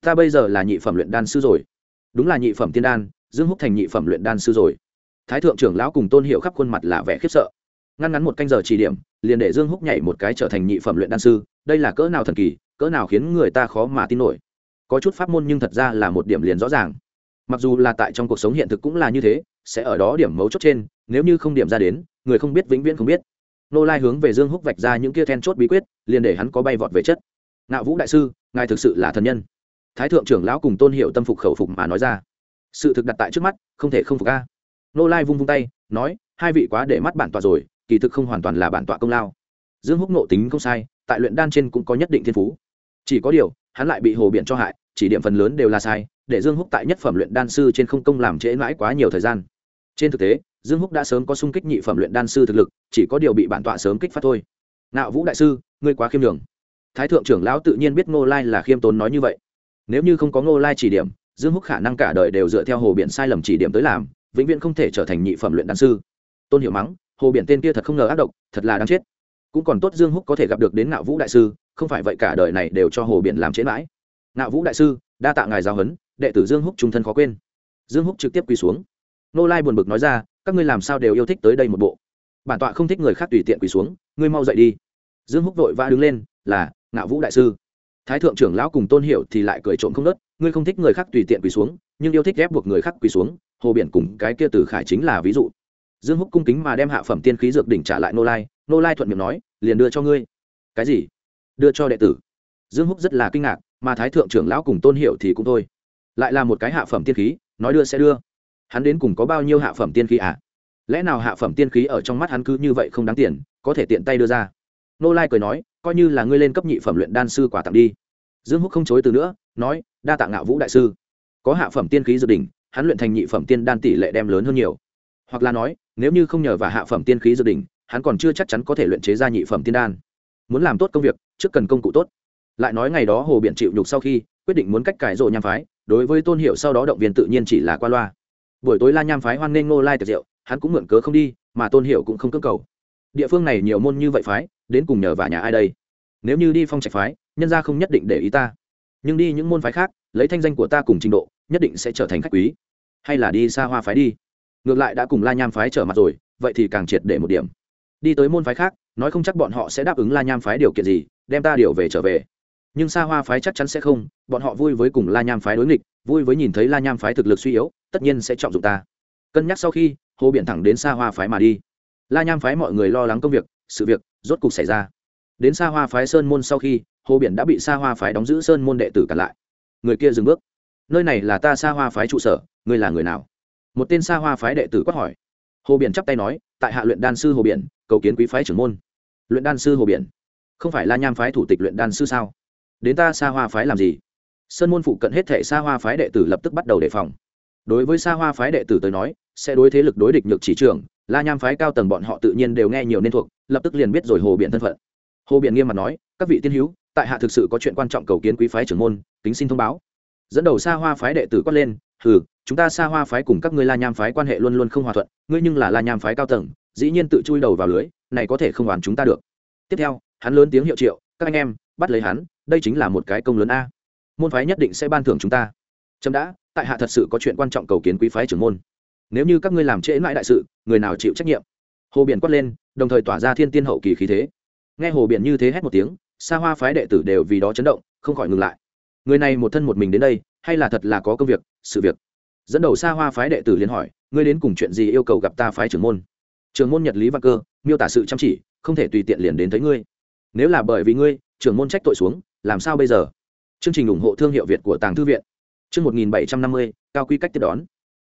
Ta bây giờ là nhị phẩm luyện đan sư rồi. Đúng là nhị phẩm tiên đan, dương húc thành nhị phẩm luyện đan sư rồi. Thái thượng trưởng lão cùng tôn hiệu khắp khuôn mặt là vẻ khiếp sợ. Ngăn ngắn một canh giờ chỉ điểm, liền để dương húc nhảy một cái trở thành nhị phẩm luyện đan sư, đây là cỡ nào thần kỳ, cỡ nào khiến người ta khó mà tin nổi. Có chút pháp môn nhưng thật ra là một điểm liền rõ ràng. Mặc dù là tại trong cuộc sống hiện thực cũng là như thế, sẽ ở đó điểm mấu chốt trên, nếu như không điểm ra đến, người không biết vĩnh viễn không biết nô lai hướng về dương húc vạch ra những kia then chốt bí quyết, liền để hắn có bay vọt về chất. Ngạo vũ đại sư, ngài thực sự là thần nhân. Thái thượng trưởng lão cùng tôn hiệu tâm phục khẩu phục mà nói ra. Sự thực đặt tại trước mắt, không thể không phục ca. nô lai vung vung tay, nói, hai vị quá để mắt bản tọa rồi, kỳ thực không hoàn toàn là bản tọa công lao. Dương húc nộ tính không sai, tại luyện đan trên cũng có nhất định thiên phú. Chỉ có điều, hắn lại bị hồ biện cho hại, chỉ điểm phần lớn đều là sai, để dương húc tại nhất phẩm luyện đan sư trên không công làm trễ mãi quá nhiều thời gian. Trên thực tế dương húc đã sớm có sung kích nhị phẩm luyện đan sư thực lực, chỉ có điều bị bản tọa sớm kích phát thôi. Ngạo vũ đại sư, ngươi quá khiêm đường thái thượng trưởng lão tự nhiên biết ngô lai là khiêm tốn nói như vậy. Nếu như không có ngô lai chỉ điểm, dương húc khả năng cả đời đều dựa theo hồ biện sai lầm chỉ điểm tới làm, vĩnh viễn không thể trở thành nhị phẩm luyện đan sư. Tôn hiểu mắng, hồ biển tên kia thật không ngờ ác độc, thật là đáng chết. Cũng còn tốt dương húc có thể gặp được đến ngạo vũ đại sư, không phải vậy cả đời này đều cho hồ biển làm chế mãi. Ngạo vũ đại sư, đa tạ ngài giáo huấn, đệ tử dương húc trung thân khó quên. Dương húc trực tiếp quỳ xuống. Nô lai buồn bực nói ra các ngươi làm sao đều yêu thích tới đây một bộ? Bản tọa không thích người khác tùy tiện quỳ xuống, ngươi mau dậy đi. Dương húc vội vã đứng lên, là, ngạo vũ đại sư. Thái thượng trưởng lão cùng tôn hiệu thì lại cười trộm không nớt, ngươi không thích người khác tùy tiện quỳ xuống, nhưng yêu thích ghép buộc người khác quỳ xuống, hồ biển cùng cái kia từ khải chính là ví dụ. Dương húc cung kính mà đem hạ phẩm tiên khí dược đỉnh trả lại nô lai nô lai thuận miệng nói, liền đưa cho ngươi. Cái gì? Đưa cho đệ tử. Dương húc rất là kinh ngạc, mà thái thượng trưởng lão cùng tôn hiệu thì cũng thôi. Lại là một cái hạ phẩm tiên khí, nói đưa sẽ đưa hắn đến cùng có bao nhiêu hạ phẩm tiên khí à? Lẽ nào hạ phẩm tiên khí ở trong mắt hắn cứ như vậy không đáng tiền có thể tiện tay đưa ra? Nô lai cười nói coi như là ngươi lên cấp nhị phẩm luyện đan sư quả tặng đi. Dương húc không chối từ nữa nói đa tạ ngạo vũ đại sư. Có hạ phẩm tiên khí dự định, hắn luyện thành nhị phẩm tiên đan tỷ lệ đem lớn hơn nhiều. Hoặc là nói nếu như không nhờ vào hạ phẩm tiên khí dự định, hắn còn chưa chắc chắn có thể luyện chế ra nhị phẩm tiên đan. Muốn làm tốt công việc trước cần công cụ tốt. Lại nói ngày đó hồ biện chịu nhục sau khi quyết định muốn cách cải rộ nham phái đối với tôn hiệu sau đó động viên tự nhiên chỉ là qua loa buổi tối la nham phái hoan nghênh ngô lai tiệc rượu, hắn cũng mượn cớ không đi, mà tôn hiệu cũng không cưỡng cầu. Địa phương này nhiều môn như vậy phái, đến cùng nhờ vả nhà ai đây? Nếu như đi phong trạch phái, nhân gia không nhất định để ý ta. Nhưng đi những môn phái khác, lấy thanh danh của ta cùng trình độ, nhất định sẽ trở thành khách quý. Hay là đi xa hoa phái đi? Ngược lại đã cùng la nham phái trở mặt rồi, vậy thì càng triệt để một điểm. Đi tới môn phái khác, nói không chắc bọn họ sẽ đáp ứng la nham phái điều kiện gì, đem ta điều về trở về. Nhưng xa hoa phái chắc chắn sẽ không, bọn họ vui với cùng la nham phái đối nghịch vui với nhìn thấy la nham phái thực lực suy yếu, tất nhiên sẽ trọng dụng ta. Cân nhắc sau khi, hồ biển thẳng đến xa hoa phái mà đi. La nham phái mọi người lo lắng công việc, sự việc, rốt cục xảy ra. Đến xa hoa phái sơn môn sau khi, hồ biển đã bị xa hoa phái đóng giữ sơn môn đệ tử cản lại. Người kia dừng bước. Nơi này là ta xa hoa phái trụ sở, ngươi là người nào? Một tên xa hoa phái đệ tử quát hỏi. Hồ biển chắp tay nói, tại hạ luyện đan sư hồ biển, cầu kiến quý phái trưởng môn. Luyện đan sư hồ biển? Không phải la nham phái thủ tịch luyện đan sư sao? Đến ta xa hoa phái làm gì? Sơn môn phụ cận hết thể xa hoa phái đệ tử lập tức bắt đầu đề phòng. Đối với xa hoa phái đệ tử tới nói, sẽ đối thế lực đối địch nhược chỉ trưởng, la nham phái cao tầng bọn họ tự nhiên đều nghe nhiều nên thuộc, lập tức liền biết rồi hồ biện thân phận. Hồ biện nghiêm mặt nói, các vị tiên hữu, tại hạ thực sự có chuyện quan trọng cầu kiến quý phái trưởng môn, kính xin thông báo. Dẫn đầu xa hoa phái đệ tử quát lên, hừ, chúng ta xa hoa phái cùng các ngươi la nham phái quan hệ luôn luôn không hòa thuận, ngươi nhưng là la nham phái cao tầng, dĩ nhiên tự chui đầu vào lưới, này có thể không đoán chúng ta được. Tiếp theo, hắn lớn tiếng hiệu triệu, các anh em, bắt lấy hắn, đây chính là một cái công lớn a môn phái nhất định sẽ ban thưởng chúng ta. Trâm đã, tại hạ thật sự có chuyện quan trọng cầu kiến quý phái trưởng môn. Nếu như các ngươi làm trễ mãi đại sự, người nào chịu trách nhiệm? Hồ biển quát lên, đồng thời tỏa ra thiên tiên hậu kỳ khí thế. Nghe hồ biển như thế hét một tiếng xa hoa phái đệ tử đều vì đó chấn động, không khỏi ngừng lại. Người này một thân một mình đến đây, hay là thật là có công việc, sự việc? Dẫn đầu xa hoa phái đệ tử liền hỏi, ngươi đến cùng chuyện gì yêu cầu gặp ta phái trưởng môn? Trưởng môn nhật lý văn cơ, miêu tả sự chăm chỉ, không thể tùy tiện liền đến thấy ngươi. Nếu là bởi vì ngươi, trưởng môn trách tội xuống, làm sao bây giờ? Chương trình ủng hộ thương hiệu việt của tàng thư viện. Chương một nghìn bảy trăm năm mươi, cao quy cách tiếp đón.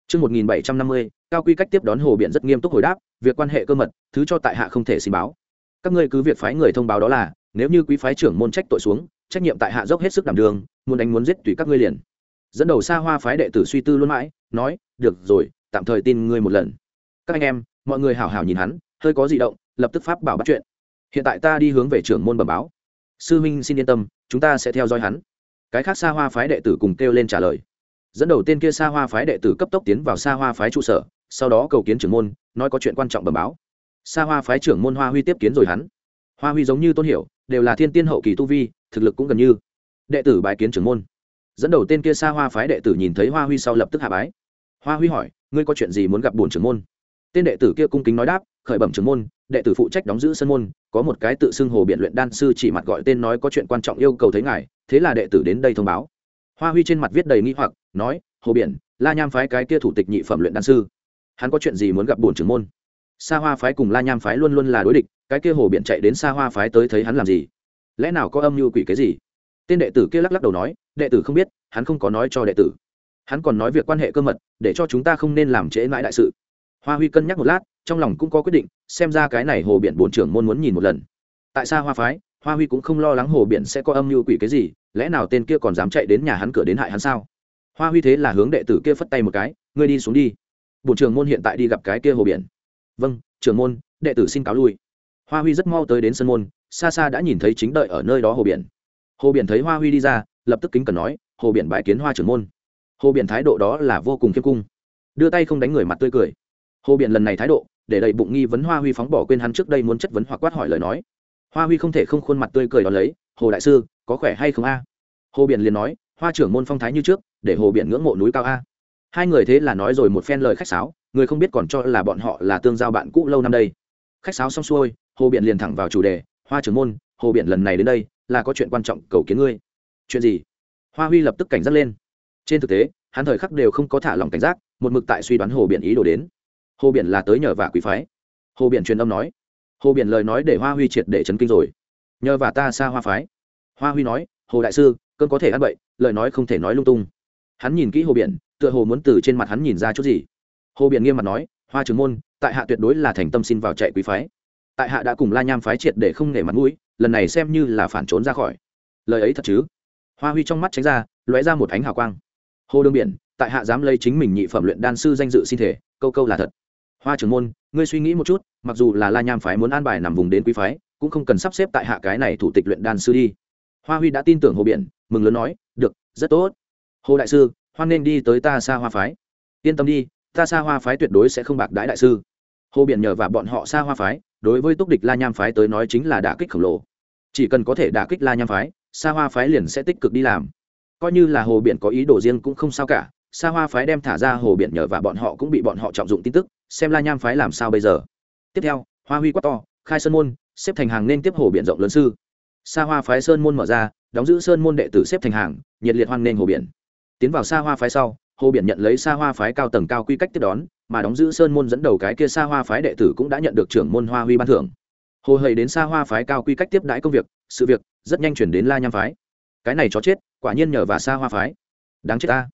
Chương một nghìn bảy trăm năm mươi, cao quy cách tiếp đón hồ biện rất nghiêm túc hồi đáp, việc quan hệ cơ mật, thứ cho tại hạ không thể xin báo. Các ngươi cứ việc phái người thông báo đó là, nếu như quý phái trưởng môn trách tội xuống, trách nhiệm tại hạ dốc hết sức đảm đường, muốn đánh muốn giết tùy các ngươi liền. Dẫn đầu xa hoa phái đệ tử suy tư luôn mãi, nói, được rồi, tạm thời tin ngươi một lần. Các anh em, mọi người hảo hảo nhìn hắn, hơi có dị động, lập tức pháp bảo bắt chuyện. Hiện tại ta đi hướng về trưởng môn bẩm báo. Sư minh xin yên tâm, chúng ta sẽ theo dõi hắn cái khác xa hoa phái đệ tử cùng kêu lên trả lời. Dẫn đầu tên kia xa hoa phái đệ tử cấp tốc tiến vào xa hoa phái trụ sở, sau đó cầu kiến trưởng môn, nói có chuyện quan trọng bẩm báo. Xa hoa phái trưởng môn hoa huy tiếp kiến rồi hắn. Hoa huy giống như tôn hiểu, đều là thiên tiên hậu kỳ tu vi, thực lực cũng gần như đệ tử bài kiến trưởng môn. Dẫn đầu tên kia xa hoa phái đệ tử nhìn thấy hoa huy sau lập tức hạ bái. Hoa huy hỏi, ngươi có chuyện gì muốn gặp bổn trưởng môn? Tên đệ tử kia cung kính nói đáp, khởi bẩm trưởng môn, đệ tử phụ trách đóng giữ sân môn, có một cái tự xưng hồ biện luyện đan sư chỉ mặt gọi tên nói có chuyện quan trọng yêu cầu thấy ngài thế là đệ tử đến đây thông báo. Hoa huy trên mặt viết đầy nghi hoặc, nói, hồ biển, la nham phái cái kia thủ tịch nhị phẩm luyện đan sư. Hắn có chuyện gì muốn gặp bổn trưởng môn? Sa hoa phái cùng la nham phái luôn luôn là đối địch, cái kia hồ biển chạy đến sa hoa phái tới thấy hắn làm gì? Lẽ nào có âm mưu quỷ cái gì? Tên đệ tử kia lắc lắc đầu nói, đệ tử không biết, hắn không có nói cho đệ tử. Hắn còn nói việc quan hệ cơ mật, để cho chúng ta không nên làm trễ mãi đại sự. Hoa huy cân nhắc một lát, trong lòng cũng có quyết định, xem ra cái này hồ biển bổn trưởng môn muốn nhìn một lần. Tại Sa hoa phái hoa huy cũng không lo lắng hồ biển sẽ có âm mưu quỷ cái gì, lẽ nào tên kia còn dám chạy đến nhà hắn cửa đến hại hắn sao? Hoa huy thế là hướng đệ tử kia phất tay một cái, ngươi đi xuống đi. Bộ trưởng môn hiện tại đi gặp cái kia hồ biển. Vâng trưởng môn, đệ tử xin cáo lui. Hoa huy rất mau tới đến sân môn, xa xa đã nhìn thấy chính đợi ở nơi đó hồ biển. Hồ biển thấy hoa huy đi ra, lập tức kính cần nói, hồ biển bãi kiến hoa trưởng môn. Hồ biển thái độ đó là vô cùng khiêm cung. Đưa tay không đánh người mặt tươi cười. Hồ biển lần này thái độ, để đầy bụng nghi vấn hoa huy phóng bỏ quên hắn trước đây muốn chất vấn hoặc quát hỏi lời nói hoa huy không thể không khuôn mặt tươi cười đón lấy, hồ đại sư, có khỏe hay không a? Hồ biển liền nói, hoa trưởng môn phong thái như trước, để hồ biển ngưỡng mộ núi cao a. Hai người thế là nói rồi một phen lời khách sáo, người không biết còn cho là bọn họ là tương giao bạn cũ lâu năm đây. Khách sáo xong xuôi, hồ biển liền thẳng vào chủ đề, hoa trưởng môn, hồ biển lần này đến đây, là có chuyện quan trọng cầu kiến ngươi. Chuyện gì? Hoa huy lập tức cảnh giác lên. Trên thực tế, hắn thời khắc đều không có thả lòng cảnh giác, một mực tại suy đoán hồ biển ý đồ đến. Hồ biển là tới nhờ vả quý phái. Hồ biển truyền âm nói hồ biển lời nói để hoa huy triệt để chấn kinh rồi. Nhờ và ta xa hoa phái. Hoa huy nói, hồ đại sư, cơn có thể ăn bậy, lời nói không thể nói lung tung. Hắn nhìn kỹ hồ biển, tựa hồ muốn từ trên mặt hắn nhìn ra chút gì. Hồ biển nghiêm mặt nói, hoa trưởng môn, tại hạ tuyệt đối là thành tâm xin vào chạy quý phái. Tại hạ đã cùng la nham phái triệt để không nể mặt mũi, lần này xem như là phản trốn ra khỏi. Lời ấy thật chứ? Hoa huy trong mắt tránh ra, lóe ra một ánh hào quang. Hồ đương biển, tại hạ dám lấy chính mình nhị phẩm luyện đan sư danh dự xin thể, câu câu là thật hoa trưởng môn, ngươi suy nghĩ một chút, mặc dù là la nham phái muốn an bài nằm vùng đến quý phái, cũng không cần sắp xếp tại hạ cái này thủ tịch luyện đan sư đi. Hoa huy đã tin tưởng hồ biển, mừng lớn nói, được, rất tốt. Hồ đại sư, hoan nên đi tới ta xa hoa phái. Yên tâm đi, ta xa hoa phái tuyệt đối sẽ không bạc đãi đại sư. Hồ biển nhờ và bọn họ xa hoa phái, đối với túc địch la nham phái tới nói chính là đả kích khổng lồ. Chỉ cần có thể đả kích la nham phái xa hoa phái liền sẽ tích cực đi làm. Coi như là hồ biển có ý đồ riêng cũng không sao cả xa hoa phái đem thả ra hồ biển nhờ và bọn họ cũng bị bọn họ trọng dụng tin tức xem la nham phái làm sao bây giờ. Tiếp theo, hoa huy quát to, khai sơn môn, xếp thành hàng nên tiếp hồ biển rộng lớn sư. Xa hoa phái sơn môn mở ra, đóng giữ sơn môn đệ tử xếp thành hàng, nhiệt liệt hoan nghênh hồ biển. Tiến vào xa hoa phái sau, hồ biển nhận lấy xa hoa phái cao tầng cao quy cách tiếp đón, mà đóng giữ sơn môn dẫn đầu cái kia xa hoa phái đệ tử cũng đã nhận được trưởng môn hoa huy ban thưởng. Hồ hầy đến xa hoa phái cao quy cách tiếp đãi công việc, sự việc rất nhanh chuyển đến la nham phái. Cái này chó chết, quả nhiên nhờ và xa hoa phái. Đáng chết ta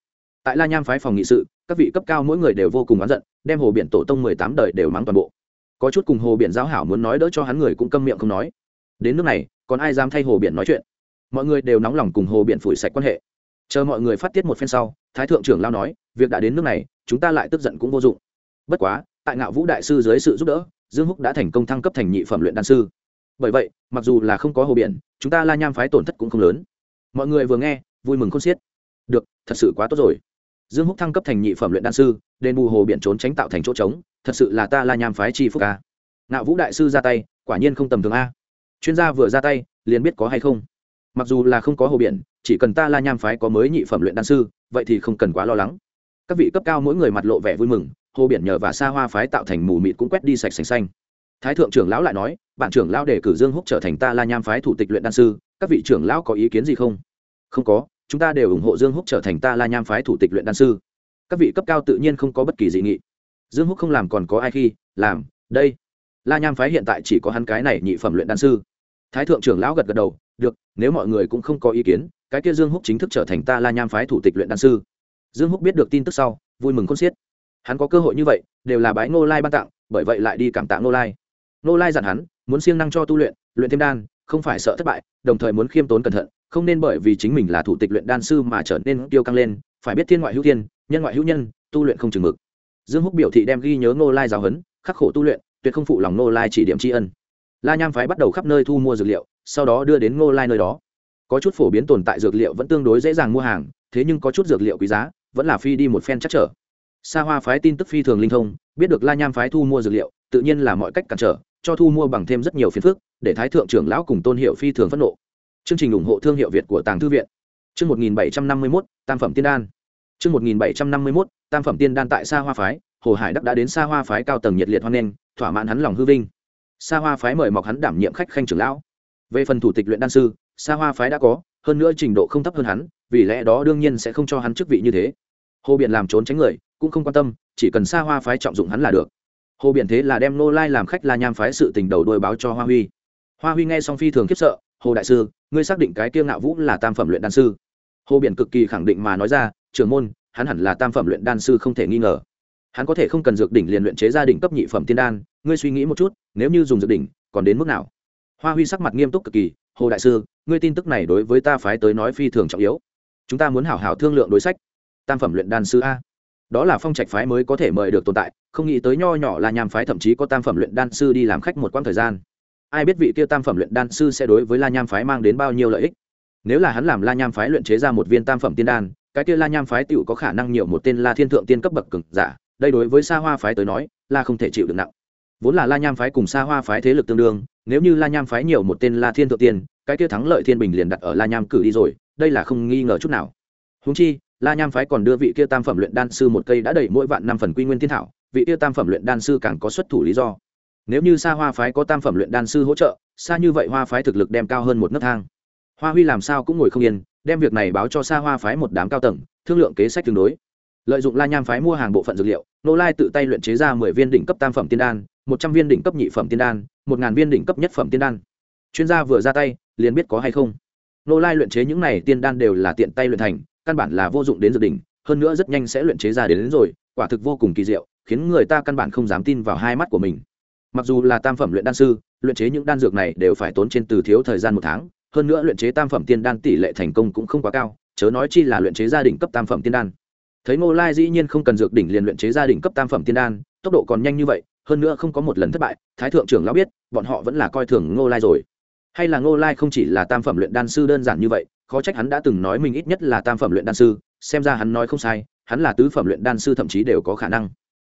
tại la nham phái phòng nghị sự, các vị cấp cao mỗi người đều vô cùng oán giận, đem hồ biển tổ tông mười tám đời đều mắng toàn bộ. Có chút cùng hồ biển giáo hảo muốn nói đỡ cho hắn người cũng câm miệng không nói. Đến nước này, còn ai dám thay hồ biển nói chuyện? Mọi người đều nóng lòng cùng hồ biển phủi sạch quan hệ. Chờ mọi người phát tiết một phen sau, thái thượng trưởng lao nói, việc đã đến nước này, chúng ta lại tức giận cũng vô dụng. Bất quá, tại ngạo vũ đại sư dưới sự giúp đỡ, dương húc đã thành công thăng cấp thành nhị phẩm luyện đan sư. Bởi vậy, mặc dù là không có hồ biển, chúng ta la nham phái tổn thất cũng không lớn. Mọi người vừa nghe, vui mừng khôn xiết. Được, thật sự quá tốt rồi dương húc thăng cấp thành nhị phẩm luyện đan sư, đền bù hồ biển trốn tránh tạo thành chỗ trống, thật sự là ta la nham phái chi phúc a. Ngạo vũ đại sư ra tay, quả nhiên không tầm thường a. Chuyên gia vừa ra tay, liền biết có hay không. Mặc dù là không có hồ biển, chỉ cần ta la nham phái có mới nhị phẩm luyện đan sư, vậy thì không cần quá lo lắng. Các vị cấp cao mỗi người mặt lộ vẻ vui mừng, hồ biển nhờ và xa hoa phái tạo thành mù mịt cũng quét đi sạch sành xanh. Thái thượng trưởng lão lại nói bản trưởng lão đề cử dương húc trở thành ta la nham phái thủ tịch luyện đan sư, các vị trưởng lão có ý kiến gì không? Không có chúng ta đều ủng hộ dương húc trở thành ta la nham phái thủ tịch luyện đan sư. Các vị cấp cao tự nhiên không có bất kỳ dị nghị. Dương húc không làm còn có ai khi, làm, đây. La nham phái hiện tại chỉ có hắn cái này nhị phẩm luyện đan sư. Thái thượng trưởng lão gật gật đầu, được, nếu mọi người cũng không có ý kiến, cái kia dương húc chính thức trở thành ta la nham phái thủ tịch luyện đan sư. Dương húc biết được tin tức sau, vui mừng con xiết. Hắn có cơ hội như vậy, đều là bái ngô lai ban tặng, bởi vậy lại đi cảm tạ ngô lai. Ngô lai dặn hắn, muốn siêng năng cho tu luyện luyện thêm đan, không phải sợ thất bại, đồng thời muốn khiêm tốn cẩn thận không nên bởi vì chính mình là thủ tịch luyện đan sư mà trở nên tiêu căng lên, phải biết thiên ngoại hữu thiên, nhân ngoại hữu nhân, tu luyện không chừng mực. Dương húc biểu thị đem ghi nhớ ngô lai giáo huấn, khắc khổ tu luyện, tuyệt không phụ lòng ngô lai chỉ điểm tri ân. La nham phái bắt đầu khắp nơi thu mua dược liệu, sau đó đưa đến ngô lai nơi đó. Có chút phổ biến tồn tại dược liệu vẫn tương đối dễ dàng mua hàng, thế nhưng có chút dược liệu quý giá, vẫn là phi đi một phen chắc trở. Sa hoa phái tin tức phi thường linh thông, biết được la nham phái thu mua dược liệu, tự nhiên là mọi cách cản trở, cho thu mua bằng thêm rất nhiều phiền phức, để thái thượng trưởng lão cùng tôn hiệu phi thường phẫn nộ chương trình ủng hộ thương hiệu việt của tàng thư viện. Chương một nghìn bảy trăm năm mươi mốt, tam phẩm tiên đan. Chương một nghìn bảy trăm năm mươi mốt, tam phẩm tiên đan tại Sa hoa phái, hồ hải đắc đã đến Sa hoa phái cao tầng nhiệt liệt hoan nghênh, thỏa mãn hắn lòng hư vinh. Sa hoa phái mời mọc hắn đảm nhiệm khách khanh trưởng lão. Về phần thủ tịch luyện đan sư, Sa hoa phái đã có, hơn nữa trình độ không thấp hơn hắn, vì lẽ đó đương nhiên sẽ không cho hắn chức vị như thế. Hồ biện làm trốn tránh người, cũng không quan tâm, chỉ cần Sa hoa phái trọng dụng hắn là được. Hồ biện thế là đem nô lai làm khách la nham phái sự tình đầu đuôi báo cho hoa huy. Hoa huy nghe xong phi thường khiếp sợ hồ đại sư, ngươi xác định cái kiêng ngạo vũ là tam phẩm luyện đan sư? Hồ Biển cực kỳ khẳng định mà nói ra, trưởng môn, hắn hẳn là tam phẩm luyện đan sư không thể nghi ngờ. Hắn có thể không cần dược đỉnh liền luyện chế gia đình cấp nhị phẩm tiên đan, ngươi suy nghĩ một chút, nếu như dùng dược đỉnh, còn đến mức nào? Hoa huy sắc mặt nghiêm túc cực kỳ, hồ đại sư, ngươi tin tức này đối với ta phái tới nói phi thường trọng yếu. Chúng ta muốn hảo hảo thương lượng đối sách. Tam phẩm luyện đan sư a. Đó là phong trạch phái mới có thể mời được tồn tại, không nghĩ tới nho nhỏ là nhàm phái thậm chí có tam phẩm luyện đan sư đi làm khách một quãng thời gian ai biết vị kia tam phẩm luyện đan sư sẽ đối với la nham phái mang đến bao nhiêu lợi ích? Nếu là hắn làm la nham phái luyện chế ra một viên tam phẩm tiên đan, cái kia la nham phái tựu có khả năng nhiều một tên la thiên thượng tiên cấp bậc cực giả, đây đối với xa hoa phái tới nói, là không thể chịu được nặng. Vốn là la nham phái cùng xa hoa phái thế lực tương đương, nếu như la nham phái nhiều một tên la thiên thượng tiên, cái kia thắng lợi thiên bình liền đặt ở la nham cử đi rồi, đây là không nghi ngờ chút nào. Húng chi, la nham phái còn đưa vị kia tam phẩm luyện đan sư một cây đã đầy mỗi vạn năm phần quy nguyên thiên thảo, vị kia tam phẩm luyện đan sư càng có xuất thủ lý do nếu như xa hoa phái có tam phẩm luyện đan sư hỗ trợ xa như vậy hoa phái thực lực đem cao hơn một nấc thang. Hoa huy làm sao cũng ngồi không yên đem việc này báo cho xa hoa phái một đám cao tầng thương lượng kế sách tương đối. Lợi dụng la nham phái mua hàng bộ phận dược liệu nô lai tự tay luyện chế ra mười viên đỉnh cấp tam phẩm tiên đan một trăm viên đỉnh cấp nhị phẩm tiên đan một ngàn viên đỉnh cấp nhất phẩm tiên đan. Chuyên gia vừa ra tay liền biết có hay không. Nô lai luyện chế những này tiên đan đều là tiện tay luyện thành căn bản là vô dụng đến dược đỉnh hơn nữa rất nhanh sẽ luyện chế ra đến, đến rồi quả thực vô cùng kỳ diệu khiến người ta căn bản không dám tin vào hai mắt của mình mặc dù là tam phẩm luyện đan sư, luyện chế những đan dược này đều phải tốn trên từ thiếu thời gian một tháng, hơn nữa luyện chế tam phẩm tiên đan tỷ lệ thành công cũng không quá cao, chớ nói chi là luyện chế gia đình cấp tam phẩm tiên đan. Thấy ngô lai dĩ nhiên không cần dược đỉnh liền luyện chế gia đình cấp tam phẩm tiên đan, tốc độ còn nhanh như vậy, hơn nữa không có một lần thất bại, thái thượng trưởng lão biết, bọn họ vẫn là coi thường ngô lai rồi. Hay là ngô lai không chỉ là tam phẩm luyện đan sư đơn giản như vậy, khó trách hắn đã từng nói mình ít nhất là tam phẩm luyện đan sư, xem ra hắn nói không sai, hắn là tứ phẩm luyện đan sư thậm chí đều có khả năng.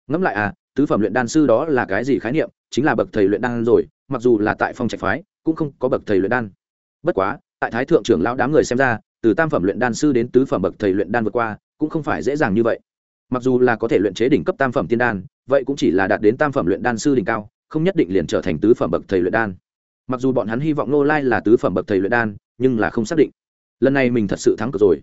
Ngẫm lại à tứ phẩm luyện đan sư đó là cái gì khái niệm? Chính là bậc thầy luyện đan rồi, mặc dù là tại phong trạch phái, cũng không có bậc thầy luyện đan. Bất quá, tại thái thượng trưởng lão đám người xem ra, từ tam phẩm luyện đan sư đến tứ phẩm bậc thầy luyện đan vượt qua, cũng không phải dễ dàng như vậy. Mặc dù là có thể luyện chế đỉnh cấp tam phẩm tiên đan, vậy cũng chỉ là đạt đến tam phẩm luyện đan sư đỉnh cao, không nhất định liền trở thành tứ phẩm bậc thầy luyện đan. Mặc dù bọn hắn hy vọng nô lai là tứ phẩm bậc thầy luyện đan, nhưng là không xác định. Lần này mình thật sự thắng cược rồi.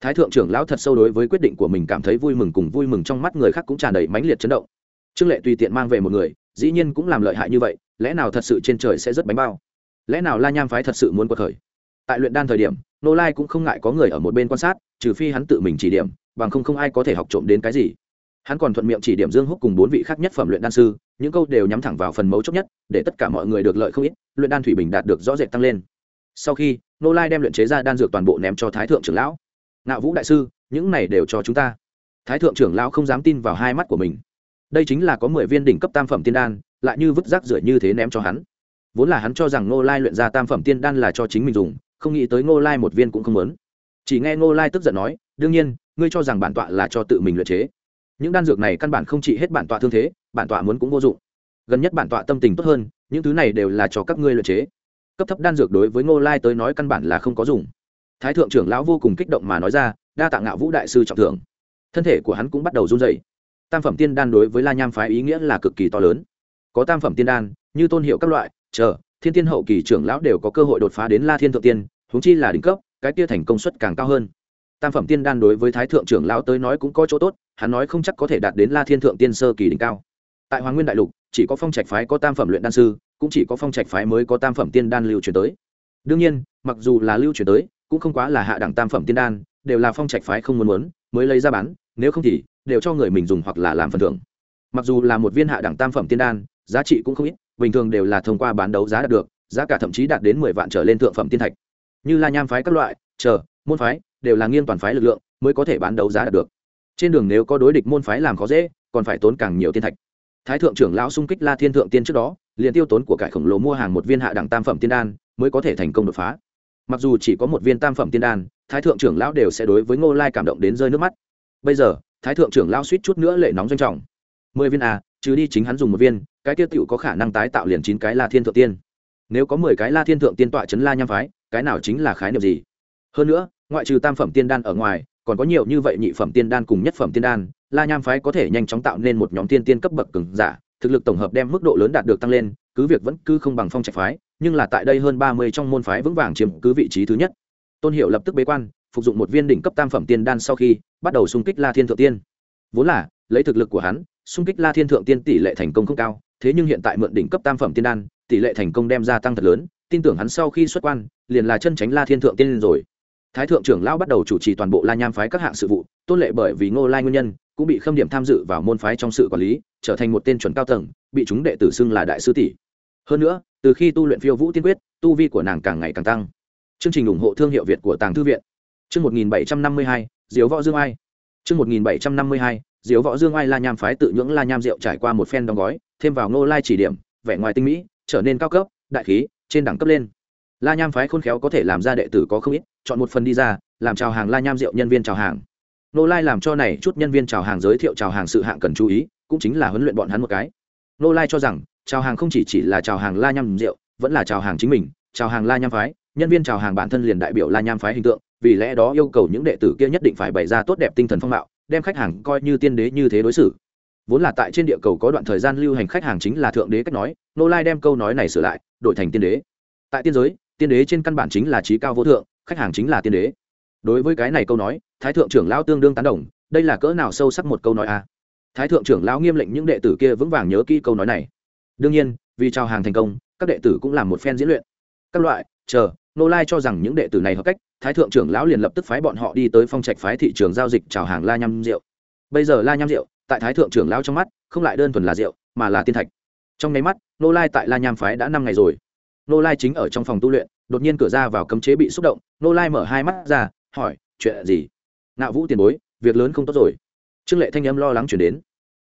Thái thượng trưởng lão thật sâu đối với quyết định của mình cảm thấy vui mừng cùng vui mừng trong mắt người khác cũng tràn đầy mãnh liệt chấn động trương lệ tùy tiện mang về một người, dĩ nhiên cũng làm lợi hại như vậy, lẽ nào thật sự trên trời sẽ rất bánh bao? Lẽ nào la nham phái thật sự muốn quật khởi? Tại luyện đan thời điểm, nô lai cũng không ngại có người ở một bên quan sát, trừ phi hắn tự mình chỉ điểm, bằng không không ai có thể học trộm đến cái gì. Hắn còn thuận miệng chỉ điểm dương húc cùng bốn vị khác nhất phẩm luyện đan sư, những câu đều nhắm thẳng vào phần mấu chốt nhất, để tất cả mọi người được lợi không ít, luyện đan thủy bình đạt được rõ rệt tăng lên. Sau khi, nô lai đem luyện chế ra đan dược toàn bộ ném cho thái thượng trưởng lão. Ngạo vũ đại sư, những này đều cho chúng ta. Thái thượng trưởng lão không dám tin vào hai mắt của mình đây chính là có mười viên đỉnh cấp tam phẩm tiên đan, lại như vứt rác rưởi như thế ném cho hắn. Vốn là hắn cho rằng ngô lai luyện ra tam phẩm tiên đan là cho chính mình dùng, không nghĩ tới ngô lai một viên cũng không muốn. Chỉ nghe ngô lai tức giận nói, đương nhiên, ngươi cho rằng bản tọa là cho tự mình luyện chế. Những đan dược này căn bản không trị hết bản tọa thương thế, bản tọa muốn cũng vô dụng. Gần nhất bản tọa tâm tình tốt hơn, những thứ này đều là cho các ngươi luyện chế. Cấp thấp đan dược đối với ngô lai tới nói căn bản là không có dùng. Thái thượng trưởng lão vô cùng kích động mà nói ra, đa tạ ngạo vũ đại sư trọng thưởng. Thân thể của hắn cũng bắt đầu run rẩy tam phẩm tiên đan đối với la nham phái ý nghĩa là cực kỳ to lớn. Có tam phẩm tiên đan, như tôn hiệu các loại, chờ, thiên tiên hậu kỳ trưởng lão đều có cơ hội đột phá đến la thiên thượng tiên húng chi là đỉnh cấp, cái kia thành công suất càng cao hơn. Tam phẩm tiên đan đối với thái thượng trưởng lão tới nói cũng có chỗ tốt, hắn nói không chắc có thể đạt đến la thiên thượng tiên sơ kỳ đỉnh cao. Tại hoàng nguyên đại lục, chỉ có phong trạch phái có tam phẩm luyện đan sư, cũng chỉ có phong trạch phái mới có tam phẩm tiên đan lưu truyền tới. Đương nhiên, mặc dù là lưu truyền tới, cũng không quá là hạ đẳng tam phẩm tiên đan, đều là phong trạch phái không muốn muốn, mới lấy ra bán, nếu không thì đều cho người mình dùng hoặc là làm phần thưởng. Mặc dù là một viên hạ đẳng tam phẩm tiên đan, giá trị cũng không ít, bình thường đều là thông qua bán đấu giá đạt được, giá cả thậm chí đạt đến mười vạn trở lên thượng phẩm tiên thạch. Như là nham phái các loại, chờ, môn phái, đều là nghiêng toàn phái lực lượng mới có thể bán đấu giá đạt được. Trên đường nếu có đối địch môn phái làm khó dễ, còn phải tốn càng nhiều tiên thạch. Thái thượng trưởng lão xung kích la thiên thượng tiên trước đó, liền tiêu tốn của cải khổng lồ mua hàng một viên hạ đẳng tam phẩm tiên đan, mới có thể thành công đột phá. Mặc dù chỉ có một viên tam phẩm tiên đan, thái thượng trưởng lão đều sẽ đối với ngô lai cảm động đến rơi nước mắt. Bây giờ thái thượng trưởng lão suýt chút nữa lệ nóng doanh trọng. Mười viên à trừ đi chính hắn dùng một viên, cái tiêu tựu có khả năng tái tạo liền chín cái la thiên thượng tiên. Nếu có mười cái la thiên thượng tiên tọa chấn la nham phái, cái nào chính là khái niệm gì? Hơn nữa, ngoại trừ tam phẩm tiên đan ở ngoài, còn có nhiều như vậy nhị phẩm tiên đan cùng nhất phẩm tiên đan, la nham phái có thể nhanh chóng tạo nên một nhóm tiên tiên cấp bậc cường giả, thực lực tổng hợp đem mức độ lớn đạt được tăng lên, cứ việc vẫn cứ không bằng phong trạch phái, nhưng là tại đây hơn ba mươi trong môn phái vững vàng chiếm cứ vị trí thứ nhất. Tôn hiệu lập tức bế quan phục dụng một viên đỉnh cấp tam phẩm tiên đan sau khi bắt đầu xung kích la thiên thượng tiên. Vốn là, lấy thực lực của hắn, xung kích la thiên thượng tiên tỷ lệ thành công không cao, thế nhưng hiện tại mượn đỉnh cấp tam phẩm tiên đan, tỷ lệ thành công đem ra tăng thật lớn, tin tưởng hắn sau khi xuất quan, liền là chân tránh la thiên thượng tiên rồi. Thái thượng trưởng lão bắt đầu chủ trì toàn bộ la nham phái các hạng sự vụ, tôn lệ bởi vì ngô lai nguyên nhân, cũng bị khâm điểm tham dự vào môn phái trong sự quản lý, trở thành một tên chuẩn cao tầng, bị chúng đệ tử xưng là đại sư tỷ. Hơn nữa, từ khi tu luyện phiêu vũ tiên quyết, tu vi của nàng càng ngày càng tăng. Chương trình ủng hộ thương hiệu việt của tàng thư viện chương một nghìn bảy trăm năm mươi hai, diếu võ dương ai. Chương một nghìn bảy trăm năm mươi hai, diếu võ dương ai la nham phái tự nhưỡng la nham rượu trải qua một phen đóng gói, thêm vào ngô lai chỉ điểm, vẻ ngoài tinh mỹ, trở nên cao cấp, đại khí, trên đẳng cấp lên. La nham phái khôn khéo có thể làm ra đệ tử có không ít, chọn một phần đi ra, làm chào hàng la nham rượu nhân viên chào hàng. Nô lai làm cho này chút nhân viên chào hàng giới thiệu chào hàng sự hạng cần chú ý, cũng chính là huấn luyện bọn hắn một cái. Nô lai cho rằng, chào hàng không chỉ chỉ là chào hàng la nham rượu, vẫn là chào hàng chính mình, chào hàng la nham phái, nhân viên chào hàng bản thân liền đại biểu la nham phái hình tượng vì lẽ đó yêu cầu những đệ tử kia nhất định phải bày ra tốt đẹp tinh thần phong mạo, đem khách hàng coi như tiên đế như thế đối xử. Vốn là tại trên địa cầu có đoạn thời gian lưu hành khách hàng chính là thượng đế cách nói, nô lai đem câu nói này sửa lại, đổi thành tiên đế. Tại tiên giới, tiên đế trên căn bản chính là trí cao vô thượng, khách hàng chính là tiên đế. Đối với cái này câu nói, thái thượng trưởng lão tương đương tán đồng, đây là cỡ nào sâu sắc một câu nói a à? thái thượng trưởng lão nghiêm lệnh những đệ tử kia vững vàng nhớ kỹ câu nói này. Đương nhiên, vì chào hàng thành công, các đệ tử cũng làm một phen diễn luyện. Các loại, chờ nô lai cho rằng những đệ tử này hợp cách, thái thượng trưởng lão liền lập tức phái bọn họ đi tới phong trạch phái thị trường giao dịch chào hàng la nham rượu bây giờ la nham rượu tại thái thượng trưởng lão trong mắt, không lại đơn thuần là rượu mà là tiên thạch. Trong nháy mắt nô lai tại la nham phái đã năm ngày rồi. Nô lai chính ở trong phòng tu luyện, đột nhiên cửa ra vào cấm chế bị xúc động nô lai mở hai mắt ra, hỏi, chuyện gì? Nạo vũ tiền bối, việc lớn không tốt rồi. Trương lệ thanh âm lo lắng chuyển đến.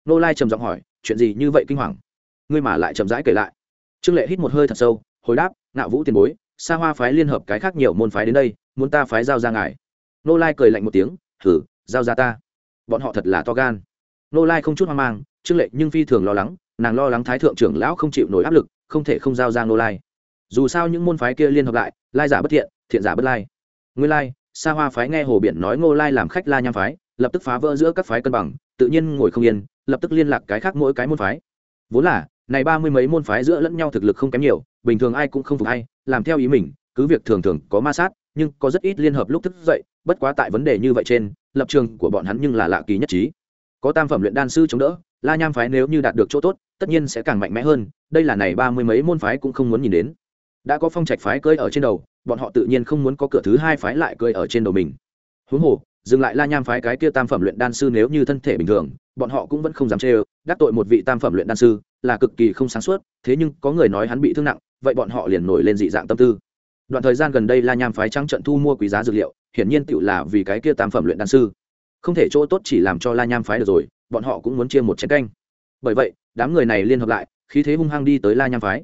Nô lai trầm giọng hỏi, chuyện gì như vậy kinh hoàng? Ngươi mà lại chậm rãi kể lại. Trương lệ hít một hơi thật sâu, hồi đáp nạo vũ tiền bối xa hoa phái liên hợp cái khác nhiều môn phái đến đây, muốn ta phái giao ra ngài. Nô lai cười lạnh một tiếng thử giao ra ta? Bọn họ thật là to gan. Nô lai không chút hoang mang, trương lệ nhưng phi thường lo lắng, nàng lo lắng thái thượng trưởng lão không chịu nổi áp lực, không thể không giao ra nô lai. Dù sao những môn phái kia liên hợp lại, lai giả bất thiện thiện giả bất lai. Nguyên lai xa hoa phái nghe hồ biển nói ngô lai làm khách la nham phái, lập tức phá vỡ giữa các phái cân bằng, tự nhiên ngồi không yên, lập tức liên lạc cái khác mỗi cái môn phái. Vốn là, này ba mươi mấy môn phái giữa lẫn nhau thực lực không kém nhiều, bình thường ai cũng không phục hay làm theo ý mình, cứ việc thường thường có ma sát, nhưng có rất ít liên hợp lúc thức dậy, bất quá tại vấn đề như vậy trên, lập trường của bọn hắn nhưng là lạ kỳ nhất trí. Có tam phẩm luyện đan sư chống đỡ, la nham phái nếu như đạt được chỗ tốt, tất nhiên sẽ càng mạnh mẽ hơn, đây là này ba mươi mấy môn phái cũng không muốn nhìn đến. Đã có phong trạch phái cơi ở trên đầu, bọn họ tự nhiên không muốn có cửa thứ hai phái lại cơi ở trên đầu mình. Huống hồ, dừng lại la nham phái cái kia tam phẩm luyện đan sư nếu như thân thể bình thường, bọn họ cũng vẫn không dám chê ơ, đắc tội một vị tam phẩm luyện đan sư, là cực kỳ không sáng suốt, thế nhưng có người nói hắn bị thương nặng vậy bọn họ liền nổi lên dị dạng tâm tư. Đoạn thời gian gần đây la nham phái trắng trận thu mua quý giá dược liệu, hiển nhiên tự là vì cái kia tam phẩm luyện đan sư. Không thể chỗ tốt chỉ làm cho la nham phái được rồi, bọn họ cũng muốn chia một chén canh. Bởi vậy, đám người này liên hợp lại, khí thế hung hăng đi tới la nham phái.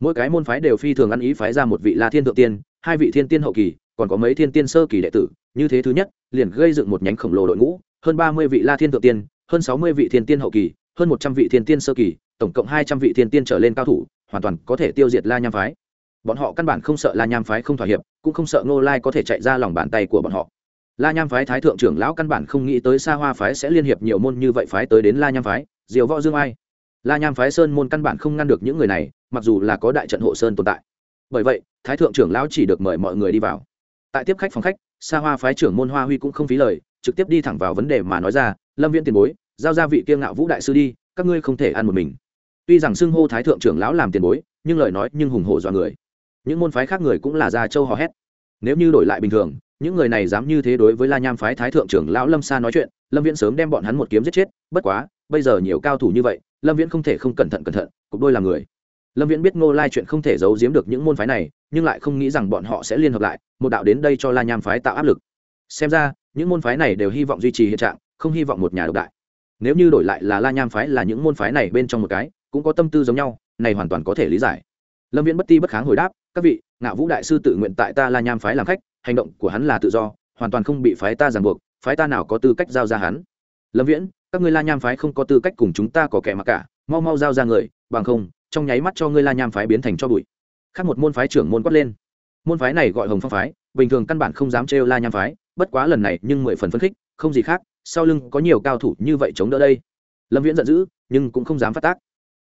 Mỗi cái môn phái đều phi thường ăn ý phái ra một vị la thiên thượng tiên, hai vị thiên tiên hậu kỳ, còn có mấy thiên tiên sơ kỳ đệ tử, như thế thứ nhất, liền gây dựng một nhánh khổng lồ đội ngũ, hơn ba mươi vị la thiên thượng tiên, hơn sáu mươi vị thiên tiên hậu kỳ, hơn một trăm vị thiên tiên sơ kỳ, tổng cộng hai trăm vị thiên tiên trở lên cao thủ hoàn toàn có thể tiêu diệt la nham phái. Bọn họ căn bản không sợ la nham phái không thỏa hiệp, cũng không sợ ngô lai có thể chạy ra lòng bàn tay của bọn họ. La nham phái thái thượng trưởng lão căn bản không nghĩ tới xa hoa phái sẽ liên hiệp nhiều môn như vậy phái tới đến la nham phái, diều võ dương ai. La nham phái sơn môn căn bản không ngăn được những người này, mặc dù là có đại trận hộ sơn tồn tại. Bởi vậy, thái thượng trưởng lão chỉ được mời mọi người đi vào. Tại tiếp khách phòng khách xa hoa phái trưởng môn hoa huy cũng không phí lời, trực tiếp đi thẳng vào vấn đề mà nói ra, lâm viễn tiền bối, giao ra vị kiêng ngạo vũ đại sư đi, các ngươi không thể ăn một mình tuy rằng xưng hô thái thượng trưởng lão làm tiền bối, nhưng lời nói nhưng hùng hổ dọa người. Những môn phái khác người cũng là già châu hò hét. Nếu như đổi lại bình thường, những người này dám như thế đối với la nham phái thái thượng trưởng lão lâm sa nói chuyện, lâm viễn sớm đem bọn hắn một kiếm giết chết, bất quá, bây giờ nhiều cao thủ như vậy, lâm viễn không thể không cẩn thận cẩn thận, cục đôi là người. Lâm viễn biết ngô lai chuyện không thể giấu giếm được những môn phái này, nhưng lại không nghĩ rằng bọn họ sẽ liên hợp lại, một đạo đến đây cho la nham phái tạo áp lực. Xem ra, những môn phái này đều hy vọng duy trì hiện trạng, không hy vọng một nhà độc đại. Nếu như đổi lại là la nham phái là những môn phái này bên trong một cái cũng có tâm tư giống nhau, này hoàn toàn có thể lý giải. Lâm viễn bất ti bất kháng hồi đáp, các vị, ngạo vũ đại sư tự nguyện tại ta la nham phái làm khách, hành động của hắn là tự do, hoàn toàn không bị phái ta ràng buộc, phái ta nào có tư cách giao ra hắn? Lâm viễn, các ngươi la nham phái không có tư cách cùng chúng ta có kẻ mặc cả, mau mau giao ra người, bằng không, trong nháy mắt cho ngươi la nham phái biến thành cho bụi. Khác một môn phái trưởng môn quát lên. Môn phái này gọi hồng phong phái, bình thường căn bản không dám trêu la nham phái, bất quá lần này nhưng mười phần phấn khích, không gì khác, sau lưng có nhiều cao thủ như vậy chống đỡ đây. Lâm viễn giận dữ, nhưng cũng không dám phát tác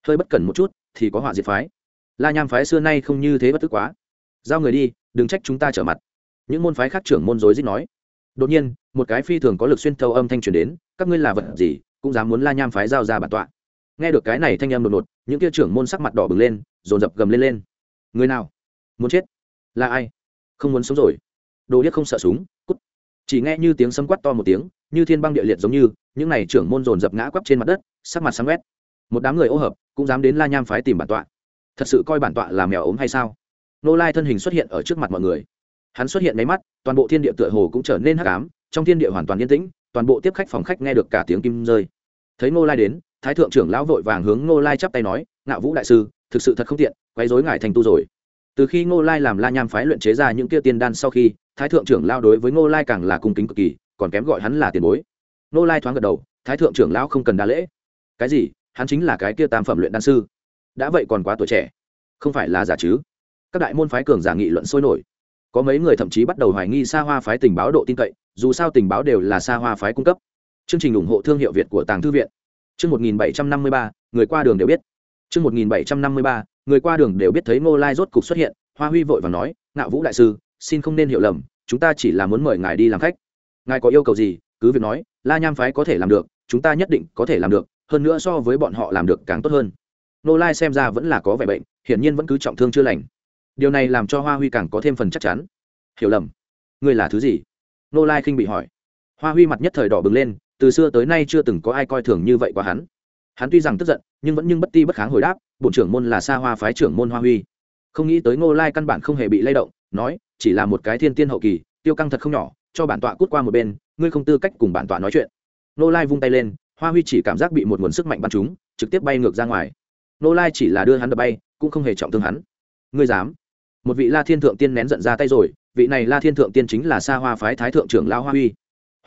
hơi bất cẩn một chút thì có họa diệt phái. La nham phái xưa nay không như thế bất tức quá. Giao người đi, đừng trách chúng ta trở mặt. Những môn phái khác trưởng môn dối dít nói. Đột nhiên, một cái phi thường có lực xuyên thâu âm thanh truyền đến, các ngươi là vật gì, cũng dám muốn la nham phái giao ra bản tọa. Nghe được cái này thanh âm đột ngột, những kia trưởng môn sắc mặt đỏ bừng lên, dồn dập gầm lên lên. Người nào? Muốn chết? Là ai? Không muốn sống rồi. Đồ điếc không sợ súng, cút. Chỉ nghe như tiếng sấm quát to một tiếng, như thiên băng địa liệt giống như, những này trưởng môn dồn dập ngã quắp trên mặt đất, sắc mặt sáng quét một đám người ô hợp cũng dám đến la nham phái tìm bản tọa. Thật sự coi bản tọa là mèo ốm hay sao? Nô lai thân hình xuất hiện ở trước mặt mọi người. Hắn xuất hiện máy mắt, toàn bộ thiên địa tựa hồ cũng trở nên hắc ám, trong thiên địa hoàn toàn yên tĩnh, toàn bộ tiếp khách phòng khách nghe được cả tiếng kim rơi. Thấy nô lai đến, thái thượng trưởng lão vội vàng hướng nô lai chắp tay nói, ngạo vũ đại sư, thực sự thật không tiện, quấy dối ngài thành tu rồi. Từ khi ngô lai làm la nham phái luyện chế ra những kia tiên đan sau khi, thái thượng trưởng lao đối với ngô lai càng là cung kính cực kỳ, còn kém gọi hắn là tiền bối. Ngô lai thoáng gật đầu, thái thượng trưởng lão không cần đa lễ. Cái gì? Hắn chính là cái kia tam phẩm luyện đan sư. Đã vậy còn quá tuổi trẻ. Không phải là giả chứ? Các đại môn phái cường giả nghị luận sôi nổi. Có mấy người thậm chí bắt đầu hoài nghi xa hoa phái tình báo độ tin cậy, dù sao tình báo đều là xa hoa phái cung cấp. Chương trình ủng hộ thương hiệu việt của tàng thư viện. Chương một nghìn bảy trăm năm mươi ba, người qua đường đều biết. Chương một nghìn bảy trăm năm mươi ba, người qua đường đều biết thấy ngô lai rốt cục xuất hiện, hoa huy vội và nói, ngạo vũ đại sư, xin không nên hiểu lầm, chúng ta chỉ là muốn mời ngài đi làm khách. Ngài có yêu cầu gì, cứ việc nói, la nham phái có thể làm được, chúng ta nhất định có thể làm được hơn nữa so với bọn họ làm được càng tốt hơn. Nô lai xem ra vẫn là có vẻ bệnh, hiển nhiên vẫn cứ trọng thương chưa lành. Điều này làm cho hoa huy càng có thêm phần chắc chắn. Hiểu lầm. Ngươi là thứ gì? Nô lai khinh bị hỏi. Hoa huy mặt nhất thời đỏ bừng lên, từ xưa tới nay chưa từng có ai coi thường như vậy qua hắn. Hắn tuy rằng tức giận, nhưng vẫn nhưng bất ti bất kháng hồi đáp bổn trưởng môn là xa hoa phái trưởng môn hoa huy. Không nghĩ tới ngô lai căn bản không hề bị lay động, nói, chỉ là một cái thiên tiên hậu kỳ, tiêu căng thật không nhỏ, cho bản tọa cút qua một bên, ngươi không tư cách cùng bản tọa nói chuyện. Ngô lai vung tay lên hoa huy chỉ cảm giác bị một nguồn sức mạnh bắn trúng, trực tiếp bay ngược ra ngoài. Nô lai chỉ là đưa hắn đập bay, cũng không hề trọng thương hắn. Ngươi dám? Một vị la thiên thượng tiên nén giận ra tay rồi, vị này la thiên thượng tiên chính là xa hoa phái thái thượng trưởng lao hoa huy.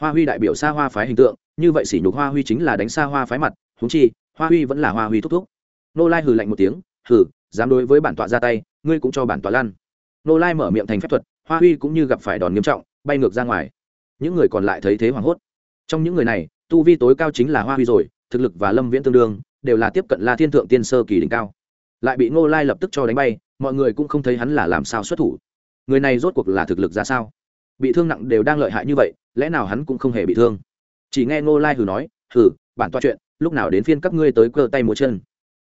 Hoa huy đại biểu xa hoa phái hình tượng, như vậy sỉ nhục hoa huy chính là đánh xa hoa phái mặt húng chi, hoa huy vẫn là hoa huy thúc thúc. Nô lai hừ lạnh một tiếng, hừ, dám đối với bản tọa ra tay, ngươi cũng cho bản tọa lan nô lai mở miệng thành phép thuật, hoa huy cũng như gặp phải đòn nghiêm trọng, bay ngược ra ngoài. Những người còn lại thấy thế hoảng hốt. Trong những người này tu vi tối cao chính là hoa huy rồi, thực lực và lâm viễn tương đương, đều là tiếp cận la thiên thượng tiên sơ kỳ đỉnh cao. Lại bị ngô lai lập tức cho đánh bay, mọi người cũng không thấy hắn là làm sao xuất thủ. Người này rốt cuộc là thực lực ra sao? Bị thương nặng đều đang lợi hại như vậy, lẽ nào hắn cũng không hề bị thương? Chỉ nghe ngô lai hừ nói, hừ, bản tọa chuyện, lúc nào đến phiên các ngươi tới cơ tay múa chân?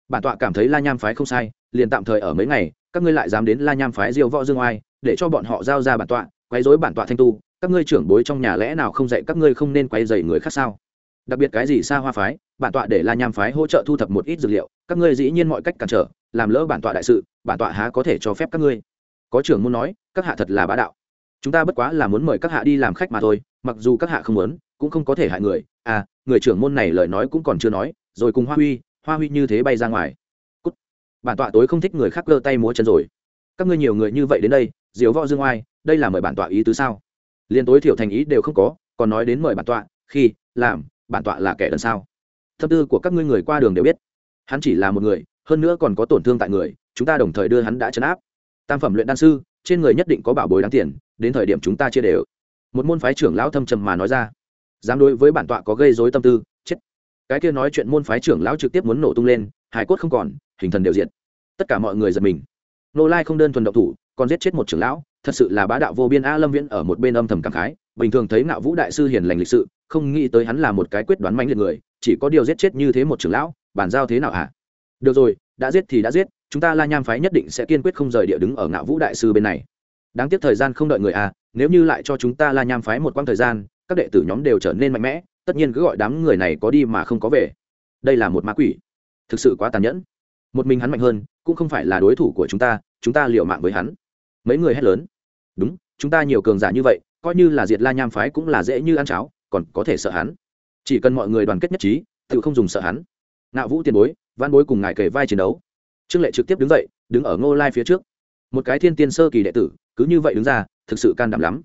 Bản tọa cảm thấy la nham phái không sai, liền tạm thời ở mấy ngày, các ngươi lại dám đến la nham phái diêu võ dương oai, để cho bọn họ giao ra bản tọa, quấy rối bản tọa thanh tu, các ngươi trưởng bối trong nhà lẽ nào không dạy các ngươi không nên quay dày người khác sao? Đặc biệt cái gì xa hoa phái, bản tọa để la nham phái hỗ trợ thu thập một ít dược liệu, các ngươi dĩ nhiên mọi cách cản trở, làm lỡ bản tọa đại sự, bản tọa há có thể cho phép các ngươi. Có trưởng muốn nói, các hạ thật là bá đạo. Chúng ta bất quá là muốn mời các hạ đi làm khách mà thôi, mặc dù các hạ không muốn, cũng không có thể hại người. À người trưởng môn này lời nói cũng còn chưa nói, rồi cùng hoa huy hoa huy như thế bay ra ngoài. Cút. bản tọa tối không thích người khác cơ tay múa chân rồi. Các ngươi nhiều người như vậy đến đây diếu võ dương oai, đây là mời bản tọa ý tứ sao? Liền tối thiểu thành ý đều không có, còn nói đến mời bản tọa, khi, làm bản tọa là kẻ đần sao? Tâm tư của các ngươi người qua đường đều biết. Hắn chỉ là một người, hơn nữa còn có tổn thương tại người, chúng ta đồng thời đưa hắn đã chấn áp. Tam phẩm luyện đan sư, trên người nhất định có bảo bối đáng tiền, đến thời điểm chúng ta chia đều. Một môn phái trưởng lão thâm trầm mà nói ra. Dám đối với bản tọa có gây dối tâm tư, chết. Cái kia nói chuyện môn phái trưởng lão trực tiếp muốn nổ tung lên, hải cốt không còn, hình thần đều diện tất cả mọi người giật mình. Nô lai không đơn thuần độc thủ, còn giết chết một trưởng lão, thật sự là bá đạo vô biên a lâm viễn ở một bên âm thầm cảm khái, bình thường thấy ngạo vũ đại sư hiền lành lịch sự không nghĩ tới hắn là một cái quyết đoán mãnh liệt người, chỉ có điều giết chết như thế một trưởng lão, bàn giao thế nào hả? Được rồi, đã giết thì đã giết, chúng ta la nham phái nhất định sẽ kiên quyết không rời địa đứng ở ngạo vũ đại sư bên này. Đáng tiếc thời gian không đợi người à nếu như lại cho chúng ta la nham phái một quãng thời gian, các đệ tử nhóm đều trở nên mạnh mẽ, tất nhiên cứ gọi đám người này có đi mà không có về. Đây là một ma quỷ. Thực sự quá tàn nhẫn. Một mình hắn mạnh hơn, cũng không phải là đối thủ của chúng ta chúng ta liều mạng với hắn. Mấy người hét lớn. Đúng, chúng ta nhiều cường giả như vậy, coi như là diệt la nham phái cũng là dễ như ăn cháo còn có thể sợ hắn. Chỉ cần mọi người đoàn kết nhất trí, tự không dùng sợ hắn. Ngạo vũ tiền bối văn bối cùng ngài kể vai chiến đấu. Trương lệ trực tiếp đứng dậy, đứng ở ngô lai phía trước. Một cái thiên tiên sơ kỳ đệ tử, cứ như vậy đứng ra, thực sự can đảm lắm.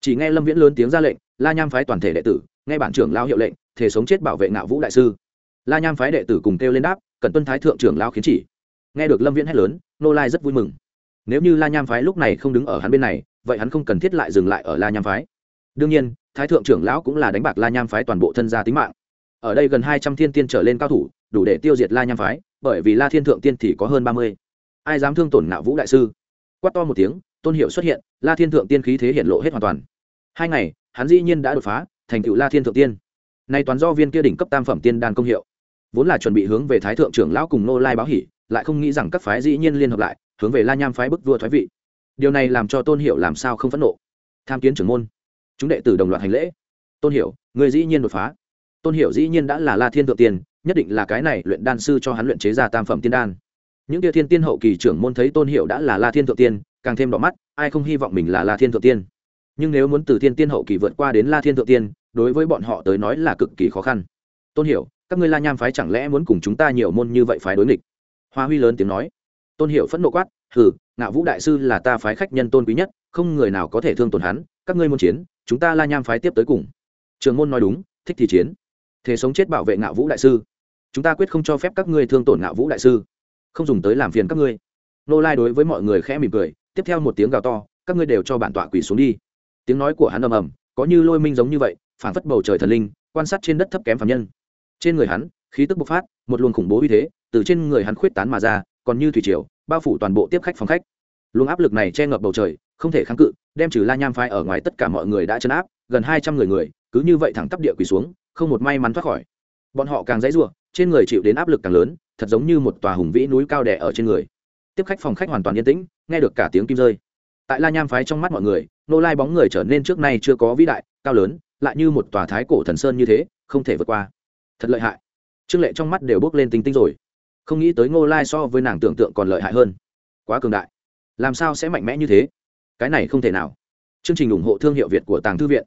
Chỉ nghe lâm viễn lớn tiếng ra lệnh, la nham phái toàn thể đệ tử, nghe bản trưởng lao hiệu lệnh thể sống chết bảo vệ ngạo vũ đại sư. La nham phái đệ tử cùng kêu lên đáp, cần tuân thái thượng trưởng lao khiến chỉ. Nghe được lâm viễn hét lớn nô lai rất vui mừng. Nếu như la nham phái lúc này không đứng ở hắn bên này, vậy hắn không cần thiết lại dừng lại ở la nham phái. Đương nhiên thái thượng trưởng lão cũng là đánh bạc la nham phái toàn bộ thân gia tính mạng. Ở đây gần hai trăm thiên tiên trở lên cao thủ, đủ để tiêu diệt la nham phái, bởi vì la thiên thượng tiên thì có hơn ba mươi. Ai dám thương tổn ngạo vũ đại sư? Quát to một tiếng, tôn hiệu xuất hiện, la thiên thượng tiên khí thế hiện lộ hết hoàn toàn. Hai ngày, hắn dĩ nhiên đã đột phá, thành tựu la thiên thượng tiên. Nay toàn do viên kia đỉnh cấp tam phẩm tiên đan công hiệu. Vốn là chuẩn bị hướng về thái thượng trưởng lão cùng nô lai báo hỉ, lại không nghĩ rằng các phái dĩ nhiên liên hợp lại, hướng về la nham phái bức vua thoái vị. Điều này làm cho tôn hiệu làm sao không phẫn nộ. Tham kiến trưởng môn chúng đệ tử đồng loạt hành lễ. Tôn hiểu, người dĩ nhiên đột phá. Tôn hiểu dĩ nhiên đã là la thiên thượng tiên, nhất định là cái này luyện đan sư cho hắn luyện chế ra tam phẩm tiên đan. Những tia thiên tiên hậu kỳ trưởng môn thấy tôn hiểu đã là la thiên thượng tiên, càng thêm đỏ mắt, ai không hy vọng mình là la thiên thượng tiên. Nhưng nếu muốn từ thiên tiên hậu kỳ vượt qua đến la thiên thượng tiên, đối với bọn họ tới nói là cực kỳ khó khăn. Tôn hiểu, các ngươi la nham phái chẳng lẽ muốn cùng chúng ta nhiều môn như vậy phái đối nghịch? Hoa huy lớn tiếng nói. Tôn hiểu phẫn nộ quát, hừ, ngạo vũ đại sư là ta phái khách nhân tôn quý nhất không người nào có thể thương tổn hắn, các ngươi muốn chiến, chúng ta la nham phái tiếp tới cùng. Trường môn nói đúng, thích thì chiến. Thế sống chết bảo vệ ngạo vũ đại sư. Chúng ta quyết không cho phép các ngươi thương tổn ngạo vũ đại sư. Không dùng tới làm phiền các ngươi. Nô lai đối với mọi người khẽ mỉm cười, tiếp theo một tiếng gào to, các ngươi đều cho bản tọa quỳ xuống đi. Tiếng nói của hắn ầm ầm, có như lôi minh giống như vậy, phản phất bầu trời thần linh, quan sát trên đất thấp kém phạm nhân. Trên người hắn, khí tức bộc phát, một luồng khủng bố uy thế, từ trên người hắn khuyết tán mà ra, còn như thủy triều, bao phủ toàn bộ tiếp khách phòng khách. Luồng áp lực này che ngập bầu trời không thể kháng cự, đem trừ la nham phái ở ngoài tất cả mọi người đã chấn áp, gần hai trăm người người, cứ như vậy thẳng tắp địa quỳ xuống, không một may mắn thoát khỏi. Bọn họ càng dãy ruộng trên người chịu đến áp lực càng lớn, thật giống như một tòa hùng vĩ núi cao đẻ ở trên người. Tiếp khách phòng khách hoàn toàn yên tĩnh, nghe được cả tiếng kim rơi. Tại la nham phái trong mắt mọi người, nô lai bóng người trở nên trước nay chưa có vĩ đại, cao lớn, lại như một tòa thái cổ thần sơn như thế, không thể vượt qua. Thật lợi hại. Trương lệ trong mắt đều bước lên tinh tinh rồi. Không nghĩ tới ngô lai so với nàng tưởng tượng còn lợi hại hơn. Quá cường đại. Làm sao sẽ mạnh mẽ như thế? Cái này không thể nào. Chương trình ủng hộ thương hiệu việt của tàng thư viện.